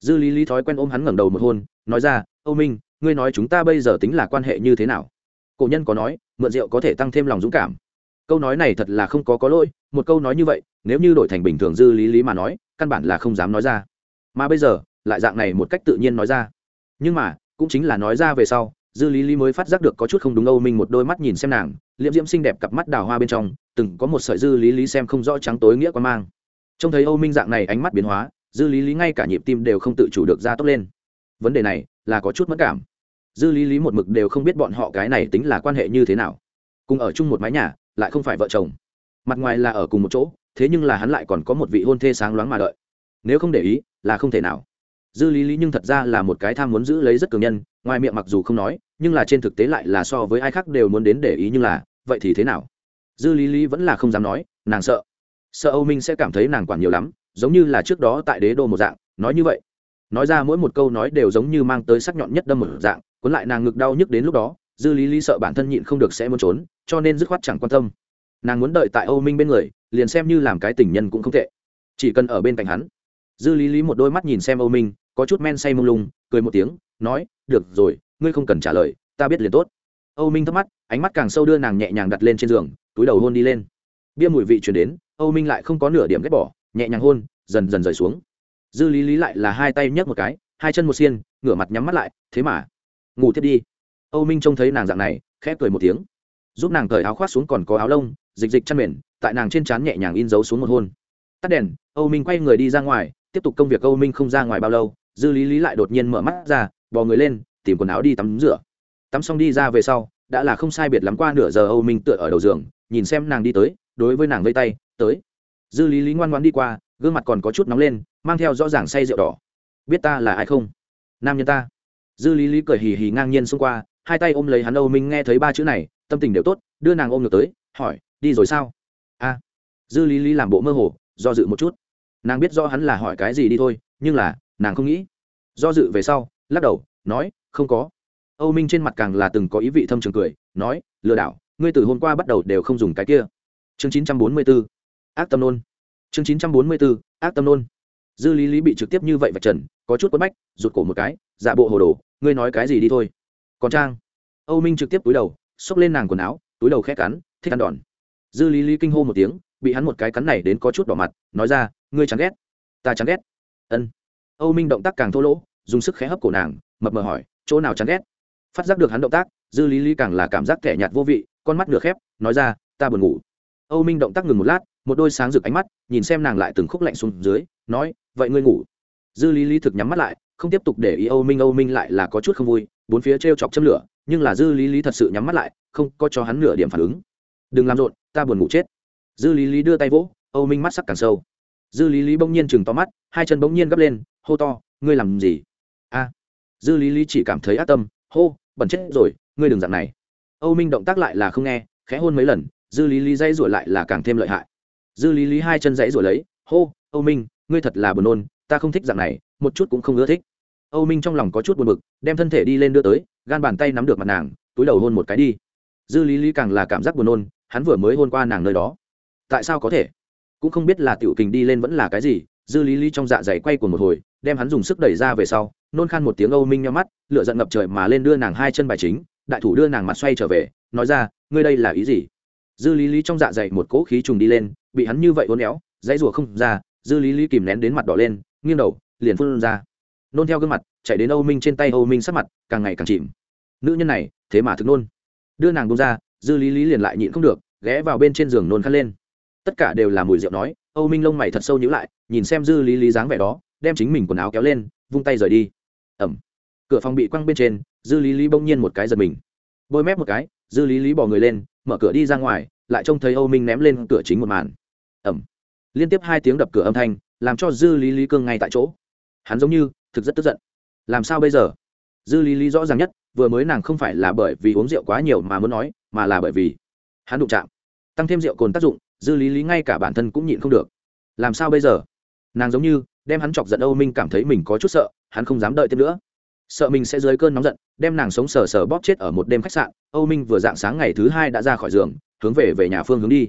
Dư lý lý thói quen ôm hắn ngẩng đầu một hôn, nói ra, âu minh, ngươi nói chúng ta bây giờ tính là quan hệ như thế nào? Cổ nhân có nói, mượn rượu có thể tăng thêm lòng dũng cảm. Câu nói này thật là không có có lỗi, một câu nói như vậy, nếu như đổi thành bình thường dư lý lý mà nói, căn bản là không dám nói ra. Mà bây giờ, lại dạng này một cách tự nhiên nói ra. Nhưng mà, cũng chính là nói ra về sau dư lý lý mới phát giác được có chút không đúng âu minh một đôi mắt nhìn xem nàng, liễm diễm xinh đẹp cặp mắt đào hoa bên trong, từng có một sợi dư lý lý xem không rõ trắng tối nghĩa quan mang. Trông thấy âu minh dạng này ánh mắt biến hóa, dư lý lý ngay cả nhịp tim đều không tự chủ được ra tốc lên. Vấn đề này là có chút mất cảm. Dư lý lý một mực đều không biết bọn họ cái này tính là quan hệ như thế nào. Cùng ở chung một mái nhà, lại không phải vợ chồng. Mặt ngoài là ở cùng một chỗ, thế nhưng là hắn lại còn có một vị hôn thê sáng loáng mà đợi. Nếu không để ý, là không thể nào dư lý lý nhưng thật ra là một cái tham muốn giữ lấy rất cường nhân, ngoài miệng mặc dù không nói, nhưng là trên thực tế lại là so với ai khác đều muốn đến để ý nhưng là, vậy thì thế nào? Dư lý lý vẫn là không dám nói, nàng sợ. Sợ âu minh sẽ cảm thấy nàng quản nhiều lắm, giống như là trước đó tại đế đô một dạng, nói như vậy. Nói ra mỗi một câu nói đều giống như mang tới sắc nhọn nhất đâm một dạng, cuốn lại nàng ngực đau nhức đến lúc đó, dư lý lý sợ bản thân nhịn không được sẽ muốn trốn, cho nên dứt khoát chẳng quan tâm. Nàng muốn đợi tại âu minh bên người, liền xem như làm cái tình nhân cũng không tệ. Chỉ cần ở bên cạnh hắn. Dư lý lý một đôi mắt nhìn xem âu minh có chút men say mông lung, cười một tiếng, nói, được rồi, ngươi không cần trả lời, ta biết liền tốt. Âu minh thắc mắt ánh mắt càng sâu đưa nàng nhẹ nhàng đặt lên trên giường, túi đầu hôn đi lên. Bia mùi vị chuyển đến, âu minh lại không có nửa điểm ghét bỏ, nhẹ nhàng hôn, dần dần rời xuống. Dư lý lý lại là hai tay nhấc một cái, hai chân một xiên, ngửa mặt nhắm mắt lại, thế mà, ngủ thiết đi. Âu minh trông thấy nàng dạng này, khẽ cười một tiếng. Giúp nàng cởi áo khoác xuống còn có áo lông, dịch dịch chăn mền, tại nàng trên trán nhẹ nhàng in dấu xuống một hôn. Tắt đèn, âu minh quay người đi ra ngoài, tiếp tục công việc âu minh không ra ngoài bao lâu dư lý lý lại đột nhiên mở mắt ra, bò người lên, tìm quần áo đi tắm rửa. Tắm xong đi ra về sau, đã là không sai biệt lắm qua nửa giờ âu minh tựa ở đầu giường, nhìn xem nàng đi tới, đối với nàng vây tay, tới. Dư lý lý ngoan ngoan đi qua, gương mặt còn có chút nóng lên, mang theo rõ ràng say rượu đỏ. Biết ta là ai không? Nam nhân ta. Dư lý lý cười hì hì ngang nhiên xông qua, hai tay ôm lấy hắn âu minh nghe thấy ba chữ này, tâm tình đều tốt, đưa nàng ôm ngược tới, hỏi, đi rồi sao? A. Dư lý lý làm bộ mơ hồ, do dự một chút. Nàng biết do hắn là hỏi cái gì đi thôi, nhưng là nàng không nghĩ. Do dự về sau, lắc đầu, nói, không có. Âu minh trên mặt càng là từng có ý vị thâm trường cười, nói, lừa đảo, ngươi từ hôm qua bắt đầu đều không dùng cái kia. Chương chín trăm bốn mươi b ố ác tâm nôn. Chương chín trăm bốn mươi b ố ác tâm nôn. Dư lý lý bị trực tiếp như vậy vạch trần, có chút quất bách, rụt cổ một cái dạ bộ hồ đồ, ngươi nói cái gì đi thôi. Còn trang? Âu minh trực tiếp túi đầu, xốc lên nàng quần áo, túi đầu khét cắn, thích ăn đòn. Dư lý lý kinh hô một tiếng, bị hắn một cái cắn này đến có chút đỏ mặt, nói ra, ngươi chán ghét, ta chán ghét. Ân âu minh động tác càng thô lỗ, dùng sức khẽ hấp cổ nàng, mập mờ hỏi, chỗ nào chán ghét? Phát giác được hắn động tác, dư lý lý càng là cảm giác kẻ nhạt vô vị, con mắt nửa khép, nói ra, ta buồn ngủ. Âu minh động tác ngừng một lát, một đôi sáng rực ánh mắt, nhìn xem nàng lại từng khúc lạnh xuống dưới, nói, vậy ngươi ngủ. Dư lý lý thực nhắm mắt lại, không tiếp tục để ý âu minh âu minh lại là có chút không vui, bốn phía t r e o chọc châm lửa, nhưng là dư lý lý thật sự nhắm mắt lại, không có cho hắn nửa điểm phản ứng. Đừng làm rộn, ta buồn ngủ chết. Dư lý lý đưa tay vỗ, âu minh mắt sắc càng sâu. Dư lý lý bỗng nhiên chừng to mắt hai chân bỗng nhiên gấp lên, hô to, ngươi làm gì? A. Dư lý lý chỉ cảm thấy ác tâm, hô, bẩn chết rồi, ngươi đừng dặn này. Âu minh động tác lại là không nghe, khẽ hôn mấy lần, dư lý lý dãy rủa lại là càng thêm lợi hại. Dư lý lý hai chân dãy rủa lấy, hô, âu minh, ngươi thật là buồn nôn, ta không thích dạng này, một chút cũng không ưa thích. Âu minh trong lòng có chút buồn bực, đem thân thể đi lên đưa tới, gan bàn tay nắm được mặt nàng, túi đầu hôn một cái đi. Dư lý lý càng là cảm giác buồn nôn, hắn vừa mới hôn qua nàng nơi đó. Tại sao có thể? Cũng không biết là tiểu kình đi lên vẫn là cái gì dư lý lý trong dạ dày quay của một hồi, đem hắn dùng sức đẩy ra về sau, nôn khan một tiếng âu minh nhau mắt lựa giận ngập trời mà lên đưa nàng hai chân bài chính, đại thủ đưa nàng mặt xoay trở về, nói ra, ngươi đây là ý gì? Dư lý lý trong dạ dày một cỗ khí trùng đi lên, bị hắn như vậy uốn éo, dãy rùa không ra, dư lý lý kìm nén đến mặt đỏ lên, nghiêng đầu, liền phun ra. Nôn theo gương mặt, chạy đến âu minh trên tay, âu minh sát mặt càng ngày càng chìm. Nữ nhân này, thế mà thức nôn. Đưa nàng bông ra, dư lý lý liền lại nhịn không được, ghé vào bên trên giường nôn khăn lên. Tất cả đều là mùi rượu nói âu minh lông mày thật sâu nhữ lại, nhìn xem dư lý lý dáng vẻ đó, đem chính mình quần áo kéo lên, vung tay rời đi. Ẩm. Cửa phòng bị quăng bên trên, dư lý lý bỗng nhiên một cái giật mình. Bôi mép một cái, dư lý lý bỏ người lên, mở cửa đi ra ngoài, lại trông thấy âu minh ném lên cửa chính một màn. Ẩm. Liên tiếp hai tiếng đập cửa âm thanh, làm cho dư lý lý cương ngay tại chỗ. Hắn giống như, thực rất tức giận. Làm sao bây giờ? Dư lý lý rõ ràng nhất, vừa mới nàng không phải là bởi vì uống rượu quá nhiều mà muốn nói, mà là bởi vì hắn đụng chạm. Tăng thêm rượu cồn tác dụng dư lý lý ngay cả bản thân cũng nhịn không được. Làm sao bây giờ? Nàng giống như đem hắn chọc giận âu minh cảm thấy mình có chút sợ, hắn không dám đợi tiếp nữa. Sợ mình sẽ dưới cơn nóng giận, đem nàng sống sờ sờ bóp chết ở một đêm khách sạn, âu minh vừa dạng sáng ngày thứ hai đã ra khỏi giường, hướng về về nhà phương hướng đi.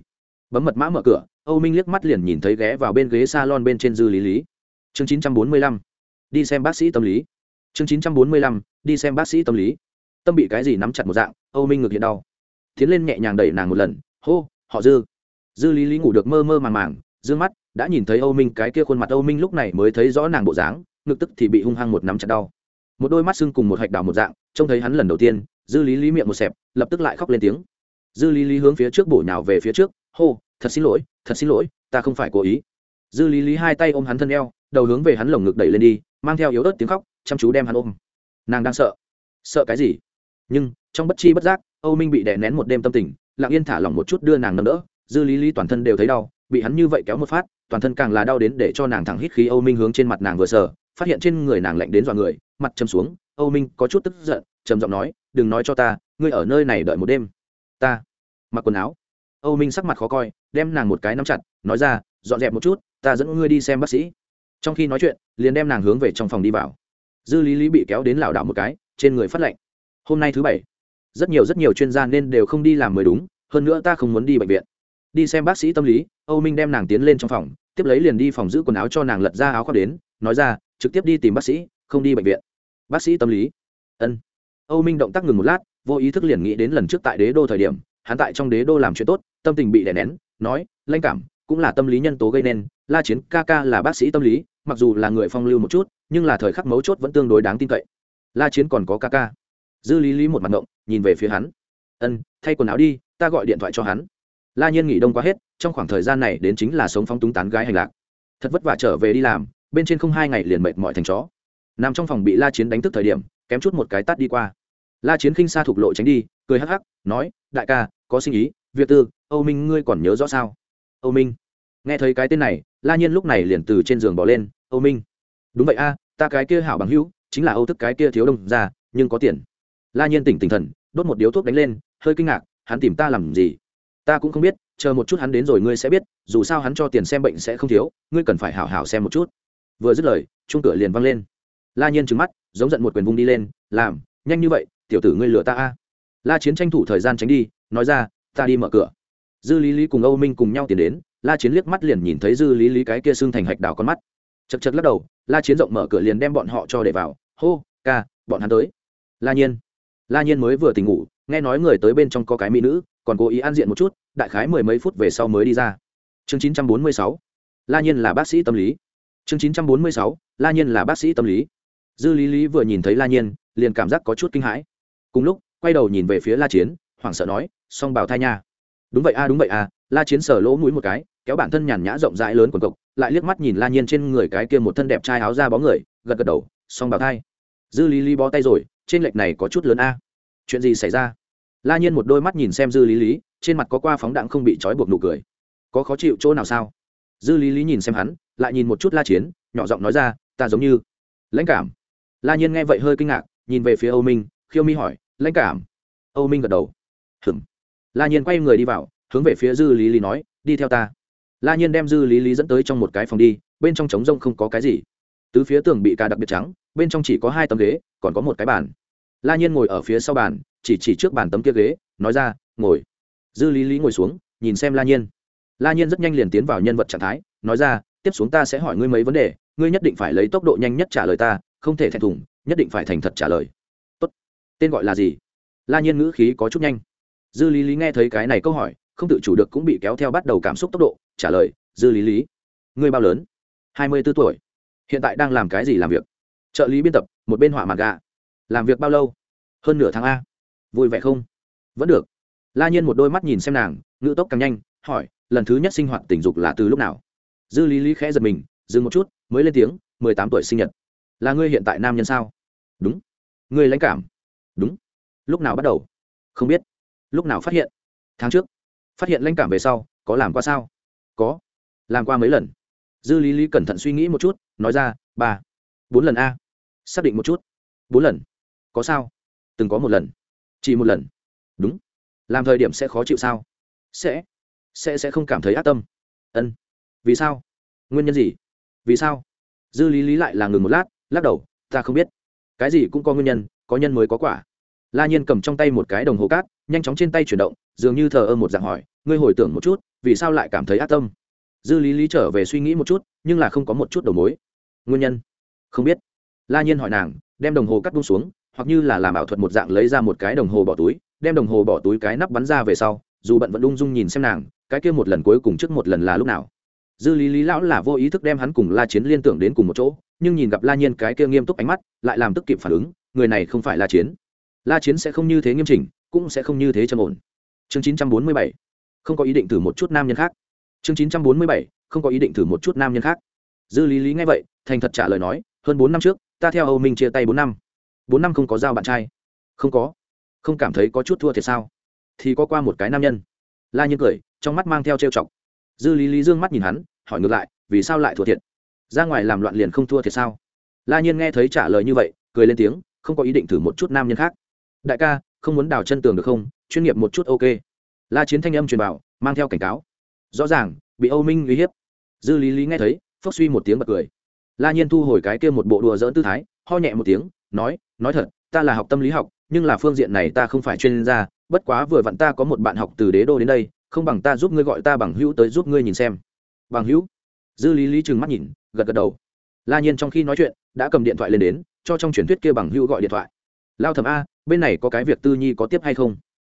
Bấm mật mã mở cửa, âu minh liếc mắt liền nhìn thấy ghé vào bên ghế s a lon bên trên dư lý lý. Chương chín trăm bốn mươi lăm, đi xem bác sĩ tâm lý. Chương chín trăm bốn mươi lăm, đi xem bác sĩ tâm lý. Tâm bị cái gì nắm chặt một dạng, âu minh ngực hiện đau. Tiến lên nhẹ nhàng đẩy nàng một lần, hô, họ dư dư lý lý ngủ được mơ mơ màng màng d ư ơ n g mắt, đã nhìn thấy âu minh, cái kia khuôn mặt âu minh lúc này mới thấy rõ nàng bộ dáng, ngực tức thì bị hung hăng một nắm chặt đau. Một đôi mắt sưng cùng một hạch đào một dạng, trông thấy hắn lần đầu tiên, dư lý lý miệng một xẹp, lập tức lại khóc lên tiếng. Dư lý lý hướng phía trước bổ nhào về phía trước, hô, thật xin lỗi, thật xin lỗi, ta không phải cố ý. Dư lý lý hai tay ôm hắn thân eo, đầu hướng về hắn lồng ngực đẩy lên đi, mang theo yếu ớt tiếng khóc, chăm chú đem hắn ôm. Nàng đang sợ. Sợ cái gì? Nhưng, trong bất chi bất giác, âu minh bị đè nén một đêm tâm tình, lặng yên thả lỏng một chút đưa nàng nâng đỡ dư lý lý toàn thân đều thấy đau, bị hắn như vậy kéo một phát, toàn thân càng là đau đến để cho nàng thẳng hít khí âu minh hướng trên mặt nàng vừa sờ, phát hiện trên người nàng lạnh đến dọa người, mặt châm xuống, âu minh có chút tức giận, trầm giọng nói, đừng nói cho ta, ngươi ở nơi này đợi một đêm. Ta. Mặc quần áo. Âu minh sắc mặt khó coi, đem nàng một cái nắm chặt, nói ra, dọn dẹp một chút, ta dẫn ngươi đi xem bác sĩ. Trong khi nói chuyện, liền đem nàng hướng về trong phòng đi vào. Dư lý lý bị kéo đến lảo đảo một cái, trên người phát lạnh. Hôm nay thứ bảy, rất nhiều rất nhiều chuyên gia nên đều không đi làm mới đúng, hơn nữa ta không muốn đi bệnh viện đi xem bác sĩ tâm lý, âu minh đem nàng tiến lên trong phòng, tiếp lấy liền đi phòng giữ quần áo cho nàng lật ra áo khoác đến, nói ra, trực tiếp đi tìm bác sĩ, không đi bệnh viện. Bác sĩ tâm lý. Ân. Âu minh động tác ngừng một lát, vô ý thức liền nghĩ đến lần trước tại đế đô thời điểm, hắn tại trong đế đô làm chuyện tốt, tâm tình bị đè nén, nói lanh cảm, cũng là tâm lý nhân tố gây nên, la chiến ca ca là bác sĩ tâm lý, mặc dù là người phong lưu một chút, nhưng là thời khắc mấu chốt vẫn tương đối đáng tin cậy. La chiến còn có ca ca. Dư lý lý một mặt ngộng, nhìn về phía hắn. Ân, thay quần áo đi, ta gọi điện thoại cho hắn la nhiên nghỉ đông quá hết, trong khoảng thời gian này đến chính là sống phóng túng tán gái hành lạc. Thật vất vả trở về đi làm, bên trên không hai ngày liền mệt mỏi thành chó. Nằm trong phòng bị la chiến đánh thức thời điểm, kém chút một cái tắt đi qua. La chiến khinh xa thục lộ tránh đi, cười hắc hắc, nói, đại ca, có sinh ý việc tư, âu minh ngươi còn nhớ rõ sao? Âu minh. Nghe thấy cái tên này, la nhiên lúc này liền từ trên giường bỏ lên, âu minh. Đúng vậy a, ta cái kia hảo bằng hữu, chính là âu thức cái kia thiếu đông ra nhưng có tiền. La nhiên tỉnh tỉnh thần, đốt một điếu thuốc đánh lên, hơi kinh ngạc, hắn tìm ta làm gì? Ta cũng không biết, chờ một chút hắn đến rồi ngươi sẽ biết, dù sao hắn cho tiền xem bệnh sẽ không thiếu, ngươi cần phải hảo hảo xem một chút. Vừa dứt lời chung cửa liền văng lên. La nhiên trừng mắt, giống giận một quyền vung đi lên, làm, nhanh như vậy, tiểu tử ngươi lừa ta a. La chiến tranh thủ thời gian tránh đi, nói ra, ta đi mở cửa. Dư lý lý cùng âu minh cùng nhau tiến đến, la chiến liếc mắt liền nhìn thấy dư lý lý cái kia xương thành hạch đào con mắt. Chật chật lắc đầu, la chiến rộng mở cửa liền đem bọn họ cho để vào, hô, ca, bọn hắn tới. La nhiên. La nhiên mới vừa tỉnh ngủ, nghe nói người tới bên trong có cái mỹ nữ, còn cố ý an diện một chút đại khái mười mấy phút về sau mới đi ra. Chương chín trăm bốn mươi sáu, la nhiên là bác sĩ tâm lý. Chương chín trăm bốn mươi sáu, la nhiên là bác sĩ tâm lý. Dư lý lý vừa nhìn thấy la nhiên, liền cảm giác có chút kinh hãi. Cùng lúc, quay đầu nhìn về phía la chiến, hoảng sợ nói song bảo thai nha. Đúng vậy a, đúng vậy a. La chiến sờ lỗ mũi một cái, kéo bản thân nhàn nhã rộng rãi lớn quần cộc, lại liếc mắt nhìn la nhiên trên người cái kia một thân đẹp trai áo da bó người, gật gật đầu song bảo thai. Dư lý lý bó tay rồi, trên lệch này có chút lớn a. Chuyện gì xảy ra? La nhiên một đôi mắt nhìn xem dư lý lý trên mặt có qua phóng đạn không bị trói buộc nụ cười. Có khó chịu chỗ nào sao? Dư lý lý nhìn xem hắn, lại nhìn một chút la chiến, nhỏ giọng nói ra, ta giống như. Lãnh cảm. La nhiên nghe vậy hơi kinh ngạc, nhìn về phía âu minh, khiêu mi hỏi, lãnh cảm? Âu minh gật đầu. Hừm la nhiên quay người đi vào, hướng về phía dư lý lý nói, đi theo ta. La nhiên đem dư lý lý dẫn tới trong một cái phòng đi, bên trong trống rông không có cái gì. Tứ phía tường bị cà đặc biệt trắng, bên trong chỉ có hai tấm ghế, còn có một cái bàn. La nhiên ngồi ở phía sau bàn, chỉ chỉ trước bàn tấm kia ghế, nói ra, ngồi dư lý lý ngồi xuống, nhìn xem la nhiên. La nhiên rất nhanh liền tiến vào nhân vật trạng thái, nói ra, tiếp xuống ta sẽ hỏi ngươi mấy vấn đề, ngươi nhất định phải lấy tốc độ nhanh nhất trả lời ta, không thể thẹn thùng, nhất định phải thành thật trả lời. Tốt. tên gọi là gì? La nhiên ngữ khí có chút nhanh. Dư lý lý nghe thấy cái này câu hỏi, không tự chủ được cũng bị kéo theo bắt đầu cảm xúc tốc độ, trả lời, dư lý lý, ngươi bao lớn? Hai mươi b ố tuổi. Hiện tại đang làm cái gì làm việc? Trợ lý biên tập, một bên họa mặt gà. Làm việc bao lâu? Hơn nửa tháng a. Vui vẻ không? Vẫn được la nhiên một đôi mắt nhìn xem nàng ngự tốc càng nhanh, hỏi, lần thứ nhất sinh hoạt tình dục là từ lúc nào? Dư lý lý khẽ giật mình, dừng một chút, mới lên tiếng, mười tám tuổi sinh nhật. Là ngươi hiện tại nam nhân sao? Đúng. Ngươi lãnh cảm. Đúng. Lúc nào bắt đầu? Không biết. Lúc nào phát hiện? Tháng trước. Phát hiện lãnh cảm về sau, có làm qua sao? Có. Làm qua mấy lần? Dư lý lý cẩn thận suy nghĩ một chút, nói ra, ba. Bốn lần a. Xác định một chút. Bốn lần. Có sao? Từng có một lần. Chỉ một lần. Đúng làm thời điểm sẽ khó chịu sao? Sẽ. Sẽ sẽ không cảm thấy ác tâm. Ân. Vì sao? Nguyên nhân gì? Vì sao? Dư lý lý lại là ngừng một lát, lắc đầu, ta không biết. Cái gì cũng có nguyên nhân, có nhân mới có quả. La nhiên cầm trong tay một cái đồng hồ cát, nhanh chóng trên tay chuyển động, dường như thờ ơ một dạng hỏi, ngươi hồi tưởng một chút, vì sao lại cảm thấy ác tâm? Dư lý lý trở về suy nghĩ một chút, nhưng là không có một chút đầu mối. Nguyên nhân? Không biết. La nhiên hỏi nàng, đem đồng hồ cắt bung xuống, hoặc như là làm ảo thuật một dạng lấy ra một cái đồng hồ bỏ túi đem đồng hồ bỏ túi cái nắp bắn ra về sau, dù bận vẫn ung dung nhìn xem nàng, cái kia một lần cuối cùng trước một lần là lúc nào. Dư lý lý lão là vô ý thức đem hắn cùng la chiến liên tưởng đến cùng một chỗ, nhưng nhìn gặp la nhiên cái kia nghiêm túc ánh mắt, lại làm tức kịp phản ứng, người này không phải la chiến. La chiến sẽ không như thế nghiêm chỉnh, cũng sẽ không như thế trầm ổn. Chương chín trăm bốn mươi bảy. Không có ý định thử một chút nam nhân khác. Chương chín trăm bốn mươi bảy. Không có ý định thử một chút nam nhân khác. Dư lý lý nghe vậy, thành thật trả lời nói, hơn bốn năm trước, ta theo âu minh chia tay bốn năm. Bốn năm không có giao bạn trai. Không có không cảm thấy có chút thua thiệt sao? Thì có qua một cái nam nhân. La nhiên cười, trong mắt mang theo trêu chọc. Dư lý lý dương mắt nhìn hắn, hỏi ngược lại, vì sao lại thua thiệt? Ra ngoài làm loạn liền không thua thiệt sao? La nhiên nghe thấy trả lời như vậy, cười lên tiếng, không có ý định thử một chút nam nhân khác. Đại ca, không muốn đào chân tường được không? Chuyên nghiệp một chút ok. La chiến thanh âm truyền bảo mang theo cảnh cáo. Rõ ràng, bị âu minh uy hiếp. Dư lý lý nghe thấy, phốc suy một tiếng bật cười. La nhiên thu hồi cái kia một bộ đùa dỡn tư thái, ho nhẹ một tiếng, nói nói thật, ta là học tâm lý học nhưng là phương diện này ta không phải chuyên gia, bất quá vừa vặn ta có một bạn học từ đế đô đến đây, không bằng ta giúp ngươi gọi ta bằng hữu tới giúp ngươi nhìn xem. Bằng hữu? Dư lý lý trừng mắt nhìn, gật gật đầu. La nhiên trong khi nói chuyện, đã cầm điện thoại lên đến, cho trong truyền thuyết kia bằng hữu gọi điện thoại. Lao thầm a, bên này có cái việc tư nhi có tiếp hay không?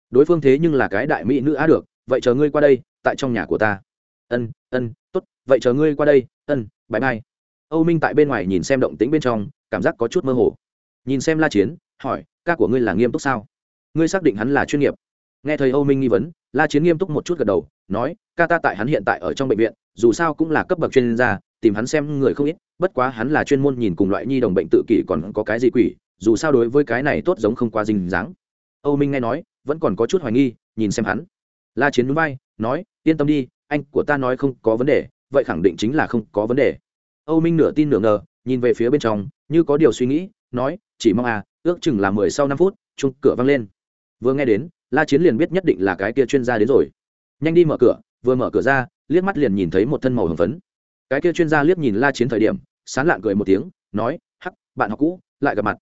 Đối phương thế nhưng là cái đại mỹ nữ a được, vậy chờ ngươi qua đây, tại trong nhà của ta. Ân ân t ố t vậy chờ ngươi qua đây, ân bãi mai âu minh tại bên ngoài nhìn xem động tĩnh bên trong, cảm giác có chút mơ hồ. Nhìn xem la chiến, hỏi ca của ngươi là nghiêm túc sao? Ngươi xác định hắn là chuyên nghiệp. Nghe thầy âu minh nghi vấn, la chiến nghiêm túc một chút gật đầu, nói, ca ta tại hắn hiện tại ở trong bệnh viện, dù sao cũng là cấp bậc chuyên gia, tìm hắn xem người không ít, bất quá hắn là chuyên môn nhìn cùng loại nhi đồng bệnh tự kỷ còn có cái gì quỷ, dù sao đối với cái này tốt giống không quá dinh dáng. Âu minh nghe nói, vẫn còn có chút hoài nghi, nhìn xem hắn. La chiến núi bay nói, yên tâm đi, anh của ta nói không có vấn đề, vậy khẳng định chính là không có vấn đề. Âu minh nửa tin nửa ngờ, nhìn về phía bên trong, như có điều suy nghĩ, nói, chỉ mong à ước chừng là mười sau năm phút chung cửa văng lên. Vừa nghe đến, la chiến liền biết nhất định là cái kia chuyên gia đến rồi. Nhanh đi mở cửa, vừa mở cửa ra, liếc mắt liền nhìn thấy một thân màu hồng phấn. Cái kia chuyên gia liếc nhìn la chiến thời điểm, sán lạn cười một tiếng, nói, hắc, bạn học cũ, lại gặp mặt.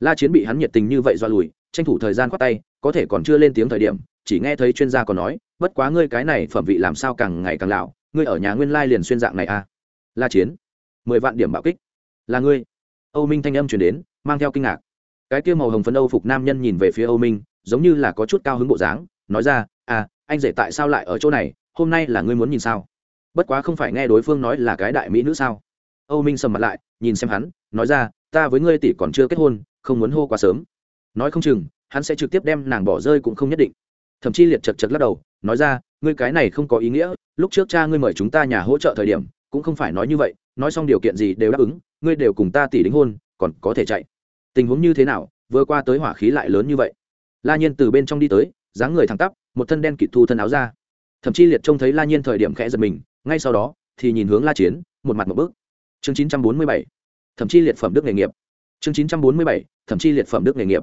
La chiến bị hắn nhiệt tình như vậy do lùi, tranh thủ thời gian khoát tay, có thể còn chưa lên tiếng thời điểm, chỉ nghe thấy chuyên gia còn nói, bất quá ngươi cái này phẩm vị làm sao càng ngày càng lão, ngươi ở nhà nguyên lai liền xuyên dạng này à? La chiến, mười vạn điểm bạo kích. Là ngươi. Âu minh thanh âm chuyển đến, mang theo kinh ngạc cái kia màu hồng phấn âu phục nam nhân nhìn về phía âu minh, giống như là có chút cao hứng bộ dáng, nói ra à anh rể tại sao lại ở chỗ này? Hôm nay là ngươi muốn nhìn sao? Bất quá không phải nghe đối phương nói là cái đại mỹ nữ sao? Âu minh sầm mặt lại, nhìn xem hắn, nói ra, ta với ngươi tỷ còn chưa kết hôn, không muốn hô quá sớm. Nói không chừng, hắn sẽ trực tiếp đem nàng bỏ rơi cũng không nhất định. Thậm chí liệt chật chật lắc đầu, nói ra, ngươi cái này không có ý nghĩa, lúc trước cha ngươi mời chúng ta nhà hỗ trợ thời điểm, cũng không phải nói như vậy, nói xong điều kiện gì đều đáp ứng, ngươi đều cùng ta tỷ đính hôn, còn có thể chạy tình huống như thế nào, vừa qua tới hỏa khí lại lớn như vậy. La nhiên từ bên trong đi tới, dáng người thẳng tắp, một thân đen kịt thu thân áo ra thậm chí liệt trông thấy la nhiên thời điểm khẽ giật mình, ngay sau đó, thì nhìn hướng la chiến, một mặt một bước. Chương 947 thậm chí liệt phẩm đức nghề nghiệp. Chương 947 thậm chí liệt phẩm đức nghề nghiệp.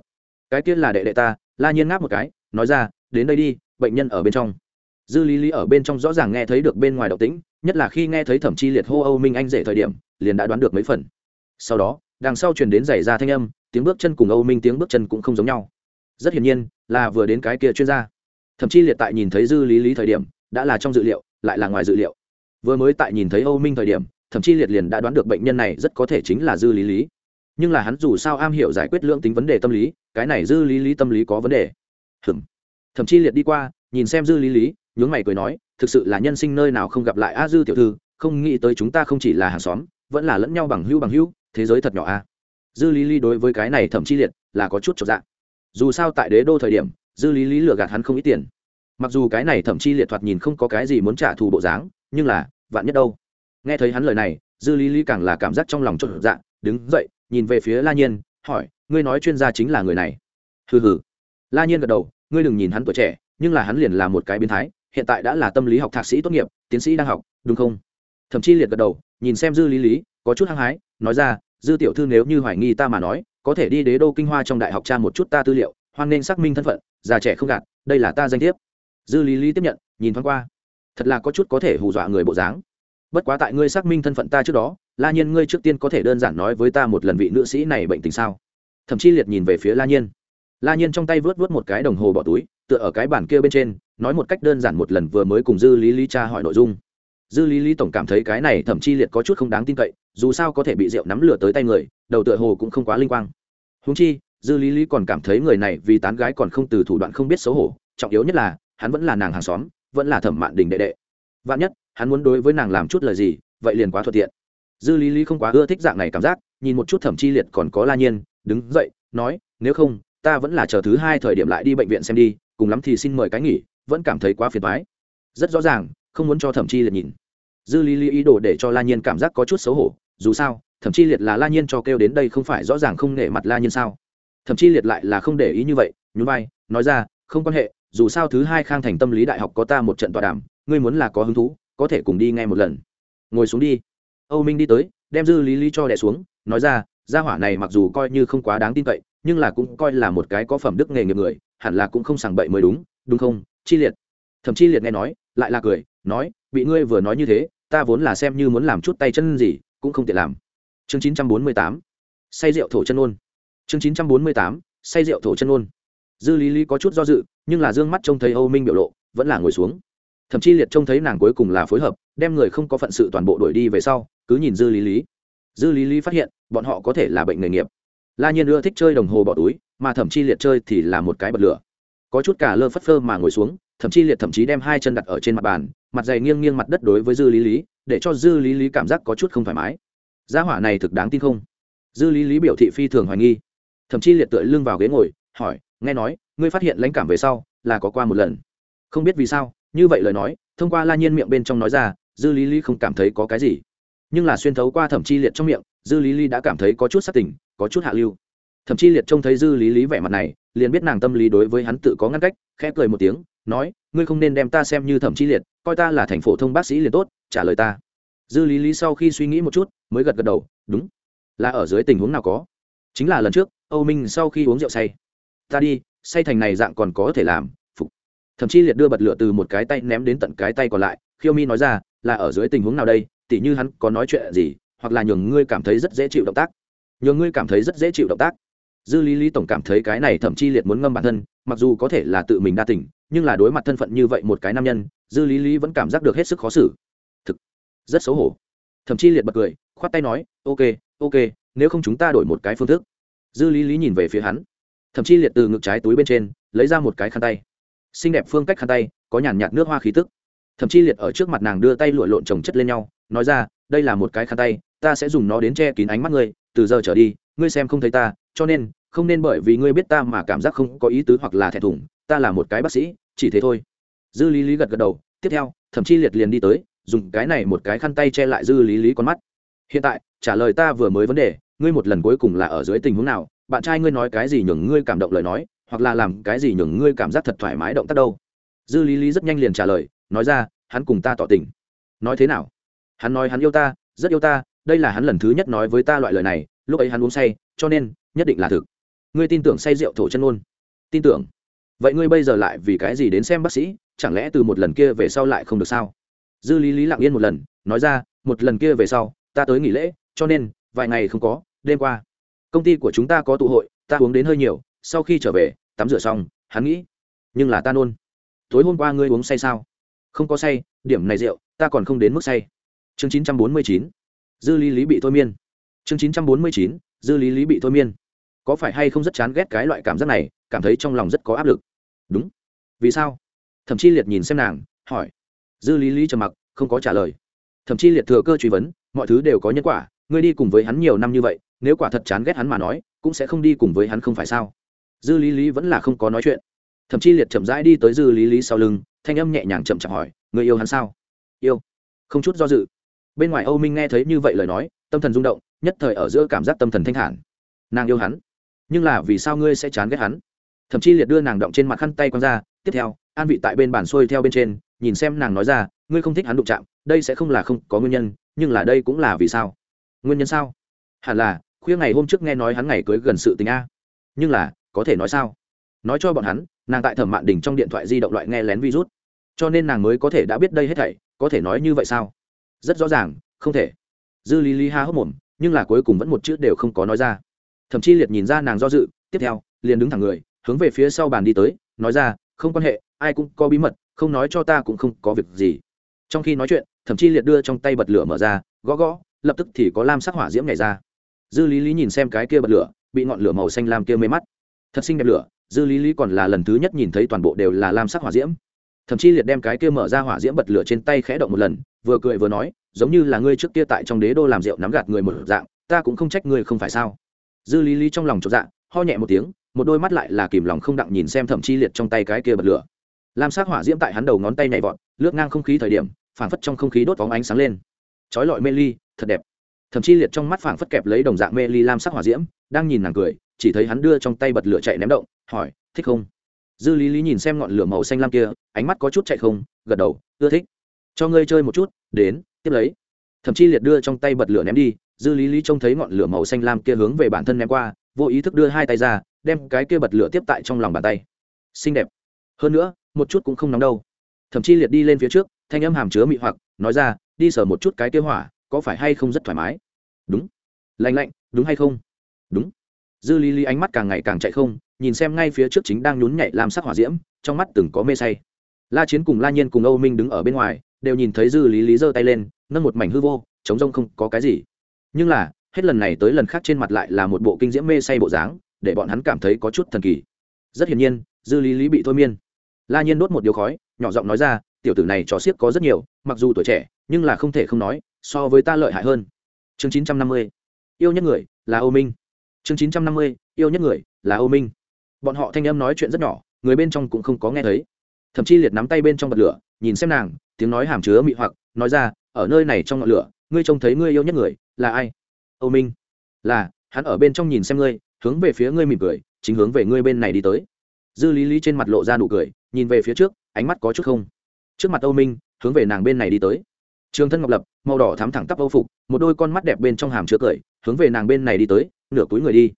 Cái tiên là đệ đệ ta, la nhiên ngáp một cái, nói ra, đến đây đi, bệnh nhân ở bên trong. Dư lý lý ở bên trong rõ ràng nghe thấy được bên ngoài động tĩnh, nhất là khi nghe thấy thẩm chi liệt hô âu minh anh rể thời điểm, liền đã đoán được mấy phần. Sau đó, đằng sau truyền đến giày ra thanh âm tiếng bước chân cùng âu minh tiếng bước chân cũng không giống nhau. Rất hiển nhiên, là vừa đến cái kia chuyên gia. Thậm chí liệt tại nhìn thấy dư lý lý thời điểm, đã là trong dự liệu, lại là ngoài dự liệu. Vừa mới tại nhìn thấy âu minh thời điểm, thậm chí liệt liền đã đoán được bệnh nhân này rất có thể chính là dư lý lý. Nhưng là hắn dù sao am hiểu giải quyết lượng tính vấn đề tâm lý, cái này dư lý lý tâm lý có vấn đề. Hừm thậm chí liệt đi qua, nhìn xem dư lý lý, nhướng mày cười nói, thực sự là nhân sinh nơi nào không gặp lại a dư tiểu thư, không nghĩ tới chúng ta không chỉ là hàng xóm, vẫn là lẫn nhau bằng hữu bằng hữu, thế giới thật nhỏ a dư lý lý đối với cái này Thẩm Chi liệt là có chút trọn dạng dù sao tại đế đô thời điểm, dư lý lý lừa gạt hắn không ít tiền. Mặc dù cái này Thẩm Chi liệt thoạt nhìn không có cái gì muốn trả thù bộ dáng, nhưng là, vạn nhất đâu? Nghe thấy hắn lời này, dư lý lý càng là cảm giác trong lòng trộn dạ đứng dậy, nhìn về phía la nhiên, hỏi, ngươi nói chuyên gia chính là người này? Hừ hừ. La nhiên gật đầu, ngươi đừng nhìn hắn tuổi trẻ, nhưng là hắn liền là một cái biến thái, hiện tại đã là tâm lý học thạc sĩ tốt nghiệp, tiến sĩ đang học, đúng không? Thậm chí liệt gật đầu, nhìn xem dư lý lý, có chút hăng hái, nói ra dư tiểu thư nếu như hoài nghi ta mà nói, có thể đi đế đô kinh hoa trong đại học tra một chút ta tư liệu, hoan nên xác minh thân phận, già trẻ không gạt, đây là ta danh thiếp. Dư lý lý tiếp nhận, nhìn thoáng qua. Thật là có chút có thể hù dọa người bộ dáng. Bất quá tại ngươi xác minh thân phận ta trước đó, la nhiên ngươi trước tiên có thể đơn giản nói với ta một lần vị nữ sĩ này bệnh tình sao? Thậm chí liệt nhìn về phía la nhiên. La nhiên trong tay vớt vớt một cái đồng hồ bỏ túi, tựa ở cái bản kia bên trên, nói một cách đơn giản một lần vừa mới cùng dư lý lý cha hỏi nội dung dư lý lý tổng cảm thấy cái này thậm chi liệt có chút không đáng tin cậy, dù sao có thể bị rượu nắm lửa tới tay người, đầu tựa hồ cũng không quá linh quang. Húng chi, dư lý lý còn cảm thấy người này vì tán gái còn không từ thủ đoạn không biết xấu hổ, trọng yếu nhất là, hắn vẫn là nàng hàng xóm, vẫn là thẩm mạn đình đệ đệ. Vạn nhất, hắn muốn đối với nàng làm chút lời gì, vậy liền quá thuận tiện. Dư lý lý không quá ưa thích dạng này cảm giác, nhìn một chút thẩm chi liệt còn có la nhiên, đứng dậy, nói, nếu không, ta vẫn là chờ thứ hai thời điểm lại đi bệnh viện xem đi, cùng lắm thì xin mời cái nghỉ, vẫn cảm thấy quá phiền thoái rất rõ ràng không muốn cho thẩm chi liệt nhìn. Dư lý lý ý đồ để cho la nhiên cảm giác có chút xấu hổ, dù sao, thẩm chi liệt là la nhiên cho kêu đến đây không phải rõ ràng không nể mặt la nhiên sao? Thậm chi liệt lại là không để ý như vậy, nhún vai, nói ra, không quan hệ, dù sao thứ hai khang thành tâm lý đại học có ta một trận tọa đàm, ngươi muốn là có hứng thú, có thể cùng đi ngay một lần. Ngồi xuống đi. Âu minh đi tới, đem dư lý lý cho đẻ xuống, nói ra, gia hỏa này mặc dù coi như không quá đáng tin cậy, nhưng là cũng coi là một cái có phẩm đức nghề nghiệp người, hẳn là cũng không sàng bậy mới đúng đúng không, chi liệt? Thậm chi liệt nghe nói, lại là cười nói, bị ngươi vừa nói như thế, ta vốn là xem như muốn làm chút tay chân gì, cũng không tiện làm. Chương chín trăm bốn mươi tám, say rượu thổ chân ôn. Chương chín trăm bốn mươi tám, say rượu thổ chân ôn. Dư lý lý có chút do dự, nhưng là d ư ơ n g mắt trông thấy âu minh biểu lộ, vẫn là ngồi xuống. Thậm chí liệt trông thấy nàng cuối cùng là phối hợp, đem người không có phận sự toàn bộ đuổi đi về sau, cứ nhìn dư lý lý. Dư lý lý phát hiện, bọn họ có thể là bệnh nghề nghiệp. La nhiên ưa thích chơi đồng hồ bỏ túi, mà thậm chí liệt chơi thì là một cái bật lửa. Có chút cả lơ phất phơ mà ngồi xuống thậm chí liệt thậm chí đem hai chân đặt ở trên mặt bàn, mặt dày nghiêng nghiêng mặt đất đối với dư lý lý, để cho dư lý lý cảm giác có chút không thoải mái. Gia hỏa này thực đáng tin không? Dư lý lý biểu thị phi thường hoài nghi. Thậm chí liệt tựa lưng vào ghế ngồi, hỏi, nghe nói, ngươi phát hiện lãnh cảm về sau là có qua một lần? Không biết vì sao. Như vậy lời nói, thông qua la nhiên miệng bên trong nói ra, dư lý lý không cảm thấy có cái gì. Nhưng là xuyên thấu qua thẩm chi liệt trong miệng, dư lý lý đã cảm thấy có chút sắc tình, có chút hạ lưu. Thậm chí liệt trông thấy dư lý lý vẻ mặt này, liền biết nàng tâm lý đối với hắn tự có ngăn cách, khẽ cười một tiếng nói, ngươi không nên đem ta xem như thẩm chi liệt, coi ta là thành phổ thông bác sĩ liền tốt, trả lời ta. Dư lý lý sau khi suy nghĩ một chút, mới gật gật đầu, đúng. Là ở dưới tình huống nào có? Chính là lần trước, âu minh sau khi uống rượu say. Ta đi, say thành này dạng còn có thể làm, phục. Thậm chí liệt đưa bật lửa từ một cái tay ném đến tận cái tay còn lại, khiêu mi nói ra, là ở dưới tình huống nào đây, tỉ như hắn có nói chuyện gì, hoặc là nhường ngươi cảm thấy rất dễ chịu động tác. Nhường ngươi cảm thấy rất dễ chịu động tác dư lý lý tổng cảm thấy cái này thậm chí liệt muốn ngâm bản thân, mặc dù có thể là tự mình đa tình, nhưng là đối mặt thân phận như vậy một cái nam nhân, dư lý lý vẫn cảm giác được hết sức khó xử. Thực, rất xấu hổ. Thậm chí liệt bật cười, khoát tay nói, ok ok, nếu không chúng ta đổi một cái phương thức. Dư lý lý nhìn về phía hắn. Thậm chí liệt từ ngực trái túi bên trên, lấy ra một cái khăn tay. Xinh đẹp phương cách khăn tay, có nhàn nhạt nước hoa khí tức. Thậm chí liệt ở trước mặt nàng đưa tay lụa lộn trồng chất lên nhau, nói ra, đây là một cái khăn tay, ta sẽ dùng nó đến che kín ánh mắt ngươi từ giờ trở đi, ngươi xem không thấy ta, cho nên, không nên bởi vì ngươi biết ta mà cảm giác không có ý tứ hoặc là thẹn thùng, ta là một cái bác sĩ, chỉ thế thôi. Dư lý lý gật gật đầu, tiếp theo thậm chí liệt liền đi tới, dùng cái này một cái khăn tay che lại dư lý lý con mắt. Hiện tại, trả lời ta vừa mới vấn đề, ngươi một lần cuối cùng là ở dưới tình huống nào, bạn trai ngươi nói cái gì nhường ngươi cảm động lời nói, hoặc là làm cái gì nhường ngươi cảm giác thật thoải mái động tác đâu? Dư lý lý rất nhanh liền trả lời, nói ra, hắn cùng ta tỏ tình. Nói thế nào? Hắn nói hắn yêu ta, rất yêu ta đây là hắn lần thứ nhất nói với ta loại lời này, lúc ấy hắn uống say, cho nên, nhất định là thực. Ngươi tin tưởng say rượu thổ chân ôn tin tưởng. Vậy ngươi bây giờ lại vì cái gì đến xem bác sĩ, chẳng lẽ từ một lần kia về sau lại không được sao? Dư lý lý lặng yên một lần, nói ra, một lần kia về sau, ta tới nghỉ lễ, cho nên, vài ngày không có, đêm qua. Công ty của chúng ta có tụ hội, ta uống đến hơi nhiều, sau khi trở về, tắm rửa xong, hắn nghĩ. Nhưng là ta nôn. Tối hôm qua ngươi uống say sao? Không có say, điểm này rượu, ta còn không đến mức say. Chương chín trăm bốn mươi chín dư lý lý bị thôi miên. Chương chín trăm bốn mươi chín, dư lý lý bị thôi miên. Có phải hay không rất chán ghét cái loại cảm giác này, cảm thấy trong lòng rất có áp lực? Đúng. Vì sao? Thậm chí liệt nhìn xem nàng, hỏi. Dư lý lý trầm mặc, không có trả lời. Thậm chí liệt thừa cơ truy vấn, mọi thứ đều có nhân quả, ngươi đi cùng với hắn nhiều năm như vậy, nếu quả thật chán ghét hắn mà nói, cũng sẽ không đi cùng với hắn không phải sao? Dư lý lý vẫn là không có nói chuyện. Thậm chí liệt chậm rãi đi tới dư lý lý sau lưng, thanh âm nhẹ nhàng chậm chậm hỏi người yêu hắn sao? Yêu. Không chút do dự bên ngoài âu minh nghe thấy như vậy lời nói, tâm thần rung động, nhất thời ở giữa cảm giác tâm thần thanh thản. Nàng yêu hắn, nhưng là vì sao ngươi sẽ chán ghét hắn? Thậm chí liệt đưa nàng động trên mặt khăn tay quăng ra, tiếp theo, an vị tại bên bàn xuôi theo bên trên, nhìn xem nàng nói ra, ngươi không thích hắn đụng chạm, đây sẽ không là không có nguyên nhân, nhưng là đây cũng là vì sao? Nguyên nhân sao? Hẳn là, khuya ngày hôm trước nghe nói hắn ngày cưới gần sự tình a. Nhưng là, có thể nói sao? Nói cho bọn hắn, nàng tại thẩm mạn đình trong điện thoại di động loại nghe lén virus, cho nên nàng mới có thể đã biết đây hết thảy, có thể nói như vậy sao? Rất rõ ràng, không thể. Dư lý lý ha hốc mồm, nhưng là cuối cùng vẫn một chữ đều không có nói ra. Thậm chí liệt nhìn ra nàng do dự, tiếp theo, liền đứng thẳng người, hướng về phía sau bàn đi tới, nói ra, không quan hệ, ai cũng có bí mật, không nói cho ta cũng không có việc gì. Trong khi nói chuyện thậm chí liệt đưa trong tay bật lửa mở ra, gõ gõ, lập tức thì có lam sắc hỏa diễm nhảy ra. Dư lý lý nhìn xem cái kia bật lửa, bị ngọn lửa màu xanh lam kia mê mắt. Thật xinh đẹp lửa, dư lý lý còn là lần thứ nhất nhìn thấy toàn bộ đều là lam sắc hỏa diễm thậm chí liệt đem cái kia mở ra hỏa diễm bật lửa trên tay khẽ động một lần, vừa cười vừa nói, giống như là ngươi trước kia tại trong đế đô làm rượu nắm gạt người một dạng, ta cũng không trách ngươi không phải sao? Dư lý lý trong lòng chột dạ ho nhẹ một tiếng, một đôi mắt lại là kìm lòng không đặng nhìn xem thậm chi liệt trong tay cái kia bật lửa. Lam sắc hỏa diễm tại hắn đầu ngón tay nhảy vọt, lướt ngang không khí thời điểm, phảng phất trong không khí đốt vóng ánh sáng lên. Chói lọi mê ly, thật đẹp. Thậm chí liệt trong mắt phảng phất kẹp lấy đồng dạng mê ly lam sắc hỏa diễm, đang nhìn nàng cười, chỉ thấy hắn đưa trong tay bật lửa chạy ném động, hỏi, thích không? Dư lý lý nhìn xem ngọn lửa màu xanh lam kia, ánh mắt có chút chạy không, gật đầu, ưa thích. Cho ngươi chơi một chút, đến, tiếp lấy. Thậm chí liệt đưa trong tay bật lửa ném đi, dư lý lý trông thấy ngọn lửa màu xanh lam kia hướng về bản thân ném qua, vô ý thức đưa hai tay ra, đem cái kia bật lửa tiếp tại trong lòng bàn tay. Xinh đẹp. Hơn nữa, một chút cũng không nóng đâu. Thậm chí liệt đi lên phía trước, thanh âm hàm chứa mị hoặc, nói ra, đi sờ một chút cái kia hỏa, có phải hay không rất thoải mái? Đúng. Lạnh lạnh, đúng hay không? Đúng. Dư lý lý ánh mắt càng ngày càng chạy không nhìn xem ngay phía trước chính đang nhún nhảy làm sắc hỏa diễm, trong mắt từng có mê say. La chiến cùng la nhiên cùng âu minh đứng ở bên ngoài, đều nhìn thấy dư lý lý giơ tay lên, nâng một mảnh hư vô, chống rông không có cái gì. Nhưng là, hết lần này tới lần khác trên mặt lại là một bộ kinh diễm mê say bộ dáng, để bọn hắn cảm thấy có chút thần kỳ. Rất hiển nhiên, dư lý lý bị thôi miên. La nhiên đốt một điều khói, nhỏ giọng nói ra, tiểu tử này trò xiếc có rất nhiều, mặc dù tuổi trẻ, nhưng là không thể không nói, so với ta lợi hại hơn. Chương chín trăm năm mươi, yêu nhất người là âu minh. Chương chín trăm năm mươi, yêu nhất người là âu minh bọn họ thanh âm nói chuyện rất nhỏ, người bên trong cũng không có nghe thấy. Thậm chí liệt nắm tay bên trong bật lửa, nhìn xem nàng, tiếng nói hàm chứa mị hoặc, nói ra, ở nơi này trong ngọn lửa, ngươi trông thấy ngươi yêu nhất người, là ai? Âu minh. Là, hắn ở bên trong nhìn xem ngươi, hướng về phía ngươi mỉm cười, chính hướng về ngươi bên này đi tới. Dư lý lý trên mặt lộ ra nụ cười, nhìn về phía trước, ánh mắt có chút không. Trước mặt âu minh, hướng về nàng bên này đi tới. Trường thân ngọc lập, màu đỏ thắm thẳng tắp âu phục, một đôi con mắt đẹp bên trong hàm chứa cười, hướng về nàng bên này đi tới, nửa túi người đi.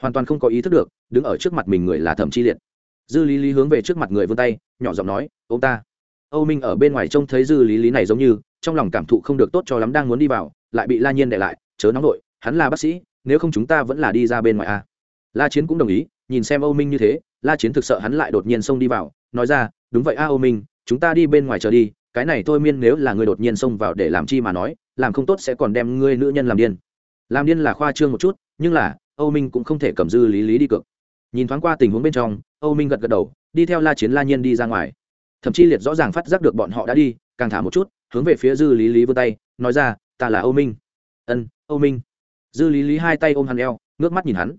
Hoàn toàn không có ý thức được đứng ở trước mặt mình người là thẩm chi liệt dư lý lý hướng về trước mặt người vươn tay nhỏ giọng nói ông ta âu minh ở bên ngoài trông thấy dư lý lý này giống như trong lòng cảm thụ không được tốt cho lắm đang muốn đi vào lại bị la nhiên để lại chớ nóng đội hắn là bác sĩ nếu không chúng ta vẫn là đi ra bên ngoài a à. la chiến cũng đồng ý nhìn xem âu minh như thế la chiến thực sợ hắn lại đột nhiên xông đi vào nói ra đúng vậy a âu minh chúng ta đi bên ngoài chờ đi cái này thôi miên nếu là người đột nhiên xông vào để làm chi mà nói làm không tốt sẽ còn đem ngươi nữ nhân làm điên làm điên là khoa trương một chút nhưng là âu minh cũng không thể cầm dư lý lý đi cược nhìn thoáng qua tình huống bên trong, âu minh gật gật đầu, đi theo la chiến la nhiên đi ra ngoài. Thậm chí liệt rõ ràng phát giác được bọn họ đã đi, càng thả một chút, hướng về phía dư lý lý vươn tay, nói ra, ta là âu minh. Ân, âu minh. Dư lý lý hai tay ôm hắn eo, ngước mắt nhìn hắn.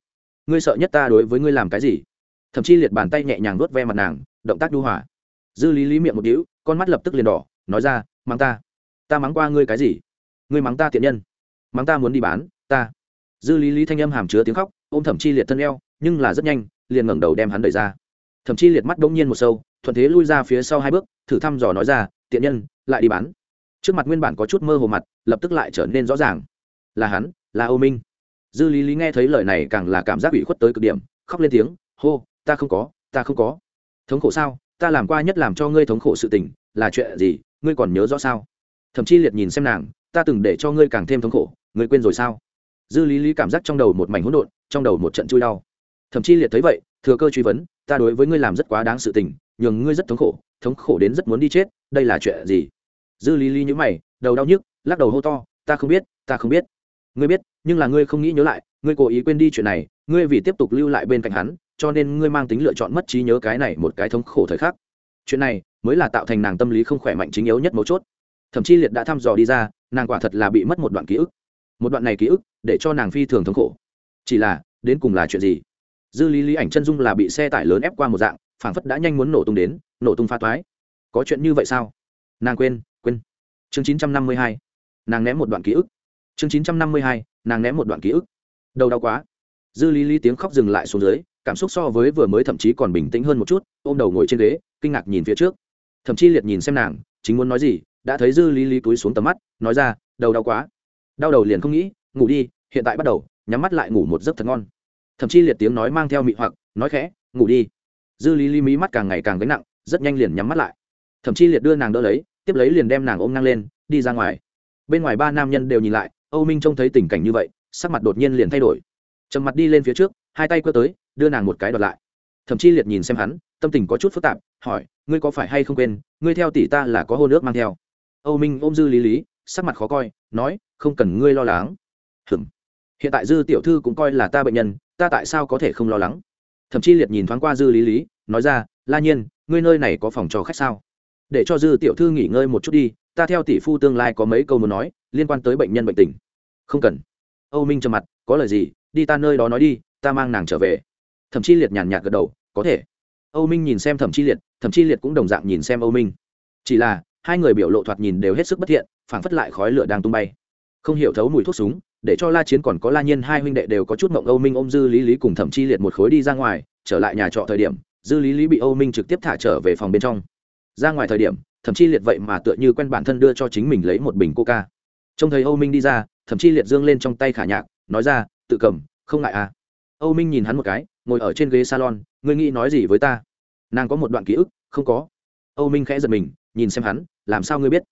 Ngươi sợ nhất ta đối với ngươi làm cái gì? Thậm chí liệt bàn tay nhẹ nhàng nuốt ve mặt nàng, động tác đu hỏa dư lý lý miệng một đĩu con mắt lập tức liền đỏ, nói ra, mắng ta. Ta mắng qua ngươi cái gì? Ngươi mắng ta tiện nhân. Mắng ta muốn đi bán, ta. Dư lý lý thanh âm hàm chứa tiếng khóc, ôm thẩm chi liệt thân eo nhưng là rất nhanh, liền ngẩng đầu đem hắn đẩy ra. Thậm chí liệt mắt bỗng nhiên một sâu, thuận thế lui ra phía sau hai bước, thử thăm dò nói ra, tiện nhân, lại đi bán. Trước mặt nguyên bản có chút mơ hồ mặt, lập tức lại trở nên rõ ràng. Là hắn, là âu minh. Dư lý lý nghe thấy lời này càng là cảm giác ủy khuất tới cực điểm, khóc lên tiếng, hô, ta không có, ta không có. Thống khổ sao? Ta làm qua nhất làm cho ngươi thống khổ sự tình, là chuyện gì? Ngươi còn nhớ rõ sao? Thậm chí liệt nhìn xem nàng, ta từng để cho ngươi càng thêm thống khổ, ngươi quên rồi sao? Dư lý lý cảm giác trong đầu một mảnh hỗn độn, trong đầu một trận chui đau thậm chí liệt thấy vậy, thừa cơ truy vấn, ta đối với ngươi làm rất quá đáng sự tình, nhường ngươi rất thống khổ thống khổ đến rất muốn đi chết, đây là chuyện gì? Dư lý lý nhữ mày, đầu đau nhức, lắc đầu hô to, ta không biết, ta không biết. Ngươi biết, nhưng là ngươi không nghĩ nhớ lại, ngươi cố ý quên đi chuyện này, ngươi vì tiếp tục lưu lại bên cạnh hắn, cho nên ngươi mang tính lựa chọn mất trí nhớ cái này một cái thống khổ thời khắc. Chuyện này mới là tạo thành nàng tâm lý không khỏe mạnh chính yếu nhất mấu chốt. Thậm chí liệt đã thăm dò đi ra, nàng quả thật là bị mất một đoạn ký ức. Một đoạn này ký ức để cho nàng phi thường thống khổ. Chỉ là, đến cùng là chuyện gì? Dư lý lý ảnh chân dung là bị xe tải lớn ép qua một dạng, phảng phất đã nhanh muốn nổ tung đến, nổ tung pha toái có chuyện như vậy sao? Nàng quên quên. Chương chín trăm năm mươi hai. Nàng ném một đoạn ký ức. Chương chín trăm năm mươi hai. Nàng ném một đoạn ký ức. Đầu đau quá. Dư lý lý tiếng khóc dừng lại xuống dưới, cảm xúc so với vừa mới thậm chí còn bình tĩnh hơn một chút, ôm đầu ngồi trên ghế, kinh ngạc nhìn phía trước. Thậm chí liệt nhìn xem nàng, chính muốn nói gì, đã thấy dư lý lý túi xuống tầm mắt, nói ra, đầu đau quá. Đau đầu liền không nghĩ, ngủ đi, hiện tại bắt đầu, nhắm mắt lại ngủ một giấc thật ngon thậm chí liệt tiếng nói mang theo mị hoặc, nói khẽ, ngủ đi. Dư lý lý mí mắt càng ngày càng gánh nặng, rất nhanh liền nhắm mắt lại. Thậm chí liệt đưa nàng đỡ lấy, tiếp lấy liền đem nàng ôm ngang lên, đi ra ngoài. Bên ngoài ba nam nhân đều nhìn lại, âu minh trông thấy tình cảnh như vậy, sắc mặt đột nhiên liền thay đổi. Trầm mặt đi lên phía trước, hai tay quơ tới, đưa nàng một cái đọt lại. Thậm chí liệt nhìn xem hắn, tâm tình có chút phức tạp, hỏi, ngươi có phải hay không quên, ngươi theo tỷ ta là có hô nước mang theo? Âu minh ôm dư lý lý, sắc mặt khó coi, nói, không cần ngươi lo lắng. Hừm. Hiện tại dư tiểu thư cũng coi là ta bệnh nhân ta tại sao có thể không lo lắng? Thậm chí liệt nhìn thoáng qua dư lý lý, nói ra, la nhiên, ngươi nơi này có phòng cho khách sao? Để cho dư tiểu thư nghỉ ngơi một chút đi, ta theo tỷ phu tương lai có mấy câu muốn nói, liên quan tới bệnh nhân bệnh tình. Không cần. Âu minh trầm mặt, có lời gì, đi ta nơi đó nói đi, ta mang nàng trở về. Thậm chí liệt nhàn nhạt gật đầu, có thể. Âu minh nhìn xem thẩm chi liệt, thẩm chi liệt cũng đồng dạng nhìn xem âu minh. Chỉ là, hai người biểu lộ thoạt nhìn đều hết sức bất thiện, phảng phất lại khói lửa đang tung bay. Không hiểu thấu mùi thuốc súng để cho la chiến còn có la nhiên hai huynh đệ đều có chút mộng âu minh ôm dư lý lý cùng thẩm chi liệt một khối đi ra ngoài, trở lại nhà trọ thời điểm, dư lý lý bị âu minh trực tiếp thả trở về phòng bên trong. Ra ngoài thời điểm Thẩm chi liệt vậy mà tựa như quen bản thân đưa cho chính mình lấy một bình coca. Trông thấy âu minh đi ra Thẩm chi liệt dương lên trong tay khả nhạc, nói ra, tự cầm, không ngại à. Âu minh nhìn hắn một cái, ngồi ở trên ghế salon, ngươi nghĩ nói gì với ta? Nàng có một đoạn ký ức, không có. Âu minh khẽ giật mình, nhìn xem hắn, làm sao ngươi biết?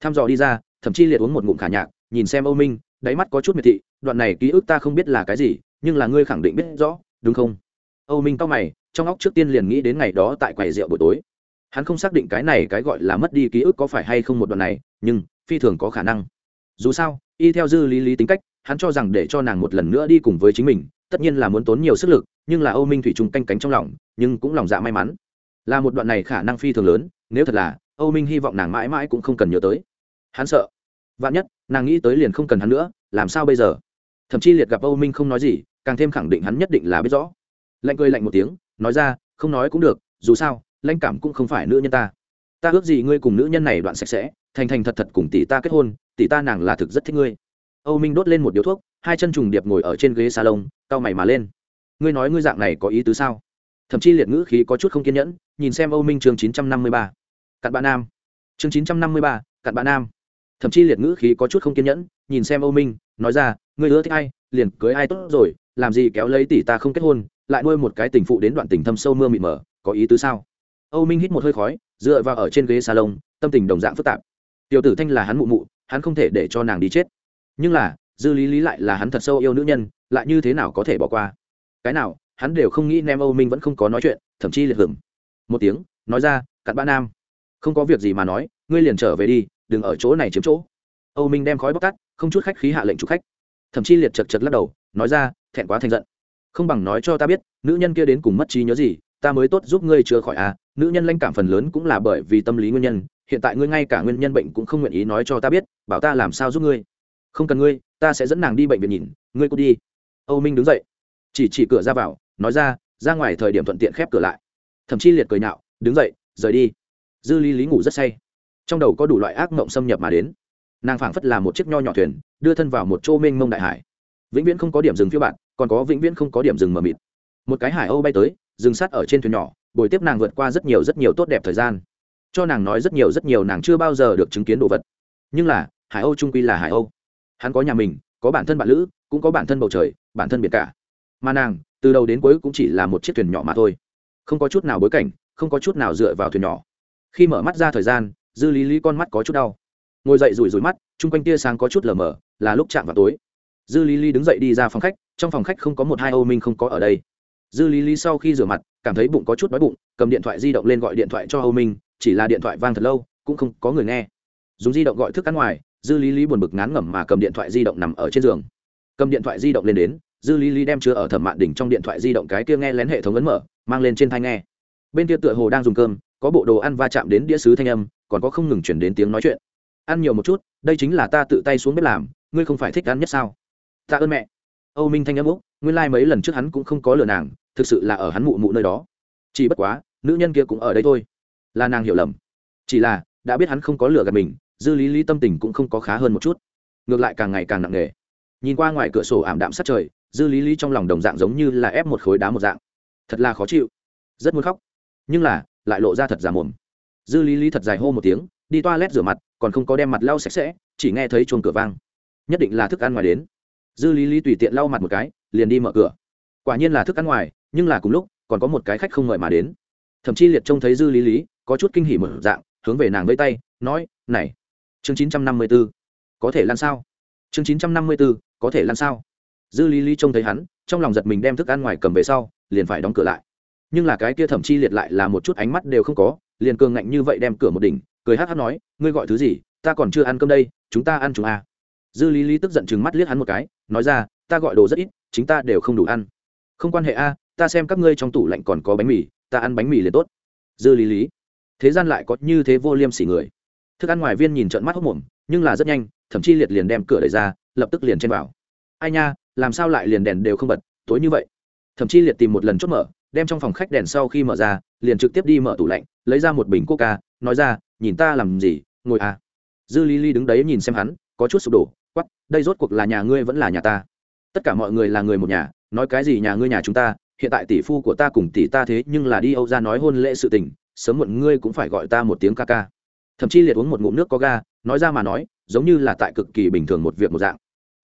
Thăm dò đi ra thậm chí liệt uống một ngụm khả nhạc, nhìn xem âu minh, đáy mắt có chút miệt thị, đoạn này ký ức ta không biết là cái gì, nhưng là ngươi khẳng định biết rõ, đúng không? Âu minh tóc mày, trong óc trước tiên liền nghĩ đến ngày đó tại quầy rượu buổi tối. Hắn không xác định cái này cái gọi là mất đi ký ức có phải hay không một đoạn này, nhưng, phi thường có khả năng. Dù sao, y theo dư lý lý tính cách, hắn cho rằng để cho nàng một lần nữa đi cùng với chính mình, tất nhiên là muốn tốn nhiều sức lực, nhưng là âu minh thủy chung canh cánh trong lòng, nhưng cũng lòng dạ may mắn. Là một đoạn này khả năng phi thường lớn, nếu thật là, âu minh hy vọng nàng mãi mãi cũng không cần nhớ tới. Hắn sợ vạn nhất, nàng nghĩ tới liền không cần hắn nữa, làm sao bây giờ? Thậm chí liệt gặp âu minh không nói gì, càng thêm khẳng định hắn nhất định là biết rõ. Lạnh cười lạnh một tiếng, nói ra, không nói cũng được, dù sao, lãnh cảm cũng không phải nữ nhân ta. Ta ước gì ngươi cùng nữ nhân này đoạn sạch sẽ, thành thành thật thật cùng tỷ ta kết hôn, tỷ ta nàng là thực rất thích ngươi. Âu minh đốt lên một điếu thuốc, hai chân trùng điệp ngồi ở trên ghế salon, cau mày mà lên. Ngươi nói ngươi dạng này có ý tứ sao? Thậm chí liệt ngữ khí có chút không kiên nhẫn, nhìn xem âu minh chương chín trăm năm mươi ba. Cặn bạn nam. Chương chín trăm năm mươi ba, cặn bạn nam thậm chí liệt ngữ khí có chút không kiên nhẫn, nhìn xem âu minh, nói ra, ngươi ưa thích ai, liền cưới ai tốt rồi, làm gì kéo lấy tỷ ta không kết hôn, lại nuôi một cái tình phụ đến đoạn tình thâm sâu mưa mịt mờ, có ý tứ sao? Âu minh hít một hơi khói, dựa vào ở trên ghế salon, tâm tình đồng dạng phức tạp. Tiểu tử thanh là hắn mụ mụ, hắn không thể để cho nàng đi chết. Nhưng là, dư lý lý lại là hắn thật sâu yêu nữ nhân, lại như thế nào có thể bỏ qua? Cái nào, hắn đều không nghĩ nem âu minh vẫn không có nói chuyện, thậm chí liệt hửng. Một tiếng, nói ra, cặn bã nam, không có việc gì mà nói, ngươi liền trở về đi đừng ở chỗ này chiếm chỗ. Âu minh đem khói bóc tắt, không chút khách khí hạ lệnh chủ khách. Thậm chí liệt chật chật lắc đầu, nói ra, thẹn quá thành giận. Không bằng nói cho ta biết, nữ nhân kia đến cùng mất trí nhớ gì, ta mới tốt giúp ngươi chữa khỏi à nữ nhân lanh cảm phần lớn cũng là bởi vì tâm lý nguyên nhân, hiện tại ngươi ngay cả nguyên nhân bệnh cũng không nguyện ý nói cho ta biết, bảo ta làm sao giúp ngươi? Không cần ngươi, ta sẽ dẫn nàng đi bệnh viện nhìn, ngươi cũng đi. Âu minh đứng dậy, chỉ chỉ cửa ra vào, nói ra ra ngoài thời điểm thuận tiện khép cửa lại. Thậm chí liệt cười nhạo, đứng dậy, rời đi. Dư lý lý ngủ rất say trong đầu có đủ loại ác mộng xâm nhập mà đến. Nàng phảng phất là một chiếc nho nhỏ thuyền, đưa thân vào một chỗ mênh mông đại hải. Vĩnh viễn không có điểm dừng phiêu bạn còn có vĩnh viễn không có điểm dừng mờ mịt. Một cái hải âu bay tới, dừng sát ở trên thuyền nhỏ buổi tiếp nàng vượt qua rất nhiều rất nhiều tốt đẹp thời gian. Cho nàng nói rất nhiều rất nhiều nàng chưa bao giờ được chứng kiến đồ vật. Nhưng là, hải âu trung quy là hải âu. Hắn có nhà mình, có bản thân bạn lữ, cũng có bản thân bầu trời, bản thân biển cả. Mà nàng, từ đầu đến cuối cũng chỉ là một chiếc thuyền nhỏ mà thôi. Không có chút nào bối cảnh, không có chút nào dựa vào thuyền nhỏ. Khi mở mắt ra thời gian dư lý lý con mắt có chút đau. Ngồi dậy rủi rủi mắt, chung quanh tia sáng có chút lờ mờ, là lúc chạm vào tối. Dư lý lý đứng dậy đi ra phòng khách, trong phòng khách không có một hai âu minh không có ở đây. Dư lý lý sau khi rửa mặt, cảm thấy bụng có chút đói bụng, cầm điện thoại di động lên gọi điện thoại cho âu minh, chỉ là điện thoại vang thật lâu, cũng không có người nghe. Dùng di động gọi thức ăn ngoài, dư lý lý buồn bực ngán ngẩm mà cầm điện thoại di động nằm ở trên giường. Cầm điện thoại di động lên đến, dư lý lý đem chứa ở thẩm mạn đỉnh trong điện thoại di động cái kia nghe lén hệ thống ấn mở, mang lên trên thai nghe. Bên kia tựa hồ đang dùng cơm, có bộ đồ ăn va chạm đến đĩa sứ thanh âm còn có không ngừng chuyển đến tiếng nói chuyện. Ăn nhiều một chút, đây chính là ta tự tay xuống bếp làm, ngươi không phải thích ăn nhất sao? Tạ ơn mẹ. Âu minh thanh âm úc, nguyên lai、like、mấy lần trước hắn cũng không có lừa nàng, thực sự là ở hắn mụ mụ nơi đó. Chỉ bất quá, nữ nhân kia cũng ở đây thôi. Là nàng hiểu lầm. Chỉ là, đã biết hắn không có lừa gạt mình, dư lý lý tâm tình cũng không có khá hơn một chút. Ngược lại càng ngày càng nặng nề. Nhìn qua ngoài cửa sổ ảm đạm sát trời, dư lý lý trong lòng đồng dạng giống như là ép một khối đá một dạng. Thật là khó chịu. Rất muốn khóc. Nhưng là, lại lộ ra thật giả mồm dư lý lý thật dài hô một tiếng, đi toa lét rửa mặt, còn không có đem mặt lau sạch sẽ, chỉ nghe thấy chuồng cửa vang. Nhất định là thức ăn ngoài đến. Dư lý lý tùy tiện lau mặt một cái, liền đi mở cửa. Quả nhiên là thức ăn ngoài, nhưng là cùng lúc, còn có một cái khách không mời mà đến. Thậm chí liệt trông thấy dư lý lý, có chút kinh hỉ một dạng, hướng về nàng vây tay, nói, này, chương chín trăm năm mươi b ố có thể lan sao? Chương chín trăm năm mươi bốn có thể làm sao? Dư lý lý trông thấy hắn, trong lòng giật mình đem thức ăn ngoài cầm về sau, liền phải đóng cửa lại. Nhưng là cái kia thậm chi liệt lại là một chút ánh mắt đều không có liền cường ngạnh như vậy đem cửa một đỉnh, cười hát hát nói, ngươi gọi thứ gì? Ta còn chưa ăn cơm đây, chúng ta ăn chúng à. dư lý lý tức giận chừng mắt liếc hắn một cái, nói ra, ta gọi đồ rất ít, chính ta đều không đủ ăn. Không quan hệ a, ta xem các ngươi trong tủ lạnh còn có bánh mì, ta ăn bánh mì liền tốt. Dư lý lý, thế gian lại có như thế vô liêm sỉ người. Thức ăn ngoài viên nhìn trận mắt hốc mồm, nhưng là rất nhanh, thậm chí liệt liền đem cửa đẩy ra, lập tức liền chen vào. Ai nha, làm sao lại liền đèn đều không bật, tối như vậy? Thậm chí liệt tìm một lần chốt mở, đem trong phòng khách đèn sau khi mở ra liền trực tiếp đi mở tủ lạnh, lấy ra một bình coca, nói ra, nhìn ta làm gì, ngồi à. Dư lý lý đứng đấy nhìn xem hắn, có chút sụp đổ quắp đây rốt cuộc là nhà ngươi vẫn là nhà ta? Tất cả mọi người là người một nhà, nói cái gì nhà ngươi nhà chúng ta, hiện tại tỷ phu của ta cùng tỷ ta thế nhưng là đi âu ra nói hôn lễ sự tình, sớm muộn ngươi cũng phải gọi ta một tiếng ca ca. Thậm chí liệt uống một ngụm nước có ga, nói ra mà nói, giống như là tại cực kỳ bình thường một việc một dạng.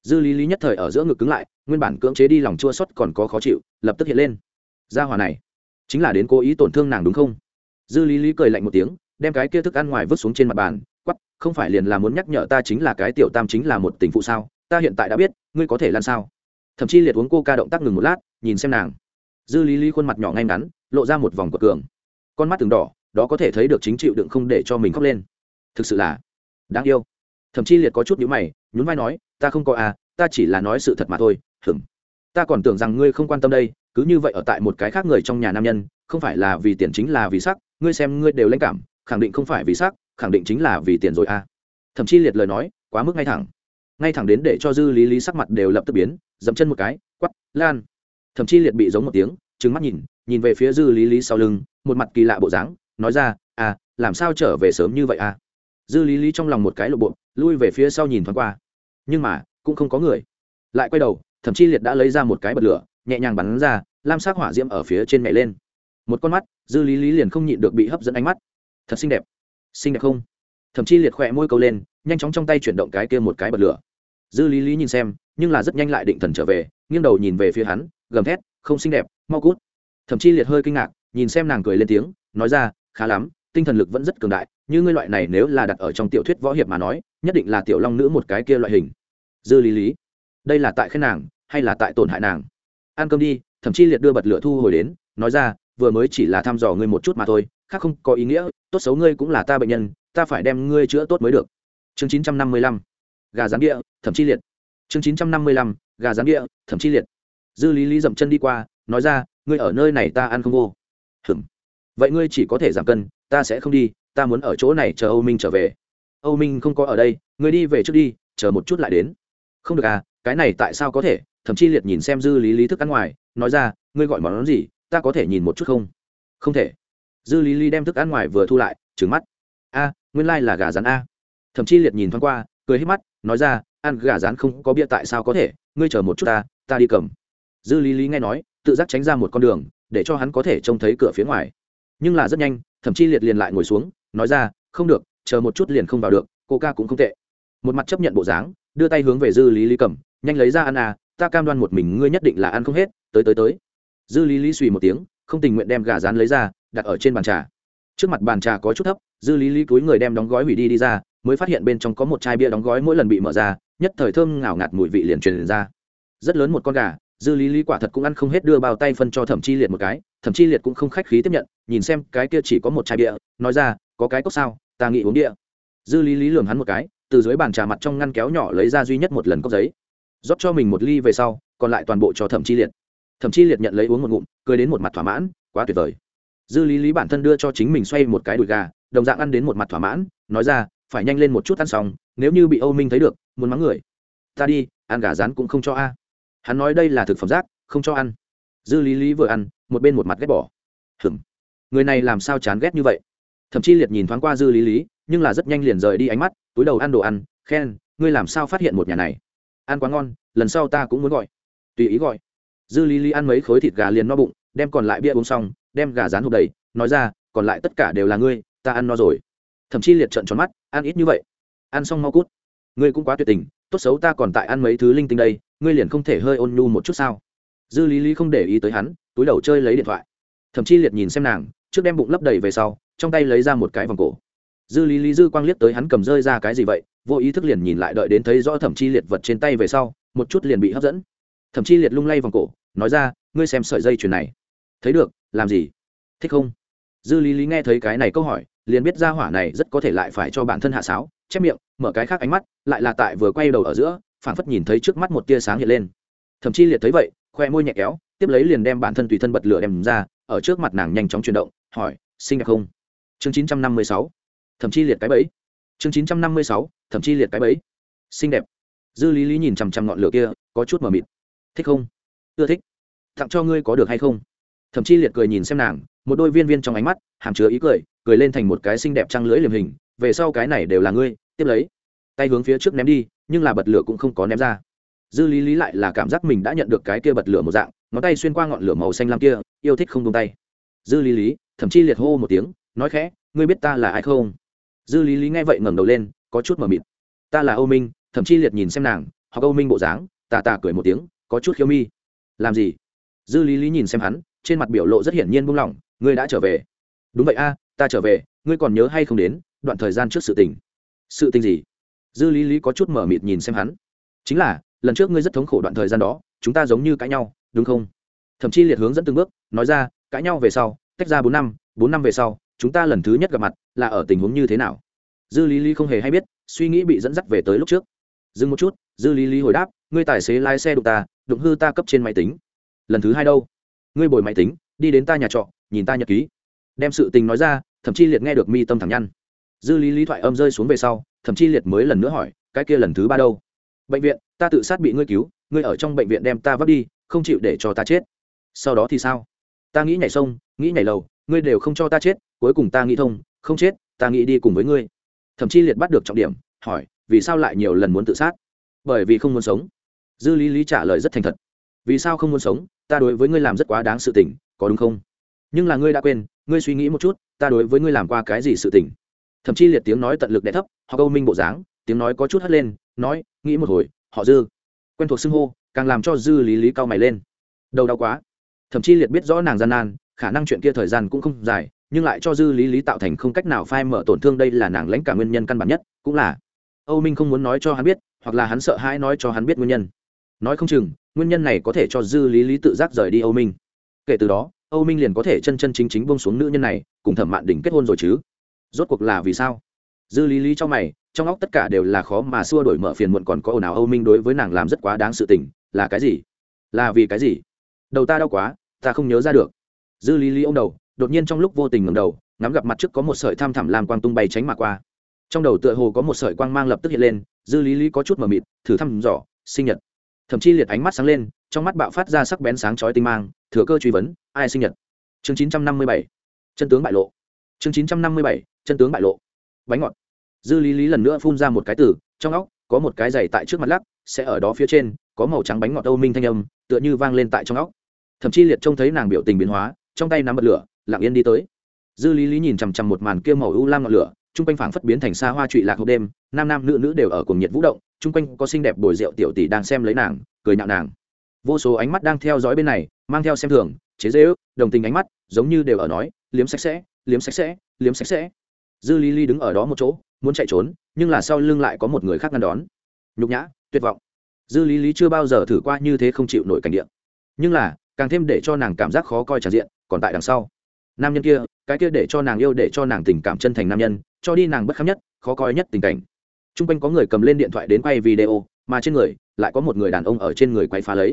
Dư lý lý nhất thời ở giữa ngực cứng lại, nguyên bản cưỡng chế đi lòng chua xuất còn có khó chịu, lập tức hiện lên. Gia hòa này chính là đến cố ý tổn thương nàng đúng không? Dư lý lý cười lạnh một tiếng, đem cái kia thức ăn ngoài vứt xuống trên mặt bàn quắp không phải liền là muốn nhắc nhở ta chính là cái tiểu tam chính là một tình phụ sao? Ta hiện tại đã biết, ngươi có thể lan sao? Thậm chí liệt uống cô ca động tác ngừng một lát, nhìn xem nàng. Dư lý lý khuôn mặt nhỏ ngay ngắn, lộ ra một vòng quật cường. Con mắt từng đỏ, đó có thể thấy được chính chịu đựng không để cho mình khóc lên. Thực sự là đáng yêu. Thậm chí liệt có chút nhíu mày, nhún vai nói, ta không có à ta chỉ là nói sự thật mà thôi hừm ta còn tưởng rằng ngươi không quan tâm đây cứ như vậy ở tại một cái khác người trong nhà nam nhân, không phải là vì tiền chính là vì sắc, ngươi xem ngươi đều lãnh cảm, khẳng định không phải vì sắc, khẳng định chính là vì tiền rồi à. Thậm chí liệt lời nói, quá mức ngay thẳng. Ngay thẳng đến để cho dư lý lý sắc mặt đều lập tức biến, dậm chân một cái quắp lan. Thậm chí liệt bị giống một tiếng trứng mắt nhìn nhìn về phía dư lý lý sau lưng, một mặt kỳ lạ bộ dáng, nói ra à làm sao trở về sớm như vậy à? Dư lý lý trong lòng một cái lộ bộ, lui về phía sau nhìn thoáng qua. Nhưng mà, cũng không có người. Lại quay đầu thậm chí liệt đã lấy ra một cái bật lửa nhẹ nhàng bắn ra, lam sắc hỏa diễm ở phía trên mẹ lên. Một con mắt, dư lý lý liền không nhịn được bị hấp dẫn ánh mắt. Thật xinh đẹp. Xinh đẹp không? Thậm chí liệt khỏe môi câu lên, nhanh chóng trong tay chuyển động cái kia một cái bật lửa. Dư lý lý nhìn xem, nhưng là rất nhanh lại định thần trở về, nghiêng đầu nhìn về phía hắn, gầm thét, không xinh đẹp, mau cút. Thậm chí liệt hơi kinh ngạc, nhìn xem nàng cười lên tiếng, nói ra, khá lắm, tinh thần lực vẫn rất cường đại, như ngươi loại này nếu là đặt ở trong tiểu thuyết võ hiệp mà nói, nhất định là tiểu long nữ một cái kia loại hình. Dư lý lý, đây là tại khen nàng, hay là tại tổn hại nàng? Ăn cơm đi, thậm chí liệt đưa bật lửa thu hồi đến, nói ra, vừa mới chỉ là thăm dò ngươi một chút mà thôi, khác không có ý nghĩa, tốt xấu ngươi cũng là ta bệnh nhân, ta phải đem ngươi chữa tốt mới được. Chương chín trăm năm mươi lăm, gà rán địa, thậm chí liệt. Chương chín trăm năm mươi lăm, gà rán địa, thậm chí liệt. Dư lý lý dậm chân đi qua, nói ra, ngươi ở nơi này ta ăn không vô. Hừm vậy ngươi chỉ có thể giảm cân, ta sẽ không đi, ta muốn ở chỗ này chờ âu minh trở về. Âu minh không có ở đây, ngươi đi về trước đi, chờ một chút lại đến. Không được à cái này tại sao có thể? Thậm chí liệt nhìn xem dư lý lý thức ăn ngoài, nói ra, ngươi gọi món gì? Ta có thể nhìn một chút không? Không thể. Dư lý lý đem thức ăn ngoài vừa thu lại trứng mắt. A, nguyên lai、like、là gà rán a. Thậm chí liệt nhìn thoáng qua, cười hết mắt, nói ra, ăn gà rán không có bia tại sao có thể? Ngươi chờ một chút ta ta đi cầm. Dư lý lý nghe nói, tự giác tránh ra một con đường, để cho hắn có thể trông thấy cửa phía ngoài. Nhưng là rất nhanh thậm chí liệt liền lại ngồi xuống, nói ra, không được, chờ một chút liền không vào được, cô ca cũng không tệ. Một mặt chấp nhận bộ dáng, đưa tay hướng về dư lý lý cầm nhanh lấy ra ăn à ta cam đoan một mình ngươi nhất định là ăn không hết, tới tới tới. Dư lý lý suy một tiếng, không tình nguyện đem gà rán lấy ra, đặt ở trên bàn trà. Trước mặt bàn trà có chút thấp, dư lý lý túi người đem đóng gói hủy đi đi ra, mới phát hiện bên trong có một chai bia đóng gói mỗi lần bị mở ra, nhất thời thơm ngào ngạt mùi vị liền truyền ra. Rất lớn một con gà, dư lý lý quả thật cũng ăn không hết đưa bao tay phân cho thẩm chi liệt một cái, thẩm chi liệt cũng không khách khí tiếp nhận, nhìn xem cái kia chỉ có một chai bia, nói ra, có cái cốc sao, ta nghĩ uống địa. Dư lý lý lường hắn một cái, từ dưới bàn trà mặt trong ngăn kéo nhỏ lấy ra duy nhất một lần cốc giấy rót cho mình một ly về sau, còn lại toàn bộ cho thẩm chi liệt. Thẩm chi liệt nhận lấy uống một ngụm, cười đến một mặt thỏa mãn, quá tuyệt vời. Dư lý lý bản thân đưa cho chính mình xoay một cái đùi gà, đồng dạng ăn đến một mặt thỏa mãn, nói ra, phải nhanh lên một chút ăn xong, nếu như bị âu minh thấy được, muốn mắng người. Ta đi, ăn gà rán cũng không cho a. Hắn nói đây là thực phẩm rác, không cho ăn. Dư lý lý vừa ăn, một bên một mặt ghét bỏ. Hừm người này làm sao chán ghét như vậy? Thậm chí liệt nhìn thoáng qua dư lý lý, nhưng là rất nhanh liền rời đi ánh mắt, túi đầu ăn đồ ăn, khen, ngươi làm sao phát hiện một nhà này? Ăn quá ngon, lần sau ta cũng muốn gọi. Tùy ý gọi. Dư lý lý ăn mấy khối thịt gà liền no bụng, đem còn lại bia uống xong, đem gà rán hộp đầy, nói ra, còn lại tất cả đều là ngươi, ta ăn no rồi. Thậm chí liệt trận tròn mắt, ăn ít như vậy. Ăn xong mau cút. Ngươi cũng quá tuyệt tình, tốt xấu ta còn tại ăn mấy thứ linh tinh đây, ngươi liền không thể hơi ôn nhu một chút sao? Dư lý lý không để ý tới hắn, túi đầu chơi lấy điện thoại. Thậm chí liệt nhìn xem nàng, trước đem bụng lấp đầy về sau, trong tay lấy ra một cái vòng cổ dư lý lý dư quang liếc tới hắn cầm rơi ra cái gì vậy, vô ý thức liền nhìn lại đợi đến thấy rõ thẩm chi liệt vật trên tay về sau, một chút liền bị hấp dẫn. Thẩm chi liệt lung lay vòng cổ, nói ra, ngươi xem sợi dây chuyền này. Thấy được, làm gì? Thích không? Dư lý lý nghe thấy cái này câu hỏi, liền biết ra hỏa này rất có thể lại phải cho bản thân hạ sáo, chép miệng, mở cái khác ánh mắt, lại là tại vừa quay đầu ở giữa, phảng phất nhìn thấy trước mắt một tia sáng hiện lên. Thậm chí liệt thấy vậy, khoe môi nhẹ kéo, tiếp lấy liền đem bản thân tùy thân bật lửa đem ra, ở trước mặt nàng nhanh chóng chuyển động, hỏi, xinh đẹp không? Chương chín trăm năm mươi sáu thậm chí liệt cái bẫy. Chương chín trăm năm mươi sáu, thậm chí liệt cái bẫy. Xinh đẹp. Dư lý lý nhìn chằm chằm ngọn lửa kia, có chút mờ mịt. Thích không? Ưa thích. Tặng cho ngươi có được hay không? Thậm chí liệt cười nhìn xem nàng, một đôi viên viên trong ánh mắt, hàm chứa ý cười cười lên thành một cái xinh đẹp trăng lưỡi liềm hình, về sau cái này đều là ngươi, tiếp lấy. Tay hướng phía trước ném đi, nhưng là bật lửa cũng không có ném ra. Dư lý lý lại là cảm giác mình đã nhận được cái kia bật lửa một dạng, ngón tay xuyên qua ngọn lửa màu xanh lam kia, yêu thích không tung tay. Dư lý lý, thậm chí liệt hô một tiếng, nói khẽ, ngươi biết ta là ai không? Dư lý lý nghe vậy ngẩng đầu lên, có chút mờ mịt. Ta là âu minh, thậm chí liệt nhìn xem nàng, hoặc âu minh bộ dáng, tà tà cười một tiếng, có chút khiêu mi. Làm gì? Dư lý lý nhìn xem hắn, trên mặt biểu lộ rất hiển nhiên buông lỏng, ngươi đã trở về. Đúng vậy a, ta trở về, ngươi còn nhớ hay không đến, đoạn thời gian trước sự tình. Sự tình gì? Dư lý lý có chút mở mịt nhìn xem hắn. Chính là, lần trước ngươi rất thống khổ đoạn thời gian đó, chúng ta giống như cãi nhau, đúng không? Thậm chí liệt hướng dẫn từng bước, nói ra, cãi nhau về sau, tách ra bốn năm bốn năm về sau chúng ta lần thứ nhất gặp mặt là ở tình huống như thế nào? Dư lý lý không hề hay biết, suy nghĩ bị dẫn dắt về tới lúc trước. Dừng một chút, dư lý lý hồi đáp, ngươi tài xế lái xe đụng ta, đụng hư ta cấp trên máy tính. Lần thứ hai đâu? Ngươi bồi máy tính, đi đến ta nhà trọ, nhìn ta nhật ký. Đem sự tình nói ra, thậm chí liệt nghe được mi tâm thẳng nhăn. Dư lý lý thoại âm rơi xuống về sau, thậm chí liệt mới lần nữa hỏi, cái kia lần thứ ba đâu? Bệnh viện, ta tự sát bị ngươi cứu, ngươi ở trong bệnh viện đem ta vấp đi, không chịu để cho ta chết. Sau đó thì sao? Ta nghĩ nhảy sông, nghĩ nhảy lầu ngươi đều không cho ta chết, cuối cùng ta nghĩ thông, không chết, ta nghĩ đi cùng với ngươi. Thậm chí liệt bắt được trọng điểm, hỏi, vì sao lại nhiều lần muốn tự sát? Bởi vì không muốn sống. Dư lý lý trả lời rất thành thật. Vì sao không muốn sống? Ta đối với ngươi làm rất quá đáng sự tình, có đúng không? Nhưng là ngươi đã quên, ngươi suy nghĩ một chút, ta đối với ngươi làm qua cái gì sự tình? Thậm chí liệt tiếng nói tận lực đẻ thấp, họ câu minh bộ dáng, tiếng nói có chút hất lên, nói, nghĩ một hồi, họ dư. Quen thuộc xưng hô, càng làm cho dư lý lý cao mày lên. Đầu đau quá. Thậm chí liệt biết rõ nàng gian nan khả năng chuyện kia thời gian cũng không dài, nhưng lại cho dư lý lý tạo thành không cách nào phai mở tổn thương đây là nàng lãnh cả nguyên nhân căn bản nhất, cũng là. Âu minh không muốn nói cho hắn biết, hoặc là hắn sợ hãi nói cho hắn biết nguyên nhân. Nói không chừng, nguyên nhân này có thể cho dư lý lý tự giác rời đi âu minh. Kể từ đó, âu minh liền có thể chân chân chính chính bông xuống nữ nhân này, cùng thẩm mạn đỉnh kết hôn rồi chứ. Rốt cuộc là vì sao? Dư lý lý cho mày, trong óc tất cả đều là khó mà xua đổi mở phiền muộn còn có ồn ào âu minh đối với nàng làm rất quá đáng sự tình, là cái gì? Là vì cái gì? Đầu ta đau quá, ta không nhớ ra được dư lý lý ô m đầu, đột nhiên trong lúc vô tình ngầm đầu, ngắm gặp mặt trước có một sợi tham thẳm làm quang tung bay tránh mà qua. Trong đầu tựa hồ có một sợi quang mang lập tức hiện lên, dư lý lý có chút mờ mịt, thử thăm dò, sinh nhật. Thậm chí liệt ánh mắt sáng lên, trong mắt bạo phát ra sắc bén sáng chói tinh mang, thừa cơ truy vấn, ai sinh nhật? Chương chín trăm năm mươi bảy. Chân tướng bại lộ. Chương chín trăm năm mươi bảy, chân tướng bại lộ. Bánh ngọt. Dư lý lý lần nữa phun ra một cái từ, trong óc có một cái giày tại trước mặt lắc, sẽ ở đó phía trên, có màu trắng bánh ngọt âu minh thanh âm, tựa như vang lên tại trong óc. Thậm chí liệt trông thấy nàng biểu tình biến hóa trong tay nắm bật lửa, lặng yên đi tới. Dư lý lý nhìn chằm chằm một màn kia màu u lam ngọn lửa, chung quanh phảng phất biến thành xa hoa trụy lạc hộp đêm, nam nam nữ nữ đều ở cùng nhiệt vũ động, chung quanh có xinh đẹp bồi rượu tiểu tỷ đang xem lấy nàng, cười nhạo nàng. Vô số ánh mắt đang theo dõi bên này, mang theo xem thường, chế dễ ước đồng tình ánh mắt, giống như đều ở nói, liếm sạch sẽ, liếm sạch sẽ, liếm sạch sẽ. Dư lý lý đứng ở đó một chỗ, muốn chạy trốn, nhưng là sau lưng lại có một người khác ngăn đón. Nhục nhã, tuyệt vọng. Dư lý lý chưa bao giờ thử qua như thế không chịu nổi cảnh điện nhưng là, càng thêm để cho nàng cảm giác khó coi tràn diện còn tại đằng sau. Nam nhân kia, cái kia để cho nàng yêu, để cho nàng tình cảm chân thành nam nhân, cho đi nàng bất khám nhất, khó coi nhất tình cảnh. T r u n g quanh có người cầm lên điện thoại đến quay video, mà trên người lại có một người đàn ông ở trên người quay phá lấy.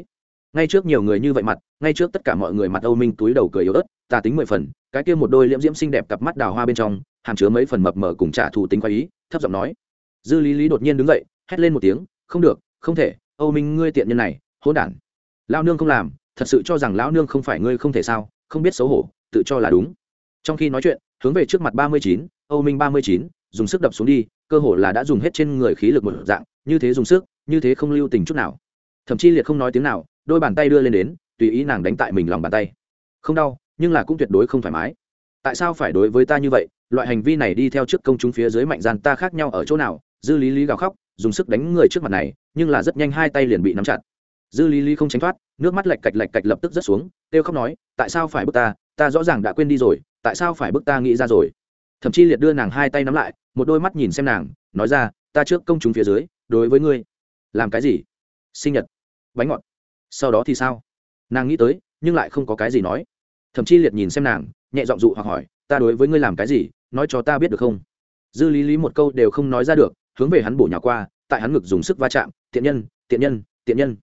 Ngay trước nhiều người như vậy mặt, ngay trước tất cả mọi người mặt âu minh túi đầu cười yếu ớt tà tính mười phần, cái kia một đôi liễm diễm xinh đẹp cặp mắt đào hoa bên trong, hàm chứa mấy phần mập mờ cùng trả thù tính quay ý, thấp giọng nói. Dư lý lý đột nhiên đứng dậy, hét lên một tiếng, không được, không thể, âu minh ngươi tiện nhân này, hỗn đản. Lao nương không làm, thật sự cho rằng lão nương không phải ngươi không thể sao? Không biết xấu hổ, tự cho là đúng. Trong khi nói chuyện, hướng về trước mặt ba mươi chín, âu minh ba mươi chín, dùng sức đập xuống đi, cơ hồ là đã dùng hết trên người khí lực một dạng, như thế dùng sức, như thế không lưu tình chút nào. Thậm chí liệt không nói tiếng nào, đôi bàn tay đưa lên đến, tùy ý nàng đánh tại mình lòng bàn tay. Không đau, nhưng là cũng tuyệt đối không thoải mái. Tại sao phải đối với ta như vậy? Loại hành vi này đi theo trước công chúng phía dưới mạnh gian ta khác nhau ở chỗ nào? Dư lý lý gào khóc, dùng sức đánh người trước mặt này, nhưng là rất nhanh hai tay liền bị nắm chặt. Dư lý lý không tránh thoát, nước mắt lạch cạch lạch cạch lập tức rớt xuống kêu khóc nói, tại sao phải bức ta? Ta rõ ràng đã quên đi rồi, tại sao phải bức ta nghĩ ra rồi? Thậm chí liệt đưa nàng hai tay nắm lại, một đôi mắt nhìn xem nàng, nói ra, ta trước công chúng phía dưới, đối với ngươi, làm cái gì? Sinh nhật, bánh ngọt, sau đó thì sao? Nàng nghĩ tới, nhưng lại không có cái gì nói. Thậm chí liệt nhìn xem nàng, nhẹ giọng dụ hoặc hỏi, ta đối với ngươi làm cái gì? Nói cho ta biết được không? Dư lý lý một câu đều không nói ra được, hướng về hắn bổ nhỏ qua, tại hắn ngực dùng sức va chạm, tiện nhân tiện nhân tiện nhân.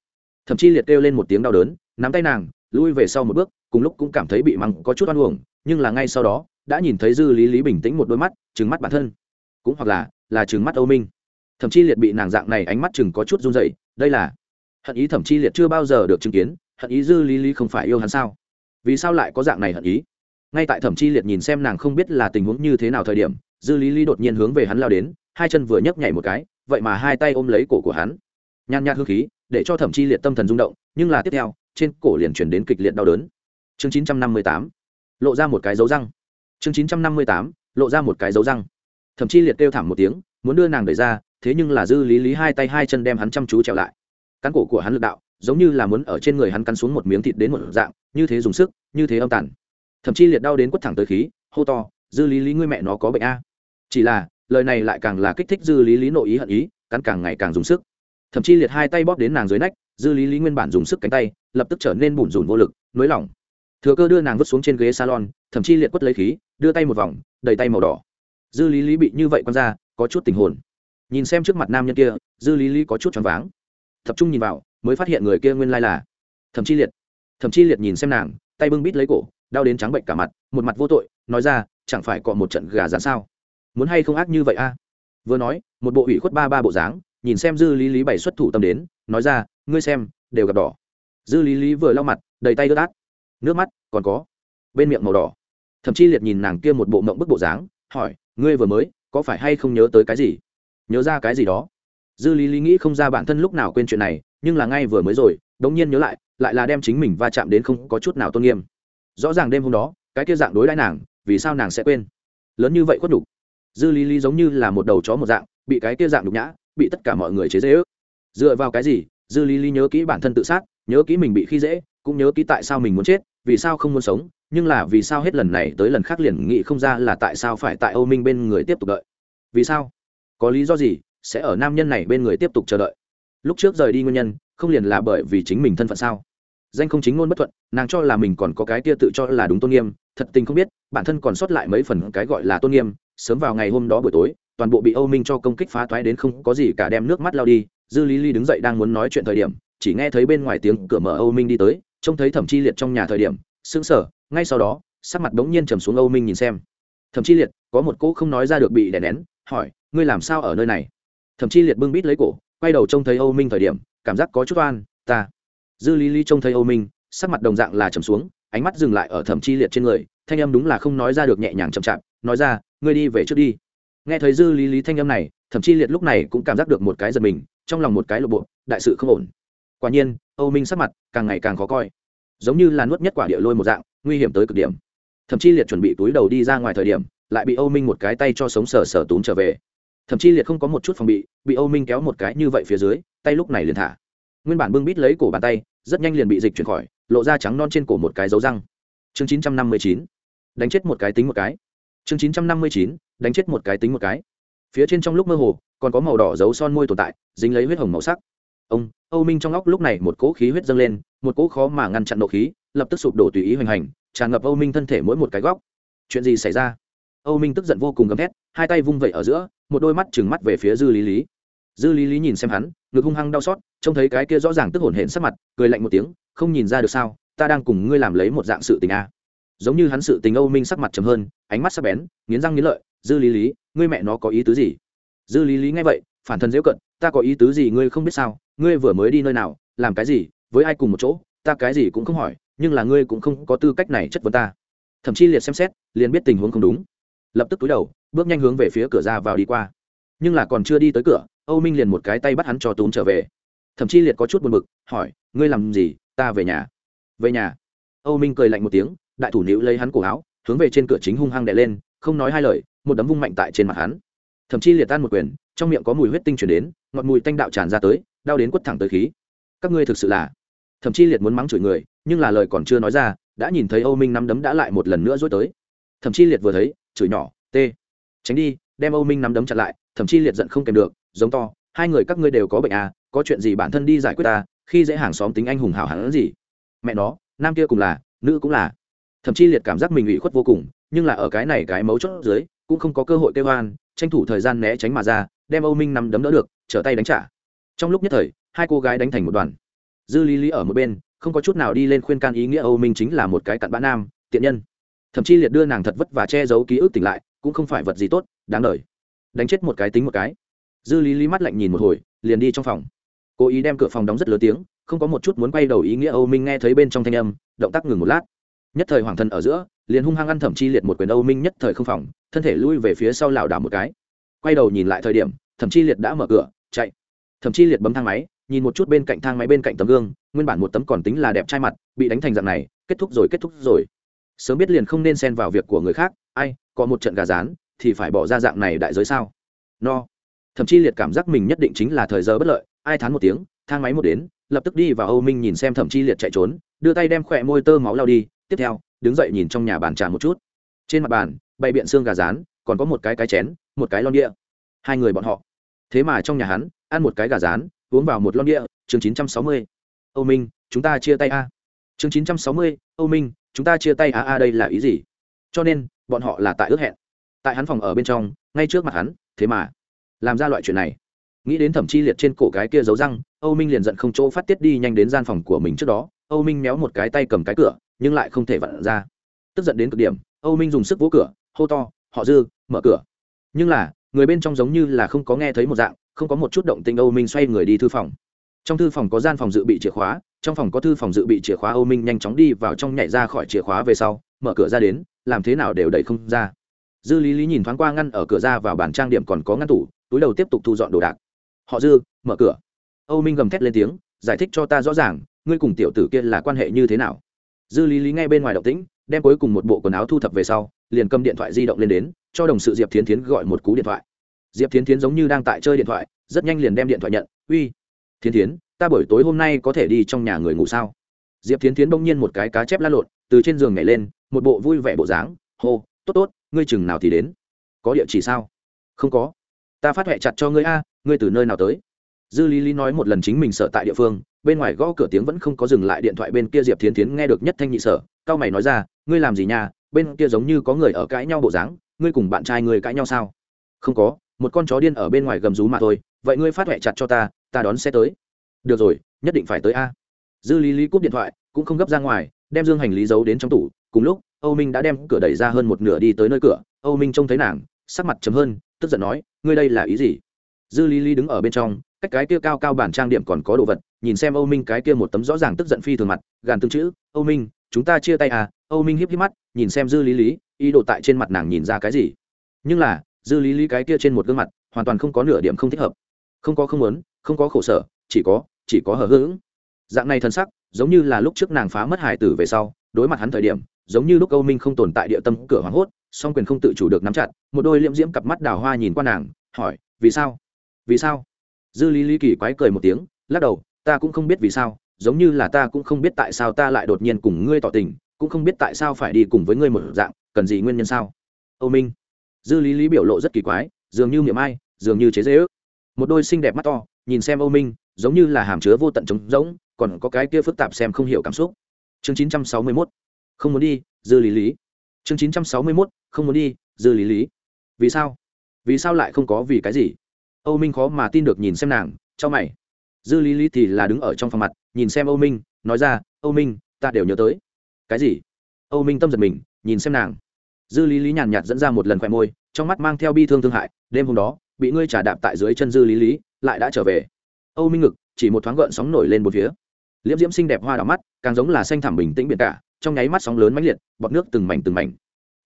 Thậm chí liệt kêu lên một tiếng đau đớn, nắm tay nàng lui về sau một bước, cùng lúc cũng cảm thấy bị mắng có chút oan uổng, nhưng là ngay sau đó, đã nhìn thấy dư lý lý bình tĩnh một đôi mắt, trừng mắt bản thân. Cũng hoặc là là trừng mắt âu minh. Thậm chí liệt bị nàng dạng này ánh mắt chừng có chút run dậy đây là hận ý thậm chí liệt chưa bao giờ được chứng kiến, hận ý dư lý lý không phải yêu hắn sao? Vì sao lại có dạng này hận ý? Ngay tại thẩm chi liệt nhìn xem nàng không biết là tình huống như thế nào thời điểm, dư lý lý đột nhiên hướng về hắn lao đến, hai chân vừa nhấc nhảy một cái, vậy mà hai tay ôm lấy cổ của hắn. Nhàn nhạt hương khí, để cho thẩm chi liệt tâm thần rung động, nhưng là tiếp theo trên cổ liền chuyển đến kịch liệt đau đớn. Chương chín trăm năm mươi tám, lộ ra một cái dấu răng. Chương chín trăm năm mươi tám, lộ ra một cái dấu răng. Thậm chi liệt kêu thảm một tiếng, muốn đưa nàng đẩy ra, thế nhưng là dư lý lý hai tay hai chân đem hắn chăm chú trèo lại. Cán cổ của hắn lực đạo, giống như là muốn ở trên người hắn cắn xuống một miếng thịt đến một dạng, như thế dùng sức, như thế âm tàn. Thậm chí liệt đau đến quất thẳng tới khí, hô to, dư lý lý ngươi mẹ nó có bệnh a. Chỉ là, lời này lại càng là kích thích dư lý lý nội ý hận ý, cắn càng ngày càng dùng sức thậm chí liệt hai tay bóp đến nàng dưới nách, dư lý lý nguyên bản dùng sức cánh tay, lập tức trở nên bủn rủn vô lực, nới lỏng. Thừa cơ đưa nàng vứt xuống trên ghế salon, thậm chí liệt quất lấy khí, đưa tay một vòng, đầy tay màu đỏ. Dư lý lý bị như vậy quăng ra, có chút tình hồn. Nhìn xem trước mặt nam nhân kia, dư lý lý có chút choáng váng. Tập trung nhìn vào, mới phát hiện người kia nguyên lai là thậm chí liệt. Thậm chí liệt nhìn xem nàng, tay bưng bít lấy cổ, đau đến trắng bệnh cả mặt, một mặt vô tội, nói ra, chẳng phải cọ một trận gà rán sao? Muốn hay không ác như vậy a? Vừa nói, một bộ ủy khuất ba ba bộ dáng nhìn xem dư lý lý bày xuất thủ tâm đến, nói ra, ngươi xem, đều gặp đỏ. Dư lý lý vừa lau mặt, đầy tay ướt át. Nước mắt còn có, bên miệng màu đỏ. Thậm chí liệt nhìn nàng kia một bộ mộng bức bộ dáng, hỏi, ngươi vừa mới, có phải hay không nhớ tới cái gì? Nhớ ra cái gì đó. Dư lý lý nghĩ không ra bản thân lúc nào quên chuyện này, nhưng là ngay vừa mới rồi, đống nhiên nhớ lại lại là đem chính mình va chạm đến không có chút nào tôn nghiêm. Rõ ràng đêm hôm đó, cái kia dạng đối đãi nàng, vì sao nàng sẽ quên? Lớn như vậy khuất đủ. dư lý lý giống như là một đầu chó một dạng, bị cái kia dạng đục nhã bị tất cả mọi người chế dễ ước. Dựa vào cái gì? Dư lý lý nhớ kỹ bản thân tự sát, nhớ kỹ mình bị khi dễ, cũng nhớ kỹ tại sao mình muốn chết, vì sao không muốn sống, nhưng là vì sao hết lần này tới lần khác liền nghĩ không ra là tại sao phải tại âu minh bên người tiếp tục đợi? Vì sao? Có lý do gì? Sẽ ở nam nhân này bên người tiếp tục chờ đợi. Lúc trước rời đi nguyên nhân, không liền là bởi vì chính mình thân phận sao? Danh không chính ngôn bất thuận, nàng cho là mình còn có cái kia tự cho là đúng tôn nghiêm, thật tình không biết, bản thân còn sót lại mấy phần cái gọi là tôn nghiêm, sớm vào ngày hôm đó buổi tối toàn bộ bị âu minh cho công kích phá toái đến không có gì cả đem nước mắt lao đi, dư lý ly đứng dậy đang muốn nói chuyện thời điểm, chỉ nghe thấy bên ngoài tiếng cửa mở âu minh đi tới, trông thấy thẩm chi liệt trong nhà thời điểm, sững sờ, ngay sau đó, sắc mặt bỗng nhiên trầm xuống âu minh nhìn xem. Thẩm chi liệt, có một cô không nói ra được bị đè nén, hỏi, ngươi làm sao ở nơi này? Thẩm chi liệt bưng bít lấy cổ, quay đầu trông thấy âu minh thời điểm, cảm giác có chút oan, ta. Dư lý lý trông thấy âu minh, sắc mặt đồng dạng là trầm xuống, ánh mắt dừng lại ở thẩm chi liệt trên người, thanh âm đúng là không nói ra được nhẹ nhàng chậm chạp, nói ra, ngươi đi về trước đi nghe thấy dư lý lý thanh âm này thẩm chi liệt lúc này cũng cảm giác được một cái giật mình, trong lòng một cái lộ bộ, đại sự không ổn. Quả nhiên, âu minh sắc mặt càng ngày càng khó coi. Giống như là nuốt nhất quả địa lôi một dạng, nguy hiểm tới cực điểm. Thậm chí liệt chuẩn bị túi đầu đi ra ngoài thời điểm, lại bị âu minh một cái tay cho sống sờ sờ túm trở về. Thậm chí liệt không có một chút phòng bị bị âu minh kéo một cái như vậy phía dưới, tay lúc này liền thả. Nguyên bản bưng bít lấy cổ bàn tay, rất nhanh liền bị dịch chuyển khỏi, lộ ra trắng non trên cổ một cái dấu răng. Chương chín trăm năm mươi chín. Đánh chết một cái tính một cái. Chương chín trăm năm mươi chín đánh chết một cái tính một cái. Phía trên trong lúc mơ hồ, còn có màu đỏ dấu son môi tồn tại, dính lấy huyết hồng màu sắc. Ông, âu minh trong óc lúc này một cỗ khí huyết dâng lên, một cỗ khó mà ngăn chặn nộ khí, lập tức sụp đổ tùy ý hoành hành, tràn ngập âu minh thân thể mỗi một cái góc. Chuyện gì xảy ra? Âu minh tức giận vô cùng gầm thét, hai tay vung vẩy ở giữa, một đôi mắt trừng mắt về phía dư lý lý. Dư lý lý nhìn xem hắn, ngực hung hăng đau xót, trông thấy cái kia rõ ràng tức hổn hển sắc mặt, cười lạnh một tiếng, không nhìn ra được sao, ta đang cùng ngươi làm lấy một dạng sự tình a. Giống như hắn sự tình âu minh sắc mặt trầm hơn, ánh mắt sắc bén, nghiến răng nghiến lợi dư lý lý, ngươi mẹ nó có ý tứ gì? Dư lý lý nghe vậy, phản thân dễ cận, ta có ý tứ gì ngươi không biết sao? Ngươi vừa mới đi nơi nào, làm cái gì, với ai cùng một chỗ? Ta cái gì cũng không hỏi, nhưng là ngươi cũng không có tư cách này chất vấn ta. Thậm chí liệt xem xét, liền biết tình huống không đúng. Lập tức túi đầu, bước nhanh hướng về phía cửa ra vào đi qua. Nhưng là còn chưa đi tới cửa, âu minh liền một cái tay bắt hắn cho tốn trở về. Thậm chí liệt có chút buồn bực, hỏi, ngươi làm gì? Ta về nhà. Về nhà? Âu minh cười lạnh một tiếng, đại thủ nữ lấy hắn cổ áo, hướng về trên cửa chính hung hăng đè lên, không nói hai lời một đấm vung mạnh tại trên mặt hắn. Thậm chí liệt tan một quyền, trong miệng có mùi huyết tinh chuyển đến, ngọt mùi tanh đạo tràn ra tới, đau đến quất thẳng tới khí. Các ngươi thực sự là, thậm chí liệt muốn mắng chửi người, nhưng là lời còn chưa nói ra, đã nhìn thấy âu minh nắm đấm đã lại một lần nữa dối tới. Thậm chí liệt vừa thấy, chửi nhỏ t tránh đi, đem âu minh nắm đấm chặt lại. Thậm chí liệt giận không kèm được, giống to, hai người các ngươi đều có bệnh à có chuyện gì bản thân đi giải quyết ta, khi dễ hàng xóm tính anh hùng hảo hẳn gì? Mẹ nó, nam kia cùng là, nữ cũng là. Thậm chí liệt cảm giác mình ủy khuất vô cùng, nhưng là ở cái này cái mấu chốt dưới cũng không có cơ hội kêu hoan, tranh thủ thời gian né tránh mà ra, đem âu minh nằm đấm đỡ được, trở tay đánh trả. Trong lúc nhất thời, hai cô gái đánh thành một đoàn. Dư lý lý ở một bên, không có chút nào đi lên khuyên can ý nghĩa âu minh chính là một cái cặn bã nam, tiện nhân. Thậm chí liệt đưa nàng thật vất và che giấu ký ức tỉnh lại, cũng không phải vật gì tốt, đáng đời. Đánh chết một cái tính một cái. Dư lý lý mắt lạnh nhìn một hồi, liền đi trong phòng. Cố ý đem cửa phòng đóng rất lớn tiếng, không có một chút muốn quay đầu ý nghĩa âu minh nghe thấy bên trong thanh âm, động tác ngừng một lát nhất thời hoàng thân ở giữa, liền hung hăng ăn thẩm chi liệt một quyền âu minh nhất thời không phòng, thân thể lui về phía sau lảo đảo một cái. Quay đầu nhìn lại thời điểm, thẩm chi liệt đã mở cửa, chạy. Thẩm chi liệt bấm thang máy, nhìn một chút bên cạnh thang máy bên cạnh tấm gương, nguyên bản một tấm còn tính là đẹp trai mặt, bị đánh thành dạng này, kết thúc rồi, kết thúc rồi. Sớm biết liền không nên xen vào việc của người khác, ai, có một trận gà rán, thì phải bỏ ra dạng này đại giới sao? No. Thậm chí liệt cảm giác mình nhất định chính là thời giờ bất lợi, ai thán một tiếng, thang máy một đến, lập tức đi vào âu minh nhìn xem thậm chí liệt chạy trốn đưa tay đem khỏe môi tơ máu lao đi, tiếp theo, đứng dậy nhìn trong nhà bàn trà một chút. Trên mặt bàn, bày biện xương gà rán, còn có một cái cái chén, một cái lon đĩa. Hai người bọn họ. Thế mà trong nhà hắn, ăn một cái gà rán, uống vào một lon đĩa, chương chín trăm sáu mươi. Âu minh, chúng ta chia tay a. Chương chín trăm sáu mươi, âu minh, chúng ta chia tay a a đây là ý gì? Cho nên, bọn họ là tại ước hẹn. Tại hắn phòng ở bên trong, ngay trước mặt hắn, thế mà làm ra loại chuyện này. Nghĩ đến thẩm chi liệt trên cổ cái kia giấu răng, âu minh liền giận không chỗ phát tiết đi nhanh đến gian phòng của mình trước đó âu minh méo một cái tay cầm cái cửa, nhưng lại không thể vặn ra. Tức giận đến cực điểm, âu minh dùng sức vỗ cửa, hô to, họ dư, mở cửa. Nhưng là, người bên trong giống như là không có nghe thấy một dạng, không có một chút động tình âu minh xoay người đi thư phòng. Trong thư phòng có gian phòng dự bị chìa khóa, trong phòng có thư phòng dự bị chìa khóa âu minh nhanh chóng đi vào trong nhảy ra khỏi chìa khóa về sau, mở cửa ra đến, làm thế nào đều đẩy không ra. Dư lý lý nhìn thoáng qua ngăn ở cửa ra vào bàn trang điểm còn có ngăn tủ, túi đầu tiếp tục thu dọn đồ đạc. Họ dư, mở cửa. Âu minh gầm thét lên tiếng, giải thích cho ta rõ ràng ngươi cùng tiểu tử kia là quan hệ như thế nào? Dư lý lý ngay bên ngoài động tĩnh, đem cuối cùng một bộ quần áo thu thập về sau, liền cầm điện thoại di động lên đến, cho đồng sự diệp thiến thiến gọi một cú điện thoại. Diệp thiến thiến giống như đang tại chơi điện thoại, rất nhanh liền đem điện thoại nhận, uy, thiến thiến, ta buổi tối hôm nay có thể đi trong nhà người ngủ sao? Diệp thiến thiến bỗng nhiên một cái cá chép lăn lộn, từ trên giường nhảy lên, một bộ vui vẻ bộ dáng, hô, tốt tốt, ngươi chừng nào thì đến? Có địa chỉ sao? Không có. Ta phát huệ chặt cho ngươi a, ngươi từ nơi nào tới? Dư lý lý nói một lần chính mình sợ tại địa phương, bên ngoài gõ cửa tiếng vẫn không có dừng lại điện thoại bên kia diệp thiến tiến nghe được nhất thanh nhị sở, cao mày nói ra, ngươi làm gì nhà bên kia giống như có người ở cãi nhau bộ dáng, ngươi cùng bạn trai ngươi cãi nhau sao? Không có, một con chó điên ở bên ngoài gầm rú mà thôi, vậy ngươi phát huệ chặt cho ta ta đón xe tới. Được rồi, nhất định phải tới a. Dư lý lý cúp điện thoại, cũng không gấp ra ngoài, đem dương hành lý giấu đến trong tủ, cùng lúc, âu minh đã đem cửa đẩy ra hơn một nửa đi tới nơi cửa, âu minh trông thấy nàng, sắc mặt chấm hơn, tức giận nói, ngươi đây là ý gì? Dư lý lý đứng ở bên trong cách cái kia cao cao bản trang điểm còn có đồ vật, nhìn xem âu minh cái kia một tấm rõ ràng tức giận phi thường mặt, gàn tương chữ, âu minh, chúng ta chia tay à? Âu minh híp híp mắt, nhìn xem dư lý lý, ý đồ tại trên mặt nàng nhìn ra cái gì. Nhưng là, dư lý lý cái kia trên một gương mặt, hoàn toàn không có nửa điểm không thích hợp. Không có không muốn, không có khổ sở, chỉ có chỉ có hờ hững. Dạng này thân sắc, giống như là lúc trước nàng phá mất hải tử về sau, đối mặt hắn thời điểm, giống như lúc âu minh không tồn tại địa tâm cửa hoảng hốt, song quyền không tự chủ được nắm chặt, một đôi liễm diễm cặp mắt đào hoa nhìn qua nàng, hỏi, vì sao? Vì sao? Dư lý lý kỳ quái cười một tiếng, lắc đầu, ta cũng không biết vì sao, giống như là ta cũng không biết tại sao ta lại đột nhiên cùng ngươi tỏ tình, cũng không biết tại sao phải đi cùng với ngươi một dạng, cần gì nguyên nhân sao? Âu minh. Dư lý lý biểu lộ rất kỳ quái, dường như miệng ai, dường như chế dễ ước. Một đôi xinh đẹp mắt to, nhìn xem âu minh, giống như là hàm chứa vô tận trống rỗng, còn có cái kia phức tạp xem không hiểu cảm xúc. Chương chín trăm sáu mươi mốt. Không muốn đi, dư lý lý. Chương chín trăm sáu mươi mốt, không muốn đi, dư lý lý. Vì sao? Vì sao lại không có vì cái gì? Âu minh khó mà tin được nhìn xem nàng, cho mày. Dư lý lý thì là đứng ở trong phòng mặt, nhìn xem âu minh, nói ra, âu minh, ta đều nhớ tới. Cái gì? Âu minh tâm giật mình, nhìn xem nàng. Dư lý lý nhàn nhạt dẫn ra một lần khoe môi, trong mắt mang theo bi thương thương hại, đêm hôm đó, bị ngươi trả đạp tại dưới chân dư lý lý, lại đã trở về. Âu minh ngực, chỉ một thoáng gợn sóng nổi lên một phía. Liễm diễm xinh đẹp hoa đỏ mắt, càng giống là xanh thẳm bình tĩnh biển cả, trong nháy mắt sóng lớn mãnh liệt, bọt nước từng mảnh từng mảnh.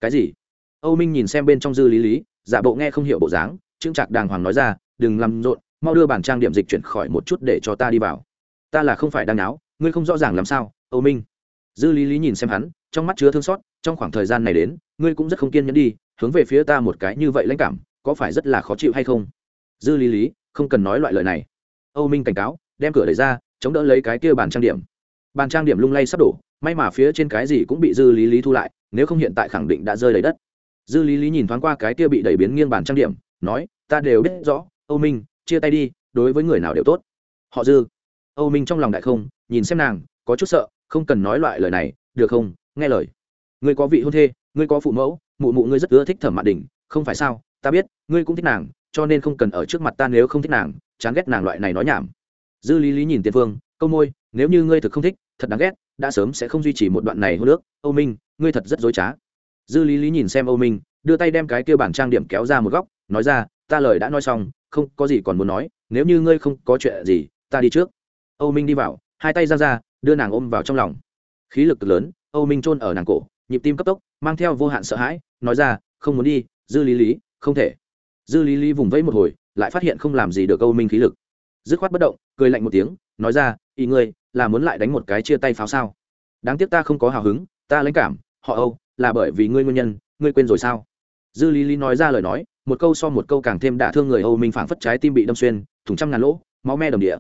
Cái gì? Âu minh nhìn xem bên trong dư lý lý, giả bộ nghe không hiểu bộ dáng trương trạc đàng hoàng nói ra đừng làm rộn, mau đưa bản trang điểm dịch chuyển khỏi một chút để cho ta đi vào. Ta là không phải đang náo, ngươi không rõ ràng làm sao, âu minh. Dư lý lý nhìn xem hắn, trong mắt chứa thương xót, trong khoảng thời gian này đến, ngươi cũng rất không kiên nhẫn đi, hướng về phía ta một cái như vậy lãnh cảm, có phải rất là khó chịu hay không? Dư lý lý, không cần nói loại lời này. Âu minh cảnh cáo, đem cửa đẩy ra, chống đỡ lấy cái kia bàn trang điểm. Bàn trang điểm lung lay sắp đổ, may mà phía trên cái gì cũng bị dư lý lý thu lại, nếu không hiện tại khẳng định đã rơi lấy đất. Dư lý lý nhìn thoáng qua cái kia bị đẩy biến nghiêng bàn trang điểm, nói, ta đều biết rõ âu minh, chia tay đi, đối với người nào đều tốt. Họ dư. Âu minh trong lòng đại không, nhìn xem nàng, có chút sợ, không cần nói loại lời này, được không, nghe lời. Ngươi có vị hôn thê, ngươi có phụ mẫu, mụ mụ ngươi rất ưa thích thẩm mạn đình không phải sao, ta biết, ngươi cũng thích nàng, cho nên không cần ở trước mặt ta nếu không thích nàng, chán ghét nàng loại này nói nhảm. Dư lý lý nhìn tiền phương, câu môi, nếu như ngươi thực không thích, thật đáng ghét, đã sớm sẽ không duy trì một đoạn này hô nước âu minh, ngươi thật rất dối trá. Dư lý lý nhìn xem âu minh, đưa tay đem cái kia bản trang điểm kéo ra một góc, nói ra ta lời đã nói xong, không có gì còn muốn nói, nếu như ngươi không có chuyện gì, ta đi trước. Âu minh đi vào, hai tay ra ra, đưa nàng ôm vào trong lòng. Khí lực lớn, âu minh chôn ở nàng cổ, nhịp tim cấp tốc, mang theo vô hạn sợ hãi, nói ra, không muốn đi, dư lý lý, không thể. Dư lý lý vùng vẫy một hồi, lại phát hiện không làm gì được âu minh khí lực. Dứt khoát bất động, cười lạnh một tiếng, nói ra, ý ngươi, là muốn lại đánh một cái chia tay pháo sao? Đáng tiếc ta không có hào hứng, ta lãnh cảm, họ âu, là bởi vì ngươi nguyên nhân, ngươi quên rồi sao? Dư lý lý nói ra lời nói một câu so một câu càng thêm đả thương người âu minh phảng phất trái tim bị đâm xuyên, thủng trăm ngàn lỗ, máu me đồng địa.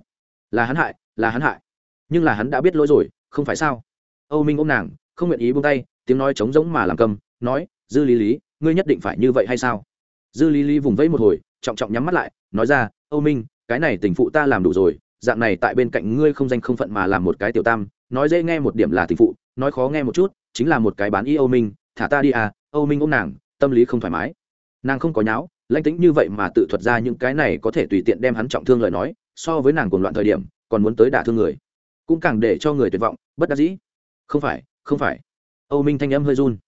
Là hắn hại, là hắn hại. Nhưng là hắn đã biết lỗi rồi, không phải sao? Âu minh ôm nàng, không nguyện ý buông tay, tiếng nói trống rỗng mà làm cầm, nói, dư lý lý, ngươi nhất định phải như vậy hay sao? Dư lý lý vùng vẫy một hồi, trọng trọng nhắm mắt lại, nói ra, âu minh, cái này tình phụ ta làm đủ rồi, dạng này tại bên cạnh ngươi không danh không phận mà làm một cái tiểu tam, nói dễ nghe một điểm là tình phụ, nói khó nghe một chút, chính là một cái bán y âu minh, thả ta đi à. Âu minh ôm nàng, tâm lý không thoải mái nàng không có nháo, lãnh tĩnh như vậy mà tự thuật ra những cái này có thể tùy tiện đem hắn trọng thương lời nói, so với nàng cuồng loạn thời điểm, còn muốn tới đả thương người. Cũng càng để cho người tuyệt vọng, bất đắc dĩ. Không phải không phải. Âu minh thanh âm hơi run.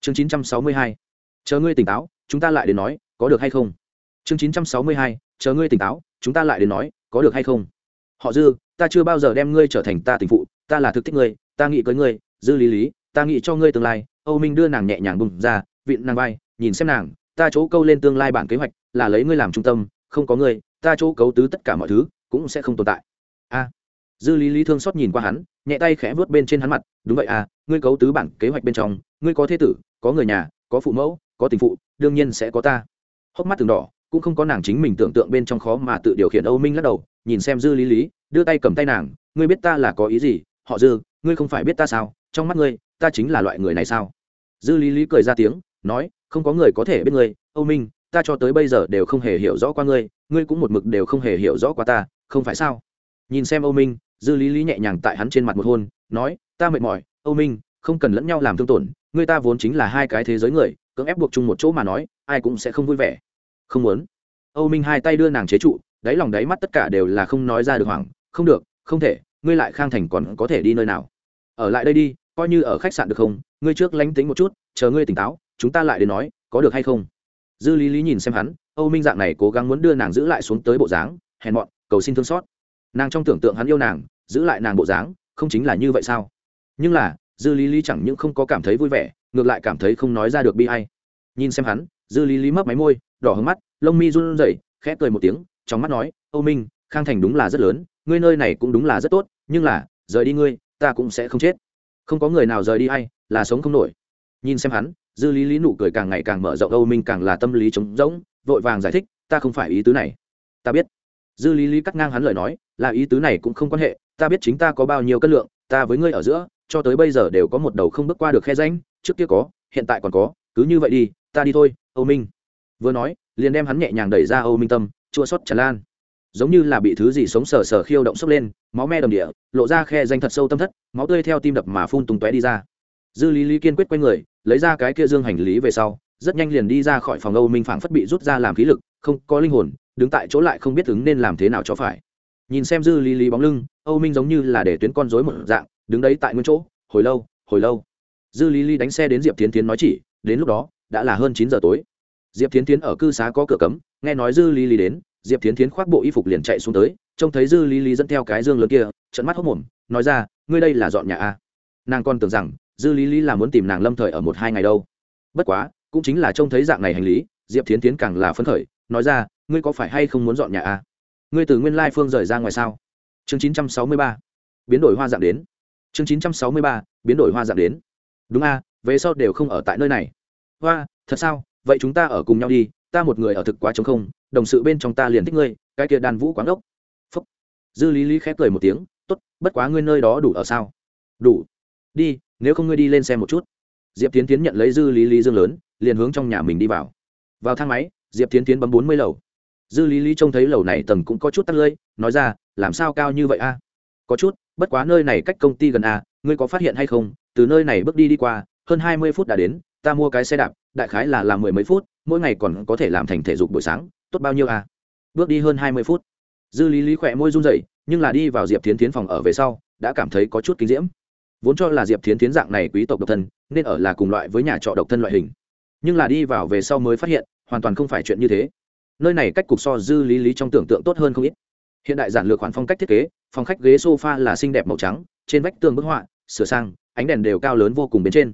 Chương chín trăm sáu mươi hai. Chờ ngươi tỉnh táo, chúng ta lại đến nói, có được hay không? Chương chín trăm sáu mươi hai. Chờ ngươi tỉnh táo, chúng ta lại đến nói, có được hay không? Họ dư, ta chưa bao giờ đem ngươi trở thành ta tình phụ, ta là thực thích ngươi, ta nghĩ cưới ngươi, dư lý lý, ta nghĩ cho ngươi tương lai. Âu minh đưa nàng nhẹ nhàng bùng ra, vịn nàng vai, nhìn xem nàng ta chỗ câu lên tương lai bản kế hoạch là lấy ngươi làm trung tâm, không có ngươi, ta chỗ cấu tứ tất cả mọi thứ cũng sẽ không tồn tại. A. Dư lý lý thương xót nhìn qua hắn, nhẹ tay khẽ vớt bên trên hắn mặt, đúng vậy à ngươi cấu tứ bản kế hoạch bên trong, ngươi có thế tử, có người nhà, có phụ mẫu, có tình phụ, đương nhiên sẽ có ta. Hốc mắt từng đỏ, cũng không có nàng chính mình tưởng tượng bên trong khó mà tự điều khiển âu minh lắc đầu, nhìn xem dư lý lý, đưa tay cầm tay nàng, ngươi biết ta là có ý gì? Họ dư, ngươi không phải biết ta sao? Trong mắt ngươi, ta chính là loại người này sao? Dư lý lý cười ra tiếng nói, không có người có thể biết ngươi, âu minh, ta cho tới bây giờ đều không hề hiểu rõ qua ngươi ngươi cũng một mực đều không hề hiểu rõ qua ta, không phải sao? Nhìn xem âu minh, dư lý lý nhẹ nhàng tại hắn trên mặt một hôn, nói, ta mệt mỏi, âu minh, không cần lẫn nhau làm thương tổn, ngươi ta vốn chính là hai cái thế giới người, cưỡng ép buộc chung một chỗ mà nói, ai cũng sẽ không vui vẻ. Không muốn. Âu minh hai tay đưa nàng chế trụ, đáy lòng đáy mắt tất cả đều là không nói ra được hoảng, không được, không thể, ngươi lại khang thành còn có thể đi nơi nào? Ở lại đây đi, coi như ở khách sạn được không? Ngươi trước lánh tính một chút, chờ ngươi tỉnh táo chúng ta lại đến nói, có được hay không? Dư lý lý nhìn xem hắn, âu minh dạng này cố gắng muốn đưa nàng giữ lại xuống tới bộ dáng, hèn mọn, cầu xin thương xót. Nàng trong tưởng tượng hắn yêu nàng, giữ lại nàng bộ dáng, không chính là như vậy sao? Nhưng là, dư lý lý chẳng những không có cảm thấy vui vẻ, ngược lại cảm thấy không nói ra được bi hay nhìn xem hắn, dư lý lý mấp máy môi, đỏ hứng mắt, lông mi run rẩy, khẽ cười một tiếng, trong mắt nói, âu minh, khang thành đúng là rất lớn, ngươi nơi này cũng đúng là rất tốt, nhưng là, rời đi ngươi, ta cũng sẽ không chết. Không có người nào rời đi hay là sống không nổi. Nhìn xem hắn dư lý lý nụ cười càng ngày càng mở rộng âu minh càng là tâm lý trống rỗng, vội vàng giải thích, ta không phải ý tứ này. Ta biết. Dư lý lý cắt ngang hắn lời nói, là ý tứ này cũng không quan hệ, ta biết chính ta có bao nhiêu cân lượng, ta với ngươi ở giữa, cho tới bây giờ đều có một đầu không bước qua được khe danh trước kia có, hiện tại còn có, cứ như vậy đi, ta đi thôi, âu minh. Vừa nói, liền đem hắn nhẹ nhàng đẩy ra âu minh tâm, chua xót tràn lan. Giống như là bị thứ gì sống sờ sờ khiêu động sốc lên, máu me đầm địa, lộ ra khe danh thật sâu tâm thất, máu tươi theo tim đập mà phun tung tóe đi ra dư lý lý kiên quyết q u a y người, lấy ra cái kia dương hành lý về sau, rất nhanh liền đi ra khỏi phòng âu minh phảng phất bị rút ra làm khí lực, không có linh hồn, đứng tại chỗ lại không biết ứng nên làm thế nào cho phải. Nhìn xem dư lý lý bóng lưng, âu minh giống như là để tuyến con dối một dạng, đứng đấy tại nguyên chỗ, hồi lâu hồi lâu. Dư lý lý đánh xe đến diệp tiến tiến nói chỉ, đến lúc đó, đã là hơn chín giờ tối. Diệp tiến tiến ở cư xá có cửa cấm, nghe nói dư lý lý đến, diệp tiến tiến khoác bộ y phục liền chạy xuống tới, trông thấy dư lý lý dẫn theo cái dương lớn kia trận mắt hốc mồm, nói ra, ngươi đây là dọn nhà a? À? nàng còn tưởng rằng dư lý lý là muốn tìm nàng lâm thời ở một hai ngày đâu. Bất quá, cũng chính là trông thấy dạng này hành lý, diệp tiến tiến càng là phấn khởi, nói ra, ngươi có phải hay không muốn dọn nhà a à? ngươi từ nguyên lai phương rời ra ngoài sao? Chương chín trăm sáu mươi ba. Biến đổi hoa dạng đến. Chương chín trăm sáu mươi ba, biến đổi hoa dạng đến. Đúng a về sau đều không ở tại nơi này. Hoa, thật sao? Vậy chúng ta ở cùng nhau đi, ta một người ở thực quá trống không, đồng sự bên trong ta liền thích ngươi, cái kia đàn vũ quán đốc. Phúc. Dư lý lý khép cười một tiếng, tốt, bất quá ngươi nơi đó đủ ở sao? Đủ đi, nếu không ngươi đi lên xem một chút. Diệp tiến tiến nhận lấy dư lý lý dương lớn, liền hướng trong nhà mình đi vào. Vào thang máy, diệp tiến tiến bấm bốn mươi lầu. Dư lý lý trông thấy lầu này tầng cũng có chút tắt lơi nói ra, làm sao cao như vậy a? Có chút, bất quá nơi này cách công ty gần a ngươi có phát hiện hay không? Từ nơi này bước đi đi qua, hơn hai mươi phút đã đến, ta mua cái xe đạp, đại khái là làm mười mấy phút, mỗi ngày còn có thể làm thành thể dục buổi sáng, tốt bao nhiêu a bước đi hơn hai mươi phút. Dư lý lý khỏe môi run rẩy, nhưng là đi vào diệp tiến tiến phòng ở về sau, đã cảm thấy có chút kinh diễm vốn cho là diệp thiến tiến dạng này quý tộc độc thân, nên ở là cùng loại với nhà trọ độc thân loại hình. Nhưng là đi vào về sau mới phát hiện, hoàn toàn không phải chuyện như thế. Nơi này cách cục so dư lý lý trong tưởng tượng tốt hơn không ít. Hiện đại giản lược khoản phong cách thiết kế, phòng khách ghế sofa là xinh đẹp màu trắng, trên vách tường bức họa, sửa sang, ánh đèn đều cao lớn vô cùng bên trên.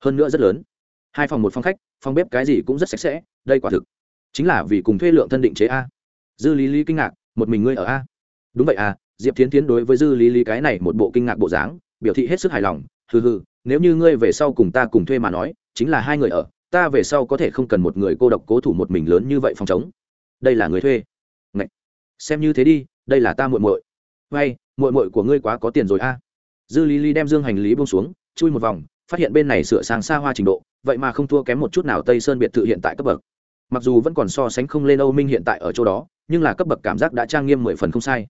Hơn nữa rất lớn. Hai phòng một phòng khách, phòng bếp cái gì cũng rất sạch sẽ, đây quả thực chính là vì cùng thuê lượng thân định chế a. Dư lý lý kinh ngạc, một mình ngươi ở a. Đúng vậy à diệp thiến tiến đối với dư lý lý cái này một bộ kinh ngạc bộ dáng biểu thị hết sức hài lòng, hừ hừ, nếu như ngươi về sau cùng ta cùng thuê mà nói, chính là hai người ở, ta về sau có thể không cần một người cô độc cố thủ một mình lớn như vậy phòng chống. Đây là người thuê. Ngậy. xem như thế đi, đây là ta muội muội. Vay, muội muội của ngươi quá có tiền rồi a. Dư lý lý đem dương hành lý buông xuống, chui một vòng, phát hiện bên này sửa sang xa hoa trình độ, vậy mà không thua kém một chút nào tây sơn biệt thự hiện tại cấp bậc. Mặc dù vẫn còn so sánh không lên âu minh hiện tại ở chỗ đó, nhưng là cấp bậc cảm giác đã trang nghiêm mười phần không sai.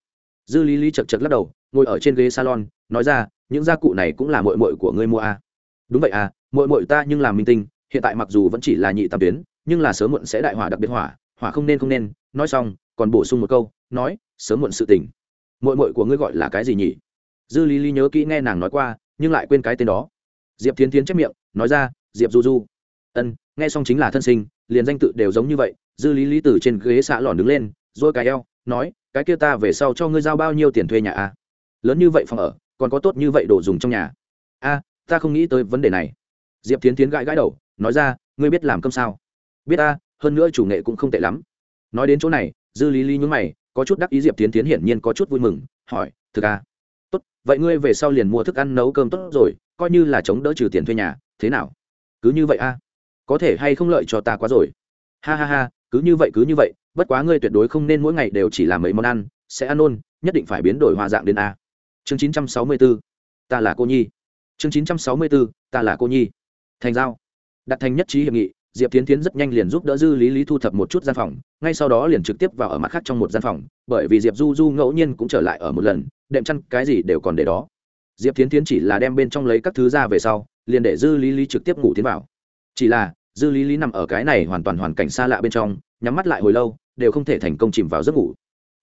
Dư lý lý chật chật lắc đầu, ngồi ở trên ghế salon nói ra, những gia cụ này cũng là mội mội của ngươi mua à. đúng vậy à mội mội ta nhưng làm minh tinh, hiện tại mặc dù vẫn chỉ là nhị tam tuyến, nhưng là sớm muộn sẽ đại hỏa đặc biệt hỏa hỏa không nên không nên. Nói xong, còn bổ sung một câu, nói, sớm muộn sự tình. Mội mội của ngươi gọi là cái gì nhỉ? Dư lý lý nhớ kỹ nghe nàng nói qua, nhưng lại quên cái tên đó. Diệp tiến tiến chép miệng, nói ra, diệp du du. Ân, nghe xong chính là thân sinh, liền danh tự đều giống như vậy. Dư lý lý từ trên ghế xã lòn đứng lên rồi cái eo, nói, cái kia ta về sau cho ngươi giao bao nhiêu tiền thuê nhà a lớn như vậy phòng ở còn có tốt như vậy đồ dùng trong nhà. A, ta không nghĩ tới vấn đề này. Diệp tiến tiến gãi gãi đầu, nói ra, ngươi biết làm cơm sao? Biết a, hơn nữa chủ nghệ cũng không tệ lắm. Nói đến chỗ này, dư lý lý nhún mày, có chút đắc ý diệp tiến tiến hiển nhiên có chút vui mừng, hỏi, thực a, tốt, vậy ngươi về sau liền mua thức ăn nấu cơm tốt rồi, coi như là chống đỡ trừ tiền thuê nhà, thế nào? Cứ như vậy a, có thể hay không lợi cho ta quá rồi? Ha ha ha, cứ như vậy, cứ như vậy, bất quá ngươi tuyệt đối không nên mỗi ngày đều chỉ làm mấy món ăn, sẽ ăn ôn nhất định phải biến đổi hòa dạng đến a chương chín trăm sáu mươi 964, ta là cô nhi. Chương chín trăm sáu mươi 964, ta là cô nhi. Thành giao. Đặt thành nhất trí hiệp nghị diệp tiến tiến rất nhanh liền giúp đỡ dư lý lý thu thập một chút gian phòng ngay sau đó liền trực tiếp vào ở mặt khác trong một gian phòng bởi vì diệp du du ngẫu nhiên cũng trở lại ở một lần đệm chăn cái gì đều còn để đó. Diệp tiến tiến chỉ là đem bên trong lấy các thứ ra về sau liền để dư lý lý trực tiếp ngủ tiến vào. Chỉ là dư lý lý nằm ở cái này hoàn toàn hoàn cảnh xa lạ bên trong nhắm mắt lại hồi lâu đều không thể thành công chìm vào giấc ngủ.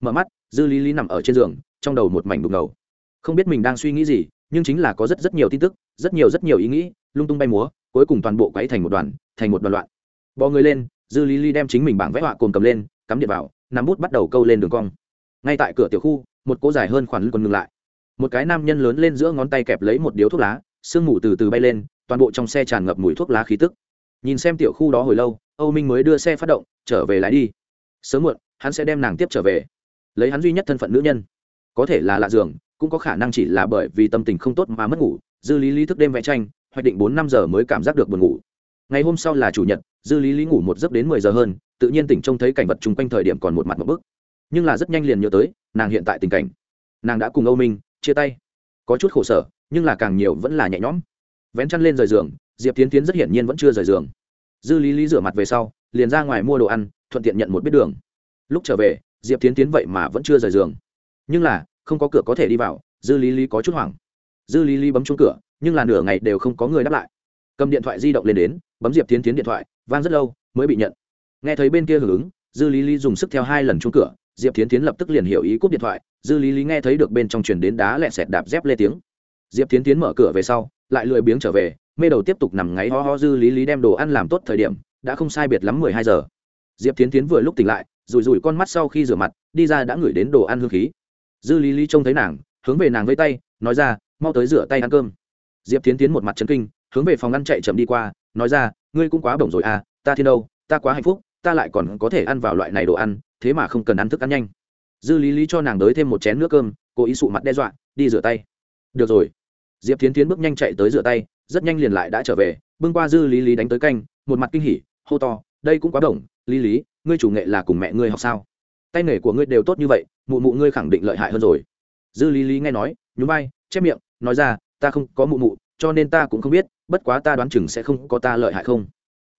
Mở mắt dư lý lý nằm ở trên giường trong đầu một mảnh đục ngầu không biết mình đang suy nghĩ gì, nhưng chính là có rất rất nhiều tin tức, rất nhiều rất nhiều ý nghĩ, lung tung bay múa, cuối cùng toàn bộ quấy thành một đoàn, thành một đoàn loạn. Bò người lên, dư lý lý đem chính mình bảng vẽ họa cồn cầm lên, cắm điện vào, nắm bút bắt đầu câu lên đường cong. Ngay tại cửa tiểu khu, một cô dài hơn khoản còn ngừng lại. Một cái nam nhân lớn lên giữa ngón tay kẹp lấy một điếu thuốc lá, sương mù từ từ bay lên, toàn bộ trong xe tràn ngập mùi thuốc lá khí tức. Nhìn xem tiểu khu đó hồi lâu, âu minh mới đưa xe phát động, trở về lái đi. Sớm muộn, hắn sẽ đem nàng tiếp trở về. Lấy hắn duy nhất thân phận nữ nhân. Có thể là lạ giường cũng có khả năng chỉ là bởi vì tâm tình không tốt mà mất ngủ, dư lý lý thức đêm vẽ tranh, hoạch định bốn năm giờ mới cảm giác được buồn ngủ. Ngày hôm sau là chủ nhật, dư lý lý ngủ một giấc đến mười giờ hơn, tự nhiên tỉnh trông thấy cảnh vật chung quanh thời điểm còn một mặt một bức. Nhưng là rất nhanh liền nhớ tới, nàng hiện tại tình cảnh. Nàng đã cùng âu minh chia tay. Có chút khổ sở, nhưng là càng nhiều vẫn là nhẹ nhõm. Vén chăn lên rời giường, diệp tiến tiến rất hiển nhiên vẫn chưa rời giường. Dư lý lý rửa mặt về sau, liền ra ngoài mua đồ ăn, thuận tiện nhận một biết đường. Lúc trở về, diệp tiến tiến vậy mà vẫn chưa rời giường. Nhưng là không có cửa có thể đi vào, dư lý lý có chút hoảng. Dư lý lý bấm chung cửa, nhưng là nửa ngày đều không có người đáp lại. Cầm điện thoại di động lên đến, bấm diệp tiến tiến điện thoại, vang rất lâu, mới bị nhận. Nghe thấy bên kia hưởng ứng, dư lý lý dùng sức theo hai lần chung cửa, diệp tiến tiến lập tức liền hiểu ý cúp điện thoại, dư lý lý nghe thấy được bên trong truyền đến đá lẹ sẹt đạp dép lê tiếng. Diệp tiến tiến mở cửa về sau, lại lười biếng trở về, mê đầu tiếp tục nằm ngáy ho ho dư lý lý đem đồ ăn làm tốt thời điểm, đã không sai biệt lắm mười hai giờ. Diệp tiến tiến vừa lúc tỉnh lại, rủi rủi con mắt sau khi rửa mặt, đi ra đã ngửi đến đồ ăn hương khí dư lý lý trông thấy nàng, hướng về nàng với tay, nói ra, mau tới rửa tay ăn cơm. Diệp tiến tiến một mặt chấn kinh, hướng về phòng ăn chạy chậm đi qua, nói ra, ngươi cũng quá bổng rồi à ta thiên đâu, ta quá hạnh phúc, ta lại còn có thể ăn vào loại này đồ ăn, thế mà không cần ăn thức ăn nhanh. Dư lý lý cho nàng đới thêm một chén nước cơm, cố ý sụ mặt đe dọa, đi rửa tay. Được rồi. Diệp tiến tiến bước nhanh chạy tới rửa tay, rất nhanh liền lại đã trở về, bưng qua dư lý lý đánh tới canh, một mặt kinh hỉ, hô to, đây cũng quá đồng lý lý, ngươi chủ nghệ là cùng mẹ ngươi học sao? Tay nghề của ngươi đều tốt như vậy mụ mụ ngươi khẳng định lợi hại hơn rồi. Dư lý lý nghe nói, nhún vai, chép miệng, nói ra, ta không có mụ mụ, cho nên ta cũng không biết, bất quá ta đoán chừng sẽ không có ta lợi hại không.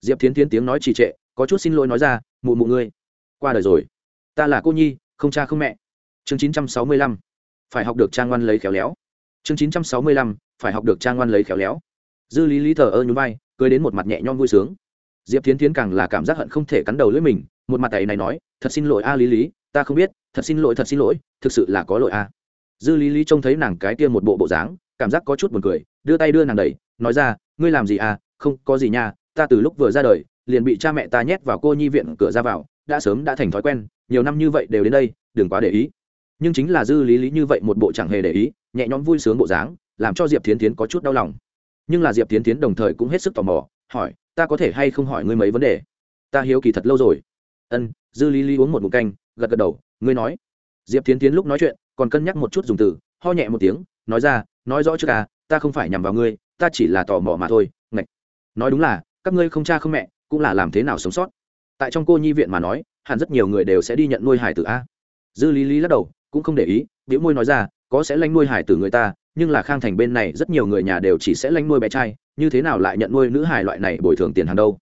Diệp Thiến tiến tiếng nói trì trệ, có chút xin lỗi nói ra, mụ mụ ngươi, qua đời rồi. Ta là cô nhi, không cha không mẹ. Chương chín trăm sáu mươi lăm, phải học được trang ngoan lấy khéo léo. Chương chín trăm sáu mươi lăm, phải học được trang ngoan lấy khéo léo. Dư lý lý thờ ơ nhún vai, cười đến một mặt nhẹ nhõm vui sướng. Diệp Thiến tiến càng là cảm giác hận không thể cắn đầu lưỡi mình, một mặt tay này nói, thật xin lỗi a lý lý ta không biết, thật xin lỗi, thật xin lỗi, thực sự là có lỗi à? dư lý lý trông thấy nàng cái kia một bộ bộ dáng, cảm giác có chút buồn cười, đưa tay đưa nàng đẩy, nói ra, ngươi làm gì à? Không, có gì nha, ta từ lúc vừa ra đời, liền bị cha mẹ ta nhét vào cô nhi viện cửa ra vào, đã sớm đã thành thói quen, nhiều năm như vậy đều đến đây, đừng quá để ý. Nhưng chính là dư lý lý như vậy một bộ chẳng hề để ý, nhẹ nhõm vui sướng bộ dáng, làm cho diệp tiến tiến có chút đau lòng. Nhưng là diệp tiến tiến đồng thời cũng hết sức tò mò, hỏi, ta có thể hay không hỏi ngươi mấy vấn đề? Ta hiếu kỳ thật lâu rồi. Ân. Dư lý lý uống một mụn canh gật gật đầu, ngươi nói. Diệp tiến tiến lúc nói chuyện, còn cân nhắc một chút dùng từ, ho nhẹ một tiếng, nói ra, nói rõ trước à ta không phải nhằm vào ngươi, ta chỉ là tò mò mà thôi, ngạch. Nói đúng là, các ngươi không cha không mẹ, cũng là làm thế nào sống sót? Tại trong cô nhi viện mà nói, hẳn rất nhiều người đều sẽ đi nhận nuôi hải tử a. Dư lý lý lắc đầu, cũng không để ý biểu môi nói ra, có sẽ lanh nuôi hải tử người ta, nhưng là khang thành bên này rất nhiều người nhà đều chỉ sẽ lanh nuôi bé trai, như thế nào lại nhận nuôi nữ hải loại này bồi thường tiền hàng đâu?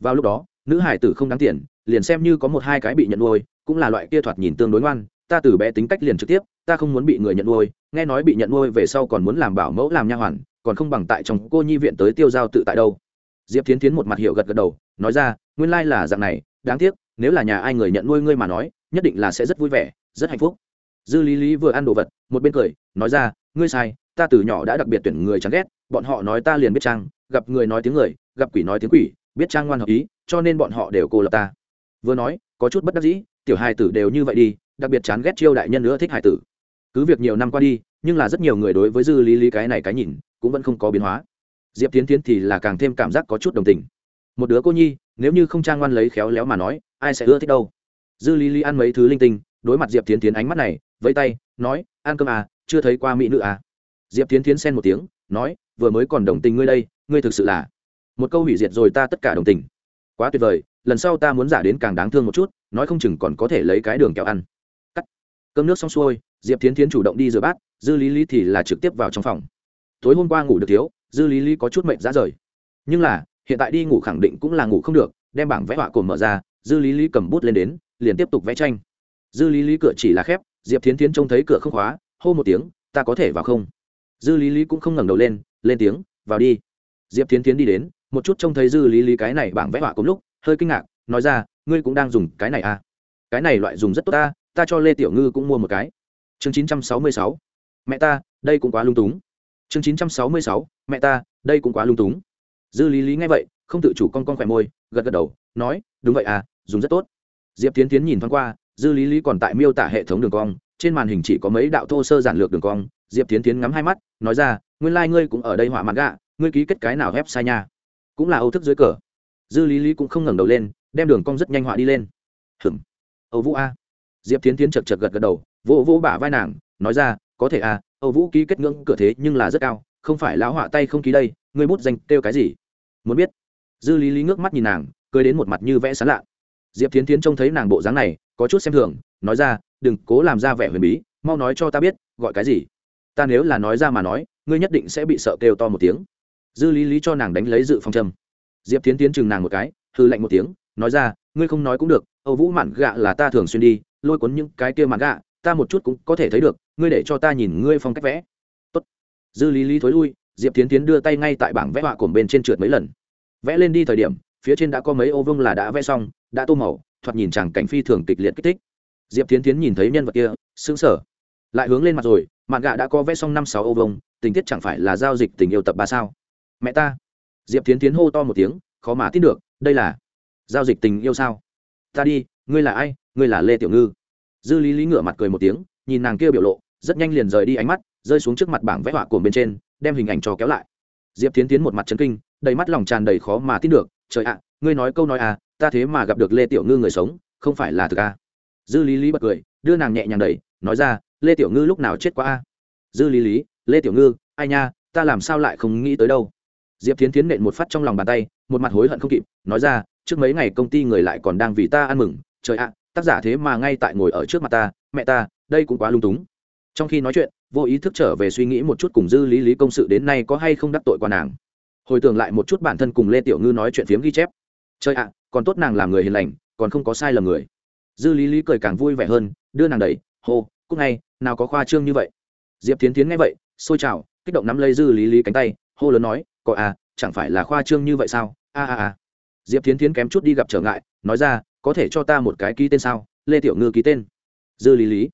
Vào lúc đó, nữ hải tử không đáng tiền, liền xem như có một hai cái bị nhận nuôi cũng là loại kia thoạt nhìn tương đối ngoan, ta từ bé tính cách liền trực tiếp, ta không muốn bị người nhận nuôi, nghe nói bị nhận nuôi về sau còn muốn làm bảo mẫu làm nha hoàn, còn không bằng tại trong cô nhi viện tới tiêu giao tự tại đâu. Diệp tiến tiến một mặt hiệu gật gật đầu, nói ra, nguyên lai là dạng này, đáng tiếc, nếu là nhà ai người nhận nuôi ngươi mà nói, nhất định là sẽ rất vui vẻ, rất hạnh phúc. Dư lý lý vừa ăn đồ vật, một bên cười, nói ra, ngươi sai, ta từ nhỏ đã đặc biệt tuyển người chán ghét, bọn họ nói ta liền biết trang, gặp người nói tiếng người, gặp quỷ nói tiếng quỷ, biết trang ngoan hợp ý, cho nên bọn họ đều cô lập ta. Vừa nói, có chút bất đắc dĩ tiểu hài tử đều như vậy đi, đặc biệt chán ghét chiêu đại nhân nữa thích hài tử. Cứ việc nhiều năm qua đi, nhưng là rất nhiều người đối với dư lý lý cái này cái nhìn, cũng vẫn không có biến hóa. Diệp tiến tiến thì là càng thêm cảm giác có chút đồng tình. Một đứa cô nhi, nếu như không trang ngoan lấy khéo léo mà nói, ai sẽ ưa thích đâu? Dư lý lý ăn mấy thứ linh tinh, đối mặt diệp tiến tiến ánh mắt này, vẫy tay, nói, ăn cơm à chưa thấy qua mỹ nữ à? Diệp tiến tiến xen một tiếng, nói, vừa mới còn đồng tình ngươi đây, ngươi thực sự là một câu hủy diệt rồi ta tất cả đồng tình quá tuyệt vời, lần sau ta muốn giả đến càng đáng thương một chút, nói không chừng còn có thể lấy cái đường kẹo ăn. Cắt. Cơm nước xong xuôi, diệp tiến tiến chủ động đi rửa bát, dư lý lý thì là trực tiếp vào trong phòng. Tối hôm qua ngủ được thiếu, dư lý lý có chút mệnh ra rời. Nhưng là, hiện tại đi ngủ khẳng định cũng là ngủ không được, đem bảng vẽ họa cồn mở ra, dư lý lý cầm bút lên đến, liền tiếp tục vẽ tranh. Dư lý lý cửa chỉ là khép, diệp thiến tiến trông thấy cửa không khóa, hô một tiếng, ta có thể vào không? Dư lý lý cũng không ngẩng đầu lên lên tiếng, vào đi. Diệp thiến tiến đi đến một chút trông thấy dư lý lý cái này bảng vẽ họa cùng lúc, hơi kinh ngạc, nói ra, ngươi cũng đang dùng cái này à? Cái này loại dùng rất tốt ta ta cho lê tiểu ngư cũng mua một cái. Chương chín trăm sáu mươi sáu. Mẹ ta, đây cũng quá lung túng. Chương chín trăm sáu mươi sáu. Mẹ ta, đây cũng quá lung túng. Dư lý lý nghe vậy, không tự chủ con con khỏe môi, gật gật đầu, nói, đúng vậy à dùng rất tốt. Diệp tiến tiến nhìn thoáng qua, dư lý lý còn tại miêu tả hệ thống đường cong, trên màn hình chỉ có mấy đạo thô sơ giản lược đường cong. Diệp tiến tiến ngắm hai mắt, nói ra, nguyên lai、like、ngươi cũng ở đây họa mặt gạ, ngươi ký kết cái nào ép sai nha? Cũng là âu thức dưới cờ. Dư lý lý cũng không ngẩng đầu lên, đem đường cong rất nhanh họa đi lên. Hừm âu vũ a. Diệp tiến tiến chật chật gật gật đầu, vỗ vỗ bả vai nàng, nói ra, có thể a, âu vũ ký kết ngưỡng cửa thế nhưng là rất cao, không phải lão họa tay không ký đây ngươi bút danh kêu cái gì? Muốn biết? Dư lý lý ngước mắt nhìn nàng, cười đến một mặt như vẽ sán lạ. Diệp tiến tiến trông thấy nàng bộ dáng này, có chút xem thường, nói ra, đừng cố làm ra vẻ huyền bí, mau nói cho ta biết, gọi cái gì? Ta nếu là nói ra mà nói, ngươi nhất định sẽ bị sợ kêu to một tiếng dư lý lý cho nàng đánh lấy dự phòng châm diệp tiến tiến chừng nàng một cái hư lạnh một tiếng, nói ra, ngươi không nói cũng được, âu vũ mạn gạ là ta thường xuyên đi, lôi cuốn những cái kia mạn gạ, ta một chút cũng có thể thấy được, ngươi để cho ta nhìn ngươi phong cách vẽ. Tốt. dư lý lý thối lui, diệp tiến tiến đưa tay ngay tại bảng vẽ họa cổm bên trên trượt mấy lần. Vẽ lên đi thời điểm, phía trên đã có mấy ô vương là đã vẽ xong, đã tô màu, thoạt nhìn chẳng cảnh phi thường kịch liệt kích thích. Diệp tiến tiến nhìn thấy nhân vật kia xứng sở lại hướng lên mặt rồi, mạn gạ đã có vẽ xong năm sáu ô vông tình tiết chẳng phải là giao dịch tình yêu tập ba sao? Mẹ ta. Diệp tiến tiến hô to một tiếng, khó mà tin được, đây là giao dịch tình yêu sao? Ta đi, ngươi là ai? Ngươi là lê tiểu ngư. Dư lý lý ngửa mặt cười một tiếng, nhìn nàng kia biểu lộ, rất nhanh liền rời đi ánh mắt, rơi xuống trước mặt bảng vẽ họa cồn bên trên, đem hình ảnh cho kéo lại. Diệp tiến tiến một mặt trấn kinh, đầy mắt lòng tràn đầy khó mà tin được, trời ạ, ngươi nói câu nói à ta thế mà gặp được lê tiểu ngư người sống, không phải là thực à? dư lý lý bật cười, đưa nàng nhẹ nhàng đẩy, nói ra, lê tiểu ngư lúc nào chết qua a à? dư lý lý, lê tiểu ngư, ai nha, ta làm sao lại không nghĩ tới đâu? Diệp tiến tiến nện một phát trong lòng bàn tay, một mặt hối hận không kịp, nói ra, trước mấy ngày công ty người lại còn đang vì ta ăn mừng. Trời ạ, tác giả thế mà ngay tại ngồi ở trước mặt ta, mẹ ta, đây cũng quá lung túng. Trong khi nói chuyện, vô ý thức trở về suy nghĩ một chút cùng dư lý lý công sự đến nay có hay không đắc tội qua nàng. Hồi tưởng lại một chút bản thân cùng lê tiểu ngư nói chuyện phiếm ghi chép. Trời ạ, còn tốt nàng làm người hiền lành, còn không có sai lầm người. Dư lý lý cười càng vui vẻ hơn, đưa nàng đẩy, hô cúc ngay nào có khoa trương như vậy. Diệp tiến tiến nghe vậy xôi chào kích động nắm lấy dư lý lý cánh tay, hô lớn nói có à chẳng phải là khoa trương như vậy sao? A a a. Diệp tiến tiến kém chút đi gặp trở ngại, nói ra, có thể cho ta một cái ký tên sao? Lê tiểu ngư ký tên. Dư lý lý.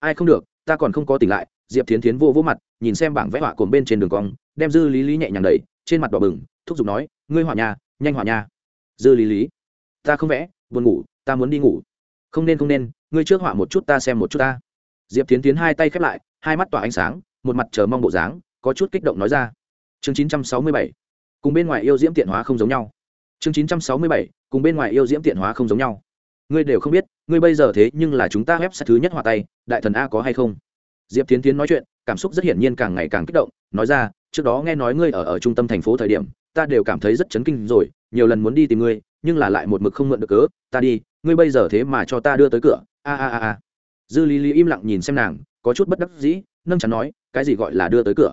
Ai không được, ta còn không có tỉnh lại. Diệp tiến tiến vô vô mặt, nhìn xem bảng vẽ họa cồn bên trên đường cong, đem dư lý lý nhẹ nhàng đẩy, trên mặt đỏ bừng, thúc giục nói, ngươi họa nhà nhanh họa nhà dư lý lý. Ta không vẽ, buồn ngủ, ta muốn đi ngủ. Không nên không nên, ngươi trước họa một chút ta xem một chút ta. Diệp tiến tiến hai tay khép lại, hai mắt tỏa ánh sáng, một mặt chờ mong bộ dáng, có chút kích động nói ra chương chín trăm sáu mươi bảy. Cùng bên ngoài yêu diễm tiện hóa không giống nhau. Chương chín trăm sáu mươi bảy, cùng bên ngoài yêu diễm tiện hóa không giống nhau. Ngươi đều không biết, ngươi bây giờ thế nhưng là chúng ta web thứ nhất hòa tay, đại thần a có hay không? Diệp tiến tiến nói chuyện, cảm xúc rất hiển nhiên càng ngày càng kích động, nói ra, trước đó nghe nói ngươi ở ở trung tâm thành phố thời điểm, ta đều cảm thấy rất chấn kinh rồi, nhiều lần muốn đi tìm ngươi, nhưng là lại một mực không mượn được cớ, ta đi, ngươi bây giờ thế mà cho ta đưa tới cửa, a a a a. Dư lý lý im lặng nhìn xem nàng, có chút bất đắc dĩ, nâng chắn nói, cái gì gọi là đưa tới cửa?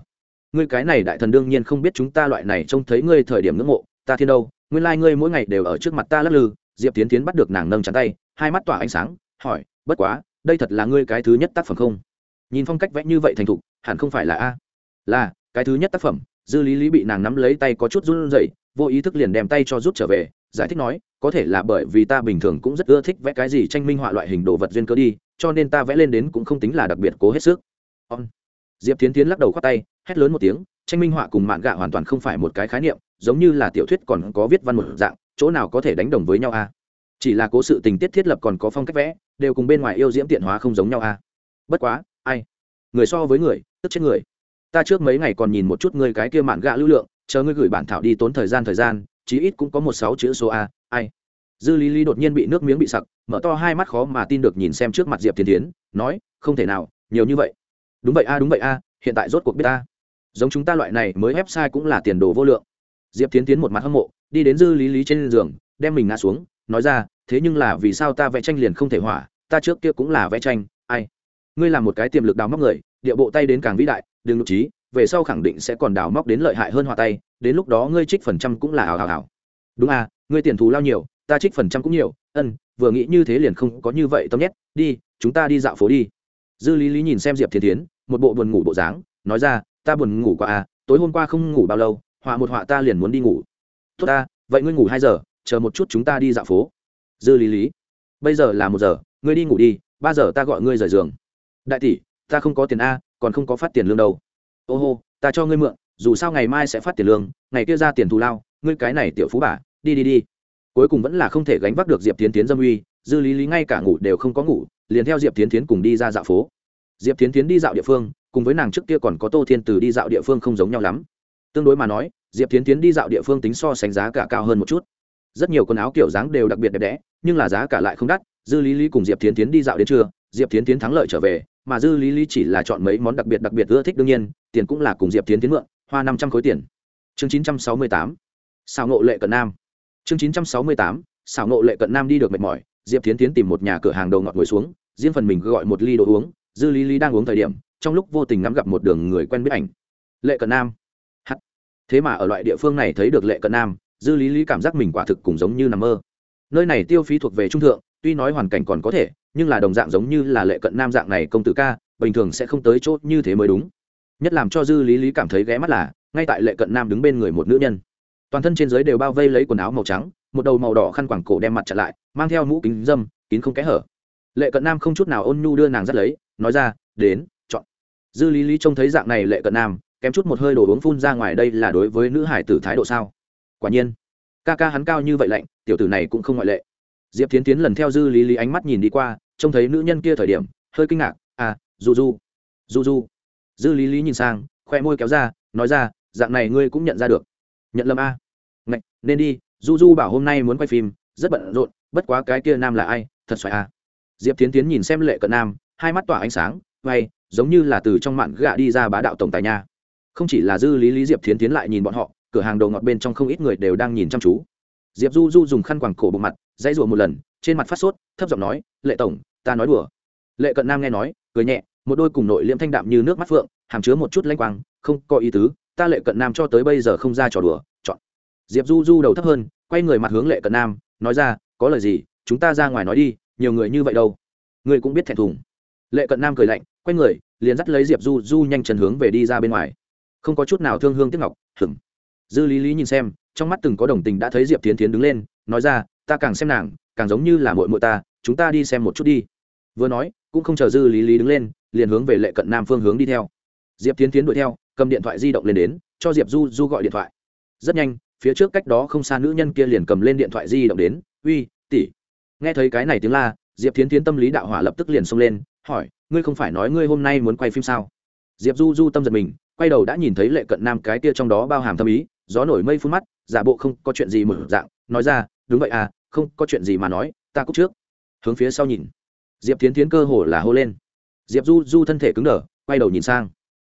Ngươi cái này đại thần đương nhiên không biết chúng ta loại này trông thấy ngươi thời điểm ngưỡng mộ, ta thiên đâu, nguyên lai、like、ngươi mỗi ngày đều ở trước mặt ta lắc lư, diệp tiến tiến bắt được nàng nâng chắn tay, hai mắt tỏa ánh sáng, hỏi, bất quá, đây thật là ngươi cái thứ nhất tác phẩm không? Nhìn phong cách vẽ như vậy thành thục, hẳn không phải là a. Là, cái thứ nhất tác phẩm, dư lý lý bị nàng nắm lấy tay có chút run rẩy, vô ý thức liền đem tay cho rút trở về, giải thích nói, có thể là bởi vì ta bình thường cũng rất ưa thích vẽ cái gì tranh minh họa loại hình đồ vật duyên cơ đi, cho nên ta vẽ lên đến cũng không tính là đặc biệt cố hết sức. On. diệp tiến tiến lắc đầu khoác tay hét lớn một tiếng, tranh minh họa cùng mạn gạ hoàn toàn không phải một cái khái niệm, giống như là tiểu thuyết còn có viết văn một dạng, chỗ nào có thể đánh đồng với nhau a? Chỉ là cố sự tình tiết thiết lập còn có phong cách vẽ, đều cùng bên ngoài yêu diễm tiện hóa không giống nhau a. Bất quá, ai? Người so với người, tức chết người. Ta trước mấy ngày còn nhìn một chút ngươi cái kia mạn gạ lưu lượng, chờ ngươi gửi bản thảo đi tốn thời gian thời gian, chí ít cũng có một sáu chữ số a, ai? Dư lý lý đột nhiên bị nước miếng bị sặc, mở to hai mắt khó mà tin được nhìn xem trước mặt diệp thiên tiến nói, không thể nào, nhiều như vậy. Đúng vậy a, đúng vậy a, hiện tại rốt cuộc biết ta giống chúng ta loại này mới website cũng là tiền đồ vô lượng. Diệp tiến tiến một mặt hâm mộ, đi đến dư lý lý trên giường, đem mình ngã xuống, nói ra, thế nhưng là vì sao ta vẽ tranh liền không thể hỏa, ta trước kia cũng là vẽ tranh, ai? Ngươi là một cái tiềm lực đào móc người, địa bộ tay đến càng vĩ đại, đừng nhục trí, về sau khẳng định sẽ còn đào móc đến lợi hại hơn hòa tay, đến lúc đó ngươi trích phần trăm cũng là hào hào hào. Đúng à ngươi tiền thù lao nhiều, ta trích phần trăm cũng nhiều, ân, vừa nghĩ như thế liền không có như vậy tâm nhét, đi, chúng ta đi dạo phố đi. Dư lý lý nhìn xem diệp thiên tiến, một bộ buồn ngủ bộ dáng, nói ra ta buồn ngủ qua à tối hôm qua không ngủ bao lâu, họa một họa ta liền muốn đi ngủ. Tốt ta, vậy ngươi ngủ hai giờ, chờ một chút chúng ta đi dạo phố. Dư lý lý, bây giờ là một giờ, ngươi đi ngủ đi, ba giờ ta gọi ngươi rời giường. Đại tỷ, ta không có tiền a, còn không có phát tiền lương đâu. Ô hô, ta cho ngươi mượn, dù sao ngày mai sẽ phát tiền lương, ngày kia ra tiền thù lao, ngươi cái này tiểu phú bà, đi đi đi. Cuối cùng vẫn là không thể gánh vác được diệp tiến tiến dâm uy, dư lý lý ngay cả ngủ đều không có ngủ, liền theo diệp tiến tiến cùng đi ra dạo phố. Diệp tiến tiến đi dạo địa phương cùng với nàng trước kia còn có tô thiên từ đi dạo địa phương không giống nhau lắm. Tương đối mà nói, diệp tiến tiến đi dạo địa phương tính so sánh giá cả cao hơn một chút. Rất nhiều quần áo kiểu dáng đều đặc biệt đẹp đẽ, nhưng là giá cả lại không đắt, dư lý lý cùng diệp tiến tiến đi dạo đến trưa, diệp tiến tiến thắng lợi trở về, mà dư lý lý chỉ là chọn mấy món đặc biệt đặc biệt ưa thích đương nhiên, tiền cũng là cùng diệp tiến tiến mượn, hoa năm trăm khối tiền. Chương chín trăm sáu mươi tám xào nộ lệ cận nam. Chương chín trăm sáu mươi tám xào nộ lệ cận nam đi được mệt mỏi, diệp tiến tiến tìm một nhà cửa hàng đầu ngọt ngồi xuống, riêng phần mình gọi một ly đồ uống, dư lý lý đang uống thời điểm trong lúc vô tình ngắm gặp một đường người quen biết ảnh. Lệ cận nam. Hắt. Thế mà ở loại địa phương này thấy được lệ cận nam, dư lý lý cảm giác mình quả thực cùng giống như nằm mơ. Nơi này tiêu phí thuộc về trung thượng, tuy nói hoàn cảnh còn có thể, nhưng là đồng dạng giống như là lệ cận nam dạng này công tử ca, bình thường sẽ không tới chốt như thế mới đúng. Nhất làm cho dư lý lý cảm thấy ghé mắt là, ngay tại lệ cận nam đứng bên người một nữ nhân. Toàn thân trên giới đều bao vây lấy quần áo màu trắng, một đầu màu đỏ khăn quảng cổ đem mặt chặn lại, mang theo mũ kính dâm kín không kẽ hở. Lệ cận nam không chút nào ôn nhu đưa nàng dắt lấy, nói ra, đến dư lý lý trông thấy dạng này lệ cận nam kém chút một hơi đồ uống phun ra ngoài đây là đối với nữ hải tử thái độ sao quả nhiên ca ca hắn cao như vậy lạnh tiểu tử này cũng không ngoại lệ diệp tiến tiến lần theo dư lý lý ánh mắt nhìn đi qua trông thấy nữ nhân kia thời điểm hơi kinh ngạc à du du du du dư lý lý nhìn sang khoe môi kéo ra nói ra dạng này ngươi cũng nhận ra được nhận lầm a. Ngạch, nên đi du du bảo hôm nay muốn quay phim rất bận rộn bất quá cái kia nam là ai thật xoài a à. diệp tiến tiến nhìn xem lệ cận nam hai mắt tỏa ánh sáng vay giống như là từ trong mạn gạ đi ra bá đạo tổng tài nha. Không chỉ là dư lý lý diệp thiến tiến lại nhìn bọn họ, cửa hàng đồ ngọt bên trong không ít người đều đang nhìn chăm chú. Diệp du du dùng khăn quàng cổ bộ mặt, dãy rụa một lần, trên mặt phát sốt, thấp giọng nói, lệ tổng, ta nói đùa. Lệ cận nam nghe nói, cười nhẹ, một đôi cùng nội liễm thanh đạm như nước mắt phượng, hàm chứa một chút lanh quang, không có ý tứ, ta lệ cận nam cho tới bây giờ không ra trò đùa, chọn. Diệp du du đầu thấp hơn, quay người mặt hướng lệ cận nam, nói ra, có lời gì, chúng ta ra ngoài nói đi, nhiều người như vậy đâu. Ngươi cũng biết thẹn thùng. Lệ cận nam cười lạnh quay người, liền dắt lấy diệp du du nhanh chân hướng về đi ra bên ngoài. Không có chút nào thương hương tiếc ngọc hửng dư lý lý nhìn xem, trong mắt từng có đồng tình đã thấy diệp tiến tiến đứng lên, nói ra, ta càng xem nàng, càng giống như là mội mội ta, chúng ta đi xem một chút đi. Vừa nói, cũng không chờ dư lý lý đứng lên, liền hướng về lệ cận nam phương hướng đi theo. Diệp tiến tiến đuổi theo, cầm điện thoại di động lên đến, cho diệp du du gọi điện thoại. Rất nhanh, phía trước cách đó không xa nữ nhân kia liền cầm lên điện thoại di động đến, uy, tỷ. Nghe thấy cái này tiếng la, diệp tiến tiến tâm lý đạo hỏa lập tức liền xông lên hỏi, ngươi không phải nói ngươi hôm nay muốn quay phim sao? Diệp du du tâm giật mình, quay đầu đã nhìn thấy lệ cận nam cái kia trong đó bao hàm tâm ý, gió nổi mây phun mắt, giả bộ không có chuyện gì mở dạng, nói ra, đúng vậy à không có chuyện gì mà nói, ta cúc trước. Hướng phía sau nhìn. Diệp tiến tiến cơ hồ là hô lên. Diệp du du thân thể cứng đờ, quay đầu nhìn sang.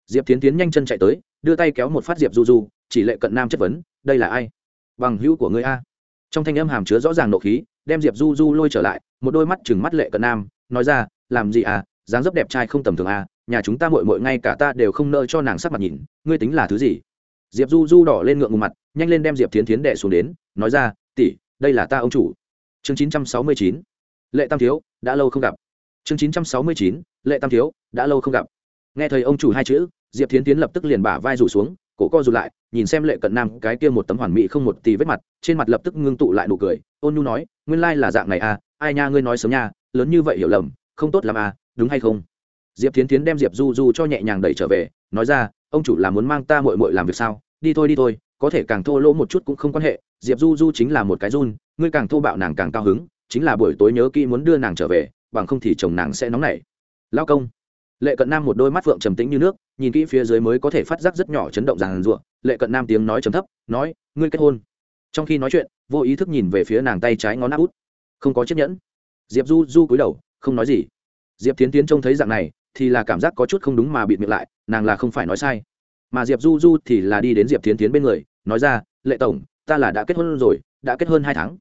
Diệp tiến tiến nhanh chân chạy tới, đưa tay kéo một phát diệp du du, chỉ lệ cận nam chất vấn, đây là ai? Bằng hữu của người a. Trong thanh âm hàm chứa rõ ràng nộ khí, đem diệp du du lôi trở lại, một đôi mắt chừng mắt lệ cận nam, nói ra làm gì à dáng dấp đẹp trai không tầm thường à nhà chúng ta mội mội ngay cả ta đều không nợ cho nàng sắc mặt nhìn, ngươi tính là thứ gì? Diệp du du đỏ lên ngượng ngùng mặt, nhanh lên đem diệp tiến tiến đệ xuống đến, nói ra, tỷ, đây là ta ông chủ. Chương chín trăm sáu mươi chín, lệ tam thiếu, đã lâu không gặp. Chương chín trăm sáu mươi chín, lệ tam thiếu, đã lâu không gặp. Nghe thấy ông chủ hai chữ, diệp tiến tiến lập tức liền bả vai rủ xuống, cổ co rụt lại, nhìn xem lệ cận nam cái kia một tấm hoàn mỹ không một tì vết mặt, trên mặt lập tức ngưng tụ lại nụ cười, ôn nhu nói, nguyên lai là dạng này à ai nha, ngươi nói sớm nha, lớn như vậy hiểu lầm không tốt làm à đúng hay không? Diệp tiến tiến đem diệp du du cho nhẹ nhàng đẩy trở về, nói ra, ông chủ là muốn mang ta mội mội làm việc sao? Đi thôi đi thôi, có thể càng thô lỗ một chút cũng không quan hệ, diệp du du chính là một cái run, ngươi càng thô bạo nàng càng cao hứng, chính là buổi tối nhớ kỹ muốn đưa nàng trở về, bằng không thì chồng nàng sẽ nóng nảy. Lao công. Lệ cận nam một đôi mắt phượng trầm tĩnh như nước, nhìn kỹ phía dưới mới có thể phát giác rất nhỏ chấn động ràng rụa lệ cận nam tiếng nói trầm thấp, nói, ngươi kết hôn. Trong khi nói chuyện, vô ý thức nhìn về phía nàng tay trái ngón áp út. Không có chiếc nhẫn. Diệp du du cúi đầu không nói gì. Diệp tiến tiến trông thấy dạng này, thì là cảm giác có chút không đúng mà bịt miệng lại, nàng là không phải nói sai. Mà diệp du du thì là đi đến diệp tiến tiến bên người, nói ra, lệ tổng, ta là đã kết hôn rồi, đã kết hơn hai tháng.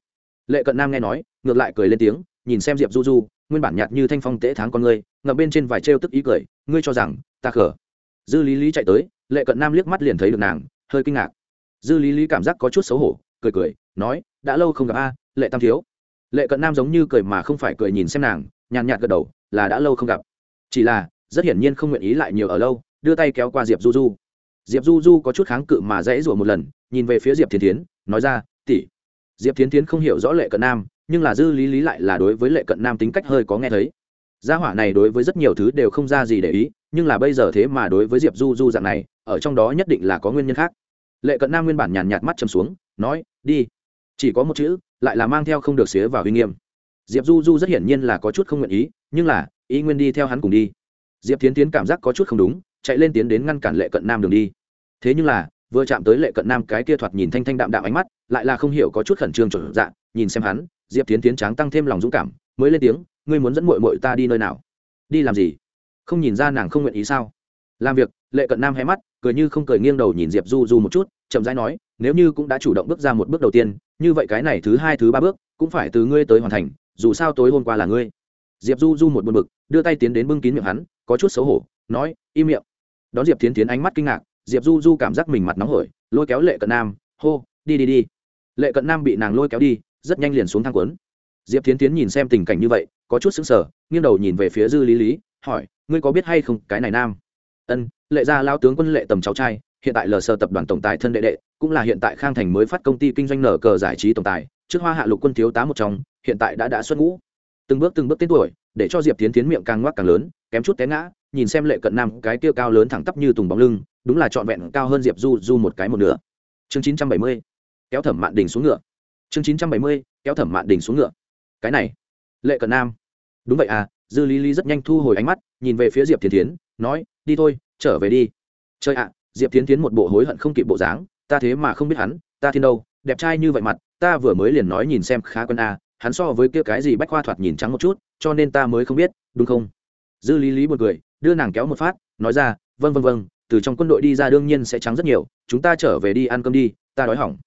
Lệ cận nam nghe nói, ngược lại cười lên tiếng, nhìn xem diệp du du, nguyên bản nhạt như thanh phong tễ tháng con ngươi ngậm bên trên vài trêu tức ý cười, ngươi cho rằng, ta khở dư lý lý chạy tới, lệ cận nam liếc mắt liền thấy được nàng, hơi kinh ngạc. Dư lý lý cảm giác có chút xấu hổ, cười cười, nói, đã lâu không gặp a, lệ tam thiếu. Lệ cận nam giống như cười mà không phải cười nhìn xem nàng nhàn nhạt gật đầu, là đã lâu không gặp. Chỉ là, rất hiển nhiên không nguyện ý lại nhiều ở lâu, đưa tay kéo qua diệp du du. Diệp du du có chút kháng cự mà dãy rủa một lần, nhìn về phía diệp thiên tiến nói ra tỉ diệp thiên tiến không hiểu rõ lệ cận nam, nhưng là dư lý lý lại là đối với lệ cận nam tính cách hơi có nghe thấy. Gia hỏa này đối với rất nhiều thứ đều không ra gì để ý, nhưng là bây giờ thế mà đối với diệp du du dạng này, ở trong đó nhất định là có nguyên nhân khác. Lệ cận nam nguyên bản nhàn nhạt mắt chầm xuống, nói, đi. Chỉ có một chữ, lại là mang theo không được xía vào uy nghiêm diệp du du rất hiển nhiên là có chút không nguyện ý, nhưng là ý nguyên đi theo hắn cùng đi. Diệp tiến tiến cảm giác có chút không đúng, chạy lên tiến đến ngăn cản lệ cận nam đường đi. Thế nhưng là, vừa chạm tới lệ cận nam cái kia thoạt nhìn thanh thanh đạm đạm ánh mắt, lại là không hiểu có chút khẩn trương trở dạ nhìn xem hắn, diệp tiến tiến tráng tăng thêm lòng dũng cảm, mới lên tiếng, ngươi muốn dẫn mội mội ta đi nơi nào? Đi làm gì? Không nhìn ra nàng không nguyện ý sao? Làm việc, lệ cận nam hé mắt, cười như không cười nghiêng đầu nhìn diệp du du một chút, chậm rãi nói, nếu như cũng đã chủ động bước ra một bước đầu tiên, như vậy cái này thứ hai, thứ ba bước, cũng phải từ ngươi tới hoàn thành dù sao tối hôm qua là ngươi. Diệp du du một buồn bực, đưa tay tiến đến bưng kín miệng hắn, có chút xấu hổ, nói, im miệng. Đón diệp tiến tiến ánh mắt kinh ngạc, diệp du du cảm giác mình mặt nóng hổi, lôi kéo lệ cận nam, hô, đi đi đi. Lệ cận nam bị nàng lôi kéo đi, rất nhanh liền xuống thang quấn diệp tiến tiến nhìn xem tình cảnh như vậy, có chút sững sờ, nghiêng đầu nhìn về phía dư lý lý, hỏi, ngươi có biết hay không cái này nam? Ân, lệ gia lao tướng quân lệ tầm cháu trai, hiện tại lờ sơ tập đoàn tổng tài thân đệ đệ, cũng là hiện tại khang thành mới phát công ty kinh doanh nở cờ giải trí tổng tài, trước hoa hạ lục quân thiếu tá một trong hiện tại đã đã xuất ngũ. Từng bước từng bước tiến tuổi, để cho diệp tiến tiến miệng càng ngoác càng lớn, kém chút té ngã, nhìn xem lệ cận nam, cái kia cao lớn thẳng tắp như tùng bóng lưng, đúng là trọn vẹn cao hơn diệp du du một cái một nửa. Chương chín trăm bảy mươi, kéo thẩm mạn đình xuống ngựa. Chương chín trăm bảy mươi, kéo thẩm mạn đình xuống ngựa. Cái này, lệ cận nam. Đúng vậy à dư lý lý rất nhanh thu hồi ánh mắt, nhìn về phía diệp tiến tiến nói, đi thôi, trở về đi. Chơi ạ, diệp tiến tiến một bộ hối hận không kịp bộ dáng, ta thế mà không biết hắn, ta thiên đâu, đẹp trai như vậy mặt, ta vừa mới liền nói nhìn xem khá quân a hắn so với kia cái gì bách khoa thoạt nhìn trắng một chút, cho nên ta mới không biết, đúng không? Dư lý lý một người đưa nàng kéo một phát, nói ra vâng vâng vâng từ trong quân đội đi ra đương nhiên sẽ trắng rất nhiều, chúng ta trở về đi ăn cơm đi, ta đói hỏng.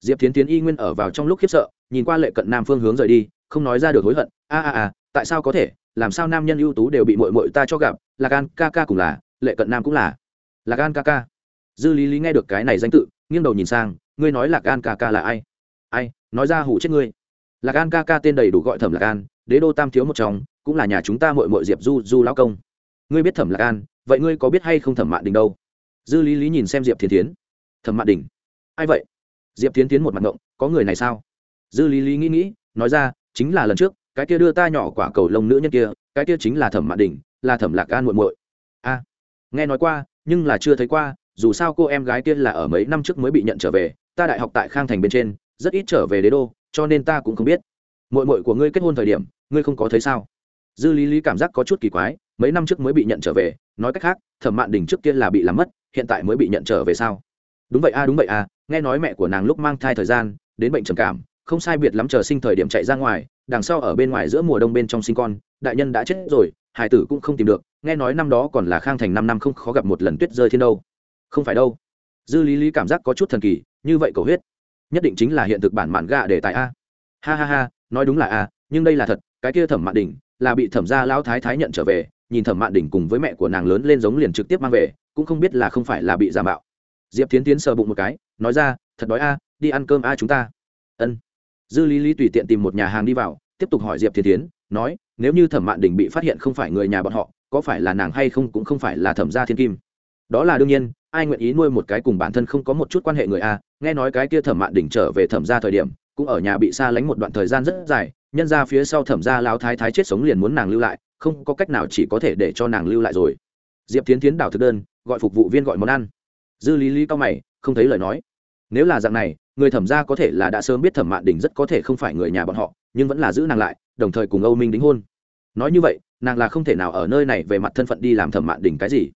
Diệp tiến tiến y nguyên ở vào trong lúc khiếp sợ, nhìn qua lệ cận nam phương hướng rời đi, không nói ra được hối hận, a a a, tại sao có thể, làm sao nam nhân ưu tú đều bị mội mội ta cho gặp là gan ca ca cũng là, lệ cận nam cũng là. Là gan ca ca. Dư lý lý nghe được cái này danh tự, nghiêng đầu nhìn sang, ngươi nói là gan ca ca là ai? Ai, nói ra hủ chết ngươi lạc an ca ca tên đầy đủ gọi thẩm lạc an, đế đô tam thiếu một trong, cũng là nhà chúng ta mội mội diệp du du lão công. Ngươi biết thẩm lạc an, vậy ngươi có biết hay không thẩm mạn đình đâu? Dư lý lý nhìn xem diệp thiên tiến thẩm mạn đình? Ai vậy? Diệp tiến tiến một mặt ngộng, có người này sao? Dư lý lý nghĩ nghĩ, nói ra, chính là lần trước, cái kia đưa ta nhỏ quả cầu lông nữ nhân kia, cái kia chính là thẩm mạn đình, là thẩm lạc an muội muội. A, nghe nói qua, nhưng là chưa thấy qua, dù sao cô em gái kia là ở mấy năm trước mới bị nhận trở về, ta đại học tại khang thành bên trên, rất ít trở về đế đô cho nên ta cũng không biết. Muội muội của ngươi kết hôn thời điểm, ngươi không có thấy sao? Dư lý lý cảm giác có chút kỳ quái, mấy năm trước mới bị nhận trở về, nói cách khác, thẩm mạn đình trước kia là bị làm mất, hiện tại mới bị nhận trở về sao? Đúng vậy a, đúng vậy a, nghe nói mẹ của nàng lúc mang thai thời gian, đến bệnh trầm cảm, không sai biệt lắm chờ sinh thời điểm chạy ra ngoài, đằng sau ở bên ngoài giữa mùa đông bên trong sinh con, đại nhân đã chết rồi hải tử cũng không tìm được, nghe nói năm đó còn là khang thành năm năm không khó gặp một lần tuyết rơi thiên đâu. Không phải đâu. Dư lý lý cảm giác có chút thần kỳ, như vậy cầu huyết nhất định chính là hiện thực bản mạn gạ để tại a. Ha ha ha, nói đúng là a, nhưng đây là thật, cái kia thẩm mạn đỉnh là bị thẩm gia lão thái thái nhận trở về, nhìn thẩm mạn đỉnh cùng với mẹ của nàng lớn lên giống liền trực tiếp mang về, cũng không biết là không phải là bị giả mạo. Diệp tiến tiến sờ bụng một cái, nói ra, thật đói a, đi ăn cơm a chúng ta. Ân. Dư lý lý tùy tiện tìm một nhà hàng đi vào, tiếp tục hỏi diệp tiến tiến, nói, nếu như thẩm mạn đình bị phát hiện không phải người nhà bọn họ, có phải là nàng hay không cũng không phải là thẩm gia thiên kim? Đó là đương nhiên, ai nguyện ý nuôi một cái cùng bản thân không có một chút quan hệ người a nghe nói cái kia thẩm mạn đỉnh trở về thẩm gia thời điểm, cũng ở nhà bị xa lánh một đoạn thời gian rất dài, nhân ra phía sau thẩm gia lao thái thái chết sống liền muốn nàng lưu lại, không có cách nào chỉ có thể để cho nàng lưu lại rồi. Diệp tiến tiến đảo thực đơn, gọi phục vụ viên gọi món ăn. Dư lý lý cao mày, không thấy lời nói. Nếu là dạng này, người thẩm gia có thể là đã sớm biết thẩm mạn đình rất có thể không phải người nhà bọn họ, nhưng vẫn là giữ nàng lại, đồng thời cùng âu minh đính hôn. Nói như vậy, nàng là không thể nào ở nơi này về mặt thân phận đi làm thẩm mạn đình cái gì.